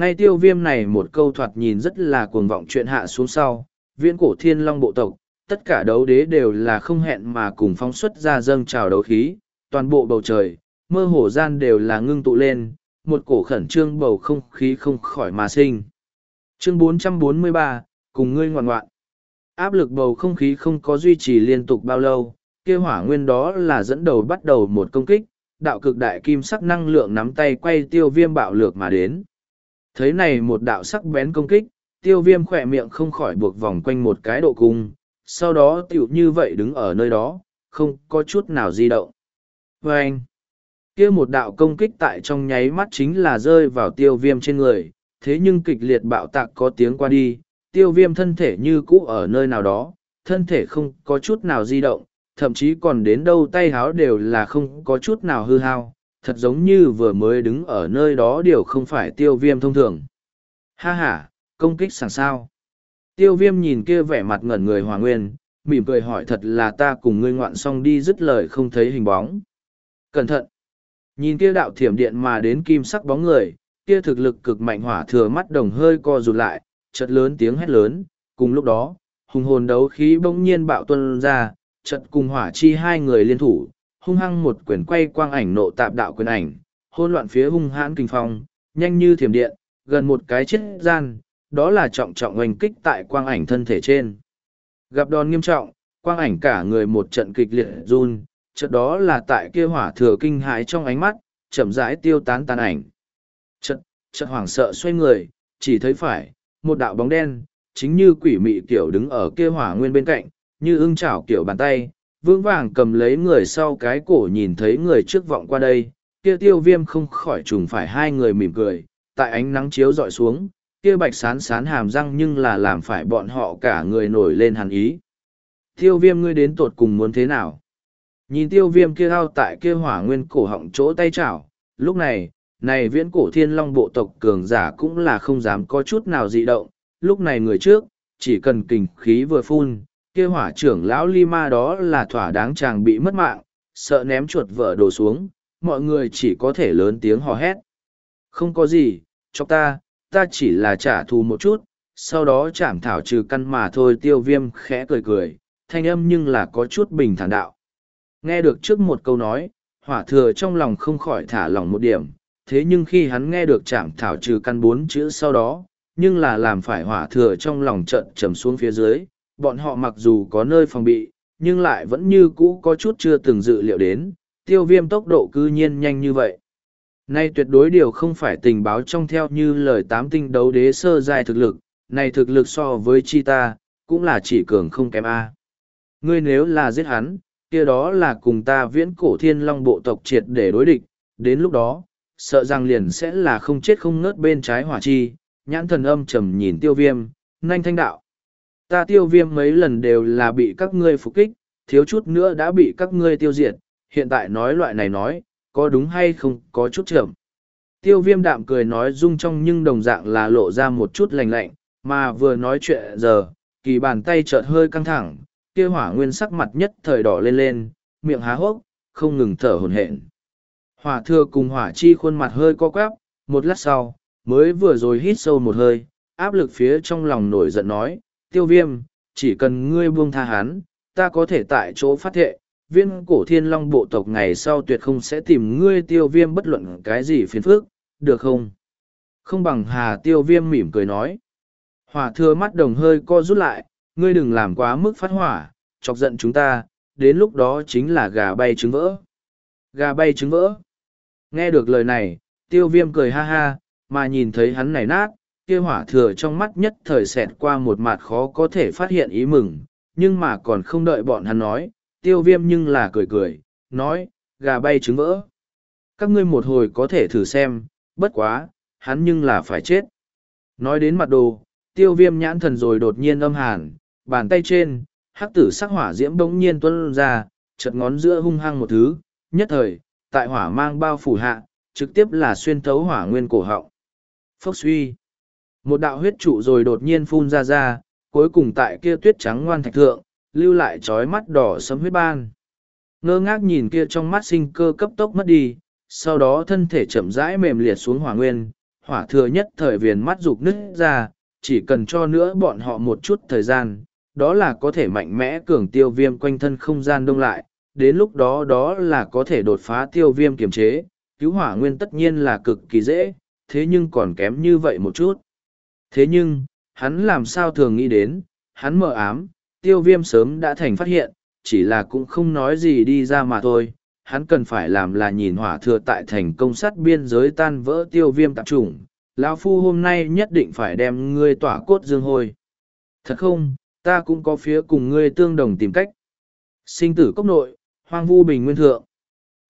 Ngay tiêu viêm này một câu thoạt nhìn rất là cuồng vọng chuyện hạ xuống sau, viễn cổ thiên long bộ tộc, tất cả đấu đế đều là không hẹn mà cùng phóng xuất ra dâng trào đấu khí, toàn bộ bầu trời, mơ hồ gian đều là ngưng tụ lên, một cổ khẩn trương bầu không khí không khỏi mà sinh. Chương 443, cùng ngươi ngoạn ngoạn. Áp lực bầu không khí không có duy trì liên tục bao lâu, kia hỏa nguyên đó là dẫn đầu bắt đầu một công kích, đạo cực đại kim sắc năng lượng nắm tay quay tiêu viêm bạo lược mà đến. Thấy này một đạo sắc bén công kích, tiêu viêm khỏe miệng không khỏi buộc vòng quanh một cái độ cung, sau đó tiểu như vậy đứng ở nơi đó, không có chút nào di động. Và anh, kia một đạo công kích tại trong nháy mắt chính là rơi vào tiêu viêm trên người, thế nhưng kịch liệt bạo tạc có tiếng qua đi, tiêu viêm thân thể như cũ ở nơi nào đó, thân thể không có chút nào di động, thậm chí còn đến đâu tay háo đều là không có chút nào hư hao, thật giống như vừa mới đứng ở nơi đó điều không phải tiêu viêm thông thường. Ha ha, công kích sẵn sao. Tiêu viêm nhìn kia vẻ mặt ngẩn người hòa nguyên, mỉm cười hỏi thật là ta cùng ngươi ngoạn xong đi dứt lời không thấy hình bóng. Cẩn thận! Nhìn kia đạo thiểm điện mà đến kim sắc bóng người, kia thực lực cực mạnh hỏa thừa mắt đồng hơi co rụt lại, chợt lớn tiếng hét lớn, cùng lúc đó, hùng hồn đấu khí bỗng nhiên bạo tuân ra, chợt cùng hỏa chi hai người liên thủ, hung hăng một quyền quay quang ảnh nộ tạp đạo quyền ảnh, hôn loạn phía hung hãn kinh phong, nhanh như thiểm điện, gần một cái chết gian, đó là trọng trọng oanh kích tại quang ảnh thân thể trên. Gặp đòn nghiêm trọng, quang ảnh cả người một trận kịch liệt run, chợt đó là tại kia hỏa thừa kinh hãi trong ánh mắt, chậm rãi tiêu tán tàn ảnh. Chợt, chợt hoảng sợ xoay người, chỉ thấy phải, một đạo bóng đen, chính như quỷ mị tiểu đứng ở kia hỏa nguyên bên cạnh, như ưng chảo kiểu bàn tay, vững vàng cầm lấy người sau cái cổ nhìn thấy người trước vọng qua đây, kia tiêu viêm không khỏi trùng phải hai người mỉm cười, tại ánh nắng chiếu dọi xuống, kia bạch sán sán hàm răng nhưng là làm phải bọn họ cả người nổi lên hàn ý. Tiêu viêm ngươi đến tột cùng muốn thế nào? Nhìn tiêu viêm kia ao tại kia hỏa nguyên cổ họng chỗ tay chảo, lúc này, này viễn cổ thiên long bộ tộc cường giả cũng là không dám có chút nào dị động, lúc này người trước, chỉ cần kình khí vừa phun, kia hỏa trưởng lão Lima đó là thỏa đáng chàng bị mất mạng, sợ ném chuột vợ đổ xuống, mọi người chỉ có thể lớn tiếng hò hét. Không có gì, cho ta, ta chỉ là trả thù một chút, sau đó chảm thảo trừ căn mà thôi tiêu viêm khẽ cười cười, thanh âm nhưng là có chút bình thản đạo. Nghe được trước một câu nói, hỏa thừa trong lòng không khỏi thả lỏng một điểm, thế nhưng khi hắn nghe được chảm thảo trừ căn bốn chữ sau đó, nhưng là làm phải hỏa thừa trong lòng trận trầm xuống phía dưới, bọn họ mặc dù có nơi phòng bị, nhưng lại vẫn như cũ có chút chưa từng dự liệu đến, tiêu viêm tốc độ cư nhiên nhanh như vậy. Nay tuyệt đối điều không phải tình báo trong theo như lời tám tinh đấu đế sơ dài thực lực, này thực lực so với chi ta, cũng là chỉ cường không kém A. Ngươi nếu là giết hắn, kia đó là cùng ta viễn cổ thiên long bộ tộc triệt để đối địch, đến lúc đó, sợ rằng liền sẽ là không chết không ngớt bên trái hỏa chi, nhãn thần âm trầm nhìn tiêu viêm, nanh thanh đạo. Ta tiêu viêm mấy lần đều là bị các ngươi phục kích, thiếu chút nữa đã bị các ngươi tiêu diệt, hiện tại nói loại này nói, có đúng hay không có chút chậm. Tiêu viêm đạm cười nói rung trong nhưng đồng dạng là lộ ra một chút lành lạnh, mà vừa nói chuyện giờ, kỳ bàn tay chợt hơi căng thẳng, kia hỏa nguyên sắc mặt nhất thời đỏ lên lên, miệng há hốc, không ngừng thở hồn hển. Hỏa thừa cùng hỏa chi khuôn mặt hơi co quắp, một lát sau, mới vừa rồi hít sâu một hơi, áp lực phía trong lòng nổi giận nói, tiêu viêm, chỉ cần ngươi buông tha hắn, ta có thể tại chỗ phát thệ, viên cổ thiên long bộ tộc ngày sau tuyệt không sẽ tìm ngươi tiêu viêm bất luận cái gì phiền phức, được không? Không bằng hà tiêu viêm mỉm cười nói. Hỏa thừa mắt đồng hơi co rút lại, ngươi đừng làm quá mức phát hỏa, chọc giận chúng ta, đến lúc đó chính là gà bay trứng vỡ. Gà bay trứng vỡ. Nghe được lời này, tiêu viêm cười ha ha, mà nhìn thấy hắn này nát, kia hỏa thừa trong mắt nhất thời xẹt qua một mặt khó có thể phát hiện ý mừng, nhưng mà còn không đợi bọn hắn nói, tiêu viêm nhưng là cười cười, nói, gà bay trứng vỡ. Các ngươi một hồi có thể thử xem, bất quá, hắn nhưng là phải chết. Nói đến mặt đồ, tiêu viêm nhãn thần rồi đột nhiên âm hàn, bàn tay trên, hắc tử sắc hỏa diễm bỗng nhiên tuân ra, chật ngón giữa hung hăng một thứ, nhất thời, tại hỏa mang bao phủ hạ, trực tiếp là xuyên thấu hỏa nguyên cổ họng. Phốc suy. Một đạo huyết trụ rồi đột nhiên phun ra ra, cuối cùng tại kia tuyết trắng ngoan thạch thượng, lưu lại trói mắt đỏ sấm huyết ban. Ngơ ngác nhìn kia trong mắt sinh cơ cấp tốc mất đi, sau đó thân thể chậm rãi mềm liệt xuống hỏa nguyên, hỏa thừa nhất thời viền mắt rục nứt ra, chỉ cần cho nữa bọn họ một chút thời gian, đó là có thể mạnh mẽ cường tiêu viêm quanh thân không gian đông lại, đến lúc đó đó là có thể đột phá tiêu viêm kiềm chế, cứu hỏa nguyên tất nhiên là cực kỳ dễ, thế nhưng còn kém như vậy một chút. Thế nhưng, hắn làm sao thường nghĩ đến, hắn mờ ám, tiêu viêm sớm đã thành phát hiện, chỉ là cũng không nói gì đi ra mà thôi. Hắn cần phải làm là nhìn hỏa thừa tại thành công sát biên giới tan vỡ tiêu viêm tạp chủng. Lão Phu hôm nay nhất định phải đem ngươi tỏa cốt dương hôi. Thật không, ta cũng có phía cùng ngươi tương đồng tìm cách. Sinh tử cốc nội, hoang vu bình nguyên thượng.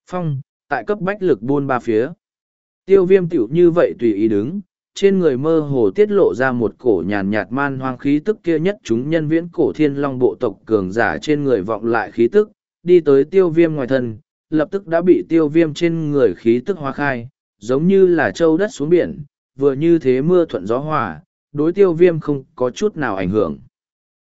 Phong, tại cấp bách lực buôn ba phía. Tiêu viêm tiểu như vậy tùy ý đứng, trên người mơ hồ tiết lộ ra một cổ nhàn nhạt man hoang khí tức kia nhất chúng nhân viễn cổ thiên long bộ tộc cường giả trên người vọng lại khí tức, đi tới tiêu viêm ngoài thân, lập tức đã bị tiêu viêm trên người khí tức hóa khai, giống như là châu đất xuống biển, vừa như thế mưa thuận gió hòa, đối tiêu viêm không có chút nào ảnh hưởng.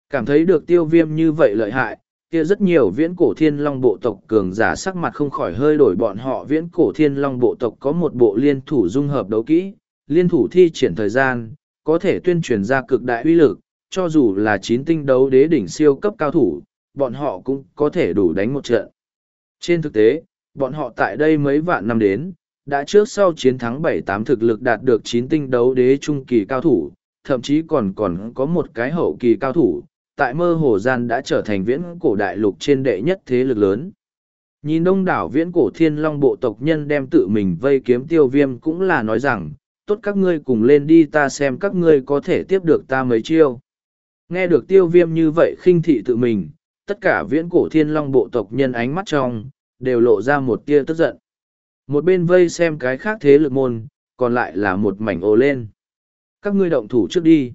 Cảm thấy được tiêu viêm như vậy lợi hại, kia rất nhiều viễn cổ thiên long bộ tộc cường giả sắc mặt không khỏi hơi đổi bọn họ viễn cổ thiên long bộ tộc có một bộ liên thủ dung hợp đấu kỹ, liên thủ thi triển thời gian, có thể tuyên truyền ra cực đại uy lực, cho dù là chín tinh đấu đế đỉnh siêu cấp cao thủ, bọn họ cũng có thể đủ đánh một trận. Trên thực tế, bọn họ tại đây mấy vạn năm đến, đã trước sau chiến thắng bảy tám thực lực đạt được chín tinh đấu đế trung kỳ cao thủ, thậm chí còn còn có một cái hậu kỳ cao thủ, tại mơ hồ gian đã trở thành viễn cổ đại lục trên đệ nhất thế lực lớn. Nhìn đông đảo viễn cổ thiên long bộ tộc nhân đem tự mình vây kiếm tiêu viêm cũng là nói rằng, tốt các ngươi cùng lên đi ta xem các ngươi có thể tiếp được ta mấy chiêu. Nghe được tiêu viêm như vậy khinh thị tự mình, tất cả viễn cổ thiên long bộ tộc nhân ánh mắt trong, đều lộ ra một tia tức giận. Một bên vây xem cái khác thế lực môn, còn lại là một mảnh ồ lên. Các ngươi động thủ trước đi.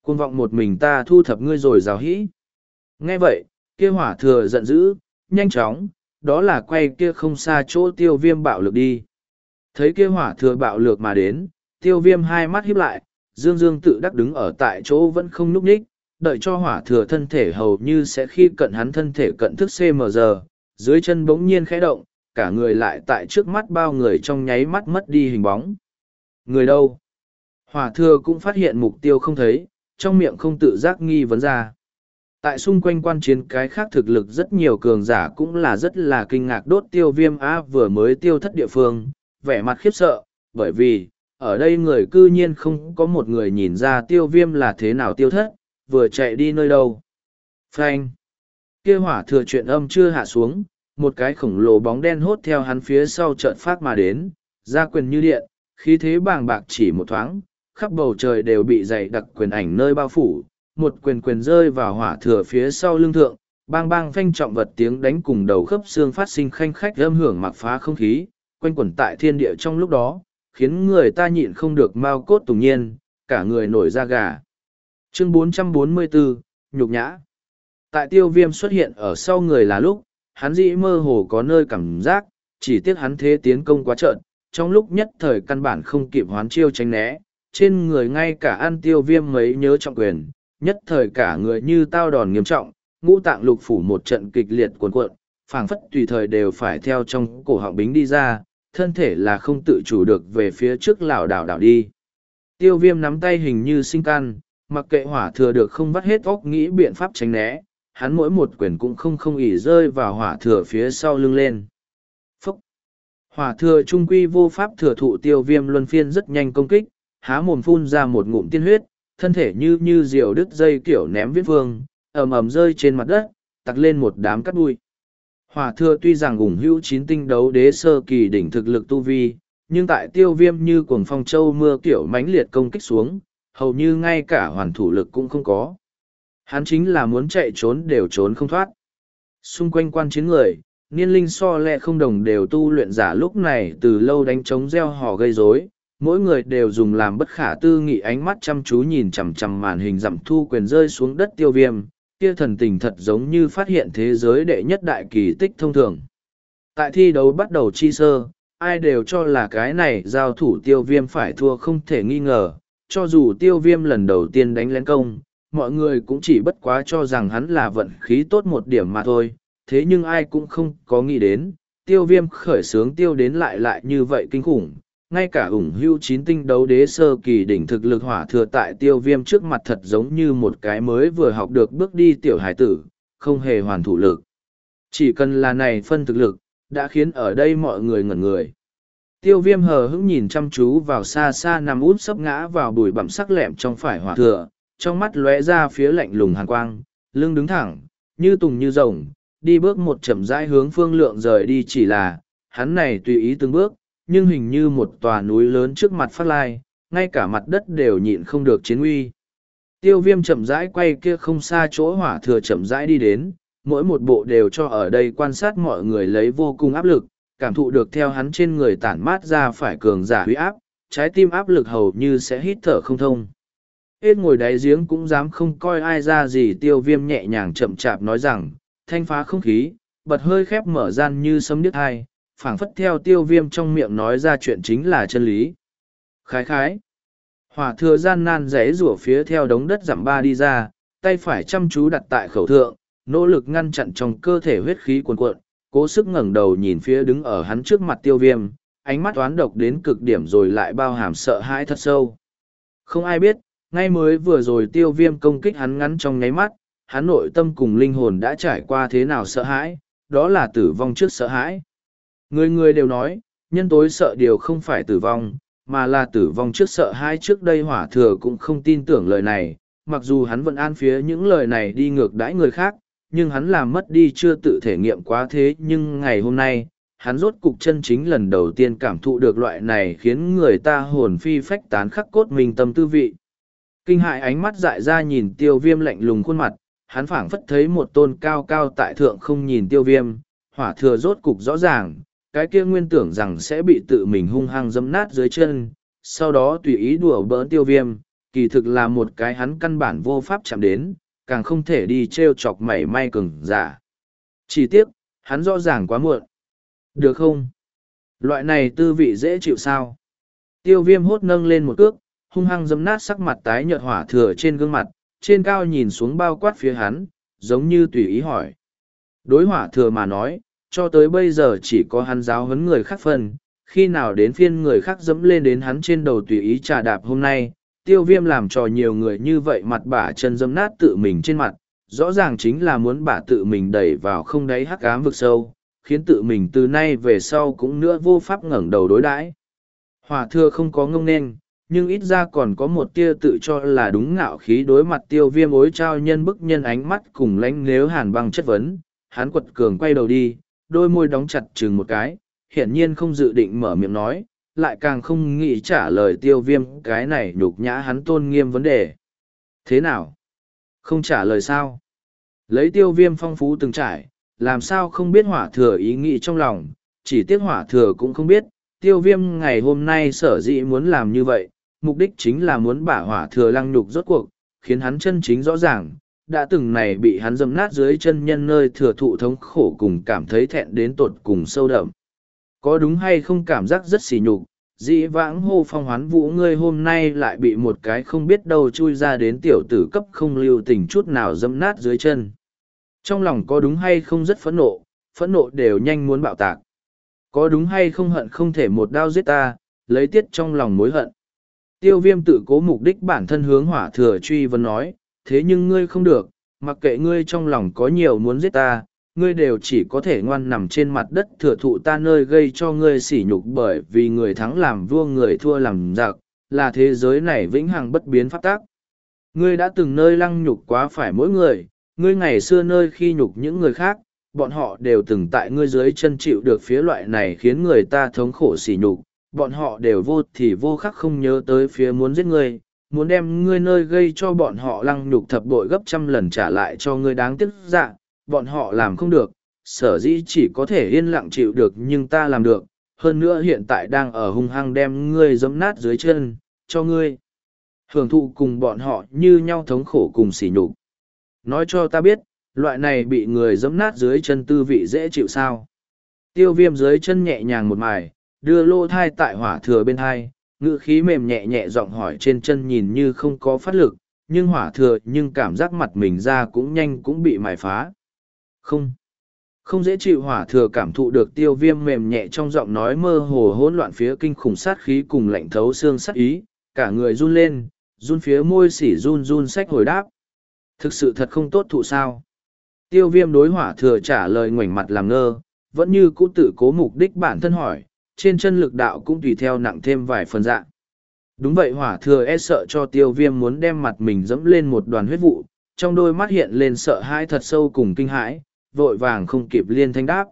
Cuồng vọng một mình ta thu thập ngươi rồi rào hĩ. Nghe vậy, kia hỏa thừa giận dữ, nhanh chóng, đó là quay kia không xa chỗ tiêu viêm bạo lực đi. Thấy kia hỏa thừa bạo lược mà đến, tiêu viêm hai mắt híp lại, dương dương tự đắc đứng ở tại chỗ vẫn không núp ních, đợi cho hỏa thừa thân thể hầu như sẽ khi cận hắn thân thể cận thức CMG, dưới chân bỗng nhiên khẽ động, cả người lại tại trước mắt bao người trong nháy mắt mất đi hình bóng. Người đâu? Hỏa thừa cũng phát hiện mục tiêu không thấy, trong miệng không tự giác nghi vấn ra. Tại xung quanh quan chiến cái khác thực lực rất nhiều cường giả cũng là rất là kinh ngạc đốt tiêu viêm a vừa mới tiêu thất địa phương, vẻ mặt khiếp sợ, bởi vì, ở đây người cư nhiên không có một người nhìn ra tiêu viêm là thế nào tiêu thất, vừa chạy đi nơi đâu. Frank! kia hỏa thừa chuyện âm chưa hạ xuống, một cái khổng lồ bóng đen hốt theo hắn phía sau trận phát mà đến, ra quyền như điện, khí thế bàng bạc chỉ một thoáng, khắp bầu trời đều bị dày đặc quyền ảnh nơi bao phủ, một quyền quyền rơi vào hỏa thừa phía sau lưng thượng, bang bang phanh trọng vật tiếng đánh cùng đầu khớp xương phát sinh khanh khách âm hưởng mặc phá không khí, quanh quẩn tại thiên địa trong lúc đó, khiến người ta nhịn không được mau cốt tùng nhiên, cả người nổi da gà. Chương 444, Nhục Nhã Tại tiêu viêm xuất hiện ở sau người là lúc, hắn dĩ mơ hồ có nơi cảm giác, chỉ tiếc hắn thế tiến công quá trợn, trong lúc nhất thời căn bản không kịp hoán chiêu tránh né, trên người ngay cả ăn tiêu viêm mấy nhớ trọng quyền, nhất thời cả người như tao đòn nghiêm trọng, ngũ tạng lục phủ một trận kịch liệt cuồn cuộn, phảng phất tùy thời đều phải theo trong cổ họng bính đi ra, thân thể là không tự chủ được về phía trước lảo đảo đảo đi. Tiêu viêm nắm tay hình như sinh can, mặc kệ hỏa thừa được không vắt hết óc nghĩ biện pháp tránh né, hắn mỗi một quyền cũng không không ỉ rơi vào hỏa thừa phía sau lưng lên. Phúc! Hỏa thừa trung quy vô pháp thừa thụ tiêu viêm luân phiên rất nhanh công kích, há mồm phun ra một ngụm tiên huyết, thân thể như như diều đứt dây kiểu ném viết vương, ầm ầm rơi trên mặt đất, tặc lên một đám cắt bụi. Hòa thừa tuy rằng ủng hữu chín tinh đấu đế sơ kỳ đỉnh thực lực tu vi, nhưng tại tiêu viêm như cuồng phong châu mưa kiểu mãnh liệt công kích xuống, hầu như ngay cả hoàn thủ lực cũng không có. Hắn chính là muốn chạy trốn đều trốn không thoát. Xung quanh quan chiến người, niên linh so lẹ không đồng đều tu luyện giả lúc này từ lâu đánh trống gieo hò gây rối mỗi người đều dùng làm bất khả tư nghị ánh mắt chăm chú nhìn chằm chằm màn hình giảm thu quyền rơi xuống đất tiêu viêm kia thần tình thật giống như phát hiện thế giới đệ nhất đại kỳ tích thông thường. Tại thi đấu bắt đầu chi sơ, ai đều cho là cái này giao thủ tiêu viêm phải thua không thể nghi ngờ. Cho dù tiêu viêm lần đầu tiên đánh lén công, mọi người cũng chỉ bất quá cho rằng hắn là vận khí tốt một điểm mà thôi. Thế nhưng ai cũng không có nghĩ đến, tiêu viêm khởi sướng tiêu đến lại lại như vậy kinh khủng ngay cả ủng hưu chín tinh đấu đế sơ kỳ đỉnh thực lực hỏa thừa tại tiêu viêm trước mặt thật giống như một cái mới vừa học được bước đi tiểu hải tử, không hề hoàn thủ lực. Chỉ cần là này phân thực lực, đã khiến ở đây mọi người ngẩn người. Tiêu viêm hờ hững nhìn chăm chú vào xa xa nằm út sấp ngã vào bụi bặm sắc lẹm trong phải hỏa thừa, trong mắt lóe ra phía lạnh lùng hàn quang, lưng đứng thẳng, như tùng như rồng, đi bước một chậm rãi hướng phương lượng rời đi chỉ là, hắn này tùy ý từng bước, nhưng hình như một tòa núi lớn trước mặt phát lai, ngay cả mặt đất đều nhịn không được chiến uy. Tiêu viêm chậm rãi quay kia không xa chỗ hỏa thừa chậm rãi đi đến, mỗi một bộ đều cho ở đây quan sát mọi người lấy vô cùng áp lực, cảm thụ được theo hắn trên người tản mát ra phải cường giả huy áp, trái tim áp lực hầu như sẽ hít thở không thông. Hết ngồi đáy giếng cũng dám không coi ai ra gì tiêu viêm nhẹ nhàng chậm chạp nói rằng, thanh phá không khí, bật hơi khép mở gian như sấm điếc hai, phảng phất theo tiêu viêm trong miệng nói ra chuyện chính là chân lý. Khái khái. Hỏa thừa gian nan rẽ rủa phía theo đống đất giảm ba đi ra, tay phải chăm chú đặt tại khẩu thượng, nỗ lực ngăn chặn trong cơ thể huyết khí cuồn cuộn, cố sức ngẩng đầu nhìn phía đứng ở hắn trước mặt tiêu viêm, ánh mắt toán độc đến cực điểm rồi lại bao hàm sợ hãi thật sâu. Không ai biết, ngay mới vừa rồi tiêu viêm công kích hắn ngắn trong nháy mắt, hắn nội tâm cùng linh hồn đã trải qua thế nào sợ hãi, đó là tử vong trước sợ hãi. Người người đều nói, nhân tối sợ điều không phải tử vong, mà là tử vong trước sợ hai trước đây hỏa thừa cũng không tin tưởng lời này, mặc dù hắn vẫn an phía những lời này đi ngược đãi người khác, nhưng hắn làm mất đi chưa tự thể nghiệm quá thế nhưng ngày hôm nay, hắn rốt cục chân chính lần đầu tiên cảm thụ được loại này khiến người ta hồn phi phách tán khắc cốt mình tâm tư vị. Kinh hại ánh mắt dại ra nhìn tiêu viêm lạnh lùng khuôn mặt, hắn phảng phất thấy một tôn cao cao tại thượng không nhìn tiêu viêm, hỏa thừa rốt cục rõ ràng, cái kia nguyên tưởng rằng sẽ bị tự mình hung hăng dẫm nát dưới chân, sau đó tùy ý đùa bỡn tiêu viêm, kỳ thực là một cái hắn căn bản vô pháp chạm đến, càng không thể đi treo chọc mảy may cứng, giả. Chỉ tiếc, hắn rõ ràng quá muộn. Được không? Loại này tư vị dễ chịu sao? Tiêu viêm hốt nâng lên một cước, hung hăng dấm nát sắc mặt tái nhợt hỏa thừa trên gương mặt, trên cao nhìn xuống bao quát phía hắn, giống như tùy ý hỏi. Đối hỏa thừa mà nói, cho tới bây giờ chỉ có hắn giáo huấn người khác phần, khi nào đến phiên người khác dẫm lên đến hắn trên đầu tùy ý trà đạp hôm nay, tiêu viêm làm cho nhiều người như vậy mặt bả chân dẫm nát tự mình trên mặt, rõ ràng chính là muốn bả tự mình đẩy vào không đáy hắc ám vực sâu, khiến tự mình từ nay về sau cũng nữa vô pháp ngẩng đầu đối đãi. Hòa thưa không có ngông nên, nhưng ít ra còn có một tia tự cho là đúng ngạo khí đối mặt tiêu viêm ối trao nhân bức nhân ánh mắt cùng lánh nếu hàn băng chất vấn, hắn quật cường quay đầu đi, đôi môi đóng chặt chừng một cái, hiển nhiên không dự định mở miệng nói, lại càng không nghĩ trả lời tiêu viêm cái này nhục nhã hắn tôn nghiêm vấn đề. Thế nào? Không trả lời sao? Lấy tiêu viêm phong phú từng trải, làm sao không biết hỏa thừa ý nghĩ trong lòng, chỉ tiếc hỏa thừa cũng không biết, tiêu viêm ngày hôm nay sở dĩ muốn làm như vậy, mục đích chính là muốn bả hỏa thừa lăng nhục rốt cuộc, khiến hắn chân chính rõ ràng, đã từng này bị hắn dâm nát dưới chân nhân nơi thừa thụ thống khổ cùng cảm thấy thẹn đến tột cùng sâu đậm. Có đúng hay không cảm giác rất xỉ nhục, dĩ vãng hô phong hoán vũ ngươi hôm nay lại bị một cái không biết đâu chui ra đến tiểu tử cấp không lưu tình chút nào dâm nát dưới chân. Trong lòng có đúng hay không rất phẫn nộ, phẫn nộ đều nhanh muốn bạo tạc. Có đúng hay không hận không thể một đao giết ta, lấy tiết trong lòng mối hận. Tiêu viêm tự cố mục đích bản thân hướng hỏa thừa truy vấn nói, thế nhưng ngươi không được, mặc kệ ngươi trong lòng có nhiều muốn giết ta, ngươi đều chỉ có thể ngoan nằm trên mặt đất thừa thụ ta nơi gây cho ngươi sỉ nhục bởi vì người thắng làm vua người thua làm giặc, là thế giới này vĩnh hằng bất biến pháp tác. Ngươi đã từng nơi lăng nhục quá phải mỗi người, ngươi ngày xưa nơi khi nhục những người khác, bọn họ đều từng tại ngươi dưới chân chịu được phía loại này khiến người ta thống khổ sỉ nhục, bọn họ đều vô thì vô khắc không nhớ tới phía muốn giết ngươi, muốn đem ngươi nơi gây cho bọn họ lăng nhục thập bội gấp trăm lần trả lại cho ngươi đáng tiếc dạ, bọn họ làm không được, sở dĩ chỉ có thể yên lặng chịu được nhưng ta làm được, hơn nữa hiện tại đang ở hung hăng đem ngươi giấm nát dưới chân, cho ngươi. Hưởng thụ cùng bọn họ như nhau thống khổ cùng sỉ nhục. Nói cho ta biết, loại này bị người giấm nát dưới chân tư vị dễ chịu sao. Tiêu viêm dưới chân nhẹ nhàng một mài, đưa lô thai tại hỏa thừa bên thai, ngữ khí mềm nhẹ nhẹ giọng hỏi trên chân nhìn như không có phát lực, nhưng hỏa thừa nhưng cảm giác mặt mình ra cũng nhanh cũng bị mài phá. Không. Không dễ chịu hỏa thừa cảm thụ được tiêu viêm mềm nhẹ trong giọng nói mơ hồ hỗn loạn phía kinh khủng sát khí cùng lạnh thấu xương sát ý, cả người run lên, run phía môi xỉ run run sách hồi đáp. Thực sự thật không tốt thụ sao. Tiêu viêm đối hỏa thừa trả lời ngoảnh mặt làm ngơ, vẫn như cũ tự cố mục đích bản thân hỏi, trên chân lực đạo cũng tùy theo nặng thêm vài phần dạng. Đúng vậy hỏa thừa e sợ cho tiêu viêm muốn đem mặt mình dẫm lên một đoàn huyết vụ, trong đôi mắt hiện lên sợ hãi thật sâu cùng kinh hãi, vội vàng không kịp liên thanh đáp.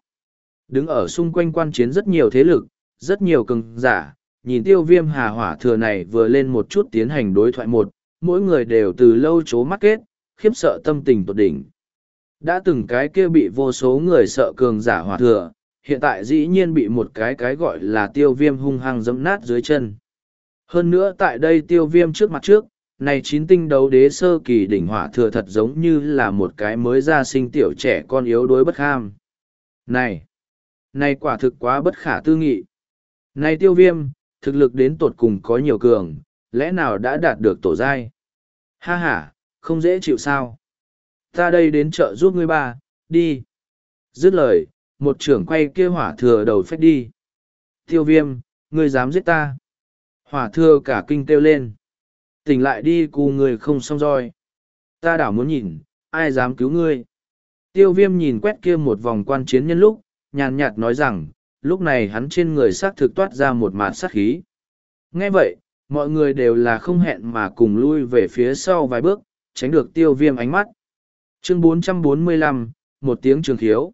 Đứng ở xung quanh quan chiến rất nhiều thế lực, rất nhiều cường giả, nhìn tiêu viêm hà hỏa thừa này vừa lên một chút tiến hành đối thoại một, mỗi người đều từ lâu chố mắt kết, khiếp sợ tâm tình tột đỉnh. Đã từng cái kia bị vô số người sợ cường giả hỏa thừa, hiện tại dĩ nhiên bị một cái cái gọi là tiêu viêm hung hăng dẫm nát dưới chân. Hơn nữa tại đây tiêu viêm trước mặt trước, này chín tinh đấu đế sơ kỳ đỉnh hỏa thừa thật giống như là một cái mới ra sinh tiểu trẻ con yếu đuối bất kham. Này! Này quả thực quá bất khả tư nghị. Này tiêu viêm, thực lực đến tột cùng có nhiều cường, lẽ nào đã đạt được tổ giai? Ha ha, không dễ chịu sao? Ta đây đến chợ giúp ngươi ba, đi. Dứt lời, một trưởng quay kia hỏa thừa đầu phách đi. Tiêu viêm, ngươi dám giết ta. Hỏa thừa cả kinh kêu lên. Tỉnh lại đi cù người không xong roi. Ta đảo muốn nhìn, ai dám cứu ngươi. Tiêu viêm nhìn quét kia một vòng quan chiến nhân lúc, nhàn nhạt nói rằng, lúc này hắn trên người xác thực toát ra một mạt sát khí. Nghe vậy, mọi người đều là không hẹn mà cùng lui về phía sau vài bước, tránh được tiêu viêm ánh mắt. Chương 445, một tiếng trường khiếu.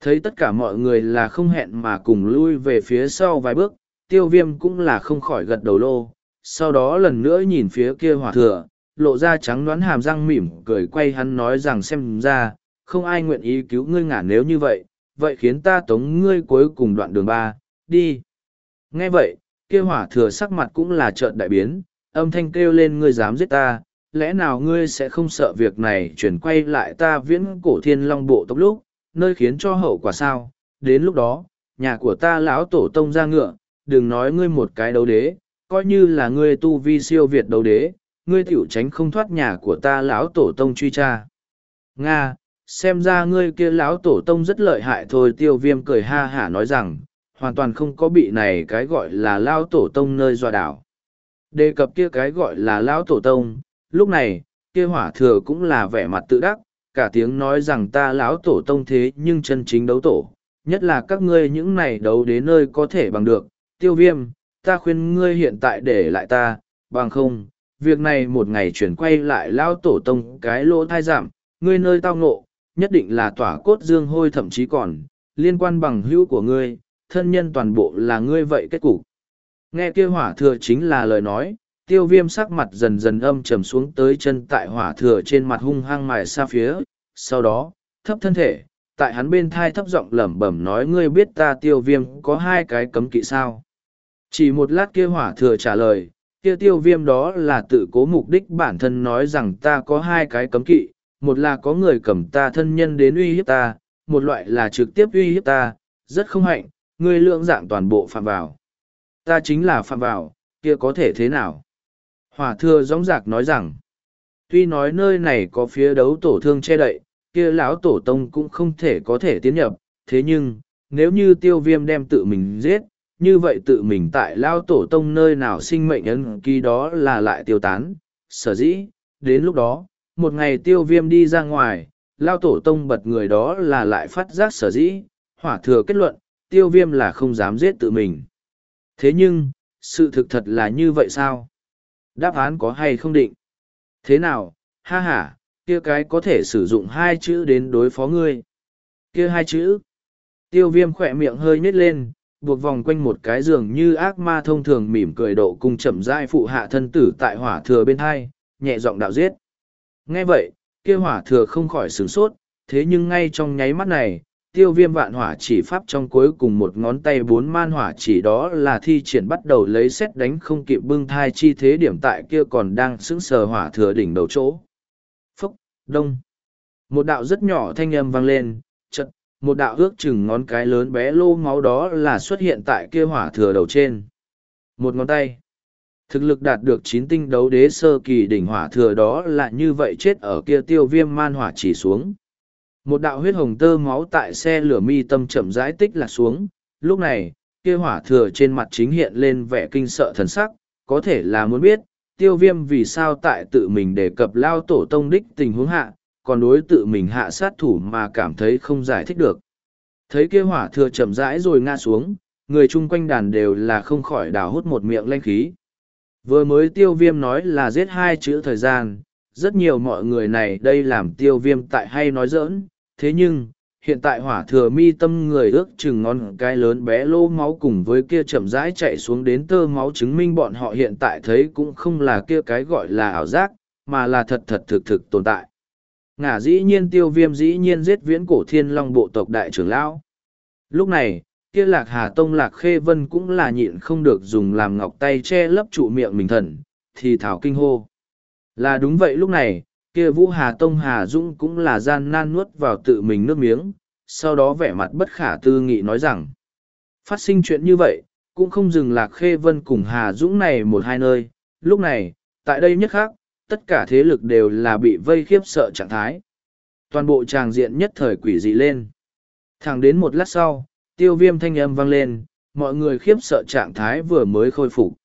Thấy tất cả mọi người là không hẹn mà cùng lui về phía sau vài bước, tiêu viêm cũng là không khỏi gật đầu lô. Sau đó lần nữa nhìn phía kia hỏa thừa, lộ ra trắng đoán hàm răng mỉm cười quay hắn nói rằng xem ra, không ai nguyện ý cứu ngươi ngả nếu như vậy, vậy khiến ta tống ngươi cuối cùng đoạn đường ba, đi. Nghe vậy, kia hỏa thừa sắc mặt cũng là trợn đại biến, âm thanh kêu lên ngươi dám giết ta, lẽ nào ngươi sẽ không sợ việc này chuyển quay lại ta viễn cổ thiên long bộ tốc lúc, nơi khiến cho hậu quả sao, đến lúc đó, nhà của ta lão tổ tông ra ngựa, đừng nói ngươi một cái đấu đế, coi như là ngươi tu vi siêu việt đấu đế, ngươi tiểu tránh không thoát nhà của ta lão tổ tông truy tra. Nga, xem ra ngươi kia lão tổ tông rất lợi hại thôi tiêu viêm cười ha hả nói rằng, hoàn toàn không có bị này cái gọi là lão tổ tông nơi dọa đảo. Đề cập kia cái gọi là lão tổ tông, lúc này, kia hỏa thừa cũng là vẻ mặt tự đắc, cả tiếng nói rằng ta lão tổ tông thế nhưng chân chính đấu tổ, nhất là các ngươi những này đấu đến nơi có thể bằng được, tiêu viêm, ta khuyên ngươi hiện tại để lại ta, bằng không, việc này một ngày chuyển quay lại lão tổ tông cái lỗ thai giảm, ngươi nơi tao ngộ, nhất định là tỏa cốt dương hôi thậm chí còn, liên quan bằng hữu của ngươi, thân nhân toàn bộ là ngươi vậy kết cục. Nghe kia hỏa thừa chính là lời nói, tiêu viêm sắc mặt dần dần âm trầm xuống tới chân tại hỏa thừa trên mặt hung hăng mài xa phía, sau đó, thấp thân thể, tại hắn bên thai thấp giọng lẩm bẩm nói ngươi biết ta tiêu viêm có hai cái cấm kỵ sao. Chỉ một lát kia hỏa thừa trả lời, kia tiêu viêm đó là tự cố mục đích bản thân nói rằng ta có hai cái cấm kỵ, một là có người cầm ta thân nhân đến uy hiếp ta, một loại là trực tiếp uy hiếp ta, rất không hạnh, ngươi lượng dạng toàn bộ phạm vào. Ta chính là phạm vào, kia có thể thế nào? Hỏa thừa gióng giạc nói rằng, tuy nói nơi này có phía đấu tổ thương che đậy, kia lão tổ tông cũng không thể có thể tiến nhập, thế nhưng, nếu như tiêu viêm đem tự mình giết, như vậy tự mình tại lao tổ tông nơi nào sinh mệnh ấn ký đó là lại tiêu tán, sở dĩ, đến lúc đó, một ngày tiêu viêm đi ra ngoài, lao tổ tông bật người đó là lại phát giác sở dĩ, hỏa thừa kết luận, tiêu viêm là không dám giết tự mình. Thế nhưng, sự thực thật là như vậy sao? Đáp án có hay không định? Thế nào, ha ha, kia cái có thể sử dụng hai chữ đến đối phó ngươi. Kia hai chữ. Tiêu viêm khỏe miệng hơi nhếch lên, buộc vòng quanh một cái giường như ác ma thông thường mỉm cười độ cung chậm rãi phụ hạ thân tử tại hỏa thừa bên hai, nhẹ giọng đạo giết. Nghe vậy, kia hỏa thừa không khỏi sửng sốt, thế nhưng ngay trong nháy mắt này, tiêu viêm vạn hỏa chỉ pháp trong cuối cùng một ngón tay bốn man hỏa chỉ đó là thi triển bắt đầu lấy xét đánh không kịp bưng thai chi thế điểm tại kia còn đang sững sờ hỏa thừa đỉnh đầu chỗ. Phúc, đông. Một đạo rất nhỏ thanh âm vang lên, chật, một đạo ước chừng ngón cái lớn bé lô máu đó là xuất hiện tại kia hỏa thừa đầu trên. Một ngón tay. Thực lực đạt được chín tinh đấu đế sơ kỳ đỉnh hỏa thừa đó là như vậy chết ở kia tiêu viêm man hỏa chỉ xuống. Một đạo huyết hồng tơ máu tại xe lửa mi tâm chậm rãi tích lạc xuống, lúc này, kia hỏa thừa trên mặt chính hiện lên vẻ kinh sợ thần sắc, có thể là muốn biết, tiêu viêm vì sao tại tự mình đề cập lao tổ tông đích tình huống hạ, còn đối tự mình hạ sát thủ mà cảm thấy không giải thích được. Thấy kia hỏa thừa chậm rãi rồi ngã xuống, người chung quanh đàn đều là không khỏi đào hút một miệng lanh khí. Vừa mới tiêu viêm nói là giết hai chữ thời gian, rất nhiều mọi người này đây làm tiêu viêm tại hay nói dỡn thế nhưng, hiện tại hỏa thừa mi tâm người ước chừng ngón cái lớn bé lô máu cùng với kia chậm rãi chạy xuống đến tơ máu chứng minh bọn họ hiện tại thấy cũng không là kia cái gọi là ảo giác, mà là thật thật thực thực tồn tại. Ngả dĩ nhiên tiêu viêm dĩ nhiên giết viễn cổ thiên long bộ tộc đại trưởng lão. Lúc này, kia lạc hà tông lạc khê vân cũng là nhịn không được dùng làm ngọc tay che lấp trụ miệng mình thần, thì thảo kinh hô. Là đúng vậy lúc này, kia vũ hà tông hà dũng cũng là gian nan nuốt vào tự mình nước miếng, sau đó vẻ mặt bất khả tư nghị nói rằng, phát sinh chuyện như vậy, cũng không dừng lạc khê vân cùng hà dũng này một hai nơi, lúc này, tại đây nhất khác, tất cả thế lực đều là bị vây khiếp sợ trạng thái. Toàn bộ tràng diện nhất thời quỷ dị lên. Thẳng đến một lát sau, tiêu viêm thanh âm vang lên, mọi người khiếp sợ trạng thái vừa mới khôi phục.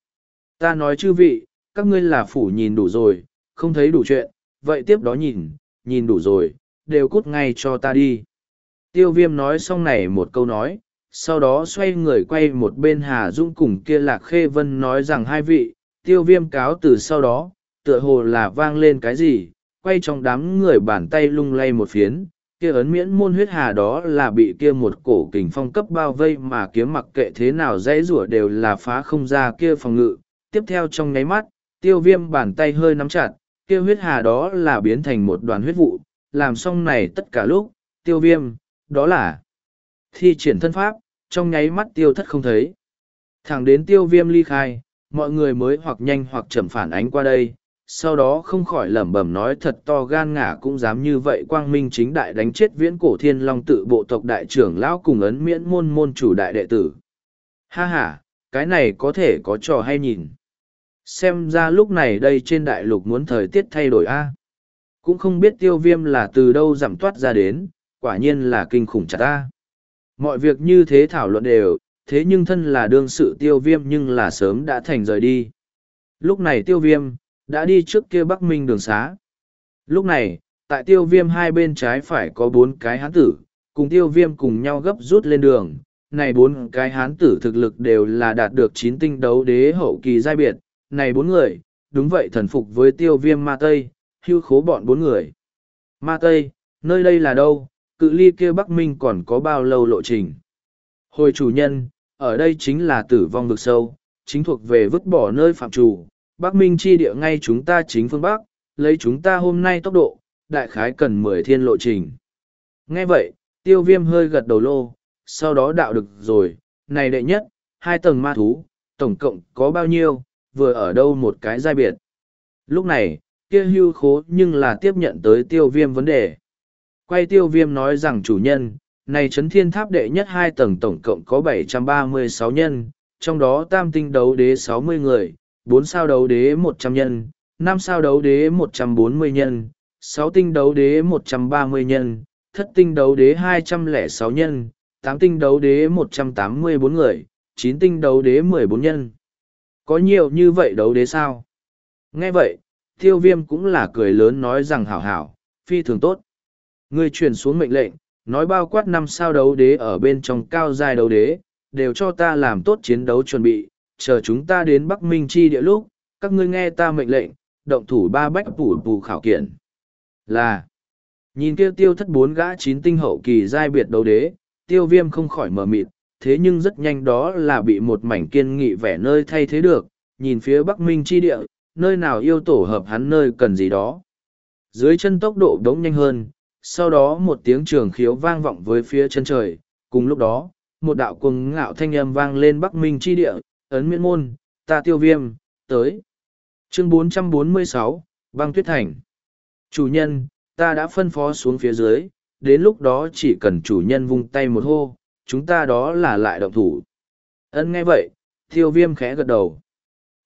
Ta nói chư vị, các ngươi là phủ nhìn đủ rồi, không thấy đủ chuyện, vậy tiếp đó nhìn, nhìn đủ rồi, đều cút ngay cho ta đi. Tiêu viêm nói xong này một câu nói, sau đó xoay người quay một bên Hà Dung cùng kia Lạc Khê Vân nói rằng hai vị, tiêu viêm cáo từ sau đó, tựa hồ là vang lên cái gì, quay trong đám người bàn tay lung lay một phiến, kia ấn miễn môn huyết hà đó là bị kia một cổ kình phong cấp bao vây mà kiếm mặc kệ thế nào dãy rủa đều là phá không ra kia phòng ngự. Tiếp theo trong nháy mắt, tiêu viêm bàn tay hơi nắm chặt, kia huyết hà đó là biến thành một đoàn huyết vụ, làm xong này tất cả lúc, tiêu viêm, đó là thi triển thân pháp, trong nháy mắt tiêu thất không thấy. Thẳng đến tiêu viêm ly khai, mọi người mới hoặc nhanh hoặc chậm phản ánh qua đây, sau đó không khỏi lẩm bẩm nói thật to gan ngả cũng dám như vậy quang minh chính đại đánh chết viễn cổ thiên long tự bộ tộc đại trưởng lão cùng ấn miễn môn môn chủ đại đệ tử. Ha ha, cái này có thể có trò hay nhìn. Xem ra lúc này đây trên đại lục muốn thời tiết thay đổi a Cũng không biết tiêu viêm là từ đâu giảm toát ra đến, quả nhiên là kinh khủng chặt ta. Mọi việc như thế thảo luận đều, thế nhưng thân là đương sự tiêu viêm nhưng là sớm đã thành rời đi. Lúc này tiêu viêm, đã đi trước kia Bắc Minh đường xá. Lúc này, tại tiêu viêm hai bên trái phải có bốn cái hán tử, cùng tiêu viêm cùng nhau gấp rút lên đường. Này bốn cái hán tử thực lực đều là đạt được chín tinh đấu đế hậu kỳ giai biệt. Này bốn người, đúng vậy thần phục với tiêu viêm ma Tây, hưu khố bọn bốn người. Ma Tây, nơi đây là đâu, cự ly kia Bắc Minh còn có bao lâu lộ trình. Hồi chủ nhân, ở đây chính là tử vong vực sâu, chính thuộc về vứt bỏ nơi phạm chủ Bắc Minh chi địa ngay chúng ta chính phương Bắc, lấy chúng ta hôm nay tốc độ, đại khái cần mười thiên lộ trình. Nghe vậy, tiêu viêm hơi gật đầu lô, sau đó đạo được rồi, này đệ nhất, hai tầng ma thú, tổng cộng có bao nhiêu, vừa ở đâu một cái giai biệt. Lúc này, kia hưu khố nhưng là tiếp nhận tới tiêu viêm vấn đề. Quay tiêu viêm nói rằng chủ nhân, này chấn thiên tháp đệ nhất hai tầng tổng cộng có 736 nhân, trong đó tam tinh đấu đế 60 người, bốn sao đấu đế 100 nhân, năm sao đấu đế 140 nhân, sáu tinh đấu đế 130 nhân, thất tinh đấu đế 206 nhân, tám tinh đấu đế 184 người, chín tinh đấu đế 14 nhân. Có nhiều như vậy đấu đế sao? Nghe vậy, tiêu viêm cũng là cười lớn nói rằng hảo hảo, phi thường tốt. Người truyền xuống mệnh lệnh, nói bao quát năm sao đấu đế ở bên trong cao giai đấu đế, đều cho ta làm tốt chiến đấu chuẩn bị, chờ chúng ta đến Bắc Minh chi địa lúc, các ngươi nghe ta mệnh lệnh, động thủ ba bách phủ phù khảo kiện. Là, nhìn kia tiêu thất bốn gã chín tinh hậu kỳ giai biệt đấu đế, tiêu viêm không khỏi mở mịt, thế nhưng rất nhanh đó là bị một mảnh kiên nghị vẻ nơi thay thế được, nhìn phía Bắc Minh chi địa, nơi nào yêu tổ hợp hắn nơi cần gì đó. Dưới chân tốc độ đống nhanh hơn, sau đó một tiếng trường khiếu vang vọng với phía chân trời, cùng lúc đó, một đạo cuồng ngạo thanh âm vang lên Bắc Minh chi địa, ấn miễn môn, ta tiêu viêm, tới. Chương 446, băng tuyết thành. Chủ nhân, ta đã phân phó xuống phía dưới, đến lúc đó chỉ cần chủ nhân vung tay một hô, chúng ta đó là lại động thủ. Ân nghe vậy, tiêu viêm khẽ gật đầu.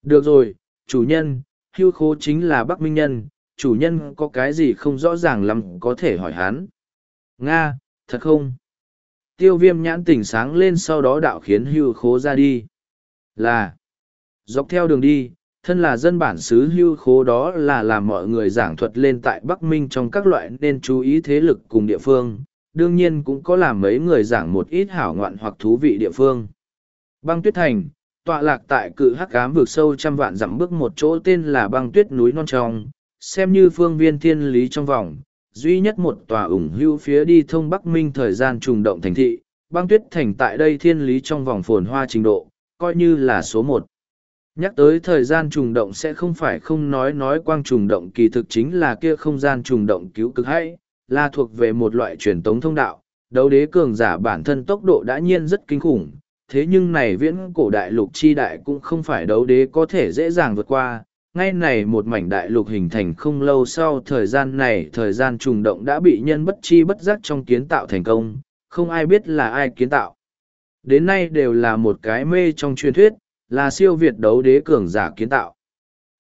Được rồi, chủ nhân, hưu khố chính là Bắc Minh Nhân, chủ nhân có cái gì không rõ ràng lắm có thể hỏi hắn. Nga, thật không? Tiêu viêm nhãn tỉnh sáng lên sau đó đạo khiến hưu khố ra đi. Là, dọc theo đường đi, thân là dân bản xứ hưu khố đó là làm mọi người giảng thuật lên tại Bắc Minh trong các loại nên chú ý thế lực cùng địa phương, đương nhiên cũng có làm mấy người giảng một ít hảo ngoạn hoặc thú vị địa phương. Băng tuyết thành, tọa lạc tại cự hắc cám vực sâu trăm vạn dặm bước một chỗ tên là băng tuyết núi non trong, xem như phương viên thiên lý trong vòng, duy nhất một tòa ủng hưu phía đi thông Bắc Minh thời gian trùng động thành thị, băng tuyết thành tại đây thiên lý trong vòng phồn hoa trình độ, coi như là số một. Nhắc tới thời gian trùng động sẽ không phải không nói nói quang trùng động kỳ thực chính là kia không gian trùng động cứu cực hay, là thuộc về một loại truyền tống thông đạo, đấu đế cường giả bản thân tốc độ đã nhiên rất kinh khủng, thế nhưng này viễn cổ đại lục chi đại cũng không phải đấu đế có thể dễ dàng vượt qua. Ngay này một mảnh đại lục hình thành không lâu sau thời gian này thời gian trùng động đã bị nhân bất chi bất giác trong kiến tạo thành công, không ai biết là ai kiến tạo. Đến nay đều là một cái mê trong truyền thuyết, là siêu việt đấu đế cường giả kiến tạo.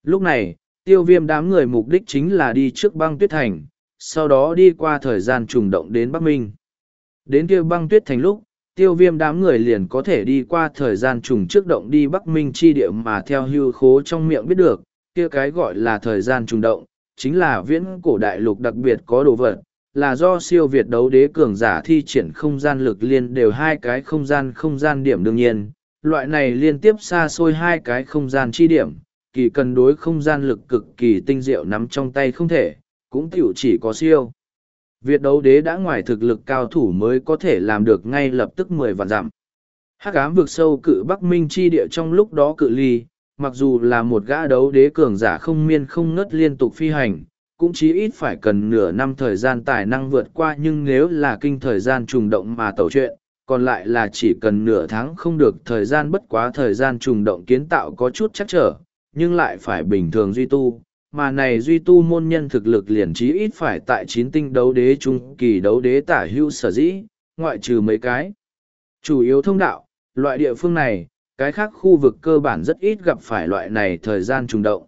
Lúc này, tiêu viêm đám người mục đích chính là đi trước băng tuyết thành, sau đó đi qua thời gian trùng động đến Bắc Minh. Đến kia băng tuyết thành lúc, tiêu viêm đám người liền có thể đi qua thời gian trùng trước động đi Bắc Minh chi địa mà theo hưu khố trong miệng biết được, kia cái gọi là thời gian trùng động, chính là viễn cổ đại lục đặc biệt có đồ vật, là do siêu việt đấu đế cường giả thi triển không gian lực liên đều hai cái không gian không gian điểm đương nhiên, loại này liên tiếp xa xôi hai cái không gian chi điểm, kỳ cần đối không gian lực cực kỳ tinh diệu nắm trong tay không thể, cũng tiểu chỉ có siêu. Việt đấu đế đã ngoài thực lực cao thủ mới có thể làm được ngay lập tức mười vạn dặm. Hắc ám vực sâu cự Bắc Minh chi địa trong lúc đó cự ly, mặc dù là một gã đấu đế cường giả không miên không ngất liên tục phi hành, cũng chí ít phải cần nửa năm thời gian tài năng vượt qua nhưng nếu là kinh thời gian trùng động mà tẩu chuyện, còn lại là chỉ cần nửa tháng không được thời gian bất quá thời gian trùng động kiến tạo có chút chắc trở, nhưng lại phải bình thường duy tu, mà này duy tu môn nhân thực lực liền trí ít phải tại chín tinh đấu đế trung kỳ đấu đế tả hưu sở dĩ, ngoại trừ mấy cái. Chủ yếu thông đạo, loại địa phương này, cái khác khu vực cơ bản rất ít gặp phải loại này thời gian trùng động.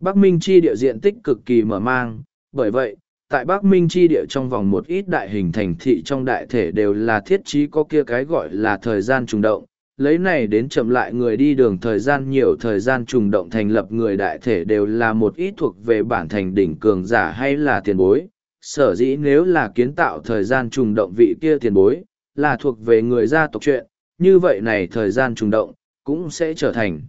Bắc Minh chi địa diện tích cực kỳ mở mang, bởi vậy, tại Bắc Minh chi địa trong vòng một ít đại hình thành thị trong đại thể đều là thiết trí có kia cái gọi là thời gian trùng động, lấy này đến chậm lại người đi đường thời gian nhiều thời gian trùng động thành lập người đại thể đều là một ít thuộc về bản thành đỉnh cường giả hay là tiền bối. Sở dĩ nếu là kiến tạo thời gian trùng động vị kia tiền bối, là thuộc về người gia tộc chuyện, như vậy này thời gian trùng động, cũng sẽ trở thành.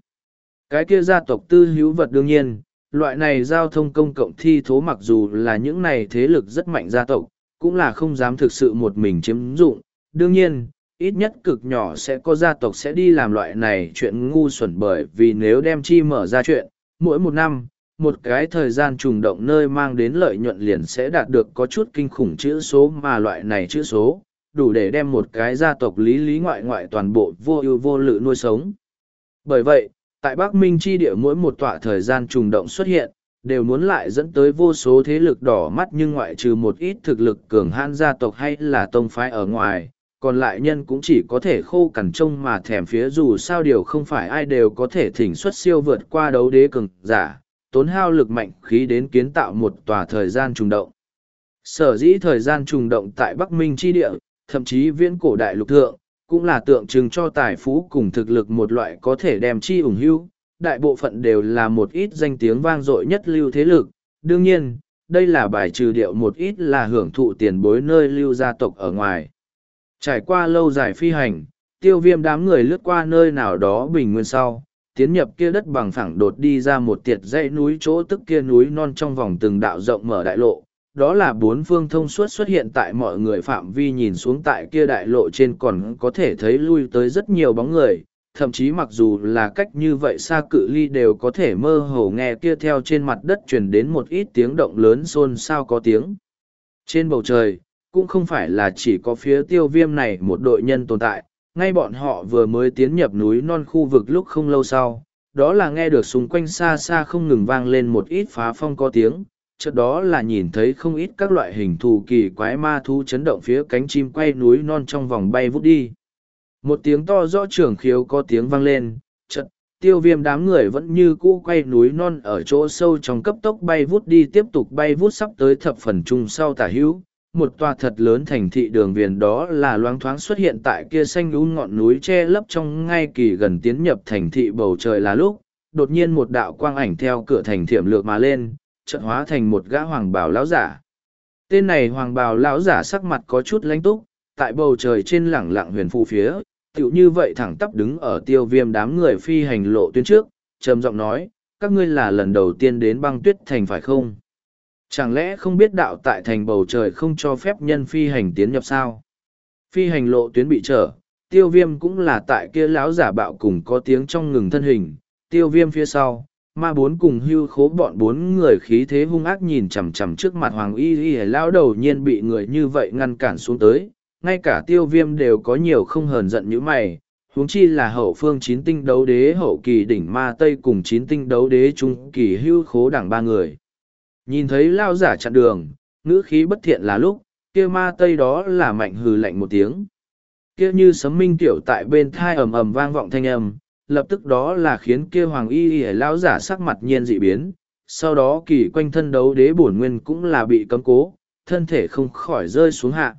Cái kia gia tộc tư hữu vật đương nhiên, loại này giao thông công cộng thi thố mặc dù là những này thế lực rất mạnh gia tộc, cũng là không dám thực sự một mình chiếm dụng. Đương nhiên, ít nhất cực nhỏ sẽ có gia tộc sẽ đi làm loại này chuyện ngu xuẩn bởi vì nếu đem chi mở ra chuyện, mỗi một năm, một cái thời gian trùng động nơi mang đến lợi nhuận liền sẽ đạt được có chút kinh khủng chữ số mà loại này chữ số, đủ để đem một cái gia tộc lý lý ngoại ngoại toàn bộ vô ưu vô lự nuôi sống. Bởi vậy, tại Bắc Minh chi địa mỗi một tọa thời gian trùng động xuất hiện, đều muốn lại dẫn tới vô số thế lực đỏ mắt nhưng ngoại trừ một ít thực lực cường hãn gia tộc hay là tông phái ở ngoài, còn lại nhân cũng chỉ có thể khô cằn trông mà thèm phía dù sao điều không phải ai đều có thể thỉnh xuất siêu vượt qua đấu đế cường giả, tốn hao lực mạnh khí đến kiến tạo một tòa thời gian trùng động. Sở dĩ thời gian trùng động tại Bắc Minh chi địa, thậm chí viễn cổ đại lục thượng, cũng là tượng trưng cho tài phú cùng thực lực một loại có thể đem chi ủng hưu, đại bộ phận đều là một ít danh tiếng vang dội nhất lưu thế lực. Đương nhiên, đây là bài trừ điệu một ít là hưởng thụ tiền bối nơi lưu gia tộc ở ngoài. Trải qua lâu dài phi hành, tiêu viêm đám người lướt qua nơi nào đó bình nguyên sau, tiến nhập kia đất bằng phẳng đột đi ra một tiệt dãy núi chỗ tức kia núi non trong vòng từng đạo rộng mở đại lộ. Đó là bốn phương thông suốt xuất hiện tại mọi người phạm vi nhìn xuống tại kia đại lộ trên còn có thể thấy lui tới rất nhiều bóng người, thậm chí mặc dù là cách như vậy xa cự ly đều có thể mơ hồ nghe kia theo trên mặt đất truyền đến một ít tiếng động lớn xôn xao có tiếng. Trên bầu trời, cũng không phải là chỉ có phía tiêu viêm này một đội nhân tồn tại, ngay bọn họ vừa mới tiến nhập núi non khu vực lúc không lâu sau, đó là nghe được xung quanh xa xa không ngừng vang lên một ít phá phong có tiếng, chợt đó là nhìn thấy không ít các loại hình thù kỳ quái ma thú chấn động phía cánh chim quay núi non trong vòng bay vút đi. Một tiếng to rõ trưởng khiếu có tiếng vang lên, chợt tiêu viêm đám người vẫn như cũ quay núi non ở chỗ sâu trong cấp tốc bay vút đi tiếp tục bay vút sắp tới thập phần trung sau tả hữu một tòa thật lớn thành thị đường viền đó là loáng thoáng xuất hiện tại kia xanh lún ngọn núi che lấp trong ngay kỳ gần tiến nhập thành thị bầu trời là lúc, đột nhiên một đạo quang ảnh theo cửa thành thiểm lược mà lên trận hóa thành một gã hoàng bào lão giả. Tên này hoàng bào lão giả sắc mặt có chút lãnh túc, tại bầu trời trên lẳng lặng huyền phụ phía, tựu như vậy thẳng tắp đứng ở tiêu viêm đám người phi hành lộ tuyến trước, trầm giọng nói, các ngươi là lần đầu tiên đến băng tuyết thành phải không? Chẳng lẽ không biết đạo tại thành bầu trời không cho phép nhân phi hành tiến nhập sao? Phi hành lộ tuyến bị trở, tiêu viêm cũng là tại kia lão giả bạo cùng có tiếng trong ngừng thân hình, tiêu viêm phía sau, ma bốn cùng hưu khố bọn bốn người khí thế hung ác nhìn chằm chằm trước mặt hoàng y y lão đầu nhiên bị người như vậy ngăn cản xuống tới, ngay cả tiêu viêm đều có nhiều không hờn giận như mày, huống chi là hậu phương chín tinh đấu đế hậu kỳ đỉnh ma tây cùng chín tinh đấu đế trung kỳ hưu khố đảng ba người. Nhìn thấy lao giả chặn đường, ngữ khí bất thiện là lúc, kia ma tây đó là mạnh hừ lạnh một tiếng. Kia như sấm minh tiểu tại bên thai ầm ầm vang vọng thanh âm, lập tức đó là khiến kia hoàng y y lao giả sắc mặt nhiên dị biến. Sau đó kỳ quanh thân đấu đế bổn nguyên cũng là bị cấm cố, thân thể không khỏi rơi xuống hạ.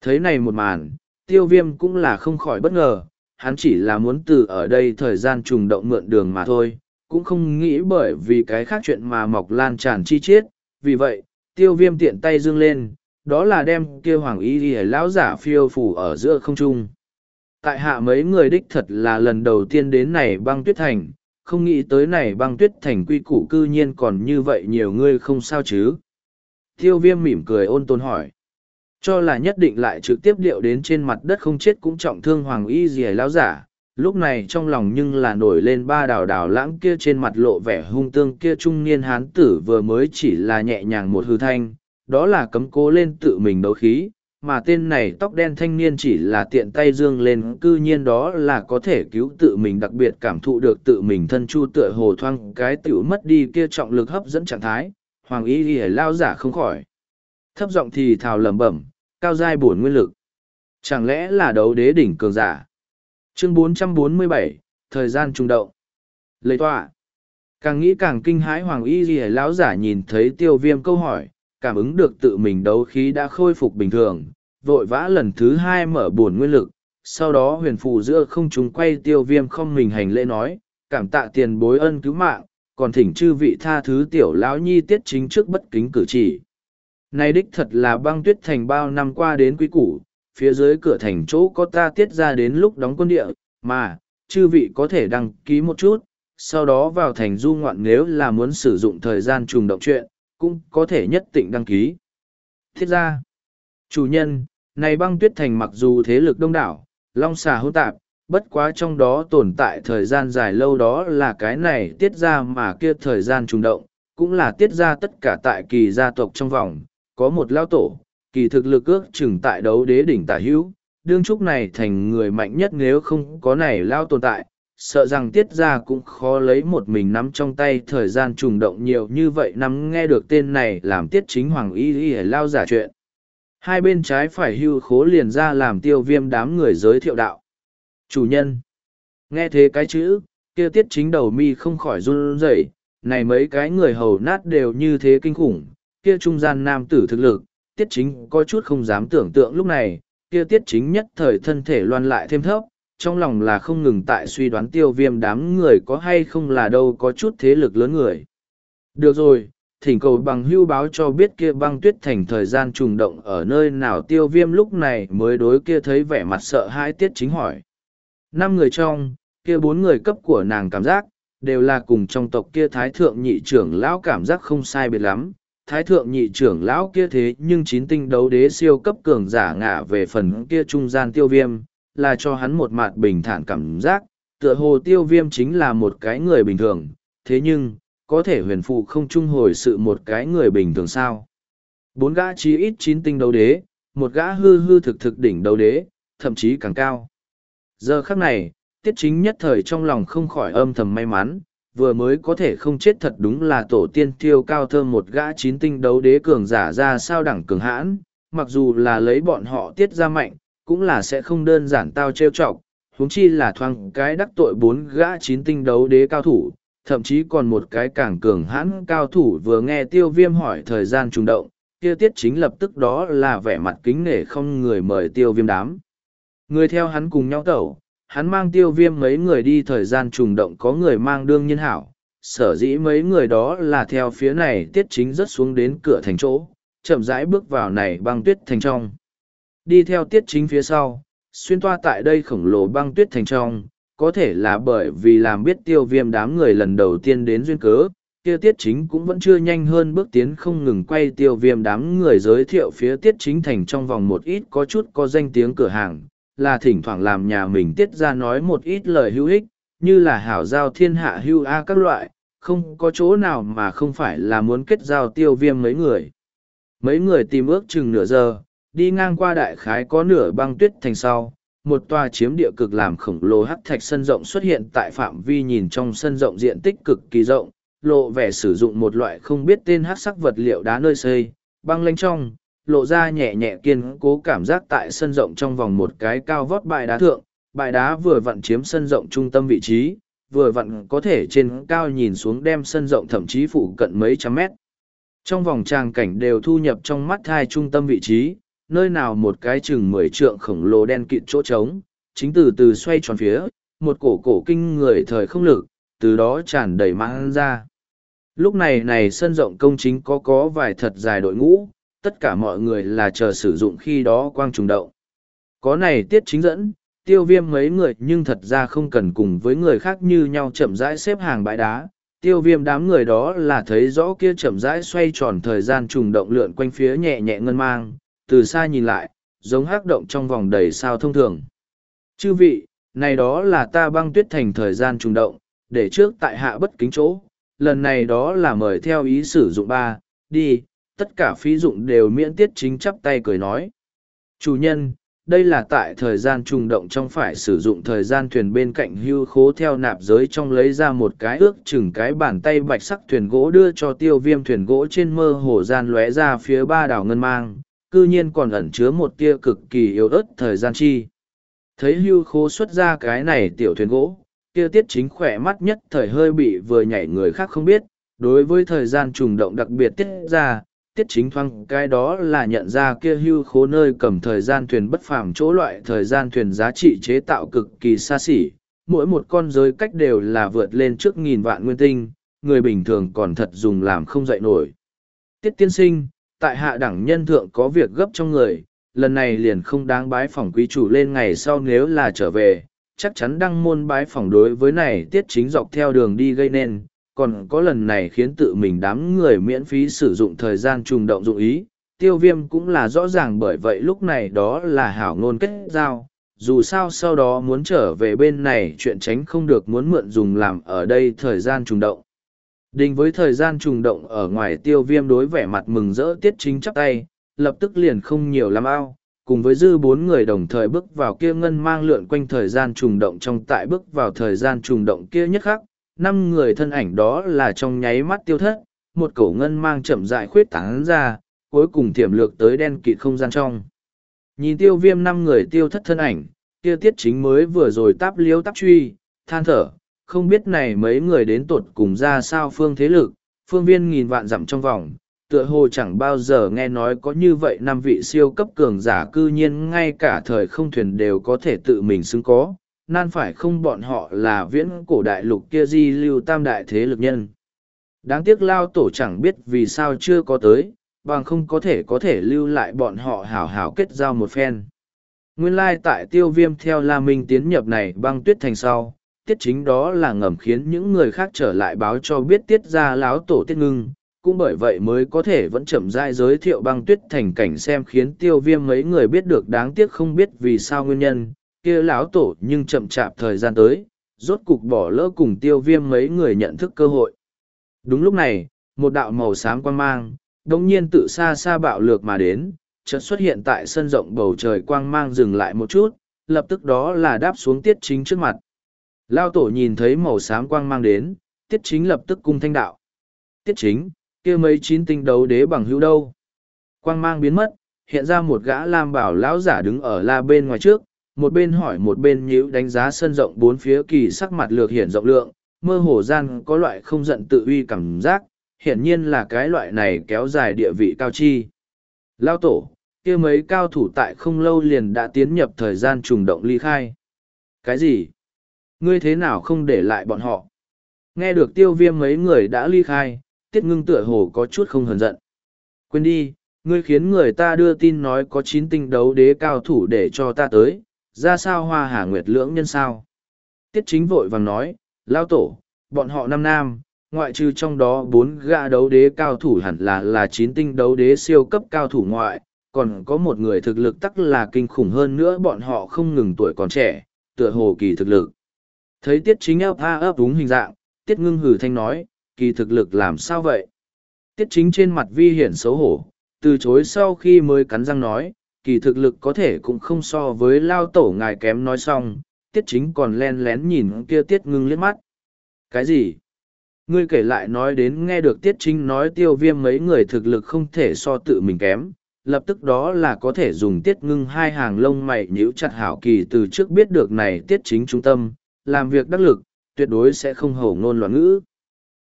Thấy này một màn, tiêu viêm cũng là không khỏi bất ngờ, hắn chỉ là muốn từ ở đây thời gian trùng động mượn đường mà thôi, cũng không nghĩ bởi vì cái khác chuyện mà mọc lan tràn chi chiết. Vì vậy, tiêu viêm tiện tay dương lên, đó là đem kia hoàng y ghi lão giả phiêu phủ ở giữa không trung. Tại hạ mấy người đích thật là lần đầu tiên đến này băng tuyết thành, không nghĩ tới này băng tuyết thành quy củ cư nhiên còn như vậy nhiều ngươi không sao chứ. Tiêu viêm mỉm cười ôn tồn hỏi, cho là nhất định lại trực tiếp điệu đến trên mặt đất không chết cũng trọng thương hoàng y dì lão giả lúc này trong lòng nhưng là nổi lên ba đào đào lãng kia trên mặt lộ vẻ hung tương kia trung niên hán tử vừa mới chỉ là nhẹ nhàng một hư thanh, đó là cấm cố lên tự mình đấu khí, mà tên này tóc đen thanh niên chỉ là tiện tay dương lên cư nhiên đó là có thể cứu tự mình đặc biệt cảm thụ được tự mình thân chu tựa hồ thoang cái tiểu mất đi kia trọng lực hấp dẫn trạng thái, hoàng y ghi lao giả không khỏi. Thấp giọng thì thào lẩm bẩm, cao giai bổn nguyên lực. Chẳng lẽ là đấu đế đỉnh cường giả? Chương 447, thời gian trung động. Lệ tọa. Càng nghĩ càng kinh hãi hoàng y ghi lão giả nhìn thấy tiêu viêm câu hỏi cảm ứng được tự mình đấu khí đã khôi phục bình thường vội vã lần thứ hai mở bổn nguyên lực sau đó huyền phù giữa không chúng quay tiêu viêm không mình hành lễ nói cảm tạ tiền bối ân cứu mạng còn thỉnh chư vị tha thứ tiểu lão nhi tiết chính trước bất kính cử chỉ. Nay đích thật là băng tuyết thành bao năm qua đến quý củ phía dưới cửa thành chỗ có ta tiết ra đến lúc đóng quân địa, mà, chư vị có thể đăng ký một chút, sau đó vào thành du ngoạn nếu là muốn sử dụng thời gian trùng động chuyện, cũng có thể nhất định đăng ký. Thiết ra, chủ nhân, này băng tuyết thành mặc dù thế lực đông đảo, long xà hỗn tạp bất quá trong đó tồn tại thời gian dài lâu đó là cái này tiết ra mà kia thời gian trùng động cũng là tiết ra tất cả tại kỳ gia tộc trong vòng có một lao tổ kỳ thực lực ước chừng tại đấu đế đỉnh tả hữu, đương trúc này thành người mạnh nhất nếu không có này lao tồn tại, sợ rằng tiết ra cũng khó lấy một mình nắm trong tay thời gian trùng động nhiều như vậy nắm nghe được tên này làm tiết chính hoàng y y lao giả chuyện. Hai bên trái phải hưu khố liền ra làm tiêu viêm đám người giới thiệu đạo. Chủ nhân, nghe thế cái chữ, kia tiết chính đầu mi không khỏi run rẩy, này mấy cái người hầu nát đều như thế kinh khủng, kia trung gian nam tử thực lực tiết chính có chút không dám tưởng tượng lúc này kia tiết chính nhất thời thân thể loan lại thêm thấp trong lòng là không ngừng tại suy đoán tiêu viêm đám người có hay không là đâu có chút thế lực lớn người. Được rồi, thỉnh cầu bằng hưu báo cho biết kia băng tuyết thành thời gian trùng động ở nơi nào tiêu viêm lúc này mới đối kia thấy vẻ mặt sợ hãi tiết chính hỏi. Năm người trong, kia bốn người cấp của nàng cảm giác, đều là cùng trong tộc kia thái thượng nhị trưởng lão cảm giác không sai biệt lắm. Thái thượng nhị trưởng lão kia thế nhưng chín tinh đấu đế siêu cấp cường giả ngả về phần kia trung gian tiêu viêm, là cho hắn một mặt bình thản cảm giác, tựa hồ tiêu viêm chính là một cái người bình thường, thế nhưng, có thể huyền phụ không trung hồi sự một cái người bình thường sao. Bốn gã chí ít chín tinh đấu đế, một gã hư hư thực thực đỉnh đấu đế, thậm chí càng cao. Giờ khắc này, tiết chính nhất thời trong lòng không khỏi âm thầm may mắn, vừa mới có thể không chết thật đúng là tổ tiên tiêu cao thơm một gã chín tinh đấu đế cường giả ra sao đẳng cường hãn, mặc dù là lấy bọn họ tiết ra mạnh, cũng là sẽ không đơn giản tao trêu chọc, huống chi là thoang cái đắc tội bốn gã chín tinh đấu đế cao thủ, thậm chí còn một cái càng cường hãn cao thủ vừa nghe tiêu viêm hỏi thời gian trùng động, kia tiết chính lập tức đó là vẻ mặt kính nể không người mời tiêu viêm đám. Người theo hắn cùng nhau tẩu, hắn mang tiêu viêm mấy người đi thời gian trùng động có người mang đương nhiên hảo, sở dĩ mấy người đó là theo phía này tiết chính rất xuống đến cửa thành chỗ, chậm rãi bước vào này băng tuyết thành trong. Đi theo tiết chính phía sau, xuyên toa tại đây khổng lồ băng tuyết thành trong, có thể là bởi vì làm biết tiêu viêm đám người lần đầu tiên đến duyên cớ, kia tiết chính cũng vẫn chưa nhanh hơn bước tiến không ngừng quay tiêu viêm đám người giới thiệu phía tiết chính thành trong vòng một ít có chút có danh tiếng cửa hàng, là thỉnh thoảng làm nhà mình tiết ra nói một ít lời hữu ích, như là hảo giao thiên hạ hưu a các loại, không có chỗ nào mà không phải là muốn kết giao tiêu viêm mấy người. Mấy người tìm ước chừng nửa giờ, đi ngang qua đại khái có nửa băng tuyết thành sau một tòa chiếm địa cực làm khổng lồ hắc thạch sân rộng xuất hiện tại phạm vi nhìn trong sân rộng diện tích cực kỳ rộng lộ vẻ sử dụng một loại không biết tên hắc sắc vật liệu đá nơi xây băng lanh trong lộ ra nhẹ nhẹ kiên cố cảm giác tại sân rộng trong vòng một cái cao vót bãi đá thượng bãi đá vừa vặn chiếm sân rộng trung tâm vị trí vừa vặn có thể trên cao nhìn xuống đem sân rộng thậm chí phụ cận mấy trăm mét trong vòng tràng cảnh đều thu nhập trong mắt hai trung tâm vị trí nơi nào một cái chừng mười trượng khổng lồ đen kịt chỗ trống, chính từ từ xoay tròn phía, một cổ cổ kinh người thời không lực, từ đó tràn đầy mang ra. Lúc này này sân rộng công chính có có vài thật dài đội ngũ, tất cả mọi người là chờ sử dụng khi đó quang trùng động. Có này tiết chính dẫn, tiêu viêm mấy người nhưng thật ra không cần cùng với người khác như nhau chậm rãi xếp hàng bãi đá. Tiêu viêm đám người đó là thấy rõ kia chậm rãi xoay tròn thời gian trùng động lượn quanh phía nhẹ nhẹ ngân mang, từ xa nhìn lại, giống hắc động trong vòng đầy sao thông thường. Chư vị, này đó là ta băng tuyết thành thời gian trùng động, để trước tại hạ bất kính chỗ, lần này đó là mời theo ý sử dụng ba, đi, tất cả phí dụng đều miễn tiết chính chắp tay cười nói. Chủ nhân, đây là tại thời gian trùng động trong phải sử dụng thời gian thuyền bên cạnh hưu khố theo nạp giới trong lấy ra một cái ước chừng cái bàn tay bạch sắc thuyền gỗ đưa cho tiêu viêm thuyền gỗ trên mơ hồ gian lóe ra phía ba đảo ngân mang, cư nhiên còn ẩn chứa một tia cực kỳ yếu ớt thời gian chi. Thấy hưu khố xuất ra cái này tiểu thuyền gỗ, kia tiết chính khỏe mắt nhất thời hơi bị vừa nhảy người khác không biết, đối với thời gian trùng động đặc biệt tiết ra, tiết chính thoang cái đó là nhận ra kia hưu khố nơi cầm thời gian thuyền bất phàm chỗ loại thời gian thuyền giá trị chế tạo cực kỳ xa xỉ, mỗi một con giới cách đều là vượt lên trước nghìn vạn nguyên tinh, người bình thường còn thật dùng làm không dậy nổi. Tiết tiên sinh, tại hạ đẳng nhân thượng có việc gấp trong người, lần này liền không đáng bái phỏng quý chủ lên ngày sau nếu là trở về, chắc chắn đăng môn bái phỏng đối với này tiết chính dọc theo đường đi gây nên, còn có lần này khiến tự mình đám người miễn phí sử dụng thời gian trùng động dụng ý, tiêu viêm cũng là rõ ràng bởi vậy lúc này đó là hảo ngôn kết giao, dù sao sau đó muốn trở về bên này chuyện tránh không được muốn mượn dùng làm ở đây thời gian trùng động. Đình với thời gian trùng động ở ngoài tiêu viêm đối vẻ mặt mừng rỡ tiết chính chắp tay, lập tức liền không nhiều lắm ao, cùng với dư bốn người đồng thời bước vào kia ngân mang lượn quanh thời gian trùng động trong tại bước vào thời gian trùng động kia nhất khắc, năm người thân ảnh đó là trong nháy mắt tiêu thất, một cổ ngân mang chậm dại khuyết tán ra, cuối cùng tiềm lược tới đen kịt không gian trong. Nhìn tiêu viêm năm người tiêu thất thân ảnh, tiêu tiết chính mới vừa rồi táp liếu táp truy, than thở, không biết này mấy người đến tột cùng ra sao phương thế lực, phương viên nghìn vạn dặm trong vòng, tựa hồ chẳng bao giờ nghe nói có như vậy năm vị siêu cấp cường giả cư nhiên ngay cả thời không thuyền đều có thể tự mình xứng có, nan phải không bọn họ là viễn cổ đại lục kia di lưu tam đại thế lực nhân. Đáng tiếc lao tổ chẳng biết vì sao chưa có tới, bằng không có thể có thể lưu lại bọn họ hảo hảo kết giao một phen. Nguyên lai tại tiêu viêm theo La Minh tiến nhập này băng tuyết thành sau, tiết chính đó là ngầm khiến những người khác trở lại báo cho biết tiết ra láo tổ tiết ngưng, cũng bởi vậy mới có thể vẫn chậm rãi giới thiệu băng tuyết thành cảnh xem khiến tiêu viêm mấy người biết được đáng tiếc không biết vì sao nguyên nhân, kia lão tổ nhưng chậm chạp thời gian tới, rốt cục bỏ lỡ cùng tiêu viêm mấy người nhận thức cơ hội. Đúng lúc này, một đạo màu xám quang mang, đồng nhiên tự xa xa bạo lược mà đến, chợt xuất hiện tại sân rộng bầu trời quang mang dừng lại một chút, lập tức đó là đáp xuống tiết chính trước mặt. Lao tổ nhìn thấy màu xám quang mang đến, tiết chính lập tức cung thanh đạo. Tiết chính, kia mấy chín tinh đấu đế bằng hữu đâu. Quang mang biến mất, hiện ra một gã lam bảo lão giả đứng ở la bên ngoài trước, một bên hỏi một bên nhíu đánh giá sân rộng bốn phía kỳ sắc mặt lược hiển rộng lượng, mơ hồ gian có loại không giận tự uy cảm giác, hiển nhiên là cái loại này kéo dài địa vị cao chi. Lao tổ, kia mấy cao thủ tại không lâu liền đã tiến nhập thời gian trùng động ly khai. Cái gì? Ngươi thế nào không để lại bọn họ? Nghe được tiêu viêm mấy người đã ly khai, tiết ngưng tựa hồ có chút không hờn giận. Quên đi, ngươi khiến người ta đưa tin nói có chín tinh đấu đế cao thủ để cho ta tới, ra sao hoa hà nguyệt lưỡng nhân sao? Tiết chính vội vàng nói, lao tổ, bọn họ năm nam, ngoại trừ trong đó bốn gã đấu đế cao thủ hẳn là là chín tinh đấu đế siêu cấp cao thủ ngoại, còn có một người thực lực tắc là kinh khủng hơn nữa bọn họ không ngừng tuổi còn trẻ, tựa hồ kỳ thực lực. Thấy tiết chính ấp a ấp đúng hình dạng, tiết ngưng hử thanh nói, kỳ thực lực làm sao vậy? Tiết chính trên mặt vi hiển xấu hổ, từ chối sau khi mới cắn răng nói, kỳ thực lực có thể cũng không so với lao tổ ngài kém nói xong, tiết chính còn len lén nhìn kia tiết ngưng liếc mắt. Cái gì? Ngươi kể lại nói đến nghe được tiết chính nói tiêu viêm mấy người thực lực không thể so tự mình kém, lập tức đó là có thể dùng tiết ngưng hai hàng lông mày nhíu chặt hảo kỳ từ trước biết được này tiết chính trung tâm, làm việc đắc lực, tuyệt đối sẽ không hổ ngôn loạn ngữ.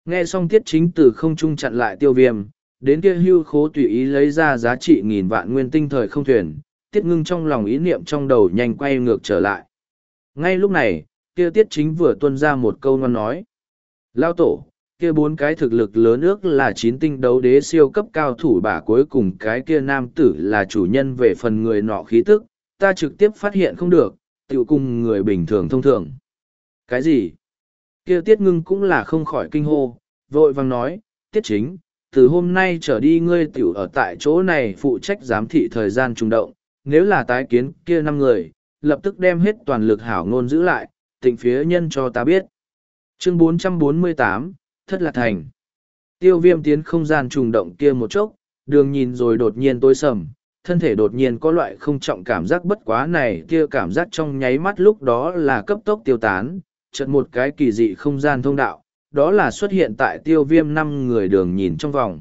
Nghe xong tiết chính từ không trung chặn lại tiêu viêm, đến kia hưu khố tùy ý lấy ra giá trị nghìn vạn nguyên tinh thời không thuyền, tiết ngưng trong lòng ý niệm trong đầu nhanh quay ngược trở lại. Ngay lúc này, kia tiết chính vừa tuân ra một câu ngon nói. Lao tổ, kia bốn cái thực lực lớn ước là chín tinh đấu đế siêu cấp cao thủ bả cuối cùng cái kia nam tử là chủ nhân về phần người nọ khí tức, ta trực tiếp phát hiện không được, tiểu cùng người bình thường thông thường. Cái gì? Kia tiết ngưng cũng là không khỏi kinh hô, vội vàng nói, tiết chính, từ hôm nay trở đi ngươi tiểu ở tại chỗ này phụ trách giám thị thời gian trùng động, nếu là tái kiến kia năm người, lập tức đem hết toàn lực hảo ngôn giữ lại, tịnh phía nhân cho ta biết. Chương 448, Thất Lạc Thành Tiêu viêm tiến không gian trùng động kia một chốc, đường nhìn rồi đột nhiên tối sầm, thân thể đột nhiên có loại không trọng cảm giác bất quá này kia cảm giác trong nháy mắt lúc đó là cấp tốc tiêu tán, chợt một cái kỳ dị không gian thông đạo, đó là xuất hiện tại tiêu viêm năm người đường nhìn trong vòng.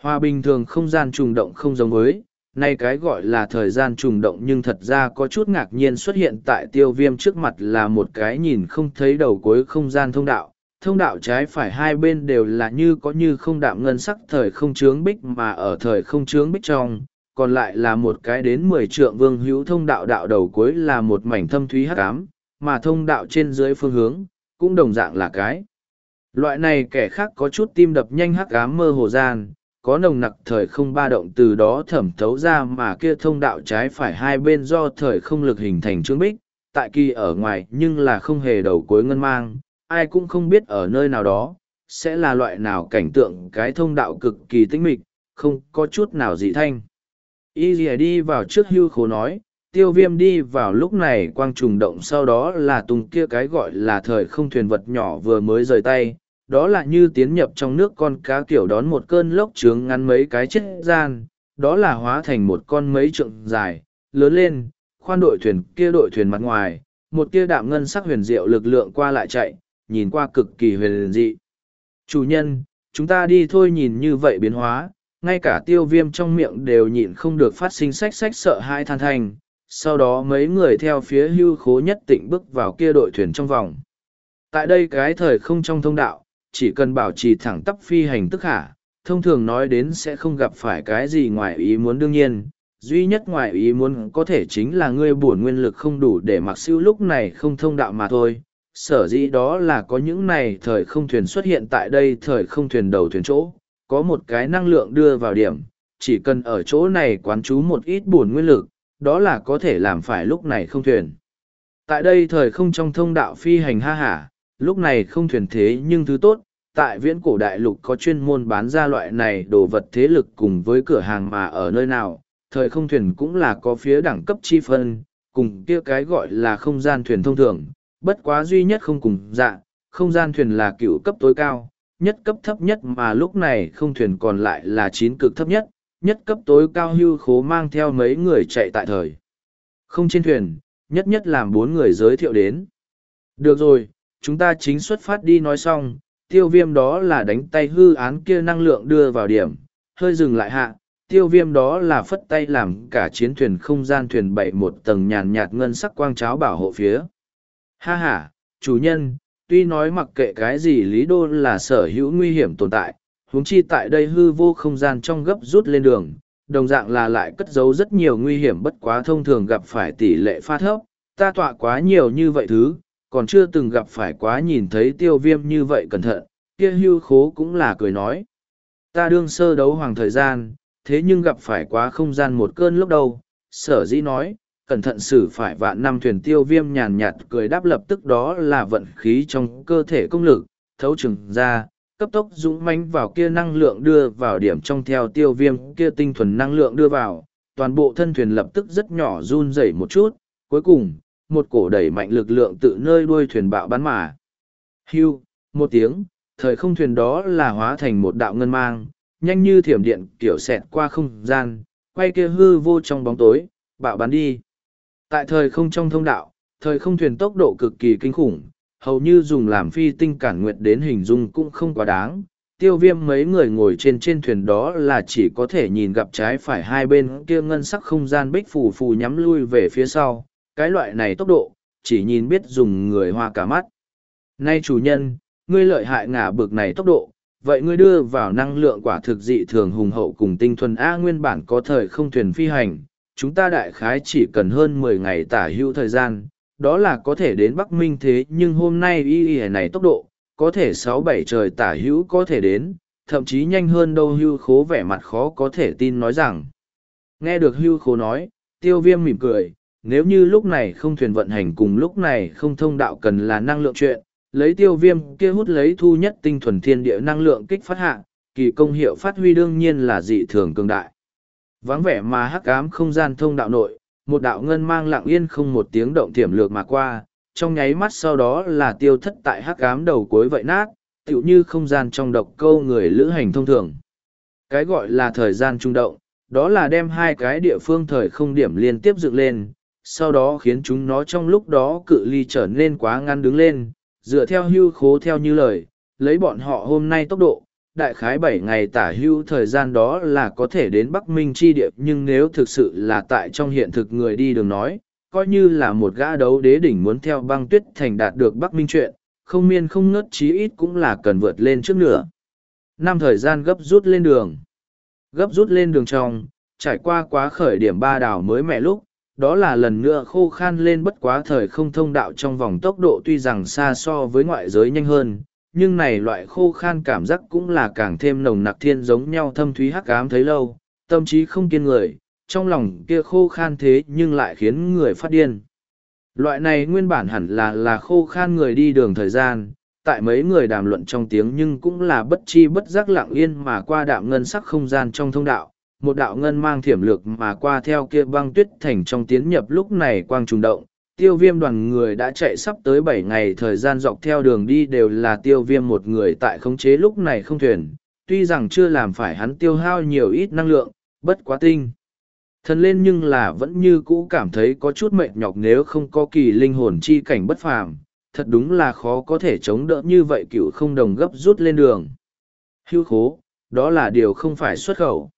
Hòa bình thường không gian trùng động không giống với, nay cái gọi là thời gian trùng động nhưng thật ra có chút ngạc nhiên xuất hiện tại tiêu viêm trước mặt là một cái nhìn không thấy đầu cuối không gian thông đạo. Thông đạo trái phải hai bên đều là như có như không đạm ngân sắc thời không chướng bích mà ở thời không chướng bích trong, còn lại là một cái đến mười trượng vương hữu thông đạo đạo đầu cuối là một mảnh thâm thúy hắc ám, mà thông đạo trên dưới phương hướng, cũng đồng dạng là cái. Loại này kẻ khác có chút tim đập nhanh hắc ám mơ hồ gian, có nồng nặc thời không ba động từ đó thẩm thấu ra mà kia thông đạo trái phải hai bên do thời không lực hình thành trương bích, tại kỳ ở ngoài nhưng là không hề đầu cuối ngân mang, ai cũng không biết ở nơi nào đó, sẽ là loại nào cảnh tượng cái thông đạo cực kỳ tinh mịch, không có chút nào dị thanh. Y dì đi vào trước hưu khố nói, tiêu viêm đi vào lúc này quang trùng động sau đó là tung kia cái gọi là thời không thuyền vật nhỏ vừa mới rời tay đó là như tiến nhập trong nước con cá kiểu đón một cơn lốc trướng ngắn mấy cái chết gian, đó là hóa thành một con mấy trượng dài, lớn lên, khoan đội thuyền kia đội thuyền mặt ngoài, một kia đạm ngân sắc huyền diệu lực lượng qua lại chạy, nhìn qua cực kỳ huyền dị. Chủ nhân, chúng ta đi thôi nhìn như vậy biến hóa, ngay cả tiêu viêm trong miệng đều nhịn không được phát sinh sách sách sợ hai than thành sau đó mấy người theo phía hưu khố nhất tịnh bước vào kia đội thuyền trong vòng. Tại đây cái thời không trong thông đạo chỉ cần bảo trì thẳng tắp phi hành tức hả thông thường nói đến sẽ không gặp phải cái gì ngoài ý muốn đương nhiên. Duy nhất ngoài ý muốn có thể chính là ngươi bổn nguyên lực không đủ để mặc siêu lúc này không thông đạo mà thôi. Sở dĩ đó là có những này thời không thuyền xuất hiện tại đây thời không thuyền đầu thuyền chỗ, có một cái năng lượng đưa vào điểm, chỉ cần ở chỗ này quán trú một ít bổn nguyên lực, đó là có thể làm phải lúc này không thuyền. Tại đây thời không trong thông đạo phi hành ha hả lúc này không thuyền thế nhưng thứ tốt, tại viễn cổ đại lục có chuyên môn bán ra loại này đồ vật thế lực cùng với cửa hàng mà ở nơi nào, thời không thuyền cũng là có phía đẳng cấp chi phân, cùng kia cái gọi là không gian thuyền thông thường, bất quá duy nhất không cùng dạ không gian thuyền là cựu cấp tối cao, nhất cấp thấp nhất mà lúc này không thuyền còn lại là chín cực thấp nhất nhất cấp tối cao hưu khố mang theo mấy người chạy tại thời không trên thuyền, nhất nhất làm bốn người giới thiệu đến. Được rồi chúng ta chính xuất phát đi nói xong, tiêu viêm đó là đánh tay hư án kia năng lượng đưa vào điểm, hơi dừng lại hạ, tiêu viêm đó là phất tay làm cả chiến thuyền không gian thuyền bậy một tầng nhàn nhạt ngân sắc quang cháo bảo hộ phía. Ha ha, chủ nhân, tuy nói mặc kệ cái gì lý đô là sở hữu nguy hiểm tồn tại, huống chi tại đây hư vô không gian trong gấp rút lên đường, đồng dạng là lại cất giấu rất nhiều nguy hiểm bất quá thông thường gặp phải tỷ lệ pha thấp, ta tọa quá nhiều như vậy thứ, còn chưa từng gặp phải quá nhìn thấy tiêu viêm như vậy cẩn thận, kia hưu khố cũng là cười nói. Ta đương sơ đấu hoàng thời gian, thế nhưng gặp phải quá không gian một cơn lúc đầu, sở dĩ nói, cẩn thận xử phải vạn năm thuyền tiêu viêm nhàn nhạt cười đáp lập tức đó là vận khí trong cơ thể công lực, thấu chừng ra, cấp tốc dũng mãnh vào kia năng lượng đưa vào điểm trong theo tiêu viêm kia tinh thuần năng lượng đưa vào, toàn bộ thân thuyền lập tức rất nhỏ run rẩy một chút, cuối cùng, một cổ đẩy mạnh lực lượng tự nơi đuôi thuyền bạo bắn mà. Hưu, một tiếng, thời không thuyền đó là hóa thành một đạo ngân mang, nhanh như thiểm điện kiểu xẹt qua không gian, quay kia hư vô trong bóng tối, bạo bắn đi. Tại thời không trong thông đạo, thời không thuyền tốc độ cực kỳ kinh khủng, hầu như dùng làm phi tinh cản nguyệt đến hình dung cũng không quá đáng. Tiêu viêm mấy người ngồi trên trên thuyền đó là chỉ có thể nhìn gặp trái phải hai bên kia ngân sắc không gian bích phù phù nhắm lui về phía sau, cái loại này tốc độ, chỉ nhìn biết dùng người hoa cả mắt. Nay chủ nhân, ngươi lợi hại ngả bực này tốc độ, vậy ngươi đưa vào năng lượng quả thực dị thường hùng hậu cùng tinh thuần A nguyên bản có thời không thuyền phi hành, chúng ta đại khái chỉ cần hơn mười ngày tả hữu thời gian, đó là có thể đến Bắc Minh thế nhưng hôm nay y y này tốc độ, có thể sáu bảy trời tả hữu có thể đến, thậm chí nhanh hơn đâu hưu khố vẻ mặt khó có thể tin nói rằng. Nghe được hưu khố nói, tiêu viêm mỉm cười, nếu như lúc này không thuyền vận hành cùng lúc này không thông đạo cần là năng lượng chuyện, lấy tiêu viêm kia hút lấy thu nhất tinh thuần thiên địa năng lượng kích phát hạ, kỳ công hiệu phát huy đương nhiên là dị thường cường đại. Vắng vẻ mà hắc ám không gian thông đạo nội, một đạo ngân mang lặng yên không một tiếng động tiềm lược mà qua, trong nháy mắt sau đó là tiêu thất tại hắc ám đầu cuối vậy nát, tựu như không gian trong độc câu người lữ hành thông thường. Cái gọi là thời gian trung động, đó là đem hai cái địa phương thời không điểm liên tiếp dựng lên, sau đó khiến chúng nó trong lúc đó cự ly trở nên quá ngăn đứng lên, dựa theo hưu khố theo như lời, lấy bọn họ hôm nay tốc độ, đại khái bảy ngày tả hưu thời gian đó là có thể đến Bắc Minh chi địa nhưng nếu thực sự là tại trong hiện thực người đi đường nói, coi như là một gã đấu đế đỉnh muốn theo băng tuyết thành đạt được Bắc Minh chuyện, không miên không ngớt chí ít cũng là cần vượt lên trước nữa. Năm thời gian gấp rút lên đường. Gấp rút lên đường trong, trải qua quá khởi điểm ba đảo mới mẹ lúc, đó là lần nữa khô khan lên bất quá thời không thông đạo trong vòng tốc độ tuy rằng xa so với ngoại giới nhanh hơn, nhưng này loại khô khan cảm giác cũng là càng thêm nồng nặc thiên giống nhau thâm thúy hắc ám thấy lâu, tâm trí không kiên người, trong lòng kia khô khan thế nhưng lại khiến người phát điên. Loại này nguyên bản hẳn là là khô khan người đi đường thời gian, tại mấy người đàm luận trong tiếng nhưng cũng là bất chi bất giác lặng yên mà qua đạm ngân sắc không gian trong thông đạo một đạo ngân mang thiểm lược mà qua theo kia băng tuyết thành trong tiến nhập lúc này quang trùng động. Tiêu viêm đoàn người đã chạy sắp tới bảy ngày thời gian dọc theo đường đi đều là tiêu viêm một người tại khống chế lúc này không thuyền, tuy rằng chưa làm phải hắn tiêu hao nhiều ít năng lượng, bất quá tinh. Thần lên nhưng là vẫn như cũ cảm thấy có chút mệt nhọc nếu không có kỳ linh hồn chi cảnh bất phàm, thật đúng là khó có thể chống đỡ như vậy cựu không đồng gấp rút lên đường. Hưu khố, đó là điều không phải xuất khẩu.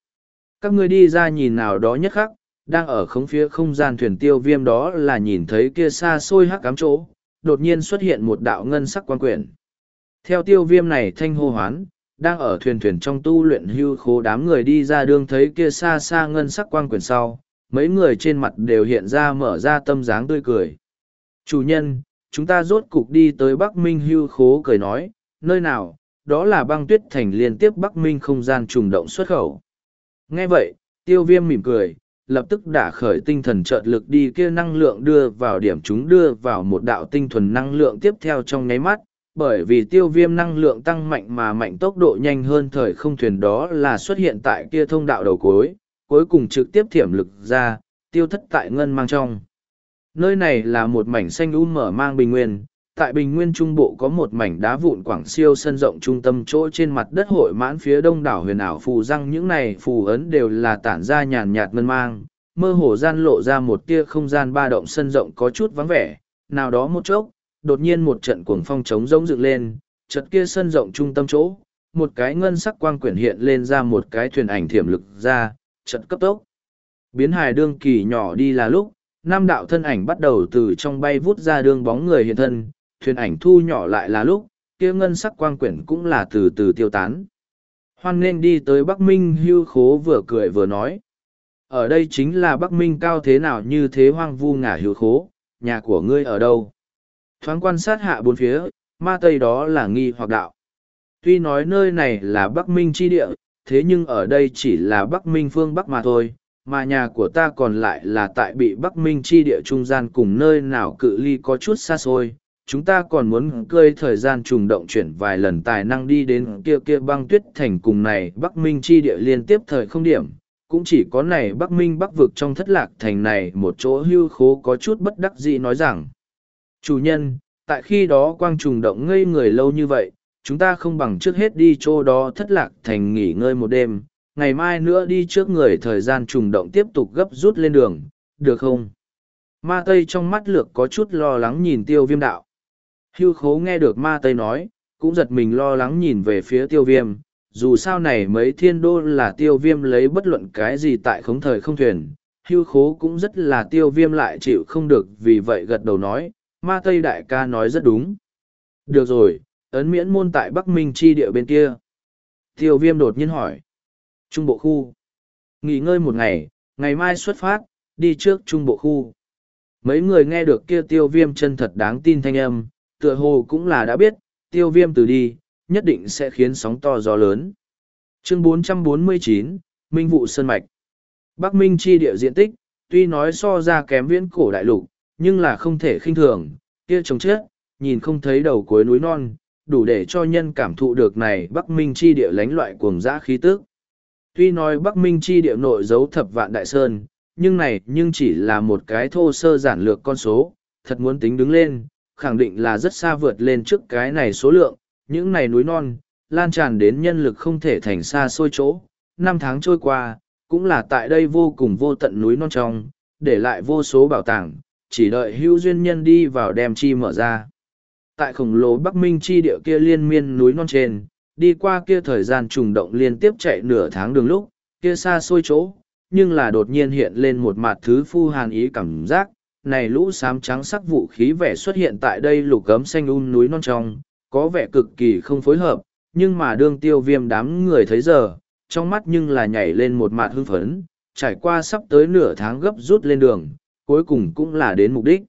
Các ngươi đi ra nhìn nào đó nhất khắc, đang ở khống phía không gian thuyền tiêu viêm đó là nhìn thấy kia xa xôi hắc cám chỗ, đột nhiên xuất hiện một đạo ngân sắc quan quyển. Theo tiêu viêm này thanh hô hoán, đang ở thuyền thuyền trong tu luyện hưu khố đám người đi ra đương thấy kia xa xa ngân sắc quan quyển sau, mấy người trên mặt đều hiện ra mở ra tâm dáng tươi cười. Chủ nhân, chúng ta rốt cục đi tới Bắc Minh hưu khố cười nói, nơi nào, đó là băng tuyết thành liên tiếp Bắc Minh không gian trùng động xuất khẩu. Nghe vậy, tiêu viêm mỉm cười, lập tức đả khởi tinh thần trợt lực đi kia năng lượng đưa vào điểm chúng đưa vào một đạo tinh thuần năng lượng tiếp theo trong nháy mắt, bởi vì tiêu viêm năng lượng tăng mạnh mà mạnh tốc độ nhanh hơn thời không thuyền đó là xuất hiện tại kia thông đạo đầu cuối, cuối cùng trực tiếp thiểm lực ra, tiêu thất tại ngân mang trong. Nơi này là một mảnh xanh u mở mang bình nguyên, tại bình nguyên trung bộ có một mảnh đá vụn quảng siêu sân rộng trung tâm chỗ trên mặt đất hội mãn phía đông đảo huyền ảo phù răng những này phù ấn đều là tản ra nhàn nhạt mân mang, mơ hồ gian lộ ra một tia không gian ba động sân rộng có chút vắng vẻ, nào đó một chốc, đột nhiên một trận cuồng phong trống rỗng dựng lên, chật kia sân rộng trung tâm chỗ, một cái ngân sắc quang quyển hiện lên ra một cái thuyền ảnh thiểm lực ra, chật cấp tốc. Biến hài đương kỳ nhỏ đi là lúc, năm đạo thân ảnh bắt đầu từ trong bay vút ra đương bóng người hiện thân, thuyền ảnh thu nhỏ lại là lúc, kia ngân sắc quang quyển cũng là từ từ tiêu tán. Hoan nên đi tới Bắc Minh hưu khố vừa cười vừa nói. Ở đây chính là Bắc Minh cao thế nào như thế hoang vu ngả hưu khố, nhà của ngươi ở đâu? Thoáng quan sát hạ bốn phía, ma tây đó là nghi hoặc đạo. Tuy nói nơi này là Bắc Minh chi địa, thế nhưng ở đây chỉ là Bắc Minh phương Bắc mà thôi, mà nhà của ta còn lại là tại bị Bắc Minh chi địa trung gian cùng nơi nào cự ly có chút xa xôi. Chúng ta còn muốn cơi thời gian trùng động chuyển vài lần tài năng đi đến kia kia băng tuyết thành cùng này Bắc Minh chi địa liên tiếp thời không điểm. Cũng chỉ có này Bắc Minh Bắc vực trong thất lạc thành này một chỗ hưu khố có chút bất đắc dĩ nói rằng. Chủ nhân, tại khi đó quang trùng động ngây người lâu như vậy, chúng ta không bằng trước hết đi chỗ đó thất lạc thành nghỉ ngơi một đêm, ngày mai nữa đi trước người thời gian trùng động tiếp tục gấp rút lên đường, được không? Ma Tây trong mắt lược có chút lo lắng nhìn tiêu viêm đạo. Hưu khố nghe được Ma Tây nói, cũng giật mình lo lắng nhìn về phía tiêu viêm, dù sao này mấy thiên đô là tiêu viêm lấy bất luận cái gì tại khống thời không thuyền, hưu khố cũng rất là tiêu viêm lại chịu không được vì vậy gật đầu nói, ma tây đại ca nói rất đúng. Được rồi, ấn miễn môn tại Bắc Minh chi địa bên kia. Tiêu viêm đột nhiên hỏi. Trung bộ khu. Nghỉ ngơi một ngày, ngày mai xuất phát, đi trước trung bộ khu. Mấy người nghe được kia tiêu viêm chân thật đáng tin thanh âm, tựa hồ cũng là đã biết, tiêu viêm từ đi, nhất định sẽ khiến sóng to gió lớn. Chương 449, Minh vụ Sơn Mạch Bắc Minh chi địa diện tích, tuy nói so ra kém viễn cổ đại lục, nhưng là không thể khinh thường, kia trồng chết, nhìn không thấy đầu cuối núi non, đủ để cho nhân cảm thụ được này Bắc Minh chi địa lánh loại cuồng dã khí tức. Tuy nói Bắc Minh chi địa nội giấu thập vạn đại sơn, nhưng này nhưng chỉ là một cái thô sơ giản lược con số, thật muốn tính đứng lên, khẳng định là rất xa vượt lên trước cái này số lượng, những này núi non, lan tràn đến nhân lực không thể thành xa xôi chỗ. Năm tháng trôi qua, cũng là tại đây vô cùng vô tận núi non trong, để lại vô số bảo tàng, chỉ đợi hữu duyên nhân đi vào đem chi mở ra. Tại khổng lồ Bắc Minh chi địa kia liên miên núi non trên, đi qua kia thời gian trùng động liên tiếp chạy nửa tháng đường lúc, kia xa xôi chỗ, nhưng là đột nhiên hiện lên một mặt thứ phu hàn ý cảm giác, này lũ xám trắng sắc vũ khí vẻ xuất hiện tại đây lục cấm xanh un núi non trong, có vẻ cực kỳ không phối hợp, nhưng mà đương tiêu viêm đám người thấy giờ, trong mắt nhưng là nhảy lên một mặt hưng phấn, trải qua sắp tới nửa tháng gấp rút lên đường, cuối cùng cũng là đến mục đích.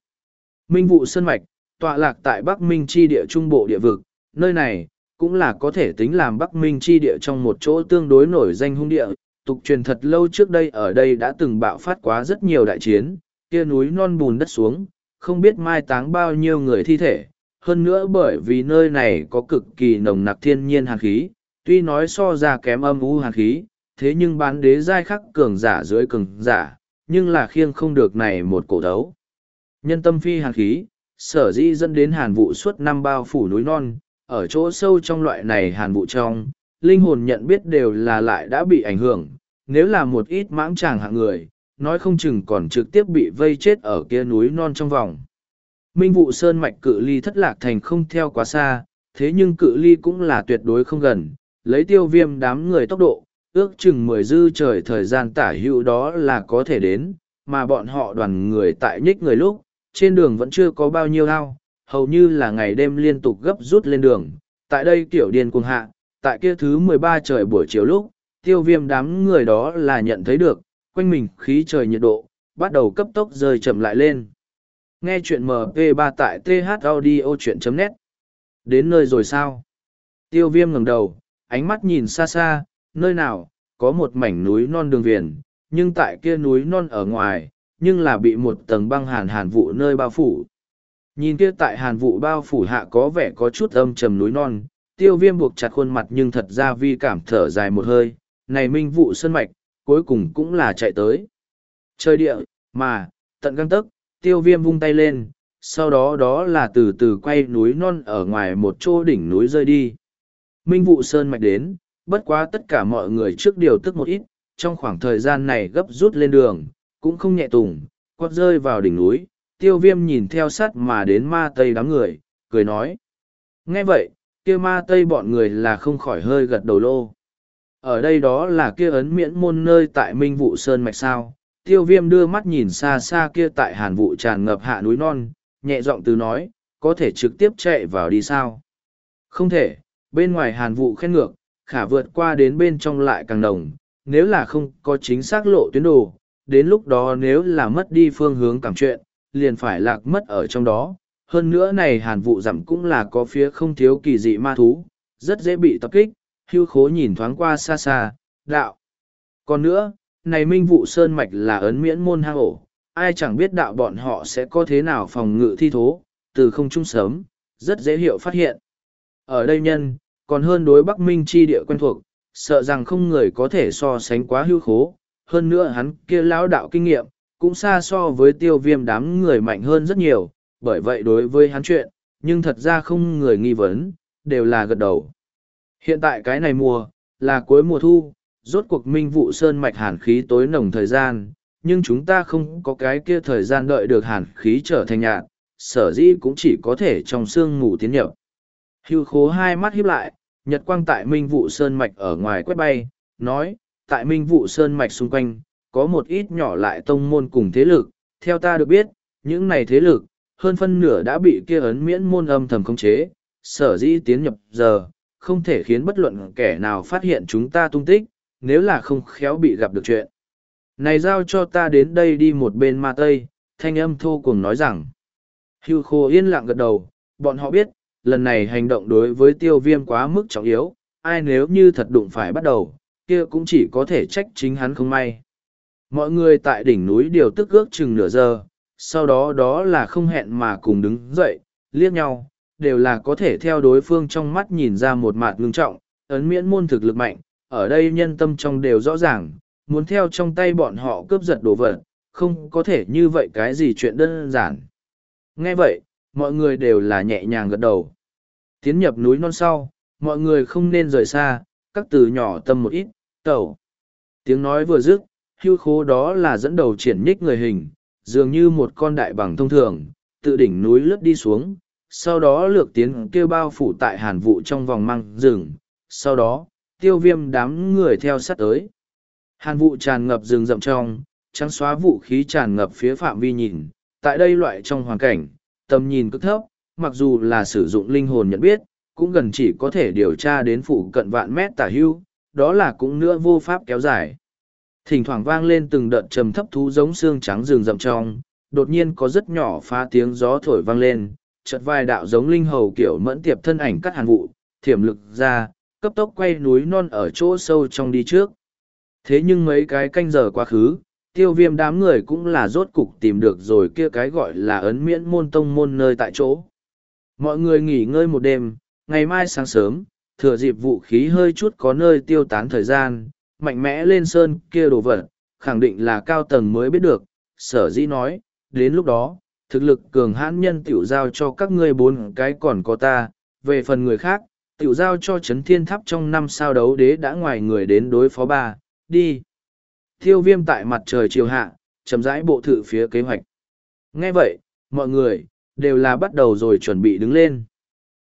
Minh vụ Sơn Mạch, tọa lạc tại Bắc Minh chi địa trung bộ địa vực, nơi này, cũng là có thể tính làm Bắc Minh chi địa trong một chỗ tương đối nổi danh hung địa, tục truyền thật lâu trước đây ở đây đã từng bạo phát quá rất nhiều đại chiến, kia núi non bùn đất xuống, không biết mai táng bao nhiêu người thi thể, hơn nữa bởi vì nơi này có cực kỳ nồng nặc thiên nhiên hàn khí, tuy nói so ra kém âm u hàn khí, thế nhưng bán đế giai khắc cường giả dưới cường giả, nhưng là khiêng không được này một cổ đấu. Nhân tâm phi hàn khí, sở dĩ dẫn đến hàn vụ suốt năm bao phủ núi non, ở chỗ sâu trong loại này hàn vụ trong, linh hồn nhận biết đều là lại đã bị ảnh hưởng, nếu là một ít mãng tràng hạng người, nói không chừng còn trực tiếp bị vây chết ở kia núi non trong vòng. Minh vụ sơn mạch cự ly thất lạc thành không theo quá xa, thế nhưng cự ly cũng là tuyệt đối không gần, lấy tiêu viêm đám người tốc độ, ước chừng mười dư trời thời gian tả hữu đó là có thể đến, mà bọn họ đoàn người tại nhích người lúc, trên đường vẫn chưa có bao nhiêu ao, hầu như là ngày đêm liên tục gấp rút lên đường. Tại đây kiểu điên cuồng hạ, tại kia thứ mười ba trời buổi chiều lúc, tiêu viêm đám người đó là nhận thấy được, quanh mình khí trời nhiệt độ, bắt đầu cấp tốc rơi chậm lại lên. Nghe chuyện MP3 tại thaudio.net Đến nơi rồi sao? Tiêu viêm ngẩng đầu, ánh mắt nhìn xa xa, nơi nào, có một mảnh núi non đường viền, nhưng tại kia núi non ở ngoài, nhưng là bị một tầng băng hàn hàn vụ nơi bao phủ. Nhìn kia tại hàn vụ bao phủ hạ có vẻ có chút âm trầm núi non, tiêu viêm buộc chặt khuôn mặt nhưng thật ra vi cảm thở dài một hơi, này minh vụ sân mạch, cuối cùng cũng là chạy tới. Chơi địa, mà, tận găng tấc, tiêu viêm vung tay lên, sau đó đó là từ từ quay núi non ở ngoài một chỗ đỉnh núi rơi đi. Minh vụ sơn mạch đến, bất quá tất cả mọi người trước điều tức một ít, trong khoảng thời gian này gấp rút lên đường, cũng không nhẹ tùng, quát rơi vào đỉnh núi, tiêu viêm nhìn theo sát mà đến ma tây đám người, cười nói. Nghe vậy, kia ma tây bọn người là không khỏi hơi gật đầu lô. Ở đây đó là kia ấn miễn môn nơi tại Minh Vụ Sơn Mạch sao. Tiêu viêm đưa mắt nhìn xa xa kia tại hàn vụ tràn ngập hạ núi non, nhẹ giọng từ nói, có thể trực tiếp chạy vào đi sao? Không thể, bên ngoài hàn vụ khen ngược, khả vượt qua đến bên trong lại càng đồng, nếu là không có chính xác lộ tuyến đồ, đến lúc đó nếu là mất đi phương hướng cảm chuyện, liền phải lạc mất ở trong đó. Hơn nữa này hàn vụ giảm cũng là có phía không thiếu kỳ dị ma thú, rất dễ bị tập kích, hưu khố nhìn thoáng qua xa xa, đạo. Còn nữa, này minh vụ sơn mạch là ấn miễn môn hang ổ, ai chẳng biết đạo bọn họ sẽ có thế nào phòng ngự thi thố, từ không trung sớm, rất dễ hiệu phát hiện. Ở đây nhân, còn hơn đối Bắc Minh chi địa quen thuộc, sợ rằng không người có thể so sánh quá hưu khố, hơn nữa hắn kia lão đạo kinh nghiệm, cũng xa so với tiêu viêm đám người mạnh hơn rất nhiều, bởi vậy đối với hắn chuyện, nhưng thật ra không người nghi vấn, đều là gật đầu. Hiện tại cái này mùa, là cuối mùa thu, rốt cuộc minh vụ sơn mạch hàn khí tối nồng thời gian, nhưng chúng ta không có cái kia thời gian đợi được hàn khí trở thành nhạt, sở dĩ cũng chỉ có thể trong sương mù tiến nhập. Hưu khố hai mắt híp lại, nhật quang tại minh vụ sơn mạch ở ngoài quét bay, nói, tại minh vụ sơn mạch xung quanh, có một ít nhỏ lại tông môn cùng thế lực, theo ta được biết, những này thế lực, hơn phân nửa đã bị kia ấn miễn môn âm thầm khống chế, sở dĩ tiến nhập giờ, không thể khiến bất luận kẻ nào phát hiện chúng ta tung tích, nếu là không khéo bị gặp được chuyện. Này giao cho ta đến đây đi một bên ma tây, thanh âm thô cùng nói rằng. Hưu khô yên lặng gật đầu, bọn họ biết, lần này hành động đối với tiêu viêm quá mức trọng yếu, ai nếu như thật đụng phải bắt đầu, kia cũng chỉ có thể trách chính hắn không may. Mọi người tại đỉnh núi điều tức ước chừng nửa giờ, sau đó đó là không hẹn mà cùng đứng dậy, liếc nhau, đều là có thể theo đối phương trong mắt nhìn ra một mặt ngưng trọng, ấn miễn môn thực lực mạnh, ở đây nhân tâm trong đều rõ ràng, muốn theo trong tay bọn họ cướp giật đồ vật, không có thể như vậy cái gì chuyện đơn giản. Nghe vậy, mọi người đều là nhẹ nhàng gật đầu. Tiến nhập núi non sau, mọi người không nên rời xa, các từ nhỏ tâm một ít, tẩu. Tiếng nói vừa dứt, hưu khố đó là dẫn đầu triển nhích người hình, dường như một con đại bằng thông thường, tự đỉnh núi lướt đi xuống, sau đó lược tiến kêu bao phủ tại hàn vụ trong vòng măng rừng, sau đó, tiêu viêm đám người theo sát tới. Hàn vụ tràn ngập rừng rậm trong, trắng xóa vũ khí tràn ngập phía phạm vi nhìn, tại đây loại trong hoàn cảnh, tầm nhìn cực thấp, mặc dù là sử dụng linh hồn nhận biết, cũng gần chỉ có thể điều tra đến phụ cận vạn mét tả hưu, đó là cũng nữa vô pháp kéo dài. Thỉnh thoảng vang lên từng đợt trầm thấp thú giống xương trắng rừng rậm trong, đột nhiên có rất nhỏ phá tiếng gió thổi vang lên, chợt vài đạo giống linh hầu kiểu mẫn tiệp thân ảnh cắt hàn vụ, thiểm lực ra, cấp tốc quay núi non ở chỗ sâu trong đi trước. Thế nhưng mấy cái canh giờ quá khứ, tiêu viêm đám người cũng là rốt cục tìm được rồi kia cái gọi là ấn miễn môn tông môn nơi tại chỗ. Mọi người nghỉ ngơi một đêm, ngày mai sáng sớm, thừa dịp vũ khí hơi chút có nơi tiêu tán thời gian, mạnh mẽ lên sơn kia đồ vật, khẳng định là cao tầng mới biết được, sở dĩ nói, đến lúc đó, thực lực cường hãn nhân tiểu giao cho các ngươi bốn cái còn có ta, về phần người khác, tiểu giao cho chấn thiên tháp trong năm sao đấu đế đã ngoài người đến đối phó ba, đi. Tiêu viêm tại mặt trời chiều hạ, chấm rãi bộ thự phía kế hoạch. Nghe vậy, mọi người, đều là bắt đầu rồi chuẩn bị đứng lên.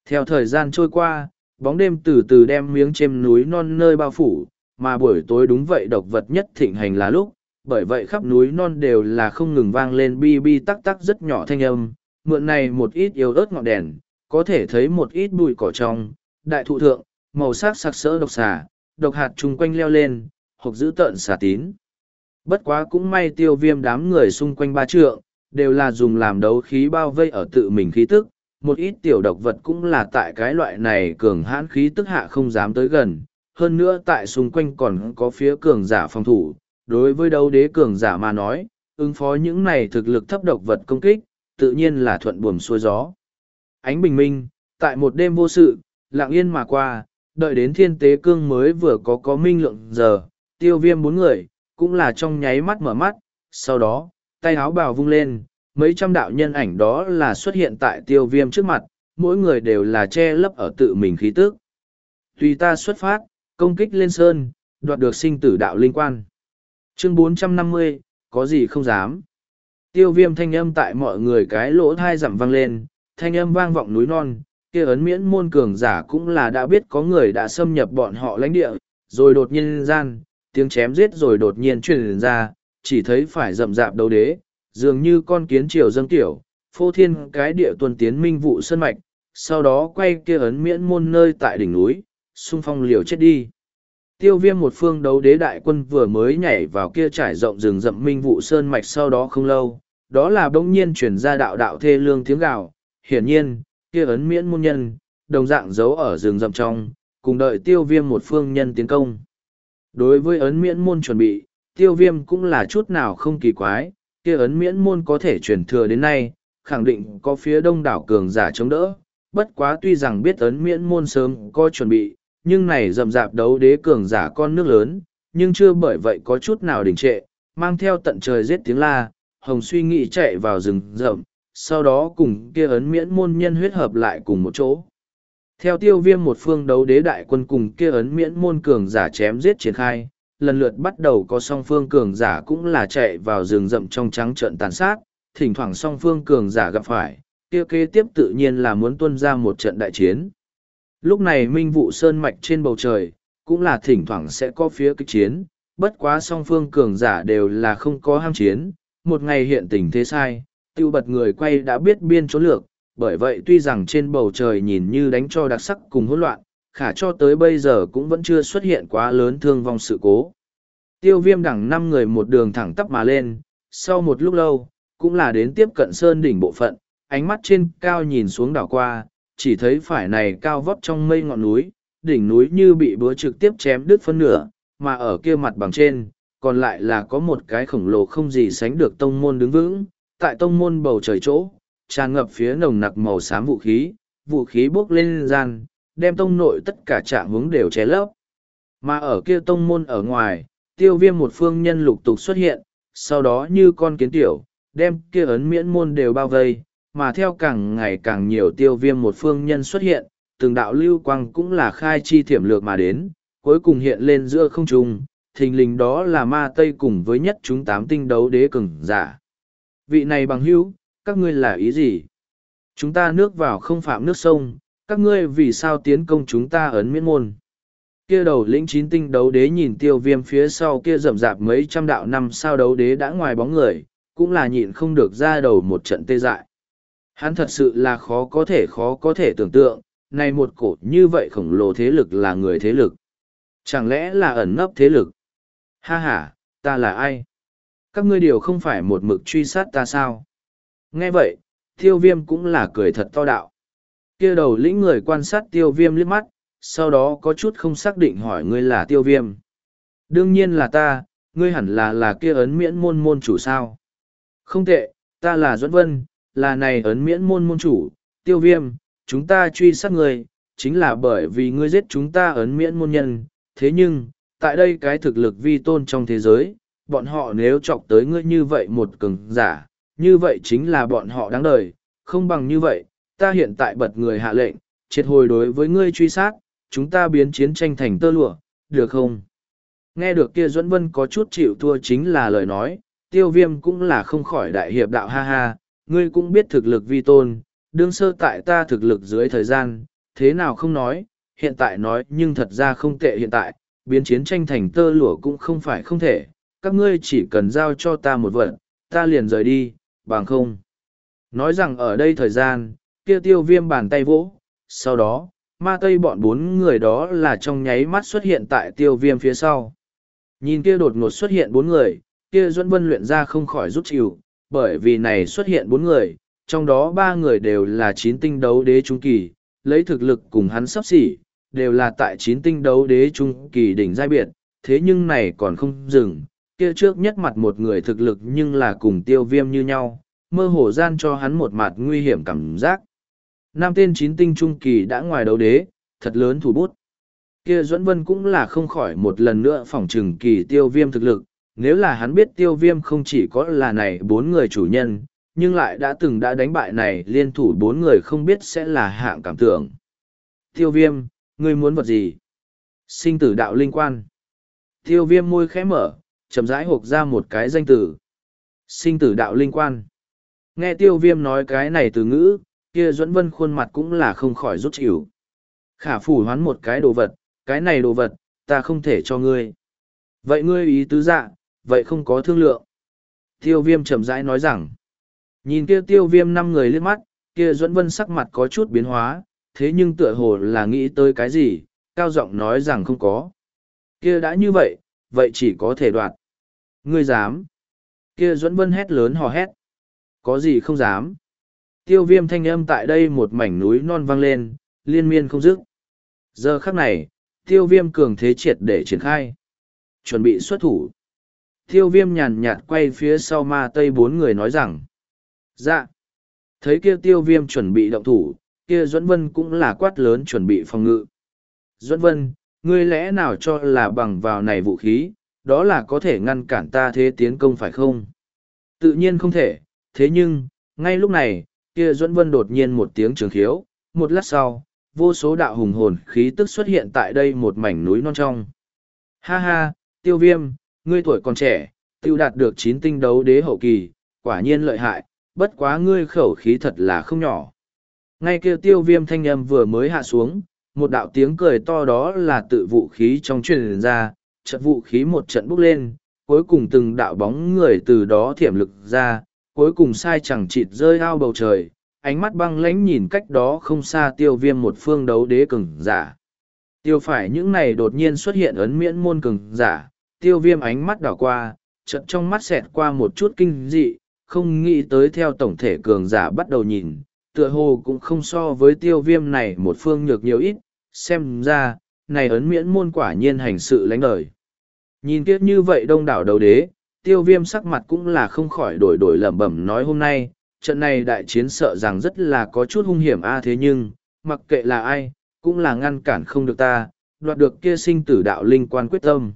Theo thời gian trôi qua, bóng đêm từ từ đem miếng trên núi non nơi bao phủ, mà buổi tối đúng vậy độc vật nhất thịnh hành là lúc, bởi vậy khắp núi non đều là không ngừng vang lên bi bi tắc tắc rất nhỏ thanh âm, mượn này một ít yếu ớt ngọn đèn, có thể thấy một ít bụi cỏ trong, đại thụ thượng, màu sắc sặc sỡ độc xà, độc hạt chung quanh leo lên, hoặc giữ tợn xà tín. Bất quá cũng may tiêu viêm đám người xung quanh ba trượng, đều là dùng làm đấu khí bao vây ở tự mình khí tức, một ít tiểu độc vật cũng là tại cái loại này cường hãn khí tức hạ không dám tới gần, hơn nữa tại xung quanh còn có phía cường giả phòng thủ, đối với đấu đế cường giả mà nói, ứng phó những này thực lực thấp độc vật công kích, tự nhiên là thuận buồm xuôi gió. Ánh bình minh, tại một đêm vô sự, lặng yên mà qua, đợi đến thiên tế cương mới vừa có có minh lượng giờ, tiêu viêm bốn người, cũng là trong nháy mắt mở mắt, sau đó, tay áo bào vung lên, mấy trăm đạo nhân ảnh đó là xuất hiện tại tiêu viêm trước mặt, mỗi người đều là che lấp ở tự mình khí tức. Tùy ta xuất phát, công kích lên sơn, đoạt được sinh tử đạo linh quan. Chương 450, có gì không dám. Tiêu viêm thanh âm tại mọi người cái lỗ thai giảm vang lên, thanh âm vang vọng núi non, kia ấn miễn môn cường giả cũng là đã biết có người đã xâm nhập bọn họ lãnh địa, rồi đột nhiên gian, tiếng chém giết rồi đột nhiên truyền ra, chỉ thấy phải rậm rạp đấu đế, dường như con kiến triều dâng tiểu, phô thiên cái địa tuần tiến minh vụ sân mạch, sau đó quay kia ấn miễn môn nơi tại đỉnh núi, xung phong liều chết đi. Tiêu viêm một phương đấu đế đại quân vừa mới nhảy vào kia trải rộng rừng rậm minh vụ sơn mạch sau đó không lâu, đó là bỗng nhiên chuyển ra đạo đạo thê lương tiếng gạo. Hiển nhiên, kia ấn miễn môn nhân, đồng dạng giấu ở rừng rậm trong, cùng đợi tiêu viêm một phương nhân tiến công. Đối với ấn miễn môn chuẩn bị, tiêu viêm cũng là chút nào không kỳ quái, kia ấn miễn môn có thể truyền thừa đến nay, khẳng định có phía đông đảo cường giả chống đỡ. Bất quá tuy rằng biết ấn miễn môn sớm có chuẩn bị, nhưng này rậm rạp đấu đế cường giả con nước lớn, nhưng chưa bởi vậy có chút nào đình trệ, mang theo tận trời giết tiếng la, hồng suy nghĩ chạy vào rừng rậm, sau đó cùng kia ấn miễn môn nhân huyết hợp lại cùng một chỗ. Theo tiêu viêm một phương đấu đế đại quân cùng kia ấn miễn môn cường giả chém giết triển khai, lần lượt bắt đầu có song phương cường giả cũng là chạy vào rừng rậm trong trắng trận tàn sát, thỉnh thoảng song phương cường giả gặp phải, kia kế tiếp tự nhiên là muốn tuân ra một trận đại chiến. Lúc này minh vụ sơn mạch trên bầu trời, cũng là thỉnh thoảng sẽ có phía kích chiến, bất quá song phương cường giả đều là không có ham chiến, một ngày hiện tình thế sai, tiêu bật người quay đã biết biên chỗ lược, bởi vậy tuy rằng trên bầu trời nhìn như đánh cho đặc sắc cùng hỗn loạn, khả cho tới bây giờ cũng vẫn chưa xuất hiện quá lớn thương vong sự cố. Tiêu viêm đẳng năm người một đường thẳng tắp mà lên, sau một lúc lâu, cũng là đến tiếp cận sơn đỉnh bộ phận, ánh mắt trên cao nhìn xuống đảo qua, chỉ thấy phải này cao vót trong mây ngọn núi, đỉnh núi như bị búa trực tiếp chém đứt phân nửa, mà ở kia mặt bằng trên, còn lại là có một cái khổng lồ không gì sánh được tông môn đứng vững, tại tông môn bầu trời chỗ, tràn ngập phía nồng nặc màu xám vũ khí, vũ khí bốc lên gian, đem tông nội tất cả trạng hướng đều che lấp. Mà ở kia tông môn ở ngoài, tiêu viêm một phương nhân lục tục xuất hiện, sau đó như con kiến tiểu, đem kia ấn miễn môn đều bao vây, mà theo càng ngày càng nhiều tiêu viêm một phương nhân xuất hiện, từng đạo lưu quang cũng là khai chi thiểm lược mà đến, cuối cùng hiện lên giữa không trung, thình lình đó là ma tây cùng với nhất chúng tám tinh đấu đế cường giả. Vị này bằng hữu, các ngươi là ý gì? Chúng ta nước vào không phạm nước sông, các ngươi vì sao tiến công chúng ta ấn miễn môn? Kia đầu lĩnh chín tinh đấu đế nhìn tiêu viêm phía sau kia rậm rạp mấy trăm đạo năm sao đấu đế đã ngoài bóng người, cũng là nhịn không được ra đầu một trận tê dại. Hắn thật sự là khó có thể khó có thể tưởng tượng, này một cổ như vậy khổng lồ thế lực là người thế lực. Chẳng lẽ là ẩn nấp thế lực? Ha ha, ta là ai? Các ngươi điều không phải một mực truy sát ta sao? Nghe vậy, tiêu viêm cũng là cười thật to đạo. kia đầu lĩnh người quan sát tiêu viêm liếc mắt, sau đó có chút không xác định hỏi ngươi là tiêu viêm. Đương nhiên là ta, ngươi hẳn là là kia ấn miễn môn môn chủ sao. Không tệ, ta là Duẫn Vân, là này ấn miễn môn môn chủ, tiêu viêm, chúng ta truy sát người chính là bởi vì ngươi giết chúng ta ấn miễn môn nhân, thế nhưng, tại đây cái thực lực vi tôn trong thế giới, bọn họ nếu chọc tới ngươi như vậy một cường giả, như vậy chính là bọn họ đáng đời, không bằng như vậy, ta hiện tại bật người hạ lệnh, triệt hồi đối với ngươi truy sát, chúng ta biến chiến tranh thành tơ lụa, được không? Nghe được kia Duẫn Vân có chút chịu thua chính là lời nói, tiêu viêm cũng là không khỏi đại hiệp đạo ha ha, ngươi cũng biết thực lực vi tôn, đương sơ tại ta thực lực dưới thời gian, thế nào không nói, hiện tại nói nhưng thật ra không tệ hiện tại, biến chiến tranh thành tơ lụa cũng không phải không thể, các ngươi chỉ cần giao cho ta một vật, ta liền rời đi, bằng không. Nói rằng ở đây thời gian, kia tiêu viêm bàn tay vỗ, sau đó, ma tây bọn bốn người đó là trong nháy mắt xuất hiện tại tiêu viêm phía sau. Nhìn kia đột ngột xuất hiện bốn người, kia Duẫn Vân luyện ra không khỏi rút chịu, bởi vì này xuất hiện bốn người, trong đó ba người đều là chín tinh đấu đế trung kỳ, lấy thực lực cùng hắn sắp xỉ, đều là tại chín tinh đấu đế trung kỳ đỉnh giai biệt, thế nhưng này còn không dừng, kia trước nhất mặt một người thực lực nhưng là cùng tiêu viêm như nhau, mơ hồ gian cho hắn một mặt nguy hiểm cảm giác. Nam tên chín tinh trung kỳ đã ngoài đấu đế, thật lớn thủ bút. Kia Duẫn Vân cũng là không khỏi một lần nữa phỏng trừng kỳ tiêu viêm thực lực, nếu là hắn biết tiêu viêm không chỉ có là này bốn người chủ nhân, nhưng lại đã từng đã đánh bại này liên thủ bốn người không biết sẽ là hạng cảm tưởng. Tiêu viêm, ngươi muốn vật gì? Sinh tử đạo linh quan. Tiêu viêm môi khẽ mở, chậm rãi hộp ra một cái danh tử. Sinh tử đạo linh quan. Nghe tiêu viêm nói cái này từ ngữ, kia Duẫn Vân khuôn mặt cũng là không khỏi rút chịu. Khả phủ hoán một cái đồ vật, cái này đồ vật, ta không thể cho ngươi. Vậy ngươi ý tứ dạ, vậy không có thương lượng. Tiêu viêm chậm rãi nói rằng, nhìn kia tiêu viêm năm người liếc mắt, kia Duẫn Vân sắc mặt có chút biến hóa, thế nhưng tựa hồ là nghĩ tới cái gì, cao giọng nói rằng không có. Kia đã như vậy, vậy chỉ có thể đoạt. Ngươi dám. Kia Duẫn Vân hét lớn hò hét. Có gì không dám. Tiêu viêm thanh âm tại đây một mảnh núi non vang lên, liên miên không dứt. Giờ khắc này, tiêu viêm cường thế triệt để triển khai. Chuẩn bị xuất thủ. Tiêu viêm nhàn nhạt quay phía sau ma tây bốn người nói rằng. Dạ. Thấy kia tiêu viêm chuẩn bị động thủ, kia Duẫn Vân cũng là quát lớn chuẩn bị phòng ngự. Duẫn Vân, ngươi lẽ nào cho là bằng vào này vũ khí, đó là có thể ngăn cản ta thế tiến công phải không? Tự nhiên không thể, thế nhưng, ngay lúc này, kia Duẫn Vân đột nhiên một tiếng trường khiếu, một lát sau, vô số đạo hùng hồn khí tức xuất hiện tại đây một mảnh núi non trong. Ha ha, tiêu viêm, ngươi tuổi còn trẻ, tiêu đạt được chín tinh đấu đế hậu kỳ, quả nhiên lợi hại, bất quá ngươi khẩu khí thật là không nhỏ. Ngay kia tiêu viêm thanh âm vừa mới hạ xuống, một đạo tiếng cười to đó là tự vũ khí trong truyền ra, trận vũ khí một trận bốc lên, cuối cùng từng đạo bóng người từ đó thiểm lực ra, cuối cùng sai chẳng chịt rơi ao bầu trời, ánh mắt băng lãnh nhìn cách đó không xa tiêu viêm một phương đấu đế cường giả. Tiêu phải những này đột nhiên xuất hiện ấn miễn môn cường giả, tiêu viêm ánh mắt đảo qua, trận trong mắt xẹt qua một chút kinh dị, không nghĩ tới theo tổng thể cường giả bắt đầu nhìn, tựa hồ cũng không so với tiêu viêm này một phương nhược nhiều ít, xem ra, này ấn miễn môn quả nhiên hành sự lánh đời. Nhìn kiếp như vậy đông đảo đầu đế, tiêu viêm sắc mặt cũng là không khỏi đổi đổi lẩm bẩm nói hôm nay, trận này đại chiến sợ rằng rất là có chút hung hiểm a à thế nhưng, mặc kệ là ai, cũng là ngăn cản không được ta, đoạt được kia sinh tử đạo linh quan quyết tâm.